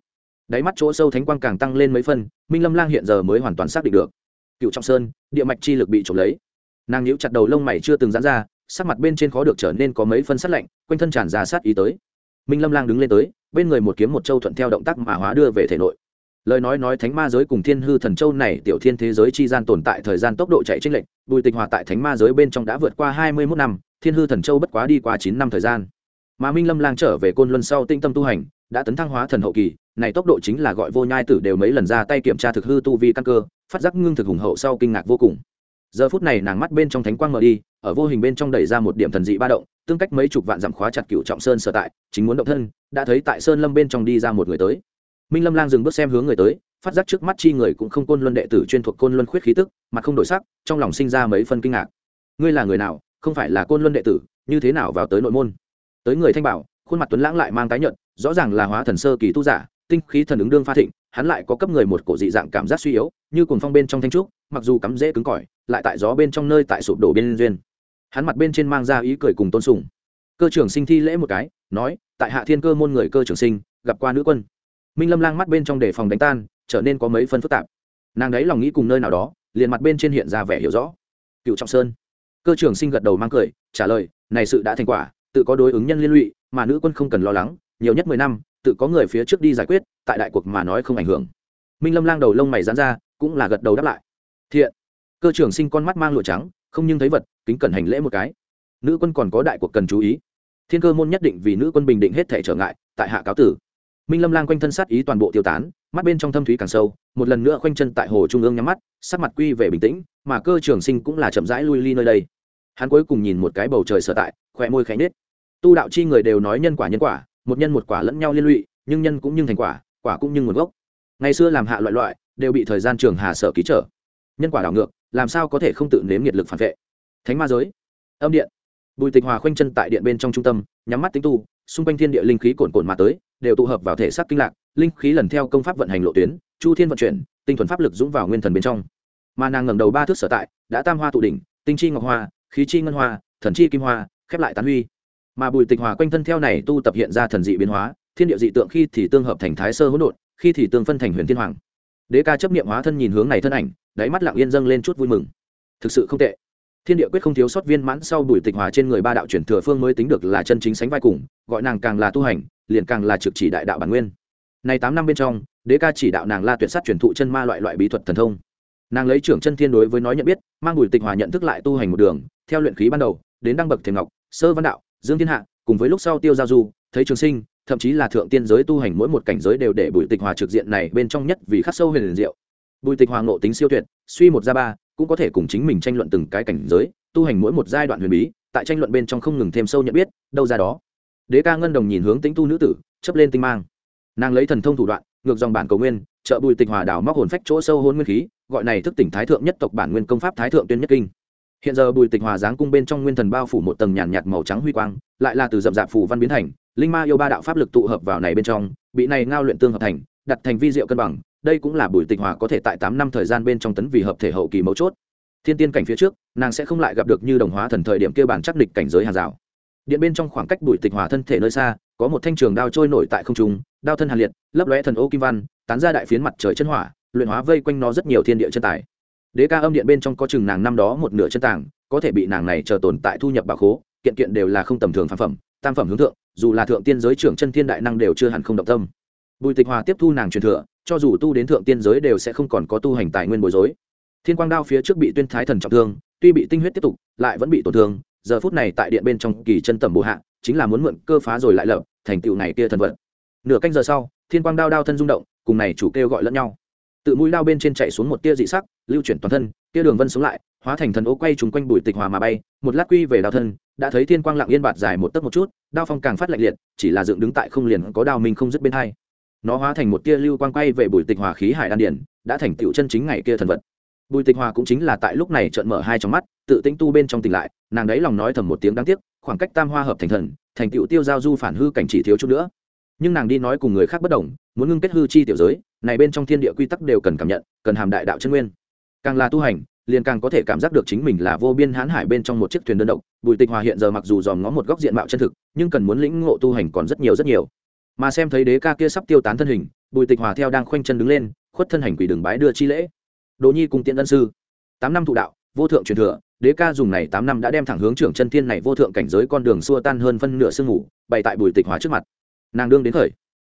Đáy mắt chỗ sâu thánh quang càng tăng lên mấy phân, minh lâm lang hiện giờ mới hoàn toàn xác định được cựu trọng sơn, địa mạch chi lực bị trộm lấy. Nàng nhíu chặt đầu lông mày chưa từng giãn ra, sắc mặt bên trên khó được trở nên có mấy phân sát lạnh, quanh thân tràn ra sát ý tới. Minh lâm lang đứng lên tới, bên người một kiếm một châu thuận theo động tác mà hóa đưa về thể nội. Lời nói nói thánh ma giới cùng thiên hư thần châu này tiểu thiên thế giới chi gian tồn tại thời gian tốc độ chạy tranh lệch, bùi tịch hòa tại thánh ma giới bên trong đã vượt qua hai mươi mốt năm, thiên hư thần châu bất quá đi qua chín năm thời gian. Mà minh lâm lang trở về côn luân sau tinh tâm tu hành, đã tấn thăng hóa thần hậu kỳ này tốc độ chính là gọi vô nhai tử đều mấy lần ra tay kiểm tra thực hư tu vi căn cơ phát giác ngưng thực hùng hậu sau kinh ngạc vô cùng. Giờ phút này nàng mắt bên trong thánh quang mở đi ở vô hình bên trong đẩy ra một điểm thần dị ba động tương cách mấy chục vạn giảm khóa chặt cựu trọng sơn sở tại chính muốn động thân đã thấy tại sơn lâm bên trong đi ra một người tới. Minh lâm lang dừng bước xem hướng người tới phát giác trước mắt chi người cũng không côn luân đệ tử chuyên thuộc côn luân khuyết khí tức mà không đổi sắc trong lòng sinh ra mấy phân kinh ngạc. Ngươi là người nào không phải là côn luân đệ tử như thế nào vào tới nội môn? Tới người thanh bảo khuôn mặt tuấn lãng lại mang tái nhợt, rõ ràng là hóa thần sơ kỳ tu giả tinh khí thần ứng đương pha thịnh, hắn lại có cấp người một cổ dị dạng cảm giác suy yếu, như cuồng phong bên trong thanh trúc, mặc dù cắm dễ cứng cỏi, lại tại gió bên trong nơi tại sụp đổ bên duyên. Hắn mặt bên trên mang ra ý cười cùng tôn sùng. Cơ trưởng sinh thi lễ một cái, nói, tại hạ thiên cơ môn người cơ trưởng sinh, gặp qua nữ quân. Minh lâm lang mắt bên trong đề phòng đánh tan, trở nên có mấy phân phức tạp. Nàng đấy lòng nghĩ cùng nơi nào đó, liền mặt bên trên hiện ra vẻ hiểu rõ. Cựu trọng sơn. Cơ trưởng sinh gật đầu mang cười, trả lời, này sự đã thành quả, tự có đối ứng nhân liên lụy, mà nữ quân không cần lo lắng, nhiều nhất mười năm tự có người phía trước đi giải quyết, tại đại cuộc mà nói không ảnh hưởng. Minh lâm lang đầu lông mày dán ra, cũng là gật đầu đáp lại. Thiện. Cơ trưởng sinh con mắt mang lụa trắng, không nhưng thấy vật, kính cẩn hành lễ một cái. Nữ quân còn có đại cuộc cần chú ý. Thiên cơ môn nhất định vì nữ quân bình định hết thể trở ngại, tại hạ cáo tử. Minh lâm lang quanh thân sát ý toàn bộ tiêu tán, mắt bên trong thâm thúy càng sâu, một lần nữa quanh chân tại hồ trung ương nhắm mắt, sắc mặt quy về bình tĩnh, mà cơ trường sinh cũng là chậm rãi lui ly nơi đây. Hắn cuối cùng nhìn một cái bầu trời sở tại khỏe môi khẽ nết tu đạo chi người đều nói nhân quả nhân quả một nhân một quả lẫn nhau liên lụy, nhưng nhân cũng như thành quả quả cũng như nguồn gốc. Ngày xưa làm hạ loại loại, đều bị thời gian trường hà sở ký trở. Nhân quả đảo ngược, làm sao có thể không tự nếm nhiệt lực phản vệ? Thánh ma giới. Âm điện. Bùi tịch hòa khoanh chân tại điện bên trong trung tâm, nhắm mắt tính tu, xung quanh thiên địa linh khí cồn cồn mà tới, đều tụ hợp vào thể xác kinh lạc, linh khí lần theo công pháp vận hành lộ tuyến, chu thiên vận chuyển, tinh thuần pháp lực dũng vào nguyên thần bên trong. Mà nàng ngẩng đầu ba thước sở tại, đã tam hoa tụ đỉnh, tinh chi ngọc hoa, khí chi ngân hoa, thần chi kim hoa, khép lại tán huy mà bùi tịch hòa quanh thân theo này tu tập hiện ra thần dị biến hóa, thiên địa dị tượng khi thì tương hợp thành thái sơ hỗn độn, khi thì tương phân thành huyền thiên hoàng. Đế ca chấp niệm hóa thân nhìn hướng này thân ảnh, đáy mắt lặng yên dâng lên chút vui mừng. Thực sự không tệ. Thiên địa quyết không thiếu sót viên mãn sau bùi tịch hòa trên người ba đạo chuyển thừa phương mới tính được là chân chính sánh vai cùng, gọi nàng càng là tu hành, liền càng là trực chỉ đại đạo bản nguyên. Này tám năm bên trong, đế ca chỉ đạo nàng la tuyệt sát truyền thụ chân ma loại loại bí thuật thần thông. Nàng lấy trưởng chân thiên đối với nói nhận biết, mang bùi tịch hòa nhận thức lại tu hành một đường, theo luyện khí ban đầu, đến đăng bậc thiềm ngọc, sơ văn đạo dương thiên hạ, cùng với lúc sau tiêu giao du, thấy trường sinh, thậm chí là thượng tiên giới tu hành mỗi một cảnh giới đều để bùi tịch hòa trực diện này bên trong nhất vì khắc sâu huyền diệu. Bùi tịch hòa ngộ tính siêu tuyệt, suy một ra ba, cũng có thể cùng chính mình tranh luận từng cái cảnh giới, tu hành mỗi một giai đoạn huyền bí, tại tranh luận bên trong không ngừng thêm sâu nhận biết, đâu ra đó. Đế ca ngân đồng nhìn hướng tính tu nữ tử chấp lên tinh mang. Nàng lấy thần thông thủ đoạn, ngược dòng bản cầu nguyên, trợ bùi tịch hòa đảo móc hồn phách chỗ sâu hôn nguyên khí, gọi này thức tỉnh thái thượng nhất tộc bản nguyên công pháp thái thượng tuyên nhất kinh hiện giờ bùi tịch hòa giáng cung bên trong nguyên thần bao phủ một tầng nhàn nhạt màu trắng huy quang, lại là từ dậm dạp phủ văn biến thành, linh ma yêu ba đạo pháp lực tụ hợp vào này bên trong, bị này ngao luyện tương hợp thành, đặt thành vi diệu cân bằng, đây cũng là bùi tịch hòa có thể tại tám năm thời gian bên trong tấn vì hợp thể hậu kỳ mấu chốt. Thiên tiên cảnh phía trước, nàng sẽ không lại gặp được như đồng hóa thần thời điểm kia bản chắc địch cảnh giới hàng rào. Điện bên trong khoảng cách bùi tịch hòa thân thể nơi xa, có một thanh trường đao trôi nổi tại không trung, đao thân hàn liệt, lấp lóe thần ô kim văn, tán ra đại phiến mặt trời chân hỏa, luyện hóa vây quanh nó rất nhiều thiên địa chân tài đế ca âm điện bên trong có chừng nàng năm đó một nửa chân tàng, có thể bị nàng này chờ tồn tại thu nhập bà khố, kiện kiện đều là không tầm thường phản phẩm, tam phẩm hướng thượng, dù là thượng tiên giới trưởng chân thiên đại năng đều chưa hẳn không động tâm. Bùi tịch hòa tiếp thu nàng truyền thừa, cho dù tu đến thượng tiên giới đều sẽ không còn có tu hành tài nguyên bối rối. Thiên quang đao phía trước bị tuyên thái thần trọng thương, tuy bị tinh huyết tiếp tục, lại vẫn bị tổn thương, giờ phút này tại điện bên trong kỳ chân tầm bộ hạ, chính là muốn mượn cơ phá rồi lại lập, thành tựu này kia thần vật nửa canh giờ sau, thiên quang đao đao thân rung động, cùng này chủ kêu gọi lẫn nhau tự mũi lao bên trên chạy xuống một tia dị sắc, lưu chuyển toàn thân, tia đường vân sống lại, hóa thành thần ô quay trúng quanh bùi tịch hòa mà bay, một lát quy về đao thân, đã thấy thiên quang lặng yên bạt dài một tấc một chút, đao phong càng phát lạnh liệt, chỉ là dựng đứng tại không liền có đao minh không dứt bên hai. Nó hóa thành một tia lưu quang quay về bùi tịch hòa khí hải đan điển, đã thành tựu chân chính ngày kia thần vật. Bùi tịch hòa cũng chính là tại lúc này trợn mở hai trong mắt, tự tĩnh tu bên trong tỉnh lại, nàng đấy lòng nói thầm một tiếng đáng tiếc, khoảng cách tam hoa hợp thành thần, thành tựu tiêu giao du phản hư cảnh chỉ thiếu chút nữa nhưng nàng đi nói cùng người khác bất đồng, muốn ngưng kết hư chi tiểu giới, này bên trong thiên địa quy tắc đều cần cảm nhận, cần hàm đại đạo chân nguyên. Càng là tu hành, liền càng có thể cảm giác được chính mình là vô biên hãn hải bên trong một chiếc thuyền đơn độc, bùi tịch hòa hiện giờ mặc dù dòm ngó một góc diện mạo chân thực, nhưng cần muốn lĩnh ngộ tu hành còn rất nhiều rất nhiều. Mà xem thấy đế ca kia sắp tiêu tán thân hình, bùi tịch hòa theo đang khoanh chân đứng lên, khuất thân hành quỷ đường bái đưa chi lễ. Đồ nhi cùng tiện ân sư, tám năm thụ đạo, vô thượng truyền thừa, đế ca dùng này tám năm đã đem thẳng hướng trưởng chân thiên này vô thượng cảnh giới con đường xua tan hơn phân nửa sương ngủ bày tại bùi tịch hòa trước mặt nàng đương đến khởi.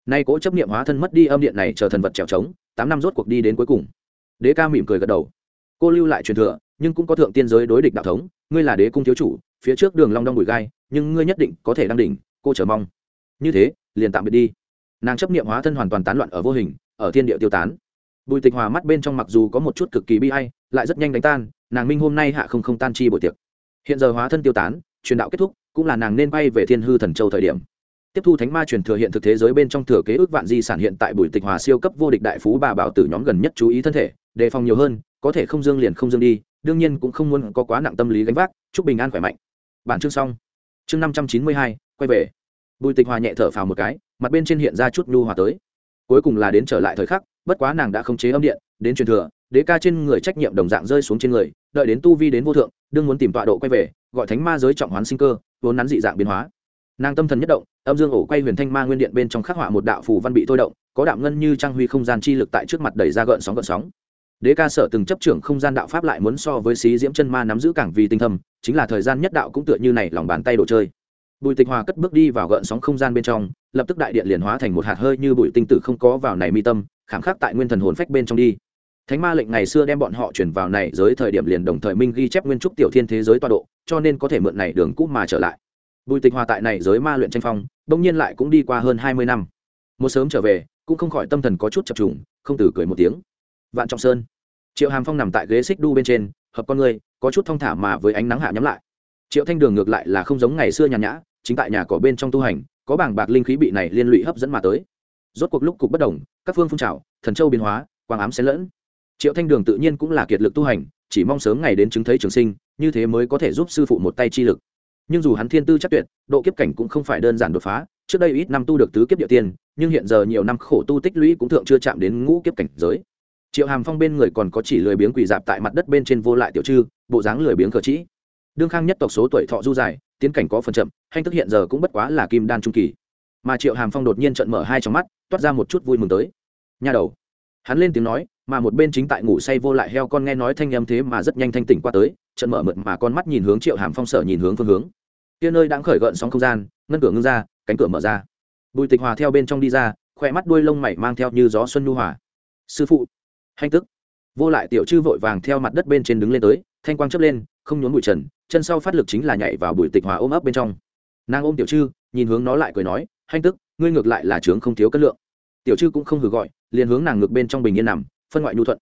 Nay cố chấp niệm hóa thân mất đi âm điện này chờ thần vật trèo trống, tám năm rốt cuộc đi đến cuối cùng. Đế ca mỉm cười gật đầu. Cô lưu lại truyền thừa, nhưng cũng có thượng tiên giới đối địch đạo thống, ngươi là đế cung thiếu chủ, phía trước đường long đong bụi gai, nhưng ngươi nhất định có thể đăng đỉnh, cô chờ mong. Như thế, liền tạm biệt đi. Nàng chấp niệm hóa thân hoàn toàn tán loạn ở vô hình, ở thiên địa tiêu tán. Bùi tịch hòa mắt bên trong mặc dù có một chút cực kỳ bi hay lại rất nhanh đánh tan, nàng minh hôm nay hạ không không tan chi buổi tiệc. Hiện giờ hóa thân tiêu tán, truyền đạo kết thúc, cũng là nàng nên bay về thiên hư thần châu thời điểm tiếp thu thánh ma truyền thừa hiện thực thế giới bên trong thừa kế ước vạn di sản hiện tại bùi tịch hòa siêu cấp vô địch đại phú bà bảo tử nhóm gần nhất chú ý thân thể, đề phòng nhiều hơn, có thể không dương liền không dương đi, đương nhiên cũng không muốn có quá nặng tâm lý gánh vác, chúc bình an khỏe mạnh. Bản chương xong. Chương năm trăm chín mươi hai, quay về. Bùi tịch hòa nhẹ thở phào một cái, mặt bên trên hiện ra chút nhu hòa tới. Cuối cùng là đến trở lại thời khắc, bất quá nàng đã không chế âm điện, đến truyền thừa, đế ca trên người trách nhiệm đồng dạng rơi xuống trên người, đợi đến tu vi đến vô thượng, đương muốn tìm tọa độ quay về, gọi thánh ma giới trọng hoán sinh cơ, vốn nắn dị dạng biến hóa. Nàng tâm thần nhất động âm dương ổ quay huyền thanh ma nguyên điện bên trong khắc họa một đạo phù văn bị thôi động, có đạo ngân như trang huy không gian chi lực tại trước mặt đẩy ra gợn sóng gợn sóng. Đế ca sở từng chấp trưởng không gian đạo pháp lại muốn so với xí diễm chân ma nắm giữ cảng vì tinh thầm chính là thời gian nhất đạo cũng tựa như này lòng bàn tay đồ chơi. Bùi tịch hòa cất bước đi vào gợn sóng không gian bên trong, lập tức đại điện liền hóa thành một hạt hơi như bụi tinh tử không có vào này mi tâm, khảm khắc tại nguyên thần hồn phách bên trong đi. Thánh ma lệnh ngày xưa đem bọn họ chuyển vào này giới thời điểm liền đồng thời minh ghi chép nguyên trúc tiểu thiên thế giới toa độ, cho nên có thể mượn này đường cũ mà trở lại. Bùi tịch hòa tại này giới ma luyện tranh phong bỗng nhiên lại cũng đi qua hơn hai mươi năm. Một sớm trở về, cũng không khỏi tâm thần có chút chập trùng, không từ cười một tiếng. Vạn trọng sơn. Triệu hàm phong nằm tại ghế xích đu bên trên, hợp con người, có chút thong thả mà với ánh nắng hạ nhắm lại. Triệu thanh đường ngược lại là không giống ngày xưa nhàn nhã, chính tại nhà cỏ bên trong tu hành, có bảng bạc linh khí bị này liên lụy hấp dẫn mà tới. Rốt cuộc lúc cục bất đồng, các phương phun trào, thần châu biến hóa, quang ám xen lẫn. Triệu thanh đường tự nhiên cũng là kiệt lực tu hành, chỉ mong sớm ngày đến chứng thấy trường sinh, như thế mới có thể giúp sư phụ một tay chi lực nhưng dù hắn thiên tư chắc tuyệt, độ kiếp cảnh cũng không phải đơn giản đột phá, trước đây ít năm tu được tứ kiếp địa tiên, nhưng hiện giờ nhiều năm khổ tu tích lũy cũng thượng chưa chạm đến ngũ kiếp cảnh giới. Triệu hàm phong bên người còn có chỉ lười biếng quỳ dạp tại mặt đất bên trên vô lại tiểu trư, bộ dáng lười biếng cờ trĩ đương khang nhất tộc số tuổi thọ du dài, tiến cảnh có phần chậm hành thức hiện giờ cũng bất quá là kim đan trung kỳ. Mà triệu hàm phong đột nhiên trận mở hai trong mắt, toát ra một chút vui mừng tới. Nha đầu, hắn lên tiếng nói mà một bên chính tại ngủ say vô lại heo con nghe nói thanh âm thế mà rất nhanh thanh tỉnh qua tới, trận mở mượt mà con mắt nhìn hướng triệu hàm phong sở nhìn hướng phương hướng. Kia nơi đang khởi gợn sóng không gian, ngân cửa ngưng ra, cánh cửa mở ra. Bùi tịch hòa theo bên trong đi ra, khỏe mắt đuôi lông mày mang theo như gió xuân nhu hòa. Sư phụ. Hành tức. Vô lại tiểu chư vội vàng theo mặt đất bên trên đứng lên tới, thanh quang chấp lên, không nhốn bụi trần, chân sau phát lực chính là nhảy vào bùi tịch hòa ôm ấp bên trong. Nàng ôm tiểu chư, nhìn hướng nó lại cười nói, hành tức, ngươi ngược lại là trướng không thiếu cân lượng. Tiểu chư cũng không hử gọi, liền hướng nàng ngược bên trong bình yên nằm phân ngoại nhu thuận.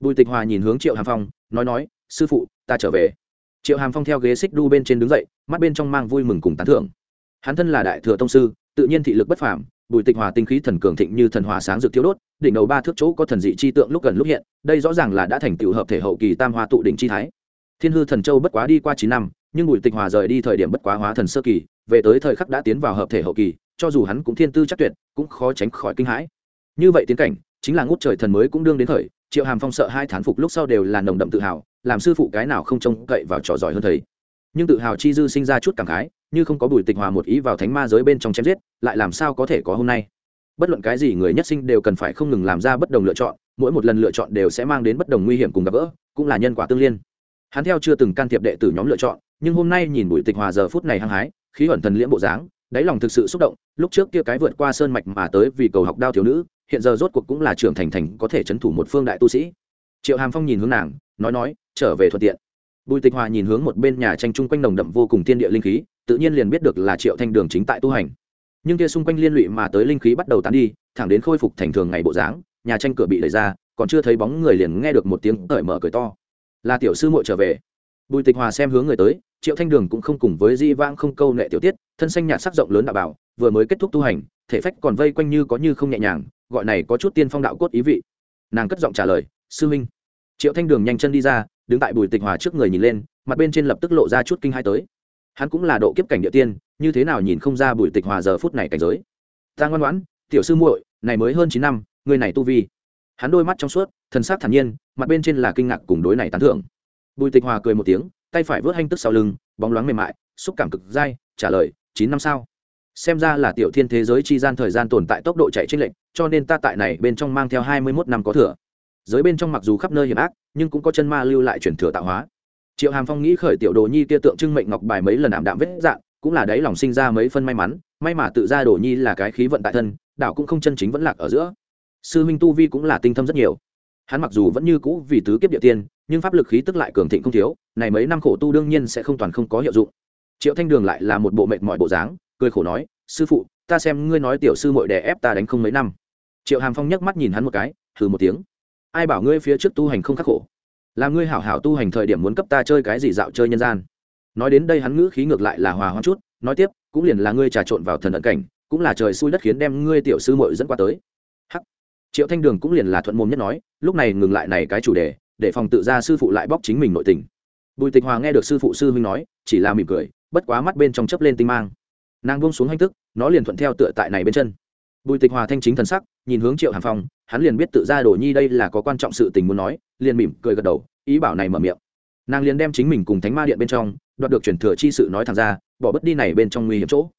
Bùi tịch hòa nhìn hướng triệu hàm phong, nói nói, sư phụ, ta trở về. Triệu hàm phong theo ghế xích đu bên trên đứng dậy, mắt bên trong mang vui mừng cùng tán thưởng. Hắn thân là đại thừa tông sư, tự nhiên thị lực bất phàm, bùi tịch hòa tinh khí thần cường thịnh như thần hòa sáng rực thiếu đốt, đỉnh đầu ba thước chỗ có thần dị chi tượng lúc gần lúc hiện, đây rõ ràng là đã thành tựu hợp thể hậu kỳ tam hoa tụ đỉnh chi thái. Thiên hư thần châu bất quá đi qua chín năm, nhưng bùi tịch hòa rời đi thời điểm bất quá hóa thần sơ kỳ, về tới thời khắc đã tiến vào hợp thể hậu kỳ, cho dù hắn cũng thiên tư chắc tuyệt, cũng khó tránh khỏi kinh hãi. Như vậy tiến cảnh chính là ngút trời thần mới cũng đương đến thời triệu hàm phong sợ hai thán phục lúc sau đều là nồng đậm tự hào, làm sư phụ cái nào không trông cậy vào trò giỏi hơn thầy. Nhưng tự hào chi dư sinh ra chút cảm khái, như không có bùi tịch hòa một ý vào thánh ma giới bên trong chém giết, lại làm sao có thể có hôm nay? Bất luận cái gì người nhất sinh đều cần phải không ngừng làm ra bất đồng lựa chọn, mỗi một lần lựa chọn đều sẽ mang đến bất đồng nguy hiểm cùng gặp gỡ, cũng là nhân quả tương liên. Hắn theo chưa từng can thiệp đệ tử nhóm lựa chọn, nhưng hôm nay nhìn bùi tịch hòa giờ phút này hăng hái, khí ẩn thần liễm bộ dáng, đáy lòng thực sự xúc động, lúc trước kia cái vượt qua sơn mạch mà tới vì cầu học đao thiếu nữ hiện giờ rốt cuộc cũng là trưởng thành thành có thể c thủ một phương đại tu sĩ. Triệu hàm phong nhìn hướng nàng, nói nói, trở về thuận tiện. Bùi tịch hòa nhìn hướng một bên nhà tranh chung quanh nồng đậm vô cùng tiên địa linh khí, tự nhiên liền biết được là triệu thanh đường chính tại tu hành. Nhưng kia xung quanh liên lụy mà tới linh khí bắt đầu tán đi, thẳng đến khôi phục thành thường ngày bộ dáng, nhà tranh cửa bị đẩy ra, còn chưa thấy bóng người liền nghe được một tiếng cởi mở cười to. Là tiểu sư muội trở về. Bùi tịch hòa xem hướng người tới, triệu thanh đường cũng không cùng với di vãng không câu nệ tiểu tiết, thân xanh nhạt sắc rộng lớn đạo bảo vừa mới kết thúc tu hành, thể phách còn vây quanh như có như không nhẹ nhàng, gọi này có chút tiên phong đạo cốt ý vị. Nàng cất giọng trả lời, sư minh triệu thanh đường nhanh chân đi ra, đứng tại bùi tịch hòa trước người nhìn lên, mặt bên trên lập tức lộ ra chút kinh hai tới. Hắn cũng là độ kiếp cảnh địa tiên, như thế nào nhìn không ra bùi tịch hòa giờ phút này cảnh giới. Ta ngoan ngoãn, tiểu sư muội, này mới hơn chín năm người này tu vi. Hắn đôi mắt trong suốt, thần sắc thản nhiên, mặt bên trên là kinh ngạc cùng đối này tán thưởng. Bùi tịch hòa cười một tiếng, tay phải vớt hanh tức sau lưng, bóng loáng mềm mại, xúc cảm cực dai, trả lời, chín năm sao? Xem ra là tiểu thiên thế giới chi gian thời gian tồn tại tốc độ chạy trên lệnh cho nên ta tại này bên trong mang theo hai mươi mốt năm có thừa. Giới bên trong mặc dù khắp nơi hiểm ác, nhưng cũng có chân ma lưu lại chuyển thừa tạo hóa. Triệu hàm phong nghĩ khởi tiểu đồ nhi kia tượng trưng mệnh ngọc bài mấy lần ảm đạm vết dạng, cũng là đấy lòng sinh ra mấy phân may mắn, may mà tự ra đồ nhi là cái khí vận tại thân, đảo cũng không chân chính vẫn lạc ở giữa. Sư minh tu vi cũng là tinh thâm rất nhiều. Hắn mặc dù vẫn như cũ vì tứ kiếp địa tiên, nhưng pháp lực khí tức lại cường thịnh không thiếu, này mấy năm khổ tu đương nhiên sẽ không toàn không có hiệu dụng. Triệu thanh đường lại là một bộ mệnh mọi bộ dáng cười khổ nói, sư phụ, ta xem ngươi nói tiểu sư mội đè ép ta đánh không mấy năm. Triệu hàm phong nhấc mắt nhìn hắn một cái thử một tiếng. Ai bảo ngươi phía trước tu hành không khắc khổ? Là ngươi hảo hảo tu hành thời điểm muốn cấp ta chơi cái gì dạo chơi nhân gian? Nói đến đây hắn ngữ khí ngược lại là hòa hoãn chút, nói tiếp, cũng liền là ngươi trà trộn vào thần ẩn cảnh, cũng là trời xui đất khiến đem ngươi tiểu sư mội dẫn qua tới. Hắc. Triệu thanh đường cũng liền là thuận môn nhất nói, lúc này ngừng lại này cái chủ đề, để phòng tự ra sư phụ lại bóc chính mình nội tình. Bùi tịch hòa nghe được sư phụ sư huynh nói, chỉ là mỉm cười, bất quá mắt bên trong chấp lên tinh mang nàng buông xuống hành tức, nó liền thuận theo tựa tại này bên chân. Bùi tịch hòa thanh chính thần sắc, nhìn hướng triệu hàm phong, hắn liền biết tự ra đồ nhi đây là có quan trọng sự tình muốn nói, liền mỉm cười gật đầu, ý bảo này mở miệng. Nàng liền đem chính mình cùng thánh ma điện bên trong, đoạt được truyền thừa chi sự nói thẳng ra, bỏ bất đi này bên trong nguy hiểm chỗ.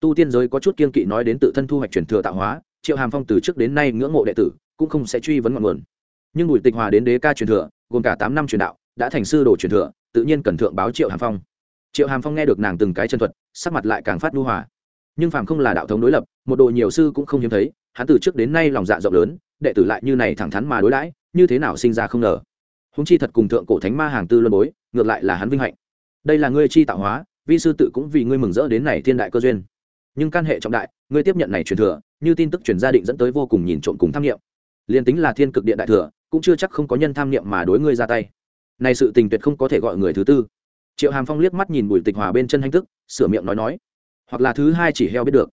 Tu tiên giới có chút kiên kỵ nói đến tự thân thu hoạch truyền thừa tạo hóa, triệu hàm phong từ trước đến nay ngưỡng mộ đệ tử, cũng không sẽ truy vấn ngọn nguồn. Nhưng bùi tịch hòa đến đế ca truyền thừa, gồm cả tám năm truyền đạo, đã thành sư đồ truyền thừa, tự nhiên cần thượng báo triệu hàm phong triệu hàm phong nghe được nàng từng cái chân thuật sắc mặt lại càng phát đu hòa nhưng phàm không là đạo thống đối lập một đồ nhiều sư cũng không hiếm thấy hắn từ trước đến nay lòng dạ rộng lớn đệ tử lại như này thẳng thắn mà đối đãi như thế nào sinh ra không ngờ húng chi thật cùng thượng cổ thánh ma hàng tư luân bối ngược lại là hắn vinh hạnh đây là ngươi chi tạo hóa vi sư tự cũng vì ngươi mừng rỡ đến này thiên đại cơ duyên nhưng căn hệ trọng đại ngươi tiếp nhận này truyền thừa như tin tức truyền gia định dẫn tới vô cùng nhìn trộm cùng tham nghiệm liền tính là thiên cực điện đại thừa cũng chưa chắc không có nhân tham nghiệm mà đối ngươi ra tay này sự tình tuyệt không có thể gọi người thứ tư triệu hàm phong liếc mắt nhìn bùi tịch hòa bên chân hành tức, sửa miệng nói nói, hoặc là thứ hai chỉ heo biết được.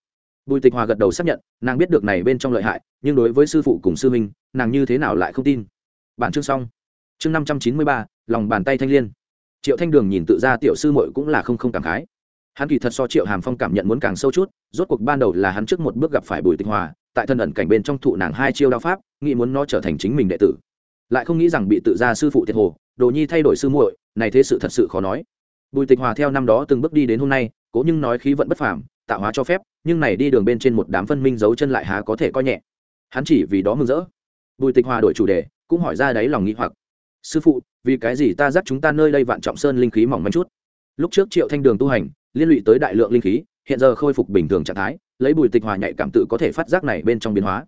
Bùi tịch hòa gật đầu xác nhận, nàng biết được này bên trong lợi hại, nhưng đối với sư phụ cùng sư minh nàng như thế nào lại không tin? Bản chương xong. Chương năm trăm chín mươi ba, lòng bàn tay thanh liên. triệu thanh đường nhìn tự ra tiểu sư mội cũng là không không cảm khái. Hắn kỳ thật so triệu hàm phong cảm nhận muốn càng sâu chút, rốt cuộc ban đầu là hắn trước một bước gặp phải bùi tịch hòa, tại thân ẩn cảnh bên trong thụ nàng hai chiêu đao pháp, nghĩ muốn nó trở thành chính mình đệ tử. Lại không nghĩ rằng bị tự ra sư phụ thiệt hồ, đồ nhi thay đổi sư muội, này thế sự thật sự khó nói bùi tịch hòa theo năm đó từng bước đi đến hôm nay, cố nhưng nói khí vận bất phàm, tạo hóa cho phép, nhưng này đi đường bên trên một đám phân minh giấu chân lại há có thể coi nhẹ. Hắn chỉ vì đó mừng rỡ. Bùi tịch hòa đổi chủ đề, cũng hỏi ra đáy lòng nghĩ hoặc. Sư phụ, vì cái gì ta dắt chúng ta nơi đây vạn trọng sơn linh khí mỏng manh chút? Lúc trước triệu thanh đường tu hành, liên lụy tới đại lượng linh khí, hiện giờ khôi phục bình thường trạng thái, lấy bùi tịch hòa nhạy cảm tự có thể phát giác này bên trong biến hóa.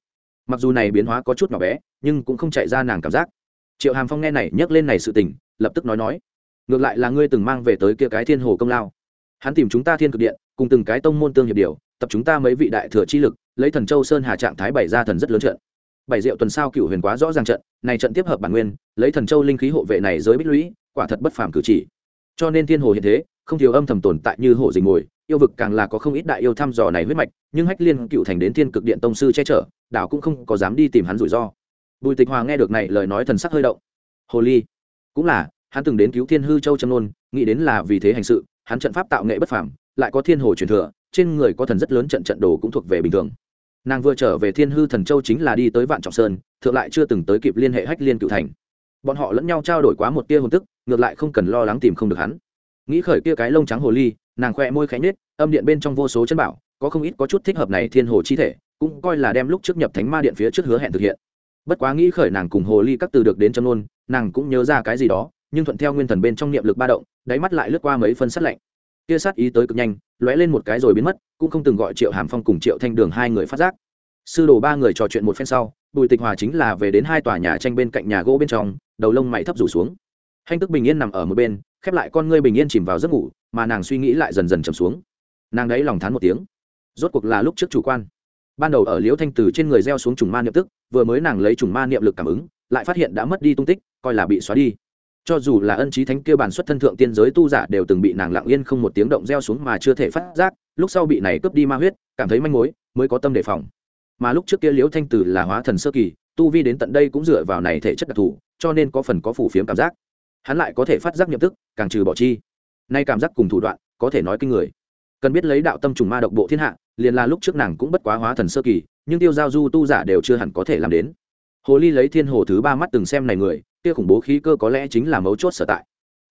Mặc dù này biến hóa có chút nhỏ bé, nhưng cũng không chạy ra nàng cảm giác. Triệu hàm phong nghe này nhắc lên này sự tình, lập tức nói nói ngược lại là ngươi từng mang về tới kia cái thiên hồ công lao. Hắn tìm chúng ta thiên cực điện, cùng từng cái tông môn tương hiệp điều, tập chúng ta mấy vị đại thừa chi lực, lấy thần châu sơn hà trạng thái bảy ra thần rất lớn trận. Bảy diệu tuần sao cựu huyền quá rõ ràng trận, này trận tiếp hợp bản nguyên, lấy thần châu linh khí hộ vệ này giới bích lũy, quả thật bất phàm cử chỉ. Cho nên thiên hồ hiện thế, không thiếu âm thầm tồn tại như hồ dình ngồi yêu vực càng là có không ít đại yêu thăm dò này huyết mạch, nhưng hách liên cựu thành đến thiên cực điện tông sư che chở, đảo cũng không có dám đi tìm hắn rủi ro. Bùi tịch hòa nghe được này lời nói thần sắc hơi động. Hồ ly. Cũng là hắn từng đến cứu thiên hư châu châm nôn nghĩ đến là vì thế hành sự hắn trận pháp tạo nghệ bất phàm lại có thiên hồ truyền thừa trên người có thần rất lớn trận trận đồ cũng thuộc về bình thường. Nàng vừa trở về thiên hư thần châu chính là đi tới vạn trọng sơn thượng lại chưa từng tới kịp liên hệ hách liên cựu thành. Bọn họ lẫn nhau trao đổi quá một tia hồn tức ngược lại không cần lo lắng tìm không được hắn. Nghĩ khởi kia cái lông trắng hồ ly nàng khoe môi khẽ nết, âm điện bên trong vô số chân bảo có không ít có chút thích hợp này thiên hồ chi thể cũng coi là đem lúc trước nhập thánh ma điện phía trước hứa hẹn thực hiện. Bất quá nghĩ khởi nàng cùng hồ ly các từ được đến châm nôn nàng cũng nhớ ra cái gì đó nhưng thuận theo nguyên thần bên trong niệm lực ba động, đáy mắt lại lướt qua mấy phân sát lạnh. Kia sát ý tới cực nhanh, lóe lên một cái rồi biến mất, cũng không từng gọi triệu hàm phong cùng triệu thanh đường hai người phát giác. Sư đồ ba người trò chuyện một phen sau, bùi tịch hòa chính là về đến hai tòa nhà tranh bên cạnh nhà gỗ bên trong, đầu lông mày thấp rủ xuống. Hanh tức bình yên nằm ở một bên, khép lại con ngươi bình yên chìm vào giấc ngủ, mà nàng suy nghĩ lại dần dần trầm xuống. Nàng đấy lòng thán một tiếng. Rốt cuộc là lúc trước chủ quan. Ban đầu ở liễu thanh từ trên người gieo xuống trùng ma niệm tức, vừa mới nàng lấy trùng ma niệm lực cảm ứng, lại phát hiện đã mất đi tung tích, coi là bị xóa đi cho dù là ân trí thánh kia bản xuất thân thượng tiên giới tu giả đều từng bị nàng lặng yên không một tiếng động gieo xuống mà chưa thể phát giác, lúc sau bị này cướp đi ma huyết, cảm thấy manh mối, mới có tâm đề phòng. Mà lúc trước kia liễu thanh tử là hóa thần sơ kỳ, tu vi đến tận đây cũng dựa vào này thể chất đặc thù, cho nên có phần có phủ phiếm cảm giác. Hắn lại có thể phát giác nhậm tức, càng trừ bỏ chi. Nay cảm giác cùng thủ đoạn, có thể nói kinh người. Cần biết lấy đạo tâm trùng ma độc bộ thiên hạ, liền là lúc trước nàng cũng bất quá hóa thần sơ kỳ, nhưng tiêu giao du tu giả đều chưa hẳn có thể làm đến. Hồ ly lấy thiên hồ thứ ba mắt từng xem này người kia khủng bố khí cơ có lẽ chính là mấu chốt sở tại.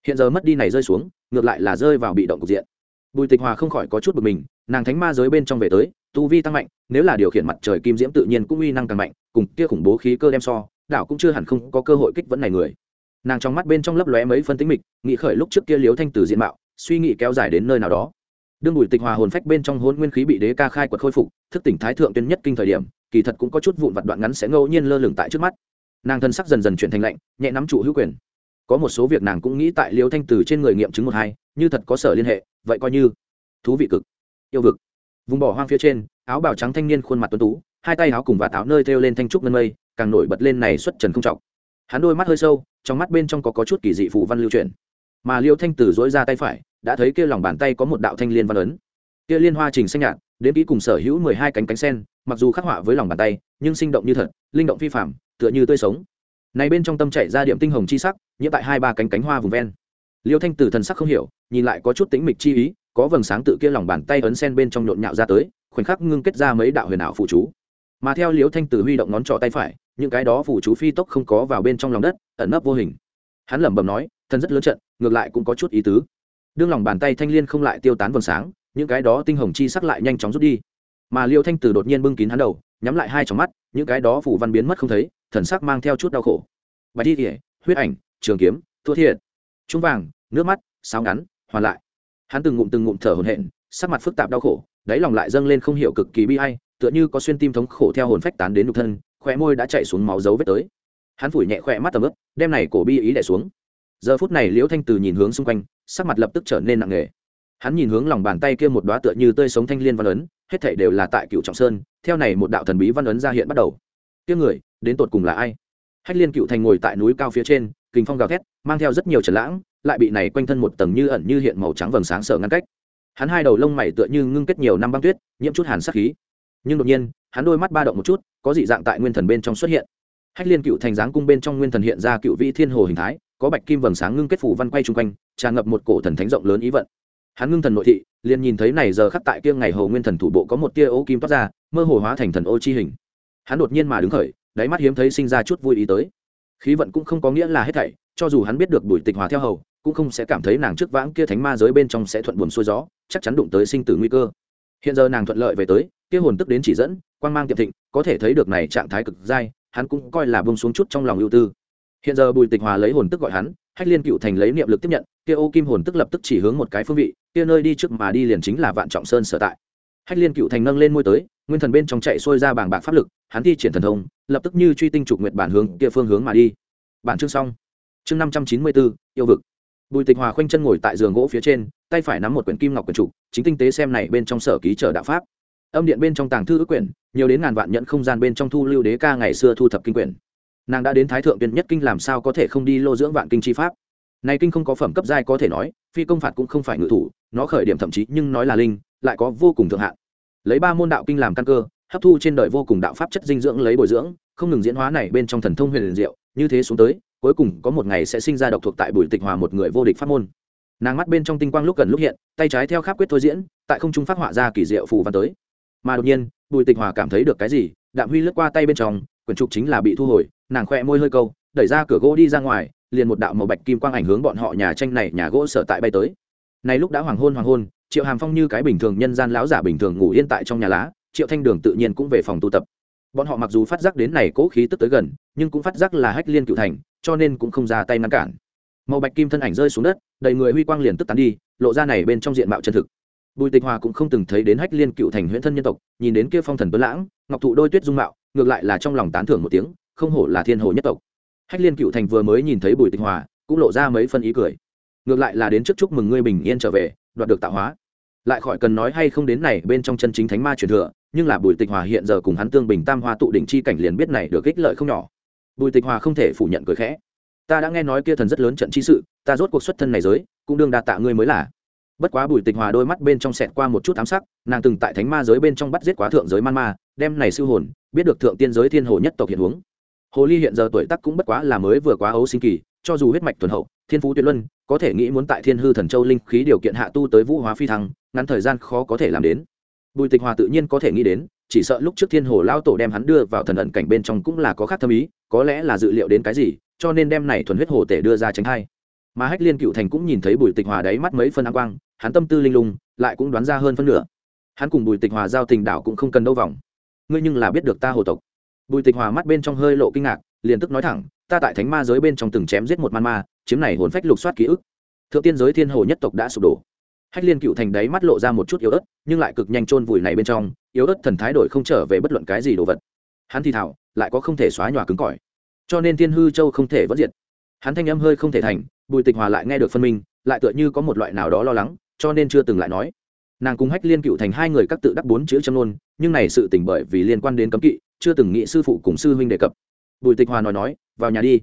Hiện giờ mất đi này rơi xuống, ngược lại là rơi vào bị động cục diện. Bùi tịch hòa không khỏi có chút bực mình, nàng thánh ma giới bên trong về tới, tu vi tăng mạnh, nếu là điều khiển mặt trời kim diễm tự nhiên cũng uy năng càng mạnh, cùng kia khủng bố khí cơ đem so, đảo cũng chưa hẳn không có cơ hội kích vẫn này người. Nàng trong mắt bên trong lấp lóe mấy phân tính mịch, nghĩ khởi lúc trước kia liếu thanh từ diện mạo, suy nghĩ kéo dài đến nơi nào đó. Đương bùi tịch hòa hồn phách bên trong hôn nguyên khí bị đế ca khai quật khôi phục, thức tỉnh thái thượng tuyên nhất kinh thời điểm, kỳ thật cũng có chút vụn vặt đoạn ngắn sẽ ngẫu nhiên lơ lửng tại trước mắt nàng thân sắc dần dần chuyển thành lạnh nhẹ nắm trụ hữu quyền. Có một số việc nàng cũng nghĩ tại liêu thanh từ trên người nghiệm chứng một hai như thật có sở liên hệ vậy coi như. Thú vị cực. Yêu vực. Vùng bỏ hoang phía trên áo bào trắng thanh niên khuôn mặt tuấn tú hai tay áo cùng và táo nơi thêu lên thanh trúc ngân mây càng nổi bật lên này xuất trần không trọng. Hắn đôi mắt hơi sâu trong mắt bên trong có, có chút kỳ dị phù văn lưu truyền mà liêu thanh từ dỗi ra tay phải đã thấy kia lòng bàn tay có một đạo thanh liên văn ấn. Kia liên hoa trình xanh nhạt đến ký cùng sở hữu mười hai cánh cánh sen mặc dù khắc họa với lòng bàn tay nhưng sinh động như thật linh động phi phạm tựa như tươi sống. Này bên trong tâm chảy ra điểm tinh hồng chi sắc, nhiễm tại hai ba cánh cánh hoa vùng ven. Liêu thanh từ thần sắc không hiểu, nhìn lại có chút tính mịch chi ý, có vầng sáng tự kia lòng bàn tay ấn sen bên trong nhộn nhạo ra tới, khoảnh khắc ngưng kết ra mấy đạo huyền ảo phụ chú. Mà theo liêu thanh từ huy động ngón trỏ tay phải, những cái đó phụ chú phi tốc không có vào bên trong lòng đất, ẩn nấp vô hình. Hắn lẩm bẩm nói thân rất lớn trận, ngược lại cũng có chút ý tứ. Đương lòng bàn tay thanh liên không lại tiêu tán vầng sáng, những cái đó tinh hồng chi sắc lại nhanh chóng rút đi. Mà liêu thanh từ đột nhiên bưng kín hắn đầu, nhắm lại hai trong mắt, những cái đó phủ văn biến mất không thấy thần sắc mang theo chút đau khổ. Bạch thi kỉa huyết ảnh, trường kiếm, thua thiệt. Trung vàng, nước mắt sao ngắn, hoàn lại. Hắn từng ngụm từng ngụm thở hổn hển, sắc mặt phức tạp đau khổ, đáy lòng lại dâng lên không hiểu cực kỳ bi ai, tựa như có xuyên tim thống khổ theo hồn phách tán đến nhục thân khỏe môi đã chạy xuống máu dấu vết tới. Hắn phủi nhẹ khỏe mắt tầm ướp đem này cổ bi ý đẻ xuống. Giờ phút này liễu thanh từ nhìn hướng xung quanh, sắc mặt lập tức trở nên nặng nề. Hắn nhìn hướng lòng bàn tay kia một đoá tựa như tươi sống thanh liên văn ấn, hết thảy đều là tại cựu trọng sơn, theo này một đạo thần bí văn ấn ra hiện bắt đầu kia người, đến tột cùng là ai? Hách liên cựu thành ngồi tại núi cao phía trên, kình phong gào thét, mang theo rất nhiều trần lãng, lại bị này quanh thân một tầng như ẩn như hiện màu trắng vầng sáng sợ ngăn cách. Hắn hai đầu lông mày tựa như ngưng kết nhiều năm băng tuyết, nhiễm chút hàn sắc khí. Nhưng đột nhiên, hắn đôi mắt ba động một chút, có dị dạng tại nguyên thần bên trong xuất hiện. Hách liên cựu thành dáng cung bên trong nguyên thần hiện ra cựu vị thiên hồ hình thái, có bạch kim vầng sáng ngưng kết phủ văn quay chung quanh, tràn ngập một cổ thần thánh rộng lớn ý vận. Hắn ngưng thần nội thị, liền nhìn thấy này giờ khắc tại kia ngày hồ nguyên thần thủ bộ có một tia ô kim toát ra, mơ hồ hóa thành thần ô chi hình hắn đột nhiên mà đứng khởi, đáy mắt hiếm thấy sinh ra chút vui ý tới. Khí vận cũng không có nghĩa là hết thảy, cho dù hắn biết được bùi tịch hòa theo hầu, cũng không sẽ cảm thấy nàng trước vãng kia thánh ma giới bên trong sẽ thuận buồm xuôi gió, chắc chắn đụng tới sinh tử nguy cơ. Hiện giờ nàng thuận lợi về tới, kia hồn tức đến chỉ dẫn, quang mang tiệm thịnh, có thể thấy được này trạng thái cực dai, hắn cũng coi là bông xuống chút trong lòng ưu tư. Hiện giờ bùi tịch hòa lấy hồn tức gọi hắn, hách liên cựu thành lấy niệm lực tiếp nhận, kia ô kim hồn tức lập tức chỉ hướng một cái phương vị, kia nơi đi trước mà đi liền chính là vạn trọng sơn sở tại hách liên cựu thành nâng lên môi tới, nguyên thần bên trong chạy xuôi ra bảng bạc pháp lực, hắn thi triển thần thông, lập tức như truy tinh trục nguyệt bản hướng kia phương hướng mà đi. Bản chương xong. Chương năm trăm chín mươi bốn yêu vực. Bùi tịch hòa khoanh chân ngồi tại giường gỗ phía trên, tay phải nắm một quyển kim ngọc quyển trục, chính tinh tế xem này bên trong sở ký trở đạo pháp. Âm điện bên trong tàng thư ước quyển, nhiều đến ngàn vạn nhận không gian bên trong thu lưu đế ca ngày xưa thu thập kinh quyển. Nàng đã đến thái thượng tuyên nhất kinh làm sao có thể không đi lô dưỡng vạn kinh chi pháp? Này kinh không có phẩm cấp giai có thể nói, phi công phạt cũng không phải ngự thủ, nó khởi điểm thậm chí nhưng nói là linh lại có vô cùng thượng hạn. Lấy ba môn đạo kinh làm căn cơ, hấp thu trên đời vô cùng đạo pháp chất dinh dưỡng lấy bồi dưỡng, không ngừng diễn hóa này bên trong thần thông huyền diệu, như thế xuống tới, cuối cùng có một ngày sẽ sinh ra độc thuộc tại bùi tịch hòa một người vô địch pháp môn. Nàng mắt bên trong tinh quang lúc gần lúc hiện, tay trái theo khắp quyết thôi diễn, tại không trung phát họa ra kỳ diệu phù văn tới. Mà đột nhiên, bùi tịch hòa cảm thấy được cái gì, đạm huy lướt qua tay bên trong, quyển trục chính là bị thu hồi, nàng khoe môi hơi câu, đẩy ra cửa gỗ đi ra ngoài, liền một đạo màu bạch kim quang ảnh hướng bọn họ nhà tranh này, nhà gỗ sở tại bay tới. Này lúc đã hoàng hôn hoàng hôn triệu hàm phong như cái bình thường nhân gian lão giả bình thường ngủ yên tại trong nhà lá, triệu thanh đường tự nhiên cũng về phòng tu tập. bọn họ mặc dù phát giác đến này cố khí tức tới gần, nhưng cũng phát giác là hách liên cựu thành, cho nên cũng không ra tay ngăn cản. màu bạch kim thân ảnh rơi xuống đất, đầy người huy quang liền tức tán đi, lộ ra này bên trong diện mạo chân thực. bùi tịch hòa cũng không từng thấy đến hách liên cựu thành huyễn thân nhân tộc, nhìn đến kia phong thần tuấn lãng, ngọc thụ đôi tuyết dung mạo, ngược lại là trong lòng tán thưởng một tiếng, không hổ là thiên hồ nhất tộc. hách liên cựu thành vừa mới nhìn thấy bùi tịch hòa, cũng lộ ra mấy phân ý cười. ngược lại là đến trước chúc mừng ngươi bình yên trở về đoạt được tạo hóa. Lại khỏi cần nói hay không đến này, bên trong chân chính thánh ma truyền thừa, nhưng là bùi tịch hòa hiện giờ cùng hắn tương bình tam hoa tụ đỉnh chi cảnh liền biết này được ích lợi không nhỏ. Bùi tịch hòa không thể phủ nhận cười khẽ. Ta đã nghe nói kia thần rất lớn trận chi sự, ta rốt cuộc xuất thân này giới, cũng đương đạt tạ ngươi mới là. Bất quá bùi tịch hòa đôi mắt bên trong sẹt qua một chút ám sắc, nàng từng tại thánh ma giới bên trong bắt giết quá thượng giới man ma, đem này siêu hồn, biết được thượng tiên giới thiên hồ nhất tộc hiện huống. Hồ ly hiện giờ tuổi tác cũng bất quá là mới vừa quá ấu sinh kỳ, cho dù huyết mạch thuần hậu thiên phú tuyệt luân, có thể nghĩ muốn tại thiên hư thần châu linh khí điều kiện hạ tu tới vũ hóa phi thăng, ngắn thời gian khó có thể làm đến. Bùi tịch hòa tự nhiên có thể nghĩ đến, chỉ sợ lúc trước thiên hồ lao tổ đem hắn đưa vào thần ẩn cảnh bên trong cũng là có khác thâm ý, có lẽ là dự liệu đến cái gì, cho nên đem này thuần huyết hồ tể đưa ra tránh thai. Mà hách liên cựu thành cũng nhìn thấy bùi tịch hòa đáy mắt mấy phân áng quang, hắn tâm tư linh lung, lại cũng đoán ra hơn phân nửa. Hắn cùng bùi tịch hòa giao tình đạo cũng không cần đâu vòng. Ngươi nhưng là biết được ta hồ tộc. Bùi tịch hòa mắt bên trong hơi lộ kinh ngạc liền tức nói thẳng, ta tại thánh ma giới bên trong từng chém giết một man ma, chiếm này hồn phách lục soát ký ức. Thượng tiên giới thiên hồ nhất tộc đã sụp đổ. Hách liên cựu thành đáy mắt lộ ra một chút yếu ớt, nhưng lại cực nhanh chôn vùi này bên trong, yếu ớt thần thái đổi không trở về bất luận cái gì đồ vật. Hắn thì thảo, lại có không thể xóa nhòa cứng cỏi. Cho nên thiên hư châu không thể vẫn diệt. Hắn thanh âm hơi không thể thành, bùi tịch hòa lại nghe được phân minh, lại tựa như có một loại nào đó lo lắng, cho nên chưa từng lại nói. Nàng cùng hách liên cựu thành hai người các tự đắc bốn chữ châm nôn nhưng này sự tỉnh bởi vì liên quan đến cấm kỵ, chưa từng nghĩ sư phụ cùng sư huynh đề cập bùi tịch hòa nói nói, vào nhà đi.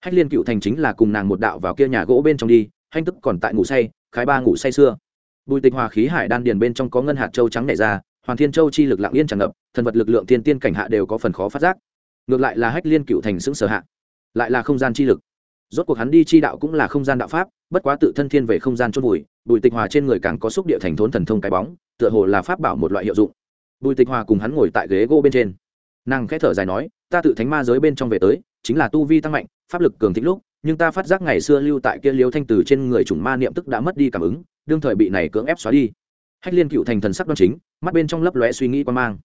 Hách liên cựu thành chính là cùng nàng một đạo vào kia nhà gỗ bên trong đi, hanh tức còn tại ngủ say, khái ba ngủ say xưa. Bùi tịch hòa khí hải đan điền bên trong có ngân hạt châu trắng nảy ra, hoàn thiên châu chi lực lặng yên tràn ngập, thần vật lực lượng thiên tiên cảnh hạ đều có phần khó phát giác. Ngược lại là hách liên cựu thành xứng sở hạ, lại là không gian chi lực. Rốt cuộc hắn đi chi đạo cũng là không gian đạo pháp, bất quá tự thân thiên về không gian chốt bùi bùi tịch hòa trên người càng có xúc địa thành thốn thần thông cái bóng, tựa hồ là pháp bảo một loại hiệu dụng. Bùi tịch hòa cùng hắn ngồi tại ghế gỗ bên trên nàng khẽ thở dài nói, ta tự thánh ma giới bên trong về tới, chính là tu vi tăng mạnh, pháp lực cường thịnh lúc, nhưng ta phát giác ngày xưa lưu tại kia liêu thanh từ trên người chủng ma niệm tức đã mất đi cảm ứng, đương thời bị này cưỡng ép xóa đi. Hách liên cựu thành thần sắc đoan chính, mắt bên trong lấp lóe suy nghĩ quan mang.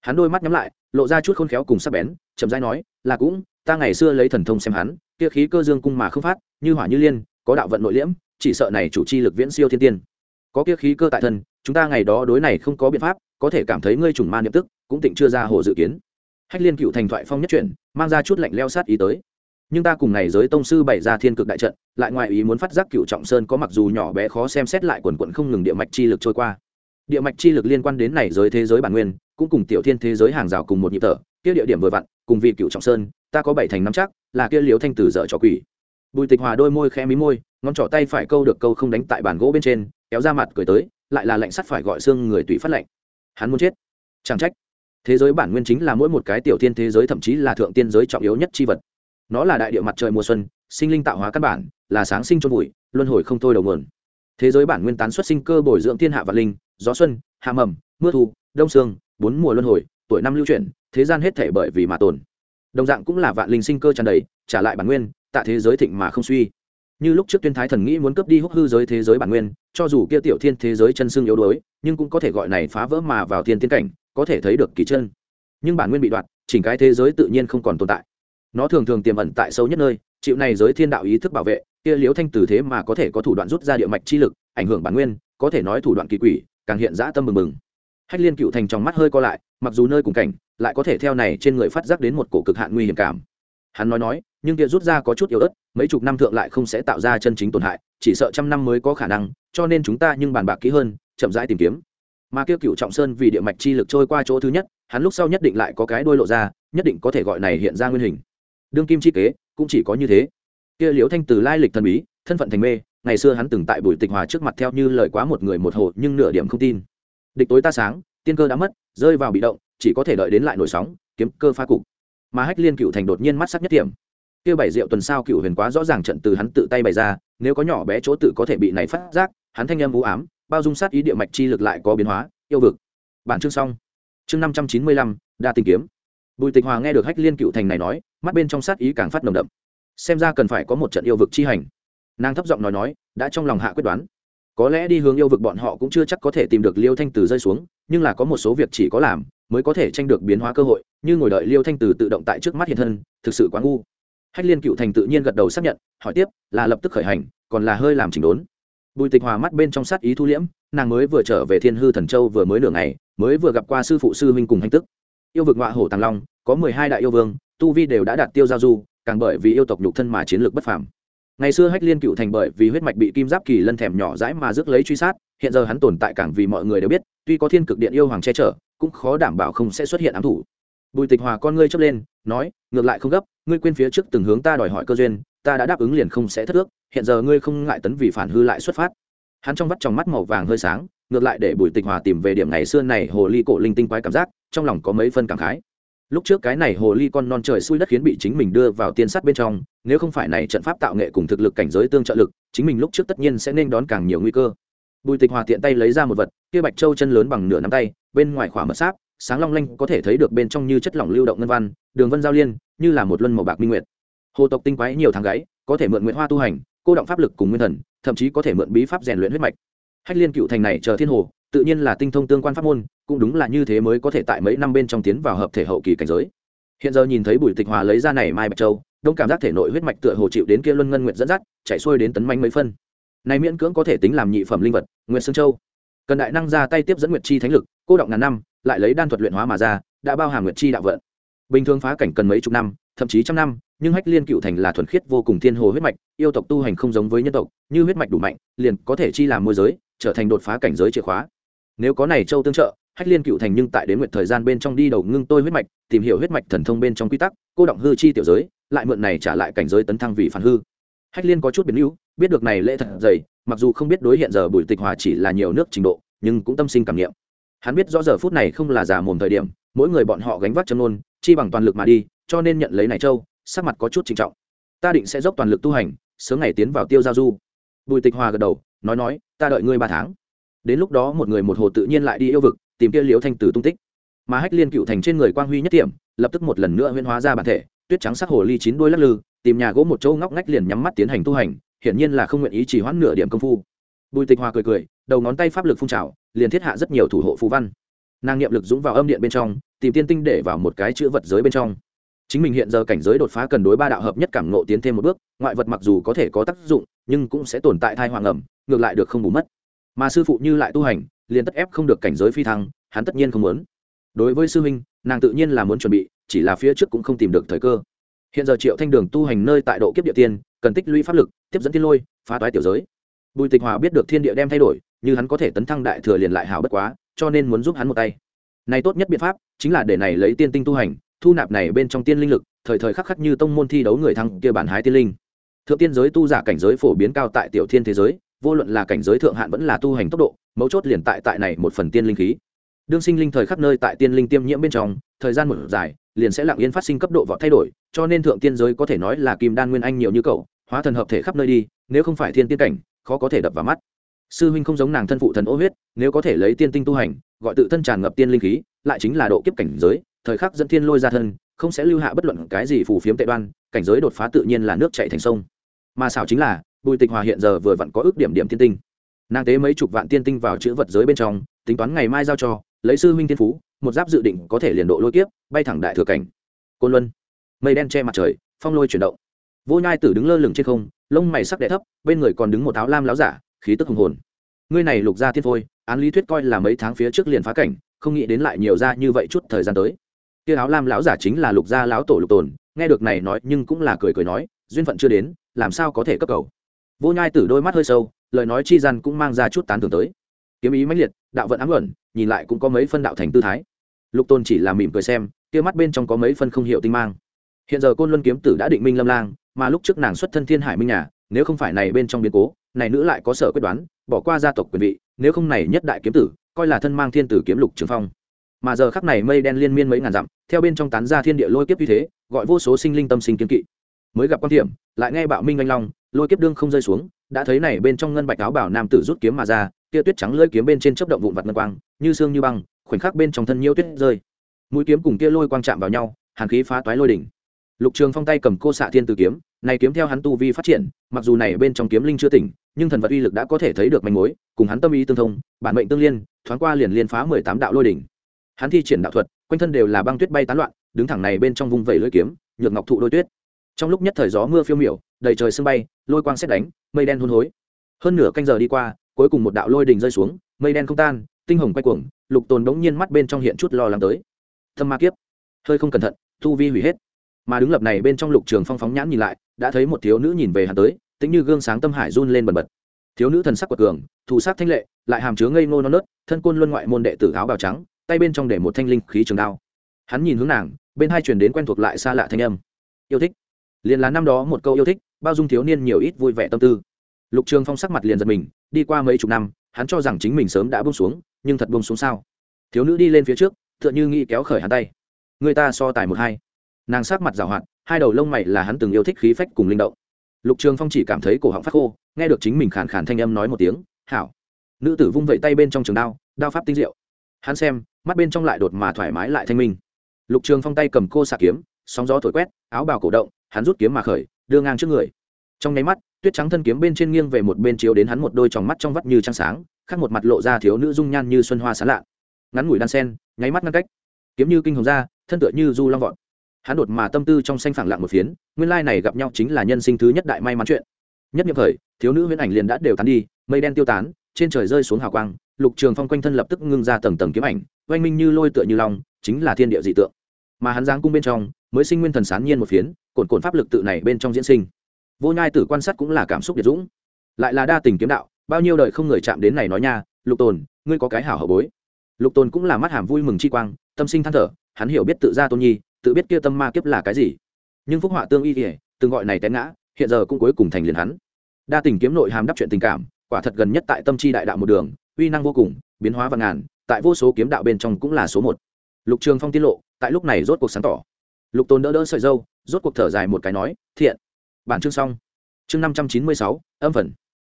Hắn đôi mắt nhắm lại, lộ ra chút khôn khéo cùng sắc bén, chậm rãi nói, là cũng, ta ngày xưa lấy thần thông xem hắn, kia khí cơ dương cung mà không phát, như hỏa như liên, có đạo vận nội liễm, chỉ sợ này chủ chi lực viễn siêu thiên tiên. Có kia khí cơ tại thân, chúng ta ngày đó đối này không có biện pháp, có thể cảm thấy ngươi chủng ma niệm tức, cũng tịnh chưa ra hồ dự kiến hách liên cựu thành thoại phong nhất chuyển, mang ra chút lạnh leo sát ý tới. Nhưng ta cùng này giới tông sư bày ra thiên cực đại trận, lại ngoài ý muốn phát giác cựu trọng sơn có mặc dù nhỏ bé khó xem xét lại quần quận không ngừng địa mạch chi lực trôi qua. Địa mạch chi lực liên quan đến này giới thế giới bản nguyên, cũng cùng tiểu thiên thế giới hàng rào cùng một nhịp thở, kia địa điểm vừa vặn, cùng vị cựu trọng sơn, ta có bảy thành năm chắc, là kia liếu thanh tử dở trò quỷ. Bùi tịch hòa đôi môi khẽ mí môi, ngón trỏ tay phải câu được câu không đánh tại bàn gỗ bên trên, kéo ra mặt cười tới, lại là lạnh sắt phải gọi xương người tùy phát lạnh. Hắn muốn chết. Chẳng trách thế giới bản nguyên chính là mỗi một cái tiểu thiên thế giới, thậm chí là thượng tiên giới trọng yếu nhất chi vật. Nó là đại địa mặt trời mùa xuân, sinh linh tạo hóa căn bản, là sáng sinh trong bụi luân hồi không thôi đầu nguồn. Thế giới bản nguyên tán xuất sinh cơ bồi dưỡng thiên hạ và linh, gió xuân, hạ mầm, mưa thu, đông sương, bốn mùa luân hồi, tuổi năm lưu chuyển, thế gian hết thể bởi vì mà tồn. Đồng dạng cũng là vạn linh sinh cơ tràn đầy, trả lại bản nguyên, tạ thế giới thịnh mà không suy. Như lúc trước tuyên thái thần nghĩ muốn cướp đi húc hư giới thế giới bản nguyên, cho dù kia tiểu thiên thế giới chân xương yếu đuối, nhưng cũng có thể gọi này phá vỡ mà vào thiên tiến cảnh có thể thấy được kỳ chân. Nhưng bản nguyên bị đoạt, chỉnh cái thế giới tự nhiên không còn tồn tại. Nó thường thường tiềm ẩn tại sâu nhất nơi, chịu này giới thiên đạo ý thức bảo vệ, kia liếu thanh tử thế mà có thể có thủ đoạn rút ra địa mạch chi lực, ảnh hưởng bản nguyên, có thể nói thủ đoạn kỳ quỷ, càng hiện dã tâm mừng mừng. Hách liên cựu thành trong mắt hơi co lại, mặc dù nơi cùng cảnh, lại có thể theo này trên người phát giác đến một cổ cực hạn nguy hiểm cảm. Hắn nói nói, nhưng kia rút ra có chút yếu ớt, mấy chục năm thượng lại không sẽ tạo ra chân chính tổn hại, chỉ sợ trăm năm mới có khả năng, cho nên chúng ta nhưng bàn bạc kỹ hơn, chậm rãi tìm kiếm mà kêu cựu trọng sơn vì địa mạch chi lực trôi qua chỗ thứ nhất, hắn lúc sau nhất định lại có cái đôi lộ ra, nhất định có thể gọi này hiện ra nguyên hình. Đương kim chi kế, cũng chỉ có như thế. Kia liễu thanh từ lai lịch thần bí, thân phận thành mê, ngày xưa hắn từng tại buổi tịch hòa trước mặt theo như lời quá một người một hồ, nhưng nửa điểm không tin. Địch tối ta sáng, tiên cơ đã mất, rơi vào bị động, chỉ có thể đợi đến lại nổi sóng, kiếm cơ pha cục. Mà hách liên cựu thành đột nhiên mắt sắc nhất điểm. Kia bảy rượu tuần sau cựu huyền quá rõ ràng trận từ hắn tự tay bày ra, nếu có nhỏ bé chỗ tự có thể bị này phát giác, hắn thanh âm u ám bao dung sát ý địa mạch chi lực lại có biến hóa, yêu vực. Bản chương xong. Chương năm trăm chín mươi lăm, đa tình kiếm. Bùi tịch hòa nghe được hách liên cựu thành này nói, mắt bên trong sát ý càng phát nồng đậm. Xem ra cần phải có một trận yêu vực chi hành. Nàng thấp giọng nói nói, đã trong lòng hạ quyết đoán. Có lẽ đi hướng yêu vực bọn họ cũng chưa chắc có thể tìm được liêu thanh từ rơi xuống, nhưng là có một số việc chỉ có làm, mới có thể tranh được biến hóa cơ hội, như ngồi đợi liêu thanh từ tự động tại trước mắt hiện thân, thực sự quá ngu. Hách liên cựu thành tự nhiên gật đầu xác nhận, hỏi tiếp, là lập tức khởi hành, còn là hơi làm chỉnh đốn bùi tịch hòa mắt bên trong sát ý thu liễm, nàng mới vừa trở về thiên hư thần châu vừa mới nửa ngày, mới vừa gặp qua sư phụ sư huynh cùng hành tức. Yêu vực ngọa hổ tàng long, có mười hai đại yêu vương, tu vi đều đã đạt tiêu giao du, càng bởi vì yêu tộc nhục thân mà chiến lược bất phàm. Ngày xưa hách liên cựu thành bởi vì huyết mạch bị kim giáp kỳ lân thèm nhỏ dãi mà rước lấy truy sát, hiện giờ hắn tồn tại càng vì mọi người đều biết, tuy có thiên cực điện yêu hoàng che chở, cũng khó đảm bảo không sẽ xuất hiện ám thủ. Bùi tịch hòa con ngươi chấp lên, nói, ngược lại không gấp, ngươi quên phía trước từng hướng ta đòi hỏi cơ duyên ta đã đáp ứng liền không sẽ thất ước, hiện giờ ngươi không ngại tấn vì phản hư lại xuất phát. Hắn trong vắt trong mắt màu vàng hơi sáng, ngược lại để bùi tịch hòa tìm về điểm ngày xưa này hồ ly cổ linh tinh quái cảm giác, trong lòng có mấy phân cảm khái. Lúc trước cái này hồ ly con non trời xui đất khiến bị chính mình đưa vào tiên sắt bên trong, nếu không phải này trận pháp tạo nghệ cùng thực lực cảnh giới tương trợ lực, chính mình lúc trước tất nhiên sẽ nên đón càng nhiều nguy cơ. Bùi tịch hòa tiện tay lấy ra một vật, kia bạch châu chân lớn bằng nửa nắm tay, bên ngoài khỏa mật sáp, sáng long lanh có thể thấy được bên trong như chất lỏng lưu động ngân văn, đường vân giao liên, như là một luân màu bạc minh nguyệt hồ tộc tinh quái nhiều tháng gáy có thể mượn nguyễn hoa tu hành, cô động pháp lực cùng nguyên thần, thậm chí có thể mượn bí pháp rèn luyện huyết mạch. Hách liên cựu thành này chờ thiên hồ, tự nhiên là tinh thông tương quan pháp môn, cũng đúng là như thế mới có thể tại mấy năm bên trong tiến vào hợp thể hậu kỳ cảnh giới. Hiện giờ nhìn thấy bùi tịch hòa lấy ra này mai bạch châu, đông cảm giác thể nội huyết mạch tựa hồ chịu đến kia luân ngân nguyện dẫn dắt, chạy xuôi đến tấn manh mấy phân. Này miễn cưỡng có thể tính làm nhị phẩm linh vật nguyện sơn châu. Cần đại năng ra tay tiếp dẫn nguyệt chi thánh lực, cô động ngàn năm, lại lấy đan thuật luyện hóa mà ra, đã bao hàm nguyệt chi đạo vận. Bình thường phá cảnh cần mấy chục năm, thậm chí trăm năm nhưng hách liên cựu thành là thuần khiết vô cùng thiên hồ huyết mạch, yêu tộc tu hành không giống với nhân tộc, như huyết mạch đủ mạnh, liền có thể chi làm môi giới, trở thành đột phá cảnh giới chìa khóa. Nếu có này châu tương trợ, hách liên cựu thành nhưng tại đến nguyện thời gian bên trong đi đầu ngưng tôi huyết mạch, tìm hiểu huyết mạch thần thông bên trong quy tắc, cô động hư chi tiểu giới, lại mượn này trả lại cảnh giới tấn thăng vì phản hư. Hách liên có chút biến hữu biết được này lễ thật dày, mặc dù không biết đối hiện giờ bùi tịch hòa chỉ là nhiều nước trình độ, nhưng cũng tâm sinh cảm nghiệm hắn biết rõ giờ phút này không là giả mồm thời điểm, mỗi người bọn họ gánh vác chân ôn chi bằng toàn lực mà đi, cho nên nhận lấy này châu sắc mặt có chút trinh trọng. Ta định sẽ dốc toàn lực tu hành, sớm ngày tiến vào tiêu giao du. Bùi tịch hòa gật đầu, nói nói, ta đợi ngươi ba tháng. Đến lúc đó một người một hồ tự nhiên lại đi yêu vực, tìm kia liễu thanh tử tung tích. Mà hách liên cựu thành trên người quang huy nhất điểm lập tức một lần nữa huyên hóa ra bản thể, tuyết trắng sắc hồ ly chín đuôi lắc lư, tìm nhà gỗ một chỗ ngóc ngách liền nhắm mắt tiến hành tu hành, hiển nhiên là không nguyện ý chỉ hoãn nửa điểm công phu. Bùi tịch hòa cười cười, đầu ngón tay pháp lực phun trào, liền thiết hạ rất nhiều thủ hộ phù văn. Nàng niệm lực dũng vào âm điện bên trong, tìm tiên tinh để vào một cái chữ vật giới bên trong chính mình hiện giờ cảnh giới đột phá cần đối ba đạo hợp nhất cảm ngộ tiến thêm một bước, ngoại vật mặc dù có thể có tác dụng, nhưng cũng sẽ tồn tại thai hoàng ẩm, ngược lại được không bù mất. Mà sư phụ như lại tu hành, liền tất ép không được cảnh giới phi thăng, hắn tất nhiên không muốn. Đối với sư huynh, nàng tự nhiên là muốn chuẩn bị, chỉ là phía trước cũng không tìm được thời cơ. Hiện giờ triệu thanh đường tu hành nơi tại độ kiếp địa tiên, cần tích lũy pháp lực, tiếp dẫn thiên lôi, phá toái tiểu giới. Bùi tịch hòa biết được thiên địa đem thay đổi, như hắn có thể tấn thăng đại thừa liền lại hảo bất quá, cho nên muốn giúp hắn một tay. Này tốt nhất biện pháp, chính là để này lấy tiên tinh tu hành thu nạp này bên trong tiên linh lực, thời thời khắc khắc như tông môn thi đấu người thăng kia bản hái tiên linh. Thượng tiên giới tu giả cảnh giới phổ biến cao tại tiểu thiên thế giới, vô luận là cảnh giới thượng hạn vẫn là tu hành tốc độ, mấu chốt liền tại tại này một phần tiên linh khí. Đương sinh linh thời khắp nơi tại tiên linh tiêm nhiễm bên trong, thời gian một dài, liền sẽ lặng yên phát sinh cấp độ vọt thay đổi, cho nên thượng tiên giới có thể nói là kim đan nguyên anh nhiều như cậu, hóa thần hợp thể khắp nơi đi, nếu không phải thiên tiên cảnh, khó có thể đập vào mắt. Sư huynh không giống nàng thân phụ thần ô huyết, nếu có thể lấy tiên tinh tu hành, gọi tự thân tràn ngập tiên linh khí, lại chính là độ kiếp cảnh giới thời khắc dẫn thiên lôi ra thân, không sẽ lưu hạ bất luận cái gì phù phiếm tệ đoan, cảnh giới đột phá tự nhiên là nước chạy thành sông. Mà xảo chính là, bùi tịch hòa hiện giờ vừa vặn có ước điểm điểm tiên tinh. Nàng tế mấy chục vạn tiên tinh vào chữ vật giới bên trong, tính toán ngày mai giao cho, lấy sư huynh thiên phú, một giáp dự định có thể liền độ lôi kiếp, bay thẳng đại thừa cảnh. Côn luân, mây đen che mặt trời, phong lôi chuyển động. Vô nhai tử đứng lơ lửng trên không, lông mày sắc đẻ thấp, bên người còn đứng một áo lam láo giả, khí tức hùng hồn. Ngươi này lục gia thiên phôi, án lý thuyết coi là mấy tháng phía trước liền phá cảnh, không nghĩ đến lại nhiều ra như vậy chút thời gian tới kia áo lam lão giả chính là lục gia lão tổ lục tồn, nghe được này nói nhưng cũng là cười cười nói, duyên phận chưa đến, làm sao có thể cấp cầu? Vô nhai tử đôi mắt hơi sâu, lời nói chi gian cũng mang ra chút tán thưởng tới. Kiếm ý mãnh liệt, đạo vận ám luận, nhìn lại cũng có mấy phân đạo thành tư thái. Lục tôn chỉ là mỉm cười xem, kia mắt bên trong có mấy phân không hiểu tinh mang. Hiện giờ côn luân kiếm tử đã định minh lâm lang, mà lúc trước nàng xuất thân thiên hải minh nhà, nếu không phải này bên trong biến cố, này nữ lại có sở quyết đoán, bỏ qua gia tộc quyền vị, nếu không này nhất đại kiếm tử, coi là thân mang thiên tử kiếm lục trường phong mà giờ khắc này mây đen liên miên mấy ngàn dặm, theo bên trong tán ra thiên địa lôi kiếp như thế, gọi vô số sinh linh tâm sinh kiếm kỵ. Mới gặp quan thiểm lại nghe bạo minh anh long, lôi kiếp đương không rơi xuống, đã thấy này bên trong ngân bạch áo bảo nam tử rút kiếm mà ra kia tuyết trắng lưỡi kiếm bên trên chớp động vụn vặt ngân quang, như xương như băng, khoảnh khắc bên trong thân nhiêu tuyết rơi. Mũi kiếm cùng kia lôi quang chạm vào nhau, hàn khí phá toái lôi đỉnh. Lục trường phong tay cầm cô xạ thiên từ kiếm, này kiếm theo hắn tu vi phát triển, mặc dù này bên trong kiếm linh chưa tỉnh, nhưng thần vật uy lực đã có thể thấy được manh mối, cùng hắn tâm ý tương thông, bản mệnh tương liên, thoáng qua liền liên phá mười tám đạo lôi đỉnh hắn thi triển đạo thuật, quanh thân đều là băng tuyết bay tán loạn, đứng thẳng này bên trong vùng vẩy lưỡi kiếm, nhược ngọc thụ đôi tuyết. Trong lúc nhất thời gió mưa phiêu miểu, đầy trời sương bay, lôi quang xét đánh, mây đen hôn hối. Hơn nửa canh giờ đi qua, cuối cùng một đạo lôi đỉnh rơi xuống, mây đen không tan, tinh hồng quay cuồng, lục tồn đống nhiên mắt bên trong hiện chút lo lắng tới. Thâm ma kiếp. Hơi không cẩn thận thu vi hủy hết. Mà đứng lập này bên trong lục trường phong phóng nhãn nhìn lại, đã thấy một thiếu nữ nhìn về hắn tới, tính như gương sáng tâm hải run lên bần bật. Thiếu nữ thần sắc quật cường, thù sắc thanh lệ, lại hàm chứa ngây ngô non nớt, thân côn luân ngoại môn đệ tử áo bào trắng tay bên trong để một thanh linh khí trường đao. Hắn nhìn hướng nàng, bên hai truyền đến quen thuộc lại xa lạ thanh âm. Yêu thích. Liền là năm đó một câu yêu thích, bao dung thiếu niên nhiều ít vui vẻ tâm tư. Lục trường phong sắc mặt liền giật mình, đi qua mấy chục năm, hắn cho rằng chính mình sớm đã bông xuống, nhưng thật bông xuống sao? Thiếu nữ đi lên phía trước, tựa như nghĩ kéo khởi hắn tay. Người ta so tài một hai. Nàng sắc mặt rào hoạt, hai đầu lông mày là hắn từng yêu thích khí phách cùng linh động. Lục trường phong chỉ cảm thấy cổ họng phát khô, nghe được chính mình khàn khàn thanh âm nói một tiếng, hảo. Nữ tử vung vẩy tay bên trong trường đao đao pháp tinh diệu. Hắn xem mắt bên trong lại đột mà thoải mái lại thanh minh. Lục trường phong tay cầm cô xạ kiếm, sóng gió thổi quét, áo bào cổ động, hắn rút kiếm mà khởi, đưa ngang trước người. Trong nháy mắt, tuyết trắng thân kiếm bên trên nghiêng về một bên chiếu đến hắn một đôi tròng mắt trong vắt như trăng sáng, khác một mặt lộ ra thiếu nữ dung nhan như xuân hoa sán lạ. Ngắn ngủi đan sen, nháy mắt ngăn cách. Kiếm như kinh hồng ra, thân tựa như du long vọt. Hắn đột mà tâm tư trong xanh phẳng lặng một phiến, nguyên lai này gặp nhau chính là nhân sinh thứ nhất đại may mắn chuyện. Nhất nhiệm thời, thiếu nữ huyễn ảnh liền đã đều tán đi, mây đen tiêu tán, trên trời rơi xuống hào quang, lục trường phong quanh thân lập tức ngưng ra tầng tầng kiếm ảnh oanh minh như lôi tựa như long, chính là thiên địa dị tượng. Mà hắn giáng cung bên trong, mới sinh nguyên thần sán nhiên một phiến, cồn cồn pháp lực tự này bên trong diễn sinh. Vô nhai tử quan sát cũng là cảm xúc liệt dũng. Lại là đa tình kiếm đạo, bao nhiêu đời không người chạm đến này nói nha, lục tồn, ngươi có cái hảo hậu bối. Lục tồn cũng là mắt hàm vui mừng chi quang, tâm sinh than thở, hắn hiểu biết tự ra tôn nhi, tự biết kia tâm ma kiếp là cái gì. Nhưng phúc họa tương y kỉa từng gọi này té ngã, hiện giờ cũng cuối cùng thành liền hắn. Đa tình kiếm nội hàm đắp chuyện tình cảm, quả thật gần nhất tại tâm chi đại đạo một đường, uy năng vô cùng, biến hóa và ngàn tại vô số kiếm đạo bên trong cũng là số một. Lục trường phong tiết lộ, tại lúc này rốt cuộc sáng tỏ. Lục tôn đỡ đỡ sợi dâu, rốt cuộc thở dài một cái nói, thiện. Bản chương xong. Chương năm trăm chín mươi sáu, âm phần.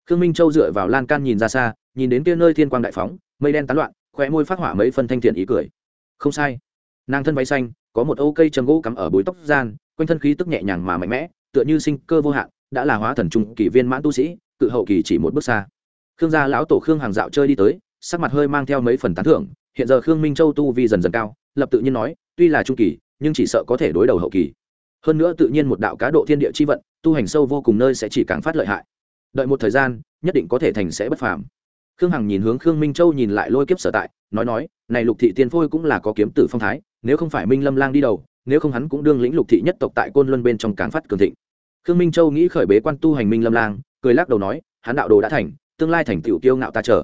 Khương minh châu dựa vào lan can nhìn ra xa, nhìn đến kia nơi thiên quang đại phóng, mây đen tán loạn, khóe môi phát hỏa mấy phân thanh thiện ý cười. Không sai. Nàng thân váy xanh, có một âu cây trầm gỗ cắm ở bối tóc gian, quanh thân khí tức nhẹ nhàng mà mạnh mẽ, tựa như sinh cơ vô hạn, đã là hóa thần trung kỳ viên mãn tu sĩ, cự hậu kỳ chỉ một bước xa. Khương gia lão tổ khương hàng dạo chơi đi tới sắc mặt hơi mang theo mấy phần tán thưởng, hiện giờ khương minh châu tu vi dần dần cao, lập tự nhiên nói, tuy là trung kỳ, nhưng chỉ sợ có thể đối đầu hậu kỳ. Hơn nữa tự nhiên một đạo cá độ thiên địa chi vận, tu hành sâu vô cùng nơi sẽ chỉ càng phát lợi hại. Đợi một thời gian, nhất định có thể thành sẽ bất phàm. Khương hằng nhìn hướng khương minh châu nhìn lại lôi kiếp sở tại, nói nói, này lục thị tiên phôi cũng là có kiếm tử phong thái, nếu không phải minh lâm lang đi đầu, nếu không hắn cũng đương lĩnh lục thị nhất tộc tại côn luân bên trong càng phát cường thịnh. Khương minh châu nghĩ khởi bế quan tu hành minh lâm lang, cười lắc đầu nói, hắn đạo đồ đã thành, tương lai thành tựu kiêu ngạo ta chờ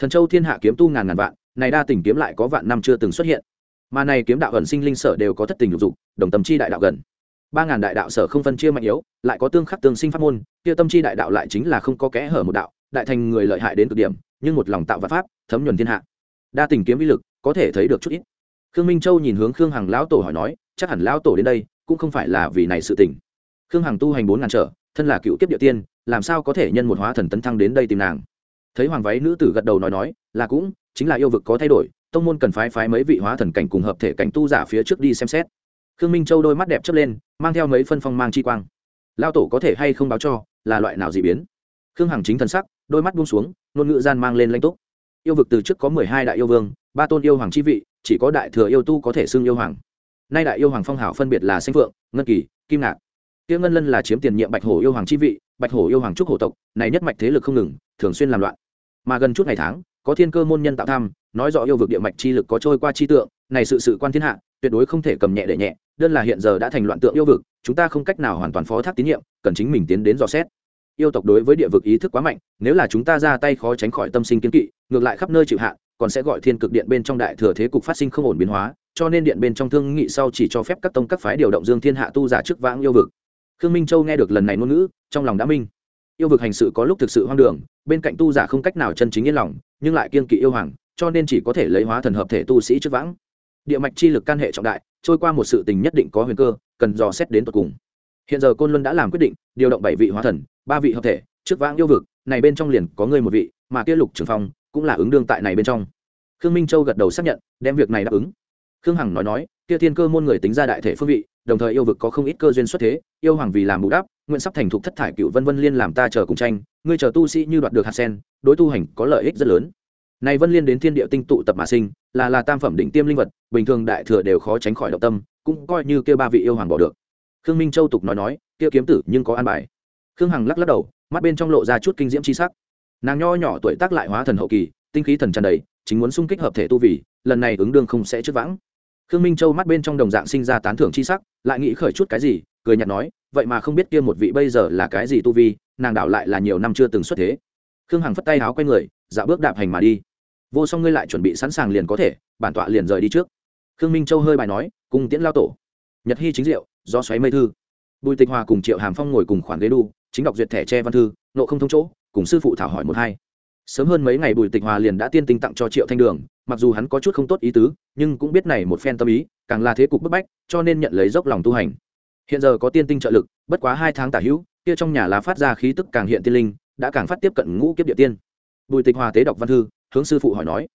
thần châu thiên hạ kiếm tu ngàn ngàn vạn, này đa tình kiếm lại có vạn năm chưa từng xuất hiện. Mà này kiếm đạo ẩn sinh linh sở đều có thất tình lục dục, đồng tâm chi đại đạo gần. Ba ngàn đại đạo sở không phân chia mạnh yếu, lại có tương khắc tương sinh pháp môn, kia tâm chi đại đạo lại chính là không có kẽ hở một đạo, đại thành người lợi hại đến cực điểm, nhưng một lòng tạo vật pháp, thấm nhuần thiên hạ. Đa tình kiếm vi lực, có thể thấy được chút ít. Khương minh châu nhìn hướng khương hằng lão tổ hỏi nói, chắc hẳn lão tổ đến đây, cũng không phải là vì này sự tình. Khương hằng tu hành bốn ngàn trở, thân là cựu kiếp địa tiên, làm sao có thể nhân một hóa thần tấn thăng đến đây tìm nàng? Thấy hoàng váy nữ tử gật đầu nói nói, là cũng, chính là yêu vực có thay đổi, tông môn cần phái phái mấy vị hóa thần cảnh cùng hợp thể cảnh tu giả phía trước đi xem xét. Khương minh châu đôi mắt đẹp chớp lên, mang theo mấy phân phong mang chi quang. Lao tổ có thể hay không báo cho, là loại nào dị biến? Khương hằng chính thần sắc, đôi mắt buông xuống, ngôn ngữ gian mang lên lãnh túc. Yêu vực từ trước có mười hai đại yêu vương, ba tôn yêu hoàng chi vị, chỉ có đại thừa yêu tu có thể xưng yêu hoàng. Nay đại yêu hoàng phong hảo phân biệt là xanh phượng, ngân kỳ, kim ngạc kia ngân lân là chiếm tiền nhiệm bạch hổ yêu hoàng chi vị, bạch hổ yêu hoàng trúc hổ tộc, này nhất mạch thế lực không ngừng, thường xuyên làm loạn. Mà gần chút ngày tháng, có thiên cơ môn nhân tạo tham nói rõ yêu vực địa mạch chi lực có trôi qua chi tượng, này sự sự quan thiên hạ, tuyệt đối không thể cầm nhẹ để nhẹ, đơn là hiện giờ đã thành loạn tượng yêu vực, chúng ta không cách nào hoàn toàn phó thác tín nhiệm, cần chính mình tiến đến dò xét. Yêu tộc đối với địa vực ý thức quá mạnh, nếu là chúng ta ra tay khó tránh khỏi tâm sinh kiến kỵ, ngược lại khắp nơi chịu hạn còn sẽ gọi thiên cực điện bên trong đại thừa thế cục phát sinh không ổn biến hóa, cho nên điện bên trong thương nghị sau chỉ cho phép các tông các phái điều động dương thiên hạ tu giả trước vãng yêu vực khương minh châu nghe được lần này ngôn ngữ, trong lòng đã minh. Yêu vực hành sự có lúc thực sự hoang đường, bên cạnh tu giả không cách nào chân chính yên lòng, nhưng lại kiên kỵ yêu hoàng, cho nên chỉ có thể lấy hóa thần hợp thể tu sĩ trước vãng. Địa mạch chi lực can hệ trọng đại, trôi qua một sự tình nhất định có huyền cơ, cần dò xét đến tột cùng. Hiện giờ côn luân đã làm quyết định, điều động bảy vị hóa thần, ba vị hợp thể, trước vãng yêu vực, này bên trong liền có người một vị, mà kia lục trường phong cũng là ứng đương tại này bên trong. Khương minh châu gật đầu xác nhận, đem việc này đáp ứng. Khương hằng nói nói kia thiên cơ môn người tính ra đại thể phương vị, đồng thời yêu vực có không ít cơ duyên xuất thế, yêu hoàng vì làm bù đắp, nguyện sắp thành thục thất thải cựu vân vân liên làm ta chờ cùng tranh, ngươi chờ tu sĩ như đoạt được hạt sen, đối tu hành có lợi ích rất lớn. Này vân liên đến thiên địa tinh tụ tập mà sinh, là là tam phẩm đỉnh tiêm linh vật, bình thường đại thừa đều khó tránh khỏi động tâm, cũng coi như kia ba vị yêu hoàng bỏ được. Khương minh châu tục nói nói, kia kiếm tử nhưng có an bài. Khương hằng lắc lắc đầu, mắt bên trong lộ ra chút kinh diễm chi sắc. Nàng nho nhỏ tuổi tác lại hóa thần hậu kỳ, tinh khí thần tràn đầy, chính muốn sung kích hợp thể tu vì lần này ứng đương không sẽ trước vãng khương minh châu mắt bên trong đồng dạng sinh ra tán thưởng chi sắc, lại nghĩ khởi chút cái gì, cười nhạt nói, vậy mà không biết kia một vị bây giờ là cái gì tu vi, nàng đảo lại là nhiều năm chưa từng xuất thế. Khương hằng phất tay áo quay người dạo bước đạp hành mà đi. Vô song ngươi lại chuẩn bị sẵn sàng liền có thể, bản tọa liền rời đi trước. Khương minh châu hơi bài nói, cùng tiễn lao tổ, nhật hy chính diệu do xoáy mây thư, bùi tịch hòa cùng triệu hàm phong ngồi cùng khoản ghế đu, chính đọc duyệt thẻ tre văn thư, nộ không thông chỗ, cùng sư phụ thảo hỏi một hai sớm hơn mấy ngày bùi tịch hòa liền đã tiên tinh tặng cho triệu thanh đường, mặc dù hắn có chút không tốt ý tứ, nhưng cũng biết này một phen tâm ý, càng là thế cục bức bách, cho nên nhận lấy dốc lòng tu hành. Hiện giờ có tiên tinh trợ lực, bất quá hai tháng tả hữu, kia trong nhà lá phát ra khí tức càng hiện tiên linh, đã càng phát tiếp cận ngũ kiếp địa tiên. Bùi tịch hòa tế đọc văn thư, hướng sư phụ hỏi nói,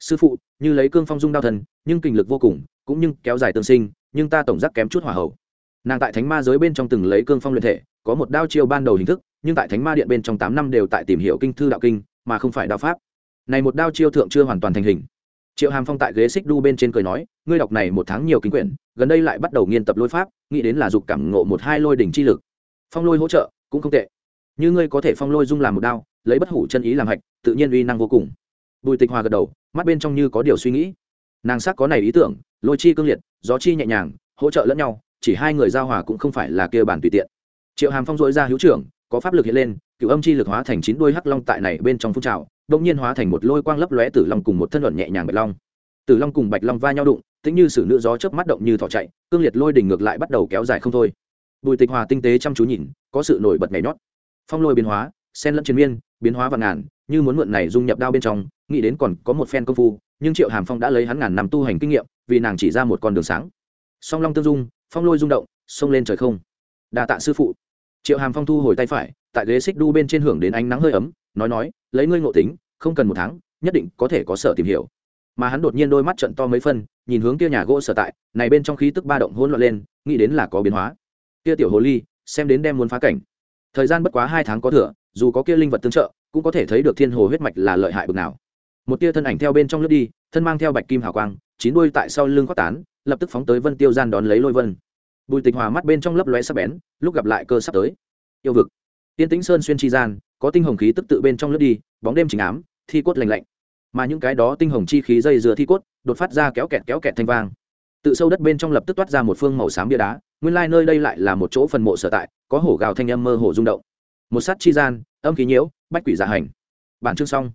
sư phụ, như lấy cương phong dung đao thần, nhưng kinh lực vô cùng, cũng nhưng kéo dài tương sinh, nhưng ta tổng giác kém chút hỏa hậu nàng tại thánh ma giới bên trong từng lấy cương phong luyện thể, có một đao chiêu ban đầu hình thức, nhưng tại thánh ma điện bên trong tám năm đều tại tìm hiểu kinh thư đạo kinh mà không phải đao pháp. Này một đao chiêu thượng chưa hoàn toàn thành hình. Triệu hàm phong tại ghế xích đu bên trên cười nói, ngươi đọc này một tháng nhiều kinh quyển, gần đây lại bắt đầu nghiên tập lôi pháp, nghĩ đến là dục cảm ngộ một hai lôi đỉnh chi lực. Phong lôi hỗ trợ, cũng không tệ. Như ngươi có thể phong lôi dung làm một đao, lấy bất hủ chân ý làm hạch, tự nhiên uy năng vô cùng. Bùi tịch hòa gật đầu, mắt bên trong như có điều suy nghĩ. Nàng sắc có này ý tưởng, lôi chi cương liệt, gió chi nhẹ nhàng, hỗ trợ lẫn nhau, chỉ hai người giao hòa cũng không phải là kia bản tùy tiện. Triệu hàm phong dội ra hữu trưởng, có pháp lực hiện lên cựu âm chi lực hóa thành chín đuôi hắc long tại này bên trong phun trào đông nhiên hóa thành một lôi quang lấp lóe tử long cùng một thân luận nhẹ nhàng bạch long. Tử long cùng bạch long va nhau đụng tính như sử nữ gió chớp mắt động như thỏ chạy, cương liệt lôi đỉnh ngược lại bắt đầu kéo dài không thôi. Bùi tịch hòa tinh tế chăm chú nhìn, có sự nổi bật nhảy nhót. Phong lôi biến hóa, sen lẫn chiến miên, biến hóa và ngàn, như muốn mượn này dung nhập đao bên trong, nghĩ đến còn có một phen công phu, nhưng triệu hàm phong đã lấy hắn ngàn năm tu hành kinh nghiệm, vì nàng chỉ ra một con đường sáng. Song long tương dung, phong lôi rung động, xông lên trời không. Đà tạ sư phụ. Triệu hàm phong thu hồi tay phải tại ghế xích đu bên trên hưởng đến ánh nắng hơi ấm, nói nói, lấy ngươi ngộ tính, không cần một tháng, nhất định có thể có sở tìm hiểu. Mà hắn đột nhiên đôi mắt trận to mấy phân, nhìn hướng kia nhà gỗ sở tại, này bên trong khí tức ba động hỗn loạn lên, nghĩ đến là có biến hóa. Kia tiểu hồ ly, xem đến đem muốn phá cảnh. Thời gian bất quá hai tháng có thừa, dù có kia linh vật tương trợ, cũng có thể thấy được thiên hồ huyết mạch là lợi hại bực nào. Một tia thân ảnh theo bên trong lướt đi, thân mang theo bạch kim hào quang, chín đuôi tại sau lưng khoác tán, lập tức phóng tới vân tiêu gian đón lấy lôi vân. Bùi tịch hòa mắt bên trong lấp lóe sắc bén, lúc gặp lại cơ sắp tới. Yêu vực tiên tĩnh sơn xuyên chi gian, có tinh hồng khí tức tự bên trong lướt đi, bóng đêm chính ám, thi cốt lành lạnh. Mà những cái đó tinh hồng chi khí dây dừa thi cốt, đột phát ra kéo kẹt kéo kẹt thanh vang. Tự sâu đất bên trong lập tức toát ra một phương màu xám bia đá, nguyên lai nơi đây lại là một chỗ phần mộ sở tại, có hổ gào thanh âm mơ hồ rung động. Một sát chi gian, âm khí nhiễu, bách quỷ giả hành. Bản chương xong.